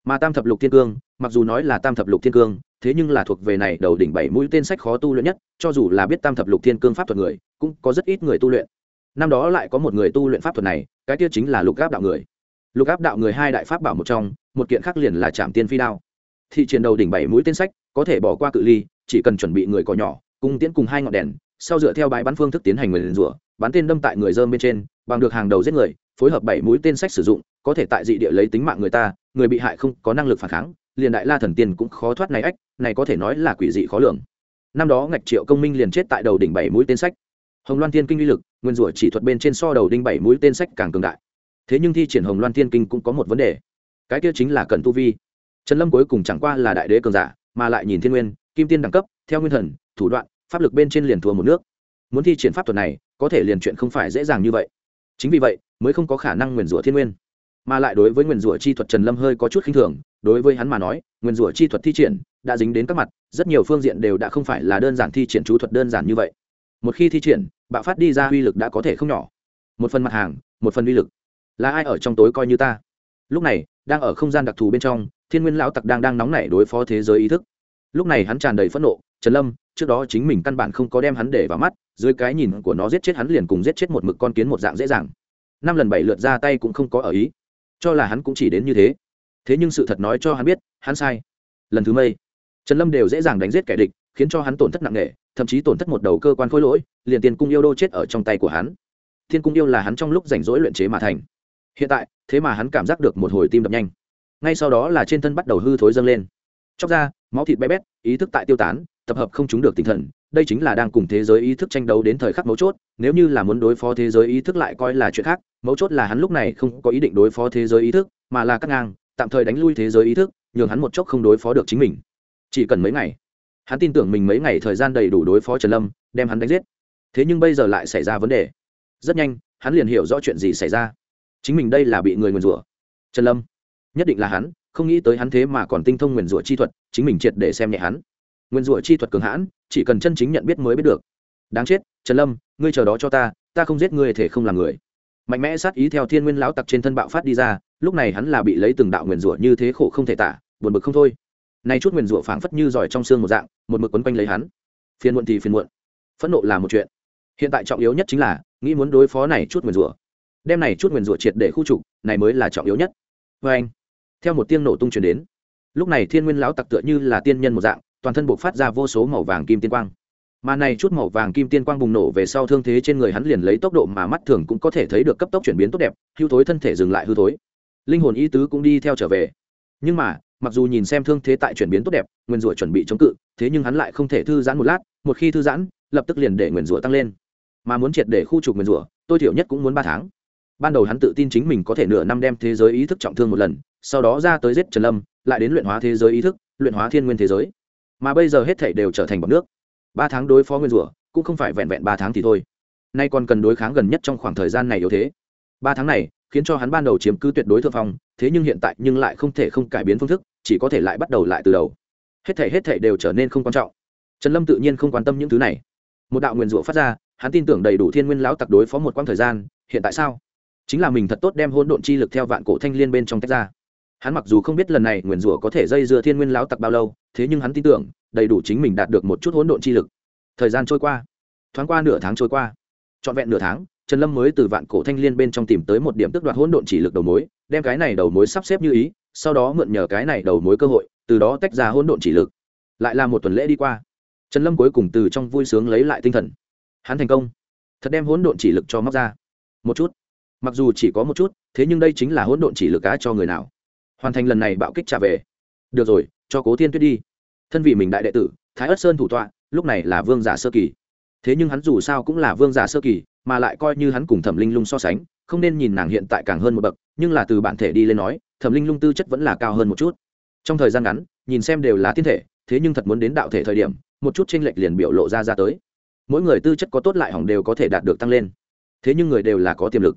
Mà tam thập lục thiên cương, mặc dù nói là tam thập lục thiên cương, thế nhưng là thuộc về này đầu đỉnh bảy mũi tên sách khó tu luyện nhất, cho dù là biết tam thập lục thiên cương pháp thuật người, cũng có rất ít người tu luyện. Năm đó lại có một người tu luyện pháp thuật này, cái tiêu chính là lục áp đạo người. Lục áp đạo người hai đại pháp bảo một trong, một kiện khác liền là trạm tiên phi đao. Thị triển đầu đỉnh bảy mũi tên sách có thể bỏ qua cự ly, chỉ cần chuẩn bị người cỏ nhỏ, cung tiễn cùng hai ngọn đèn, sau dựa theo bài bắn phương thức tiến hành người liền rủa, bắn tên đâm tại người dơm bên trên, bằng được hàng đầu giết người, phối hợp bảy mũi tên sách sử dụng, có thể tại dị địa lấy tính mạng người ta, người bị hại không có năng lực phản kháng, liền đại la thần tiên cũng khó thoát này ách, này có thể nói là quỷ dị khó lường. Năm đó ngạch triệu công minh liền chết tại đầu đỉnh bảy mũi tên sách. Hồng loan thiên kinh uy lực, nguyên rủa chỉ thuật bên trên so đầu đinh bảy mũi tên sách càng cường đại. Thế nhưng thi triển hồng loan thiên kinh cũng có một vấn đề. Cái kia chính là cận tu vi. Trần lâm cuối cùng chẳng qua là đại đế cường giả mà lại nhìn thiên nguyên, kim tiên đẳng cấp, theo nguyên thần, thủ đoạn, pháp lực bên trên liền thua một nước. Muốn thi triển pháp thuật này, có thể liền chuyện không phải dễ dàng như vậy. Chính vì vậy, mới không có khả năng nguyền rủa thiên nguyên. Mà lại đối với nguyền rủa chi thuật trần lâm hơi có chút khinh thường, đối với hắn mà nói, nguyền rủa chi thuật thi triển, đã dính đến các mặt, rất nhiều phương diện đều đã không phải là đơn giản thi triển chú thuật đơn giản như vậy. Một khi thi triển, bạo phát đi ra uy lực đã có thể không nhỏ. Một phần mặt hàng, một phần uy lực. Là ai ở trong tối coi như ta? Lúc này, đang ở không gian đặc thù bên trong thiên nguyên lão tặc đang đang nóng nảy đối phó thế giới ý thức. Lúc này hắn tràn đầy phẫn nộ, trần lâm, trước đó chính mình căn bản không có đem hắn để vào mắt, dưới cái nhìn của nó giết chết hắn liền cùng giết chết một mực con kiến một dạng dễ dàng. Năm lần bảy lượt ra tay cũng không có ở ý, cho là hắn cũng chỉ đến như thế. Thế nhưng sự thật nói cho hắn biết, hắn sai. Lần thứ mây, trần lâm đều dễ dàng đánh giết kẻ địch, khiến cho hắn tổn thất nặng nề, thậm chí tổn thất một đầu cơ quan khối lỗi, liền tiền cung yêu đô chết ở trong tay của hắn. Thiên cung yêu là hắn trong lúc rảnh rỗi luyện chế mà thành. Hiện tại, thế mà hắn cảm giác được một hồi tim đập nhanh ngay sau đó là trên thân bắt đầu hư thối dâng lên. Chóc ra, máu thịt bé bét, ý thức tại tiêu tán, tập hợp không chúng được tinh thần, đây chính là đang cùng thế giới ý thức tranh đấu đến thời khắc mấu chốt, nếu như là muốn đối phó thế giới ý thức lại coi là chuyện khác, mấu chốt là hắn lúc này không có ý định đối phó thế giới ý thức, mà là cắt ngang, tạm thời đánh lui thế giới ý thức, nhường hắn một chốc không đối phó được chính mình. Chỉ cần mấy ngày, hắn tin tưởng mình mấy ngày thời gian đầy đủ đối phó trần lâm, đem hắn đánh giết. Thế nhưng bây giờ lại xảy ra vấn đề. Rất nhanh, hắn liền hiểu rõ chuyện gì xảy ra. Chính mình đây là bị người nguyền rủa. Trần lâm nhất định là hắn, không nghĩ tới hắn thế mà còn tinh thông nguyền rủa chi thuật, chính mình triệt để xem nhẹ hắn. Nguyền rủa chi thuật cường hãn, chỉ cần chân chính nhận biết mới biết được. Đáng chết, trần lâm, ngươi chờ đó cho ta ta không giết ngươi thể không làm người. Mạnh mẽ sát ý theo thiên nguyên lão tặc trên thân bạo phát đi ra, lúc này hắn là bị lấy từng đạo nguyền rủa như thế khổ không thể tả, buồn bực không thôi. Nay chút nguyền rủa phảng phất như giỏi trong xương một dạng, một mực quấn quanh lấy hắn. Phiền muộn thì phiền muộn. Phẫn nộ là một chuyện. Hiện tại trọng yếu nhất chính là, nghĩ muốn đối phó này chút nguyền rủa. Đem này chút nguyền rủa triệt để khu trục, này mới là trọng yếu nhất. Vê anh theo một tiếng nổ tung truyền đến. Lúc này thiên nguyên lão tặc tựa như là tiên nhân một dạng, toàn thân buộc phát ra vô số màu vàng kim tiên quang. Mà này chút màu vàng kim tiên quang bùng nổ về sau thương thế trên người hắn liền lấy tốc độ mà mắt thường cũng có thể thấy được cấp tốc chuyển biến tốt đẹp hư thối thân thể dừng lại hư thối. Linh hồn y tứ cũng đi theo trở về. Nhưng mà, mặc dù nhìn xem thương thế tại chuyển biến tốt đẹp, nguyên rủa chuẩn bị chống cự, thế nhưng hắn lại không thể thư giãn một lát, một khi thư giãn, lập tức liền để nguyên rủa tăng lên. Mà muốn triệt để khu trục nguyên rủa, tôi thiểu nhất cũng muốn ba tháng. Ban đầu hắn tự tin chính mình có thể nửa năm đem thế giới ý thức trọng thương một lần sau đó ra tới giết trần lâm, lại đến luyện hóa thế giới ý thức, luyện hóa thiên nguyên thế giới. Mà bây giờ hết thảy đều trở thành bọc nước. Ba tháng đối phó nguyên rủa, cũng không phải vẹn vẹn ba tháng thì thôi. Nay còn cần đối kháng gần nhất trong khoảng thời gian này yếu thế. Ba tháng này, khiến cho hắn ban đầu chiếm cứ tuyệt đối thượng phong, thế nhưng hiện tại nhưng lại không thể không cải biến phương thức, chỉ có thể lại bắt đầu lại từ đầu. Hết thảy hết thảy đều trở nên không quan trọng. Trần lâm tự nhiên không quan tâm những thứ này. Một đạo nguyền rủa phát ra, hắn tin tưởng đầy đủ thiên nguyên lão tặc đối phó một quãng thời gian, hiện tại sao? Chính là mình thật tốt đem hỗn độn chi lực theo vạn cổ thanh liên bên trong tách ra hắn mặc dù không biết lần này nguyền rủa có thể dây dưa thiên nguyên lão tặc bao lâu, thế nhưng hắn tin tưởng, đầy đủ chính mình đạt được một chút hỗn độn chi lực. Thời gian trôi qua, thoáng qua nửa tháng trôi qua, trọn vẹn nửa tháng, trần lâm mới từ vạn cổ thanh liên bên trong tìm tới một điểm tước đoạt hỗn độn chỉ lực đầu mối, đem cái này đầu mối sắp xếp như ý, sau đó mượn nhờ cái này đầu mối cơ hội, từ đó tách ra hỗn độn chỉ lực. Lại là một tuần lễ đi qua, trần lâm cuối cùng từ trong vui sướng lấy lại tinh thần. Hắn thành công, thật đem hỗn độn chỉ lực cho móc ra. Một chút, mặc dù chỉ có một chút, thế nhưng đây chính là hỗn độn chỉ lực cá cho người nào hoàn thành lần này bạo kích trả về. Được rồi, cho cố thiên tuyết đi. Thân vị mình đại đệ tử, thái ất sơn thủ tọa, lúc này là vương giả sơ kỳ. Thế nhưng hắn dù sao cũng là vương giả sơ kỳ, mà lại coi như hắn cùng thẩm linh lung so sánh, không nên nhìn nàng hiện tại càng hơn một bậc, nhưng là từ bản thể đi lên nói, thẩm linh lung tư chất vẫn là cao hơn một chút. Trong thời gian ngắn, nhìn xem đều là thiên thể, thế nhưng thật muốn đến đạo thể thời điểm, một chút tranh lệch liền biểu lộ ra ra tới. Mỗi người tư chất có tốt lại hỏng đều có thể đạt được tăng lên. Thế nhưng người đều là có tiềm lực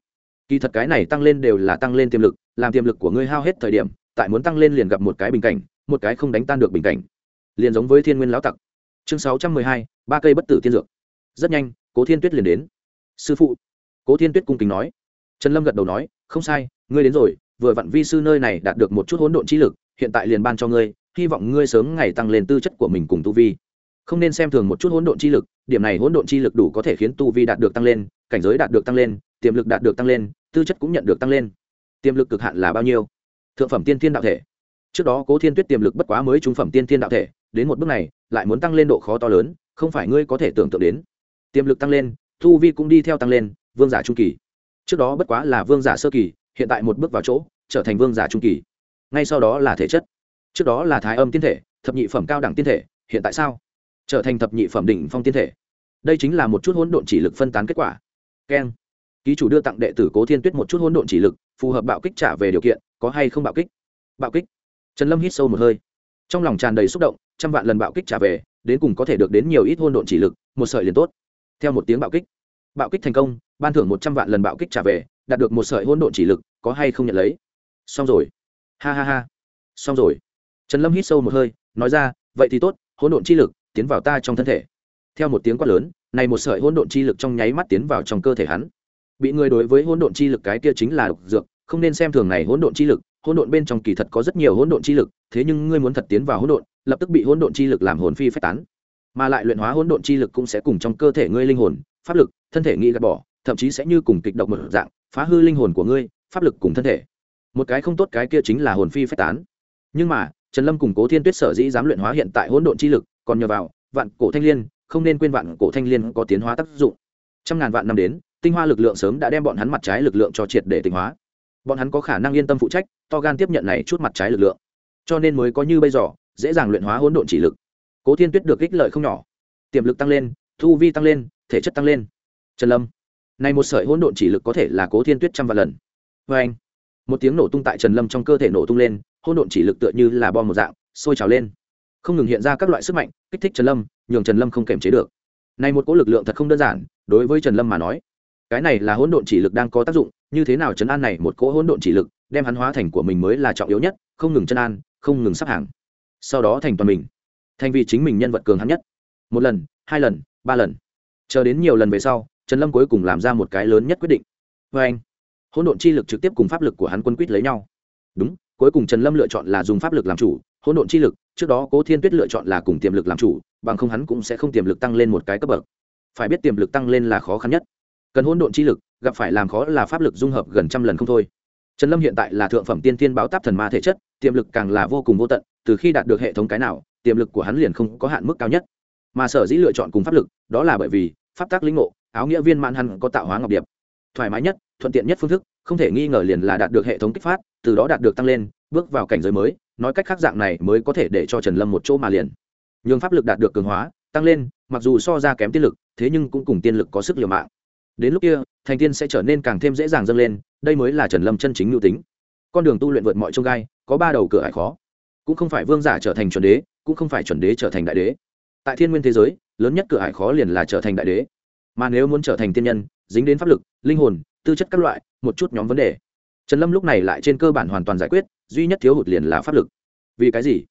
kỳ thật cái này tăng lên đều là tăng lên tiềm lực, làm tiềm lực của ngươi hao hết thời điểm, tại muốn tăng lên liền gặp một cái bình cảnh, một cái không đánh tan được bình cảnh. Liền giống với thiên nguyên lão tặc. Chương sáu trăm mười hai, ba cây bất tử tiên dược. Rất nhanh, cố thiên tuyết liền đến. Sư phụ. Cố thiên tuyết cung kính nói. Trần lâm gật đầu nói, không sai, ngươi đến rồi, vừa vặn vi sư nơi này đạt được một chút hỗn độn chi lực, hiện tại liền ban cho ngươi, hy vọng ngươi sớm ngày tăng lên tư chất của mình cùng tu vi. Không nên xem thường một chút hỗn độn chi lực, điểm này hỗn độn chi lực đủ có thể khiến tu vi đạt được tăng lên, cảnh giới đạt được tăng lên, tiềm lực đạt được tăng lên tư chất cũng nhận được tăng lên. Tiềm lực cực hạn là bao nhiêu? Thượng phẩm tiên thiên đạo thể. Trước đó cố thiên tuyết tiềm lực bất quá mới trung phẩm tiên thiên đạo thể, đến một bước này, lại muốn tăng lên độ khó to lớn, không phải ngươi có thể tưởng tượng đến. Tiềm lực tăng lên thu vi cũng đi theo tăng lên, vương giả trung kỳ. Trước đó bất quá là vương giả sơ kỳ, hiện tại một bước vào chỗ, trở thành vương giả trung kỳ. Ngay sau đó là thể chất. Trước đó là thái âm tiên thể, thập nhị phẩm cao đẳng tiên thể, hiện tại sao? Trở thành thập nhị phẩm đỉnh phong tiên thể. Đây chính là một chút hỗn độn chỉ lực phân tán kết quả. Keng ký chủ đưa tặng đệ tử cố thiên tuyết một chút hỗn độn chỉ lực, phù hợp bạo kích trả về điều kiện, có hay không bạo kích? Bạo kích? Trần lâm hít sâu một hơi. Trong lòng tràn đầy xúc động, trăm vạn lần bạo kích trả về, đến cùng có thể được đến nhiều ít hôn độn chỉ lực, một sợi liền tốt. Theo một tiếng bạo kích bạo kích thành công, ban thưởng một trăm vạn lần bạo kích trả về, đạt được một sợi hôn độn chỉ lực, có hay không nhận lấy? Xong rồi. Ha ha ha. Xong rồi. Trần lâm hít sâu một hơi, nói ra, vậy thì tốt hôn độn chi lực tiến vào ta trong thân thể. Theo một tiếng quát lớn, này một sợi hôn độn chi lực trong nháy mắt tiến vào trong cơ thể hắn bị người đối với hỗn độn chi lực cái kia chính là độc dược, không nên xem thường này hỗn độn chi lực, hỗn độn bên trong kỳ thật có rất nhiều hỗn độn chi lực, thế nhưng ngươi muốn thật tiến vào hỗn độn, lập tức bị hỗn độn chi lực làm hồn phi phách tán. Mà lại luyện hóa hỗn độn chi lực cũng sẽ cùng trong cơ thể ngươi linh hồn, pháp lực, thân thể nghĩ gạt bỏ, thậm chí sẽ như cùng kịch độc một dạng, phá hư linh hồn của ngươi, pháp lực cùng thân thể. Một cái không tốt cái kia chính là hồn phi phách tán. Nhưng mà, trần lâm cùng cố thiên tuyết sở dĩ dám luyện hóa hiện tại hỗn độn chi lực, còn nhờ vào, vạn cổ thanh liên, không nên quên vạn cổ thanh liên có tiến hóa tác dụng. Trăm ngàn vạn năm đến tinh hoa lực lượng sớm đã đem bọn hắn mặt trái lực lượng cho triệt để tinh hóa. Bọn hắn có khả năng yên tâm phụ trách, to gan tiếp nhận này chút mặt trái lực lượng. Cho nên mới có như bây giờ, dễ dàng luyện hóa hỗn độn chỉ lực. Cố thiên tuyết được ích lợi không nhỏ. Tiềm lực tăng lên, thu vi tăng lên, thể chất tăng lên. Trần lâm. Này một sợi hỗn độn chỉ lực có thể là cố thiên tuyết trăm vạn lần. Vê anh, một tiếng nổ tung tại trần lâm trong cơ thể nổ tung lên, hỗn độn chỉ lực tựa như là bom một dạng, sôi trào lên. Không ngừng hiện ra các loại sức mạnh, kích thích trần lâm, nhường trần lâm không kềm chế được. Này một cỗ lực lượng thật không đơn giản, đối với trần lâm mà nói cái này là hỗn độn chỉ lực đang có tác dụng, như thế nào chấn an này một cỗ hỗn độn chỉ lực, đem hắn hóa thành của mình mới là trọng yếu nhất, không ngừng chân an, không ngừng sắp hàng. Sau đó thành toàn mình, thành vì chính mình nhân vật cường hắn nhất. Một lần, hai lần, ba lần. Chờ đến nhiều lần về sau, trần lâm cuối cùng làm ra một cái lớn nhất quyết định. Vê anh, hỗn độn chi lực trực tiếp cùng pháp lực của hắn quân quýt lấy nhau. Đúng, cuối cùng trần lâm lựa chọn là dùng pháp lực làm chủ, hỗn độn chi lực, trước đó cố thiên tuyết lựa chọn là cùng tiềm lực làm chủ, bằng không hắn cũng sẽ không tiềm lực tăng lên một cái cấp bậc. Phải biết tiềm lực tăng lên là khó khăn nhất cần hỗn độn chi lực, gặp phải làm khó là pháp lực dung hợp gần trăm lần không thôi. Trần lâm hiện tại là thượng phẩm tiên tiên báo táp thần ma thể chất, tiềm lực càng là vô cùng vô tận, từ khi đạt được hệ thống cái nào, tiềm lực của hắn liền không có hạn mức cao nhất. Mà sở dĩ lựa chọn cùng pháp lực, đó là bởi vì pháp tác linh ngộ, áo nghĩa viên mạn hắn có tạo hóa ngọc điệp. Thoải mái nhất, thuận tiện nhất phương thức, không thể nghi ngờ liền là đạt được hệ thống kích phát, từ đó đạt được tăng lên, bước vào cảnh giới mới, nói cách khác dạng này mới có thể để cho trần lâm một chỗ mà liền. Nhường pháp lực đạt được cường hóa, tăng lên, mặc dù so ra kém tiên lực, thế nhưng cũng cùng tiên lực có sức liều mạng đến lúc kia, thành tiên sẽ trở nên càng thêm dễ dàng dâng lên, đây mới là trần lâm chân chính mưu tính. Con đường tu luyện vượt mọi trông gai, có ba đầu cửa hải khó. Cũng không phải vương giả trở thành chuẩn đế, cũng không phải chuẩn đế trở thành đại đế. Tại thiên nguyên thế giới, lớn nhất cửa hải khó liền là trở thành đại đế. Mà nếu muốn trở thành tiên nhân, dính đến pháp lực, linh hồn, tư chất các loại, một chút nhóm vấn đề. Trần lâm lúc này lại trên cơ bản hoàn toàn giải quyết, duy nhất thiếu hụt liền là pháp lực. Vì cái gì?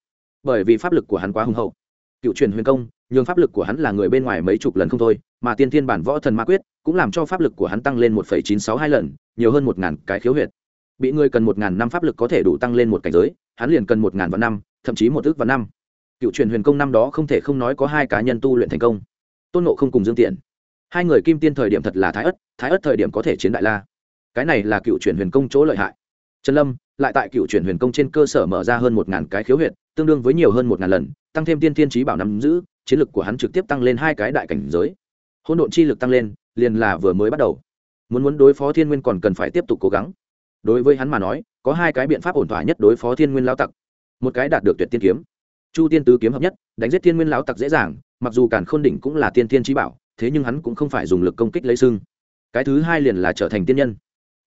Bởi vì pháp lực của hắn quá hùng hậu. Cựu truyền huyền công, nhường pháp lực của hắn là người bên ngoài mấy chục lần không thôi, mà tiên thiên bản võ thần ma quyết cũng làm cho pháp lực của hắn tăng lên một chín sáu hai lần, nhiều hơn một ngàn cái khiếu huyệt. Bị người cần một ngàn năm pháp lực có thể đủ tăng lên một cảnh giới, hắn liền cần một ngàn vạn năm, thậm chí một ước vạn năm. Cựu truyền huyền công năm đó không thể không nói có hai cá nhân tu luyện thành công. Tôn nộ không cùng dương tiện. Hai người kim tiên thời điểm thật là thái ất thái ất thời điểm có thể chiến đại la. Cái này là cựu truyền huyền công chỗ lợi hại. Trần lâm, lại tại cựu truyền huyền công trên cơ sở mở ra hơn một ngàn cái khiếu huyệt, tương đương với nhiều hơn một ngàn lần, tăng thêm tiên tiên trí bảo nắm giữ, chiến lực của hắn trực tiếp tăng lên hai cái đại cảnh giới. Hỗn độn chi lực tăng lên liền là vừa mới bắt đầu. Muốn muốn đối phó thiên nguyên còn cần phải tiếp tục cố gắng. Đối với hắn mà nói, có hai cái biện pháp ổn thỏa nhất đối phó thiên nguyên lao tặc. Một cái đạt được tuyệt tiên kiếm. Chu tiên tứ kiếm hợp nhất, đánh giết thiên nguyên lao tặc dễ dàng, mặc dù cản khôn đỉnh cũng là tiên tiên trí bảo, thế nhưng hắn cũng không phải dùng lực công kích lấy xưng cái thứ hai liền là trở thành tiên nhân.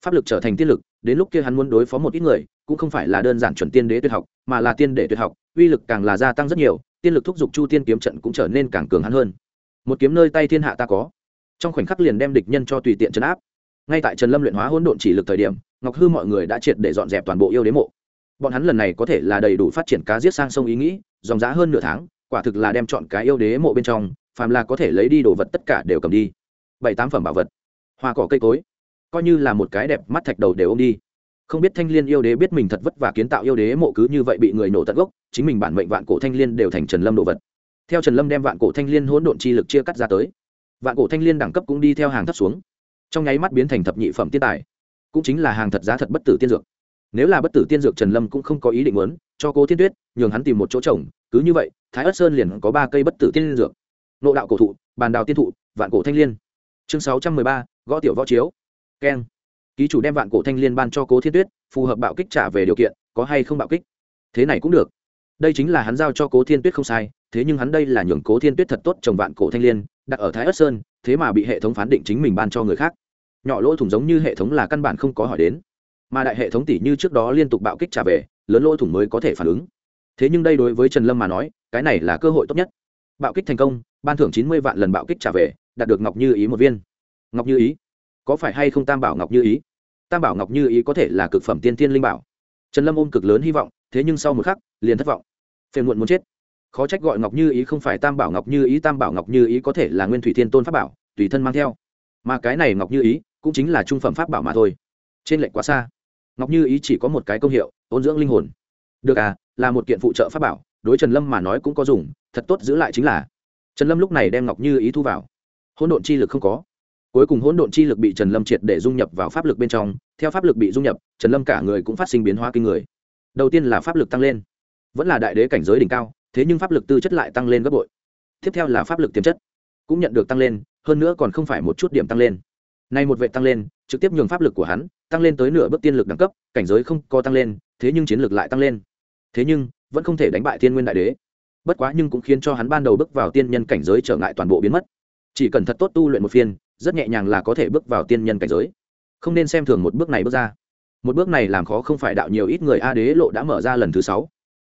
Pháp lực trở thành tiên lực, đến lúc kia hắn muốn đối phó một ít người, cũng không phải là đơn giản chuẩn tiên đế tuyệt học, mà là tiên đệ tuyệt học, uy lực càng là gia tăng rất nhiều, tiên lực thúc giục chu tiên kiếm trận cũng trở nên càng cường hắn hơn. Một kiếm nơi tay thiên hạ ta có trong khoảnh khắc liền đem địch nhân cho tùy tiện chấn áp. Ngay tại trần lâm luyện hóa hỗn độn chỉ lực thời điểm, ngọc hư mọi người đã triệt để dọn dẹp toàn bộ yêu đế mộ. Bọn hắn lần này có thể là đầy đủ phát triển cá giết sang sông ý nghĩ, dòng giá hơn nửa tháng, quả thực là đem chọn cái yêu đế mộ bên trong, phàm là có thể lấy đi đồ vật tất cả đều cầm đi. Bảy tám phẩm bảo vật, hoa cỏ cây cối, coi như là một cái đẹp mắt thạch đầu đều ôm đi. Không biết thanh l i ê n yêu đế biết mình thật vất vả kiến tạo yêu đế mộ cứ như vậy bị người nổ tận gốc, chính mình bản mệnh vạn cổ thanh l i ê n đều thành trần lâm đồ vật. Theo trần lâm đem vạn cổ thanh l i ê n hỗn độn chi lực chia cắt ra tới vạn cổ thanh l i ê n đẳng cấp cũng đi theo hàng thấp xuống. Trong nháy mắt biến thành thập nhị phẩm tiên tài, cũng chính là hàng thật giá thật bất tử tiên dược. Nếu là bất tử tiên dược trần lâm cũng không có ý định muốn, cho cố thiên tuyết nhường hắn tìm một chỗ trồng, cứ như vậy, thái ất sơn liền có ba cây bất tử tiên dược. Nộ đạo cổ thụ, bàn đào tiên thụ, vạn cổ thanh l i ê n chương sáu trăm mười ba, gõ tiểu võ chiếu. Keng. Ký chủ đem vạn cổ thanh liên ban cho cố thiên tuyết, phù hợp bạo kích trả về điều kiện, có hay không bạo kích? Thế này cũng được. Đây chính là hắn giao cho cố thiên tuyết không sai, thế nhưng hắn đây là nhường cố thiên tuyết thật tốt trồng vạn cổ thanh liên đặt ở thái ất sơn, thế mà bị hệ thống phán định chính mình ban cho người khác. Nhỏ lỗ thủng giống như hệ thống là căn bản không có hỏi đến. Mà đại hệ thống tỷ như trước đó liên tục bạo kích trả về, lớn lỗ thủng mới có thể phản ứng. Thế nhưng đây đối với trần lâm mà nói, cái này là cơ hội tốt nhất. Bạo kích thành công, ban thưởng chín mươi vạn lần bạo kích trả về, đạt được ngọc như ý một viên. Ngọc như ý? Có phải hay không tam bảo ngọc như ý? Tam bảo ngọc như ý có thể là cực phẩm tiên tiên linh bảo. Trần lâm ôm cực lớn hy vọng, thế nhưng sau một khắc, liền thất vọng. Phiền muộn muốn chết khó trách gọi ngọc như ý không phải tam bảo ngọc như ý, tam bảo ngọc như ý có thể là nguyên thủy thiên tôn pháp bảo, tùy thân mang theo. Mà cái này ngọc như ý cũng chính là trung phẩm pháp bảo mà thôi. Trên lệnh quá xa. Ngọc như ý chỉ có một cái công hiệu, ôn dưỡng linh hồn. Được à là một kiện phụ trợ pháp bảo, đối trần lâm mà nói cũng có dùng, thật tốt giữ lại chính là. Trần lâm lúc này đem ngọc như ý thu vào. Hỗn độn chi lực không có. Cuối cùng hỗn độn chi lực bị trần lâm triệt để dung nhập vào pháp lực bên trong. Theo pháp lực bị dung nhập, trần lâm cả người cũng phát sinh biến hóa kinh người. Đầu tiên là pháp lực tăng lên. Vẫn là đại đế cảnh giới đỉnh cao thế nhưng pháp lực tư chất lại tăng lên gấp bội. Tiếp theo là pháp lực tiềm chất, cũng nhận được tăng lên, hơn nữa còn không phải một chút điểm tăng lên. Nay một vệ tăng lên, trực tiếp nhường pháp lực của hắn tăng lên tới nửa bước tiên lực đẳng cấp, cảnh giới không có tăng lên, thế nhưng chiến lực lại tăng lên. Thế nhưng, vẫn không thể đánh bại thiên nguyên đại đế. Bất quá nhưng cũng khiến cho hắn ban đầu bước vào tiên nhân cảnh giới trở ngại toàn bộ biến mất. Chỉ cần thật tốt tu luyện một phiên, rất nhẹ nhàng là có thể bước vào tiên nhân cảnh giới. Không nên xem thường một bước này bước ra. Một bước này làm khó không phải đạo nhiều ít người a đế lộ đã mở ra lần thứ sáu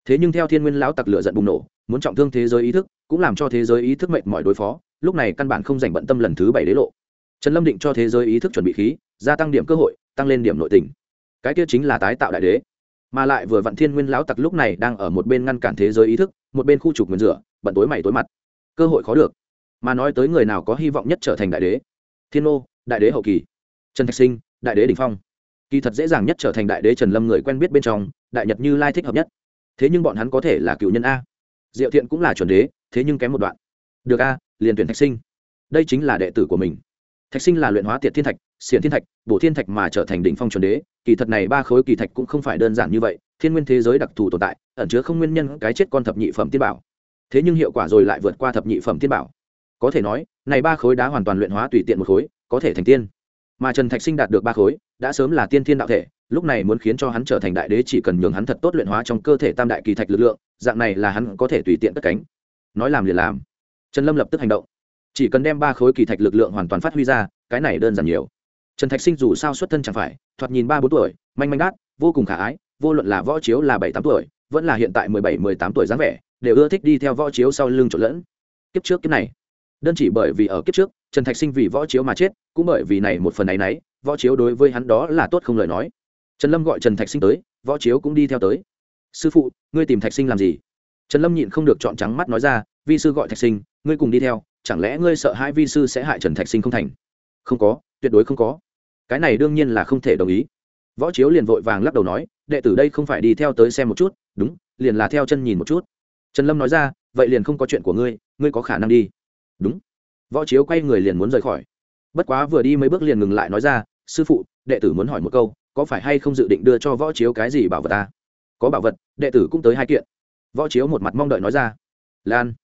thế nhưng theo thiên nguyên lão tặc lửa giận bùng nổ, muốn trọng thương thế giới ý thức, cũng làm cho thế giới ý thức mệt mỏi đối phó, lúc này căn bản không dành bận tâm lần thứ bảy đế lộ. Trần lâm định cho thế giới ý thức chuẩn bị khí, gia tăng điểm cơ hội, tăng lên điểm nội tình. Cái kia chính là tái tạo đại đế. Mà lại vừa vặn thiên nguyên lão tặc lúc này đang ở một bên ngăn cản thế giới ý thức, một bên khu trục nguyên rửa, bận tối mày tối mặt. Cơ hội khó được. Mà nói tới người nào có hy vọng nhất trở thành đại đế? Thiên ô đại đế hậu kỳ. Trần thạch sinh, đại đế đ ỉ n h phong. Kỳ thật dễ dàng nhất trở thành đại đế trần lâm người quen biết bên trong, đại nhật như lai thích hợp nhất thế nhưng bọn hắn có thể là cựu nhân a. Diệu thiện cũng là chuẩn đế, thế nhưng kém một đoạn. Được a, liền tuyển thạch sinh. Đây chính là đệ tử của mình. Thạch sinh là luyện hóa tiệt thiên thạch, xiển thiên thạch, bổ thiên thạch mà trở thành đỉnh phong chuẩn đế. Kỳ thật này ba khối kỳ thạch cũng không phải đơn giản như vậy, thiên nguyên thế giới đặc thù tồn tại, ẩn chứa không nguyên nhân cái chết con thập nhị phẩm tiên bảo. Thế nhưng hiệu quả rồi lại vượt qua thập nhị phẩm tiên bảo. Có thể nói, này ba khối đá hoàn toàn luyện hóa tùy tiện một khối, có thể thành tiên. Mà trần thạch sinh đạt được ba khối, đã sớm là tiên thiên đạo thể lúc này muốn khiến cho hắn trở thành đại đế chỉ cần nhường hắn thật tốt luyện hóa trong cơ thể tam đại kỳ thạch lực lượng, dạng này là hắn có thể tùy tiện cất cánh. Nói làm liền làm. Trần lâm lập tức hành động. Chỉ cần đem ba khối kỳ thạch lực lượng hoàn toàn phát huy ra, cái này đơn giản nhiều. Trần thạch sinh dù sao xuất thân chẳng phải, thoạt nhìn ba bốn tuổi, manh manh đát, vô cùng khả ái, vô luận là võ chiếu là bảy tám tuổi, vẫn là hiện tại mười bảy, mười tám tuổi dáng vẻ, đều ưa thích đi theo võ chiếu sau lưng trộn lẫn. Kiếp trước kiếp này, đơn chỉ bởi vì ở kiếp trước, trần thạch sinh vì võ chiếu mà chết, cũng bởi vì này một phần này nấy, võ chiếu đối với hắn đó là tốt không lời nói trần lâm gọi trần thạch sinh tới, võ chiếu cũng đi theo tới. Sư phụ, ngươi tìm thạch sinh làm gì? Trần lâm nhịn không được chọn trắng mắt nói ra, vi sư gọi thạch sinh, ngươi cùng đi theo, chẳng lẽ ngươi sợ hai vi sư sẽ hại trần thạch sinh không thành? Không có, tuyệt đối không có. Cái này đương nhiên là không thể đồng ý. Võ chiếu liền vội vàng lắc đầu nói, đệ tử đây không phải đi theo tới xem một chút, đúng, liền là theo chân nhìn một chút. Trần lâm nói ra, vậy liền không có chuyện của ngươi ngươi có khả năng đi. Đúng. Võ chiếu quay người liền muốn rời khỏi. Bất quá vừa đi mấy bước liền ngừng lại nói ra, sư phụ, đệ tử muốn hỏi một câu có phải hay không dự định đưa cho võ chiếu cái gì bảo vật ta? Có bảo vật, đệ tử cũng tới hai kiện. Võ chiếu một mặt mong đợi nói ra. Lan.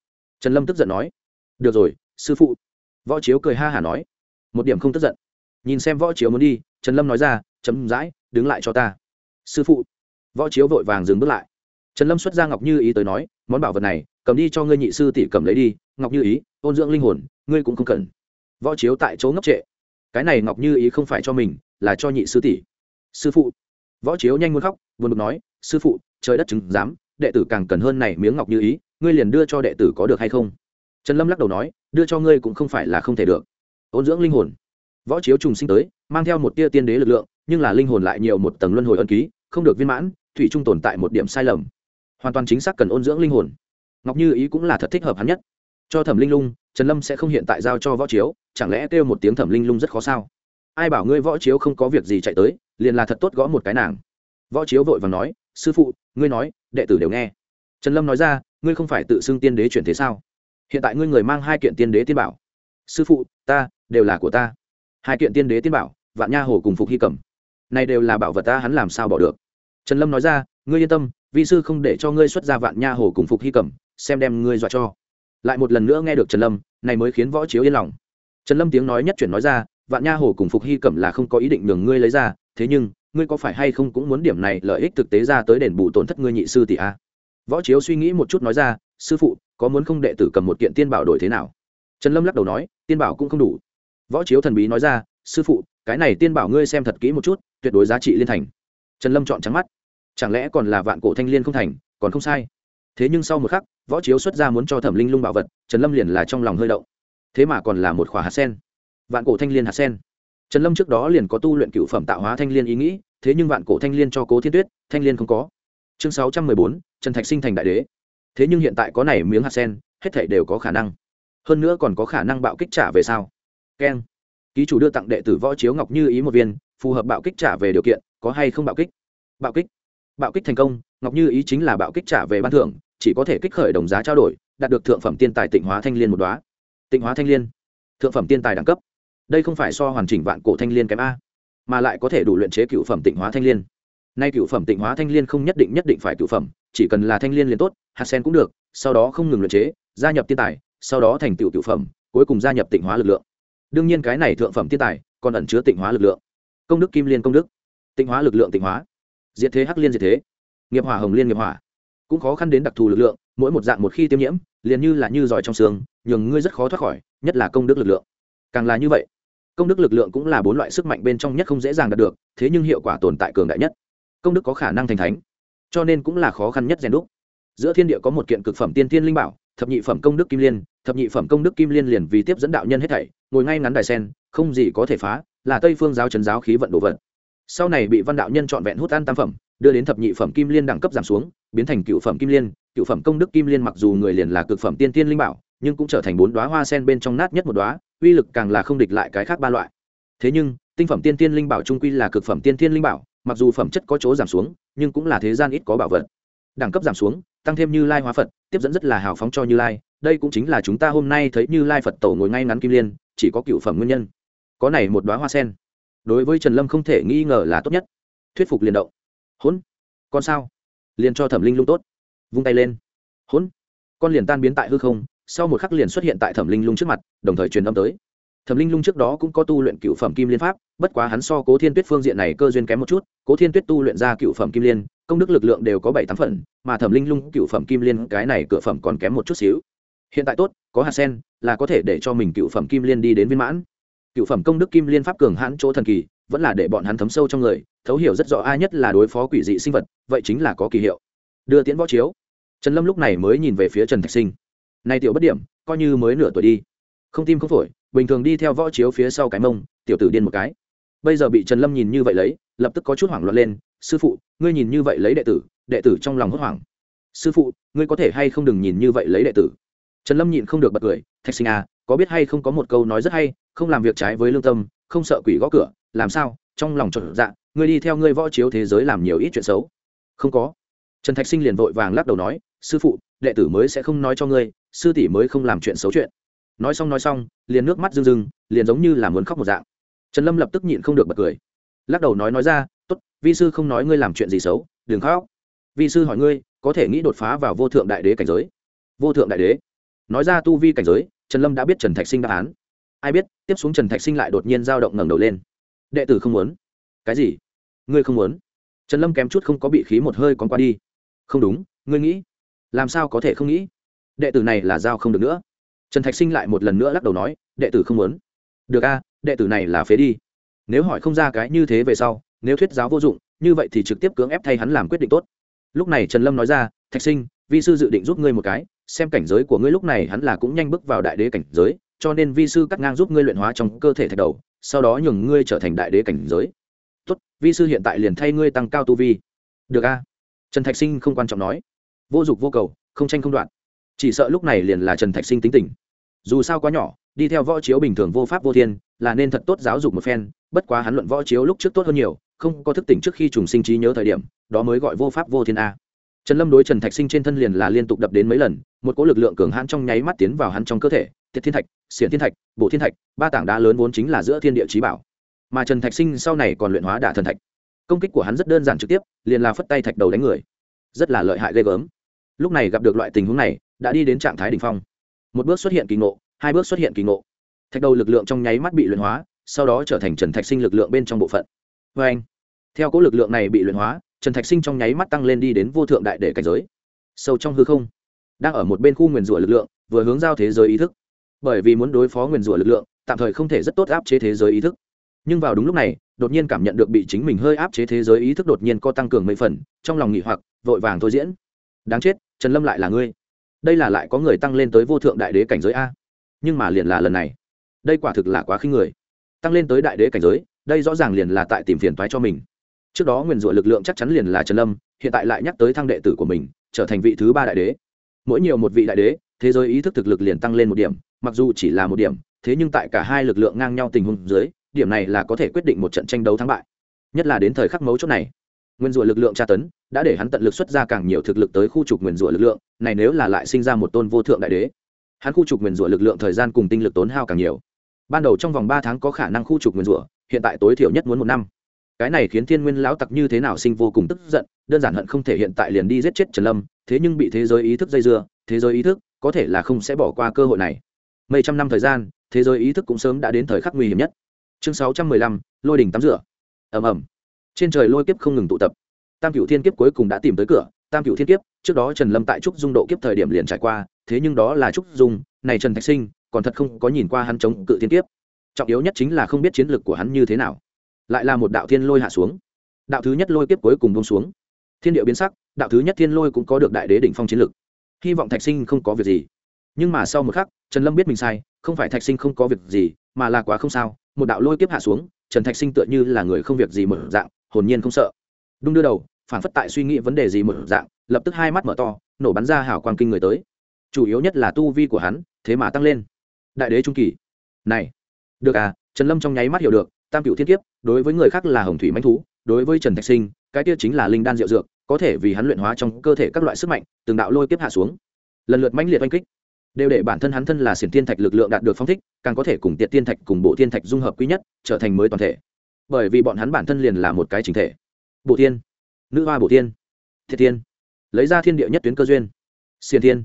Trần lâm tức giận nói. Được rồi, sư phụ. Võ chiếu cười ha hả nói. Một điểm không tức giận. Nhìn xem võ chiếu muốn đi, trần lâm nói ra, chấm dãi, đứng lại cho ta. Sư phụ. Võ chiếu vội vàng dừng bước lại. Trần lâm xuất ra ngọc như ý tới nói, món bảo vật này, cầm đi cho ngươi nhị sư tỷ cầm lấy đi. Ngọc như ý, ôn dưỡng linh hồn, ngươi cũng không cần. Võ chiếu tại chỗ ngốc trệ. Cái này ngọc như ý không phải cho mình, là cho nhị sư tỷ sư phụ. Võ chiếu nhanh muốn khóc, buồn bực nói, sư phụ, trời đất chứng giám, đệ tử càng cần hơn này miếng ngọc như ý, ngươi liền đưa cho đệ tử có được hay không? Trần lâm lắc đầu nói, đưa cho ngươi cũng không phải là không thể được. Ôn dưỡng linh hồn. Võ chiếu trùng sinh tới, mang theo một tia tiên đế lực lượng, nhưng là linh hồn lại nhiều một tầng luân hồi ân ký, không được viên mãn, thủy trung tồn tại một điểm sai lầm. Hoàn toàn chính xác cần ôn dưỡng linh hồn. Ngọc như ý cũng là thật thích hợp hắn nhất. Cho thẩm linh lung, trần lâm sẽ không hiện tại giao cho võ chiếu, chẳng lẽ kêu một tiếng thẩm linh lung rất khó sao? Ai bảo ngươi võ chiếu không có việc gì chạy tới liền là thật tốt gõ một cái nàng. Võ chiếu vội và nói, sư phụ, ngươi nói, đệ tử đều nghe. Trần lâm nói ra, ngươi không phải tự xưng tiên đế chuyển thế sao? Hiện tại ngươi người mang hai kiện tiên đế tiên bảo. Sư phụ, ta, đều là của ta. Hai kiện tiên đế tiên bảo, vạn nha hồ cùng phục hy cầm này đều là bảo vật ta, hắn làm sao bỏ được? Trần lâm nói ra, ngươi yên tâm, vi sư không để cho ngươi xuất ra vạn nha hồ cùng phục hy cầm xem đem ngươi dọa cho. Lại một lần nữa nghe được trần lâm, này mới khiến võ chiếu yên lòng. Trần lâm tiếng nói nhất chuyển nói ra vạn nha hồ cùng phục hy cẩm là không có ý định nhường ngươi lấy ra, thế nhưng, ngươi có phải hay không cũng muốn điểm này lợi ích thực tế ra tới đền bù tổn thất ngươi nhị sư tỷ a? Võ chiếu suy nghĩ một chút nói ra, sư phụ, có muốn không đệ tử cầm một kiện tiên bảo đổi thế nào? Trần lâm lắc đầu nói, tiên bảo cũng không đủ. Võ chiếu thần bí nói ra, sư phụ, cái này tiên bảo ngươi xem thật kỹ một chút, tuyệt đối giá trị liên thành. Trần lâm chọn trắng mắt. Chẳng lẽ còn là vạn cổ thanh liên không thành, còn không sai? Thế nhưng sau một khắc, võ chiếu xuất ra muốn cho thẩm linh lung bảo vật, trần lâm liền là trong lòng hơi động. Thế mà còn là một khỏa hạt sen vạn cổ thanh liên hạt sen. Trần lâm trước đó liền có tu luyện cựu phẩm tạo hóa thanh liên ý nghĩ, thế nhưng vạn cổ thanh liên cho cố thiên tuyết, thanh liên không có. Chương sáu trăm mười bốn, trần thạch sinh thành đại đế. Thế nhưng hiện tại có này miếng hạt sen, hết thể đều có khả năng. Hơn nữa còn có khả năng bạo kích trả về sao? Keng. Ký chủ đưa tặng đệ tử võ chiếu ngọc như ý một viên, phù hợp bạo kích trả về điều kiện, có hay không bạo kích? Bạo kích. Bạo kích thành công, ngọc như ý chính là bạo kích trả về ban thưởng, chỉ có thể kích khởi đồng giá trao đổi, đạt được thượng phẩm tiên tài tịnh hóa thanh liên một đoá tịnh hóa thanh liên. Thượng phẩm tiên tài đẳng cấp đây không phải so hoàn chỉnh vạn cổ thanh liên kém a, mà lại có thể đủ luyện chế cựu phẩm tịnh hóa thanh liên. Nay cựu phẩm tịnh hóa thanh liên không nhất định nhất định phải cựu phẩm, chỉ cần là thanh liên liền tốt, hạt sen cũng được, sau đó không ngừng luyện chế, gia nhập tiên tài, sau đó thành tựu cựu phẩm, cuối cùng gia nhập tịnh hóa lực lượng. Đương nhiên cái này thượng phẩm tiên tài còn ẩn chứa tịnh hóa lực lượng. Công đức kim liên công đức. Tịnh hóa lực lượng tịnh hóa. Diệt thế hắc liên diệt thế. Nghiệp hỏa hồng liên nghiệp hỏa. Cũng khó khăn đến đặc thù lực lượng, mỗi một dạng một khi tiêm nhiễm, liền như là như giỏi trong xương, nhường ngươi rất khó thoát khỏi, nhất là công đức lực lượng. Càng là như vậy công đức lực lượng cũng là bốn loại sức mạnh bên trong nhất không dễ dàng đạt được, thế nhưng hiệu quả tồn tại cường đại nhất. Công đức có khả năng thành thánh, cho nên cũng là khó khăn nhất rèn đúc. Giữa thiên địa có một kiện cực phẩm tiên thiên linh bảo, thập nhị phẩm công đức kim liên, thập nhị phẩm công đức kim liên liền vì tiếp dẫn đạo nhân hết thảy, ngồi ngay ngắn đài sen, không gì có thể phá, là tây phương giáo trấn giáo khí vận đồ vật. Sau này bị văn đạo nhân trọn vẹn hút ăn tam phẩm, đưa đến thập nhị phẩm kim liên đẳng cấp giảm xuống, biến thành cựu phẩm kim liên, cựu phẩm công đức kim liên mặc dù người liền là cực phẩm tiên tiên linh bảo, nhưng cũng trở thành bốn đoá hoa sen bên trong nát nhất một đoá uy lực càng là không địch lại cái khác ba loại. Thế nhưng, tinh phẩm tiên tiên linh bảo trung quy là cực phẩm tiên tiên linh bảo, mặc dù phẩm chất có chỗ giảm xuống, nhưng cũng là thế gian ít có bảo vật. Đẳng cấp giảm xuống, tăng thêm như lai hóa phật, tiếp dẫn rất là hào phóng cho như lai, đây cũng chính là chúng ta hôm nay thấy như lai phật tổ ngồi ngay ngắn kim liên, chỉ có cựu phẩm nguyên nhân. Có này một đoá hoa sen. Đối với trần lâm không thể nghi ngờ là tốt nhất. Thuyết phục liền động. Hỗn. Con sao? Liền cho thẩm linh lung tốt. Vung tay lên. Hỗn. Con liền tan biến tại hư không sau một khắc liền xuất hiện tại thẩm linh lung trước mặt, đồng thời truyền âm tới. Thẩm linh lung trước đó cũng có tu luyện cựu phẩm kim liên pháp, bất quá hắn so cố thiên tuyết phương diện này cơ duyên kém một chút. Cố thiên tuyết tu luyện ra cựu phẩm kim liên, công đức lực lượng đều có bảy tám phần, mà thẩm linh lung cựu phẩm kim liên, cái này cửa phẩm còn kém một chút xíu. Hiện tại tốt, có hạt sen, là có thể để cho mình cựu phẩm kim liên đi đến viên mãn. Cựu phẩm công đức kim liên pháp cường hãn chỗ thần kỳ, vẫn là để bọn hắn thấm sâu trong người, thấu hiểu rất rõ ai nhất là đối phó quỷ dị sinh vật, vậy chính là có kỳ hiệu. Đưa tiễn võ chiếu. Trần lâm lúc này mới nhìn về phía trần thạch sinh này tiểu bất điểm, coi như mới nửa tuổi đi. Không tim không phổi, bình thường đi theo võ chiếu phía sau cái mông, tiểu tử điên một cái. Bây giờ bị trần lâm nhìn như vậy lấy, lập tức có chút hoảng loạn lên, sư phụ, ngươi nhìn như vậy lấy đệ tử đệ tử trong lòng hốt hoảng. Sư phụ, ngươi có thể hay không đừng nhìn như vậy lấy đệ tử? Trần lâm nhịn không được bật cười, thạch sinh à có biết hay không có một câu nói rất hay, không làm việc trái với lương tâm, không sợ quỷ gõ cửa, làm sao, trong lòng trộn dạ ngươi đi theo ngươi võ chiếu thế giới làm nhiều ít chuyện xấu. Không có. Trần thạch sinh liền vội vàng lắc đầu nói, sư phụ đệ tử mới sẽ không nói cho ngươi, sư tỷ mới không làm chuyện xấu chuyện. Nói xong nói xong, liền nước mắt rưng rưng, liền giống như là muốn khóc một dạng. Trần lâm lập tức nhịn không được bật cười. Lắc đầu nói nói ra t ố t vi sư không nói ngươi làm chuyện gì xấu, đừng khóc. Vi sư hỏi ngươi, có thể nghĩ đột phá vào vô thượng đại đế cảnh giới? Vô thượng đại đế? Nói ra tu vi cảnh giới, trần lâm đã biết trần thạch sinh đáp án. Ai biết? Tiếp xuống trần thạch sinh lại đột nhiên dao động ngẩng đầu lên. Đệ tử không muốn. Cái gì? Ngươi không muốn? Trần lâm kém chút không có bị khí một hơi còn qua đi. Không đúng, ngươi nghĩ làm sao có thể không nghĩ? Đệ tử này là giao không được nữa. Trần thạch sinh lại một lần nữa lắc đầu nói, đệ tử không muốn. Được a, đệ tử này là phế đi. Nếu hỏi không ra cái như thế về sau, nếu thuyết giáo vô dụng, như vậy thì trực tiếp cưỡng ép thay hắn làm quyết định tốt. Lúc này trần lâm nói ra, thạch sinh, vi sư dự định giúp ngươi một cái, xem cảnh giới của ngươi lúc này hắn là cũng nhanh bước vào đại đế cảnh giới, cho nên vi sư cắt ngang giúp ngươi luyện hóa trong cơ thể thạch đầu, sau đó nhường ngươi trở thành đại đế cảnh giới. Tốt, vi sư hiện tại liền thay ngươi tăng cao tu vi. Được a. Trần thạch sinh không quan trọng nói vô dục vô cầu, không tranh không đoạn chỉ sợ lúc này liền là trần thạch sinh tính tình. Dù sao quá nhỏ, đi theo võ chiếu bình thường vô pháp vô thiên, là nên thật tốt giáo dục một phen, bất quá hắn luận võ chiếu lúc trước tốt hơn nhiều, không có thức tỉnh trước khi trùng sinh trí nhớ thời điểm, đó mới gọi vô pháp vô thiên a. Trần lâm đối trần thạch sinh trên thân liền là liên tục đập đến mấy lần, một cỗ lực lượng cường hãn trong nháy mắt tiến vào hắn trong cơ thể tiết thiên thạch, xiển thiên thạch bộ thiên thạch, ba tảng đá lớn vốn chính là giữa thiên địa trí bảo. Mà trần thạch sinh sau này còn luyện hóa đả thần thạch. Công kích của hắn rất đơn giản trực tiếp, liền là phất tay thạch đầu đánh người rất là lợi hại ghê gớm. Lúc này gặp được loại tình huống này, đã đi đến trạng thái đ ỉ n h phong. Một bước xuất hiện kỳ ngộ, hai bước xuất hiện kỳ ngộ. Thạch đầu lực lượng trong nháy mắt bị luyện hóa, sau đó trở thành trần thạch sinh lực lượng bên trong bộ phận. Vê anh, theo cỗ lực lượng này bị luyện hóa, trần thạch sinh trong nháy mắt tăng lên đi đến vô thượng đại để cảnh giới. Sâu trong hư không, đang ở một bên khu nguyền rủa lực lượng, vừa hướng giao thế giới ý thức. Bởi vì muốn đối phó nguyền rủa lực lượng, tạm thời không thể rất tốt áp chế thế giới ý thức nhưng vào đúng lúc này, đột nhiên cảm nhận được bị chính mình hơi áp chế thế giới ý thức đột nhiên có tăng cường mấy phần, trong lòng nghỉ hoặc, vội vàng thôi diễn. Đáng chết, trần lâm lại là ngươi. Đây là lại có người tăng lên tới vô thượng đại đế cảnh giới a. Nhưng mà liền là lần này. Đây quả thực là quá khinh người. Tăng lên tới đại đế cảnh giới, đây rõ ràng liền là tại tìm phiền toái cho mình. Trước đó nguyền rủa lực lượng chắc chắn liền là trần lâm, hiện tại lại nhắc tới thăng đệ tử của mình, trở thành vị thứ ba đại đế. Mỗi nhiều một vị đại đế, thế giới ý thức thực lực liền tăng lên một điểm, mặc dù chỉ là một điểm, thế nhưng tại cả hai lực lượng ngang nhau tình huống dưới điểm này là có thể quyết định một trận tranh đấu thắng bại. Nhất là đến thời khắc mấu chốt này, nguyên rủa lực lượng tra tấn đã để hắn tận lực xuất ra càng nhiều thực lực tới khu trục nguyên rủa lực lượng, này nếu là lại sinh ra một tôn vô thượng đại đế, hắn khu trục nguyên rủa lực lượng thời gian cùng tinh lực tốn hao càng nhiều. Ban đầu trong vòng ba tháng có khả năng khu trục nguyên rủa, hiện tại tối thiểu nhất muốn một năm. Cái này khiến thiên nguyên lão tặc như thế nào sinh vô cùng tức giận, đơn giản hận không thể hiện tại liền đi giết chết trần lâm, thế nhưng bị thế giới ý thức dây dưa, thế giới ý thức có thể là không sẽ bỏ qua cơ hội này. Mấy trăm năm thời gian, thế giới ý thức cũng sớm đã đến thời khắc nguy hiểm nhất chương sáu trăm mười lăm, lôi đỉnh tắm rửa. Ầm ầm. Trên trời lôi kiếp không ngừng tụ tập. Tam cựu thiên kiếp cuối cùng đã tìm tới cửa. Tam cựu thiên kiếp, trước đó trần lâm tại trúc dung độ kiếp thời điểm liền trải qua, thế nhưng đó là trúc dung, này trần thạch sinh, còn thật không có nhìn qua hắn chống cự thiên kiếp. Trọng yếu nhất chính là không biết chiến lược của hắn như thế nào. Lại là một đạo thiên lôi hạ xuống. Đạo thứ nhất lôi kiếp cuối cùng bông xuống. Thiên địa biến sắc, đạo thứ nhất thiên lôi cũng có được đại đế đỉnh phong chiến lược. Hy vọng thạch sinh không có việc gì. Nhưng mà sau một khắc, trần lâm biết mình sai, không phải thạch sinh không có việc gì, mà là quá không sao một đạo lôi kiếp hạ xuống, trần thạch sinh tựa như là người không việc gì mở dạng, hồn nhiên không sợ. Đung đưa đầu, phản phất tại suy nghĩ vấn đề gì mở dạng, lập tức hai mắt mở to, nổ bắn ra hảo quang kinh người tới. Chủ yếu nhất là tu vi của hắn, thế mà tăng lên. Đại đế trung kỳ. Này, được à trần lâm trong nháy mắt hiểu được, tam cựu thiên kiếp, đối với người khác là hồng thủy manh thú, đối với trần thạch sinh, cái kia chính là linh đan diệu dược, có thể vì hắn luyện hóa trong cơ thể các loại sức mạnh, từng đạo lôi kiếp hạ xuống. Lần lượt mãnh liệt oanh kích đều để bản thân hắn thân là xiển tiên thạch lực lượng đạt được phong thích, càng có thể cùng tiệt tiên thạch cùng bộ tiên thạch dung hợp quý nhất, trở thành mới toàn thể. Bởi vì bọn hắn bản thân liền là một cái chính thể. Bộ tiên nữ hoa bộ tiên thiệt tiên lấy ra thiên địa nhất tuyến cơ duyên. Xiển tiên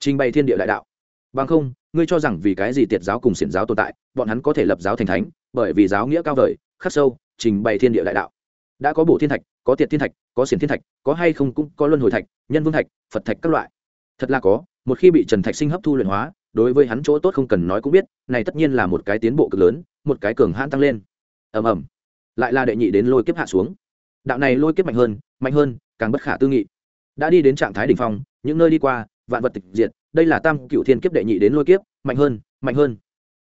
trình bày thiên địa đại đạo. Bằng không, ngươi cho rằng vì cái gì tiệt giáo cùng xiển giáo tồn tại, bọn hắn có thể lập giáo thành thánh, bởi vì giáo nghĩa cao vời, khắc sâu, trình bày thiên địa đại đạo. Đã có bộ thiên thạch, có tiệt thiên thạch, có xiển thiên thạch, có hay không cũng có luân hồi thạch, nhân vương thạch, phật thạch các loại. Thật là có một khi bị trần thạch sinh hấp thu luyện hóa, đối với hắn chỗ tốt không cần nói cũng biết, này tất nhiên là một cái tiến bộ cực lớn, một cái cường hãn tăng lên. Ầm ầm. Lại là đệ nhị đến lôi kiếp hạ xuống. Đạo này lôi kiếp mạnh hơn mạnh hơn, càng bất khả tư nghị. Đã đi đến trạng thái đỉnh phong, những nơi đi qua, vạn vật tịch diệt, đây là tam cựu thiên kiếp đệ nhị đến lôi kiếp, mạnh hơn mạnh hơn.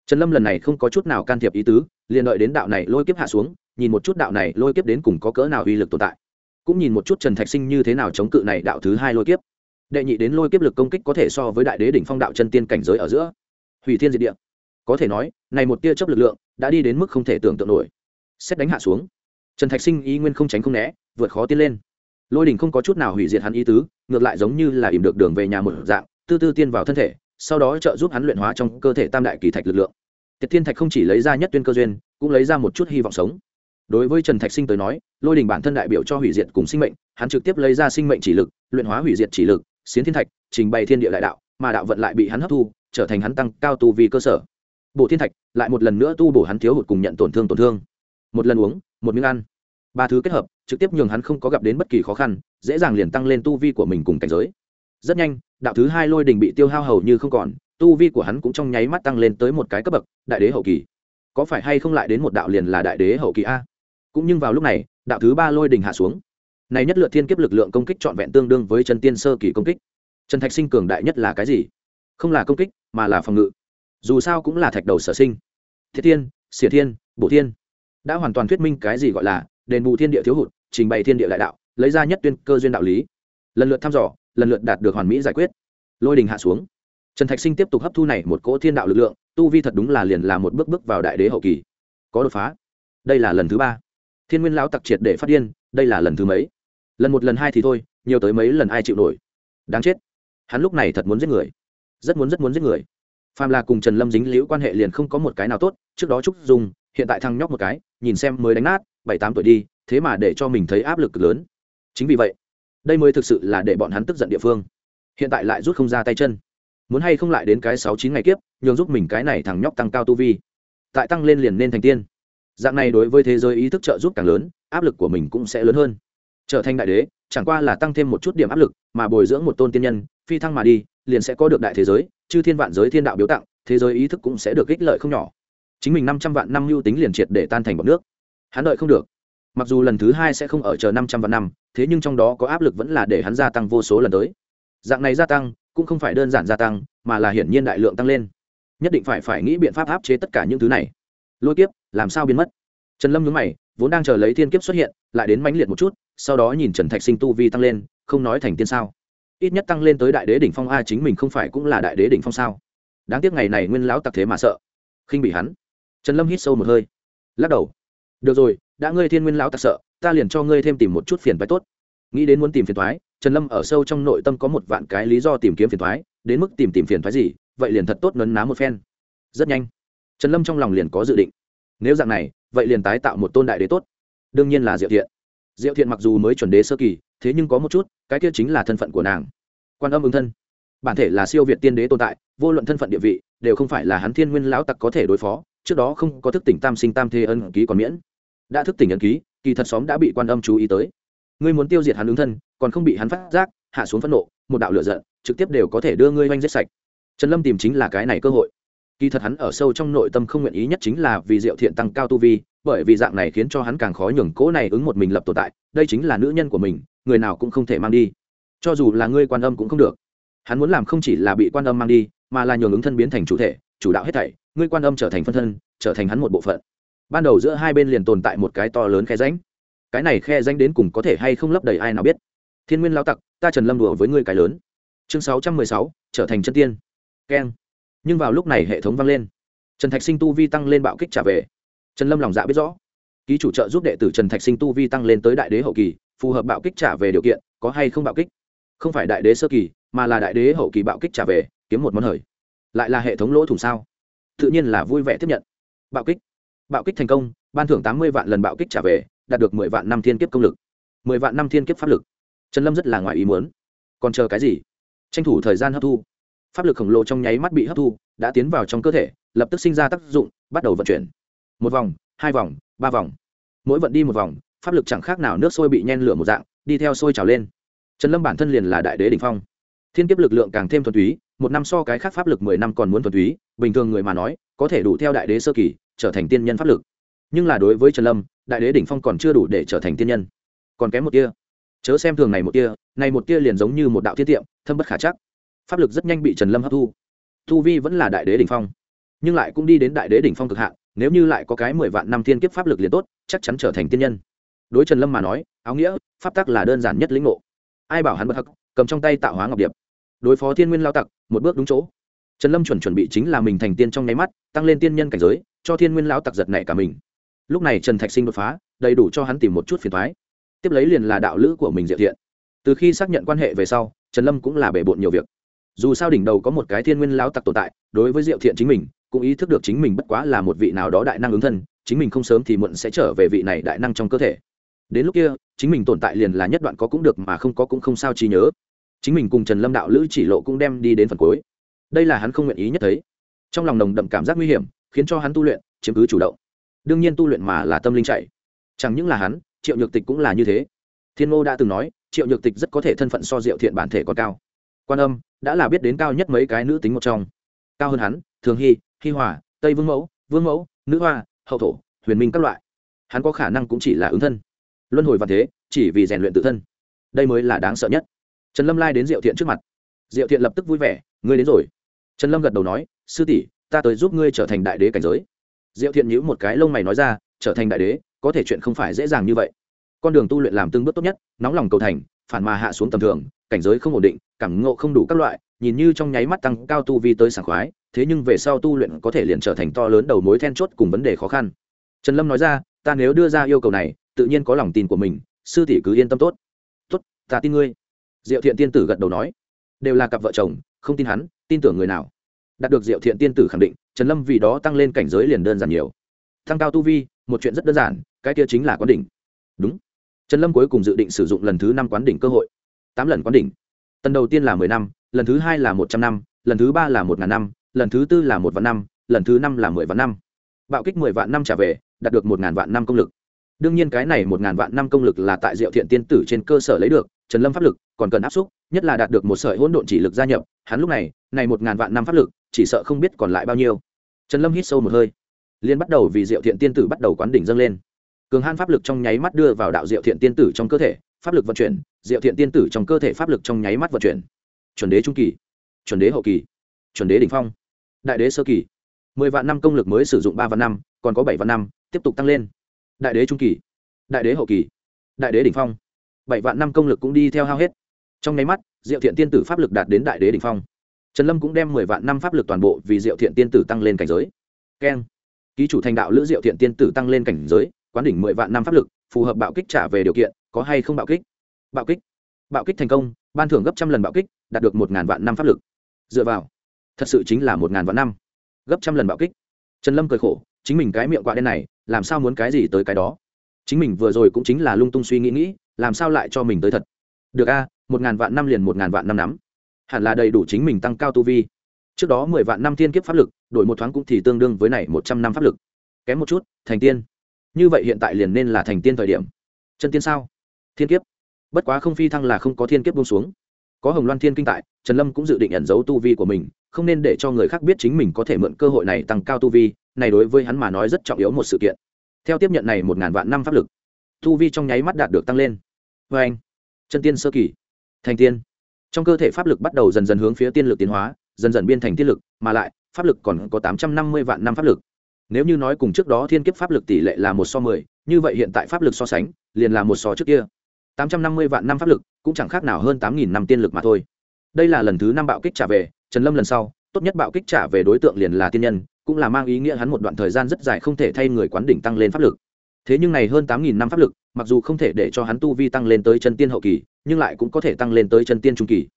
Trần lâm lần này không có chút nào can thiệp ý tứ, liền đợi đến đạo này lôi kiếp hạ xuống, nhìn một chút đạo này lôi kiếp đến cùng có cỡ nào uy lực tồn tại. Cũng nhìn một chút trần thạch sinh như thế nào chống cự này đạo thứ hai lôi kiếp đệ nhị đến lôi kiếp lực công kích có thể so với đại đế đỉnh phong đạo chân tiên cảnh giới ở giữa. Hủy thiên diệt địa. Có thể nói, này một tia chấp lực lượng đã đi đến mức không thể tưởng tượng nổi. Xét đánh hạ xuống, trần thạch sinh ý nguyên không tránh không né, vượt khó tiến lên. Lôi đỉnh không có chút nào hủy diệt hắn ý tứ, ngược lại giống như là ìm được đường về nhà một dạng, tư tư tiên vào thân thể, sau đó trợ giúp hắn luyện hóa trong cơ thể tam đại kỳ thạch lực lượng. Tiệt thiên thạch không chỉ lấy ra nhất tuyên cơ duyên, cũng lấy ra một chút hy vọng sống. Đối với trần thạch sinh tới nói, lôi đình bản thân đại biểu cho hủy diệt cùng sinh mệnh, hắn trực tiếp lấy ra sinh mệnh chỉ lực, luyện hóa hủy diệt chỉ lực xiến thiên thạch, trình bày thiên địa đại đạo, mà đạo vận lại bị hắn hấp thu, trở thành hắn tăng cao tu vì cơ sở. Bộ thiên thạch, lại một lần nữa tu bổ hắn thiếu hụt cùng nhận tổn thương tổn thương. Một lần uống, một miếng ăn. Ba thứ kết hợp, trực tiếp nhường hắn không có gặp đến bất kỳ khó khăn, dễ dàng liền tăng lên tu vi của mình cùng cảnh giới. Rất nhanh, đạo thứ hai lôi đình bị tiêu hao hầu như không còn, tu vi của hắn cũng trong nháy mắt tăng lên tới một cái cấp bậc, đại đế hậu kỳ. Có phải hay không lại đến một đạo liền là đại đế hậu kỳ a? Cũng nhưng vào lúc này, đạo thứ ba lôi đình hạ xuống này nhất lượt thiên kiếp lực lượng công kích trọn vẹn tương đương với chân tiên sơ kỳ công kích. Trần thạch sinh cường đại nhất là cái gì? Không là công kích, mà là phòng ngự. Dù sao cũng là thạch đầu sở sinh. Thiết thiên xỉa thiên, bổ thiên. Đã hoàn toàn thuyết minh cái gì gọi là đền bù thiên địa thiếu hụt, trình bày thiên địa đại đạo, lấy ra nhất tuyên cơ duyên đạo lý. Lần lượt thăm dò, lần lượt đạt được hoàn mỹ giải quyết. Lôi đình hạ xuống. Trần thạch sinh tiếp tục hấp thu này một cỗ thiên đạo lực lượng, tu vi thật đúng là liền là một bước bước vào đại đế hậu kỳ. Có đột phá. Đây là lần thứ ba. Thiên nguyên lão tặc triệt để phát điên, đây là lần thứ mấy? Lần một lần hai thì thôi, nhiều tới mấy lần ai chịu nổi. Đáng chết. Hắn lúc này thật muốn giết người. Rất muốn rất muốn giết người. Phàm là cùng trần lâm dính liễu quan hệ liền không có một cái nào tốt, trước đó trúc dùng hiện tại thăng nhóc một cái, nhìn xem mới đánh nát, bảy tám tuổi đi, thế mà để cho mình thấy áp lực cực lớn. Chính vì vậy, đây mới thực sự là để bọn hắn tức giận địa phương. Hiện tại lại rút không ra tay chân. Muốn hay không lại đến cái sáu chín ngày kiếp, nhường giúp mình cái này thằng nhóc tăng cao tu vi. Tại tăng lên liền nên thành tiên. Dạng này đối với thế giới ý thức trợ giúp càng lớn, áp lực của mình cũng sẽ lớn hơn trở thành đại đế, chẳng qua là tăng thêm một chút điểm áp lực, mà bồi dưỡng một tôn tiên nhân, phi thăng mà đi, liền sẽ có được đại thế giới, chư thiên vạn giới thiên đạo biếu tặng, thế giới ý thức cũng sẽ được ích lợi không nhỏ. Chính mình năm trăm vạn năm lưu tính liền triệt để tan thành bọc nước. Hắn đợi không được. Mặc dù lần thứ hai sẽ không ở chờ năm trăm vạn năm, thế nhưng trong đó có áp lực vẫn là để hắn gia tăng vô số lần tới. Dạng này gia tăng, cũng không phải đơn giản gia tăng, mà là hiển nhiên đại lượng tăng lên. Nhất định phải phải nghĩ biện pháp áp chế tất cả những thứ này. Lôi kiếp, làm sao biến mất? Trần lâm nhớ mày, vốn đang chờ lấy thiên kiếp xuất hiện, lại đến mãnh liệt một chút sau đó nhìn trần thạch sinh tu vi tăng lên, không nói thành tiên sao. Ít nhất tăng lên tới đại đế đỉnh phong a chính mình không phải cũng là đại đế đỉnh phong sao? Đáng tiếc ngày này nguyên lão tặc thế mà sợ. Khinh bị hắn. Trần lâm hít sâu một hơi. Lắc đầu. Được rồi, đã ngươi thiên nguyên lão tặc sợ, ta liền cho ngươi thêm tìm một chút phiền phái tốt. Nghĩ đến muốn tìm phiền thoái trần lâm ở sâu trong nội tâm có một vạn cái lý do tìm kiếm phiền thoái đến mức tìm tìm phiền thoái gì, vậy liền thật tốt nấn ná một phen. Rất nhanh. Trần lâm trong lòng liền có dự định. Nếu dạng này, vậy liền tái tạo một tôn đại đế tốt. Đương nhiên là diệu thiện diệu thiện mặc dù mới chuẩn đế sơ kỳ, thế nhưng có một chút, cái kia chính là thân phận của nàng. Quan âm ứng thân. Bản thể là siêu việt tiên đế tồn tại, vô luận thân phận địa vị, đều không phải là hắn thiên nguyên lão tặc có thể đối phó, trước đó không có thức tỉnh tam sinh tam thế ân ký còn miễn. Đã thức tỉnh ân ký, kỳ thật xóm đã bị quan âm chú ý tới. Ngươi muốn tiêu diệt hắn ứng thân, còn không bị hắn phát giác, hạ xuống phẫn nộ, một đạo lửa giận, trực tiếp đều có thể đưa ngươi oanh giết sạch. Trần lâm tìm chính là cái này cơ hội kỳ thật hắn ở sâu trong nội tâm không nguyện ý nhất chính là vì diệu thiện tăng cao tu vi, bởi vì dạng này khiến cho hắn càng khó nhường cố này ứng một mình lập tồn tại, đây chính là nữ nhân của mình, người nào cũng không thể mang đi. Cho dù là ngươi quan âm cũng không được. Hắn muốn làm không chỉ là bị quan âm mang đi, mà là nhường ứng thân biến thành chủ thể, chủ đạo hết thảy, ngươi quan âm trở thành phân thân, trở thành hắn một bộ phận. Ban đầu giữa hai bên liền tồn tại một cái to lớn khe ránh cái này khe ránh đến cùng có thể hay không lấp đầy ai nào biết. Thiên nguyên lao tặc, ta trần lâm đùa với ngươi cái lớn. Chương sáu trăm mười sáu, trở thành chân tiên. Keng nhưng vào lúc này hệ thống vang lên. Trần thạch sinh tu vi tăng lên bạo kích trả về. Trần lâm lòng dạ biết rõ. Ký chủ trợ giúp đệ tử trần thạch sinh tu vi tăng lên tới đại đế hậu kỳ, phù hợp bạo kích trả về điều kiện, có hay không bạo kích? Không phải đại đế sơ kỳ, mà là đại đế hậu kỳ bạo kích trả về, kiếm một món hời. Lại là hệ thống lỗ thủng sao? Tự nhiên là vui vẻ tiếp nhận. Bạo kích. Bạo kích thành công, ban thưởng tám mươi vạn lần bạo kích trả về, đạt được mười vạn năm thiên kiếp công lực. Mười vạn năm thiên kiếp pháp lực. Trần lâm rất là ngoài ý muốn. Còn chờ cái gì? Tranh thủ thời gian hấp thu pháp lực khổng lồ trong nháy mắt bị hấp thu, đã tiến vào trong cơ thể, lập tức sinh ra tác dụng, bắt đầu vận chuyển. Một vòng, hai vòng, ba vòng. Mỗi vận đi một vòng, pháp lực chẳng khác nào nước sôi bị nhen lửa một dạng, đi theo sôi trào lên. Trần lâm bản thân liền là đại đế đ ỉ n h phong. Thiên kiếp lực lượng càng thêm thuần túy, một năm so cái khác pháp lực mười năm còn muốn thuần túy, bình thường người mà nói, có thể đủ theo đại đế sơ kỳ, trở thành tiên nhân pháp lực. Nhưng là đối với trần lâm, đại đế đỉnh phong còn chưa đủ để trở thành tiên nhân. Còn kém một tia. Chớ xem thường này một tia, này một tia liền giống như một đạo thiết tiệm, thâm bất khả chắc pháp lực rất nhanh bị trần lâm hấp thu. Thu vi vẫn là đại đế đỉnh phong, nhưng lại cũng đi đến đại đế đỉnh phong cực hạn, nếu như lại có cái mười vạn năm thiên kiếp pháp lực liền tốt, chắc chắn trở thành tiên nhân. Đối trần lâm mà nói, áo nghĩa, pháp tắc là đơn giản nhất lĩnh ngộ. Ai bảo hắn bất hắc, cầm trong tay tạo hóa ngọc điệp. Đối phó thiên nguyên lao tặc, một bước đúng chỗ. Trần lâm chuẩn chuẩn bị chính là mình thành tiên trong nháy mắt, tăng lên tiên nhân cảnh giới, cho thiên nguyên lao tặc giật nảy cả mình. Lúc này trần thạch sinh đột phá, đầy đủ cho hắn tìm một chút phiền thoái tiếp lấy liền là đạo lữ của mình diệu thiện. Từ khi xác nhận quan hệ về sau, trần lâm cũng là bể bộn nhiều việc dù sao đỉnh đầu có một cái thiên nguyên lao tặc tồn tại, đối với diệu thiện chính mình, cũng ý thức được chính mình bất quá là một vị nào đó đại năng ứng thân, chính mình không sớm thì muộn sẽ trở về vị này đại năng trong cơ thể. Đến lúc kia, chính mình tồn tại liền là nhất đoạn có cũng được mà không có cũng không sao trí nhớ. Chính mình cùng trần lâm đạo lữ chỉ lộ cũng đem đi đến phần cuối. Đây là hắn không nguyện ý nhất thấy. Trong lòng nồng đậm cảm giác nguy hiểm, khiến cho hắn tu luyện, chiếm cứ chủ động. Đương nhiên tu luyện mà là tâm linh chạy. Chẳng những là hắn, triệu nhược tịch cũng là như thế. Thiên ngô đã từng nói, triệu nhược tịch rất có thể thân phận so diệu thiện bản thể còn cao quan âm đã là biết đến cao nhất mấy cái nữ tính một trong. Cao hơn hắn, thường hy hy hòa, tây vương mẫu vương mẫu, nữ hoa, hậu thổ, huyền minh các loại. Hắn có khả năng cũng chỉ là ứng thân. Luân hồi và thế, chỉ vì rèn luyện tự thân. Đây mới là đáng sợ nhất. Trần lâm lai đến diệu thiện trước mặt. Diệu thiện lập tức vui vẻ, ngươi đến rồi. Trần lâm gật đầu nói, sư tỷ, ta tới giúp ngươi trở thành đại đế cảnh giới. Diệu thiện nhữ một cái lông mày nói ra, trở thành đại đế, có thể chuyện không phải dễ dàng như vậy. Con đường tu luyện làm từng bước tốt nhất, nóng lòng cầu thành, phản mà hạ xuống tầm thường, cảnh giới không ổn định cảm ngộ không đủ các loại, nhìn như trong nháy mắt tăng cao tu vi tới sảng khoái, thế nhưng về sau tu luyện có thể liền trở thành to lớn đầu mối then chốt cùng vấn đề khó khăn. Trần lâm nói ra, ta nếu đưa ra yêu cầu này, tự nhiên có lòng tin của mình, sư tỷ cứ yên tâm tốt. Tốt, ta tin ngươi. Diệu thiện tiên tử gật đầu nói. Đều là cặp vợ chồng, không tin hắn, tin tưởng người nào? Đạt được diệu thiện tiên tử khẳng định, trần lâm vì đó tăng lên cảnh giới liền đơn giản nhiều. Tăng cao tu vi, một chuyện rất đơn giản, cái kia chính là quán đỉnh. Đúng. Trần lâm cuối cùng dự định sử dụng lần thứ năm quán đỉnh cơ hội. Tám lần quán đỉnh tần đầu tiên là mười năm, lần thứ hai là một trăm năm, lần thứ ba là một ngàn năm, lần thứ tư là một vạn năm, lần thứ năm là mười vạn năm. Bạo kích mười vạn năm trả về, đạt được một ngàn vạn năm công lực. Đương nhiên cái này một ngàn vạn năm công lực là tại diệu thiện tiên tử trên cơ sở lấy được, trần lâm pháp lực còn cần áp xúc, nhất là đạt được một sợi hỗn độn chỉ lực gia nhập, hắn lúc này này một ngàn vạn năm pháp lực, chỉ sợ không biết còn lại bao nhiêu. Trần lâm hít sâu một hơi liên bắt đầu vì diệu thiện tiên tử bắt đầu quán đỉnh dâng lên. Cường han pháp lực trong nháy mắt đưa vào đạo diệu thiện tiên tử trong cơ thể, pháp lực vận chuyển diệu thiện tiên tử trong cơ thể pháp lực trong nháy mắt vận chuyển. Chuẩn đế trung kỳ, chuẩn đế hậu kỳ, chuẩn đế đỉnh phong, đại đế sơ kỳ. Mười vạn năm công lực mới sử dụng ba vạn năm, còn có bảy vạn năm, tiếp tục tăng lên. Đại đế trung kỳ, đại đế hậu kỳ, đại đế đỉnh phong. Bảy vạn năm công lực cũng đi theo hao hết. Trong nháy mắt, diệu thiện tiên tử pháp lực đạt đến đại đế đỉnh phong. Trần lâm cũng đem mười vạn năm pháp lực toàn bộ vì diệu thiện tiên tử tăng lên cảnh giới. Keng. Ký chủ thành đạo lữ diệu thiện tiên tử tăng lên cảnh giới, quán đỉnh mười vạn năm pháp lực, phù hợp bạo kích trả về điều kiện, có hay không bạo kích? Bạo kích. Bạo kích thành công, ban thưởng gấp trăm lần bạo kích, đạt được một ngàn vạn năm pháp lực. Dựa vào, thật sự chính là một ngàn vạn năm. Gấp trăm lần bạo kích. Trần lâm cười khổ, chính mình cái miệng quạ đen này, làm sao muốn cái gì tới cái đó? Chính mình vừa rồi cũng chính là lung tung suy nghĩ nghĩ, làm sao lại cho mình tới thật? Được a, một ngàn vạn năm liền một ngàn vạn năm nắm. Hẳn là đầy đủ chính mình tăng cao tu vi. Trước đó mười vạn năm thiên kiếp pháp lực, đổi một thoáng cũng thì tương đương với này một trăm năm pháp lực. Kém một chút, thành tiên. Như vậy hiện tại liền nên là thành tiên thời điểm. Chân tiên sao? Thiên kiếp bất quá không phi thăng là không có thiên kiếp buông xuống. Có hồng loan thiên kinh tại, trần lâm cũng dự định ẩn giấu tu vi của mình, không nên để cho người khác biết chính mình có thể mượn cơ hội này tăng cao tu vi, này đối với hắn mà nói rất trọng yếu một sự kiện. Theo tiếp nhận này một ngàn vạn năm pháp lực, tu vi trong nháy mắt đạt được tăng lên. Vê anh, chân tiên sơ kỳ, thành tiên. Trong cơ thể pháp lực bắt đầu dần dần hướng phía tiên lực tiến hóa, dần dần biên thành tiên lực, mà lại, pháp lực còn có tám trăm năm mươi vạn năm pháp lực. Nếu như nói cùng trước đó thiên kiếp pháp lực tỷ lệ là một so mười, như vậy hiện tại pháp lực so sánh, liền là một so trước kia tám trăm năm mươi vạn năm pháp lực, cũng chẳng khác nào hơn tám nghìn năm tiên lực mà thôi. Đây là lần thứ năm bạo kích trả về, trần lâm lần sau, tốt nhất bạo kích trả về đối tượng liền là tiên nhân, cũng là mang ý nghĩa hắn một đoạn thời gian rất dài không thể thay người quán đỉnh tăng lên pháp lực. Thế nhưng này hơn tám nghìn năm pháp lực, mặc dù không thể để cho hắn tu vi tăng lên tới chân tiên hậu kỳ, nhưng lại cũng có thể tăng lên tới chân tiên trung kỳ.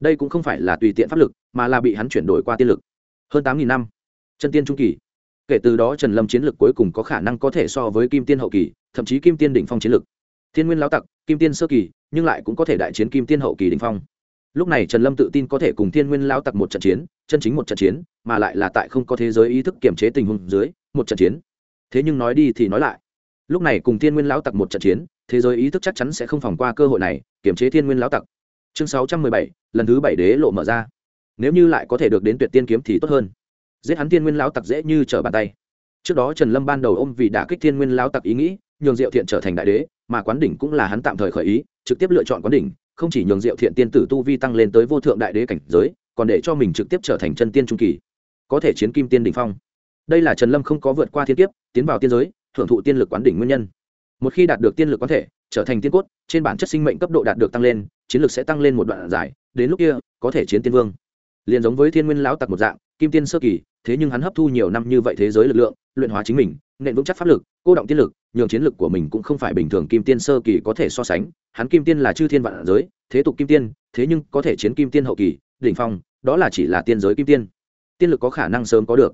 Đây cũng không phải là tùy tiện pháp lực, mà là bị hắn chuyển đổi qua tiên lực. Hơn tám nghìn năm, chân tiên trung kỳ. Kể từ đó trần lâm chiến lực cuối cùng có khả năng có thể so với kim tiên hậu kỳ, thậm chí kim tiên đỉnh phong chiến lực thiên nguyên lão tặc, kim tiên sơ kỳ, nhưng lại cũng có thể đại chiến kim tiên hậu kỳ đỉnh phong. Lúc này trần lâm tự tin có thể cùng thiên nguyên lão tặc một trận chiến, chân chính một trận chiến, mà lại là tại không có thế giới ý thức kiểm chế tình huống dưới, một trận chiến. Thế nhưng nói đi thì nói lại. Lúc này cùng thiên nguyên lão tặc một trận chiến, thế giới ý thức chắc chắn sẽ không phòng qua cơ hội này kiểm chế thiên nguyên lão tặc. Chương sáu trăm mười bảy, lần thứ bảy đế lộ mở ra. Nếu như lại có thể được đến tuyệt tiên kiếm thì tốt hơn. Giết hắn thiên nguyên lão tặc dễ như trở bàn tay. Trước đó trần lâm ban đầu ôm vì đã kích thiên nguyên lão tặc ý nghĩ nhường diệu thiện trở thành đại đế, mà quán đỉnh cũng là hắn tạm thời khởi ý, trực tiếp lựa chọn quán đỉnh, không chỉ nhường diệu thiện tiên tử tu vi tăng lên tới vô thượng đại đế cảnh giới, còn để cho mình trực tiếp trở thành chân tiên trung kỳ, có thể chiến kim tiên đỉnh phong. Đây là trần lâm không có vượt qua thiên kiếp, tiến vào tiên giới thưởng thụ tiên lực quán đỉnh nguyên nhân. Một khi đạt được tiên lực quán thể, trở thành tiên cốt, trên bản chất sinh mệnh cấp độ đạt được tăng lên, chiến lực sẽ tăng lên một đoạn dài, đến lúc kia, có thể chiến tiên vương. Liên giống với thiên nguyên lão tặc một dạng, kim tiên sơ kỳ, thế nhưng hắn hấp thu nhiều năm như vậy thế giới lực lượng, luyện hóa chính mình nện vững chắc pháp lực, cô động tiên lực, nhường chiến lực của mình cũng không phải bình thường kim tiên sơ kỳ có thể so sánh. Hắn kim tiên là chư thiên vạn giới, thế tục kim tiên, thế nhưng có thể chiến kim tiên hậu kỳ, đỉnh phong, đó là chỉ là tiên giới kim tiên. Tiên lực có khả năng sớm có được.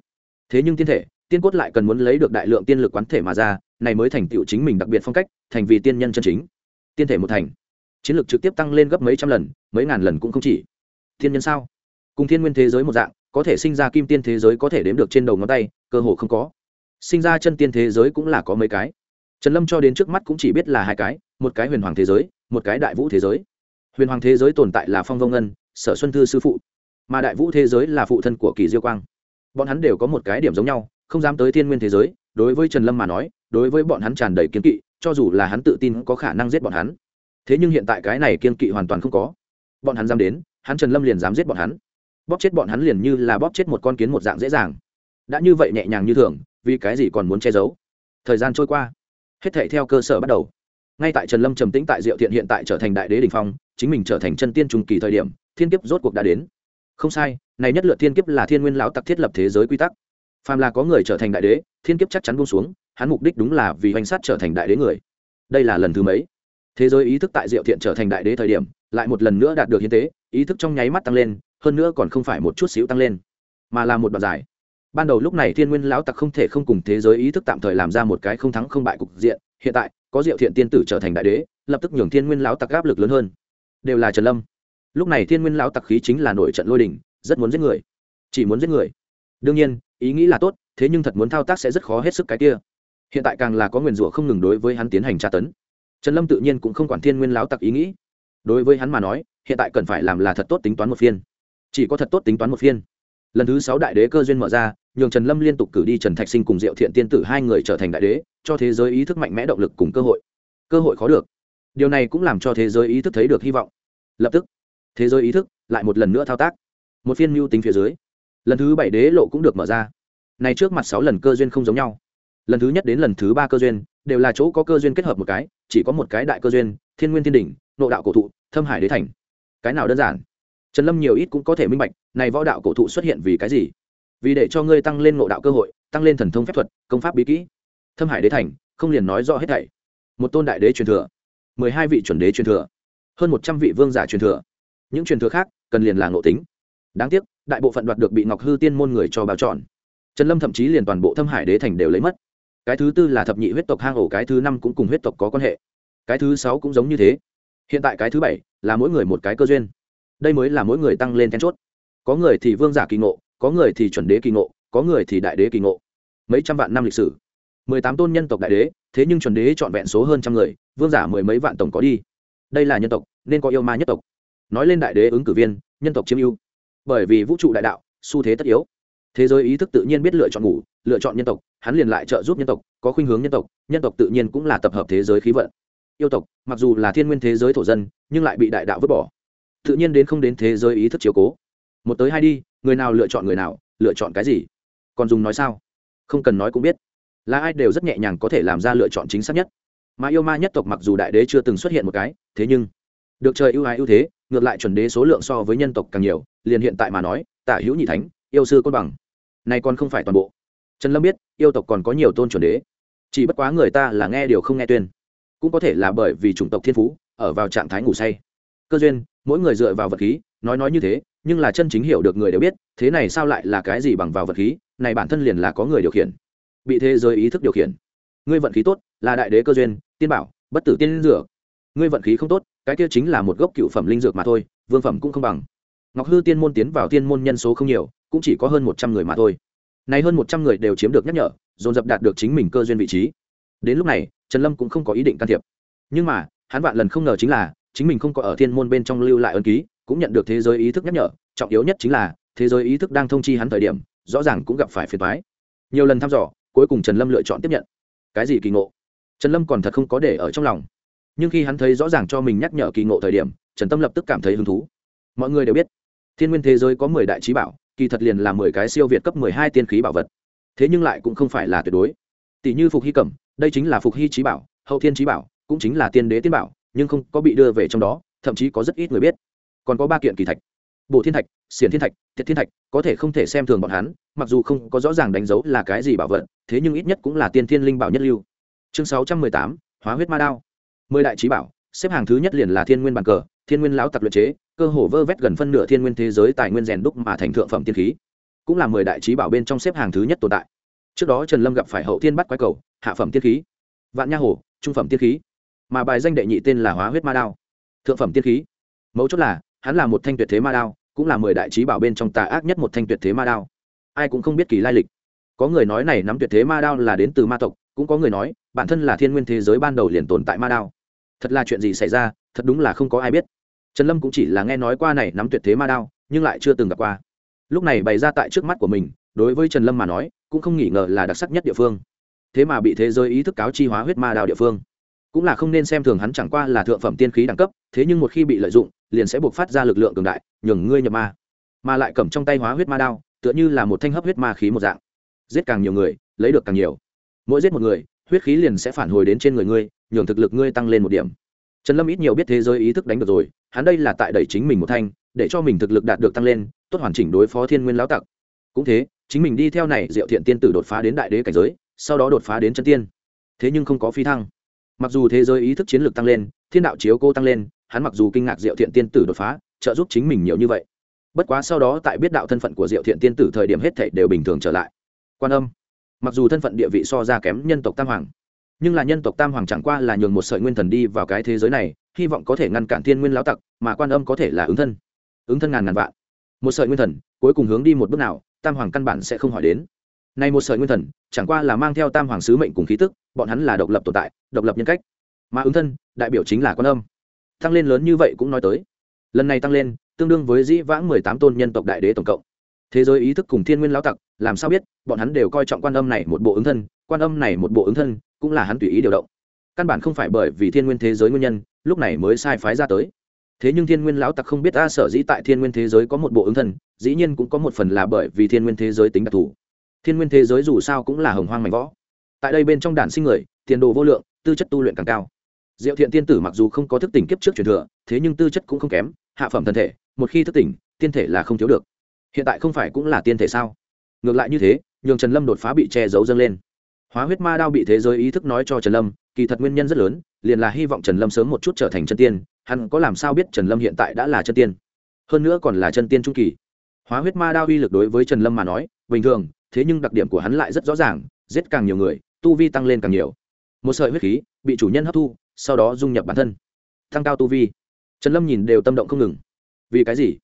Thế nhưng tiên thể, tiên cốt lại cần muốn lấy được đại lượng tiên lực quán thể mà ra, này mới thành tựu chính mình đặc biệt phong cách, thành vì tiên nhân chân chính. Tiên thể một thành. Chiến lược trực tiếp tăng lên gấp mấy trăm lần, mấy ngàn lần cũng không chỉ. Thiên nhân sao? Cùng thiên nguyên thế giới một dạng, có thể sinh ra kim tiên thế giới có thể đếm được trên đầu ngón tay, cơ hồ không có sinh ra chân tiên thế giới cũng là có mấy cái. Trần lâm cho đến trước mắt cũng chỉ biết là hai cái, một cái huyền hoàng thế giới, một cái đại vũ thế giới. Huyền hoàng thế giới tồn tại là phong vông ngân, sở xuân thư sư phụ. Mà đại vũ thế giới là phụ thân của kỳ diêu quang. Bọn hắn đều có một cái điểm giống nhau, không dám tới thiên nguyên thế giới, đối với trần lâm mà nói, đối với bọn hắn tràn đầy kiên kỵ, cho dù là hắn tự tin có khả năng giết bọn hắn. Thế nhưng hiện tại cái này kiên kỵ hoàn toàn không có. Bọn hắn dám đến, hắn trần lâm liền dám giết bọn hắn. Bóp chết bọn hắn liền như là bóp chết một con kiến một dạng dễ dàng. Đã như vậy nhẹ nhàng như thường vì cái gì còn muốn che giấu? Thời gian trôi qua, hết thể theo cơ sở bắt đầu. Ngay tại trần lâm trầm tĩnh tại diệu thiện hiện tại trở thành đại đế đình phong, chính mình trở thành chân tiên trùng kỳ thời điểm, thiên kiếp rốt cuộc đã đến. Không sai, này nhất lượt thiên kiếp là thiên nguyên lão tặc thiết lập thế giới quy tắc. Phàm là có người trở thành đại đế, thiên kiếp chắc chắn bung xuống, hắn mục đích đúng là vì hoành sát trở thành đại đế người. Đây là lần thứ mấy? Thế giới ý thức tại diệu thiện trở thành đại đế thời điểm, lại một lần nữa đạt được hiến tế, ý thức trong nháy mắt tăng lên, hơn nữa còn không phải một chút xíu tăng lên, mà là một đoạn giải ban đầu lúc này thiên nguyên lão tặc không thể không cùng thế giới ý thức tạm thời làm ra một cái không thắng không bại cục diện, hiện tại, có diệu thiện tiên tử trở thành đại đế, lập tức nhường thiên nguyên lão tặc áp lực lớn hơn. Đều là trần lâm. Lúc này thiên nguyên lão tặc khí chính là nổi trận lôi đình, rất muốn giết người. Chỉ muốn giết người. Đương nhiên, ý nghĩ là tốt, thế nhưng thật muốn thao tác sẽ rất khó hết sức cái kia. Hiện tại càng là có nguyền rủa không ngừng đối với hắn tiến hành tra tấn. Trần lâm tự nhiên cũng không quản thiên nguyên lão tặc ý nghĩ. Đối với hắn mà nói, hiện tại cần phải làm là thật tốt tính toán một phiên. Chỉ có thật tốt tính toán một phiên. Lần thứ sáu đại đế cơ duyên mở ra nhường trần lâm liên tục cử đi trần thạch sinh cùng diệu thiện tiên tử hai người trở thành đại đế, cho thế giới ý thức mạnh mẽ động lực cùng cơ hội. Cơ hội khó được. Điều này cũng làm cho thế giới ý thức thấy được hy vọng. Lập tức, thế giới ý thức lại một lần nữa thao tác. Một phiên mưu tính phía dưới, lần thứ bảy đế lộ cũng được mở ra. Này trước mặt sáu lần cơ duyên không giống nhau. Lần thứ nhất đến lần thứ ba cơ duyên, đều là chỗ có cơ duyên kết hợp một cái, chỉ có một cái đại cơ duyên, thiên nguyên thiên đỉnh, nộ đạo cổ thụ, thâm hải đế thành. Cái nào đơn giản? Trần lâm nhiều ít cũng có thể minh bạch, này võ đạo cổ thụ xuất hiện vì cái gì? Vì để cho ngươi tăng lên ngộ đạo cơ hội, tăng lên thần thông phép thuật, công pháp bí kỹ. Thâm hải đế thành, không liền nói rõ hết thảy. Một tôn đại đế truyền thừa, mười hai vị chuẩn đế truyền thừa, hơn một trăm vị vương giả truyền thừa. Những truyền thừa khác, cần liền là ngộ tính. Đáng tiếc, đại bộ phận đoạt được bị ngọc hư tiên môn người cho bao chọn. trần lâm thậm chí liền toàn bộ thâm hải đế thành đều lấy mất. Cái thứ tư là thập nhị huyết tộc hang ổ, cái thứ năm cũng cùng huyết tộc có quan hệ. Cái thứ sáu cũng giống như thế. Hiện tại cái thứ bảy là mỗi người một cái cơ duyên. Đây mới là mỗi người tăng lên then chốt. Có người thì vương giả kỳ ngộ có người thì chuẩn đế kỳ ngộ, có người thì đại đế kỳ ngộ. Mấy trăm vạn năm lịch sử. Mười tám tôn nhân tộc đại đế, thế nhưng chuẩn đế trọn vẹn số hơn trăm người, vương giả mười mấy vạn tổng có đi. Đây là nhân tộc, nên có yêu ma nhất tộc. Nói lên đại đế ứng cử viên, nhân tộc chiếm ưu. Bởi vì vũ trụ đại đạo, xu thế tất yếu. Thế giới ý thức tự nhiên biết lựa chọn ngủ, lựa chọn nhân tộc, hắn liền lại trợ giúp nhân tộc, có khuynh hướng nhân tộc nhân tộc tự nhiên cũng là tập hợp thế giới khí vận. Yêu tộc, mặc dù là thiên nguyên thế giới thổ dân, nhưng lại bị đại đạo vứt bỏ. Tự nhiên đến không đến thế giới ý thức chiếu cố một tới hai đi, người nào lựa chọn người nào, lựa chọn cái gì? Còn dùng nói sao? Không cần nói cũng biết. Là ai đều rất nhẹ nhàng có thể làm ra lựa chọn chính xác nhất. Mà yêu ma nhất tộc mặc dù đại đế chưa từng xuất hiện một cái, thế nhưng, được trời ưu ái ưu thế, ngược lại chuẩn đế số lượng so với nhân tộc càng nhiều, liền hiện tại mà nói, tả hữu nhị thánh, yêu sư côn bằng. Này còn không phải toàn bộ. Trần lâm biết, yêu tộc còn có nhiều tôn chuẩn đế. Chỉ bất quá người ta là nghe điều không nghe tuyên. Cũng có thể là bởi vì chủng tộc thiên phú, ở vào trạng thái ngủ say. Cơ duyên, mỗi người dựa vào vật khí nói nói như thế, nhưng là chân chính hiểu được người đều biết, thế này sao lại là cái gì bằng vào vật khí, này bản thân liền là có người điều khiển. Bị thế giới ý thức điều khiển. Ngươi vận khí tốt, là đại đế cơ duyên, tiên bảo, bất tử tiên dược. Ngươi vận khí không tốt, cái kia chính là một gốc cựu phẩm linh dược mà thôi, vương phẩm cũng không bằng. Ngọc hư tiên môn tiến vào tiên môn nhân số không nhiều, cũng chỉ có hơn một trăm người mà thôi. Này hơn một trăm người đều chiếm được nhắc nhở, dồn dập đạt được chính mình cơ duyên vị trí. Đến lúc này, trần lâm cũng không có ý định can thiệp. Nhưng mà, hắn vạn lần không ngờ chính là, chính mình không có ở thiên môn bên trong lưu lại ân ký cũng nhận được thế giới ý thức nhắc nhở, trọng yếu nhất chính là, thế giới ý thức đang thông chi hắn thời điểm, rõ ràng cũng gặp phải phiền toái. Nhiều lần thăm dò, cuối cùng trần lâm lựa chọn tiếp nhận. Cái gì kỳ ngộ? Trần lâm còn thật không có để ở trong lòng. Nhưng khi hắn thấy rõ ràng cho mình nhắc nhở kỳ ngộ thời điểm, trần tâm lập tức cảm thấy hứng thú. Mọi người đều biết, thiên nguyên thế giới có mười đại trí bảo, kỳ thật liền là mười cái siêu việt cấp mười hai tiên khí bảo vật. Thế nhưng lại cũng không phải là tuyệt đối. Tỷ như phục hy cẩm, đây chính là phục hy trí bảo, hậu thiên trí bảo, cũng chính là tiên đế tiên bảo, nhưng không có bị đưa về trong đó, thậm chí có rất ít người biết còn có ba kiện kỳ thạch. Bộ thiên thạch, xiển thiên thạch, thiệt thiên thạch, có thể không thể xem thường bọn hắn, mặc dù không có rõ ràng đánh dấu là cái gì bảo vật, thế nhưng ít nhất cũng là tiên thiên linh bảo nhất lưu. Chương sáu trăm mười tám, hóa huyết ma đao. Mười đại trí bảo, xếp hàng thứ nhất liền là thiên nguyên bàn cờ, thiên nguyên lão tặc luyện chế, cơ hồ vơ vét gần phân nửa thiên nguyên thế giới tài nguyên rèn đúc mà thành thượng phẩm tiên khí. Cũng là mười đại trí bảo bên trong xếp hàng thứ nhất tồn tại. Trước đó trần lâm gặp phải hậu thiên bắt quái cầu, hạ phẩm tiên khí. Vạn nha hồ, trung phẩm tiên khí. Mà bài danh đệ nhị tên là hóa huyết ma đao. Thượng phẩm tiên khí. Mấu chốt là hắn là một thanh tuyệt thế ma đao, cũng là mười đại trí bảo bên trong tà ác nhất một thanh tuyệt thế ma đao. Ai cũng không biết kỳ lai lịch. Có người nói này nắm tuyệt thế ma đao là đến từ ma tộc, cũng có người nói, bản thân là thiên nguyên thế giới ban đầu liền tồn tại ma đao. Thật là chuyện gì xảy ra, thật đúng là không có ai biết. Trần lâm cũng chỉ là nghe nói qua này nắm tuyệt thế ma đao, nhưng lại chưa từng gặp qua. Lúc này bày ra tại trước mắt của mình, đối với trần lâm mà nói, cũng không nghĩ ngờ là đặc sắc nhất địa phương. Thế mà bị thế giới ý thức cáo chi hóa huyết ma đao địa phương cũng là không nên xem thường hắn chẳng qua là thượng phẩm tiên khí đẳng cấp, thế nhưng một khi bị lợi dụng, liền sẽ buộc phát ra lực lượng cường đại, nhường ngươi nhập ma. Mà lại cầm trong tay hóa huyết ma đao, tựa như là một thanh hấp huyết ma khí một dạng. Giết càng nhiều người, lấy được càng nhiều. Mỗi giết một người, huyết khí liền sẽ phản hồi đến trên người ngươi, nhường thực lực ngươi tăng lên một điểm. Trần lâm ít nhiều biết thế giới ý thức đánh được rồi, hắn đây là tại đẩy chính mình một thanh, để cho mình thực lực đạt được tăng lên, tốt hoàn chỉnh đối phó thiên nguyên lão tặc. Cũng thế, chính mình đi theo này diệu thiện tiên tử đột phá đến đại đế cảnh giới, sau đó đột phá đến chân tiên. Thế nhưng không có phi thăng mặc dù thế giới ý thức chiến lược tăng lên, thiên đạo chiếu cô tăng lên, hắn mặc dù kinh ngạc diệu thiện tiên tử đột phá, trợ giúp chính mình nhiều như vậy. Bất quá sau đó tại biết đạo thân phận của diệu thiện tiên tử thời điểm hết thảy đều bình thường trở lại. Quan âm. Mặc dù thân phận địa vị so ra kém nhân tộc tam hoàng, nhưng là nhân tộc tam hoàng chẳng qua là nhường một sợi nguyên thần đi vào cái thế giới này, hy vọng có thể ngăn cản thiên nguyên lão tặc, mà quan âm có thể là ứng thân. Ứng thân ngàn ngàn vạn. Một sợi nguyên thần, cuối cùng hướng đi một bước nào, tam hoàng căn bản sẽ không hỏi đến này một sợi nguyên thần, chẳng qua là mang theo tam hoàng sứ mệnh cùng khí tức, bọn hắn là độc lập tồn tại, độc lập nhân cách. Mà ứng thân, đại biểu chính là quan âm. Tăng lên lớn như vậy cũng nói tới. Lần này tăng lên, tương đương với dĩ vãng mười tám tôn nhân tộc đại đế tổng cộng. Thế giới ý thức cùng thiên nguyên lão tặc, làm sao biết, bọn hắn đều coi trọng quan âm này một bộ ứng thân, quan âm này một bộ ứng thân, cũng là hắn tùy ý điều động. Căn bản không phải bởi vì thiên nguyên thế giới nguyên nhân, lúc này mới sai phái ra tới. Thế nhưng thiên nguyên lão tặc không biết a sở dĩ tại thiên nguyên thế giới có một bộ ứng thân, dĩ nhiên cũng có một phần là bởi vì thiên nguyên thế giới tính đặc thù thiên nguyên thế giới dù sao cũng là hồng hoang mạnh võ. Tại đây bên trong đàn sinh người, tiền đồ vô lượng, tư chất tu luyện càng cao. Diệu thiện tiên tử mặc dù không có thức tỉnh kiếp trước truyền thừa, thế nhưng tư chất cũng không kém, hạ phẩm thân thể, một khi thức tỉnh, tiên thể là không thiếu được. Hiện tại không phải cũng là tiên thể sao? Ngược lại như thế, nhường trần lâm đột phá bị che giấu dâng lên. Hóa huyết ma đao bị thế giới ý thức nói cho trần lâm, kỳ thật nguyên nhân rất lớn, liền là hy vọng trần lâm sớm một chút trở thành chân tiên, hắn có làm sao biết trần lâm hiện tại đã là chân tiên? Hơn nữa còn là chân tiên trung kỳ. Hóa huyết ma đao uy lực đối với trần lâm mà nói, bình thường thế nhưng đặc điểm của hắn lại rất rõ ràng, giết càng nhiều người, tu vi tăng lên càng nhiều. Một sợi huyết khí bị chủ nhân hấp thu, sau đó dung nhập bản thân. Tăng cao tu vi. Trần lâm nhìn đều tâm động không ngừng. Vì cái gì?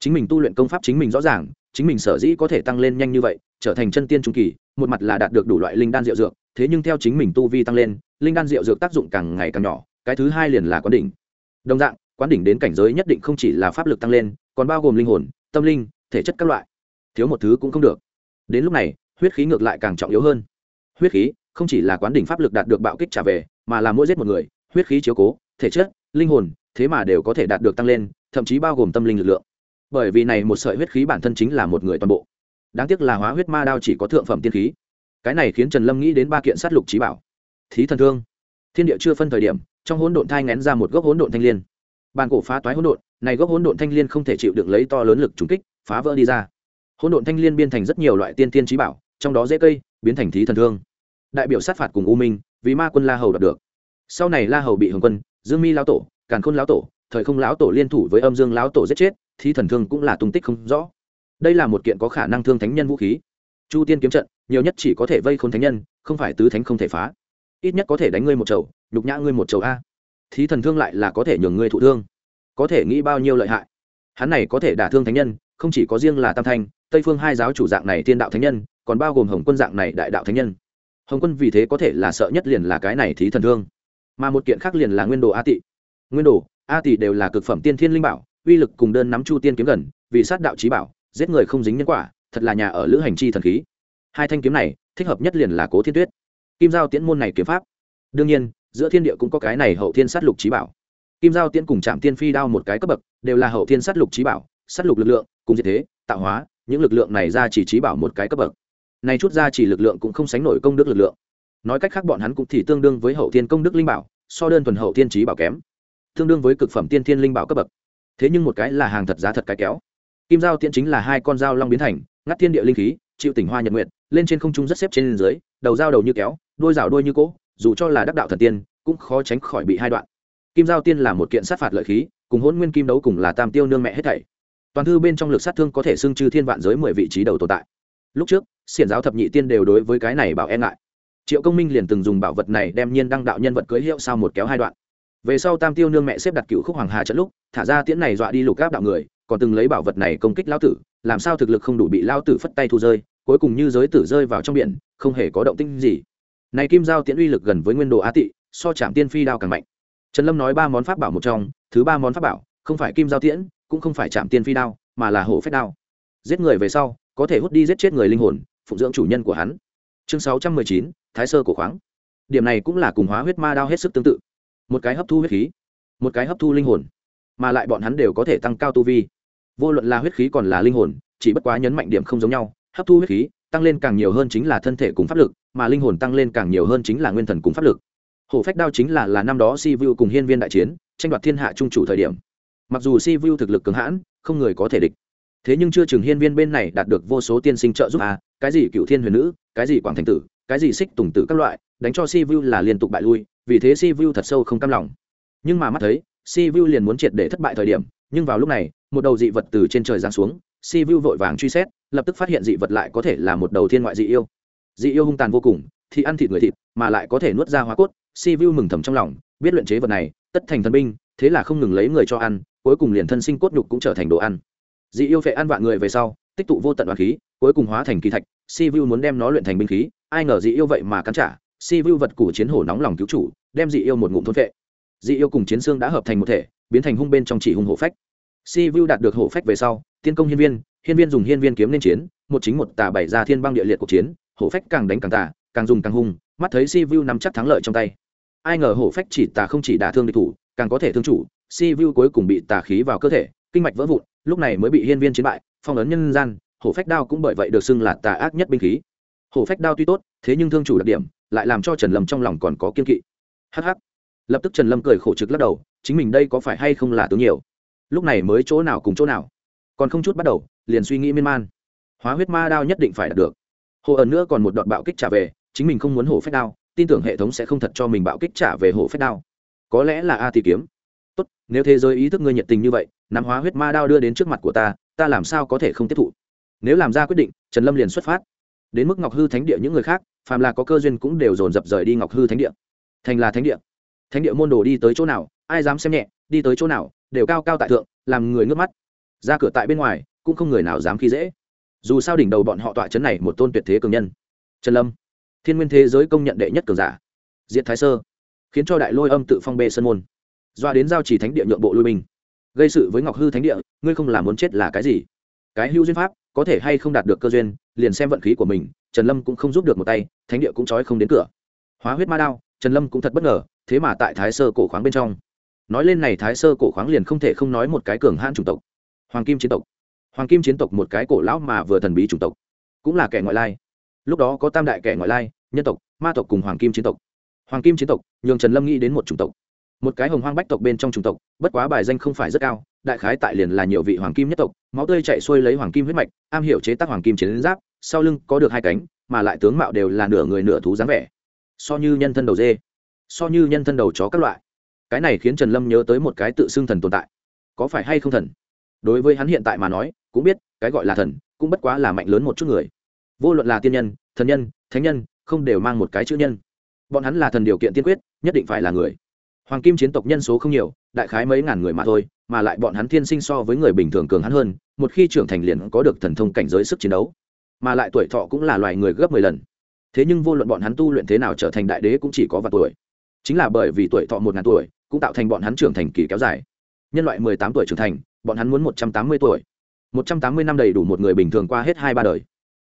Chính mình tu luyện công pháp chính mình rõ ràng, chính mình sở dĩ có thể tăng lên nhanh như vậy, trở thành chân tiên trung kỳ, một mặt là đạt được đủ loại linh đan rượu dược, thế nhưng theo chính mình tu vi tăng lên, linh đan rượu dược tác dụng càng ngày càng nhỏ, cái thứ hai liền là quán đỉnh. Đồng dạng, quán đỉnh đến cảnh giới nhất định không chỉ là pháp lực tăng lên, còn bao gồm linh hồn, tâm linh, thể chất các loại. Thiếu một thứ cũng không được đến lúc này, huyết khí ngược lại càng trọng yếu hơn. Huyết khí không chỉ là quán đỉnh pháp lực đạt được bạo kích trả về, mà là mỗi giết một người, huyết khí chiếu cố, thể chất, linh hồn, thế mà đều có thể đạt được tăng lên, thậm chí bao gồm tâm linh lực lượng. Bởi vì này một sợi huyết khí bản thân chính là một người toàn bộ. Đáng tiếc là hóa huyết ma đao chỉ có thượng phẩm tiên khí. Cái này khiến trần lâm nghĩ đến ba kiện sát lục trí bảo. Thí thần thương. Thiên địa chưa phân thời điểm, trong hỗn độn thai ngén ra một gốc hỗn độn thanh l i ê n bàn cổ phá toái hỗn độn, này gốc hỗn độn thanh l i ê n không thể chịu được lấy to lớn lực trúng kích, phá vỡ đi ra hỗn độn thanh liên biên thành rất nhiều loại tiên tiên trí bảo, trong đó dễ cây biến thành thí thần thương. Đại biểu sát phạt cùng u minh, vì ma quân la hầu đạt được. Sau này la hầu bị hồng quân, dương mi lão tổ, càn khôn lão tổ, thời không lão tổ liên thủ với âm dương lão tổ giết chết, thí thần thương cũng là tung tích không rõ. Đây là một kiện có khả năng thương thánh nhân vũ khí. Chu tiên kiếm trận, nhiều nhất chỉ có thể vây khôn thánh nhân, không phải tứ thánh không thể phá. Ít nhất có thể đánh ngươi một chầu, nhục nhã ngươi một chầu a. Thí thần thương lại là có thể nhường ngươi thụ thương. Có thể nghĩ bao nhiêu lợi hại. Hắn này có thể đả thương thánh nhân, không chỉ có riêng là tam thanh tây phương hai giáo chủ dạng này tiên đạo thánh nhân, còn bao gồm hồng quân dạng này đại đạo thánh nhân. Hồng quân vì thế có thể là sợ nhất liền là cái này thí thần thương, mà một kiện khác liền là nguyên đồ a tị. Nguyên đồ, a tị đều là cực phẩm tiên thiên linh bảo, uy lực cùng đơn nắm chu tiên kiếm gần, vì sát đạo trí bảo, giết người không dính nhân quả, thật là nhà ở lữ hành chi thần khí. Hai thanh kiếm này, thích hợp nhất liền là cố thiên tuyết. Kim giao tiễn môn này kiếm pháp. Đương nhiên, giữa thiên địa cũng có cái này hậu thiên sát lục trí bảo. Kim giao tiễn cùng trạm tiên phi đao một cái cấp bậc, đều là hậu thiên sát lục trí bảo, sát lục lực lượng, cùng như thế, tạo hóa những lực lượng này ra chỉ trí bảo một cái cấp bậc. Này chút ra chỉ lực lượng cũng không sánh nổi công đức lực lượng. Nói cách khác bọn hắn cũng thì tương đương với hậu thiên công đức linh bảo, so đơn thuần hậu thiên trí bảo kém. Tương đương với cực phẩm tiên thiên linh bảo cấp bậc. Thế nhưng một cái là hàng thật giá thật cái kéo. Kim giao tiễn chính là hai con dao long biến thành, ngắt thiên địa linh khí, chịu tỉnh hoa nhật nguyện lên trên không trung rất xếp trên dưới, đầu dao đầu như kéo đôi rào đôi như cỗ, dù cho là đắc đạo thần tiên, cũng khó tránh khỏi bị hai đoạn. Kim giao tiên là một kiện sát phạt lợi khí, cùng hôn nguyên kim đấu cùng là tam tiêu nương mẹ hết thảy toàn thư bên trong lực sát thương có thể xưng chư thiên vạn giới mười vị trí đầu tồn tại. Lúc trước, xiển giáo thập nhị tiên đều đối với cái này bảo e ngại. Triệu công minh liền từng dùng bảo vật này đem nhiên đăng đạo nhân vật cưới hiệu sau một kéo hai đoạn. Về sau tam tiêu nương mẹ xếp đặt cựu khúc hoàng hà trận lúc, thả ra tiễn này dọa đi lục gáp đạo người, còn từng lấy bảo vật này công kích lao tử, làm sao thực lực không đủ bị lao tử phất tay thu rơi, cuối cùng như giới tử rơi vào trong biển, không hề có động tinh gì. Này kim giao tiễn uy lực gần với nguyên đồ á tị, so chạm tiên phi đao càng mạnh. Trần lâm nói ba món pháp bảo một trong, thứ ba món pháp bảo, không phải kim giao tiễn cũng không phải chạm tiên phi đao, mà là hổ phép đao. Giết người về sau, có thể hút đi giết chết người linh hồn, phụng dưỡng chủ nhân của hắn. Chương sáu trăm mười chín, thái sơ của khoáng. Điểm này cũng là cùng hóa huyết ma đao hết sức tương tự. Một cái hấp thu huyết khí, một cái hấp thu linh hồn, mà lại bọn hắn đều có thể tăng cao tu vi. Vô luận là huyết khí còn là linh hồn, chỉ bất quá nhấn mạnh điểm không giống nhau. Hấp thu huyết khí, tăng lên càng nhiều hơn chính là thân thể cùng pháp lực, mà linh hồn tăng lên càng nhiều hơn chính là nguyên thần cùng pháp lực. Hổ phách đao chính là là năm đó si vu cùng hiên viên đại chiến, tranh đoạt thiên hạ trung chủ thời điểm mặc dù si vu thực lực cường hãn, không người có thể địch. Thế nhưng chưa chừng hiên viên bên này đạt được vô số tiên sinh trợ giúp à cái gì cựu thiên huyền nữ, cái gì quảng thành tử, cái gì xích tùng tử các loại, đánh cho si vu là liên tục bại lui, vì thế si vu thật sâu không cam lòng. Nhưng mà mắt thấy, si vu liền muốn triệt để thất bại thời điểm, nhưng vào lúc này, một đầu dị vật từ trên trời giáng xuống, si vu vội vàng truy xét, lập tức phát hiện dị vật lại có thể là một đầu thiên ngoại dị yêu. Dị yêu hung tàn vô cùng, thì ăn thịt người thịt, mà lại có thể nuốt ra hóa cốt, si vu mừng thầm trong lòng, biết luyện chế vật này, tất thành thần binh, thế là không ngừng lấy người cho ăn cuối cùng liền thân sinh cốt nhục cũng trở thành đồ ăn. Dị yêu phệ ăn vạn người về sau, tích tụ vô tận đoàn khí, cuối cùng hóa thành kỳ thạch, si vu muốn đem nó luyện thành binh khí, ai ngờ dị yêu vậy mà cắn trả, si vu vật củ chiến hổ nóng lòng cứu chủ, đem dị yêu một ngụm thôn phệ. Dị yêu cùng chiến xương đã hợp thành một thể, biến thành hung bên trong chỉ hung hổ phách. Si vu đạt được hổ phách về sau, tiên công hiên viên hiên viên dùng hiên viên kiếm lên chiến, một chính một tà bảy ra thiên băng địa liệt cuộc chiến, hổ phách càng đánh càng tà, càng dùng càng hung, mắt thấy si vu nắm chắc thắng lợi trong tay. Ai ngờ hổ phách chỉ tà không chỉ đả thương địch thủ, càng có thể thương chủ si vu cuối cùng bị tà khí vào cơ thể, kinh mạch vỡ vụn, lúc này mới bị hiên viên chiến bại, phong ấn nhân gian, hổ phách đao cũng bởi vậy được xưng là tà ác nhất binh khí. Hổ phách đao tuy tốt, thế nhưng thương chủ đặc điểm, lại làm cho trần lâm trong lòng còn có kiên kỵ. Hh lập tức trần lâm cười khổ trực lắc đầu, chính mình đây có phải hay không là tướng nhiều? Lúc này mới chỗ nào cùng chỗ nào. Còn không chút bắt đầu, liền suy nghĩ miên man. Hóa huyết ma đao nhất định phải đạt được. Hồ ẩn nữa còn một đoạn bạo kích trả về, chính mình không muốn hổ phách đao, tin tưởng hệ thống sẽ không thật cho mình bạo kích trả về hổ phách đao. Có lẽ là a thì kiếm tốt, nếu thế giới ý thức ngươi nhiệt tình như vậy, nắm hóa huyết ma đao đưa đến trước mặt của ta ta làm sao có thể không tiếp thụ? Nếu làm ra quyết định, trần lâm liền xuất phát. Đến mức ngọc hư thánh địa những người khác, phàm là có cơ duyên cũng đều dồn dập rời đi ngọc hư thánh địa. Thành là thánh địa. Thánh địa môn đồ đi tới chỗ nào, ai dám xem nhẹ, đi tới chỗ nào, đều cao cao tại thượng, làm người ngước mắt. Ra cửa tại bên ngoài, cũng không người nào dám khi dễ. Dù sao đỉnh đầu bọn họ tọa chấn này một tôn tuyệt thế cường nhân. Trần lâm, thiên nguyên thế giới công nhận đệ nhất cường giả. Diện thái sơ, khiến cho đại lôi âm tự phong bê sân môn doa đến giao chỉ thánh địa nhượng bộ lui binh. Gây sự với ngọc hư thánh địa, ngươi không làm muốn chết là cái gì? Cái hữu duyên pháp, có thể hay không đạt được cơ duyên, liền xem vận khí của mình, trần lâm cũng không giúp được một tay, thánh địa cũng trói không đến cửa. Hóa huyết ma đao, trần lâm cũng thật bất ngờ, thế mà tại thái sơ cổ khoáng bên trong. Nói lên này thái sơ cổ khoáng liền không thể không nói một cái cường hãn chủng tộc. Hoàng kim chiến tộc. Hoàng kim chiến tộc một cái cổ lão mà vừa thần bí chủng tộc. Cũng là kẻ ngoại lai. Lúc đó có tam đại kẻ ngoại lai, nhân tộc, ma tộc cùng hoàng kim chiến tộc. Hoàng kim chiến tộc, nhường trần lâm nghĩ đến một chủng tộc một cái hồng hoang bách tộc bên trong chủng tộc, bất quá bài danh không phải rất cao, đại khái tại liền là nhiều vị hoàng kim nhất tộc, máu tươi chạy xuôi lấy hoàng kim huyết mạch, am hiểu chế tác hoàng kim chiến giáp, sau lưng có được hai cánh, mà lại tướng mạo đều là nửa người nửa thú dáng vẻ. So như nhân thân đầu dê, so như nhân thân đầu chó các loại. Cái này khiến trần lâm nhớ tới một cái tự xưng thần tồn tại. Có phải hay không thần? Đối với hắn hiện tại mà nói, cũng biết, cái gọi là thần, cũng bất quá là mạnh lớn một chút người. Vô luận là tiên nhân, thần nhân, thánh nhân, không đều mang một cái chữ nhân. Bọn hắn là thần điều kiện tiên quyết, nhất định phải là người hoàng kim chiến tộc nhân số không nhiều, đại khái mấy ngàn người mà thôi, mà lại bọn hắn thiên sinh so với người bình thường cường hắn hơn, một khi trưởng thành liền có được thần thông cảnh giới sức chiến đấu. Mà lại tuổi thọ cũng là loài người gấp mười lần. Thế nhưng vô luận bọn hắn tu luyện thế nào trở thành đại đế cũng chỉ có vài tuổi. Chính là bởi vì tuổi thọ một ngàn tuổi, cũng tạo thành bọn hắn trưởng thành kỳ kéo dài. Nhân loại mười tám tuổi trưởng thành, bọn hắn muốn một trăm tám mươi tuổi. Một trăm tám mươi năm đầy đủ một người bình thường qua hết hai ba đời.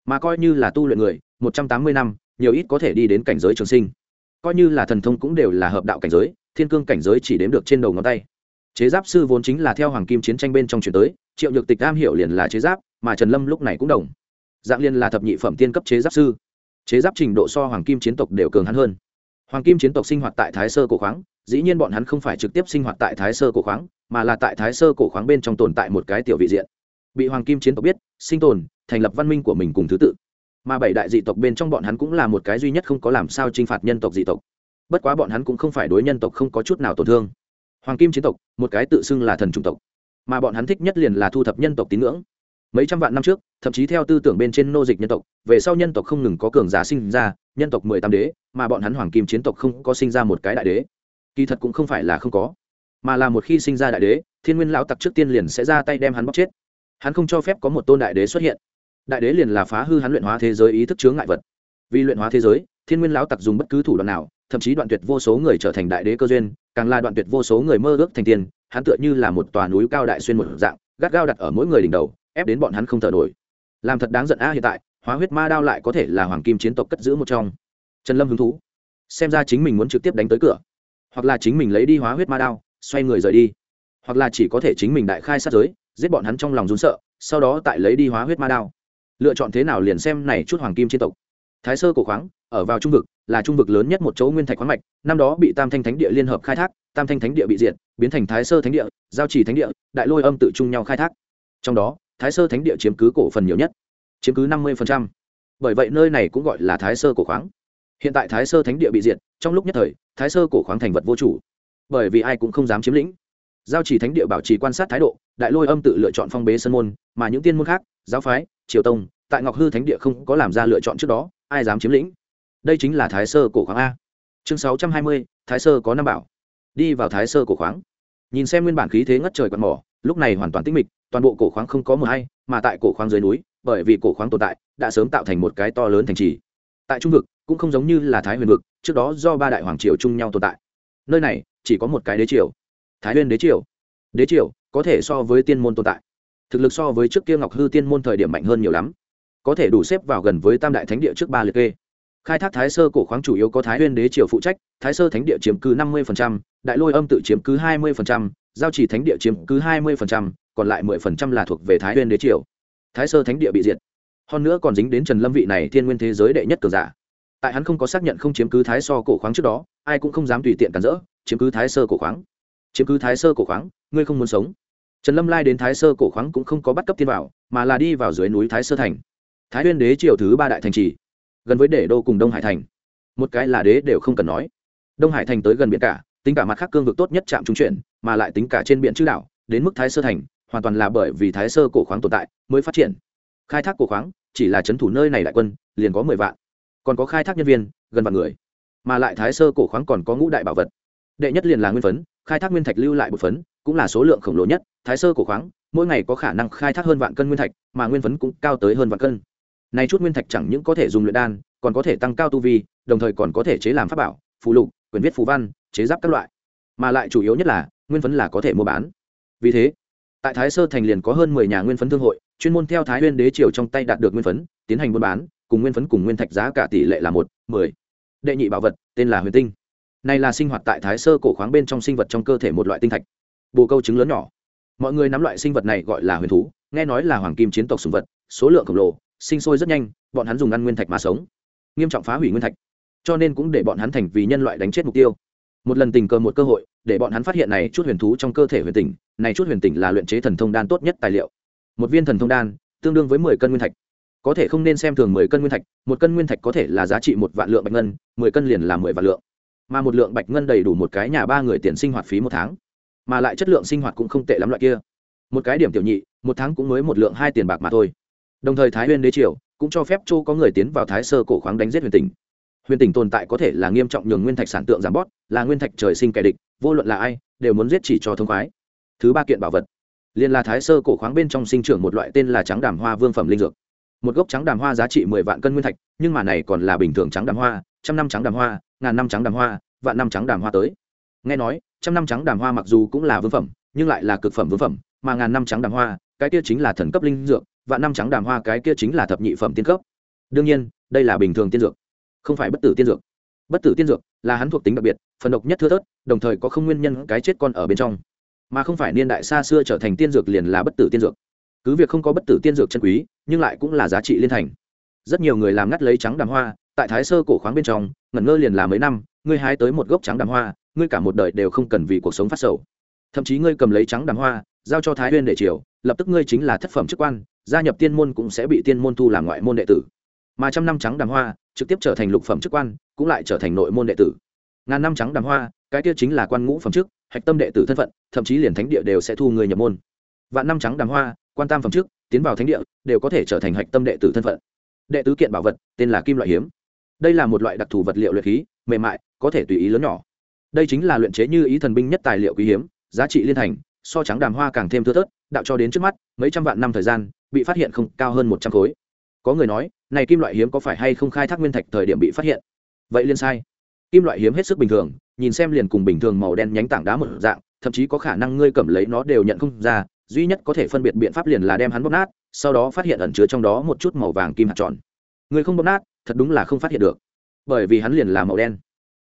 Mà coi như là tu luyện người, một trăm tám mươi năm, nhiều ít có thể đi đến cảnh giới trường sinh. Coi như là thần thông cũng đều là hợp đạo cảnh giới thiên cương cảnh giới chỉ đếm được trên đầu ngón tay. Chế giáp sư vốn chính là theo hoàng kim chiến tranh bên trong chuyển tới, triệu nhược tịch am hiểu liền là chế giáp, mà trần lâm lúc này cũng đồng. Dạng liên là thập nhị phẩm tiên cấp chế giáp sư. Chế giáp trình độ so hoàng kim chiến tộc đều cường hắn hơn. Hoàng kim chiến tộc sinh hoạt tại thái sơ cổ khoáng, dĩ nhiên bọn hắn không phải trực tiếp sinh hoạt tại thái sơ cổ khoáng, mà là tại thái sơ cổ khoáng bên trong tồn tại một cái tiểu vị diện. Bị hoàng kim chiến tộc biết, sinh tồn, thành lập văn minh của mình cùng thứ tự. Mà bảy đại dị tộc bên trong bọn hắn cũng là một cái duy nhất không có làm sao t r i n h phạt nhân tộc dị tộc bất quá bọn hắn cũng không phải đối nhân tộc không có chút nào tổn thương. Hoàng kim chiến tộc, một cái tự xưng là thần chủng tộc. Mà bọn hắn thích nhất liền là thu thập nhân tộc tín ngưỡng. Mấy trăm vạn năm trước, thậm chí theo tư tưởng bên trên nô dịch nhân tộc, về sau nhân tộc không ngừng có cường giả sinh ra, nhân tộc mười tám đế, mà bọn hắn hoàng kim chiến tộc không có sinh ra một cái đại đế. Kỳ thật cũng không phải là không có, mà là một khi sinh ra đại đế, thiên nguyên lão tặc trước tiên liền sẽ ra tay đem hắn bóc chết. Hắn không cho phép có một tôn đại đế xuất hiện. Đại đế liền là phá hư hắn luyện hóa thế giới ý thức chướng ngại vật. Vì luyện hóa thế giới, thiên nguyên lão tặc dùng bất cứ thủ đoạn nào thậm chí đoạn tuyệt vô số người trở thành đại đế cơ duyên, càng là đoạn tuyệt vô số người mơ ước thành tiên, hắn tựa như là một tòa núi cao đại xuyên một dạng, gắt gao đặt ở mỗi người đỉnh đầu, ép đến bọn hắn không thở nổi. Làm thật đáng giận a, hiện tại, hóa huyết ma đao lại có thể là hoàng kim chiến tộc cất giữ một trong. Trần lâm hứng thú. Xem ra chính mình muốn trực tiếp đánh tới cửa. Hoặc là chính mình lấy đi hóa huyết ma đao, xoay người rời đi. Hoặc là chỉ có thể chính mình đại khai sát giới, giết bọn hắn trong lòng rún sợ, sau đó tại lấy đi hóa huyết ma đao. Lựa chọn thế nào liền xem này chút hoàng kim chiến tộc. Thái sơ cổ khoáng, ở vào trung vực là trung vực lớn nhất một chỗ nguyên thạch khoáng mạch, năm đó bị tam thanh thánh địa liên hợp khai thác, tam thanh thánh địa bị diệt, biến thành thái sơ thánh địa, giao trì thánh địa, đại lôi âm tự chung nhau khai thác. Trong đó, thái sơ thánh địa chiếm cứ cổ phần nhiều nhất, chiếm cứ năm mươi bởi vậy nơi này cũng gọi là thái sơ cổ khoáng. Hiện tại thái sơ thánh địa bị diệt, trong lúc nhất thời, thái sơ cổ khoáng thành vật vô chủ. Bởi vì ai cũng không dám chiếm lĩnh. Giao chỉ thánh địa bảo trì quan sát thái độ, đại lôi âm tự lựa chọn phong bế sân môn, mà những tiên môn khác, giáo phái, triều tông, tại ngọc hư thánh địa không có làm ra lựa chọn trước đó, ai dám chiếm lĩnh đây chính là thái sơ cổ khoáng a. Chương sáu trăm hai mươi, thái sơ có năm bảo. Đi vào thái sơ cổ khoáng. Nhìn xem nguyên bản khí thế ngất trời quạt mỏ, lúc này hoàn toàn tĩnh mịch, toàn bộ cổ khoáng không có mờ hay, mà tại cổ khoáng dưới núi, bởi vì cổ khoáng tồn tại, đã sớm tạo thành một cái to lớn thành trì. Tại trung vực, cũng không giống như là thái huyền vực, trước đó do ba đại hoàng triều chung nhau tồn tại. Nơi này, chỉ có một cái đế triều. Thái huyền đế triều. Đế triều, có thể so với tiên môn tồn tại. Thực lực so với trước kia ngọc hư tiên môn thời điểm mạnh hơn nhiều lắm. Có thể đủ xếp vào gần với tam đại thánh địa trước ba liệt kê khai thác thái sơ cổ khoáng chủ yếu có thái huyên đế triều phụ trách, thái sơ thánh địa chiếm cứ năm mươi đại lôi âm tự chiếm cứ hai mươi giao chỉ thánh địa chiếm cứ hai mươi còn lại mười là thuộc về thái huyên đế triều. Thái sơ thánh địa bị diệt. Hơn nữa còn dính đến trần lâm vị này thiên nguyên thế giới đệ nhất cường giả. Tại hắn không có xác nhận không chiếm cứ thái so cổ khoáng trước đó, ai cũng không dám tùy tiện cản rỡ, chiếm cứ thái sơ cổ khoáng. Chiếm cứ thái sơ cổ khoáng, ngươi không muốn sống. Trần lâm lai đến thái sơ cổ khoáng cũng không có bắt cấp tiên vào mà là đi vào dưới núi thái sơ thành. Thái huyên đế triều thứ ba đại thành trì gần với đế đô cùng đông hải thành. Một cái là đế đều không cần nói. Đông hải thành tới gần biển cả, tính cả mặt khác cương vực tốt nhất chạm trung chuyển, mà lại tính cả trên biển chữ đảo, đến mức thái sơ thành, hoàn toàn là bởi vì thái sơ cổ khoáng tồn tại mới phát triển. Khai thác cổ khoáng, chỉ là c h ấ n thủ nơi này đại quân, liền có mười vạn. Còn có khai thác nhân viên, gần vạn người. Mà lại thái sơ cổ khoáng còn có ngũ đại bảo vật. Đệ nhất liền là nguyên phấn, khai thác nguyên thạch lưu lại một phấn, cũng là số lượng khổng lồ nhất. Thái sơ cổ khoáng, mỗi ngày có khả năng khai thác hơn vạn cân nguyên thạch, mà nguyên phấn cũng cao tới hơn vạn cân này chút nguyên thạch chẳng những có thể dùng luyện đan, còn có thể tăng cao tu vi, đồng thời còn có thể chế làm pháp bảo, phù lục, quyền viết phù văn, chế giáp các loại. Mà lại chủ yếu nhất là, nguyên phấn là có thể mua bán. Vì thế, tại thái sơ thành liền có hơn mười nhà nguyên phấn thương hội, chuyên môn theo thái nguyên đế triều trong tay đạt được nguyên phấn, tiến hành buôn bán, cùng nguyên phấn cùng nguyên thạch giá cả tỷ lệ là một, mười. Đệ nhị bảo vật, tên là huyền tinh. Này là sinh hoạt tại thái sơ cổ khoáng bên trong sinh vật trong cơ thể một loại tinh thạch. Bồ câu trứng lớn nhỏ. Mọi người nắm loại sinh vật này gọi là huyền thú, nghe nói là hoàng kim chiến tộc sủng vật, số lượng khổng lồ sinh sôi rất nhanh, bọn hắn dùng ăn nguyên thạch mà sống. Nghiêm trọng phá hủy nguyên thạch, cho nên cũng để bọn hắn thành vì nhân loại đánh chết mục tiêu. Một lần tình cờ một cơ hội, để bọn hắn phát hiện này chút huyền thú trong cơ thể huyền tỉnh, này chút huyền tỉnh là luyện chế thần thông đan tốt nhất tài liệu. Một viên thần thông đan, tương đương với mười cân nguyên thạch. Có thể không nên xem thường mười cân nguyên thạch, một cân nguyên thạch có thể là giá trị một vạn lượng bạch ngân, mười cân liền là mười vạn lượng. Mà một lượng bạch ngân đầy đủ một cái nhà ba người tiền sinh hoạt phí một tháng. Mà lại chất lượng sinh hoạt cũng không tệ lắm loại kia. Một cái điểm tiểu nhị, một tháng cũng mới một lượng hai tiền bạc mà thôi đồng thời thái huyên đế triều cũng cho phép châu có người tiến vào thái sơ cổ khoáng đánh giết huyền tỉnh. Huyền tỉnh tồn tại có thể là nghiêm trọng nhường nguyên thạch sản tượng giảm bót là nguyên thạch trời sinh kẻ địch, vô luận là ai, đều muốn giết chỉ cho thông khoái. Thứ ba kiện bảo vật. Liền là thái sơ cổ khoáng bên trong sinh trưởng một loại tên là trắng đàm hoa vương phẩm linh dược. Một gốc trắng đàm hoa giá trị mười vạn cân nguyên thạch, nhưng mà này còn là bình thường trắng đàm hoa, trăm năm trắng đàm hoa, ngàn năm trắng đàm hoa, vạn năm trắng đàm hoa tới. Nghe nói, trăm năm trắng đàm hoa mặc dù cũng là vương phẩm, nhưng lại là cực phẩm vương phẩm, mà ngàn năm trắng đàm hoa, cái kia chính là thần cấp linh dược và năm trắng đàm hoa cái kia chính là thập nhị phẩm tiên cấp. Đương nhiên đây là bình thường tiên dược không phải bất tử tiên dược. Bất tử tiên dược là hắn thuộc tính đặc biệt phần độc nhất thưa thớt đồng thời có không nguyên nhân cái chết con ở bên trong. Mà không phải niên đại xa xưa trở thành tiên dược liền là bất tử tiên dược. Cứ việc không có bất tử tiên dược chân quý nhưng lại cũng là giá trị liên thành. Rất nhiều người làm ngắt lấy trắng đàm hoa tại thái sơ cổ khoáng bên trong ngẩn ngơ liền là mấy năm ngươi hái tới một gốc trắng đàm hoa ngươi cả một đời đều không cần vì cuộc sống phát sầu. Thậm chí ngươi cầm lấy trắng đàm hoa giao cho thái huyên để chiều, lập tức ngươi chính là thất phẩm chức quan gia nhập tiên môn cũng sẽ bị tiên môn thu làm ngoại môn đệ tử. Mà trăm năm trắng đàm hoa trực tiếp trở thành lục phẩm chức quan, cũng lại trở thành nội môn đệ tử. Ngàn năm trắng đàm hoa, cái kia chính là quan ngũ phẩm chức, hạch tâm đệ tử thân phận, thậm chí liền thánh địa đều sẽ thu người nhập môn. Vạn năm trắng đàm hoa, quan tam phẩm chức, tiến vào thánh địa, đều có thể trở thành hạch tâm đệ tử thân phận. Đệ tứ kiện bảo vật, tên là kim loại hiếm. Đây là một loại đặc thù vật liệu luyện khí, mềm mại, có thể tùy ý lớn nhỏ. Đây chính là luyện chế như ý thần binh nhất tài liệu quý hiếm, giá trị liên thành, so trắng đàm hoa càng thêm thưa thớt, đạo cho đến trước mắt, mấy trăm vạn năm thời gian bị phát hiện không cao hơn một trăm khối. Có người nói, này kim loại hiếm có phải hay không khai thác nguyên thạch thời điểm bị phát hiện? Vậy liên sai. Kim loại hiếm hết sức bình thường, nhìn xem liền cùng bình thường màu đen nhánh tảng đá một dạng, thậm chí có khả năng ngươi cầm lấy nó đều nhận không ra, duy nhất có thể phân biệt biện pháp liền là đem hắn bóp nát, sau đó phát hiện ẩn chứa trong đó một chút màu vàng kim hạt tròn. Người không bóp nát, thật đúng là không phát hiện được. Bởi vì hắn liền là màu đen.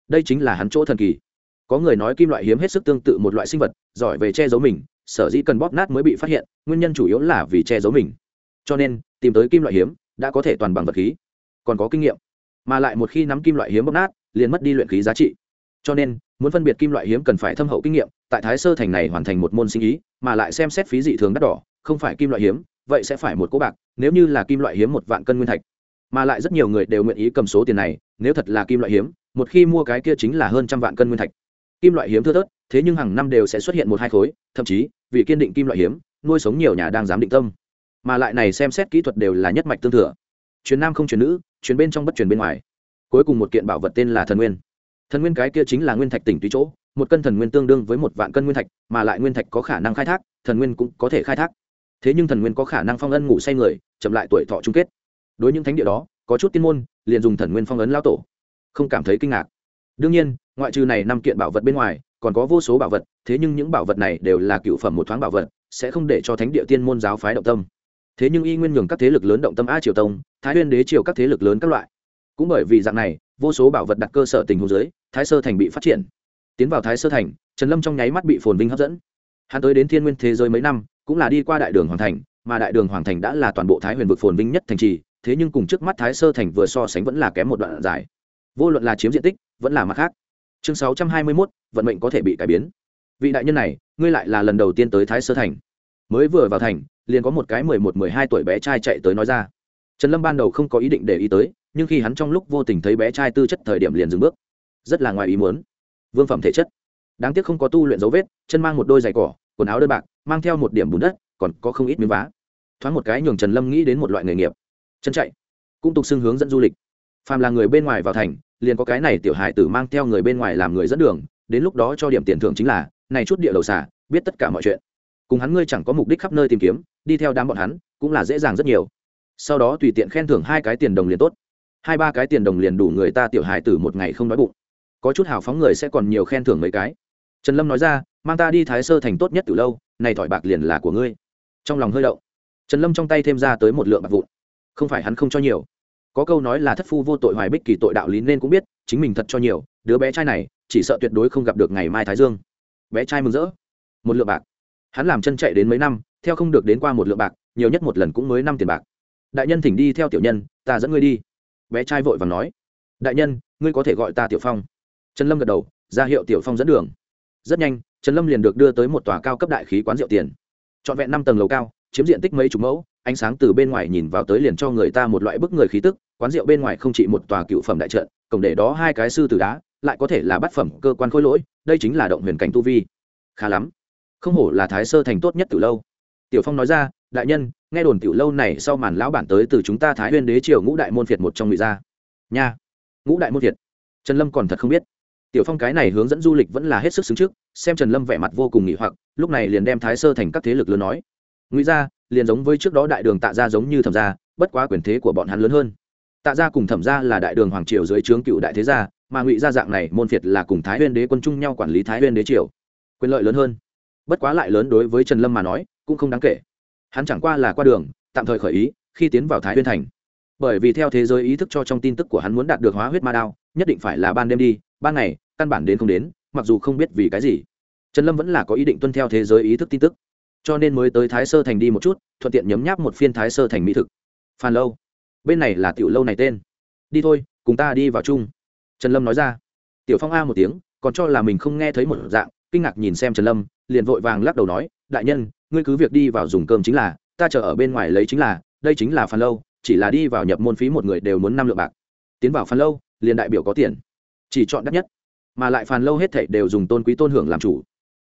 Đây chính là hắn chỗ thần kỳ. Có người nói kim loại hiếm hết sức tương tự một loại sinh vật, giỏi về che giấu mình sở dĩ cần bóp nát mới bị phát hiện, nguyên nhân chủ yếu là vì che giấu mình. Cho nên, tìm tới kim loại hiếm đã có thể toàn bằng vật khí, còn có kinh nghiệm. Mà lại một khi nắm kim loại hiếm bóp nát, liền mất đi luyện khí giá trị. Cho nên, muốn phân biệt kim loại hiếm cần phải thâm hậu kinh nghiệm, tại thái sơ thành này hoàn thành một môn sinh ý, mà lại xem xét phí dị thường đắt đỏ, không phải kim loại hiếm, vậy sẽ phải một cỗ bạc, nếu như là kim loại hiếm một vạn cân nguyên thạch. Mà lại rất nhiều người đều nguyện ý cầm số tiền này, nếu thật là kim loại hiếm, một khi mua cái kia chính là hơn trăm vạn cân nguyên thạch. Kim loại hiếm thưa thớt, thế nhưng hàng năm đều sẽ xuất hiện một hai khối, thậm chí vì kiên định kim loại hiếm, nuôi sống nhiều nhà đang dám định tâm. Mà lại này xem xét kỹ thuật đều là nhất mạch tương thừa. Truyền nam không truyền nữ, truyền bên trong bất truyền bên ngoài. Cuối cùng một kiện bảo vật tên là thần nguyên. Thần nguyên cái kia chính là nguyên thạch tỉnh tùy chỗ, một cân thần nguyên tương đương với một vạn cân nguyên thạch, mà lại nguyên thạch có khả năng khai thác, thần nguyên cũng có thể khai thác. Thế nhưng thần nguyên có khả năng phong ân ngủ say người, chậm lại tuổi thọ chung kết. Đối những thánh địa đó, có chút tiên môn, liền dùng thần nguyên phong ấn lao tổ. Không cảm thấy kinh ngạc. Đương nhiên, ngoại trừ này năm kiện bảo vật bên ngoài còn có vô số bảo vật, thế nhưng những bảo vật này đều là cựu phẩm một thoáng bảo vật, sẽ không để cho thánh địa tiên môn giáo phái động tâm. Thế nhưng y nguyên nhường các thế lực lớn động tâm a triều tông, thái nguyên đế triều các thế lực lớn các loại. Cũng bởi vì dạng này, vô số bảo vật đặt cơ sở tình hồ dưới, thái sơ thành bị phát triển. Tiến vào thái sơ thành, trần lâm trong nháy mắt bị phồn vinh hấp dẫn. Hắn tới đến thiên nguyên thế giới mấy năm, cũng là đi qua đại đường hoàng thành, mà đại đường hoàng thành đã là toàn bộ thái huyền vực phồn vinh nhất thành trì, thế nhưng cùng trước mắt thái sơ thành vừa so sánh vẫn là kém một đoạn dài. Vô luận là chiếm diện tích, vẫn là mặt khác chương sáu trăm hai mươi mốt, vận mệnh có thể bị cải biến. Vị đại nhân này, ngươi lại là lần đầu tiên tới thái sơ thành. Mới vừa vào thành, liền có một cái mười một, mười hai tuổi bé trai chạy tới nói ra. Trần lâm ban đầu không có ý định để ý tới, nhưng khi hắn trong lúc vô tình thấy bé trai tư chất thời điểm liền dừng bước. Rất là ngoài ý muốn. Vương phẩm thể chất. Đáng tiếc không có tu luyện dấu vết, chân mang một đôi giày cỏ, quần áo đơn bạc, mang theo một điểm bùn đất, còn có không ít miếng vá. Thoáng một cái nhường trần lâm nghĩ đến một loại nghề nghiệp. Chân chạy. Cũng tục xưng hướng dẫn du lịch. Phàm là người bên ngoài vào thành liền có cái này tiểu hài tử mang theo người bên ngoài làm người dẫn đường, đến lúc đó cho điểm tiền thưởng chính là, này chút địa đầu xả biết tất cả mọi chuyện. Cùng hắn ngươi chẳng có mục đích khắp nơi tìm kiếm, đi theo đám bọn hắn, cũng là dễ dàng rất nhiều. Sau đó tùy tiện khen thưởng hai cái tiền đồng liền tốt. Hai ba cái tiền đồng liền đủ người ta tiểu hài tử một ngày không đói bụng. Có chút hào phóng người sẽ còn nhiều khen thưởng mấy cái. Trần lâm nói ra, mang ta đi thái sơ thành tốt nhất từ lâu, này thỏi bạc liền là của ngươi. Trong lòng hơi đậu trần lâm trong tay thêm ra tới một lượng bạc vụn. Không phải hắn không cho nhiều có câu nói là thất phu vô tội hoài bích kỳ tội đạo lý nên cũng biết, chính mình thật cho nhiều, đứa bé trai này, chỉ sợ tuyệt đối không gặp được ngày mai thái dương. Bé trai mừng rỡ. Một lượng bạc. Hắn làm chân chạy đến mấy năm, theo không được đến qua một lượng bạc, nhiều nhất một lần cũng mới năm tiền bạc. Đại nhân thỉnh đi theo tiểu nhân, ta dẫn ngươi đi. Bé trai vội và nói. Đại nhân, ngươi có thể gọi ta tiểu phong. Trần lâm gật đầu, ra hiệu tiểu phong dẫn đường. Rất nhanh, trần lâm liền được đưa tới một tòa cao cấp đại khí quán rượu tiền. Trọn vẹn năm tầng lầu cao, chiếm diện tích mấy chục mẫu, ánh sáng từ bên ngoài nhìn vào tới liền cho người ta một loại bức người khí tức quán rượu bên ngoài không chỉ một tòa cựu phẩm đại trận, cổng để đó hai cái sư tử đá, lại có thể là bát phẩm cơ quan khối lỗi, đây chính là động huyền cảnh tu vi. Khá lắm. Không hổ là thái sơ thành tốt nhất từ lâu. Tiểu phong nói ra, đại nhân, nghe đồn tiểu lâu này sau màn lão bản tới từ chúng ta thái huyên đế triều ngũ đại môn phiệt một trong ngụy gia. Nha, ngũ đại môn phiệt. trần lâm còn thật không biết. Tiểu phong cái này hướng dẫn du lịch vẫn là hết sức xứng trước, xem trần lâm vẻ mặt vô cùng nghỉ hoặc, lúc này liền đem thái sơ thành các thế lực lớn nói, ngụy gia, liền giống với trước đó đại đường tạ gia giống như thẩm gia, bất quá quyền thế của bọn hắn lớn hơn tạ gia cùng thẩm gia là đại đường hoàng triều dưới trướng cựu đại thế gia, mà ngụy gia dạng này môn phiệt là cùng thái huyên đế quân chung nhau quản lý thái huyên đế triều. Quyền lợi lớn hơn. Bất quá lại lớn đối với trần lâm mà nói, cũng không đáng kể. Hắn chẳng qua là qua đường, tạm thời khởi ý, khi tiến vào thái huyên thành. Bởi vì theo thế giới ý thức cho trong tin tức của hắn muốn đạt được hóa huyết ma đao, nhất định phải là ban đêm đi, ban ngày, căn bản đến không đến, mặc dù không biết vì cái gì. Trần lâm vẫn là có ý định tuân theo thế giới ý thức tin tức. Cho nên mới tới thái sơ thành đi một chút, thuận tiện nhấm nháp một phiên thái sơ thành mỹ thực. Phan lâu bên này là tiểu lâu này tên. Đi thôi, cùng ta đi vào chung. Trần lâm nói ra. Tiểu phong a một tiếng, còn cho là mình không nghe thấy một dạng, kinh ngạc nhìn xem trần lâm, liền vội vàng lắc đầu nói, đại nhân, ngươi cứ việc đi vào dùng cơm chính là, ta chờ ở bên ngoài lấy chính là, đây chính là phan lâu, chỉ là đi vào nhập môn phí một người đều muốn năm lượng bạc. Tiến vào phan lâu, liền đại biểu có tiền. Chỉ chọn đắt nhất, mà lại phàn lâu hết thảy đều dùng tôn quý tôn hưởng làm chủ.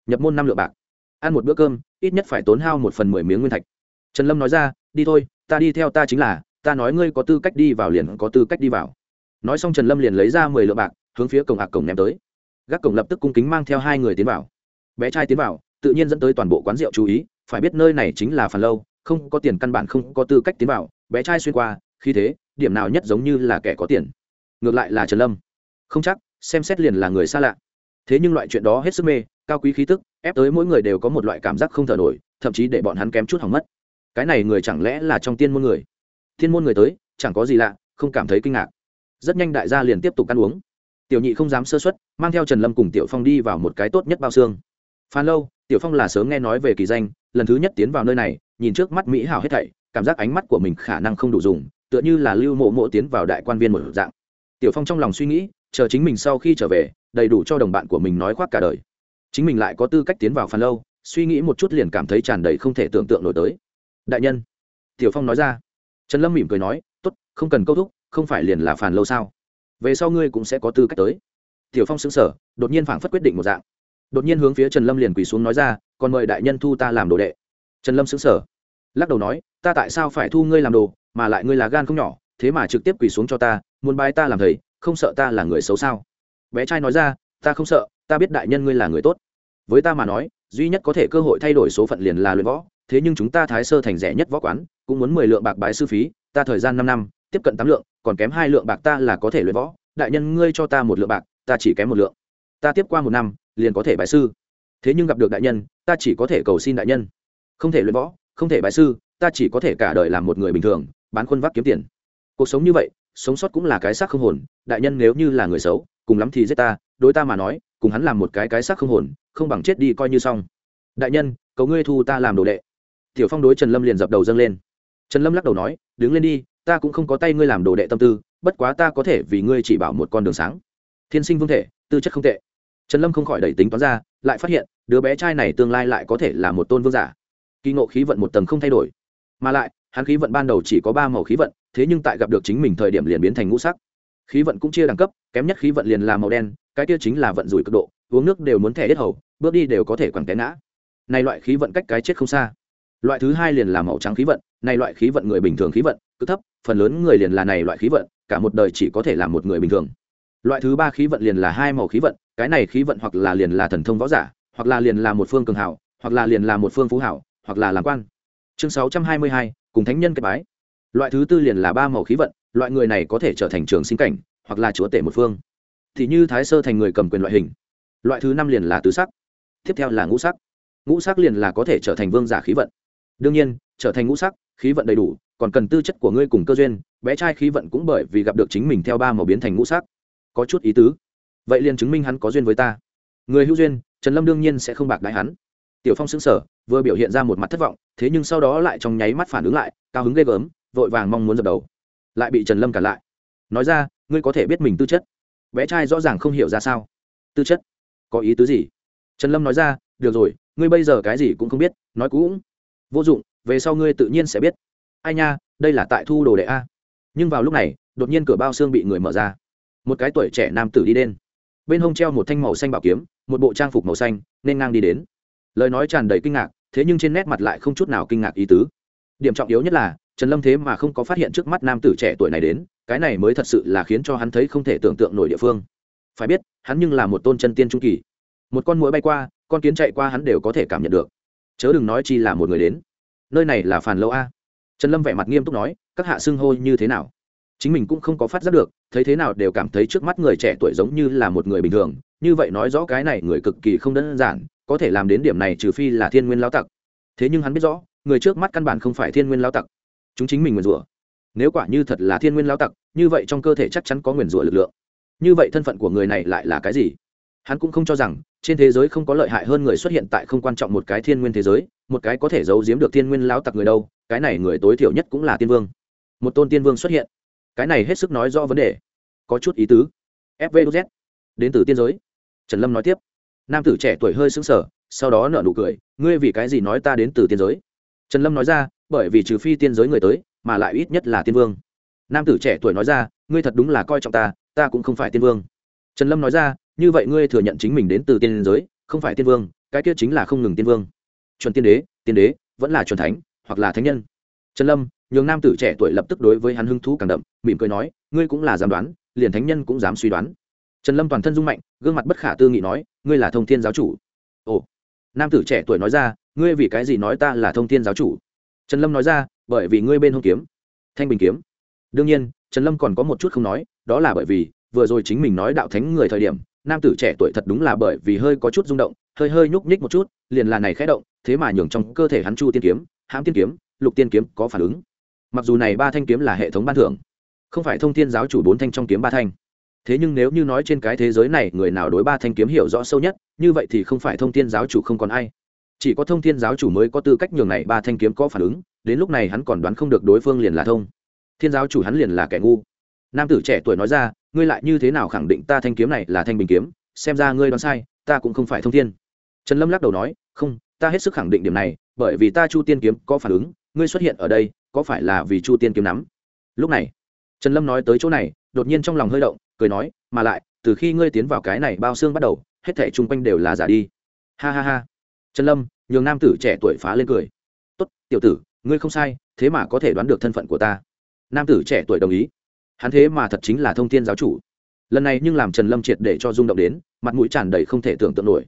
Nhập môn năm lượng bạc. Ăn một bữa cơm, ít nhất phải tốn hao một phần mười miếng nguyên thạch. Trần lâm nói ra, đi thôi, ta đi theo ta chính là ta nói ngươi có tư cách đi vào liền có tư cách đi vào. Nói xong trần lâm liền lấy ra mười lượng bạc, hướng phía cổng hạc cổng ném tới. Gác cổng lập tức cung kính mang theo hai người tiến vào. Bé trai tiến vào, tự nhiên dẫn tới toàn bộ quán rượu chú ý, phải biết nơi này chính là phần lâu, không có tiền căn bản không có tư cách tiến vào. Bé trai xuyên qua khi thế, điểm nào nhất giống như là kẻ có tiền. Ngược lại là trần lâm. Không chắc, xem xét liền là người xa lạ. Thế nhưng loại chuyện đó hết sức mê, cao quý khí tức, ép tới mỗi người đều có một loại cảm giác không thở nổi, thậm chí để bọn hắn kém chút hỏng mất. Cái này người chẳng lẽ là trong tiên môn người? Thiên môn người tới, chẳng có gì lạ, không cảm thấy kinh ngạc. Rất nhanh đại gia liền tiếp tục ăn uống. Tiểu nhị không dám sơ xuất mang theo trần lâm cùng tiểu phong đi vào một cái tốt nhất bao xương. Phan lâu, tiểu phong là sớm nghe nói về kỳ danh, lần thứ nhất tiến vào nơi này, nhìn trước mắt mỹ hảo hết thảy, cảm giác ánh mắt của mình khả năng không đủ dùng, tựa như là lưu mộ mộ tiến vào đại quan viên một dạng. Tiểu phong trong lòng suy nghĩ, chờ chính mình sau khi trở về, đầy đủ cho đồng bạn của mình nói khoác cả đời. Chính mình lại có tư cách tiến vào phan lâu, suy nghĩ một chút liền cảm thấy tràn đầy không thể tưởng tượng nổi tới. Đại nhân, tiểu phong nói ra trần lâm mỉm cười nói t ố t không cần câu thúc, không phải liền là phản lâu sao? Về sau ngươi cũng sẽ có tư cách tới. Tiểu phong xứng sở đột nhiên phảng phất quyết định một dạng. Đột nhiên hướng phía trần lâm liền quỳ xuống nói ra, còn mời đại nhân thu ta làm đồ đệ. Trần lâm xứng sở lắc đầu nói, ta tại sao phải thu ngươi làm đồ, mà lại ngươi là gan không nhỏ, thế mà trực tiếp quỳ xuống cho ta, muốn bái ta làm thầy, không sợ ta là người xấu sao? Bé trai nói ra, ta không sợ, ta biết đại nhân ngươi là người tốt. Với ta mà nói, duy nhất có thể cơ hội thay đổi số phận liền là luyện võ, thế nhưng chúng ta thái sơ thành rẻ nhất võ quán cũng muốn mười lượng bạc bái sư phí, ta thời gian năm năm, tiếp cận tám lượng, còn kém hai lượng bạc ta là có thể luyện võ. Đại nhân, ngươi cho ta một lượng bạc, ta chỉ kém một lượng. Ta tiếp qua một năm, liền có thể bái sư. Thế nhưng gặp được đại nhân, ta chỉ có thể cầu xin đại nhân. Không thể luyện võ, không thể bái sư, ta chỉ có thể cả đời làm một người bình thường, bán khuôn vác kiếm tiền. Cuộc sống như vậy, sống sót cũng là cái xác không hồn, đại nhân nếu như là người xấu, cùng lắm thì giết ta, đối ta mà nói, cùng hắn làm một cái cái xác không hồn, không bằng chết đi coi như xong. Đại nhân, cầu ngươi thu ta làm đồ đệ. Tiểu phong đối trần lâm liền dập đầu dâng lên trần lâm lắc đầu nói, đứng lên đi, ta cũng không có tay ngươi làm đồ đệ tâm tư, bất quá ta có thể vì ngươi chỉ bảo một con đường sáng. Thiên sinh vương thể, tư chất không tệ. Trần lâm không khỏi đẩy tính toán ra, lại phát hiện, đứa bé trai này tương lai lại có thể là một tôn vương giả. Kỳ ngộ khí vận một tầng không thay đổi. Mà lại, hắn khí vận ban đầu chỉ có ba màu khí vận, thế nhưng tại gặp được chính mình thời điểm liền biến thành ngũ sắc. Khí vận cũng chia đẳng cấp, kém nhất khí vận liền là màu đen, cái kia chính là vận rủi cực độ, uống nước đều muốn thẻ hết hầu, bước đi đều có thể quẳng té ngã. Này loại khí vận cách cái chết không xa loại thứ hai liền là màu trắng khí vận, này loại khí vận người bình thường khí vận cứ thấp, phần lớn người liền là này loại khí vận, cả một đời chỉ có thể là một người bình thường. Loại thứ ba khí vận liền là hai màu khí vận, cái này khí vận hoặc là liền là thần thông võ giả, hoặc là liền là một phương cường hảo, hoặc là liền là một phương phú hảo, hoặc là làm quan. Chương sáu trăm hai mươi hai, cùng thánh nhân kết bái. Loại thứ tư liền là ba màu khí vận, loại người này có thể trở thành trường sinh cảnh, hoặc là chúa tể một phương. Thì như thái sơ thành người cầm quyền loại hình. Loại thứ năm liền là tứ sắc, tiếp theo là ngũ sắc. Ngũ sắc liền là có thể trở thành vương giả khí vận đương nhiên, trở thành ngũ sắc, khí vận đầy đủ, còn cần tư chất của ngươi cùng cơ duyên, bé trai khí vận cũng bởi vì gặp được chính mình theo ba màu biến thành ngũ sắc. Có chút ý tứ. Vậy liền chứng minh hắn có duyên với ta. Người hữu duyên, trần lâm đương nhiên sẽ không bạc đại hắn. Tiểu phong xứng sở vừa biểu hiện ra một mặt thất vọng, thế nhưng sau đó lại trong nháy mắt phản ứng lại, cao hứng ghê gớm, vội vàng mong muốn dập đầu. Lại bị trần lâm cản lại. Nói ra, ngươi có thể biết mình tư chất. Bé trai rõ ràng không hiểu ra sao. Tư chất? Có ý tứ gì? Trần lâm nói ra, được rồi, ngươi bây giờ cái gì cũng không biết, nói cũng vô dụng, về sau ngươi tự nhiên sẽ biết. Ai nha, đây là tại thu đồ đệ a. Nhưng vào lúc này, đột nhiên cửa bao xương bị người mở ra. Một cái tuổi trẻ nam tử đi đến. Bên hông treo một thanh màu xanh bảo kiếm, một bộ trang phục màu xanh, nên ngang đi đến. Lời nói tràn đầy kinh ngạc, thế nhưng trên nét mặt lại không chút nào kinh ngạc ý tứ. Điểm trọng yếu nhất là, trần lâm thế mà không có phát hiện trước mắt nam tử trẻ tuổi này đến, cái này mới thật sự là khiến cho hắn thấy không thể tưởng tượng nổi địa phương. Phải biết, hắn nhưng là một tôn chân tiên trung kỳ. Một con mũi bay qua, con kiến chạy qua hắn đều có thể cảm nhận được chớ đừng nói chi là một người đến. Nơi này là phàn lâu a. Trần lâm vẻ mặt nghiêm túc nói, các hạ xưng hô như thế nào? Chính mình cũng không có phát giác được, thấy thế nào đều cảm thấy trước mắt người trẻ tuổi giống như là một người bình thường. Như vậy nói rõ cái này người cực kỳ không đơn giản, có thể làm đến điểm này trừ phi là thiên nguyên lao tặc. Thế nhưng hắn biết rõ, người trước mắt căn bản không phải thiên nguyên lao tặc. Chúng chính mình nguyền rủa. Nếu quả như thật là thiên nguyên lao tặc, như vậy trong cơ thể chắc chắn có nguyền rủa lực lượng. Như vậy thân phận của người này lại là cái gì? Hắn cũng không cho rằng, trên thế giới không có lợi hại hơn người xuất hiện tại không quan trọng một cái thiên nguyên thế giới, một cái có thể giấu giếm được thiên nguyên lão tặc người đâu, cái này người tối thiểu nhất cũng là tiên vương. Một tôn tiên vương xuất hiện. Cái này hết sức nói rõ vấn đề. Có chút ý tứ. Fvz đến từ tiên giới. Trần lâm nói tiếp. Nam tử trẻ tuổi hơi sững sờ, sau đó nở nụ cười, ngươi vì cái gì nói ta đến từ tiên giới? Trần lâm nói ra, bởi vì trừ phi tiên giới người tới, mà lại ít nhất là tiên vương. Nam tử trẻ tuổi nói ra, ngươi thật đúng là coi trọng ta ta cũng không phải tiên vương. Trần lâm nói ra như vậy ngươi thừa nhận chính mình đến từ tiên giới, không phải tiên vương, cái kia chính là không ngừng tiên vương. Chuẩn tiên đế tiên đế, vẫn là chuẩn thánh, hoặc là thánh nhân. Trần lâm, nhường nam tử trẻ tuổi lập tức đối với hắn hứng thú càng đậm, mỉm cười nói, ngươi cũng là dám đoán, liền thánh nhân cũng dám suy đoán. Trần lâm toàn thân rung mạnh, gương mặt bất khả tư nghị nói, ngươi là thông thiên giáo chủ. Ồ. Nam tử trẻ tuổi nói ra, ngươi vì cái gì nói ta là thông thiên giáo chủ? Trần lâm nói ra, bởi vì ngươi bên hông kiếm. Thanh bình kiếm. Đương nhiên, trần lâm còn có một chút không nói, đó là bởi vì, vừa rồi chính mình nói đạo thánh người thời điểm nam tử trẻ tuổi thật đúng là bởi vì hơi có chút rung động, hơi hơi nhúc nhích một chút, liền là này khẽ động, thế mà nhường trong cơ thể hắn chu tiên kiếm, hãm tiên kiếm, lục tiên kiếm có phản ứng. Mặc dù này ba thanh kiếm là hệ thống ban thưởng, không phải thông thiên giáo chủ bốn thanh trong kiếm ba thanh. Thế nhưng nếu như nói trên cái thế giới này người nào đối ba thanh kiếm hiểu rõ sâu nhất, như vậy thì không phải thông thiên giáo chủ không còn ai. Chỉ có thông thiên giáo chủ mới có tư cách nhường này ba thanh kiếm có phản ứng, đến lúc này hắn còn đoán không được đối phương liền là thông. Thiên giáo chủ hắn liền là kẻ ngu. Nam tử trẻ tuổi nói ra ngươi lại như thế nào khẳng định ta thanh kiếm này là thanh bình kiếm? Xem ra ngươi đoán sai, ta cũng không phải thông thiên. Trần lâm lắc đầu nói, không, ta hết sức khẳng định điểm này, bởi vì ta chu tiên kiếm có phản ứng, ngươi xuất hiện ở đây, có phải là vì chu tiên kiếm nắm? Lúc này, trần lâm nói tới chỗ này, đột nhiên trong lòng hơi động, cười nói, mà lại, từ khi ngươi tiến vào cái này bao xương bắt đầu, hết thảy chung quanh đều là giả đi. Ha ha ha. Trần lâm, nhường nam tử trẻ tuổi phá lên cười. Tốt, tiểu tử, ngươi không sai, thế mà có thể đoán được thân phận của ta. Nam tử trẻ tuổi đồng ý hắn thế mà thật chính là thông thiên giáo chủ. Lần này nhưng làm trần lâm triệt để cho rung động đến, mặt mũi tràn đầy không thể tưởng tượng nổi.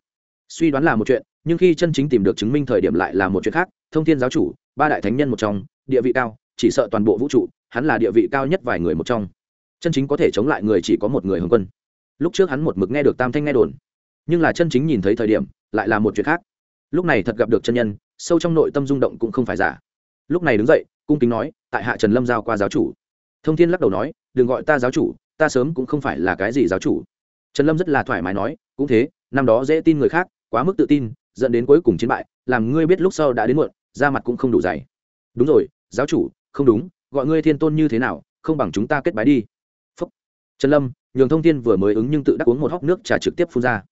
Suy đoán là một chuyện, nhưng khi chân chính tìm được chứng minh thời điểm lại là một chuyện khác. Thông thiên giáo chủ, ba đại thánh nhân một trong, địa vị cao, chỉ sợ toàn bộ vũ trụ, hắn là địa vị cao nhất vài người một trong. Chân chính có thể chống lại người chỉ có một người hồng quân. Lúc trước hắn một mực nghe được tam thanh nghe đồn, nhưng là chân chính nhìn thấy thời điểm, lại là một chuyện khác. Lúc này thật gặp được chân nhân, sâu trong nội tâm rung động cũng không phải giả. Lúc này đứng dậy, cung kính nói, tại hạ trần lâm giao qua giáo chủ. Thông thiên lắc đầu nói đừng gọi ta giáo chủ, ta sớm cũng không phải là cái gì giáo chủ. Trần lâm rất là thoải mái nói, cũng thế, năm đó dễ tin người khác, quá mức tự tin, dẫn đến cuối cùng chiến bại, làm ngươi biết lúc sau đã đến muộn, da mặt cũng không đủ dày. Đúng rồi, giáo chủ, không đúng, gọi ngươi thiên tôn như thế nào, không bằng chúng ta kết bái đi. Phúc. trần lâm, nhường thông thiên vừa mới ứng nhưng tự đắc uống một hóc nước trà trực tiếp phun ra.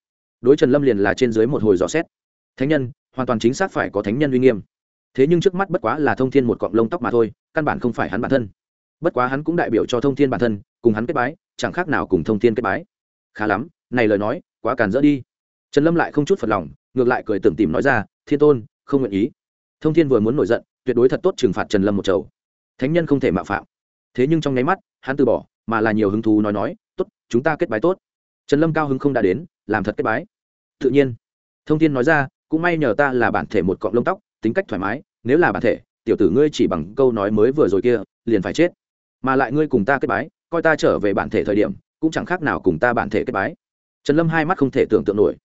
Đối trần lâm liền là trên dưới một hồi dò xét. Thánh nhân, hoàn toàn chính xác phải có thánh nhân uy nghiêm. Thế nhưng trước mắt bất quá là thông thiên một cọng lông tóc mà thôi, căn bản không phải hắn bản thân bất quá hắn cũng đại biểu cho thông thiên bản thân, cùng hắn kết bái, chẳng khác nào cùng thông thiên kết bái. Khá lắm, này lời nói, quá càn dỡ đi. Trần lâm lại không chút phật lòng, ngược lại cười tưởng tìm nói ra, thiên tôn, không nguyện ý. Thông thiên vừa muốn nổi giận, tuyệt đối thật tốt trừng phạt trần lâm một chầu. Thánh nhân không thể mạo phạm. Thế nhưng trong nháy mắt, hắn từ bỏ, mà là nhiều hứng thú nói nói, tốt, chúng ta kết bái tốt. Trần lâm cao hứng không đã đến, làm thật kết bái. Tự nhiên, thông thiên nói ra, cũng may nhờ ta là bản thể một cọng lông tóc, tính cách thoải mái, nếu là bản thể, tiểu tử ngươi chỉ bằng câu nói mới vừa rồi kia, liền phải chết mà lại ngươi cùng ta kết bái, coi ta trở về bản thể thời điểm, cũng chẳng khác nào cùng ta bản thể kết bái. Trần lâm hai mắt không thể tưởng tượng nổi.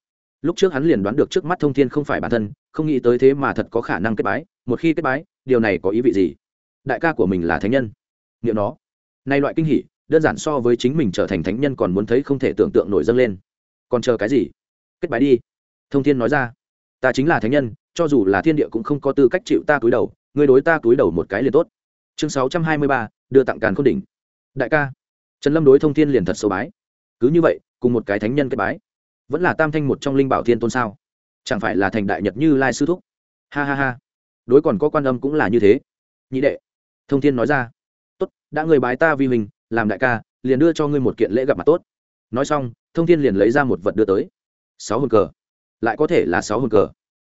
Lúc trước hắn liền đoán được trước mắt thông thiên không phải bản thân, không nghĩ tới thế mà thật có khả năng kết bái, một khi kết bái, điều này có ý vị gì? Đại ca của mình là thánh nhân. Nghiệm nó. Nay loại kinh hỷ đơn giản so với chính mình trở thành thánh nhân còn muốn thấy không thể tưởng tượng nổi dâng lên. Còn chờ cái gì? Kết bái đi. Thông thiên nói ra. Ta chính là thánh nhân, cho dù là thiên địa cũng không có tư cách chịu ta cúi đầu, ngươi đối ta cúi đầu một cái liền tốt. Chương sáu trăm hai mươi ba đưa tặng càn khôn đỉnh. Đại ca, trần lâm đối thông thiên liền thật sâu bái. Cứ như vậy, cùng một cái thánh nhân kết bái. Vẫn là tam thanh một trong linh bảo thiên tôn sao? Chẳng phải là thành đại nhật như lai sư thúc? Ha ha ha. Đối còn có quan âm cũng là như thế. Nhị đệ, thông thiên nói ra. Tốt, đã người bái ta vi mình làm đại ca, liền đưa cho ngươi một kiện lễ gặp mặt tốt. Nói xong, thông thiên liền lấy ra một vật đưa tới. Sáu hồn cờ. Lại có thể là sáu hồn cờ.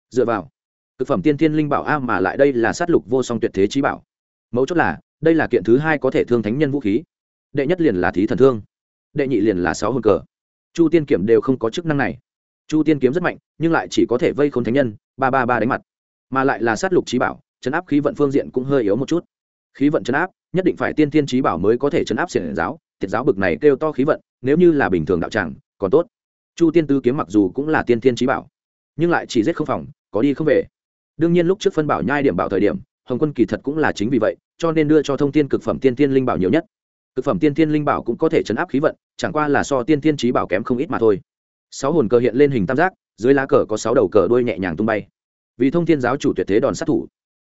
Dựa vào. Thực phẩm tiên thiên linh bảo a mà lại đây là sát lục vô song tuyệt thế trí bảo. Mấu chốt là đây là kiện thứ hai có thể thương thánh nhân vũ khí. Đệ nhất liền là thí thần thương. Đệ nhị liền là sáu hồn cờ. Chu tiên kiểm đều không có chức năng này. Chu tiên kiếm rất mạnh, nhưng lại chỉ có thể vây khốn thánh nhân, ba ba ba đánh mặt. Mà lại là sát lục trí bảo, chấn áp khí vận phương diện cũng hơi yếu một chút. Khí vận chấn áp, nhất định phải tiên tiên trí bảo mới có thể chấn áp xiển giáo. Thiệt giáo bực này kêu to khí vận, nếu như là bình thường đạo tràng, còn tốt. Chu tiên tư kiếm mặc dù cũng là tiên tiên trí bảo, nhưng lại chỉ giết không phòng, có đi không về. Đương nhiên lúc trước phân bảo nhai điểm bảo thời điểm, hồng quân kỳ thật cũng là chính vì vậy cho nên đưa cho thông tin cực phẩm tiên tiên linh bảo nhiều nhất. Cực phẩm tiên tiên linh bảo cũng có thể chấn áp khí vận, chẳng qua là so tiên tiên trí bảo kém không ít mà thôi. Sáu hồn cờ hiện lên hình tam giác, dưới lá cờ có sáu đầu cờ đuôi nhẹ nhàng tung bay. Vì thông thiên giáo chủ tuyệt thế đòn sát thủ.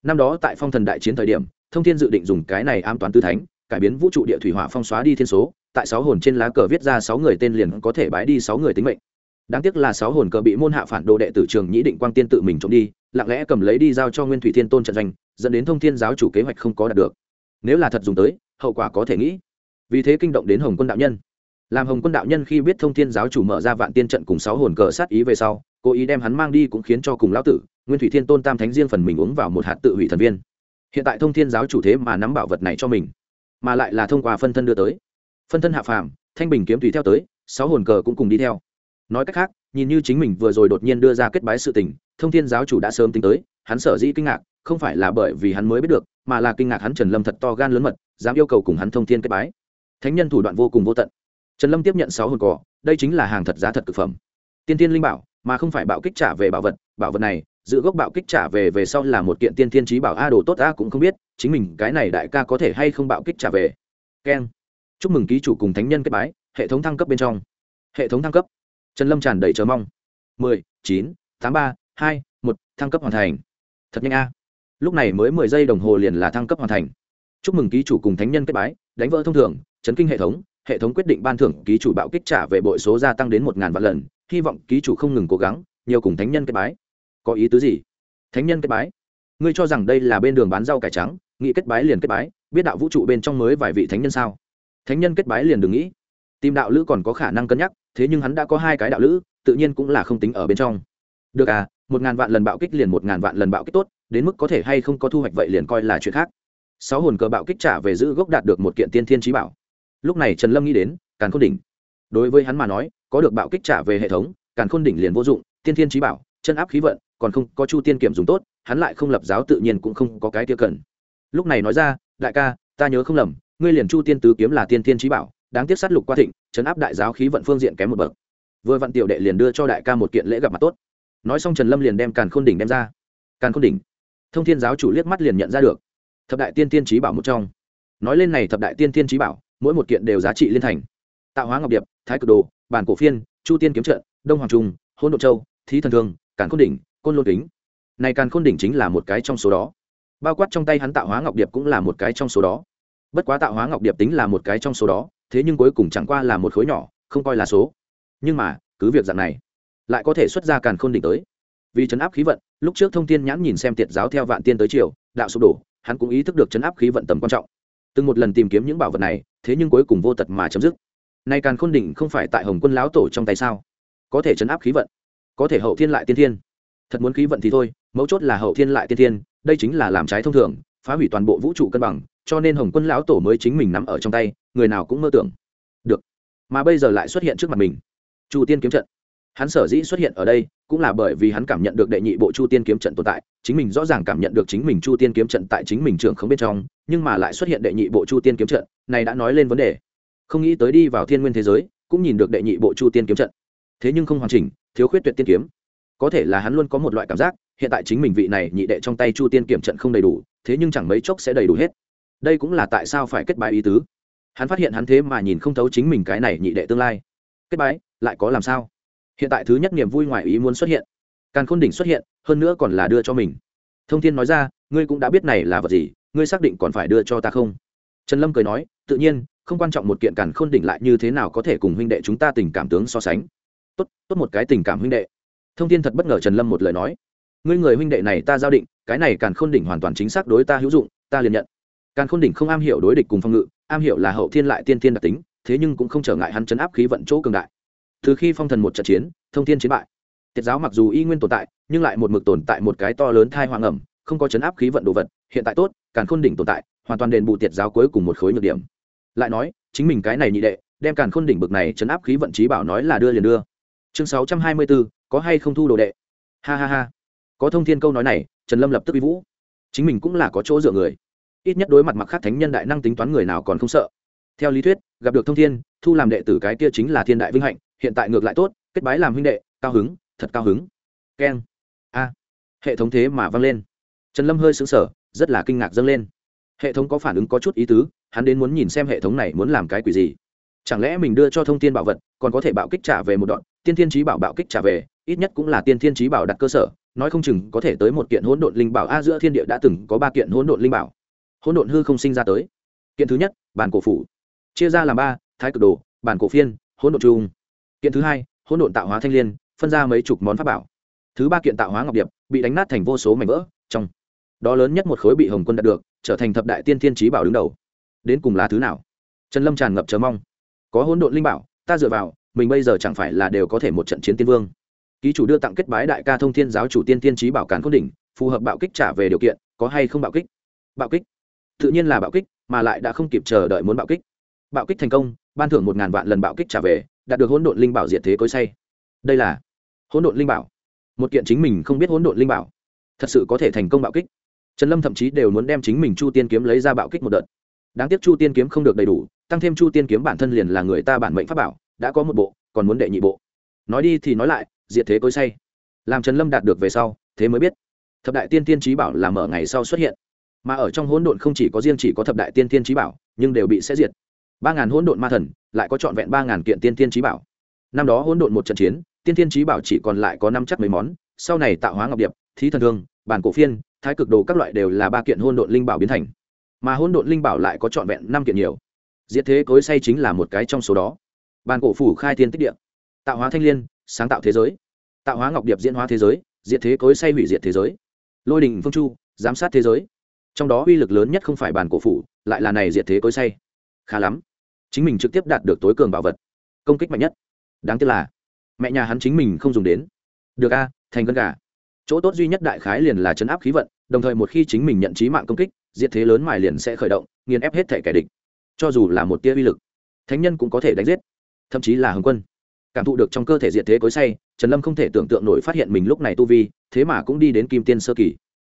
Năm đó tại phong thần đại chiến thời điểm, thông thiên dự định dùng cái này ám toán tư thánh, cải biến vũ trụ địa thủy hỏa phong xóa đi thiên số, tại sáu hồn trên lá cờ viết ra sáu người tên liền có thể bái đi sáu người tính mệnh đáng tiếc là sáu hồn cờ bị môn hạ phản đồ đệ tử trường nhĩ định quang tiên tự mình trộm đi, lặng lẽ cầm lấy đi giao cho nguyên thủy thiên tôn trận doanh, dẫn đến thông thiên giáo chủ kế hoạch không có đạt được. Nếu là thật dùng tới, hậu quả có thể nghĩ. Vì thế kinh động đến hồng quân đạo nhân. Làm hồng quân đạo nhân khi biết thông thiên giáo chủ mở ra vạn tiên trận cùng sáu hồn cờ sát ý về sau, cố ý đem hắn mang đi cũng khiến cho cùng lão tử, nguyên thủy thiên tôn tam thánh riêng phần mình uống vào một hạt tự hủy thần viên. Hiện tại thông thiên giáo chủ thế mà nắm bảo vật này cho mình, mà lại là thông qua phân thân đưa tới. Phân thân hạ phàm, thanh bình kiếm tùy theo tới, sáu hồn cờ cũng cùng đi theo nói cách khác, nhìn như chính mình vừa rồi đột nhiên đưa ra kết bái sự tình, thông thiên giáo chủ đã sớm tính tới, hắn sở dĩ kinh ngạc, không phải là bởi vì hắn mới biết được, mà là kinh ngạc hắn trần lâm thật to gan lớn mật, dám yêu cầu cùng hắn thông thiên kết bái. Thánh nhân thủ đoạn vô cùng vô tận. Trần lâm tiếp nhận sáu hồn cỏ, đây chính là hàng thật giá thật thực phẩm. Tiên tiên linh bảo, mà không phải bạo kích trả về bảo vật bảo vật này, giữ gốc bạo kích trả về về sau là một kiện tiên thiên trí bảo a đồ tốt a cũng không biết, chính mình cái này đại ca có thể hay không bạo kích trả về. Keng. Chúc mừng ký chủ cùng thánh nhân kết bái, hệ thống thăng cấp bên trong. Hệ thống thăng cấp trần lâm tràn đầy chờ mong. Mười, chín, tám ba, hai, một, thăng cấp hoàn thành. Thật nhanh a. Lúc này mới mười giây đồng hồ liền là thăng cấp hoàn thành. Chúc mừng ký chủ cùng thánh nhân kết bái, đánh vỡ thông thường, chấn kinh hệ thống hệ thống quyết định ban thưởng ký chủ bạo kích trả về bội số gia tăng đến một ngàn vạn lần, hy vọng ký chủ không ngừng cố gắng, nhiều cùng thánh nhân kết bái. Có ý tứ gì? Thánh nhân kết bái? Ngươi cho rằng đây là bên đường bán rau cải trắng nghĩ kết bái liền kết bái, biết đạo vũ trụ bên trong mới vài vị thánh nhân sao? Thánh nhân kết bái liền đừng nghĩ. Tìm đạo lữ còn có khả năng cân nhắc thế nhưng hắn đã có hai cái đạo lữ, tự nhiên cũng là không tính ở bên trong. Được à một ngàn vạn lần bạo kích liền một ngàn vạn lần bạo kích tốt, đến mức có thể hay không có thu hoạch vậy liền coi là chuyện khác. Sáu hồn cờ bạo kích trả về giữ gốc đạt được một kiện tiên thiên trí bảo. Lúc này trần lâm nghĩ đến, càn khôn đỉnh. Đối với hắn mà nói, có được bạo kích trả về hệ thống, càn khôn đỉnh liền vô dụng, tiên thiên trí bảo, chân áp khí vận, còn không có chu tiên kiểm dùng tốt, hắn lại không lập giáo tự nhiên cũng không có cái tiêu cần. Lúc này nói ra, đại ca, ta nhớ không lầm, ngươi liền chu tiên tứ kiếm là tiên thiên trí bảo đáng tiếc sát lục qua thịnh, chấn áp đại giáo khí vận phương diện kém một bậc. Vừa vặn tiểu đệ liền đưa cho đại ca một kiện lễ gặp mặt tốt. Nói xong trần lâm liền đem càn khôn đỉnh đem ra. Càn khôn đỉnh. Thông thiên giáo chủ liếc mắt liền nhận ra được. Thập đại tiên tiên trí bảo một trong. Nói lên này thập đại tiên tiên trí bảo, mỗi một kiện đều giá trị liên thành. Tạo hóa ngọc điệp, thái cực đồ, bản cổ phiên, chu tiên kiếm trận, đông hoàng trung hôn đ châu, thí thần thương, càn khôn đỉnh, côn lôn kính. Này càn khôn đỉnh chính là một cái trong số đó. Bao quát trong tay hắn tạo hóa ngọc điệp cũng là một cái trong số đó. Bất quá tạo hóa ngọc điệp tính là một cái trong số đó thế nhưng cuối cùng chẳng qua là một khối nhỏ, không coi là số. Nhưng mà, cứ việc dạng này, lại có thể xuất ra càn khôn đỉnh tới. Vì chấn áp khí vận, lúc trước thông tin nhãn nhìn xem tiệt giáo theo vạn tiên tới triều, đạo sụp đổ, hắn cũng ý thức được chấn áp khí vận tầm quan trọng. Từng một lần tìm kiếm những bảo vật này, thế nhưng cuối cùng vô tật mà chấm dứt. Nay càn khôn đỉnh không phải tại hồng quân lão tổ trong tay sao? Có thể chấn áp khí vận, có thể hậu thiên lại tiên thiên. Thật muốn khí vận thì thôi, mấu chốt là hậu thiên lại tiên thiên, đây chính là làm trái thông thường, phá hủy toàn bộ vũ trụ cân bằng, cho nên hồng quân lão tổ mới chính mình nắm ở trong tay người nào cũng mơ tưởng. Được. Mà bây giờ lại xuất hiện trước mặt mình. Chu tiên kiếm trận. Hắn sở dĩ xuất hiện ở đây cũng là bởi vì hắn cảm nhận được đệ nhị bộ chu tiên kiếm trận tồn tại, chính mình rõ ràng cảm nhận được chính mình chu tiên kiếm trận tại chính mình trường không bên trong, nhưng mà lại xuất hiện đệ nhị bộ chu tiên kiếm trận, này đã nói lên vấn đề. Không nghĩ tới đi vào thiên nguyên thế giới, cũng nhìn được đệ nhị bộ chu tiên kiếm trận. Thế nhưng không hoàn chỉnh, thiếu khuyết tuyệt tiên kiếm. Có thể là hắn luôn có một loại cảm giác, hiện tại chính mình vị này nhị đệ trong tay chu tiên kiểm trận không đầy đủ, thế nhưng chẳng mấy chốc sẽ đầy đủ hết. Đây cũng là tại sao phải kết bài ý tứ hắn phát hiện hắn thế mà nhìn không thấu chính mình cái này nhị đệ tương lai. Kết bái, lại có làm sao? Hiện tại thứ nhất niềm vui ngoài ý muốn xuất hiện. Càn khôn đỉnh xuất hiện, hơn nữa còn là đưa cho mình. Thông thiên nói ra, ngươi cũng đã biết này là vật gì, ngươi xác định còn phải đưa cho ta không? Trần lâm cười nói, tự nhiên, không quan trọng một kiện càn khôn đỉnh lại như thế nào có thể cùng huynh đệ chúng ta tình cảm tướng so sánh. Tốt tốt một cái tình cảm huynh đệ. Thông thiên thật bất ngờ trần lâm một lời nói, ngươi người huynh đệ này ta giao định, cái này càn khôn đỉnh hoàn toàn chính xác đối ta hữu dụng, ta liền nhận. Càn khôn đỉnh không am hiểu đối địch cùng phong ngự am hiểu là hậu thiên lại tiên thiên đặc tính, thế nhưng cũng không trở ngại hắn chấn áp khí vận chỗ cường đại. Từ khi phong thần một trận chiến, thông thiên chiến bại. Tiết giáo mặc dù y nguyên tồn tại, nhưng lại một mực tồn tại một cái to lớn thai hoang ẩm, không có chấn áp khí vận đồ vật, hiện tại tốt, càn khôn đỉnh tồn tại, hoàn toàn đền bù tiệt giáo cuối cùng một khối nhược điểm. Lại nói, chính mình cái này nhị đệ, đem càn khôn đỉnh bực này chấn áp khí vận trí bảo nói là đưa liền đưa. Chương sáu trăm hai mươi bốn có hay không thu đồ đệ? Ha ha ha. Có thông thiên câu nói này, trần lâm lập tức uy vũ. Chính mình cũng là có chỗ dựa người ít nhất đối mặt mặc khác thánh nhân đại năng tính toán người nào còn không sợ. Theo lý thuyết, gặp được thông thiên, thu làm đệ tử cái kia chính là thiên đại vinh hạnh, hiện tại ngược lại tốt, kết bái làm huynh đệ, cao hứng, thật cao hứng. Keng. A. Hệ thống thế mà vang lên. Trần lâm hơi xứng sở rất là kinh ngạc dâng lên. Hệ thống có phản ứng có chút ý tứ, hắn đến muốn nhìn xem hệ thống này muốn làm cái quỷ gì. Chẳng lẽ mình đưa cho thông tin bảo vật, còn có thể bạo kích trả về một đoạn, tiên thiên trí bảo bạo kích trả về, ít nhất cũng là tiên thiên trí bảo đặt cơ sở, nói không chừng có thể tới một kiện hỗn độn linh bảo. A, giữa thiên địa đã từng có ba kiện hỗn độn linh bảo hỗn độn hư không sinh ra tới. Kiện thứ nhất, bản cổ phủ. Chia ra làm ba, thái cực đồ, bản cổ phiên, hỗn độn trung. Kiện thứ hai, hỗn độn tạo hóa thanh l i ê n phân ra mấy chục món pháp bảo. Thứ ba kiện tạo hóa ngọc điệp, bị đánh nát thành vô số mảnh vỡ, trong. Đó lớn nhất một khối bị hồng quân đạt được, trở thành thập đại tiên thiên trí bảo đứng đầu. Đến cùng là thứ nào? Trần lâm tràn ngập chờ mong. Có hỗn độn linh bảo, ta dựa vào, mình bây giờ chẳng phải là đều có thể một trận chiến tiên vương. Ký chủ đưa tặng kết bái đại ca thông thiên giáo chủ tiên tiên trí bảo càn cốt đỉnh, phù hợp bạo kích trả về điều kiện, có hay không bạo kích? Bạo kích tự nhiên là bạo kích, mà lại đã không kịp chờ đợi muốn bạo kích. Bạo kích thành công, ban thưởng một ngàn vạn lần bạo kích trả về, đạt được hỗn độn linh bảo diệt thế cối say. Đây là hỗn độn linh bảo. Một kiện chính mình không biết hỗn độn linh bảo. Thật sự có thể thành công bạo kích. Trần lâm thậm chí đều muốn đem chính mình chu tiên kiếm lấy ra bạo kích một đợt. Đáng tiếc chu tiên kiếm không được đầy đủ, tăng thêm chu tiên kiếm bản thân liền là người ta bản mệnh pháp bảo, đã có một bộ, còn muốn đệ nhị bộ. Nói đi thì nói lại, diệt thế cối say. Làm trần lâm đạt được về sau, thế mới biết. Thập đại tiên tiên trí bảo là mở ngày sau xuất hiện mà ở trong hỗn độn không chỉ có riêng chỉ có thập đại tiên tiên trí bảo nhưng đều bị sẽ diệt. Ba ngàn hỗn độn ma thần lại có trọn vẹn ba ngàn kiện tiên tiên trí bảo. Năm đó hỗn độn một trận chiến tiên tiên trí bảo chỉ còn lại có năm chắc mấy món sau này tạo hóa ngọc điệp thí thần thương bản cổ phiên thái cực đồ các loại đều là ba kiện hỗn độn linh bảo biến thành. Mà hỗn độn linh bảo lại có trọn vẹn năm kiện nhiều. Diệt thế cối say chính là một cái trong số đó. Bản cổ phủ khai thiên tích địa. Tạo hóa thanh liên, sáng tạo thế giới. Tạo hóa ngọc điệp diễn hóa thế giới diệt thế cối say hủy diệt thế giới. Lôi đình phương chu giám sát thế giới trong đó uy lực lớn nhất không phải bàn cổ phủ, lại là này diệt thế cối say. Khá lắm. Chính mình trực tiếp đạt được tối cường bảo vật. Công kích mạnh nhất. Đáng tiếc là, mẹ nhà hắn chính mình không dùng đến. Được a, thành gân gà. Chỗ tốt duy nhất đại khái liền là chấn áp khí vận, đồng thời một khi chính mình nhận trí mạng công kích, diệt thế lớn mài liền sẽ khởi động, nghiền ép hết thể kẻ địch. Cho dù là một tia uy lực, thánh nhân cũng có thể đánh giết. Thậm chí là hồng quân. Cảm thụ được trong cơ thể diệt thế cối say, trần lâm không thể tưởng tượng nổi phát hiện mình lúc này tu vi, thế mà cũng đi đến kim tiên sơ kỳ.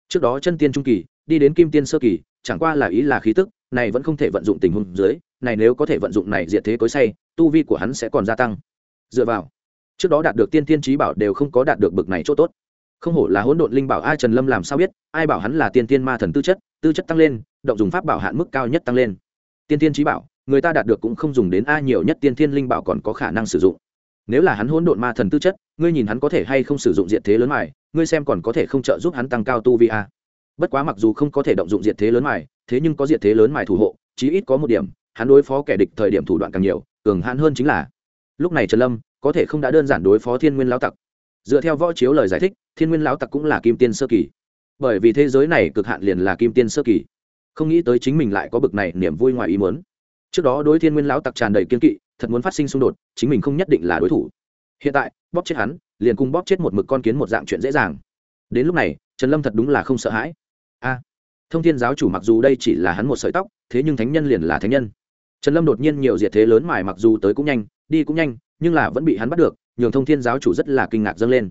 Trước đó chân tiên trung kỳ đi đến kim tiên sơ kỳ, chẳng qua là ý là khí tức, này vẫn không thể vận dụng tình huống dưới, này nếu có thể vận dụng này diệt thế cối say, tu vi của hắn sẽ còn gia tăng. Dựa vào, trước đó đạt được tiên tiên trí bảo đều không có đạt được bực này chỗ tốt. Không hổ là hỗn độn linh bảo ai trần lâm làm sao biết, ai bảo hắn là tiên tiên ma thần tư chất tư chất tăng lên, động dùng pháp bảo hạn mức cao nhất tăng lên. Tiên tiên trí bảo, người ta đạt được cũng không dùng đến a nhiều nhất tiên tiên linh bảo còn có khả năng sử dụng. Nếu là hắn hỗn độn ma thần tư chất, ngươi nhìn hắn có thể hay không sử dụng diện thế lớn mài, ngươi xem còn có thể không trợ giúp hắn tăng cao tu vi a bất quá mặc dù không có thể động dụng diệt thế lớn mài, thế nhưng có diệt thế lớn mài thủ hộ, chí ít có một điểm, hắn đối phó kẻ địch thời điểm thủ đoạn càng nhiều, cường hãn hơn chính là. Lúc này trần lâm, có thể không đã đơn giản đối phó thiên nguyên lão tặc. Dựa theo võ chiếu lời giải thích, thiên nguyên lão tặc cũng là kim tiên sơ kỳ. Bởi vì thế giới này cực hạn liền là kim tiên sơ kỳ. Không nghĩ tới chính mình lại có bực này niềm vui ngoài ý muốn. Trước đó đối thiên nguyên lão tặc tràn đầy kiên kỵ, thật muốn phát sinh xung đột, chính mình không nhất định là đối thủ. Hiện tại, bóp chết hắn, liền cùng bóp chết một mực con kiến một dạng chuyện dễ dàng. Đến lúc này, trần lâm thật đúng là không sợ hãi a. Thông thiên giáo chủ mặc dù đây chỉ là hắn một sợi tóc, thế nhưng thánh nhân liền là thánh nhân. Trần lâm đột nhiên nhiều diệt thế lớn mài mặc dù tới cũng nhanh, đi cũng nhanh, nhưng là vẫn bị hắn bắt được, nhường thông thiên giáo chủ rất là kinh ngạc dâng lên.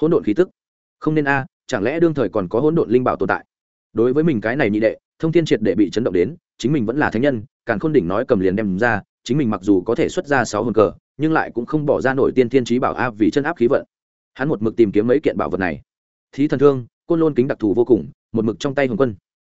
Hỗn độn khí tức. Không nên a, chẳng lẽ đương thời còn có hỗn độn linh bảo tồn tại? Đối với mình cái này nhị đệ, thông thiên triệt đệ bị chấn động đến, chính mình vẫn là thánh nhân càng khôn đỉnh nói cầm liền đem ra, chính mình mặc dù có thể xuất ra sáu hồn cờ, nhưng lại cũng không bỏ ra nổi tiên thiên trí bảo a vì chân áp khí vận. Hắn một mực tìm kiếm mấy kiện bảo vật này. Thí thần thương, côn lôn kính đặc thù vô cùng một mực trong tay hồng quân.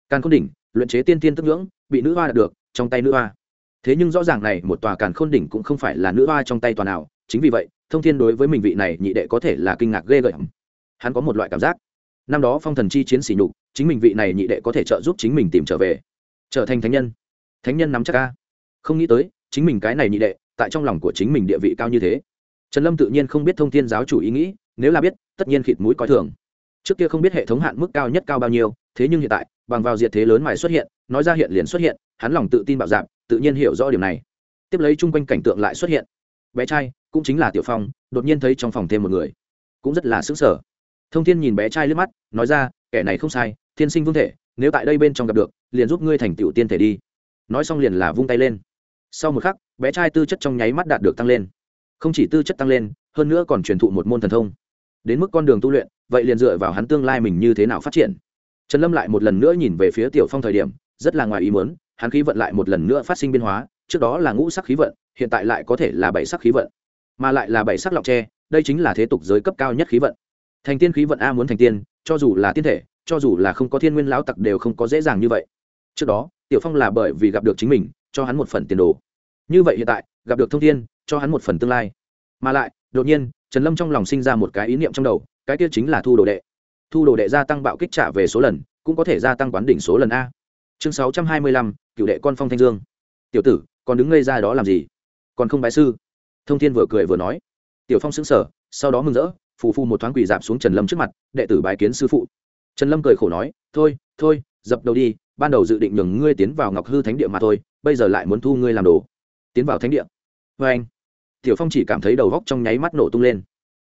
Càn khôn đỉnh, luyện chế tiên tiên tức ngưỡng bị nữ hoa đạt được, trong tay nữ hoa. Thế nhưng rõ ràng này, một tòa càn khôn đỉnh cũng không phải là nữ hoa trong tay tòa nào, chính vì vậy, thông thiên đối với mình vị này nhị đệ có thể là kinh ngạc ghê gởm hắn có một loại cảm giác. Năm đó phong thần chi chiến sỉ nhục, chính mình vị này nhị đệ có thể trợ giúp chính mình tìm trở về. Trở thành thánh nhân. Thánh nhân nắm chắc ca không nghĩ tới, chính mình cái này nhị đệ, tại trong lòng của chính mình địa vị cao như thế. Trần lâm tự nhiên không biết thông thiên giáo chủ ý nghĩ, nếu là biết, tất nhiên khịt mũi coi thường trước kia không biết hệ thống hạn mức cao nhất cao bao nhiêu, thế nhưng hiện tại, bằng vào diệt thế lớn mài xuất hiện, nói ra hiện liền xuất hiện, hắn lòng tự tin bạo dạp tự nhiên hiểu rõ điều này. Tiếp lấy chung quanh cảnh tượng lại xuất hiện. Bé trai, cũng chính là tiểu phong, đột nhiên thấy trong phòng thêm một người. Cũng rất là xứng sở thông thiên nhìn bé trai lướt mắt, nói ra, kẻ này không sai, thiên sinh vương thể, nếu tại đây bên trong gặp được, liền giúp ngươi thành tiểu tiên thể đi. Nói xong liền là vung tay lên. Sau một khắc, bé trai tư chất trong nháy mắt đạt được tăng lên. Không chỉ tư chất tăng lên, hơn nữa còn truyền thụ một môn thần thông. Đến mức con đường tu luyện vậy liền dựa vào hắn tương lai mình như thế nào phát triển. Trần lâm lại một lần nữa nhìn về phía tiểu phong thời điểm, rất là ngoài ý muốn, hắn khí vận lại một lần nữa phát sinh biến hóa, trước đó là ngũ sắc khí vận, hiện tại lại có thể là bảy sắc khí vận, mà lại là bảy sắc lọc tre, đây chính là thế tục giới cấp cao nhất khí vận. Thành tiên khí vận a muốn thành tiên, cho dù là tiên thể, cho dù là không có thiên nguyên lão tặc đều không có dễ dàng như vậy. Trước đó, tiểu phong là bởi vì gặp được chính mình, cho hắn một phần tiền đồ. Như vậy hiện tại, gặp được thông thiên, cho hắn một phần tương lai. Mà lại, đột nhiên, trần lâm trong lòng sinh ra một cái ý niệm trong đầu cái kia chính là thu đồ đệ. Thu đồ đệ gia tăng bạo kích trả về số lần, cũng có thể gia tăng quán đỉnh số lần a. Chương sáu trăm hai mươi lăm, cựu đệ con phong thanh dương. Tiểu tử, còn đứng ngây ra đó làm gì? Còn không bái sư? Thông thiên vừa cười vừa nói. Tiểu phong xứng sở sau đó mừng rỡ, phù phù một thoáng quỳ dạp xuống trần lâm trước mặt, đệ tử bái kiến sư phụ. Trần lâm cười khổ nói, thôi thôi, dập đầu đi, ban đầu dự định nhường ngươi tiến vào ngọc hư thánh địa mà thôi, bây giờ lại muốn thu ngươi làm đồ. Tiến vào thánh địa. Vê anh tiểu phong chỉ cảm thấy đầu góc trong nháy mắt nổ tung lên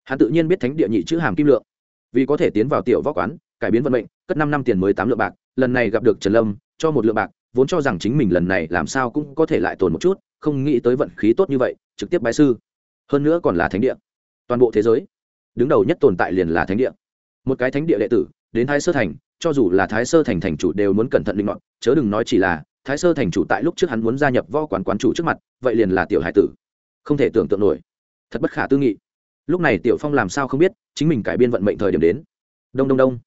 hắn tự nhiên biết thánh địa nhị chữ hàm kim lượng. Vì có thể tiến vào tiểu võ quán, cải biến vận mệnh, cất năm năm tiền mới tám lượng bạc, lần này gặp được trần lâm, cho một lượng bạc, vốn cho rằng chính mình lần này làm sao cũng có thể lại tồn một chút, không nghĩ tới vận khí tốt như vậy, trực tiếp bái sư. Hơn nữa còn là thánh địa. Toàn bộ thế giới, đứng đầu nhất tồn tại liền là thánh địa. Một cái thánh địa đệ tử, đến thái sơ thành, cho dù là thái sơ thành thành chủ đều muốn cẩn thận linh mọn chớ đừng nói chỉ là thái sơ thành chủ tại lúc trước hắn muốn gia nhập võ quán quán chủ trước mặt, vậy liền là tiểu hải tử. Không thể tưởng tượng nổi. Thật bất khả tư nghị lúc này tiểu phong làm sao không biết, chính mình cải biên vận mệnh thời điểm đến. Đông đông đông.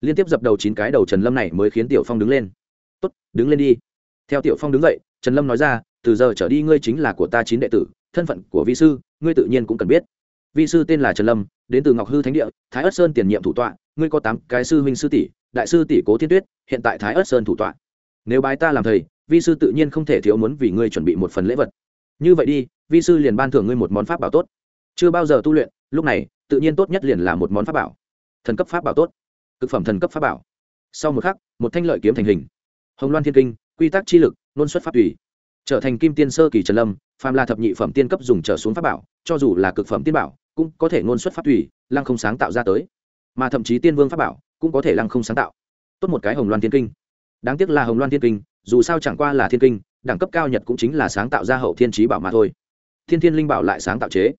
Liên tiếp dập đầu chín cái đầu trần lâm này mới khiến tiểu phong đứng lên. Tốt, đứng lên đi. Theo tiểu phong đứng dậy, trần lâm nói ra, từ giờ trở đi ngươi chính là của ta chín đệ tử, thân phận của vi sư, ngươi tự nhiên cũng cần biết. Vi sư tên là trần lâm, đến từ ngọc hư thánh địa, thái ất sơn tiền nhiệm thủ tọa, ngươi có tám cái sư huynh sư tỷ, đại sư tỷ cố thiên tuyết, hiện tại thái ất sơn thủ tọa. Nếu bái ta làm thầy, vi sư tự nhiên không thể thiếu muốn vì ngươi chuẩn bị một phần lễ vật. Như vậy đi, vi sư liền ban thưởng ngươi một món pháp bảo tốt chưa bao giờ tu luyện, lúc này, tự nhiên tốt nhất liền là một món pháp bảo. Thần cấp pháp bảo tốt. Cực phẩm thần cấp pháp bảo. Sau một khắc, một thanh lợi kiếm thành hình. Hồng loan thiên kinh, quy tắc chi lực, nôn xuất pháp ủy trở thành kim tiên sơ kỳ trần lâm, phàm là thập nhị phẩm tiên cấp dùng trở xuống pháp bảo, cho dù là cực phẩm tiên bảo, cũng có thể nôn xuất pháp ủy lăng không sáng tạo ra tới. Mà thậm chí tiên vương pháp bảo, cũng có thể lăng không sáng tạo. Tốt một cái hồng loan thiên kinh. Đáng tiếc là hồng loan thiên kinh, dù sao chẳng qua là thiên kinh, đẳng cấp cao nhật cũng chính là sáng tạo ra hậu thiên trí bảo mà thôi. Thiên thiên linh bảo lại sáng tạo chế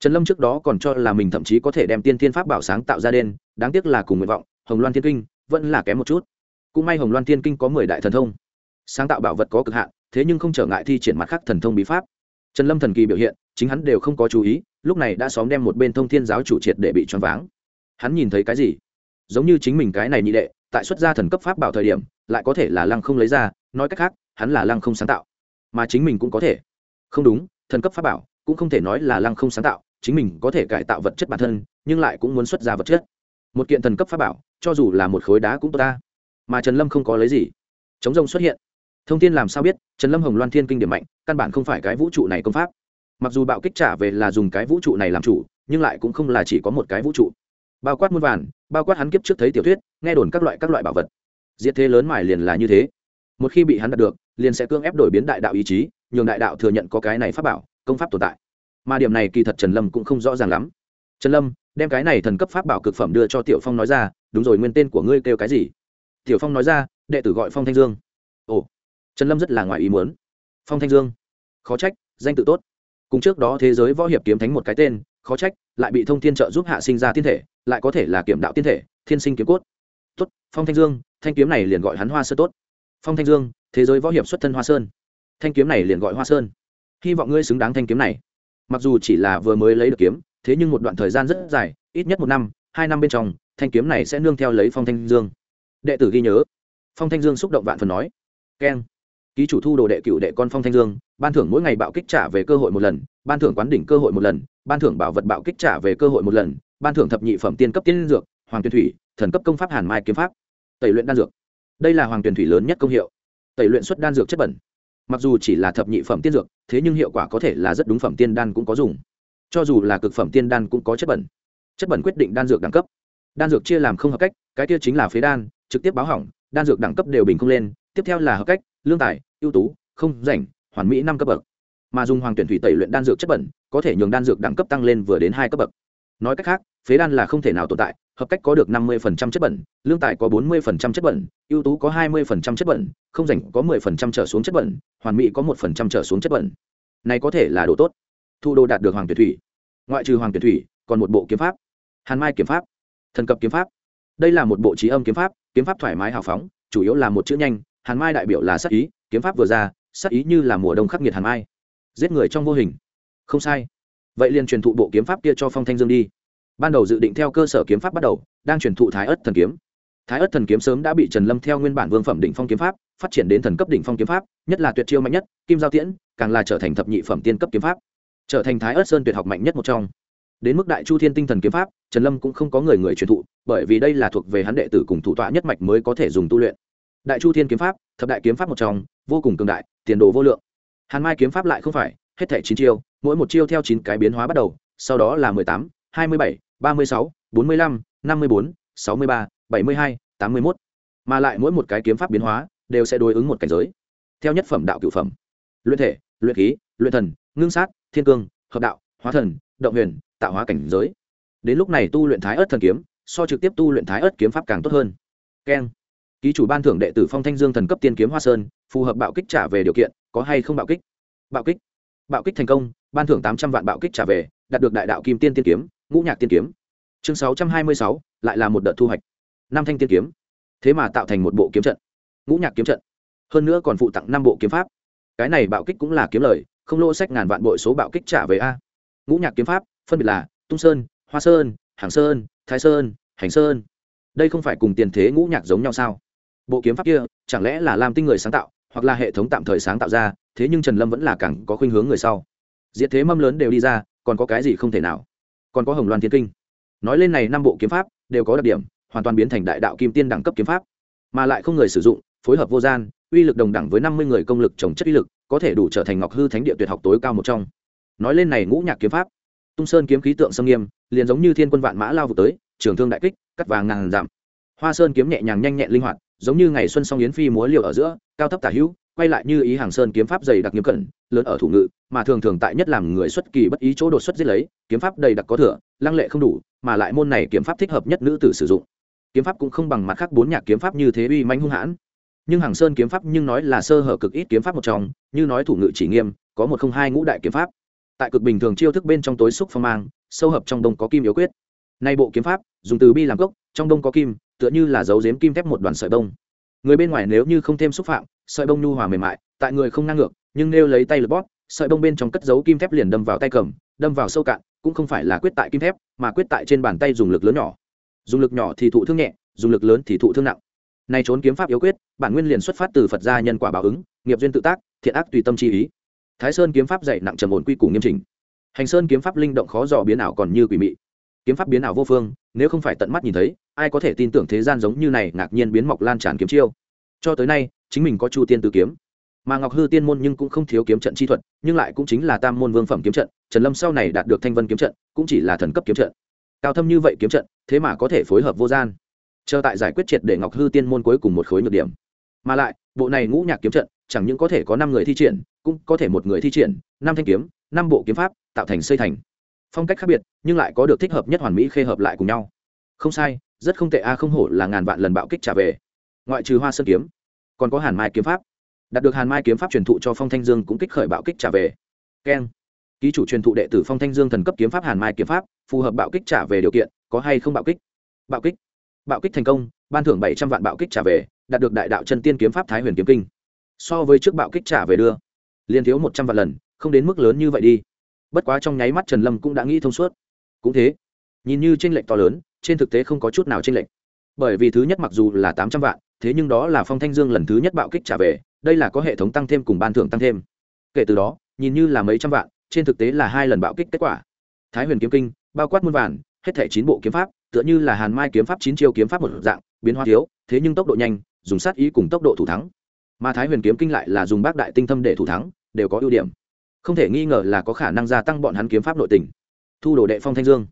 trần lâm trước đó còn cho là mình thậm chí có thể đem tiên thiên pháp bảo sáng tạo ra đen đáng tiếc là cùng nguyện vọng, hồng loan thiên kinh vẫn là kém một chút. Cũng may hồng loan thiên kinh có mười đại thần thông. Sáng tạo bảo vật có cực hạn, thế nhưng không trở ngại thi triển mặt khác thần thông bí pháp. Trần lâm thần kỳ biểu hiện, chính hắn đều không có chú ý, lúc này đã xóm đem một bên thông thiên giáo chủ triệt để bị choáng váng. Hắn nhìn thấy cái gì? Giống như chính mình cái này nhị đệ, tại xuất gia thần cấp pháp bảo thời điểm, lại có thể là lăng không lấy ra, nói cách khác, hắn là lăng không sáng tạo. Mà chính mình cũng có thể. Không đúng, thần cấp pháp bảo cũng không thể nói là lăng không sáng tạo chính mình có thể cải tạo vật chất bản thân, nhưng lại cũng muốn xuất ra vật chất. Một kiện thần cấp pháp bảo, cho dù là một khối đá cũng tốt ta. Mà trần lâm không có lấy gì. Chống rông xuất hiện. Thông tin làm sao biết, trần lâm hồng loan thiên kinh điểm mạnh, căn bản không phải cái vũ trụ này công pháp. Mặc dù bạo kích trả về là dùng cái vũ trụ này làm chủ, nhưng lại cũng không là chỉ có một cái vũ trụ. Bao quát muôn vàn, bao quát hắn kiếp trước thấy tiểu thuyết, nghe đồn các loại các loại bảo vật. Diệt thế lớn mải liền là như thế. Một khi bị hắn đạt được, liền sẽ cưỡng ép đổi biến đại đạo ý chí, nhường đại đạo thừa nhận có cái này pháp bảo, công pháp tồn tại mà điểm này kỳ thật trần lâm cũng không rõ ràng lắm. Trần lâm, đem cái này thần cấp pháp bảo cực phẩm đưa cho tiểu phong nói ra, đúng rồi, nguyên tên của ngươi kêu cái gì? Tiểu phong nói ra, đệ tử gọi phong thanh dương. Ồ, trần lâm rất là ngoài ý muốn. Phong thanh dương, khó trách, danh tự tốt. Cùng trước đó thế giới võ hiệp kiếm thánh một cái tên, khó trách, lại bị thông thiên trợ giúp hạ sinh ra tiên thể, lại có thể là kiểm đạo tiên thể, thiên sinh kiếm cốt. Tốt, phong thanh dương, thanh kiếm này liền gọi hắn hoa sơn tốt. Phong thanh dương, thế giới võ hiệp xuất thân hoa sơn. Thanh kiếm này liền gọi hoa sơn. Hy vọng ngươi xứng đáng thanh kiếm này mặc dù chỉ là vừa mới lấy được kiếm, thế nhưng một đoạn thời gian rất dài, ít nhất một năm, hai năm bên trong, thanh kiếm này sẽ nương theo lấy phong thanh dương. Đệ tử ghi nhớ. Phong thanh dương xúc động vạn phần nói. Keng. Ký chủ thu đồ đệ cựu đệ con phong thanh dương, ban thưởng mỗi ngày bạo kích trả về cơ hội một lần, ban thưởng quán đỉnh cơ hội một lần, ban thưởng bảo vật bạo kích trả về cơ hội một lần, ban thưởng thập nhị phẩm tiên cấp tiên dược, hoàng tuyên thủy, thần cấp công pháp hàn mai kiếm pháp. Tẩy luyện đan dược. Đây là hoàng tuyển thủy lớn nhất công hiệu. Tẩy luyện xuất đan dược chất bẩn mặc dù chỉ là thập nhị phẩm tiên dược, thế nhưng hiệu quả có thể là rất đúng phẩm tiên đan cũng có dùng. Cho dù là cực phẩm tiên đan cũng có chất bẩn. Chất bẩn quyết định đan dược đẳng cấp. Đan dược chia làm không hợp cách, cái kia chính là phế đan, trực tiếp báo hỏng, đan dược đẳng cấp đều bình không lên, tiếp theo là hợp cách, lương tài, ưu tú, không rảnh, hoàn mỹ năm cấp bậc. Mà dùng hoàng tuyển thủy tẩy luyện đan dược chất bẩn, có thể nhường đan dược đẳng cấp tăng lên vừa đến hai cấp bậc. Nói cách khác, phế đan là không thể nào tồn tại hợp cách có được năm mươi chất bẩn, lương tài có bốn mươi chất bẩn, ưu tú có hai mươi chất bẩn, không rảnh có 10% trở xuống chất bẩn, hoàn mỹ có một trở xuống chất bẩn. Này có thể là đồ tốt. Thu đồ đạt được hoàng tuyệt thủy. Ngoại trừ hoàng tuyệt thủy, còn một bộ kiếm pháp. Hàn mai kiếm pháp. Thần cấp kiếm pháp. Đây là một bộ trí âm kiếm pháp kiếm pháp thoải mái hào phóng, chủ yếu là một chữ nhanh, hàn mai đại biểu là sắc ý, kiếm pháp vừa ra sắc ý như là mùa đông khắc nghiệt hàn mai. Giết người trong vô hình. Không sai. Vậy liền truyền thụ bộ kiếm pháp kia cho phong thanh dương đi ban đầu dự định theo cơ sở kiếm pháp bắt đầu, đang truyền thụ thái ất thần kiếm. Thái ất thần kiếm sớm đã bị trần lâm theo nguyên bản vương phẩm đỉnh phong kiếm pháp, phát triển đến thần cấp đỉnh phong kiếm pháp, nhất là tuyệt chiêu mạnh nhất, kim giao tiễn, càng là trở thành thập nhị phẩm tiên cấp kiếm pháp. Trở thành thái ất sơn tuyệt học mạnh nhất một trong. Đến mức đại chu thiên tinh thần kiếm pháp, trần lâm cũng không có người người truyền thụ, bởi vì đây là thuộc về hắn đệ tử cùng thủ tọa nhất mạch mới có thể dùng tu luyện. Đại chu thiên kiếm pháp, thập đại kiếm pháp một trong, vô cùng cường đại, tiền đồ vô lượng. Hàn mai kiếm pháp lại không phải, hết thẻ chín chiêu, mỗi một chiêu theo chín cái biến hóa bắt đầu, sau đó là mười tám, hai mươi bảy ba mươi sáu, bốn mươi lăm, năm mươi bốn, sáu mươi ba, bảy mươi hai, tám mươi mốt. Mà lại mỗi một cái kiếm pháp biến hóa đều sẽ đối ứng một cảnh giới. Theo nhất phẩm đạo cựu phẩm. Luyện thể, luyện khí, luyện thần, ngưng sát, thiên cương, hợp đạo, hóa thần, động huyền, tạo hóa cảnh giới. Đến lúc này tu luyện thái ớt thần kiếm, so trực tiếp tu luyện thái ớt kiếm pháp càng tốt hơn. Keng. Ký chủ ban thưởng đệ tử phong thanh dương thần cấp tiên kiếm hoa sơn, phù hợp bạo kích trả về điều kiện, có hay không bạo kích? Bạo kích. Bạo kích thành công, ban thưởng tám trăm vạn bạo kích trả về, đạt được đại đạo kim tiên tiên kiếm ngũ nhạc tiên kiếm. Chương sáu trăm hai mươi sáu, lại là một đợt thu hoạch. Năm thanh tiên kiếm. Thế mà tạo thành một bộ kiếm trận. Ngũ nhạc kiếm trận. Hơn nữa còn phụ tặng năm bộ kiếm pháp. Cái này bạo kích cũng là kiếm lời, không lô sách ngàn vạn bội số bạo kích trả về a. Ngũ nhạc kiếm pháp, phân biệt là tung sơn, hoa sơn, hàng sơn, thái sơn, hành sơn. Đây không phải cùng tiền thế ngũ nhạc giống nhau sao? Bộ kiếm pháp kia, chẳng lẽ là làm tinh người sáng tạo, hoặc là hệ thống tạm thời sáng tạo ra, thế nhưng trần lâm vẫn là càng có khuynh hướng người sau. Diệt thế mâm lớn đều đi ra, còn có cái gì không thể nào? Còn có hồng loan thiên kinh. Nói lên này năm bộ kiếm pháp, đều có đặc điểm, hoàn toàn biến thành đại đạo kim tiên đẳng cấp kiếm pháp. Mà lại không người sử dụng, phối hợp vô gian, uy lực đồng đẳng với năm mươi người công lực trồng chất uy lực, có thể đủ trở thành ngọc hư thánh địa tuyệt học tối cao một trong. Nói lên này ngũ nhạc kiếm pháp, tung sơn kiếm khí tượng sâm nghiêm, liền giống như thiên quân vạn mã lao vụt tới, trường thương đại kích, cắt vàng ngàn giảm. Hoa sơn kiếm nhẹ nhàng nhanh nhẹn linh hoạt, giống như ngày xuân song yến phi múa liều ở giữa, cao thấp tả hữu quay lại như ý hàng sơn kiếm pháp dày đặc nghiêm cẩn, lớn ở thủ ngự, mà thường thường tại nhất làm người xuất kỳ bất ý chỗ đột xuất giết lấy, kiếm pháp đầy đặc có thừa, lăng lệ không đủ, mà lại môn này kiếm pháp thích hợp nhất nữ tử sử dụng. Kiếm pháp cũng không bằng mặt khác bốn nhạc kiếm pháp như thế uy manh hung hãn. Nhưng hàng sơn kiếm pháp nhưng nói là sơ hở cực ít kiếm pháp một trong, như nói thủ ngự chỉ nghiêm, có một không hai ngũ đại kiếm pháp. Tại cực bình thường chiêu thức bên trong tối xúc phong mang, sâu hợp trong đông có kim yếu quyết. Nay bộ kiếm pháp, dùng từ bi làm gốc, trong đông có kim, tựa như là dấu dếm kim thép một đoàn sợi đông người bên ngoài nếu như không thêm xúc phạm, sợi bông nhu hòa mềm mại, tại người không ngang ngược, nhưng nêu lấy tay lật bóp, sợi bông bên trong cất dấu kim thép liền đâm vào tay cầm, đâm vào sâu cạn, cũng không phải là quyết tại kim thép, mà quyết tại trên bàn tay dùng lực lớn nhỏ. Dùng lực nhỏ thì thụ thương nhẹ, dùng lực lớn thì thụ thương nặng. Nay trốn kiếm pháp yếu quyết, bản nguyên liền xuất phát từ phật gia nhân quả báo ứng, nghiệp duyên tự tác, thiện ác tùy tâm chi ý. Thái sơn kiếm pháp dạy nặng trầm ổn quy củ nghiêm chỉnh. Hành sơn kiếm pháp linh động khó dò biến ảo còn như quỷ mị kiếm pháp biến ảo vô phương, nếu không phải tận mắt nhìn thấy, ai có thể tin tưởng thế gian giống như này ngạc nhiên biến mọc lan tràn kiếm chiêu. Cho tới nay, chính mình có chu tiên tử kiếm. Mà ngọc hư tiên môn nhưng cũng không thiếu kiếm trận chi thuật, nhưng lại cũng chính là tam môn vương phẩm kiếm trận, trần lâm sau này đạt được thanh vân kiếm trận, cũng chỉ là thần cấp kiếm trận. Cao thâm như vậy kiếm trận, thế mà có thể phối hợp vô gian. Chờ tại giải quyết triệt để ngọc hư tiên môn cuối cùng một khối nhược điểm. Mà lại, bộ này ngũ nhạc kiếm trận, chẳng những có thể có năm người thi triển, cũng có thể một người thi triển, năm thanh kiếm, năm bộ kiếm pháp, tạo thành xây thành phong cách khác biệt, nhưng lại có được thích hợp nhất hoàn mỹ khê hợp lại cùng nhau. Không sai, rất không tệ a, không hổ là ngàn vạn lần bạo kích trả về. Ngoại trừ hoa sơn kiếm, còn có hàn mai kiếm pháp. Đạt được hàn mai kiếm pháp truyền thụ cho phong thanh dương cũng kích khởi bạo kích trả về. Keng. Ký chủ truyền thụ đệ tử phong thanh dương thần cấp kiếm pháp hàn mai kiếm pháp, phù hợp bạo kích trả về điều kiện, có hay không bạo kích? Bạo kích. Bạo kích thành công, ban thưởng bảy trăm vạn bạo kích trả về, đạt được đại đạo chân tiên kiếm pháp thái huyền kiếm kinh. So với trước bạo kích trả về đưa liên thiếu một trăm vạn lần, không đến mức lớn như vậy đi bất quá trong nháy mắt trần lâm cũng đã nghĩ thông suốt. Cũng thế, nhìn như tranh lệch to lớn, trên thực tế không có chút nào tranh lệch. Bởi vì thứ nhất mặc dù là tám trăm vạn, thế nhưng đó là phong thanh dương lần thứ nhất bạo kích trả về, đây là có hệ thống tăng thêm cùng ban thưởng tăng thêm. Kể từ đó, nhìn như là mấy trăm vạn, trên thực tế là hai lần bạo kích kết quả. Thái huyền kiếm kinh, bao quát muôn vàn, hết thẻ chín bộ kiếm pháp, tựa như là hàn mai kiếm pháp chín chiêu kiếm pháp một dạng, biến hóa thiếu, thế nhưng tốc độ nhanh, dùng sát ý cùng tốc độ thủ thắng. Mà thái huyền kiếm kinh lại là dùng bác đại tinh thâm để thủ thắng, đều có ưu điểm không thể nghi ngờ là có khả năng gia tăng bọn hắn kiếm pháp nội tình. Thu đồ đệ phong thanh dương,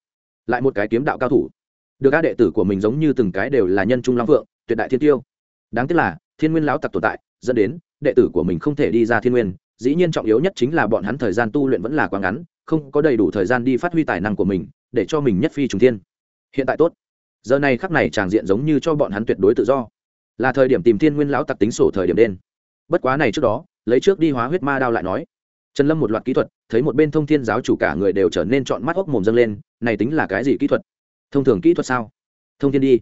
lại một cái kiếm đạo cao thủ. Được các đệ tử của mình giống như từng cái đều là nhân trung long phượng, tuyệt đại thiên tiêu. Đáng tiếc là, thiên nguyên lão tặc tồn tại, dẫn đến, đệ tử của mình không thể đi ra thiên nguyên, dĩ nhiên trọng yếu nhất chính là bọn hắn thời gian tu luyện vẫn là quá ngắn, không có đầy đủ thời gian đi phát huy tài năng của mình, để cho mình nhất phi trùng thiên. Hiện tại tốt. Giờ này khắc này tràng diện giống như cho bọn hắn tuyệt đối tự do. Là thời điểm tìm thiên nguyên lão tặc tính sổ thời điểm đen. Bất quá này trước đó, lấy trước đi hóa huyết ma đao lại nói trần lâm một loạt kỹ thuật, thấy một bên thông thiên giáo chủ cả người đều trở nên chọn mắt ốc mồm dâng lên, này tính là cái gì kỹ thuật? Thông thường kỹ thuật sao? Thông thiên đi.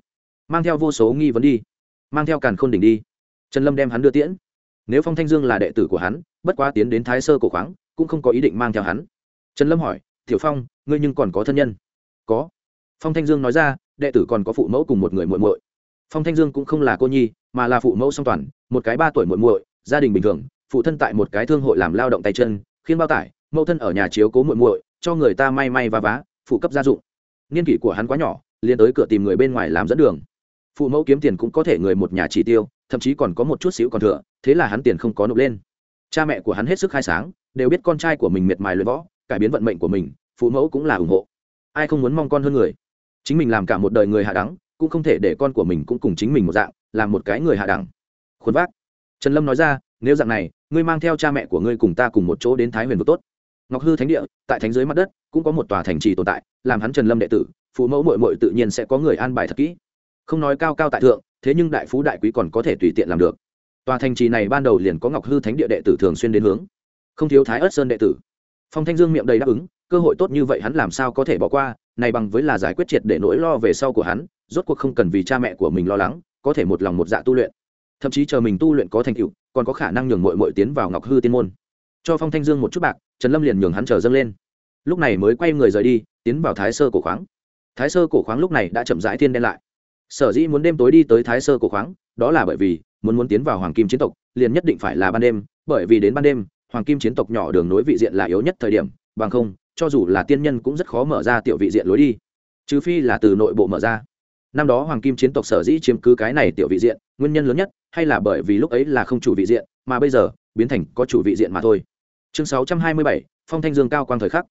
Mang theo vô số nghi vấn đi. Mang theo càn khôn đỉnh đi. Trần lâm đem hắn đưa tiễn. Nếu phong thanh dương là đệ tử của hắn, bất quá tiến đến thái sơ cổ khoáng, cũng không có ý định mang theo hắn. Trần lâm hỏi, tiểu phong, ngươi nhưng còn có thân nhân? Có. Phong thanh dương nói ra, đệ tử còn có phụ mẫu cùng một người muội muội. Phong thanh dương cũng không là cô nhi, mà là phụ mẫu song toàn, một cái ba tuổi muội muội, gia đình bình thường phụ thân tại một cái thương hội làm lao động tay chân khiến bao tải, mẫu thân ở nhà chiếu cố muội muội, cho người ta may may và vá, phụ cấp gia dụng. Niên kỷ của hắn quá nhỏ, liền tới cửa tìm người bên ngoài làm dẫn đường. Phụ mẫu kiếm tiền cũng có thể người một nhà chỉ tiêu, thậm chí còn có một chút xíu còn thừa, thế là hắn tiền không có nộp lên. Cha mẹ của hắn hết sức khai sáng, đều biết con trai của mình miệt mài luyện võ, cải biến vận mệnh của mình, phụ mẫu cũng là ủng hộ. Ai không muốn mong con hơn người? Chính mình làm cả một đời người hạ đẳng, cũng không thể để con của mình cũng cùng chính mình một dạng, làm một cái người hạ đẳng. Khuôn vác. Trần lâm nói ra nếu dạng này, ngươi mang theo cha mẹ của ngươi cùng ta cùng một chỗ đến thái huyền vực tốt. Ngọc hư thánh địa, tại thánh Dưới mặt đất, cũng có một tòa thành trì tồn tại, làm hắn trần lâm đệ tử, phụ mẫu mội mội tự nhiên sẽ có người an bài thật kỹ. Không nói cao cao tại thượng, thế nhưng đại phú đại quý còn có thể tùy tiện làm được. Tòa thành trì này ban đầu liền có ngọc hư thánh địa đệ tử thường xuyên đến hướng. Không thiếu thái ớt sơn đệ tử. Phong thanh dương miệng đầy đáp ứng, cơ hội tốt như vậy hắn làm sao có thể bỏ qua, này bằng với là giải quyết triệt để nỗi lo về sau của hắn, rốt cuộc không cần vì cha mẹ của mình lo lắng, có thể một lòng một dạ tu luyện. Thậm chí chờ mình tu luyện có thành tựu còn có khả năng nhường mội mội tiến vào ngọc hư tiên môn. Cho phong thanh dương một chút bạc, trần lâm liền nhường hắn chờ dâng lên. Lúc này mới quay người rời đi, tiến vào thái sơ cổ khoáng. Thái sơ cổ khoáng lúc này đã chậm rãi thiên đen lại. Sở dĩ muốn đêm tối đi tới thái sơ cổ khoáng, đó là bởi vì muốn muốn tiến vào hoàng kim chiến tộc, liền nhất định phải là ban đêm, bởi vì đến ban đêm, hoàng kim chiến tộc nhỏ đường nối vị diện là yếu nhất thời điểm, bằng không, cho dù là tiên nhân cũng rất khó mở ra tiểu vị diện lối đi. Trừ phi là từ nội bộ mở ra năm đó hoàng kim chiến tộc sở dĩ chiếm cứ cái này tiểu vị diện, nguyên nhân lớn nhất hay là bởi vì lúc ấy là không chủ vị diện, mà bây giờ, biến thành có chủ vị diện mà thôi. Chương sáu trăm hai mươi bảy, phong thanh dương cao quang thời khắc.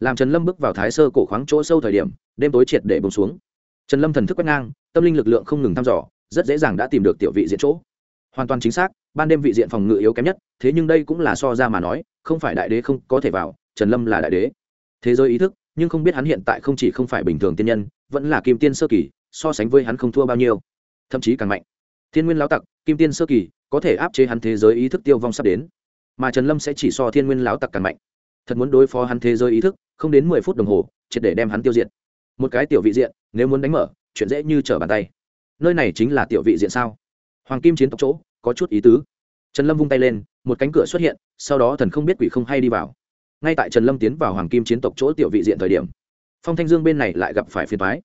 Làm trần lâm bước vào thái sơ cổ khoáng chỗ sâu thời điểm, đêm tối triệt để bông xuống. Trần lâm thần thức quét ngang, tâm linh lực lượng không ngừng thăm dò, rất dễ dàng đã tìm được tiểu vị diện chỗ. Hoàn toàn chính xác, ban đêm vị diện phòng ngự yếu kém nhất, thế nhưng đây cũng là so ra mà nói, không phải đại đế không có thể vào, trần lâm là đại đế. Thế giới ý thức, nhưng không biết hắn hiện tại không chỉ không phải bình thường tiên nhân, vẫn là kim tiên sơ kỳ so sánh với hắn không thua bao nhiêu. Thậm chí càng mạnh. Thiên nguyên lão tặc, kim tiên sơ kỳ, có thể áp chế hắn thế giới ý thức tiêu vong sắp đến. Mà trần lâm sẽ chỉ so thiên nguyên lão tặc càng mạnh. Thật muốn đối phó hắn thế giới ý thức, không đến mười phút đồng hồ, triệt để đem hắn tiêu diệt. Một cái tiểu vị diện, nếu muốn đánh mở, chuyện dễ như trở bàn tay. Nơi này chính là tiểu vị diện sao? Hoàng kim chiến tộc chỗ, có chút ý tứ. Trần lâm vung tay lên, một cánh cửa xuất hiện, sau đó thần không biết quỷ không hay đi vào. Ngay tại trần lâm tiến vào hoàng kim chiến tộc chỗ tiểu vị diện thời điểm, phong thanh dương bên này lại gặp phải phiền thoái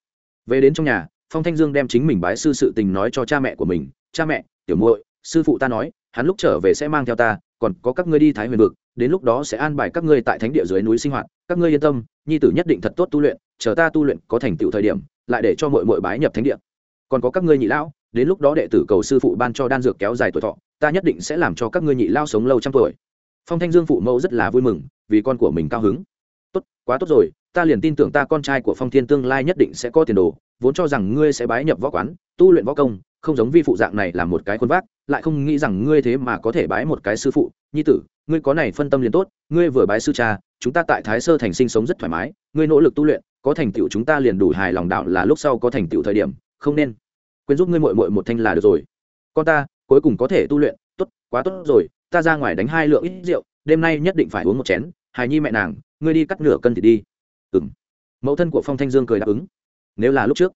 về đến trong nhà phong thanh dương đem chính mình bái sư sự tình nói cho cha mẹ của mình, cha mẹ, tiểu muội, sư phụ ta nói, hắn lúc trở về sẽ mang theo ta, còn có các ngươi đi thái huyền vực, đến lúc đó sẽ an bài các ngươi tại thánh địa dưới núi sinh hoạt, các ngươi yên tâm, nhi tử nhất định thật tốt tu luyện, chờ ta tu luyện có thành tựu thời điểm, lại để cho mọi mọi bái nhập thánh địa. Còn có các ngươi nhị lão, đến lúc đó đệ tử cầu sư phụ ban cho đan dược kéo dài tuổi thọ, ta nhất định sẽ làm cho các ngươi nhị lao sống lâu trăm tuổi. Phong thanh dương phụ mẫu rất là vui mừng, vì con của mình cao hứng. Tốt, quá tốt rồi, ta liền tin tưởng ta con trai của phong thiên tương lai nhất định sẽ có tiền đồ vốn cho rằng ngươi sẽ bái nhập võ quán, tu luyện võ công, không giống vi phụ dạng này là một cái khuôn vác, lại không nghĩ rằng ngươi thế mà có thể bái một cái sư phụ. Nhi tử, ngươi có này phân tâm liền tốt, ngươi vừa bái sư cha, chúng ta tại thái sơ thành sinh sống rất thoải mái, ngươi nỗ lực tu luyện, có thành tựu chúng ta liền đủ hài lòng đạo là lúc sau có thành tựu thời điểm, không nên quên giúp ngươi mội mội một thanh là được rồi. Con ta, cuối cùng có thể tu luyện, tốt, quá tốt rồi, ta ra ngoài đánh hai lượng ít rượu, đêm nay nhất định phải uống một chén, hài nhi mẹ nàng, ngươi đi cắt nửa cân thì đi. Ừng mẫu thân của phong thanh dương cười đáp ứng nếu là lúc trước.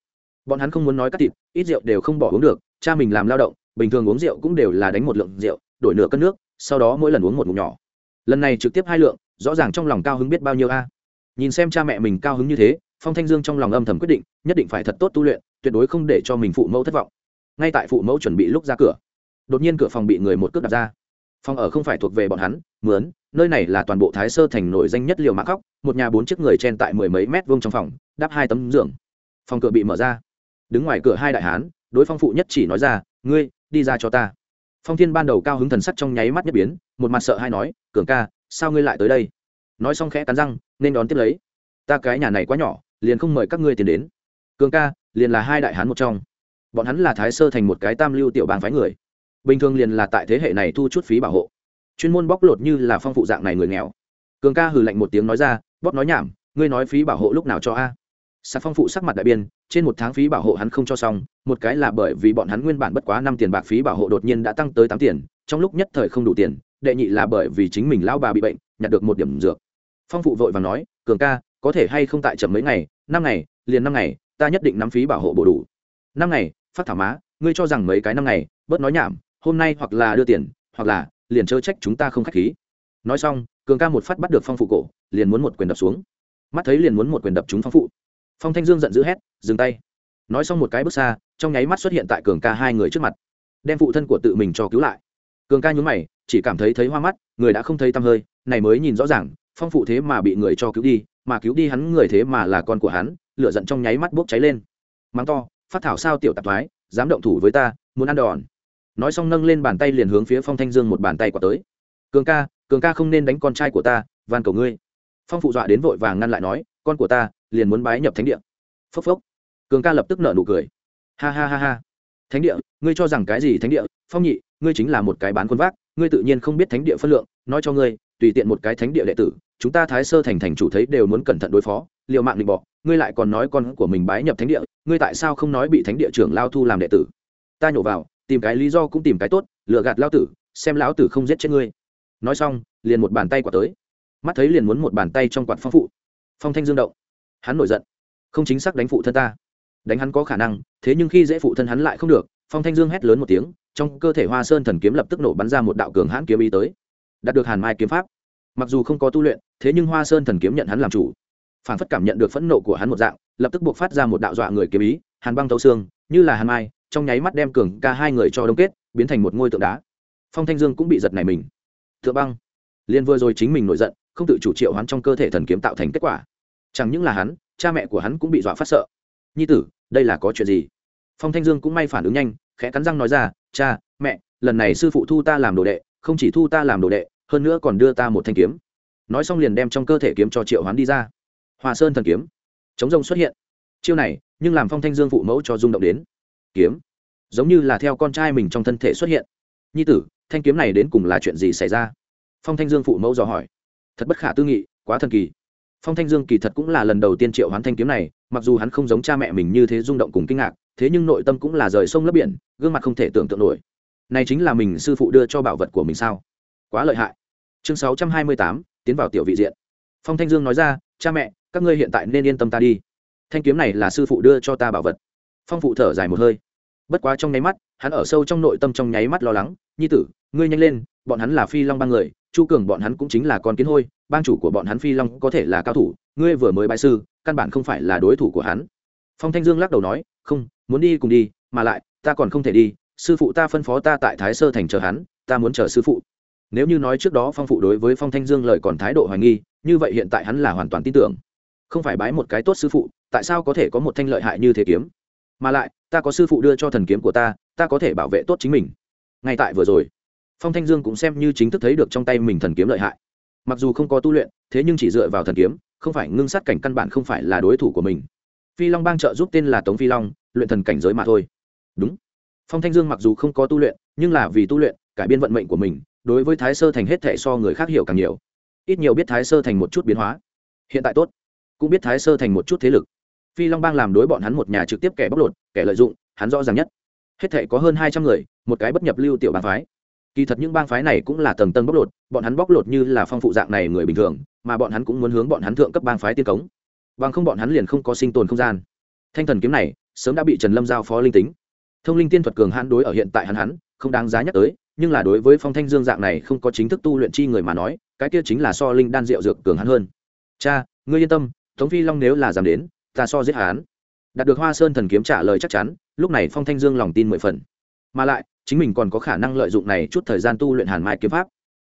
Bọn hắn không muốn nói cắt thịt, ít rượu đều không bỏ uống được, cha mình làm lao động, bình thường uống rượu cũng đều là đánh một lượng rượu, đổi nửa cân nước, sau đó mỗi lần uống một ngụm nhỏ. Lần này trực tiếp hai lượng, rõ ràng trong lòng cao hứng biết bao nhiêu a. Nhìn xem cha mẹ mình cao hứng như thế, phong thanh dương trong lòng âm thầm quyết định, nhất định phải thật tốt tu luyện, tuyệt đối không để cho mình phụ mẫu thất vọng. Ngay tại phụ mẫu chuẩn bị lúc ra cửa, đột nhiên cửa phòng bị người một cước đặt ra. Phòng ở không phải thuộc về bọn hắn, mướn, nơi này là toàn bộ thái sơ thành nổi danh nhất liều mã khóc một nhà bốn chiếc người chen tại mười mấy mét vuông trong phòng, đắp hai tấm giường phòng cửa bị mở ra. Đứng ngoài cửa hai đại hán, đối phong phụ nhất chỉ nói ra, ngươi, đi ra cho ta. Phong thiên ban đầu cao hứng thần sắc trong nháy mắt nhất biến, một mặt sợ hay nói, cường ca, sao ngươi lại tới đây? Nói xong khẽ cắn răng, nên đón tiếp lấy. Ta cái nhà này quá nhỏ, liền không mời các ngươi tiền đến. Cường ca, liền là hai đại hán một trong. Bọn hắn là thái sơ thành một cái tam lưu tiểu bang phái người. Bình thường liền là tại thế hệ này thu chút phí bảo hộ. Chuyên môn bóc lột như là phong phụ dạng này người nghèo. Cường ca hừ lạnh một tiếng nói ra bóc nói nhảm, ngươi nói phí bảo hộ lúc nào cho a? à? Sạc phong phụ sắc mặt đại biên, trên một tháng phí bảo hộ hắn không cho xong, một cái là bởi vì bọn hắn nguyên bản bất quá năm tiền bạc phí bảo hộ đột nhiên đã tăng tới tám tiền, trong lúc nhất thời không đủ tiền, đệ nhị là bởi vì chính mình lão bà bị bệnh, nhặt được một điểm dược. Phong phụ vội và nói, cường ca, có thể hay không tại chậm mấy ngày, năm ngày, liền năm ngày, ta nhất định nắm phí bảo hộ bổ đủ. Năm ngày? Phát thảo má, ngươi cho rằng mấy cái năm ngày, bớt nói nhảm, hôm nay hoặc là đưa tiền, hoặc là liền chớ trách chúng ta không k h á c h khí. Nói xong, cường ca một phát bắt được phong phụ cổ, liền muốn một quyền đập xuống. Mắt thấy liền muốn một quyền đập chúng phong phụ phong thanh dương giận dữ hét, dừng tay. Nói xong một cái bước xa, trong nháy mắt xuất hiện tại cường ca hai người trước mặt, đem phụ thân của tự mình cho cứu lại. Cường ca nhún mày, chỉ cảm thấy thấy hoa mắt, người đã không thấy tăm hơi, này mới nhìn rõ ràng, phong phụ thế mà bị người cho cứu đi, mà cứu đi hắn người thế mà là con của hắn, lửa giận trong nháy mắt bốc cháy lên. Mắng to, phát thảo sao tiểu tạp thoái, dám động thủ với ta, muốn ăn đòn. Nói xong nâng lên bàn tay liền hướng phía phong thanh dương một bàn tay quả tới. Cường ca cường ca không nên đánh con trai của ta, van cầu ngươi. Phong phụ dọa đến vội vàng ngăn lại nói, con của ta liền muốn bái nhập thánh địa. Phốc phốc. Cường ca lập tức nợ nụ cười. Ha ha ha ha. Thánh địa, ngươi cho rằng cái gì thánh địa? Phong nhị, ngươi chính là một cái bán quân vác, ngươi tự nhiên không biết thánh địa phân lượng. Nói cho ngươi, tùy tiện một cái thánh địa đệ tử, chúng ta thái sơ thành thành chủ thấy đều muốn cẩn thận đối phó liệu mạng định bỏ. Ngươi lại còn nói con của mình bái nhập thánh địa, ngươi tại sao không nói bị thánh địa trưởng lao thu làm đệ tử? Ta nhổ vào, tìm cái lý do cũng tìm cái tốt lựa gạt lao tử, xem lão tử không giết chết ngươi. Nói xong, liền một bàn tay quả tới. Mắt thấy liền muốn một bàn tay trong quạt phong phụ. Phong thanh dương động hắn nổi giận. Không chính xác đánh phụ thân ta. Đánh hắn có khả năng, thế nhưng khi dễ phụ thân hắn lại không được, phong thanh dương hét lớn một tiếng, trong cơ thể hoa sơn thần kiếm lập tức nổ bắn ra một đạo cường hãn kiếm ý tới. Đạt được hàn mai kiếm pháp. Mặc dù không có tu luyện, thế nhưng hoa sơn thần kiếm nhận hắn làm chủ. Phản phất cảm nhận được phẫn nộ của hắn một dạng, lập tức buộc phát ra một đạo dọa người kiếm ý, hàn băng tấu xương, như là hàn mai, trong nháy mắt đem cường ca hai người cho đông kết, biến thành một ngôi tượng đá. Phong thanh dương cũng bị giật này mình. Tượng băng. Liên vừa rồi chính mình nổi giận, không tự chủ triệu hắn trong cơ thể thần kiếm tạo thành kết quả chẳng những là hắn, cha mẹ của hắn cũng bị dọa phát sợ. Nhi tử, đây là có chuyện gì? Phong thanh dương cũng may phản ứng nhanh, khẽ cắn răng nói ra, cha, mẹ, lần này sư phụ thu ta làm đồ đệ, không chỉ thu ta làm đồ đệ, hơn nữa còn đưa ta một thanh kiếm. Nói xong liền đem trong cơ thể kiếm cho triệu hoán đi ra. Hòa sơn thần kiếm. Chống rông xuất hiện. Chiêu này, nhưng làm phong thanh dương phụ mẫu cho rung động đến. Kiếm. Giống như là theo con trai mình trong thân thể xuất hiện. Nhi tử, thanh kiếm này đến cùng là chuyện gì xảy ra? Phong thanh dương phụ mẫu dò hỏi. Thật bất khả tư nghị, quá thần kỳ phong thanh dương kỳ thật cũng là lần đầu tiên triệu hoán thanh kiếm này, mặc dù hắn không giống cha mẹ mình như thế rung động cùng kinh ngạc, thế nhưng nội tâm cũng là rời sông lấp biển, gương mặt không thể tưởng tượng nổi. Này chính là mình sư phụ đưa cho bảo vật của mình sao? Quá lợi hại. Chương sáu trăm hai mươi tám, tiến vào tiểu vị diện. Phong thanh dương nói ra, cha mẹ, các ngươi hiện tại nên yên tâm ta đi. Thanh kiếm này là sư phụ đưa cho ta bảo vật. Phong phụ thở dài một hơi. Bất quá trong nháy mắt, hắn ở sâu trong nội tâm trong nháy mắt lo lắng, nhi tử, ngươi nhanh lên, bọn hắn là phi long ba người, chu cường bọn hắn cũng chính là con kiến hôi bang chủ của bọn hắn phi long có thể là cao thủ, ngươi vừa mới bại sư, căn bản không phải là đối thủ của hắn. Phong thanh dương lắc đầu nói, không, muốn đi cùng đi, mà lại, ta còn không thể đi, sư phụ ta phân phó ta tại thái sơ thành chờ hắn, ta muốn chờ sư phụ. Nếu như nói trước đó phong phụ đối với phong thanh dương lời còn thái độ hoài nghi, như vậy hiện tại hắn là hoàn toàn tin tưởng. Không phải bái một cái tốt sư phụ, tại sao có thể có một thanh lợi hại như thế kiếm? Mà lại, ta có sư phụ đưa cho thần kiếm của ta ta có thể bảo vệ tốt chính mình. Ngay tại vừa rồi, phong thanh dương cũng xem như chính thức thấy được trong tay mình thần kiếm lợi hại mặc dù không có tu luyện, thế nhưng chỉ dựa vào thần kiếm, không phải ngưng sát cảnh căn bản không phải là đối thủ của mình. Phi long bang trợ giúp tên là tống phi long, luyện thần cảnh giới mà thôi. Đúng. Phong thanh dương mặc dù không có tu luyện, nhưng là vì tu luyện, cải biên vận mệnh của mình, đối với thái sơ thành hết thệ so người khác hiểu càng nhiều. Ít nhiều biết thái sơ thành một chút biến hóa. Hiện tại tốt. Cũng biết thái sơ thành một chút thế lực. Phi long bang làm đối bọn hắn một nhà trực tiếp kẻ bóc lột, kẻ lợi dụng, hắn rõ ràng nhất. Hết thệ có hơn hai trăm người, một cái bất nhập lưu tiểu bang phái kỳ thật những bang phái này cũng là tầng tầng bóc lột, bọn hắn bóc lột như là phong phụ dạng này người bình thường, mà bọn hắn cũng muốn hướng bọn hắn thượng cấp bang phái tiên cống. Bằng không bọn hắn liền không có sinh tồn không gian. Thanh thần kiếm này, sớm đã bị trần lâm giao phó linh tính. Thông linh tiên thuật cường hãn đối ở hiện tại hắn hắn, không đáng giá nhắc tới, nhưng là đối với phong thanh dương dạng này không có chính thức tu luyện chi người mà nói, cái kia chính là so linh đan rượu dược cường hãn hơn. Cha, ngươi yên tâm, tống phi long nếu là dám đến, ta so giết hắn. Đạt được hoa sơn thần kiếm trả lời chắc chắn, lúc này phong thanh dương lòng tin mười phần. Mà lại chính mình còn có khả năng lợi dụng này chút thời gian tu luyện hàn mai kiếm pháp.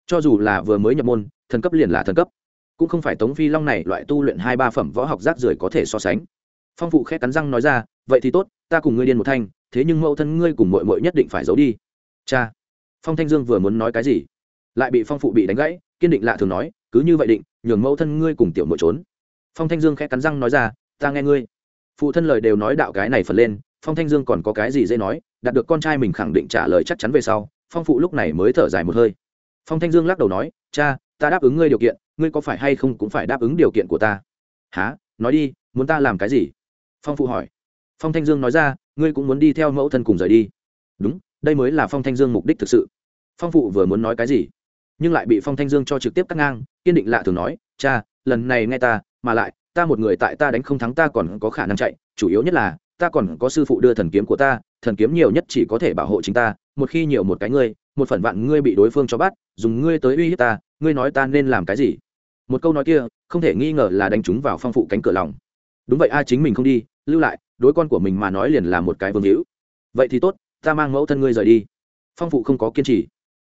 Cho dù là vừa mới nhập môn, thần cấp liền là thần cấp. Cũng không phải tống phi long này loại tu luyện hai ba phẩm võ học rác rưởi có thể so sánh. Phong phụ khẽ cắn răng nói ra, vậy thì tốt, ta cùng ngươi điên một thanh, thế nhưng mẫu thân ngươi cùng mội mội nhất định phải giấu đi. Cha. Phong thanh dương vừa muốn nói cái gì, lại bị phong phụ bị đánh gãy, kiên định lạ thường nói, cứ như vậy định, nhường mẫu thân ngươi cùng tiểu mội trốn. Phong thanh dương khẽ cắn răng nói ra, ta nghe ngươi. Phụ thân lời đều nói đạo cái này phần lên phong thanh dương còn có cái gì dễ nói, đạt được con trai mình khẳng định trả lời chắc chắn về sau, phong phụ lúc này mới thở dài một hơi. Phong thanh dương lắc đầu nói, cha, ta đáp ứng ngươi điều kiện, ngươi có phải hay không cũng phải đáp ứng điều kiện của ta? Há nói đi, muốn ta làm cái gì? Phong phụ hỏi. Phong thanh dương nói ra, ngươi cũng muốn đi theo mẫu thân cùng rời đi. Đúng, đây mới là phong thanh dương mục đích thực sự. Phong phụ vừa muốn nói cái gì, nhưng lại bị phong thanh dương cho trực tiếp cắt ngang, kiên định lạ thường nói, cha, lần này nghe ta, mà lại, ta một người tại ta đánh không thắng ta còn có khả năng chạy, chủ yếu nhất là ta còn có sư phụ đưa thần kiếm của ta, thần kiếm nhiều nhất chỉ có thể bảo hộ chính ta, một khi nhiều một cái ngươi, một phần vạn ngươi bị đối phương cho bắt, dùng ngươi tới uy hiếp ta, ngươi nói ta nên làm cái gì? Một câu nói kia, không thể nghi ngờ là đánh chúng vào phong phụ cánh cửa lòng. Đúng vậy, a, chính mình không đi, lưu lại, đối con của mình mà nói liền là một cái vương hữu. Vậy thì tốt, ta mang mẫu thân ngươi rời đi. Phong phụ không có kiên trì.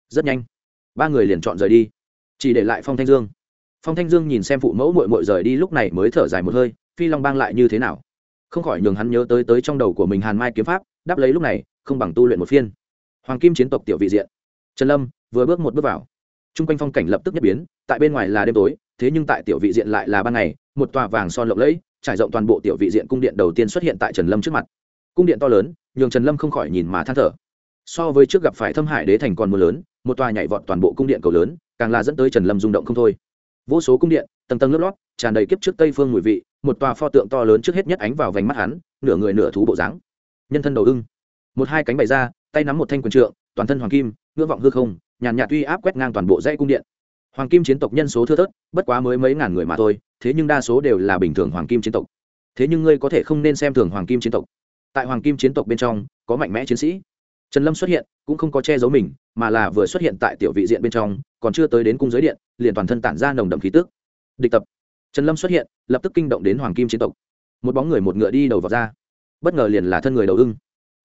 Rất nhanh, ba người liền chọn rời đi, chỉ để lại phong thanh dương. Phong thanh dương nhìn xem phụ mẫu mội mội rời đi, lúc này mới thở dài một hơi, phi long bang lại như thế nào? Không khỏi nhường hắn nhớ tới tới trong đầu của mình hàn mai kiếm pháp, đáp lấy lúc này, không bằng tu luyện một phiên. Hoàng kim chiến tộc tiểu vị diện. Trần lâm, vừa bước một bước vào. T r u n g quanh phong cảnh lập tức nhất biến, tại bên ngoài là đêm tối, thế nhưng tại tiểu vị diện lại là ban ngày, một tòa vàng son lộng lẫy, trải rộng toàn bộ tiểu vị diện cung điện đầu tiên xuất hiện tại trần lâm trước mặt. Cung điện to lớn, nhường trần lâm không khỏi nhìn mà than thở. So với trước gặp phải thâm hải đế thành còn mưa lớn, một tòa nhảy vọt toàn bộ cung điện cầu lớn, càng là dẫn tới trần lâm rung động không thôi. Vô số cung điện, tầng tầng lớp lót tràn đầy kiếp trước tây phương mùi vị, một tòa pho tượng to lớn trước hết nhất ánh vào vành mắt hắn, nửa người nửa thú bộ dáng. Nhân thân đầu ưng. Một hai cánh bày ra, tay nắm một thanh quần trượng, toàn thân hoàng kim, ngưỡng vọng hư không, nhàn nhạt uy áp quét ngang toàn bộ dãy cung điện. Hoàng kim chiến tộc nhân số thưa thớt, bất quá mới mấy ngàn người mà thôi, thế nhưng đa số đều là bình thường hoàng kim chiến tộc. Thế nhưng ngươi có thể không nên xem thường hoàng kim chiến tộc. Tại hoàng kim chiến tộc bên trong, có mạnh mẽ chiến sĩ. Trần lâm xuất hiện, cũng không có che giấu mình, mà là vừa xuất hiện tại tiểu vị diện bên trong, còn chưa tới đến cung giới điện, liền toàn thân tản ra nồng đậm khí tức. Địch tập trần lâm xuất hiện, lập tức kinh động đến hoàng kim chiến tộc. Một bóng người một ngựa đi đầu vào ra. Bất ngờ liền là thân người đầu ưng.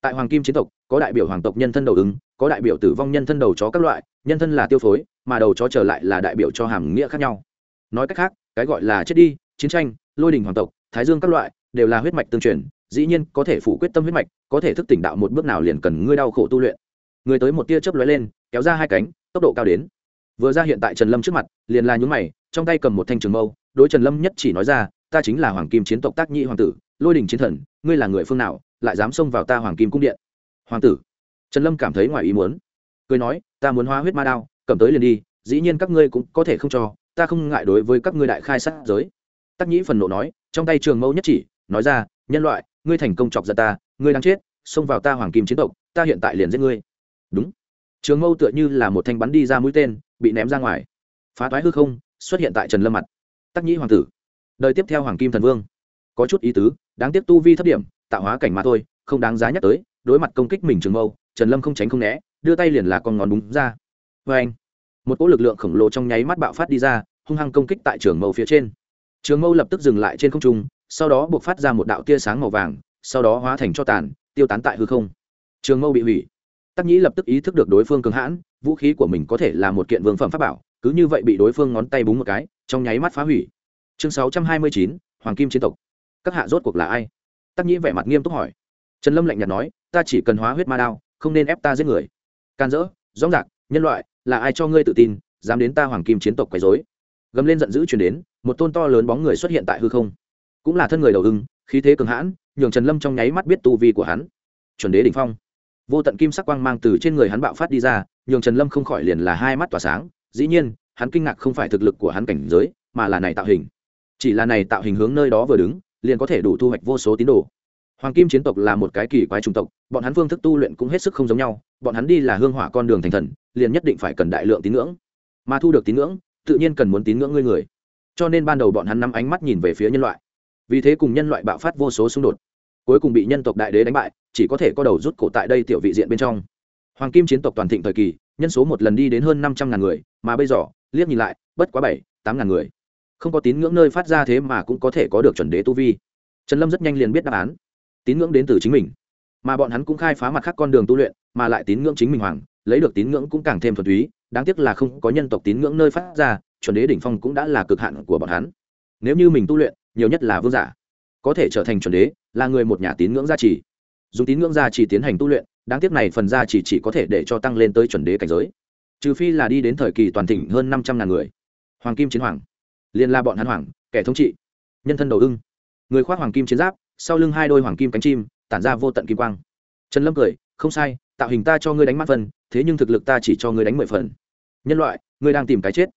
Tại hoàng kim chiến tộc, có đại biểu hoàng tộc nhân thân đầu ưng, có đại biểu tử vong nhân thân đầu chó các loại, nhân thân là tiêu phối, mà đầu chó trở lại là đại biểu cho hàm nghĩa khác nhau. Nói cách khác, cái gọi là chết đi, chiến tranh, lôi đình hoàng tộc, thái dương các loại, đều là huyết mạch tương truyền, dĩ nhiên có thể phủ quyết tâm huyết mạch, có thể thức tỉnh đạo một bước nào liền cần ngươi đau khổ tu luyện. Người tới một tia chớp lóe lên, kéo ra hai cánh, tốc độ cao đến. Vừa ra hiện tại trần lâm trước mặt, liền là nhún mày, trong tay cầm một thanh trường mâu đối trần lâm nhất chỉ nói ra, ta chính là hoàng kim chiến tộc tác nhị hoàng tử, lôi đình chiến thần, ngươi là người phương nào, lại dám xông vào ta hoàng kim cung điện? Hoàng tử? Trần lâm cảm thấy ngoài ý muốn. Cười nói, ta muốn hóa huyết ma đao, cầm tới liền đi, dĩ nhiên các ngươi cũng có thể không cho, ta không ngại đối với các ngươi đại khai sát giới. Tắc nhĩ phần nộ nói, trong tay trường mâu nhất chỉ, nói ra, nhân loại, ngươi thành công chọc giận ta, ngươi đang chết, xông vào ta hoàng kim chiến tộc, ta hiện tại liền giết ngươi. Đúng. Trường mâu tựa như là một thanh bắn đi ra mũi tên, bị ném ra ngoài. Phá toái hư không, xuất hiện tại trần lâm mặt tắc nhĩ hoàng tử. Đời tiếp theo hoàng kim thần vương. Có chút ý tứ, đáng tiếc tu vi thấp điểm, tạo hóa cảnh mà thôi, không đáng giá nhắc tới, đối mặt công kích mình trường mâu, trần lâm không tránh không né, đưa tay liền là con ngón búng ra. Vê anh, một cỗ lực lượng khổng lồ trong nháy mắt bạo phát đi ra, hung hăng công kích tại trường mâu phía trên. Trường mâu lập tức dừng lại trên không trung, sau đó buộc phát ra một đạo tia sáng màu vàng, sau đó hóa thành cho tàn, tiêu tán tại hư không. Trường mâu bị hủy. Tắc nhĩ lập tức ý thức được đối phương cường hãn, vũ khí của mình có thể là một kiện vương phẩm pháp bảo, cứ như vậy bị đối phương ngón tay búng một cái trong nháy mắt phá hủy. Chương sáu trăm hai mươi chín, hoàng kim chiến tộc. Các hạ rốt cuộc là ai? Tắc nhĩ vẻ mặt nghiêm túc hỏi. Trần lâm lạnh nhạt nói, ta chỉ cần hóa huyết ma đao, không nên ép ta giết người. Can dỡ, rõ rạc nhân loại, là ai cho ngươi tự tin, dám đến ta hoàng kim chiến tộc quấy dối gầm lên giận dữ chuyển đến, một tôn to lớn bóng người xuất hiện tại hư không. Cũng là thân người đầu hưng khí thế cường hãn, nhường trần lâm trong nháy mắt biết tu vi của hắn. Chuẩn đế đ ỉ n h phong. Vô tận kim sắc quang mang từ trên người hắn bạo phát đi ra, nhường trần lâm không khỏi liền là hai mắt tỏa sáng. Dĩ nhiên hắn kinh ngạc không phải thực lực của hắn cảnh giới, mà là này tạo hình. Chỉ là này tạo hình hướng nơi đó vừa đứng, liền có thể đủ thu hoạch vô số tín đồ. Hoàng kim chiến tộc là một cái kỳ quái chủng tộc, bọn hắn phương thức tu luyện cũng hết sức không giống nhau, bọn hắn đi là hương hỏa con đường thành thần, liền nhất định phải cần đại lượng tín ngưỡng. Mà thu được tín ngưỡng, tự nhiên cần muốn tín ngưỡng ngươi người. Cho nên ban đầu bọn hắn nắm ánh mắt nhìn về phía nhân loại. Vì thế cùng nhân loại bạo phát vô số xung đột. Cuối cùng bị nhân tộc đại đế đánh bại, chỉ có thể có đầu rút cổ tại đây tiểu vị diện bên trong. Hoàng kim chiến tộc toàn thịnh thời kỳ, nhân số một lần đi đến hơn năm trăm ngàn người, mà bây giờ liếc nhìn lại, bất quá bảy, tám ngàn người. Không có tín ngưỡng nơi phát ra thế mà cũng có thể có được chuẩn đế tu vi. Trần lâm rất nhanh liền biết đáp án. Tín ngưỡng đến từ chính mình. Mà bọn hắn cũng khai phá mặt khác con đường tu luyện, mà lại tín ngưỡng chính mình hoàng, lấy được tín ngưỡng cũng càng thêm thuần túy, đáng tiếc là không có nhân tộc tín ngưỡng nơi phát ra, chuẩn đế đỉnh phong cũng đã là cực hạn của bọn hắn. Nếu như mình tu luyện, nhiều nhất là vương giả, có thể trở thành chuẩn đế, là người một nhà tín ngưỡng gia trì. Dùng tín ngưỡng gia trì tiến hành tu luyện, đáng tiếc này phần gia trì chỉ có thể để cho tăng lên tới chuẩn đế cảnh giới trừ phi là đi đến thời kỳ toàn thịnh hơn năm trăm ngàn người. Hoàng kim chiến hoàng. Liên la bọn hắn hoàng, kẻ thống trị. Nhân thân đầu ưng. Người khoác hoàng kim chiến giáp, sau lưng hai đôi hoàng kim cánh chim, tản ra vô tận kim quang. Trần lâm cười, không sai, tạo hình ta cho ngươi đánh mắt phần, thế nhưng thực lực ta chỉ cho ngươi đánh mười phần. Nhân loại, ngươi đang tìm cái chết.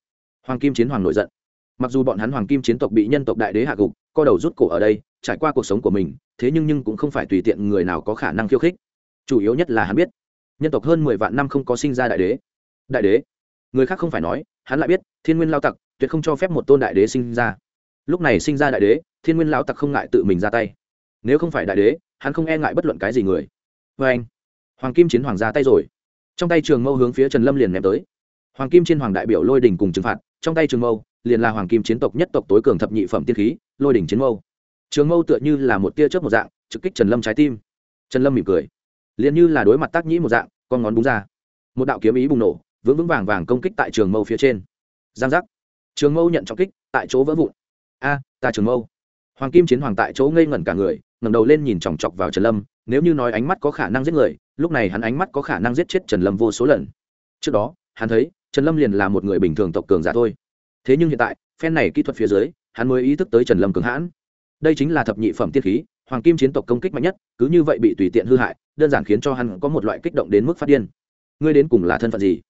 Hoàng kim chiến hoàng nổi giận. Mặc dù bọn hắn hoàng kim chiến tộc bị nhân tộc đại đế hạ gục, co đầu rút cổ ở đây, trải qua cuộc sống của mình, thế nhưng nhưng cũng không phải tùy tiện người nào có khả năng khiêu khích. Chủ yếu nhất là hắn biết, nhân tộc hơn mười vạn năm không có sinh ra đại đế đại đế. Người khác không phải nói, hắn lại biết, thiên nguyên lao tặc tuyệt không cho phép một tôn đại đế sinh ra. Lúc này sinh ra đại đế, thiên nguyên lao tặc không ngại tự mình ra tay. Nếu không phải đại đế, hắn không e ngại bất luận cái gì người. Vê anh, hoàng kim chiến hoàng ra tay rồi. Trong tay trường mâu hướng phía trần lâm liền ném tới. Hoàng kim chiến hoàng đại biểu lôi đình cùng trừng phạt, trong tay trường mâu liền là hoàng kim chiến tộc nhất tộc tối cường thập nhị phẩm tiên khí, lôi đỉnh chiến mâu. Trường mâu tựa như là một tia chớp một dạng, trực kích trần lâm trái tim. Trần lâm mỉm cười. Liền như là đối mặt tác nhĩ một dạng, con ngón búng ra. Một đạo kiếm ý bùng nổ vững vững vàng vàng công kích tại trường mâu phía trên. Giang giác. Trường mâu nhận trọng kích, tại chỗ vỡ vụn. A, ta trường mâu. Hoàng kim chiến hoàng tại chỗ ngây ngẩn cả người, ngẩng đầu lên nhìn chòng chọc vào trần lâm, nếu như nói ánh mắt có khả năng giết người, lúc này hắn ánh mắt có khả năng giết chết trần lâm vô số lần. Trước đó, hắn thấy, trần lâm liền là một người bình thường tộc cường giả thôi. Thế nhưng hiện tại, phen này kỹ thuật phía dưới, hắn mới ý thức tới trần lâm cường hãn. Đây chính là thập nhị phẩm tiên khí, hoàng kim chiến tộc công kích mạnh nhất, cứ như vậy bị tùy tiện hư hại, đơn giản khiến cho hắn có một loại kích động đến mức phát điên. Ngươi đến cùng là thân phận gì?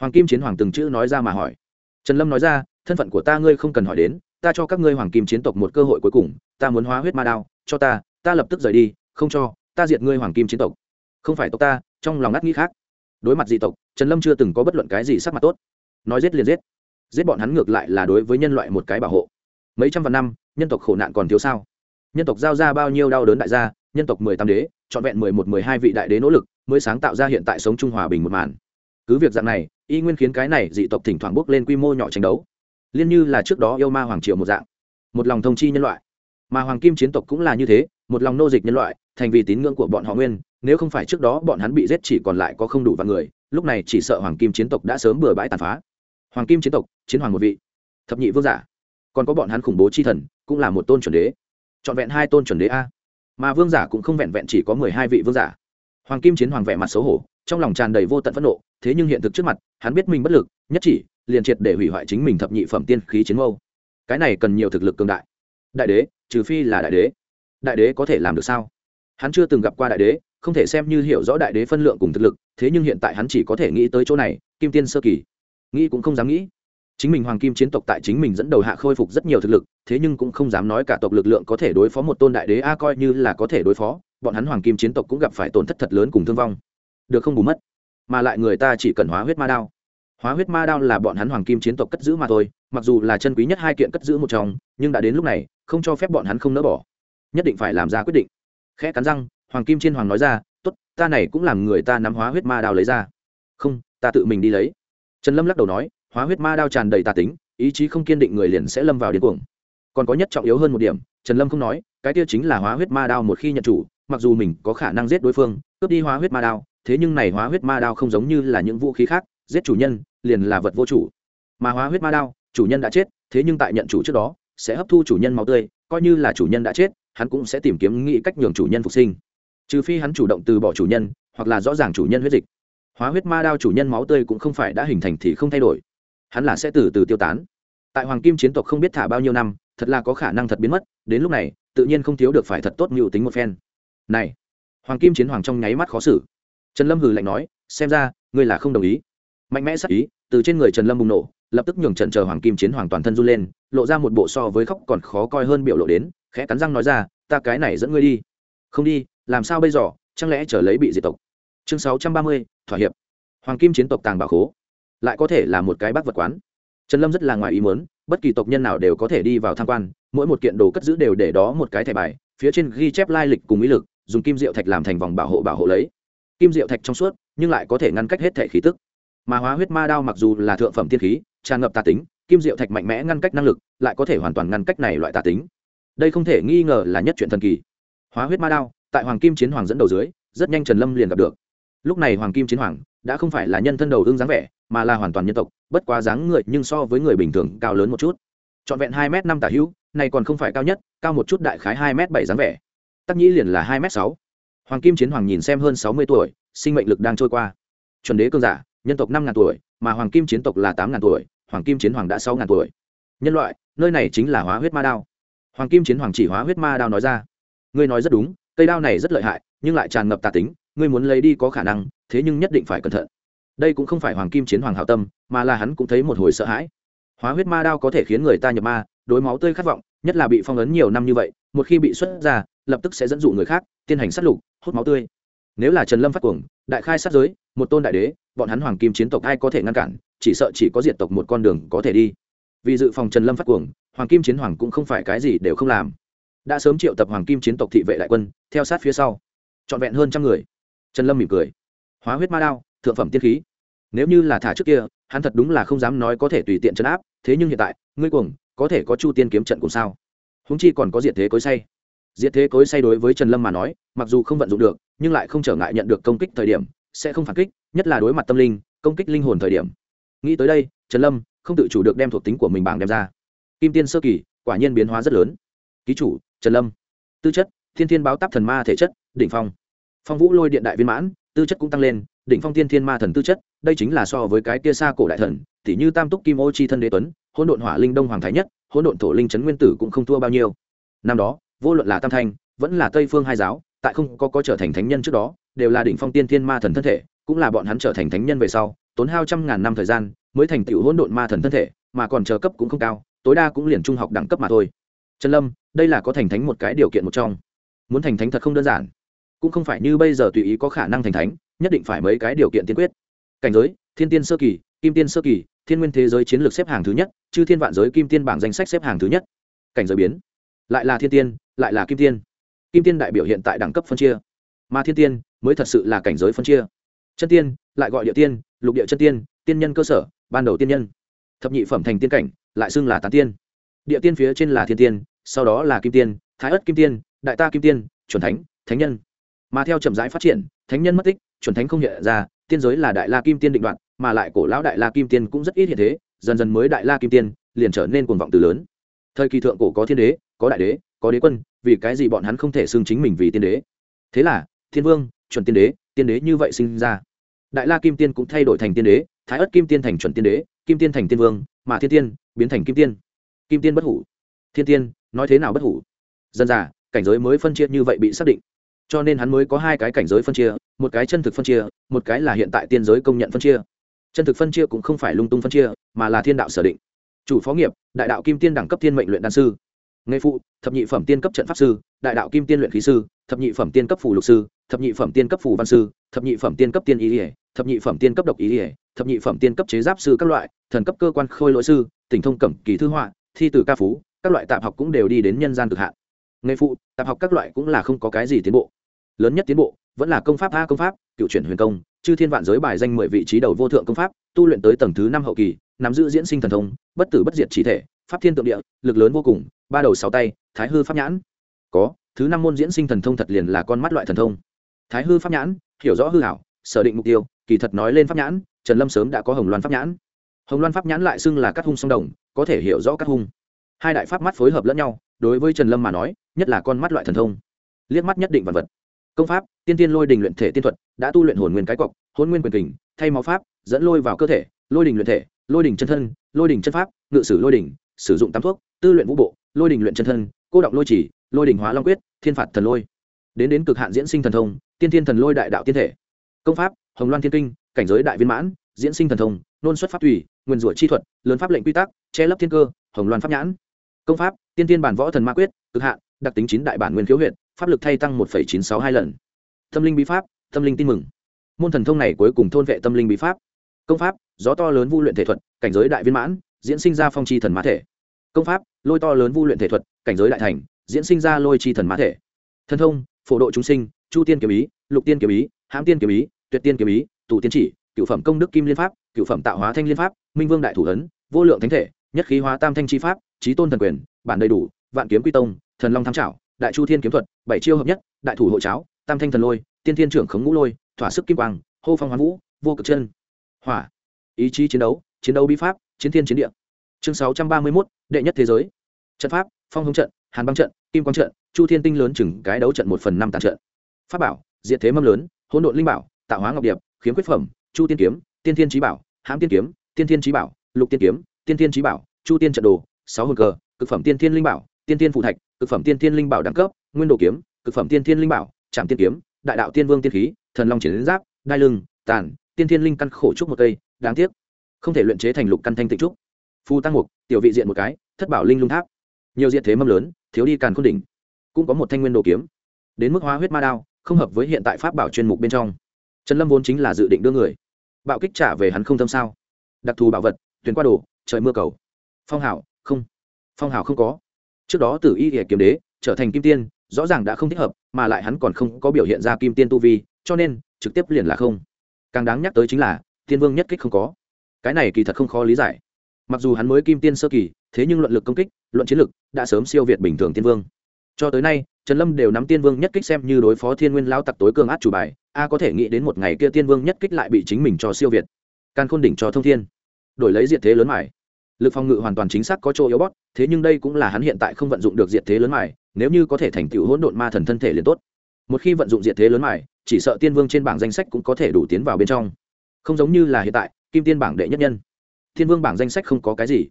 Hoàng kim chiến hoàng từng chữ nói ra mà hỏi. Trần lâm nói ra, thân phận của ta ngươi không cần hỏi đến, ta cho các ngươi hoàng kim chiến tộc một cơ hội cuối cùng, ta muốn hóa huyết ma đao, cho ta ta lập tức rời đi, không cho, ta diệt ngươi hoàng kim chiến tộc. Không phải tộc ta, trong lòng ngắt nghĩ khác. Đối mặt dị tộc, trần lâm chưa từng có bất luận cái gì sắc mặt tốt. Nói giết liền giết. Giết bọn hắn ngược lại là đối với nhân loại một cái bảo hộ. Mấy trăm vạn năm, nhân tộc khổ nạn còn thiếu sao? Nhân tộc giao ra bao nhiêu đau đớn đại gia, nhân tộc mười tám đế, trọn vẹn mười một, mười hai vị đại đế nỗ lực, mới sáng tạo ra hiện tại sống trung hòa bình một màn cứ việc dạng này, y nguyên khiến cái này dị tộc thỉnh thoảng bước lên quy mô nhỏ tranh đấu. Liên như là trước đó yêu ma hoàng triều một dạng. Một lòng thông chi nhân loại. Mà hoàng kim chiến tộc cũng là như thế, một lòng nô dịch nhân loại, thành vì tín ngưỡng của bọn họ nguyên, nếu không phải trước đó bọn hắn bị giết chỉ còn lại có không đủ vạn người, lúc này chỉ sợ hoàng kim chiến tộc đã sớm bừa bãi tàn phá. Hoàng kim chiến tộc, chiến hoàng một vị. Thập nhị vương giả. Còn có bọn hắn khủng bố chi thần, cũng là một tôn chuẩn đế. Trọn vẹn hai tôn chuẩn đế a. Mà vương giả cũng không vẹn vẹn chỉ có mười hai vị vương giả. Hoàng kim chiến hoàng vẻ mặt xấu hổ trong lòng tràn đầy vô tận phẫn nộ, thế nhưng hiện thực trước mặt, hắn biết mình bất lực, nhất chỉ, liền triệt để hủy hoại chính mình thập nhị phẩm tiên khí chiến mâu. Cái này cần nhiều thực lực cường đại. Đại đế, trừ phi là đại đế. Đại đế có thể làm được sao? Hắn chưa từng gặp qua đại đế, không thể xem như hiểu rõ đại đế phân lượng cùng thực lực, thế nhưng hiện tại hắn chỉ có thể nghĩ tới chỗ này, kim tiên sơ kỳ. Nghĩ cũng không dám nghĩ. Chính mình hoàng kim chiến tộc tại chính mình dẫn đầu hạ khôi phục rất nhiều thực lực, thế nhưng cũng không dám nói cả tộc lực lượng có thể đối phó một tôn đại đế, a, coi như là có thể đối phó, bọn hắn hoàng kim chiến tộc cũng gặp phải tổn thất thật lớn cùng thương vong được không bù mất. Mà lại người ta chỉ cần hóa huyết ma đao. Hóa huyết ma đao là bọn hắn hoàng kim chiến tộc cất giữ mà thôi, mặc dù là chân quý nhất hai kiện cất giữ một trong, nhưng đã đến lúc này, không cho phép bọn hắn không nỡ bỏ. Nhất định phải làm ra quyết định. Khẽ cắn răng, hoàng kim chiên hoàng nói ra t ố t ta này cũng làm người ta nắm hóa huyết ma đao lấy ra. Không, ta tự mình đi lấy. Trần lâm lắc đầu nói, hóa huyết ma đao tràn đầy tà tính, ý chí không kiên định người liền sẽ lâm vào điên cuồng. Còn có nhất trọng yếu hơn một điểm, trần lâm không nói, cái tiêu chính là hóa huyết ma đao một khi nhận chủ, mặc dù mình có khả năng giết đối phương, cướp đi hóa huyết ma đao thế nhưng này hóa huyết ma đao không giống như là những vũ khí khác, giết chủ nhân, liền là vật vô chủ. Mà hóa huyết ma đao, chủ nhân đã chết, thế nhưng tại nhận chủ trước đó, sẽ hấp thu chủ nhân máu tươi, coi như là chủ nhân đã chết, hắn cũng sẽ tìm kiếm nghĩ cách nhường chủ nhân phục sinh. Trừ phi hắn chủ động từ bỏ chủ nhân, hoặc là rõ ràng chủ nhân huyết dịch. Hóa huyết ma đao chủ nhân máu tươi cũng không phải đã hình thành thì không thay đổi. Hắn là sẽ từ từ tiêu tán. Tại hoàng kim chiến tộc không biết thả bao nhiêu năm, thật là có khả năng thật biến mất, đến lúc này, tự nhiên không thiếu được phải thật tốt mưu tính một phen. Này, hoàng kim chiến hoàng trong nháy mắt khó xử trần lâm hừ lạnh nói, xem ra, ngươi là không đồng ý. Mạnh mẽ sắc ý, từ trên người trần lâm bùng nổ, lập tức nhường trần chờ hoàng kim chiến hoàng toàn thân run lên, lộ ra một bộ so với khóc còn khó coi hơn biểu lộ đến, khẽ cắn răng nói ra, ta cái này dẫn ngươi đi. Không đi, làm sao bây giờ, chẳng lẽ trở lấy bị diệt tộc? Chương sáu trăm ba mươi, thỏa hiệp. Hoàng kim chiến tộc tàng bảo khố, lại có thể là một cái bác vật quán. Trần lâm rất là ngoài ý muốn, bất kỳ tộc nhân nào đều có thể đi vào tham quan, mỗi một kiện đồ cất giữ đều để đó một cái thẻ bài, phía trên ghi chép lai lịch cùng ý lực, dùng kim diệu thạch làm thành vòng bảo hộ bảo hộ lấy kim diệu thạch trong suốt, nhưng lại có thể ngăn cách hết thể khí tức. Mà hóa huyết ma đao mặc dù là thượng phẩm tiên khí, tràn ngập tà tính, kim diệu thạch mạnh mẽ ngăn cách năng lực, lại có thể hoàn toàn ngăn cách này loại tà tính. Đây không thể nghi ngờ là nhất chuyện thần kỳ. Hóa huyết ma đao, tại hoàng kim chiến hoàng dẫn đầu dưới, rất nhanh trần lâm liền gặp được. Lúc này hoàng kim chiến hoàng đã không phải là nhân thân đầu đương dáng vẻ, mà là hoàn toàn nhân tộc, bất quá dáng người nhưng so với người bình thường cao lớn một chút. Trọn vẹn hai m năm tả hữu, này còn không phải cao nhất, cao một chút đại khái hai m bảy dáng vẻ. Tắc nhĩ liền là hai m sáu hoàng kim chiến hoàng nhìn xem hơn sáu mươi tuổi, sinh mệnh lực đang trôi qua. Chuẩn đế cương giả, nhân tộc năm ngàn tuổi, mà hoàng kim chiến tộc là tám ngàn tuổi, hoàng kim chiến hoàng đã sáu ngàn tuổi. Nhân loại, nơi này chính là hóa huyết ma đao. Hoàng kim chiến hoàng chỉ hóa huyết ma đao nói ra. Ngươi nói rất đúng, cây đao này rất lợi hại, nhưng lại tràn ngập tà tính, ngươi muốn lấy đi có khả năng, thế nhưng nhất định phải cẩn thận. Đây cũng không phải hoàng kim chiến hoàng hảo tâm, mà là hắn cũng thấy một hồi sợ hãi. Hóa huyết ma đao có thể khiến người ta nhập ma, đối máu tươi khát vọng nhất là bị phong ấn nhiều năm như vậy, một khi bị xuất ra, lập tức sẽ dẫn dụ người khác tiến hành sát lục, hút máu tươi. Nếu là trần lâm phát cuồng, đại khai sát giới, một tôn đại đế, bọn hắn hoàng kim chiến tộc ai có thể ngăn cản, chỉ sợ chỉ có diệt tộc một con đường có thể đi. Vì dự phòng trần lâm phát cuồng, hoàng kim chiến hoàng cũng không phải cái gì đều không làm. Đã sớm triệu tập hoàng kim chiến tộc thị vệ đại quân, theo sát phía sau. Trọn vẹn hơn trăm người. Trần lâm mỉm cười. Hóa huyết ma đao, thượng phẩm tiên khí. Nếu như là thả trước kia, hắn thật đúng là không dám nói có thể tùy tiện chấn áp, thế nhưng hiện tại, ngươi cuồng có thể có chu tiên kiếm trận cùng sao? Húng chi còn có diệt thế cối say. Diệt thế cối say đối với trần lâm mà nói, mặc dù không vận dụng được, nhưng lại không trở ngại nhận được công kích thời điểm, sẽ không phản kích, nhất là đối mặt tâm linh, công kích linh hồn thời điểm. Nghĩ tới đây, trần lâm không tự chủ được đem thuộc tính của mình bảng đem ra. Kim tiên sơ kỳ, quả nhiên biến hóa rất lớn. Ký chủ, trần lâm. Tư chất, thiên thiên báo táp thần ma thể chất, đỉnh phong. Phong vũ lôi điện đại viên mãn, tư chất cũng tăng lên, đỉnh phong thiên thiên ma thần tư chất, đây chính là so với cái kia xa cổ đại thần tỉ như tam túc kim ô chi thân đế tuấn, hỗn độn hỏa linh đông hoàng thái nhất, hỗn độn thổ linh trấn nguyên tử cũng không thua bao nhiêu. Năm đó, vô luận là tam thanh, vẫn là tây phương hai giáo, tại không có có trở thành thánh nhân trước đó, đều là đỉnh phong tiên thiên ma thần thân thể, cũng là bọn hắn trở thành thánh nhân về sau, tốn hao trăm ngàn năm thời gian, mới thành tựu hỗn độn ma thần thân thể, mà còn chờ cấp cũng không cao, tối đa cũng liền trung học đẳng cấp mà thôi. Trần lâm, đây là có thành thánh một cái điều kiện một trong. Muốn thành thánh thật không đơn giản. Cũng không phải như bây giờ tùy ý có khả năng thành thánh, nhất định phải mấy cái điều kiện tiên quyết. Cảnh giới, thiên tiên sơ kỳ, kim tiên sơ kỳ thiên nguyên thế giới chiến lược xếp hàng thứ nhất, chư thiên vạn giới kim tiên bảng danh sách xếp hàng thứ nhất. Cảnh giới biến. Lại là thiên tiên, lại là kim tiên. Kim tiên đại biểu hiện tại đẳng cấp phân chia. Mà thiên tiên mới thật sự là cảnh giới phân chia. Chân tiên, lại gọi địa tiên, lục địa chân tiên tiên nhân cơ sở, ban đầu tiên nhân. Thập nhị phẩm thành tiên cảnh, lại xưng là tán tiên. Địa tiên phía trên là thiên tiên, sau đó là kim tiên, thái ất kim tiên, đại ta kim tiên, chuẩn thánh thánh nhân. Mà theo chậm rãi phát triển, thánh nhân mất tích, chuẩn thánh không hiện ra, tiên giới là đại la kim tiên định đoạn mà lại cổ lão đại la kim tiên cũng rất ít hiện thế, dần dần mới đại la kim tiên, liền trở nên cuồng vọng từ lớn. Thời kỳ thượng cổ có thiên đế, có đại đế, có đế quân, vì cái gì bọn hắn không thể xưng chính mình vì tiên đế? Thế là, thiên vương, chuẩn tiên đế tiên đế như vậy sinh ra. Đại la kim tiên cũng thay đổi thành tiên đế, thái ất kim tiên thành chuẩn tiên đế, kim tiên thành tiên vương, mà thiên tiên biến thành kim tiên. Kim tiên bất hủ. Thiên tiên, nói thế nào bất hủ? Dân già, cảnh giới mới phân chia như vậy bị xác định. Cho nên hắn mới có hai cái cảnh giới phân chia, một cái chân thực phân chia, một cái là hiện tại tiên giới công nhận phân chia chân thực phân chia cũng không phải lung tung phân chia, mà là thiên đạo sở định. Chủ phó nghiệp, đại đạo kim tiên đẳng cấp thiên mệnh luyện đan sư. Nghề phụ, thập nhị phẩm tiên cấp trận pháp sư. Đại đạo kim tiên luyện khí sư, thập nhị phẩm tiên cấp phủ lục sư. Thập nhị phẩm tiên cấp phủ văn sư. Thập nhị phẩm tiên cấp tiên ý ỉa thập nhị phẩm tiên cấp độc ý ỉa thập nhị phẩm tiên cấp chế giáp sư các loại, thần cấp cơ quan khôi lỗi sư tỉnh thông cẩm kỳ thư họa, thi tử ca phú, các loại tạp học cũng đều đi đến nhân gian cực hạn. Nghề phụ, tạp học các loại cũng là không có cái gì tiến bộ. Lớn nhất tiến bộ vẫn là công pháp a công pháp, cựu chuyển huyền công chư thiên vạn giới bài danh mười vị trí đầu vô thượng công pháp, tu luyện tới tầng thứ năm hậu kỳ, nắm giữ diễn sinh thần thông, bất tử bất diệt trí thể, pháp thiên tượng địa, lực lớn vô cùng, ba đầu sáu tay, thái hư pháp nhãn. Có, thứ năm môn diễn sinh thần thông thật liền là con mắt loại thần thông. Thái hư pháp nhãn, hiểu rõ hư hảo, sở định mục tiêu, kỳ thật nói lên pháp nhãn, trần lâm sớm đã có hồng loan pháp nhãn. Hồng loan pháp nhãn lại xưng là cắt hung song đồng, có thể hiểu rõ cắt hung. Hai đại pháp mắt phối hợp lẫn nhau, đối với trần lâm mà nói, nhất là con mắt loại thần thông. Liếc mắt nhất định vật vật công pháp, tiên tiên lôi đình luyện thể tiên thuật, đã tu luyện hồn nguyên cái cọc hôn nguyên quyền kình, thay máu pháp, dẫn lôi vào cơ thể, lôi đình luyện thể, lôi đình chân thân, lôi đình chân pháp, ngự sử lôi đình, sử dụng tám thuốc, tư luyện vũ bộ, lôi đình luyện chân thân, cô động lôi chỉ, lôi đình hóa long quyết, thiên phạt thần lôi. Đến đến cực hạn diễn sinh thần thông, tiên thiên thần lôi đại đạo tiên thể. Công pháp, hồng loan thiên kinh, cảnh giới đại viên mãn, diễn sinh thần thông, nôn xuất pháp thủy nguyên rủa chi thuật, lớn pháp lệnh quy tắc, che lấp thiên cơ, hồng loan pháp nhãn. Công pháp, tiên tiên bản võ thần ma quyết, cực hạn, đặc tính chín đại bản nguyên khiếu huyện pháp lực thay tăng một chín sáu hai lần. Tâm linh bí pháp, tâm linh tin mừng. Môn thần thông này cuối cùng thôn vệ tâm linh bí pháp. Công pháp, gió to lớn vu luyện thể thuật, cảnh giới đại viên mãn, diễn sinh ra phong chi thần mã thể. Công pháp, lôi to lớn vu luyện thể thuật, cảnh giới đại thành, diễn sinh ra lôi chi thần mã thể. Thần thông, phổ độ chúng sinh, chu tiên kiếm ý, lục tiên kiếm ý, hãm tiên kiếm ý, tuyệt tiên kiếm ý tụ tiên chỉ, cựu phẩm công đức kim liên pháp, cựu phẩm tạo hóa thanh liên pháp, minh vương đại thủ ấn, vô lượng thánh thể, nhất khí hóa tam thanh chi pháp, chí tôn thần quyền, bản đầy đủ, vạn kiếm quy tông, thần long tham trảo đại chu thiên kiếm thuật, bảy chiêu hợp nhất, đại thủ hộ cháo, tam thanh thần lôi, tiên thiên trưởng khống ngũ lôi, thỏa sức kim quang, hô phong hoán vũ, vô cực chân. Hỏa. Ý chí chiến đấu chiến đấu bí pháp, chiến thiên chiến địa. Chương sáu trăm ba mươi mốt, đệ nhất thế giới. Trận pháp, phong hống trận, hàn băng trận, kim quang trận, chu thiên tinh lớn chừng cái đấu trận một phần năm tàn trận. Pháp bảo diện thế mâm lớn, hỗn độn linh bảo, tạo hóa ngọc điệp, khiếm quyết phẩm, chu tiên kiếm, tiên thiên trí bảo, hãm tiên kiếm, tiên thiên trí bảo, lục tiên kiếm, tiên thiên trí bảo, chu tiên trận đồ, sáu hồn cờ, cực phẩm tiên thiên linh bảo, tiên thiên phụ thạch cực phẩm tiên thiên linh bảo đẳng cấp, nguyên đồ kiếm, cực phẩm tiên thiên linh bảo trạm tiên kiếm, đại đạo tiên vương tiên khí, thần long chiến giáp, đai lưng, tàn, tiên thiên linh căn khổ trúc một cây, đáng tiếc. Không thể luyện chế thành lục căn thanh tịnh trúc. Phu tăng mục, tiểu vị diện một cái, thất bảo linh lung tháp. Nhiều diện thế mâm lớn, thiếu đi càn khôn đỉnh. Cũng có một thanh nguyên đồ kiếm. Đến mức hóa huyết ma đao, không hợp với hiện tại pháp bảo chuyên mục bên trong. Trần lâm vốn chính là dự định đưa người. Bạo kích trả về hắn không tâm sao? Đặc thù bảo vật, tuyển qua đồ, trời mưa cầu. Phong hảo không. Phong hảo không có trước đó từ y hệ kiếm đế trở thành kim tiên, rõ ràng đã không thích hợp, mà lại hắn còn không có biểu hiện ra kim tiên tu vi, cho nên trực tiếp liền là không. Càng đáng nhắc tới chính là, tiên vương nhất kích không có. Cái này kỳ thật không khó lý giải. Mặc dù hắn mới kim tiên sơ kỳ, thế nhưng luận lực công kích, luận chiến lực đã sớm siêu việt bình thường tiên vương. Cho tới nay, trần lâm đều nắm tiên vương nhất kích xem như đối phó thiên nguyên lao tặc tối cường át chủ bài, a có thể nghĩ đến một ngày kia tiên vương nhất kích lại bị chính mình cho siêu việt. Can khôn đỉnh cho thông thiên. Đổi lấy diện thế lớn mải lực phòng ngự hoàn toàn chính xác có chỗ yếu bót, thế nhưng đây cũng là hắn hiện tại không vận dụng được diệt thế lớn mài, nếu như có thể thành tựu hỗn độn ma thần thân thể liền tốt. Một khi vận dụng diệt thế lớn mài, chỉ sợ tiên vương trên bảng danh sách cũng có thể đủ tiến vào bên trong. Không giống như là hiện tại, kim tiên bảng đệ nhất nhân. Thiên vương bảng danh sách không có cái gì.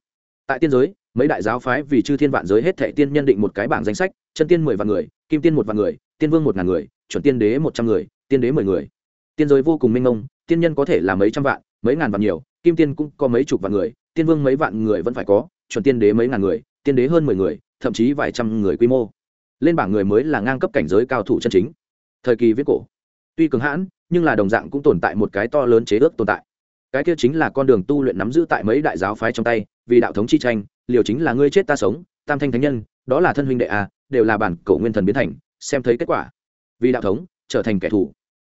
Tại tiên giới, mấy đại giáo phái vì chư thiên vạn giới hết thệ tiên nhân định một cái bảng danh sách, chân tiên mười vạn người, kim tiên một vạn người, tiên vương một ngàn người, chuẩn tiên đế một trăm người, tiên đế mười người. Tiên giới vô cùng minh mông, tiên nhân có thể là mấy trăm vạn, mấy ngàn vạn nhiều, kim tiên cũng có mấy chục vạn người tiên vương mấy vạn người vẫn phải có, chuẩn tiên đế mấy ngàn người, tiên đế hơn mười người, thậm chí vài trăm người quy mô. Lên bảng người mới là ngang cấp cảnh giới cao thủ chân chính. Thời kỳ viết cổ. Tuy cường hãn, nhưng là đồng dạng cũng tồn tại một cái to lớn chế ước tồn tại. Cái kia chính là con đường tu luyện nắm giữ tại mấy đại giáo phái trong tay, vì đạo thống chi tranh, liều chính là ngươi chết ta sống, tam thanh thánh nhân, đó là thân huynh đệ a, đều là bản cổ nguyên thần biến thành, xem thấy kết quả. Vì đạo thống, trở thành kẻ thù.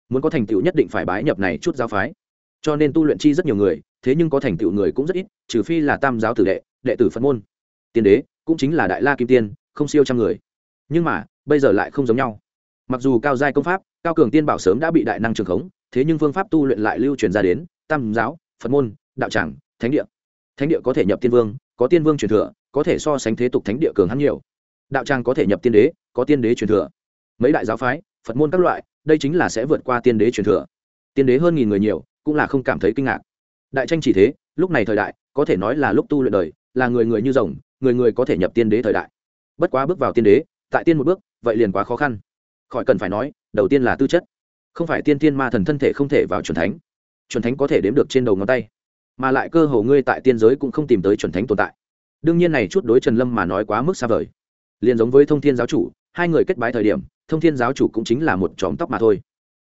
Muốn có thành tựu nhất định phải bái nhập này chút giáo phái. Cho nên tu luyện chi rất nhiều người thế nhưng có thành tựu người cũng rất ít, trừ phi là tam giáo tử đệ đệ tử phật môn. Tiên đế cũng chính là đại la kim tiên, không siêu trăm người. Nhưng mà, bây giờ lại không giống nhau. Mặc dù cao giai công pháp, cao cường tiên bảo sớm đã bị đại năng trường khống, thế nhưng phương pháp tu luyện lại lưu truyền ra đến, tam giáo, phật môn, đạo tràng, thánh địa. Thánh địa có thể nhập tiên vương, có tiên vương truyền thừa, có thể so sánh thế tục thánh địa cường hắn nhiều. Đạo tràng có thể nhập tiên đế, có tiên đế truyền thừa. Mấy đại giáo phái, phật môn các loại, đây chính là sẽ vượt qua tiên đế truyền thừa. Tiên đế hơn nghìn người nhiều, cũng là không cảm thấy kinh ngạc đại tranh chỉ thế, lúc này thời đại, có thể nói là lúc tu luyện đời, là người người như rồng, người người có thể nhập tiên đế thời đại. Bất quá bước vào tiên đế, tại tiên một bước, vậy liền quá khó khăn. Khỏi cần phải nói, đầu tiên là tư chất. Không phải tiên tiên ma thần thân thể không thể vào c h u ẩ n thánh. C h u ẩn thánh có thể đếm được trên đầu ngón tay. Mà lại cơ hồ ngươi tại tiên giới cũng không tìm tới c h u ẩn thánh tồn tại. Đương nhiên này chút đối trần lâm mà nói quá mức xa vời. Liền giống với thông thiên giáo chủ, hai người kết bái thời điểm, thông thiên giáo chủ cũng chính là một chóm tóc mà thôi.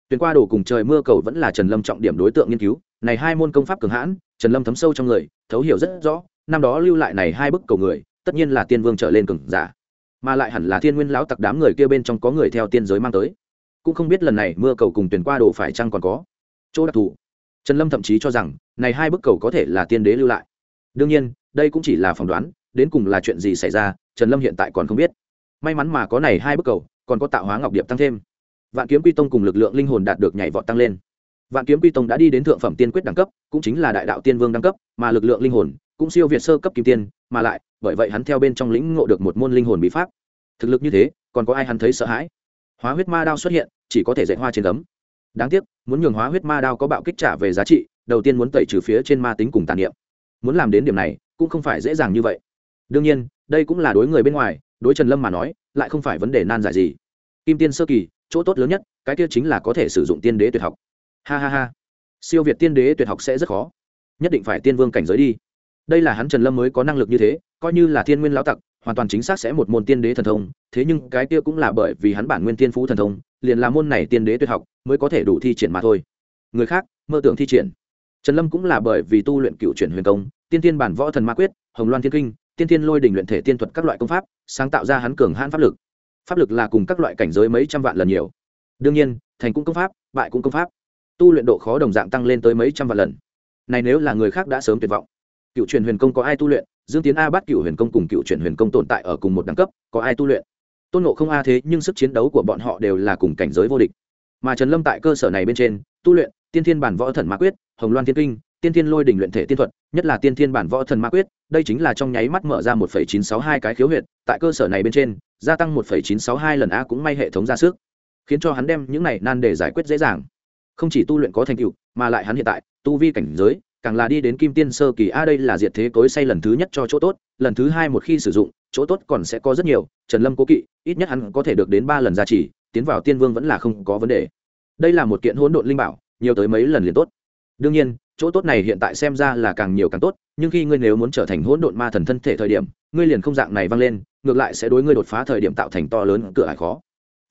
Tuyển qua đồ cùng trời mưa cầu vẫn là trần lâm trọng điểm đối tượng nghiên cứu này hai môn công pháp cường hãn, trần lâm thấm sâu trong người, thấu hiểu rất rõ, năm đó lưu lại này hai bức cầu người, tất nhiên là tiên vương trở lên cường giả. Mà lại hẳn là thiên nguyên lão tặc đám người kia bên trong có người theo tiên giới mang tới. Cũng không biết lần này mưa cầu cùng tuyển qua đồ phải chăng còn có. Chỗ đặc thù. Trần lâm thậm chí cho rằng, này hai bức cầu có thể là tiên đế lưu lại. Đương nhiên, đây cũng chỉ là phỏng đoán, đến cùng là chuyện gì xảy ra, trần lâm hiện tại còn không biết. May mắn mà có này hai bức cầu, còn có tạo hóa ngọc điệp tăng thêm. Vạn kiếm quy tông cùng lực lượng linh hồn đạt được nhảy vọt tăng lên vạn kiếm quy tông đã đi đến thượng phẩm tiên quyết đẳng cấp, cũng chính là đại đạo tiên vương đẳng cấp, mà lực lượng linh hồn cũng siêu việt sơ cấp kim tiên, mà lại, bởi vậy hắn theo bên trong lĩnh ngộ được một môn linh hồn bí pháp. Thực lực như thế, còn có ai hắn thấy sợ hãi? Hóa huyết ma đao xuất hiện, chỉ có thể dạy hoa trên tấm đáng tiếc, muốn nhường hóa huyết ma đao có bạo kích trả về giá trị, đầu tiên muốn tẩy trừ phía trên ma tính cùng tàn niệm. Muốn làm đến điểm này, cũng không phải dễ dàng như vậy. Đương nhiên, đây cũng là đối người bên ngoài, đối trần lâm mà nói, lại không phải vấn đề nan giải gì. Kim tiên sơ kỳ, chỗ tốt lớn nhất, cái kia chính là có thể sử dụng tiên đế tuyệt học ha ha ha. Siêu việt tiên đế tuyệt học sẽ rất khó. Nhất định phải tiên vương cảnh giới đi. Đây là hắn trần lâm mới có năng lực như thế, coi như là thiên nguyên lão tặc, hoàn toàn chính xác sẽ một môn tiên đế thần thông, thế nhưng cái kia cũng là bởi vì hắn bản nguyên tiên phú thần thông, liền là môn này tiên đế tuyệt học, mới có thể đủ thi triển mà thôi. Người khác, mơ tưởng thi triển. Trần lâm cũng là bởi vì tu luyện cựu chuyển huyền công, tiên tiên bản võ thần ma quyết, hồng loan thiên kinh, tiên tiên lôi đình luyện thể tiên thuật các loại công pháp, sáng tạo ra hắn cường hãn pháp lực. Pháp lực là cùng các loại cảnh giới mấy trăm vạn lần nhiều. Đương nhiên, thành cũng công pháp, bại cũng công pháp tu luyện độ khó đồng dạng tăng lên tới mấy trăm vạn lần. Này nếu là người khác đã sớm tuyệt vọng. Cựu truyền huyền công có ai tu luyện? Dương tiến a bắt cựu huyền công cùng cựu truyền huyền công tồn tại ở cùng một đẳng cấp, có ai tu luyện? Tôn nộ không a thế nhưng sức chiến đấu của bọn họ đều là cùng cảnh giới vô địch. Mà trần lâm tại cơ sở này bên trên, tu luyện, tiên thiên bản võ thần ma quyết, hồng loan thiên kinh, tiên thiên lôi đỉnh luyện thể tiên thuật, nhất là tiên thiên bản võ thần ma quyết, đây chính là trong nháy mắt mở ra một chín sáu hai cái khiếu huyệt, tại cơ sở này bên trên, gia tăng một chín sáu hai lần a cũng may hệ thống ra sức, khiến cho hắn đem những này nan để giải quyết dễ dàng không chỉ tu luyện có thành tựu, mà lại hắn hiện tại, tu vi cảnh giới, càng là đi đến kim tiên sơ kỳ, a, đây là diệt thế cối say lần thứ nhất cho chỗ tốt, lần thứ hai một khi sử dụng, chỗ tốt còn sẽ có rất nhiều, trần lâm cố kỵ, ít nhất hắn có thể được đến ba lần gia trì, tiến vào tiên vương vẫn là không có vấn đề. Đây là một kiện hỗn độn linh bảo, nhiều tới mấy lần liền tốt. Đương nhiên, chỗ tốt này hiện tại xem ra là càng nhiều càng tốt, nhưng khi ngươi nếu muốn trở thành hỗn độn ma thần thân thể thời điểm, ngươi liền không dạng này vang lên, ngược lại sẽ đối ngươi đột phá thời điểm tạo thành to lớn cửa ải khó.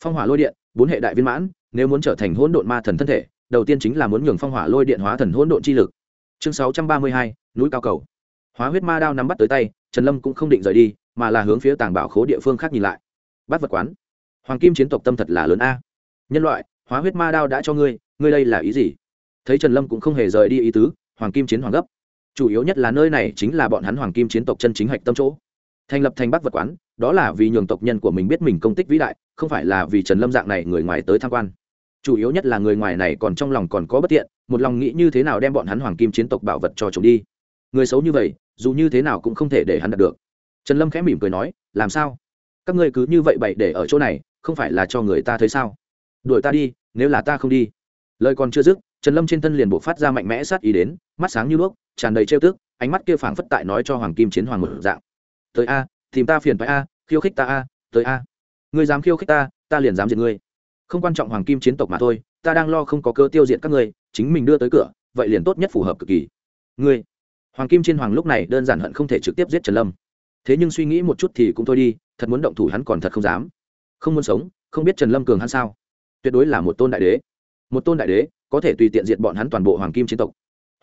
Phong hỏa lôi điện, bốn hệ đại viên mãn, nếu muốn trở thành hỗn độn ma thần thân thể đầu tiên chính là muốn nhường phong hỏa lôi điện hóa thần hỗn độn chi lực. Chương sáu trăm ba mươi hai, núi cao cầu. Hóa huyết ma đao nắm bắt tới tay, trần lâm cũng không định rời đi, mà là hướng phía tàng bảo khố địa phương khác nhìn lại. Bắt vật quán. Hoàng kim chiến tộc tâm thật là lớn a. Nhân loại, hóa huyết ma đao đã cho ngươi ngươi đây là ý gì? Thấy trần lâm cũng không hề rời đi ý tứ, hoàng kim chiến hoàng gấp. Chủ yếu nhất là nơi này chính là bọn hắn hoàng kim chiến tộc chân chính hạch tâm chỗ. Thành lập thành bắc vật quán, đó là vì nhường tộc nhân của mình biết mình công tích vĩ đại, không phải là vì trần lâm dạng này người ngoài tới tham quan chủ yếu nhất là người ngoài này còn trong lòng còn có bất tiện, một lòng nghĩ như thế nào đem bọn hắn hoàng kim chiến tộc bảo vật cho chúng đi. Người xấu như vậy, dù như thế nào cũng không thể để hắn đạt được. Trần lâm khẽ mỉm cười nói, làm sao? Các ngươi cứ như vậy bậy để ở chỗ này, không phải là cho người ta thấy sao? Đuổi ta đi, nếu là ta không đi. Lời còn chưa dứt, trần lâm trên thân liền buộc phát ra mạnh mẽ sát ý đến, mắt sáng như đuốc, tràn đầy trêu tức, ánh mắt kia phảng phất tại nói cho hoàng kim chiến hoàng một dạng. Tới a, tìm ta phiền phải a, khiêu khích ta a, tới a. Ngươi dám khiêu khích ta ta liền dám diệt ngươi không quan trọng hoàng kim chiến tộc mà thôi, ta đang lo không có cơ tiêu diệt các ngươi, chính mình đưa tới cửa, vậy liền tốt nhất phù hợp cực kỳ. Ngươi. Hoàng kim chiến hoàng lúc này đơn giản hận không thể trực tiếp giết trần lâm. Thế nhưng suy nghĩ một chút thì cũng thôi đi, thật muốn động thủ hắn còn thật không dám. Không muốn sống, không biết trần lâm cường hắn sao. Tuyệt đối là một tôn đại đế. Một tôn đại đế, có thể tùy tiện diệt bọn hắn toàn bộ hoàng kim chiến tộc.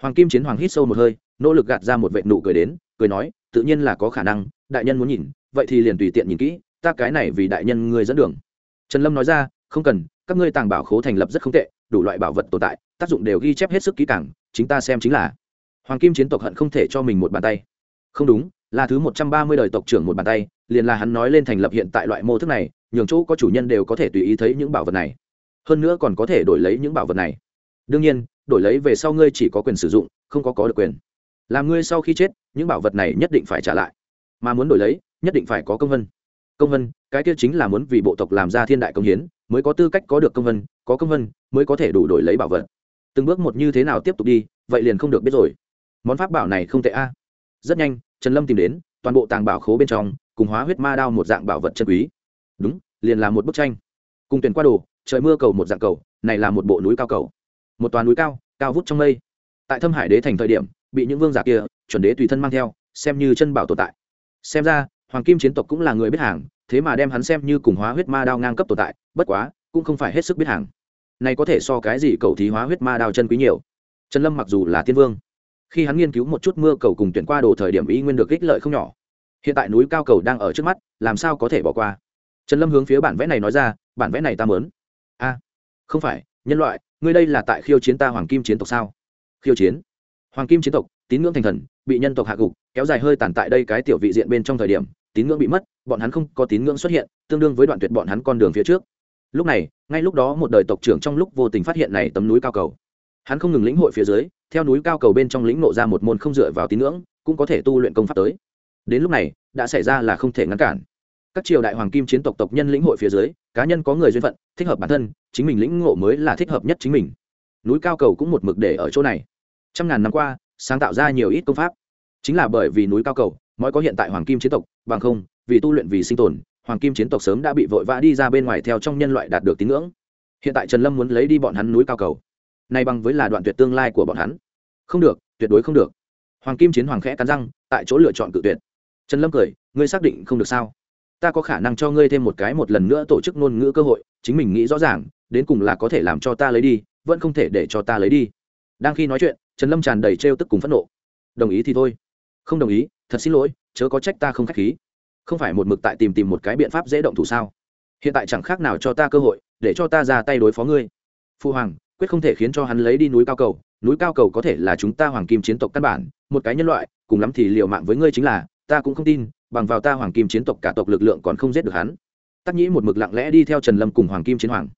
Hoàng kim chiến hoàng hít sâu một hơi, nỗ lực gạt ra một vệ nụ cười đến, cười nói, tự nhiên là có khả năng, đại nhân muốn nhìn, vậy thì liền tùy tiện nhìn kỹ, ta cái này vì đại nhân ngươi dẫn đường. Trần lâm nói ra không cần, các ngươi tàng bảo khố thành lập rất không tệ, đủ loại bảo vật tồn tại, tác dụng đều ghi chép hết sức kỹ càng, chính ta xem chính là. Hoàng kim chiến tộc hận không thể cho mình một bàn tay. Không đúng, là thứ một trăm ba mươi đời tộc trưởng một bàn tay, liền là hắn nói lên thành lập hiện tại loại mô thức này, nhường chỗ có chủ nhân đều có thể tùy ý thấy những bảo vật này. Hơn nữa còn có thể đổi lấy những bảo vật này. Đương nhiên, đổi lấy về sau ngươi chỉ có quyền sử dụng, không có có được quyền. Làm ngươi sau khi chết, những bảo vật này nhất định phải trả lại. Mà muốn đổi lấy, nhất định phải có công vân. Công vân, cái kia chính là muốn vì bộ tộc làm ra thiên đại công hiến mới có tư cách có được công vân, có công vân, mới có thể đủ đổi lấy bảo vật. Từng bước một như thế nào tiếp tục đi, vậy liền không được biết rồi. Món pháp bảo này không tệ a. À. Rất nhanh, trần lâm tìm đến, toàn bộ tàng bảo khố bên trong, cùng hóa huyết ma đao một dạng bảo vật chân quý. Đúng, liền là một bức tranh. Cùng tuyển qua đồ, trời mưa cầu một dạng cầu, này là một bộ núi cao cầu. Một toàn núi cao cao vút trong mây. Tại thâm hải đế thành thời điểm, bị những vương giả kia, chuẩn đế tùy thân mang theo, xem như chân bảo tồn tại. Xem ra, hoàng kim chiến tộc cũng là người biết hàng thế mà đem hắn xem như cùng hóa huyết ma đao ngang cấp tồn tại, bất quá, cũng không phải hết sức biết hàng. Này có thể so cái gì cầu thí hóa huyết ma đao chân quý nhiều? Trần lâm mặc dù là tiên vương, khi hắn nghiên cứu một chút mưa cầu cùng tuyển qua đồ thời điểm ý nguyên được ích lợi không nhỏ. Hiện tại núi cao cầu đang ở trước mắt, làm sao có thể bỏ qua? Trần lâm hướng phía bản vẽ này nói ra, bản vẽ này ta mớn a, không phải, nhân loại, ngươi đây là tại khiêu chiến ta hoàng kim chiến tộc sao? Khiêu chiến? Hoàng kim chiến tộc, tín ngưỡng thành thần, bị nhân tộc hạ gục, kéo dài hơi tàn tại đây cái tiểu vị diện bên trong thời điểm tín ngưỡng bị mất, bọn hắn không có tín ngưỡng xuất hiện, tương đương với đoạn tuyệt bọn hắn con đường phía trước. Lúc này, ngay lúc đó một đời tộc trưởng trong lúc vô tình phát hiện này tấm núi cao cầu. Hắn không ngừng lĩnh hội phía dưới, theo núi cao cầu bên trong lĩnh nộ ra một môn không dựa vào tín ngưỡng, cũng có thể tu luyện công pháp tới. Đến lúc này, đã xảy ra là không thể ngăn cản. Các triều đại hoàng kim chiến tộc tộc nhân lĩnh hội phía dưới, cá nhân có người duyên phận, thích hợp bản thân, chính mình lĩnh ngộ mới là thích hợp nhất chính mình. Núi cao cầu cũng một mực để ở chỗ này. Trăm ngàn năm qua, sáng tạo ra nhiều ít công pháp. Chính là bởi vì núi cao cầu mới có hiện tại hoàng kim chiến tộc, bằng không, vì tu luyện vì sinh tồn, hoàng kim chiến tộc sớm đã bị vội vã đi ra bên ngoài theo trong nhân loại đạt được tín ngưỡng. Hiện tại trần lâm muốn lấy đi bọn hắn núi cao cầu. Nay bằng với là đoạn tuyệt tương lai của bọn hắn. Không được, tuyệt đối không được. Hoàng kim chiến hoàng khẽ cắn răng, tại chỗ lựa chọn cự tuyệt. Trần lâm cười, ngươi xác định không được sao? Ta có khả năng cho ngươi thêm một cái một lần nữa tổ chức ngôn ngữ cơ hội, chính mình nghĩ rõ ràng, đến cùng là có thể làm cho ta lấy đi, vẫn không thể để cho ta lấy đi. Đang khi nói chuyện, trần lâm tràn đầy trêu tức cùng phẫn nộ. Đồng ý thì thôi. Không đồng ý thật xin lỗi, chớ có trách ta không k h á c h khí. Không phải một mực tại tìm tìm một cái biện pháp dễ động thủ sao? Hiện tại chẳng khác nào cho ta cơ hội, để cho ta ra tay đối phó ngươi. Phu hoàng, quyết không thể khiến cho hắn lấy đi núi cao cầu. Núi cao cầu có thể là chúng ta hoàng kim chiến tộc căn bản, một cái nhân loại, cùng lắm thì liệu mạng với ngươi chính là, ta cũng không tin, bằng vào ta hoàng kim chiến tộc cả tộc lực lượng còn không giết được hắn. Tắc nhĩ một mực lặng lẽ đi theo trần lâm cùng hoàng kim chiến hoàng.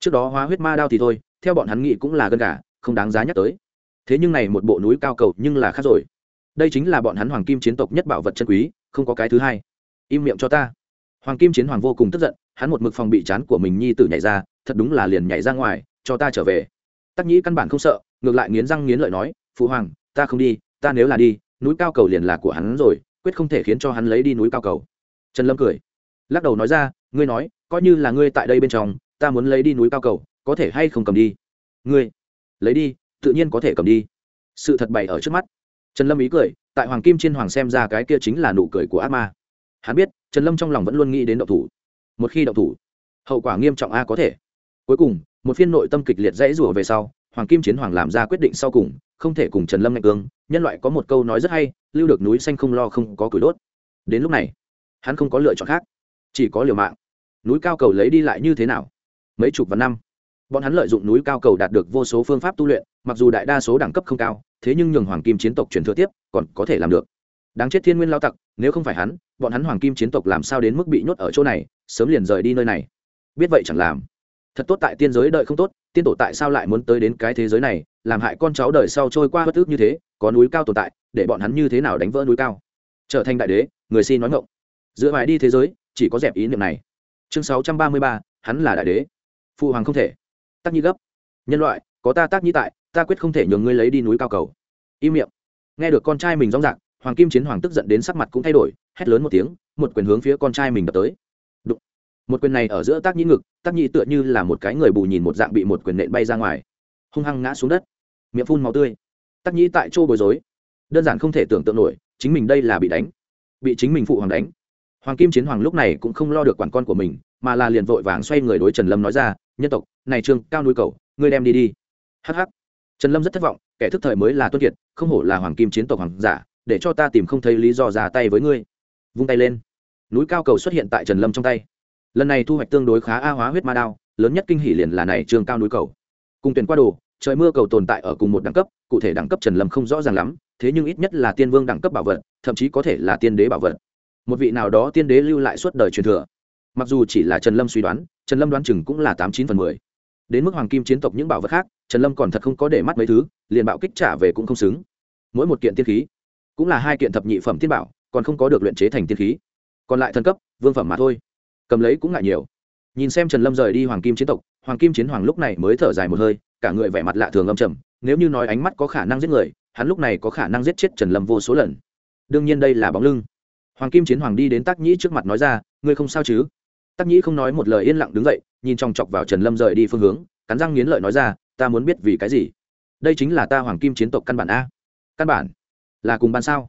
Trước đó hóa huyết ma đao thì thôi, theo bọn hắn nghĩ cũng là gân gà, không đáng giá nhắc tới. Thế nhưng này một bộ núi cao cầu nhưng là khác rồi đây chính là bọn hắn hoàng kim chiến tộc nhất bảo vật chân quý, không có cái thứ hai. Im miệng cho ta. Hoàng kim chiến hoàng vô cùng tức giận, hắn một mực phòng bị chán của mình nhi tử nhảy ra, thật đúng là liền nhảy ra ngoài, cho ta trở về. Tắc nhĩ căn bản không sợ, ngược lại nghiến răng nghiến lợi nói, phụ hoàng, ta không đi, ta nếu là đi, núi cao cầu liền là của hắn rồi, quyết không thể khiến cho hắn lấy đi núi cao cầu. Trần lâm cười, lắc đầu nói ra, ngươi nói, coi như là ngươi tại đây bên trong, ta muốn lấy đi núi cao cầu, có thể hay không cầm đi? Ngươi, lấy đi, tự nhiên có thể cầm đi. Sự thật bày ở trước mắt trần lâm ý cười, tại hoàng kim trên hoàng xem ra cái kia chính là nụ cười của ác ma. Hắn biết, trần lâm trong lòng vẫn luôn nghĩ đến động thủ. Một khi động thủ, hậu quả nghiêm trọng a có thể. Cuối cùng, một phiên nội tâm kịch liệt dãy rủa về sau, hoàng kim chiến hoàng làm ra quyết định sau cùng, không thể cùng trần lâm ngạch cương, nhân loại có một câu nói rất hay, lưu được núi xanh không lo không có củi đốt. Đến lúc này, hắn không có lựa chọn khác, chỉ có liều mạng. Núi cao cầu lấy đi lại như thế nào? Mấy chục vạn năm. Bọn hắn lợi dụng núi cao cầu đạt được vô số phương pháp tu luyện, mặc dù đại đa số đẳng cấp không cao thế nhưng nhường hoàng kim chiến tộc truyền thừa tiếp, còn có thể làm được. Đáng chết thiên nguyên lao tặc, nếu không phải hắn, bọn hắn hoàng kim chiến tộc làm sao đến mức bị nhốt ở chỗ này, sớm liền rời đi nơi này. Biết vậy chẳng làm. Thật tốt tại tiên giới đợi không tốt, tiên tổ tại sao lại muốn tới đến cái thế giới này, làm hại con cháu đời sau trôi qua bất ước như thế, có núi cao tồn tại, để bọn hắn như thế nào đánh vỡ núi cao? Trở thành đại đế, người xin nói ngộng dựa bài đi thế giới, chỉ có dẹp ý niệm này. Chương sáu trăm ba mươi ba, hắn là đại đế. Phụ hoàng không thể. Tác nhi gấp. Nhân loại, có ta tác nhi tại ta quyết không thể nhường ngươi lấy đi núi cao cầu. Im miệng. Nghe được con trai mình rong rạc, hoàng kim chiến hoàng tức giận đến sắc mặt cũng thay đổi, hét lớn một tiếng, một quyền hướng phía con trai mình đập tới. Đụng. một quyền này ở giữa tác nhĩ ngực, tác nhĩ tựa như là một cái người bù nhìn một dạng bị một quyền nện bay ra ngoài. Hung hăng ngã xuống đất. Miệng phun màu tươi. Tác nhĩ tại chỗ bối rối. Đơn giản không thể tưởng tượng nổi, chính mình đây là bị đánh. Bị chính mình phụ hoàng đánh. Hoàng kim chiến hoàng lúc này cũng không lo được quản con của mình, mà là liền vội vàng xoay người đối trần lâm nói ra, nhân tộc, này trương cao núi cầu, ngươi đem đi đi. Hh trần lâm rất thất vọng, kẻ thức thời mới là tuân kiệt, không hổ là hoàng kim chiến tộc hoàng giả, để cho ta tìm không thấy lý do ra tay với ngươi. Vung tay lên. Núi cao cầu xuất hiện tại trần lâm trong tay. Lần này thu hoạch tương đối khá a hóa huyết ma đao, lớn nhất kinh hỷ liền là này trường cao núi cầu. Cùng tuyển qua đồ, trời mưa cầu tồn tại ở cùng một đẳng cấp, cụ thể đẳng cấp trần lâm không rõ ràng lắm, thế nhưng ít nhất là tiên vương đẳng cấp bảo vật, thậm chí có thể là tiên đế bảo vật. Một vị nào đó tiên đế lưu lại suốt đời truyền thừa. Mặc dù chỉ là trần lâm suy đoán, trần lâm đoán chừng cũng là tám chín phần mười. Đến mức hoàng kim chiến tộc những bảo vật khác trần lâm còn thật không có để mắt mấy thứ, liền bạo kích trả về cũng không xứng. Mỗi một kiện tiên khí, cũng là hai kiện thập nhị phẩm tiên bảo, còn không có được luyện chế thành tiên khí. Còn lại thần cấp, vương phẩm mà thôi. Cầm lấy cũng ngại nhiều. Nhìn xem trần lâm rời đi hoàng kim chiến tộc, hoàng kim chiến hoàng lúc này mới thở dài một hơi, cả người vẻ mặt lạ thường âm trầm, nếu như nói ánh mắt có khả năng giết người, hắn lúc này có khả năng giết chết trần lâm vô số lần. Đương nhiên đây là bóng lưng. Hoàng kim chiến hoàng đi đến tác nhĩ trước mặt nói ra, ngươi không sao chứ? Tác nhĩ không nói một lời yên lặng đứng dậy, nhìn chòng chọc vào trần lâm rời đi phương hướng, cắn răng nghiến lợi nói ra ta muốn biết vì cái gì? Đây chính là ta hoàng kim chiến tộc căn bản a. Căn bản? Là cùng ban sao?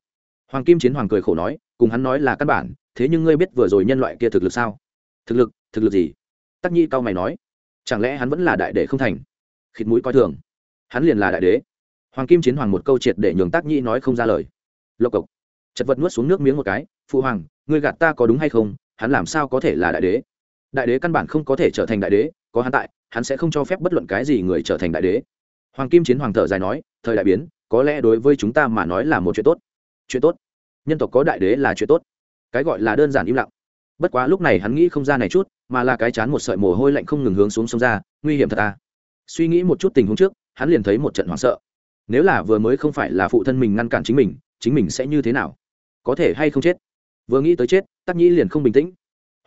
Hoàng kim chiến hoàng cười khổ nói, cùng hắn nói là căn bản, thế nhưng ngươi biết vừa rồi nhân loại kia thực lực sao? Thực lực thực lực gì? Tắc nhi cao mày nói, chẳng lẽ hắn vẫn là đại đế không thành? Khịt mũi coi thường. Hắn liền là đại đế. Hoàng kim chiến hoàng một câu triệt để nhường tác nhi nói không ra lời. Lộc cộc. Chật vật nuốt xuống nước miếng một cái, phụ hoàng, ngươi gạt ta có đúng hay không? Hắn làm sao có thể là đại đế? Đại đế căn bản không có thể trở thành đại đế, có hắn tại hắn sẽ không cho phép bất luận cái gì người trở thành đại đế. Hoàng kim chiến hoàng thở dài nói, thời đại biến, có lẽ đối với chúng ta mà nói là một chuyện tốt. Chuyện tốt? Nhân tộc có đại đế là chuyện tốt. Cái gọi là đơn giản im lặng. Bất quá lúc này hắn nghĩ không ra này chút, mà là cái chán một sợi mồ hôi lạnh không ngừng hướng xuống sông ra, nguy hiểm thật ta suy nghĩ một chút tình huống trước, hắn liền thấy một trận hoảng sợ. Nếu là vừa mới không phải là phụ thân mình ngăn cản chính mình chính mình sẽ như thế nào? Có thể hay không chết? Vừa nghĩ tới chết, tắc nhĩ liền không bình tĩnh.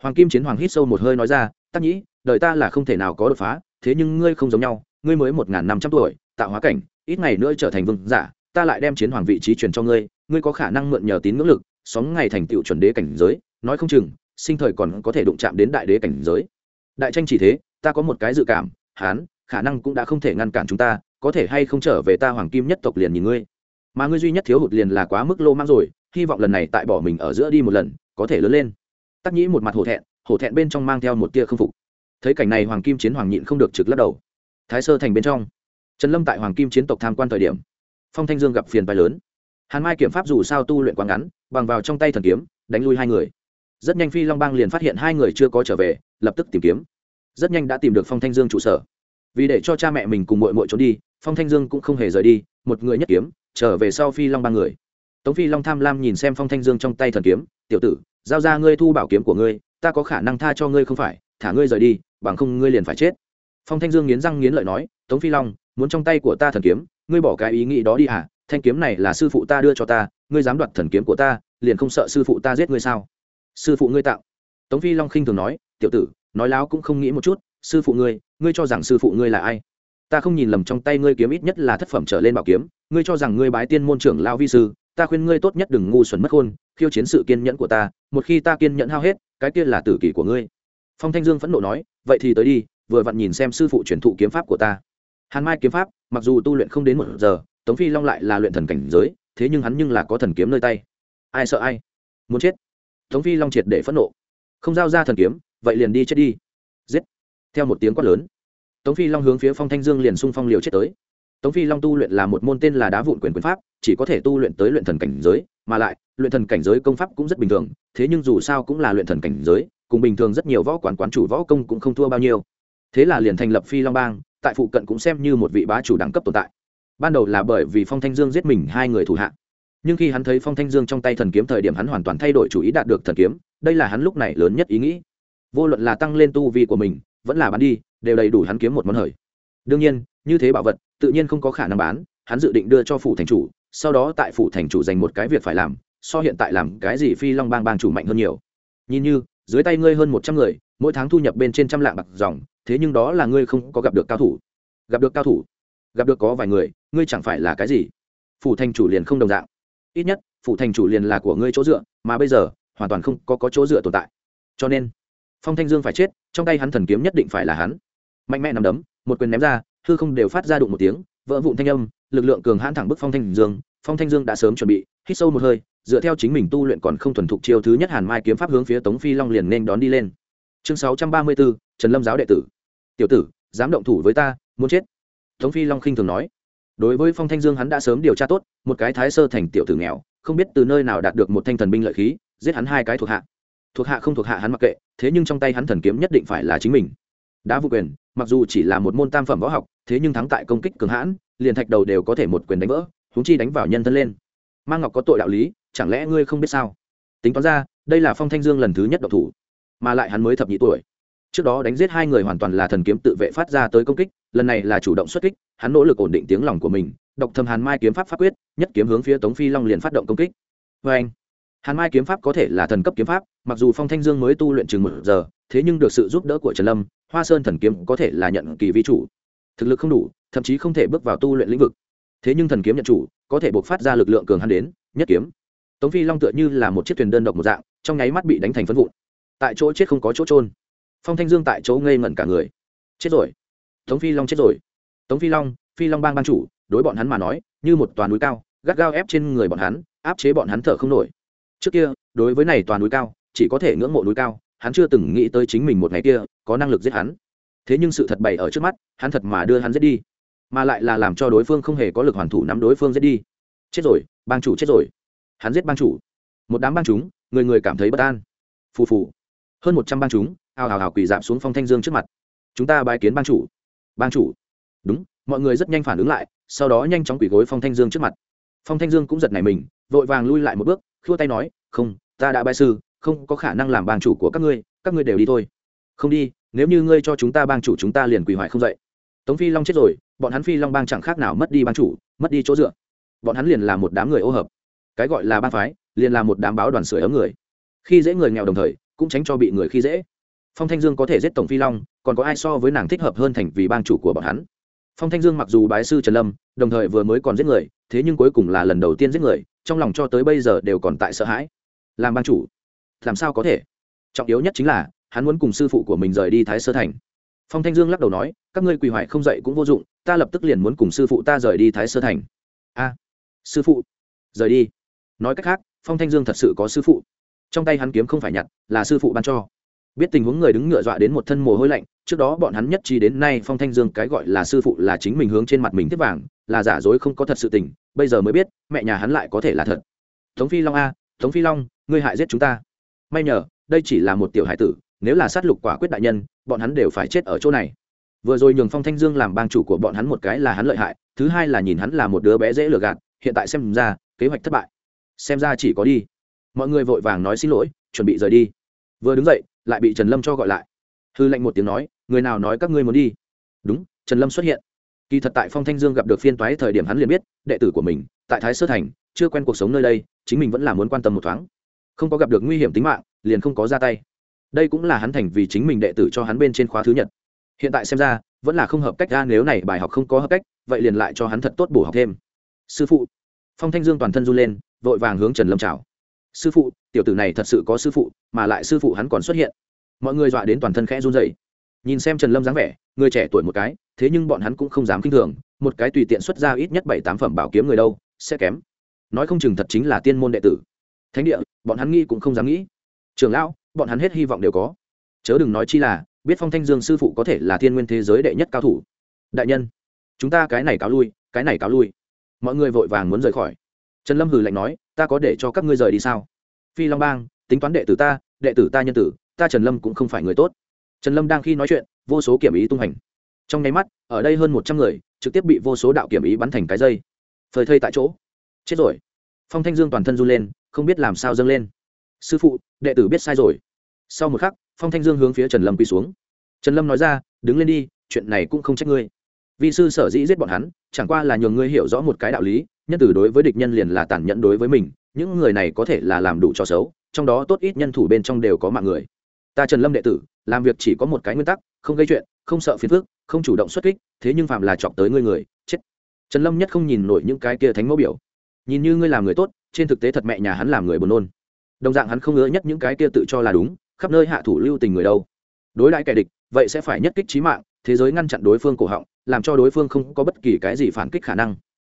Hoàng kim chiến hoàng hít sâu một hơi nói ra tắc nhĩ, đời ta là không thể nào có đột phá, thế nhưng ngươi không giống nhau, ngươi mới một n g h n năm trăm tuổi, tạo hóa cảnh, ít ngày nữa trở thành vương giả, ta lại đem chiến hoàng vị trí truyền cho ngươi ngươi có khả năng mượn nhờ tín ngưỡng lực, sóng ngày thành tựu chuẩn đế cảnh giới, nói không chừng, sinh thời còn có thể đụng chạm đến đại đế cảnh giới. Đại tranh chỉ thế, ta có một cái dự cảm, hán, khả năng cũng đã không thể ngăn cản chúng ta, có thể hay không trở về ta hoàng kim nhất tộc liền nhìn ngươi. Mà ngươi duy nhất thiếu hụt liền là quá mức lô mang rồi, hy vọng lần này tại bỏ mình ở giữa đi một lần, có thể lớn lên. Tắc nhĩ một mặt hổ thẹn hổ thẹn bên trong mang theo một tia k phục. Thấy cảnh này hoàng kim chiến hoàng nhịn không được trực lắc đầu. Thái sơ thành bên trong. Trần lâm tại hoàng kim chiến tộc tham quan thời điểm, phong thanh dương gặp phiền bài lớn. Hàn mai kiểm pháp dù sao tu luyện quá ngắn, bằng vào trong tay thần kiếm, đánh lui hai người. Rất nhanh phi long bang liền phát hiện hai người chưa có trở về, lập tức tìm kiếm. Rất nhanh đã tìm được phong thanh dương trụ sở. Vì để cho cha mẹ mình cùng mội mội trốn đi, phong thanh dương cũng không hề rời đi, một người nhất kiếm, trở về sau phi long ba người. Tống phi long tham lam nhìn xem phong thanh dương trong tay thần kiếm, tiểu tử, giao ra ngươi thu bảo kiếm của ngươi ta có khả năng tha cho ngươi không phải, thả ngươi rời đi, bằng không ngươi liền phải chết. Phong thanh dương nghiến răng nghiến lợi nói, tống phi long, muốn trong tay của ta thần kiếm, ngươi bỏ cái ý nghĩ đó đi à thanh kiếm này là sư phụ ta đưa cho ta, ngươi dám đoạt thần kiếm của ta, liền không sợ sư phụ ta giết ngươi sao? Sư phụ ngươi tạo. Tống phi long khinh thường nói, tiểu tử, nói láo cũng không nghĩ một chút, sư phụ ngươi ngươi cho rằng sư phụ ngươi là ai? Ta không nhìn lầm trong tay ngươi kiếm ít nhất là thất phẩm trở lên bảo kiếm, ngươi cho rằng ngươi bái tiên môn trưởng lao vi sư, ta khuyên ngươi tốt nhất đừng ngu xuẩn mất khôn khiêu chiến sự kiên nhẫn của ta, một khi ta kiên nhẫn hao hết cái kia là tử kỷ của ngươi. Phong thanh dương phẫn nộ nói, vậy thì tới đi, vừa vặn nhìn xem sư phụ truyền thụ kiếm pháp của ta. Hàn mai kiếm pháp, mặc dù tu luyện không đến một giờ, tống phi long lại là luyện thần cảnh giới, thế nhưng hắn nhưng là có thần kiếm nơi tay. Ai sợ ai? Muốn chết. Tống phi long triệt để phẫn nộ. Không giao ra thần kiếm, vậy liền đi chết đi. Giết. Theo một tiếng quát lớn, tống phi long hướng phía phong thanh dương liền xung phong liều chết tới. Tống phi long tu luyện là một môn tên là đá vụn quyền quyền pháp, chỉ có thể tu luyện tới luyện thần cảnh giới, mà lại luyện thần cảnh giới công pháp cũng rất bình thường, thế nhưng dù sao cũng là luyện thần cảnh giới, cùng bình thường rất nhiều võ quán quán chủ võ công cũng không thua bao nhiêu. Thế là liền thành lập phi long bang, tại phụ cận cũng xem như một vị bá chủ đẳng cấp tồn tại. Ban đầu là bởi vì phong thanh dương giết mình hai người thủ hạ. Nhưng khi hắn thấy phong thanh dương trong tay thần kiếm thời điểm hắn hoàn toàn thay đổi chủ ý đạt được thần kiếm, đây là hắn lúc này lớn nhất ý nghĩ. Vô luận là tăng lên tu vi của mình, vẫn là bán đi, đều đầy đủ hắn kiếm một món hời. Đương nhiên, như thế bảo vật, tự nhiên không có khả năng bán, hắn dự định đưa cho phủ thành chủ, sau đó tại phủ thành chủ dành một cái việc phải làm so hiện tại làm cái gì phi long bang bang chủ mạnh hơn nhiều. Nhìn như dưới tay ngươi hơn một trăm người mỗi tháng thu nhập bên trên trăm lạng bạc dòng thế nhưng đó là ngươi không có gặp được cao thủ. Gặp được cao thủ gặp được có vài người ngươi chẳng phải là cái gì? Phủ thành chủ liền không đồng dạng. Ít nhất phủ thành chủ liền là của ngươi chỗ dựa mà bây giờ hoàn toàn không có, có chỗ dựa tồn tại. Cho nên phong thanh dương phải chết trong tay hắn thần kiếm nhất định phải là hắn. Mạnh mẽ nằm đấm một quyền ném ra hư không đều phát ra đụng một tiếng vỡ vụn thanh âm lực lượng cường hãn thẳng bức phong thanh dương. Phong thanh dương đã sớm chuẩn bị hít sâu một hơi dựa theo chính mình tu luyện còn không thuần thục chiêu thứ nhất hàn mai kiếm pháp hướng phía tống phi long liền nên đón đi lên. Chương sáu trăm ba mươi bốn, trần lâm giáo đệ tử. Tiểu tử, dám động thủ với ta, muốn chết. Tống phi long khinh thường nói. Đối với phong thanh dương hắn đã sớm điều tra tốt, một cái thái sơ thành tiểu tử nghèo, không biết từ nơi nào đạt được một thanh thần binh lợi khí, giết hắn hai cái thuộc hạ. Thuộc hạ không thuộc hạ hắn mặc kệ, thế nhưng trong tay hắn thần kiếm nhất định phải là chính mình. Đã vụ quyền, mặc dù chỉ là một môn tam phẩm võ học, thế nhưng thắng tại công kích cường hãn, liền thạch đầu đều có thể một quyền đánh vỡ húng chi đánh vào nhân thân lên. Mang ngọc có tội đạo lý chẳng lẽ ngươi không biết sao? Tính toán ra, đây là phong thanh dương lần thứ nhất độc thủ, mà lại hắn mới thập nhị tuổi. Trước đó đánh giết hai người hoàn toàn là thần kiếm tự vệ phát ra tới công kích, lần này là chủ động xuất kích, hắn nỗ lực ổn định tiếng lòng của mình, độc thầm hàn mai kiếm pháp pháp quyết, nhất kiếm hướng phía tống phi long liền phát động công kích. Vê anh hàn mai kiếm pháp có thể là thần cấp kiếm pháp, mặc dù phong thanh dương mới tu luyện chừng một giờ, thế nhưng được sự giúp đỡ của trần lâm, hoa sơn thần kiếm có thể là nhận kỳ vi chủ. Thực lực không đủ, thậm chí không thể bước vào tu luyện lĩnh vực. Thế nhưng thần kiếm nhận chủ, có thể buộc phát ra lực lượng cường hắn đến, nhất kiếm tống phi long tựa như là một chiếc thuyền đơn độc một dạng, trong nháy mắt bị đánh thành phân vụn. Tại chỗ chết không có chỗ trôn phong thanh dương tại chỗ ngây ngẩn cả người. Chết rồi. Tống phi long chết rồi. Tống phi long phi long bang ban chủ, đối bọn hắn mà nói, như một toàn núi cao, gắt gao ép trên người bọn hắn, áp chế bọn hắn thở không nổi. Trước kia, đối với này toàn núi cao, chỉ có thể ngưỡng mộ núi cao, hắn chưa từng nghĩ tới chính mình một ngày kia có năng lực giết hắn. Thế nhưng sự thật bày ở trước mắt, hắn thật mà đưa hắn giết đi, mà lại là làm cho đối phương không hề có lực hoàn thủ nắm đối phương giết đi. Chết rồi, bang chủ chết rồi hắn giết bang chủ. Một đám bang chúng, người người cảm thấy bất an. Phù phù. Hơn một trăm bang chúng ào ào ào quỳ dạp xuống phong thanh dương trước mặt. Chúng ta bài kiến bang chủ. Bang chủ. Đúng, mọi người rất nhanh phản ứng lại, sau đó nhanh chóng quỳ gối phong thanh dương trước mặt. Phong thanh dương cũng giật nảy mình, vội vàng lui lại một bước, khua tay nói, không, ta đã bài sư, không có khả năng làm bang chủ của các ngươi các ngươi đều đi thôi. Không đi, nếu như ngươi cho chúng ta bang chủ, chúng ta liền quỳ hoại không dậy. Tống phi long chết rồi, bọn hắn phi long bang chẳng khác nào mất đi bang chủ, mất đi chỗ dựa. Bọn hắn liền là một đám người ô hợp cái gọi là bang phái, liền là một đám báo đoàn sửa ấm người. Khi dễ người nghèo đồng thời, cũng tránh cho bị người khi dễ. Phong thanh dương có thể giết tổng phi long, còn có ai so với nàng thích hợp hơn thành vì bang chủ của bọn hắn? Phong thanh dương mặc dù bái sư trần lâm, đồng thời vừa mới còn giết người, thế nhưng cuối cùng là lần đầu tiên giết người, trong lòng cho tới bây giờ đều còn tại sợ hãi. Làm bang chủ, làm sao có thể? Trọng yếu nhất chính là, hắn muốn cùng sư phụ của mình rời đi thái sơ thành. Phong thanh dương lắc đầu nói, các ngươi quỳ hoại không dậy cũng vô dụng, ta lập tức liền muốn cùng sư phụ ta rời đi thái sơ thành. A, sư phụ, rời đi nói cách khác, phong thanh dương thật sự có sư phụ. Trong tay hắn kiếm không phải nhặt, là sư phụ ban cho. Biết tình huống người đứng ngựa dọa đến một thân mồ hôi lạnh, trước đó bọn hắn nhất trí đến nay phong thanh dương cái gọi là sư phụ là chính mình hướng trên mặt mình tiếp vàng, là giả dối không có thật sự tình, bây giờ mới biết, mẹ nhà hắn lại có thể là thật. Tống phi long a, tống phi long, ngươi hại giết chúng ta. May nhờ, đây chỉ là một tiểu hải tử, nếu là sát lục quả quyết đại nhân, bọn hắn đều phải chết ở chỗ này. Vừa rồi nhường phong thanh dương làm bang chủ của bọn hắn một cái là hắn lợi hại, thứ hai là nhìn hắn là một đứa bé dễ lừa gạt, hiện tại xem ra, kế hoạch thất bại xem ra chỉ có đi. Mọi người vội vàng nói xin lỗi, chuẩn bị rời đi. Vừa đứng dậy, lại bị trần lâm cho gọi lại. Hư lệnh một tiếng nói, người nào nói các ngươi muốn đi? Đúng, trần lâm xuất hiện. Kỳ thật tại phong thanh dương gặp được phiên toái thời điểm hắn liền biết, đệ tử của mình, tại thái sơ thành, chưa quen cuộc sống nơi đây, chính mình vẫn là muốn quan tâm một thoáng. Không có gặp được nguy hiểm tính mạng, liền không có ra tay. Đây cũng là hắn thành vì chính mình đệ tử cho hắn bên trên khóa thứ nhật hiện tại xem ra, vẫn là không hợp cách ra nếu này bài học không có hợp cách, vậy liền lại cho hắn thật tốt bổ học thêm. Sư phụ. Phong thanh dương toàn thân run lên vội vàng hướng trần lâm chào. Sư phụ, tiểu tử này thật sự có sư phụ, mà lại sư phụ hắn còn xuất hiện. Mọi người dọa đến toàn thân khẽ run dậy nhìn xem trần lâm dáng vẻ, người trẻ tuổi một cái, thế nhưng bọn hắn cũng không dám k i n h thường, một cái tùy tiện xuất ra ít nhất bảy tám phẩm bảo kiếm người đâu, sẽ kém. Nói không chừng thật chính là tiên môn đệ tử. Thánh địa, bọn hắn nghĩ cũng không dám nghĩ. Trường lão, bọn hắn hết hy vọng đều có. Chớ đừng nói chi là, biết phong thanh dương sư phụ có thể là thiên nguyên thế giới đệ nhất cao thủ. Đại nhân, chúng ta cái này cáo lui, cái này cáo lui. Mọi người vội vàng muốn rời khỏi trần lâm hừ lạnh nói, ta có để cho các ngươi rời đi sao? Phi long bang, tính toán đệ tử ta, đệ tử ta nhân tử, ta trần lâm cũng không phải người tốt. Trần lâm đang khi nói chuyện, vô số kiểm ý tung hành. Trong nháy mắt, ở đây hơn một trăm người, trực tiếp bị vô số đạo kiểm ý bắn thành cái dây. Phơi thây tại chỗ. Chết rồi. Phong thanh dương toàn thân run lên, không biết làm sao dâng lên. Sư phụ, đệ tử biết sai rồi. Sau một khắc, phong thanh dương hướng phía trần lâm quỳ xuống. Trần lâm nói ra, đứng lên đi, chuyện này cũng không trách ngươi. Vì sư sở dĩ giết bọn hắn, chẳng qua là nhường ngươi hiểu rõ một cái đạo lý nhân tử đối với địch nhân liền là tàn nhẫn đối với mình, những người này có thể là làm đủ cho xấu, trong đó tốt ít nhân thủ bên trong đều có mạng người. Ta trần lâm đệ tử, làm việc chỉ có một cái nguyên tắc, không gây chuyện, không sợ phiền phức, không chủ động xuất kích, thế nhưng phạm là chọc tới ngươi người, chết. Trần lâm nhất không nhìn nổi những cái kia thánh mẫu biểu. Nhìn như ngươi làm người tốt, trên thực tế thật mẹ nhà hắn làm người buồn nôn. Đồng dạng hắn không ngứa nhất những cái kia tự cho là đúng, khắp nơi hạ thủ lưu tình người đâu. Đối đãi kẻ địch, vậy sẽ phải nhất kích trí mạng, thế giới ngăn chặn đối phương cổ họng, làm cho đối phương không có bất kỳ cái gì phản kích khả năng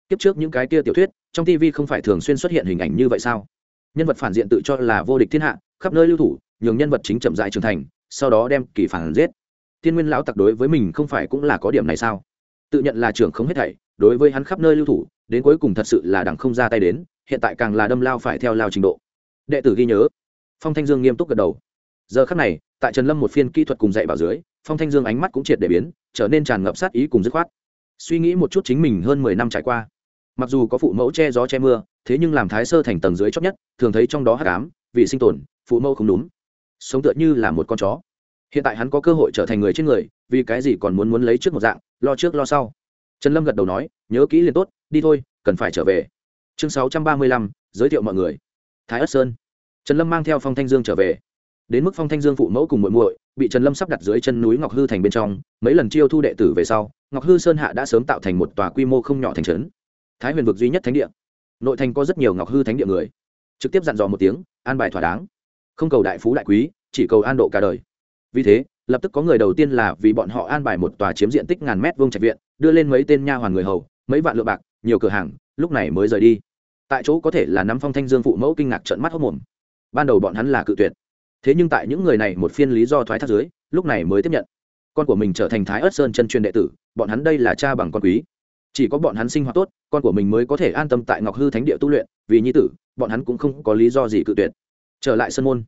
tiếp trước những cái kia tiểu thuyết, trong tv không phải thường xuyên xuất hiện hình ảnh như vậy sao? Nhân vật phản diện tự cho là vô địch thiên hạ, khắp nơi lưu thủ, nhường nhân vật chính chậm dại trưởng thành, sau đó đem kỳ phản giết. Thiên nguyên lão tặc đối với mình không phải cũng là có điểm này sao? Tự nhận là trưởng không hết thảy, đối với hắn khắp nơi lưu thủ, đến cuối cùng thật sự là đằng không ra tay đến, hiện tại càng là đâm lao phải theo lao trình độ. Đệ tử ghi nhớ. Phong thanh dương nghiêm túc gật đầu. Giờ khắc này, tại trần lâm một phiên kỹ thuật cùng dạy bảo dưới, phong thanh dương ánh mắt cũng triệt để biến, trở nên tràn ngập sát ý cùng dứt khoát. Suy nghĩ một chút chính mình hơn mười năm trải qua mặc dù có phụ mẫu che gió che mưa, thế nhưng làm thái sơ thành tầng dưới chót nhất, thường thấy trong đó hát cám vì sinh tồn, phụ mẫu không đúng. Sống tựa như là một con chó. Hiện tại hắn có cơ hội trở thành người trên người, vì cái gì còn muốn muốn lấy trước một dạng, lo trước lo sau. Trần lâm gật đầu nói, nhớ kỹ liền tốt, đi thôi, cần phải trở về. Chương sáu trăm ba mươi lăm, giới thiệu mọi người. Thái ất sơn. Trần lâm mang theo phong thanh dương trở về. Đến mức phong thanh dương phụ mẫu cùng muội muội, bị trần lâm sắp đặt dưới chân núi ngọc hư thành bên trong, mấy lần chiêu thu đệ tử về sau, ngọc hư sơn hạ đã sớm tạo thành một tòa quy mô không nhỏ thành trấn thái huyền vực duy nhất thánh địa. Nội thành có rất nhiều ngọc hư thánh địa người. Trực tiếp dặn dò một tiếng, an bài thỏa đáng. Không cầu đại phú đại quý, chỉ cầu an độ cả đời. Vì thế, lập tức có người đầu tiên là vì bọn họ an bài một tòa chiếm diện tích ngàn mét vuông trạch viện, đưa lên mấy tên nha hoàn người hầu, mấy vạn lượng bạc, nhiều cửa hàng, lúc này mới rời đi. Tại chỗ có thể là nắm phong thanh dương phụ mẫu kinh ngạc trận mắt hốc mồm ban đầu bọn hắn là cự tuyệt. Thế nhưng tại những người này một phiên lý do thoái thác dưới, lúc này mới tiếp nhận. Con của mình trở thành thái ớt sơn chân truyền đệ tử, bọn hắn đây là cha bằng con quý chỉ có bọn hắn sinh hoạt tốt, con của mình mới có thể an tâm tại ngọc hư thánh địa tu luyện, vì nhi tử, bọn hắn cũng không có lý do gì cự tuyệt. Trở lại sân môn,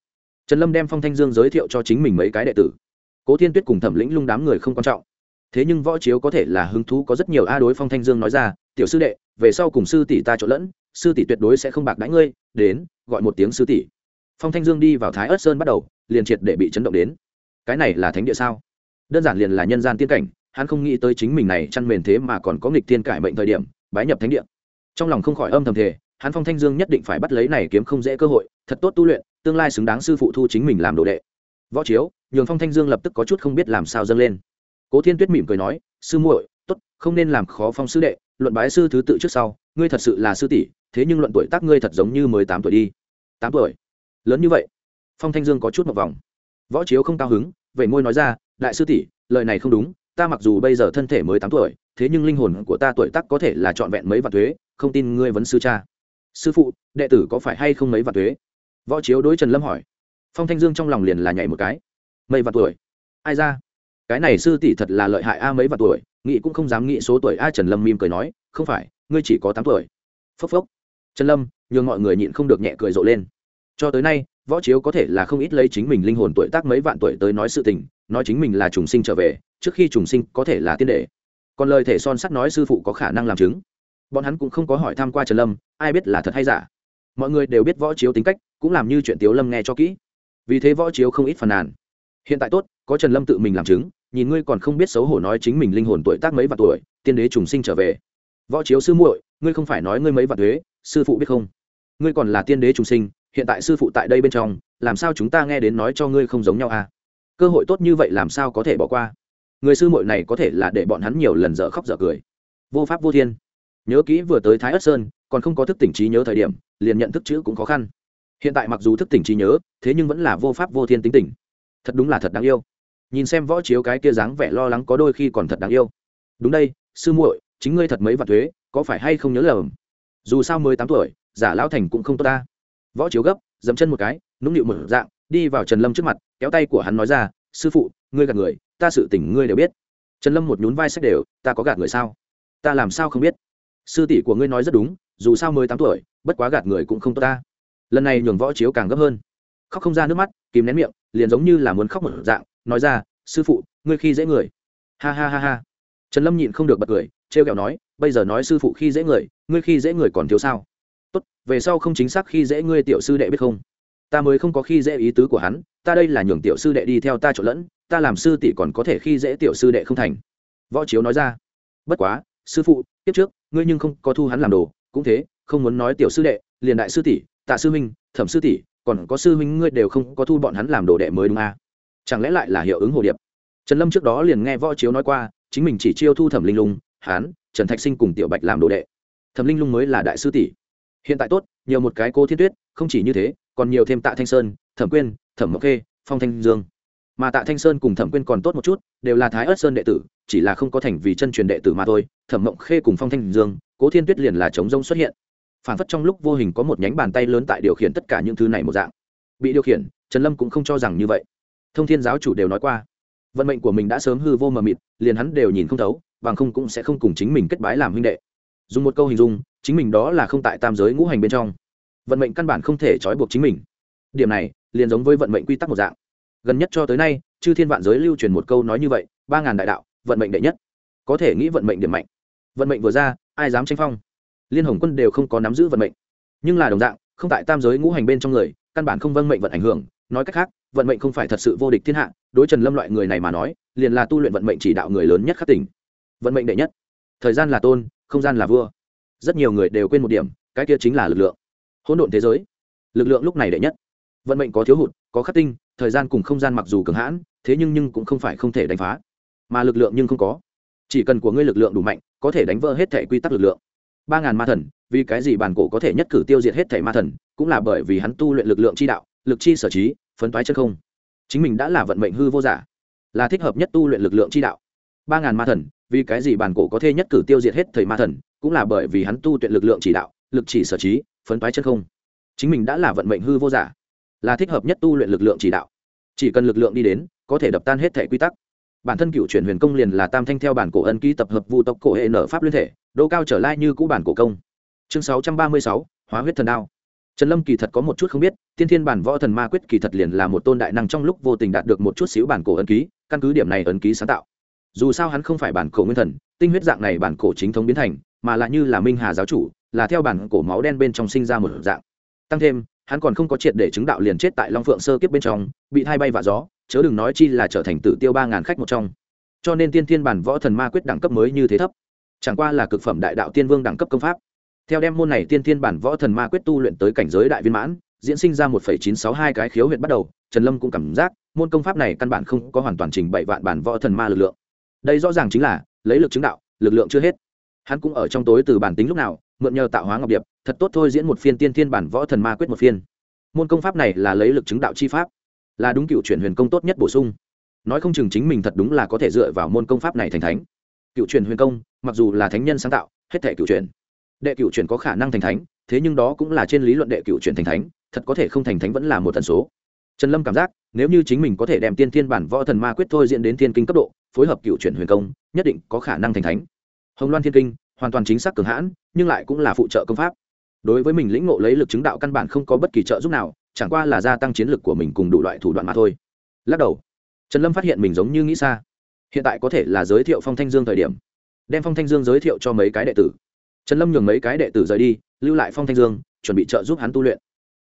trần lâm đem phong thanh dương giới thiệu cho chính mình mấy cái đệ tử. Cố thiên tuyết cùng thẩm lĩnh lung đám người không quan trọng. Thế nhưng võ chiếu có thể là hứng thú có rất nhiều a đối phong thanh dương nói ra, tiểu sư đệ, về sau cùng sư tỷ ta trộn lẫn, sư tỷ tuyệt đối sẽ không bạc đãi ngươi, đến, gọi một tiếng sư tỷ. Phong thanh dương đi vào thái ớt sơn bắt đầu, liền triệt để bị chấn động đến. Cái này là thánh địa sao? Đơn giản liền là nhân gian tiên cảnh hắn không nghĩ tới chính mình này chăn mền thế mà còn có nghịch tiên cải mệnh thời điểm, bái nhập thánh địa. Trong lòng không khỏi âm thầm thể hắn phong thanh dương nhất định phải bắt lấy này kiếm không dễ cơ hội, thật tốt tu luyện, tương lai xứng đáng sư phụ thu chính mình làm đồ đệ. Võ chiếu, nhường phong thanh dương lập tức có chút không biết làm sao dâng lên. Cố thiên tuyết mỉm cười nói, sư muội, tốt, không nên làm khó phong sư đệ, luận bái sư thứ tự trước sau, ngươi thật sự là sư tỷ, thế nhưng luận tuổi tác ngươi thật giống như mới tám tuổi đi. Tám tuổi? Lớn như vậy? Phong thanh dương có chút một vòng. Võ chiếu không cao hứng vậy ngôi nói ra, đại sư tỷ, lời này không đúng ta mặc dù bây giờ thân thể mới tám tuổi, thế nhưng linh hồn của ta tuổi tác có thể là trọn vẹn mấy vạn thuế, không tin ngươi vấn sư cha. Sư phụ, đệ tử có phải hay không mấy vạn thuế? Võ chiếu đối trần lâm hỏi. Phong thanh dương trong lòng liền là nhảy một cái. Mấy vạn tuổi? Ai ra? Cái này sư tỷ thật là lợi hại a, mấy vạn tuổi? Nghị cũng không dám nghĩ số tuổi a, trần lâm mỉm cười nói. Không phải, ngươi chỉ có tám tuổi. Phốc phốc. Trần lâm, nhường mọi người nhịn không được nhẹ cười rộ lên. Cho tới nay võ chiếu có thể là không ít lấy chính mình linh hồn tuổi tác mấy vạn tuổi tới nói sự tình, nói chính mình là trùng sinh trở về, trước khi trùng sinh có thể là tiên đề còn lời thể son sắt nói sư phụ có khả năng làm chứng. Bọn hắn cũng không có hỏi tham q u a trần lâm, ai biết là thật hay giả. Mọi người đều biết võ chiếu tính cách, cũng làm như chuyện tiếu lâm nghe cho kỹ. Vì thế võ chiếu không ít phàn nàn. Hiện tại tốt, có trần lâm tự mình làm chứng, nhìn ngươi còn không biết xấu hổ nói chính mình linh hồn tuổi tác mấy vạn tuổi, tiên đế trùng sinh trở về. Võ chiếu sư muội, ngươi không phải nói ngươi mấy vạn thuế, sư phụ biết không? Ngươi còn là tiên đế trùng sinh hiện tại sư phụ tại đây bên trong, làm sao chúng ta nghe đến nói cho ngươi không giống nhau à? Cơ hội tốt như vậy làm sao có thể bỏ qua? Người sư muội này có thể là để bọn hắn nhiều lần dở khóc dở cười. Vô pháp vô thiên. Nhớ kỹ vừa tới thái ất sơn, còn không có thức tỉnh trí nhớ thời điểm, liền nhận thức chữ cũng khó khăn. Hiện tại mặc dù thức tỉnh trí nhớ, thế nhưng vẫn là vô pháp vô thiên tính tỉnh thật đúng là thật đáng yêu. Nhìn xem võ chiếu cái kia dáng vẻ lo lắng có đôi khi còn thật đáng yêu. Đúng đây, sư muội, chính ngươi thật mấy vạn thuế, có phải hay không nhớ lầm? Dù sao mười tám tuổi, giả lão thành cũng không tốt ta võ chiếu gấp, dẫm chân một cái, nũng nịu một dạng, đi vào trần lâm trước mặt, kéo tay của hắn nói ra, sư phụ, ngươi gạt người, ta sự tỉnh ngươi đều biết. Trần lâm một nhún vai sách đều, ta có gạt người sao? Ta làm sao không biết? Sư tỷ của ngươi nói rất đúng, dù sao mới tám tuổi, bất quá gạt người cũng không tốt ta. Lần này nhường võ chiếu càng gấp hơn. Khóc không ra nước mắt, kìm nén miệng, liền giống như là muốn khóc một dạng, nói ra, sư phụ, ngươi khi dễ người. Ha ha ha ha. Trần lâm nhịn không được bật cười t r e o kẹo nói, bây giờ nói sư phụ khi dễ người, ngươi khi dễ người còn thiếu sao? Về sau không chính xác khi dễ ngươi tiểu sư đệ biết không? Ta mới không có khi dễ ý tứ của hắn, ta đây là nhường tiểu sư đệ đi theo ta trộn lẫn, ta làm sư tỷ còn có thể khi dễ tiểu sư đệ không thành. Võ chiếu nói ra. Bất quá, sư phụ tiếp trước, ngươi nhưng không có thu hắn làm đồ, cũng thế, không muốn nói tiểu sư đệ, liền đại sư tỷ, tạ sư huynh, thẩm sư tỷ, còn có sư huynh ngươi đều không có thu bọn hắn làm đồ đệ mới đúng à. chẳng lẽ lại là hiệu ứng hồ điệp? Trần lâm trước đó liền nghe võ chiếu nói qua, chính mình chỉ chiêu thu thẩm linh lung hán trần thạch sinh cùng tiểu bạch làm đồ đệ. Thẩm linh lung mới là đại sư tỷ hiện tại tốt, nhiều một cái cô thiên tuyết, không chỉ như thế, còn nhiều thêm tạ thanh sơn, thẩm quyên, thẩm mộc khê, phong thanh dương. Mà tạ thanh sơn cùng thẩm quyên còn tốt một chút, đều là thái ớt sơn đệ tử, chỉ là không có thành vì chân truyền đệ tử mà thôi. Thẩm mộng khê cùng phong thanh dương cố thiên tuyết liền là chống rông xuất hiện. Phản phất trong lúc vô hình có một nhánh bàn tay lớn tại điều khiển tất cả những thứ này một dạng. Bị điều khiển, trần lâm cũng không cho rằng như vậy. Thông thiên giáo chủ đều nói qua, vận mệnh của mình đã sớm hư vô mờ mịt, liền hắn đều nhìn không thấu, bằng không cũng sẽ không cùng chính mình kết bái làm huynh đệ. Dùng một câu hình dung chính mình đó là không tại tam giới ngũ hành bên trong. Vận mệnh căn bản không thể trói buộc chính mình. Điểm này, liền giống với vận mệnh quy tắc một dạng. Gần nhất cho tới nay, chư thiên vạn giới lưu truyền một câu nói như vậy, ba ngàn đại đạo, vận mệnh đệ nhất. Có thể nghĩ vận mệnh điểm mạnh. Vận mệnh vừa ra, ai dám tranh phong? Liên hồng quân đều không có nắm giữ vận mệnh. Nhưng là đồng dạng, không tại tam giới ngũ hành bên trong người, căn bản không vâng mệnh vận ảnh hưởng. Nói cách khác, vận mệnh không phải thật sự vô địch thiên hạ, đối trần lâm loại người này mà nói, liền là tu luyện vận mệnh chỉ đạo người lớn nhất khắc tỉnh. Vận mệnh đệ nhất. Thời gian là tôn, không gian là vua rất nhiều người đều quên một điểm, cái kia chính là lực lượng. Hỗn độn thế giới. Lực lượng lúc này đệ nhất. Vận mệnh có thiếu hụt, có khắc tinh, thời gian cùng không gian mặc dù cường hãn, thế nhưng nhưng cũng không phải không thể đánh phá. Mà lực lượng nhưng không có. Chỉ cần của ngươi lực lượng đủ mạnh, có thể đánh vỡ hết thể quy tắc lực lượng. Ba ngàn ma thần, vì cái gì bản cổ có thể nhất cử tiêu diệt hết thể ma thần, cũng là bởi vì hắn tu luyện lực lượng chi đạo, lực chi sở trí, phấn toái chân không. Chính mình đã là vận mệnh hư vô giả, là thích hợp nhất tu luyện lực lượng chi đạo. Ba ngàn ma thần, vì cái gì bản cổ có thể nhất cử tiêu diệt hết thầy ma thần cũng là bởi vì hắn tu luyện lực lượng chỉ đạo, lực chỉ sở trí, phấn toái chân không. Chính mình đã là vận mệnh hư vô giả, là thích hợp nhất tu luyện lực lượng chỉ đạo. Chỉ cần lực lượng đi đến, có thể đập tan hết thể quy tắc. Bản thân cựu chuyển huyền công liền là tam thanh theo bản cổ ân ký tập hợp vu tộc cổ hệ nở pháp liên thể, đô cao trở lại như cũ bản cổ công. Chương sáu trăm ba mươi sáu, hóa huyết thần đao. Trần lâm kỳ thật có một chút không biết, tiên thiên bản võ thần ma quyết kỳ thật liền là một tôn đại năng trong lúc vô tình đạt được một chút xíu bản cổ ân ký, căn cứ điểm này ấn ký sáng tạo. Dù sao hắn không phải bản cổ nguyên thần, tinh huyết dạng này bản cổ chính thống biến thành mà là như là minh hà giáo chủ, là theo bản cổ máu đen bên trong sinh ra một dạng. Tăng thêm, hắn còn không có triệt để chứng đạo liền chết tại long phượng sơ kiếp bên trong, bị thay bay vạ gió, chớ đừng nói chi là trở thành tử tiêu ba ngàn khách một trong. Cho nên tiên thiên bản võ thần ma quyết đẳng cấp mới như thế thấp. Chẳng qua là cực phẩm đại đạo tiên vương đẳng cấp công pháp. Theo đem môn này tiên thiên bản võ thần ma quyết tu luyện tới cảnh giới đại viên mãn, diễn sinh ra một phẩy chín sáu hai cái khiếu huyện bắt đầu, trần lâm cũng cảm giác, môn công pháp này căn bản không có hoàn toàn trình bảy vạn bản võ thần ma lực lượng. Đây rõ ràng chính là, lấy lực chứng đạo, lực lượng chưa hết hắn cũng ở trong tối từ bản tính lúc nào, mượn nhờ tạo hóa ngọc điệp, thật tốt thôi diễn một phiên tiên thiên bản võ thần ma quyết một phiên. Môn công pháp này là lấy lực chứng đạo chi pháp, là đúng cựu chuyển huyền công tốt nhất bổ sung. Nói không chừng chính mình thật đúng là có thể dựa vào môn công pháp này thành thánh. Cựu truyền huyền công, mặc dù là thánh nhân sáng tạo, hết thể cựu truyền đệ cựu truyền có khả năng thành thánh, thế nhưng đó cũng là trên lý luận đệ cựu truyền thành thánh, thật có thể không thành thánh vẫn là một tần số. Trần lâm cảm giác, nếu như chính mình có thể đem tiên thiên bản võ thần ma quyết thôi diễn đến thiên kinh cấp độ, phối hợp cựu truyền huyền công, nhất định có khả năng thành thánh hồng loan thiên kinh, hoàn toàn chính xác cường hãn, nhưng lại cũng là phụ trợ công pháp. Đối với mình lĩnh ngộ lấy lực chứng đạo căn bản không có bất kỳ trợ giúp nào, chẳng qua là gia tăng chiến lực của mình cùng đủ loại thủ đoạn mà thôi. Lắc đầu, trần lâm phát hiện mình giống như nghĩ xa. Hiện tại có thể là giới thiệu phong thanh dương thời điểm. Đem phong thanh dương giới thiệu cho mấy cái đệ tử. Trần lâm nhường mấy cái đệ tử rời đi, lưu lại phong thanh dương, chuẩn bị trợ giúp hắn tu luyện.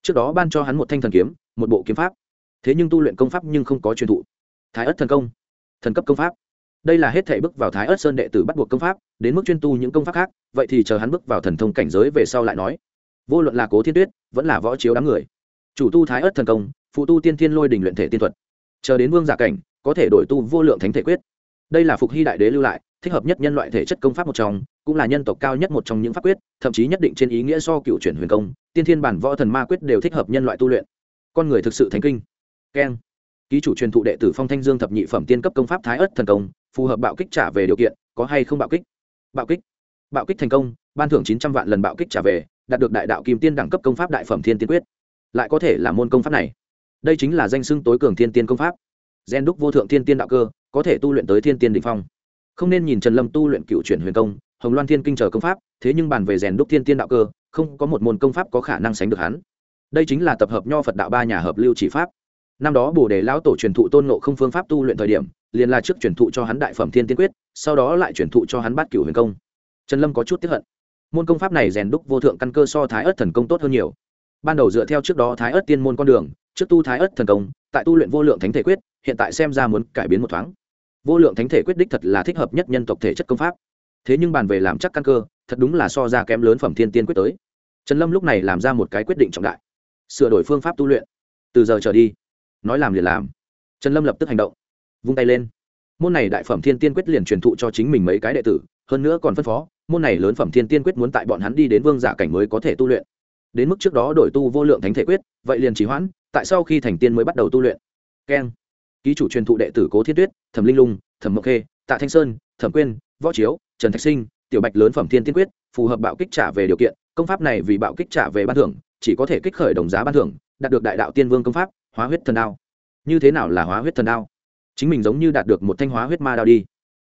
Trước đó ban cho hắn một thanh thần kiếm, một bộ kiếm pháp. Thế nhưng tu luyện công pháp nhưng không có truyền thụ. Thái ất thần công. Thần cấp công pháp đây là hết thể bước vào thái ớt sơn đệ tử bắt buộc công pháp, đến mức chuyên tu những công pháp khác, vậy thì chờ hắn bước vào thần thông cảnh giới về sau lại nói. Vô luận là cố thiên tuyết, vẫn là võ chiếu đám người. Chủ tu thái ớt thần công, phụ tu tiên thiên lôi đình luyện thể tiên thuật. Chờ đến vương giả cảnh, có thể đổi tu vô lượng thánh thể quyết. Đây là phục hy đại đế lưu lại, thích hợp nhất nhân loại thể chất công pháp một trong, cũng là nhân tộc cao nhất một trong những pháp quyết, thậm chí nhất định trên ý nghĩa so cựu chuyển huyền công, tiên thiên bản võ thần ma quyết đều thích hợp nhân loại tu luyện. Con người thực sự thánh kinh. Keng. Ký chủ truyền thụ đệ tử phong thanh dương thập nhị phẩm tiên cấp công pháp thái ất thần công phù hợp bạo kích trả về điều kiện, có hay không bạo kích? Bạo kích. Bạo kích thành công, ban thưởng chín trăm vạn lần bạo kích trả về, đạt được đại đạo kim tiên đẳng cấp công pháp đại phẩm thiên tiên quyết. Lại có thể là môn công pháp này. Đây chính là danh xưng tối cường thiên tiên công pháp. Gen đúc vô thượng thiên tiên đạo cơ, có thể tu luyện tới thiên tiên định phong. Không nên nhìn trần lâm tu luyện cựu chuyển huyền công, hồng loan thiên kinh chờ công pháp, thế nhưng bàn về rèn đúc thiên tiên đạo cơ, không có một môn công pháp có khả năng sánh được hắn. Đây chính là tập hợp nho phật đạo ba nhà hợp lưu chỉ pháp. Năm đó bồ đề lão tổ truyền thụ tôn nộ không phương pháp tu luyện thời điểm liền là trước truyền thụ cho hắn đại phẩm thiên tiên quyết, sau đó lại truyền thụ cho hắn bát cửu huyền công. Trần lâm có chút tiếp hận. Môn công pháp này rèn đúc vô thượng căn cơ so thái ớt thần công tốt hơn nhiều. Ban đầu dựa theo trước đó thái ớt tiên môn con đường, trước tu thái ớt thần công, tại tu luyện vô lượng thánh thể quyết, hiện tại xem ra muốn cải biến một thoáng. Vô lượng thánh thể quyết đích thật là thích hợp nhất nhân tộc thể chất công pháp. Thế nhưng bàn về làm chắc căn cơ, thật đúng là so ra kém lớn phẩm thiên tiên quyết tới. Trần lâm lúc này làm ra một cái quyết định trọng đại. Sửa đổi phương pháp tu luyện. Từ giờ trở đi, nói làm liền làm. Trần lâm lập tức hành động vung tay lên. Môn này đại phẩm thiên tiên quyết liền truyền thụ cho chính mình mấy cái đệ tử, hơn nữa còn phân phó, môn này lớn phẩm thiên tiên quyết muốn tại bọn hắn đi đến vương giả cảnh mới có thể tu luyện. Đến mức trước đó đổi tu vô lượng thánh thể quyết, vậy liền trì hoãn, tại sau khi thành tiên mới bắt đầu tu luyện. Keng. Ký chủ truyền thụ đệ tử cố thiên tuyết, thẩm linh lung, thẩm mộc khê, tạ thanh sơn, thẩm quyên, võ chiếu, trần thạch sinh, tiểu bạch lớn phẩm thiên tiên quyết, phù hợp bạo kích trả về điều kiện, công pháp này vì bạo kích trả về ban thưởng, chỉ có thể kích khởi đồng giá ban thưởng, đạt được đại đạo tiên vương công pháp, hóa huyết thần đao. Như thế nào là hóa huyết thần đao? Chính mình giống như đạt được một thanh hóa huyết ma đao đi.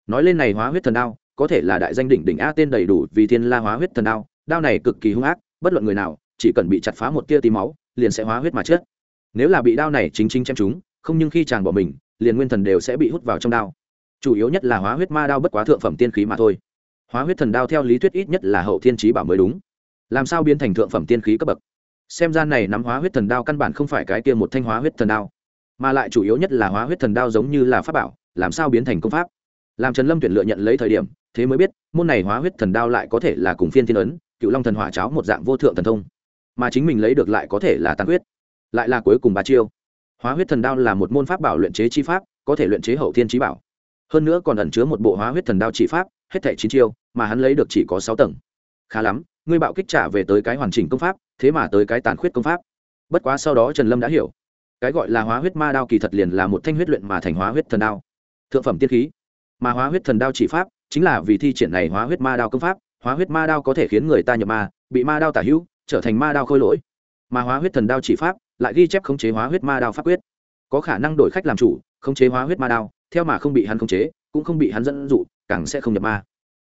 Nói lên này hóa huyết thần đao, có thể là đại danh đỉnh đỉnh a tên đầy đủ vì thiên la hóa huyết thần đao đao này cực kỳ hung ác, bất luận người nào, chỉ cần bị chặt phá một tia tí máu, liền sẽ hóa huyết mà chết. Nếu là bị đao này chính chính chém chúng không nhưng khi chàng bỏ mình, liền nguyên thần đều sẽ bị hút vào trong đao. Chủ yếu nhất là hóa huyết ma đao bất quá thượng phẩm tiên khí mà thôi. Hóa huyết thần đao theo lý thuyết ít nhất là hậu thiên trí bảo mới đúng. Làm sao biến thành thượng phẩm tiên khí cấp bậc? Xem ra này nắm hóa huyết thần đao căn bản không phải cái kia một thanh hóa huyết thần đao mà lại chủ yếu nhất là hóa huyết thần đao giống như là pháp bảo, làm sao biến thành công pháp? Làm trần lâm tuyển lựa nhận lấy thời điểm, thế mới biết, môn này hóa huyết thần đao lại có thể là cùng phiên thiên ấn, cựu long thần hỏa cháo một dạng vô thượng thần thông. Mà chính mình lấy được lại có thể là tàn huyết, lại là cuối cùng ba chiêu. Hóa huyết thần đao là một môn pháp bảo luyện chế chi pháp, có thể luyện chế hậu thiên trí bảo. Hơn nữa còn ẩn chứa một bộ hóa huyết thần đao chỉ pháp, hết thẻ chín chiêu, mà hắn lấy được chỉ có sáu tầng. Khá lắm, ngươi bạo kích trả về tới cái hoàn chỉnh công pháp, thế mà tới cái tàn khuyết công pháp. Bất quá sau đó trần lâm đã hiểu cái gọi là hóa huyết ma đao kỳ thật liền là một thanh huyết luyện mà thành hóa huyết thần đao. Thượng phẩm tiên khí. Mà hóa huyết thần đao chỉ pháp chính là vì thi triển này hóa huyết ma đao công pháp. Hóa huyết ma đao có thể khiến người ta nhập ma, bị ma đao tả hữu, trở thành ma đao khôi lỗi. Mà hóa huyết thần đao chỉ pháp lại ghi chép khống chế hóa huyết ma đao pháp quyết. Có khả năng đổi khách làm chủ, khống chế hóa huyết ma đao, theo mà không bị hắn khống chế, cũng không bị hắn dẫn dụ, càng sẽ không nhập ma.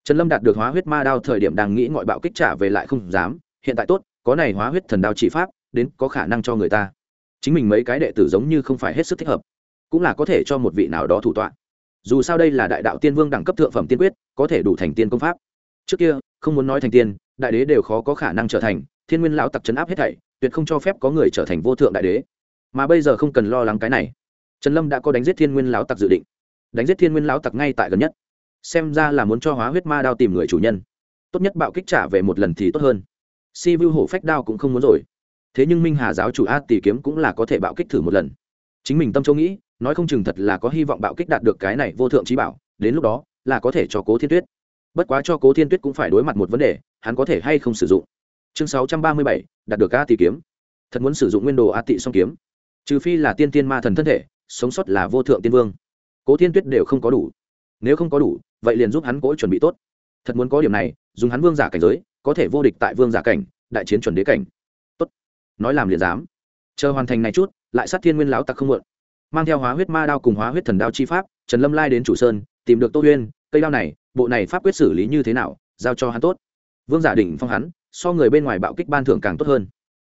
Trần lâm đạt được hóa huyết ma đao thời điểm đang nghĩ ngoại bạo kích trả về lại không dám. Hiện tại tốt, có này hóa huyết thần đao chỉ pháp, đến có khả năng cho người ta chính mình mấy cái đệ tử giống như không phải hết sức thích hợp, cũng là có thể cho một vị nào đó thủ tọa. Dù sao đây là đại đạo tiên vương đẳng cấp thượng phẩm tiên quyết, có thể đủ thành tiên công pháp. Trước kia, không muốn nói thành tiên, đại đế đều khó có khả năng trở thành, thiên nguyên lão tặc chấn áp hết thảy, tuyệt không cho phép có người trở thành vô thượng đại đế. Mà bây giờ không cần lo lắng cái này. Trần lâm đã có đánh giết thiên nguyên lão tặc dự định. Đánh giết thiên nguyên lão tặc ngay tại gần nhất. Xem ra là muốn cho hóa huyết ma đao tìm người chủ nhân. Tốt nhất bạo kích trả về một lần thì tốt hơn. Si vu hổ phách đao cũng không muốn rồi thế nhưng minh hà giáo chủ a tỷ kiếm cũng là có thể bạo kích thử một lần. Chính mình tâm châu nghĩ, nói không chừng thật là có hy vọng bạo kích đạt được cái này vô thượng trí bảo, đến lúc đó, là có thể cho cố thiên tuyết. Bất quá cho cố thiên tuyết cũng phải đối mặt một vấn đề, hắn có thể hay không sử dụng. Chương sáu trăm ba mươi bảy, đạt được a tỷ kiếm. Thật muốn sử dụng nguyên đồ a tị song kiếm. Trừ phi là tiên tiên ma thần thân thể, sống sót là vô thượng tiên vương. Cố thiên tuyết đều không có đủ. Nếu không có đủ, vậy liền giúp hắn cố chuẩn bị tốt. Thật muốn có điểm này, dùng hắn vương giả cảnh giới, có thể vô địch tại vương giả cảnh, đại chiến chuẩn đế cảnh nói làm liền dám. Chờ hoàn thành này chút, lại sát thiên nguyên lão tặc không mượn mang theo hóa huyết ma đao cùng hóa huyết thần đao chi pháp, trần lâm lai đến chủ sơn, tìm được tô huyên, cây đao này, bộ này pháp quyết xử lý như thế nào, giao cho hắn tốt. Vương giả đỉnh phong hắn, so người bên ngoài bạo kích ban thưởng càng tốt hơn.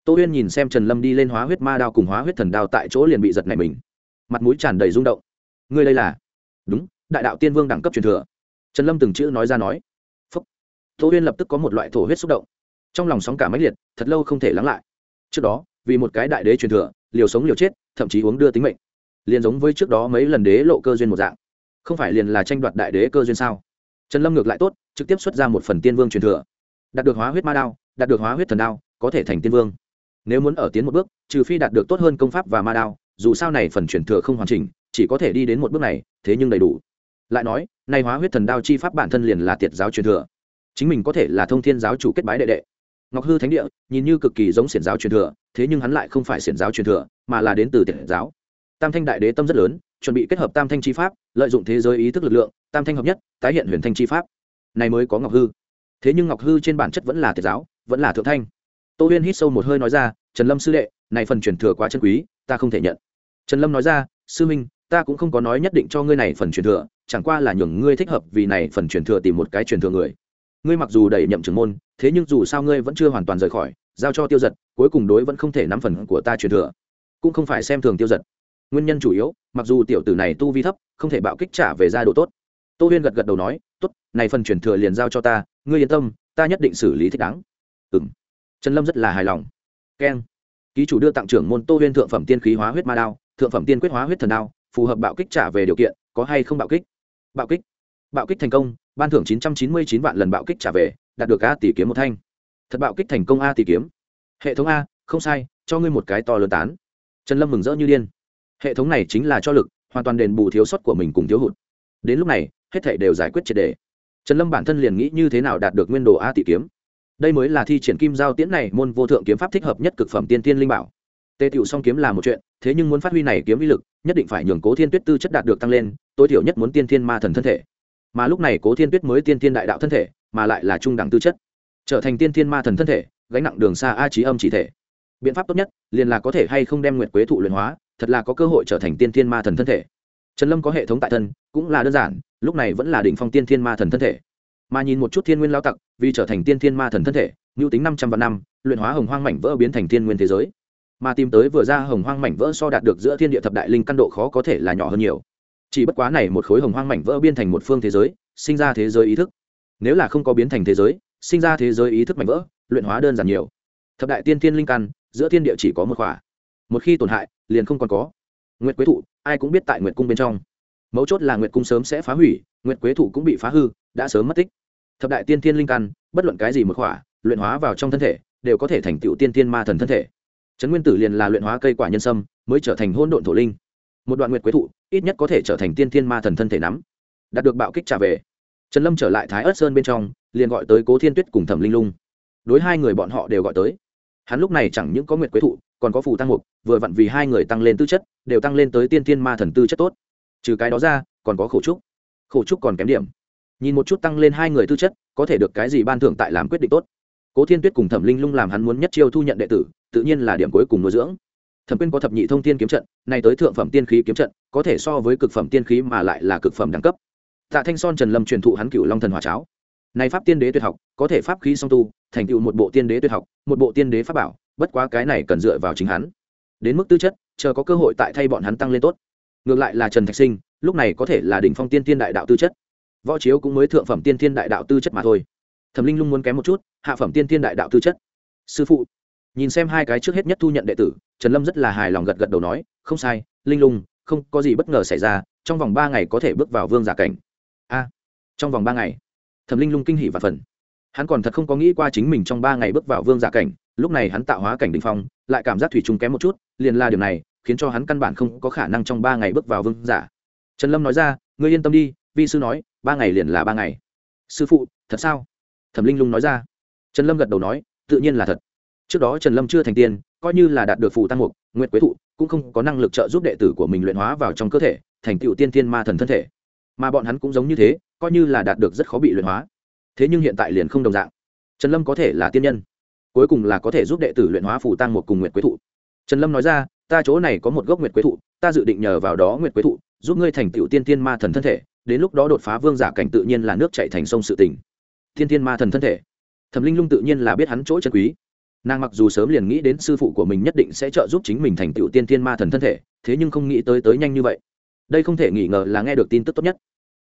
Tô huyên nhìn xem trần lâm đi lên hóa huyết ma đao cùng hóa huyết thần đao tại chỗ liền bị giật này mình. Mặt mũi tràn đầy rung động. Ngươi đây là? Đúng, đại đạo tiên vương đẳng cấp truyền thừa. Trần lâm từng chữ nói ra nói. Phúc. Tô huyên lập tức có một loại thổ huyết xúc động. Trong lòng sóng cả máy liệt, thật lâu không thể lắng lại trước đó, vì một cái đại đế truyền thừa, liều sống liều chết, thậm chí uống đưa tính mệnh. Liền giống với trước đó mấy lần đế lộ cơ duyên một dạng. Không phải liền là tranh đoạt đại đế cơ duyên sao? Trần lâm ngược lại tốt, trực tiếp xuất ra một phần tiên vương truyền thừa. Đạt được hóa huyết ma đao, đạt được hóa huyết thần đao, có thể thành tiên vương. Nếu muốn ở tiến một bước, trừ phi đạt được tốt hơn công pháp và ma đao, dù sao này phần truyền thừa không hoàn chỉnh, chỉ có thể đi đến một bước này, thế nhưng đầy đủ. Lại nói, nay hóa huyết thần đao chi pháp bản thân liền là tiệt giáo truyền thừa. Chính mình có thể là thông thiên giáo chủ kết bái đệ đệ ngọc hư thánh địa, nhìn như cực kỳ giống xiển giáo truyền thừa, thế nhưng hắn lại không phải xiển giáo truyền thừa, mà là đến từ tiện giáo. Tam thanh đại đế tâm rất lớn, chuẩn bị kết hợp tam thanh chi pháp, lợi dụng thế giới ý thức lực lượng, tam thanh hợp nhất, tái hiện huyền thanh chi pháp. Này mới có ngọc hư. Thế nhưng ngọc hư trên bản chất vẫn là tiệt giáo, vẫn là thượng thanh. Tô huyên hít sâu một hơi nói ra, trần lâm sư đệ, này phần truyền thừa quá chân quý, ta không thể nhận. Trần lâm nói ra, sư minh, ta cũng không có nói nhất định cho ngươi này phần truyền thừa, chẳng qua là nhường ngươi thích hợp vì này phần truyền thừa tìm một cái truyền thừa người. Ngươi mặc dù đẩy nhậm trưởng môn thế nhưng dù sao ngươi vẫn chưa hoàn toàn rời khỏi, giao cho tiêu giật, cuối cùng đối vẫn không thể nắm phần của ta truyền thừa. Cũng không phải xem thường tiêu giật. Nguyên nhân chủ yếu, mặc dù tiểu tử này tu vi thấp, không thể bạo kích trả về ra độ tốt. Tô huyên gật gật đầu nói, tốt, này phần truyền thừa liền giao cho ta, ngươi yên tâm, ta nhất định xử lý thích đáng. Ừ m trần lâm rất là hài lòng. Keng. Ký chủ đưa tặng trưởng môn tô huyên thượng phẩm tiên khí hóa huyết ma đao, thượng phẩm tiên quyết hóa huyết thần đao, phù hợp bạo kích trả về điều kiện, có hay không bạo kích? Bạo kích. Bạo kích thành công, ban thưởng chín trăm chín mươi chín vạn lần bạo kích trả về đạt được a tỷ kiếm một thanh. Thật bạo kích thành công a tỷ kiếm. Hệ thống a, không sai, cho ngươi một cái to lớn tán. Trần lâm mừng rỡ như điên. Hệ thống này chính là cho lực, hoàn toàn đền bù thiếu sót của mình cùng thiếu hụt. Đến lúc này, hết thể đều giải quyết triệt đề. Trần lâm bản thân liền nghĩ như thế nào đạt được nguyên đồ a tỷ kiếm. Đây mới là thi triển kim giao tiễn này môn vô thượng kiếm pháp thích hợp nhất cực phẩm tiên tiên linh bảo. Tê tiểu song kiếm là một chuyện, thế nhưng muốn phát huy này kiếm uy lực, nhất định phải nhường cố thiên tuyết tư chất đạt được tăng lên, tối thiểu nhất muốn tiên thiên ma thần thân thể. Mà lúc này cố thiên tuyết mới tiên thiên đại đạo thân thể mà lại là trung đẳng tư chất. Trở thành tiên thiên ma thần thân thể, gánh nặng đường xa a trí âm chỉ thể. Biện pháp tốt nhất, liền là có thể hay không đem nguyệt quế thụ luyện hóa, thật là có cơ hội trở thành tiên thiên ma thần thân thể. Trần lâm có hệ thống tại thân, cũng là đơn giản, lúc này vẫn là đỉnh phong tiên thiên ma thần thân thể. Mà nhìn một chút thiên nguyên lao tặc, vì trở thành tiên thiên ma thần thân thể nhu tính năm trăm vạn năm, luyện hóa hồng hoang mảnh vỡ biến thành thiên nguyên thế giới. Mà tìm tới vừa ra hồng hoang mảnh vỡ so đạt được giữa thiên địa thập đại linh căn độ khó có thể là nhỏ hơn nhiều. Chỉ bất quá này một khối hồng hoang mảnh vỡ biên thành một phương thế giới, sinh ra thế giới ý thức nếu là không có biến thành thế giới, sinh ra thế giới ý thức mạnh vỡ, luyện hóa đơn giản nhiều. Thập đại tiên thiên linh căn, giữa thiên địa chỉ có một khỏa. Một khi tổn hại, liền không còn có. Nguyệt quế thụ, ai cũng biết tại nguyệt cung bên trong. Mấu chốt là nguyệt cung sớm sẽ phá hủy, nguyệt quế thụ cũng bị phá hư, đã sớm mất tích. Thập đại tiên thiên linh căn, bất luận cái gì một khỏa, luyện hóa vào trong thân thể, đều có thể thành tựu tiên thiên ma thần thân thể. Trấn nguyên tử liền là luyện hóa cây quả nhân sâm, mới trở thành hôn độn thổ linh. Một đoạn nguyệt quế thụ, ít nhất có thể trở thành tiên thiên ma thần thân thể nắm. Đạt được bạo kích trả về trần lâm trở lại thái ớt sơn bên trong, liền gọi tới cố thiên tuyết cùng thẩm linh lung. Đối hai người bọn họ đều gọi tới. Hắn lúc này chẳng những có nguyệt quế thụ, còn có phù tăng mục, vừa vặn vì hai người tăng lên tư chất, đều tăng lên tới tiên thiên ma thần tư chất tốt. Trừ cái đó ra, còn có khổ trúc. Khổ trúc còn kém điểm. Nhìn một chút tăng lên hai người tư chất, có thể được cái gì ban thưởng tại làm quyết định tốt. Cố thiên tuyết cùng thẩm linh lung làm hắn muốn nhất chiêu thu nhận đệ tử, tự nhiên là điểm cuối cùng nuôi dưỡng. Thẩm quyên có thập nhị thông tiên kiếm trận này tới thượng phẩm tiên khí kiếm trận, có thể so với cực phẩm tiên khí mà lại là cực phẩm đẳng cấp tạ thanh son trần lâm truyền thụ hắn cựu long thần hòa cháo. Này pháp tiên đế tuyệt học, có thể pháp khí song tu, thành tựu một bộ tiên đế tuyệt học, một bộ tiên đế pháp bảo, bất quá cái này cần dựa vào chính hắn. Đến mức tư chất, chờ có cơ hội tại thay bọn hắn tăng lên tốt. Ngược lại là trần thạch sinh, lúc này có thể là đỉnh phong tiên tiên đại đạo tư chất. Võ chiếu cũng mới thượng phẩm tiên tiên đại đạo tư chất mà thôi. Thẩm linh lung muốn kém một chút, hạ phẩm tiên tiên đại đạo tư chất. Sư phụ, nhìn xem hai cái trước hết nhất thu nhận đệ tử, trần lâm rất là hài lòng gật gật đầu nói, không sai, linh lung, không có gì bất ngờ xảy ra, trong vòng ba ngày có thể bước vào vương giả cảnh trong vòng ba ngày. Thẩm linh lung kinh hỉ và phần. Hắn còn thật không có nghĩ qua chính mình trong ba ngày bước vào vương giả cảnh, lúc này hắn tạo hóa cảnh đình phong, lại cảm giác thủy chung kém một chút, liền là điều này, khiến cho hắn căn bản không có khả năng trong ba ngày bước vào vương giả. Trần lâm nói ra, ngươi yên tâm đi, vi sư nói, ba ngày liền là ba ngày. Sư phụ, thật sao? Thẩm linh lung nói ra. Trần lâm gật đầu nói, tự nhiên là thật. Trước đó trần lâm chưa thành tiên, coi như là đạt được phù tăng mục nguyện quế thụ, cũng không có năng lực trợ giúp đệ tử của mình luyện hóa vào trong cơ thể, thành tựu tiên thiên ma thần thân thể. Mà bọn hắn cũng giống như thế coi như là đạt được rất khó bị luyện hóa. Thế nhưng hiện tại liền không đồng dạng. Trần lâm có thể là tiên nhân, cuối cùng là có thể giúp đệ tử luyện hóa phù tăng một cùng nguyệt quế thụ. Trần lâm nói ra, ta chỗ này có một gốc nguyệt quế thụ, ta dự định nhờ vào đó nguyệt quế thụ, giúp ngươi thành tựu tiên tiên ma thần thân thể, đến lúc đó đột phá vương giả cảnh tự nhiên là nước chạy thành sông sự tình. tiên tiên ma thần thân thể. Thẩm linh lung tự nhiên là biết hắn chỗ chân quý. Nàng mặc dù sớm liền nghĩ đến sư phụ của mình nhất định sẽ trợ giúp chính mình thành tựu tiên tiên ma thần thân thể, thế nhưng không nghĩ tới tới nhanh như vậy. Đây không thể nghi ngờ là nghe được tin tức tốt nhất.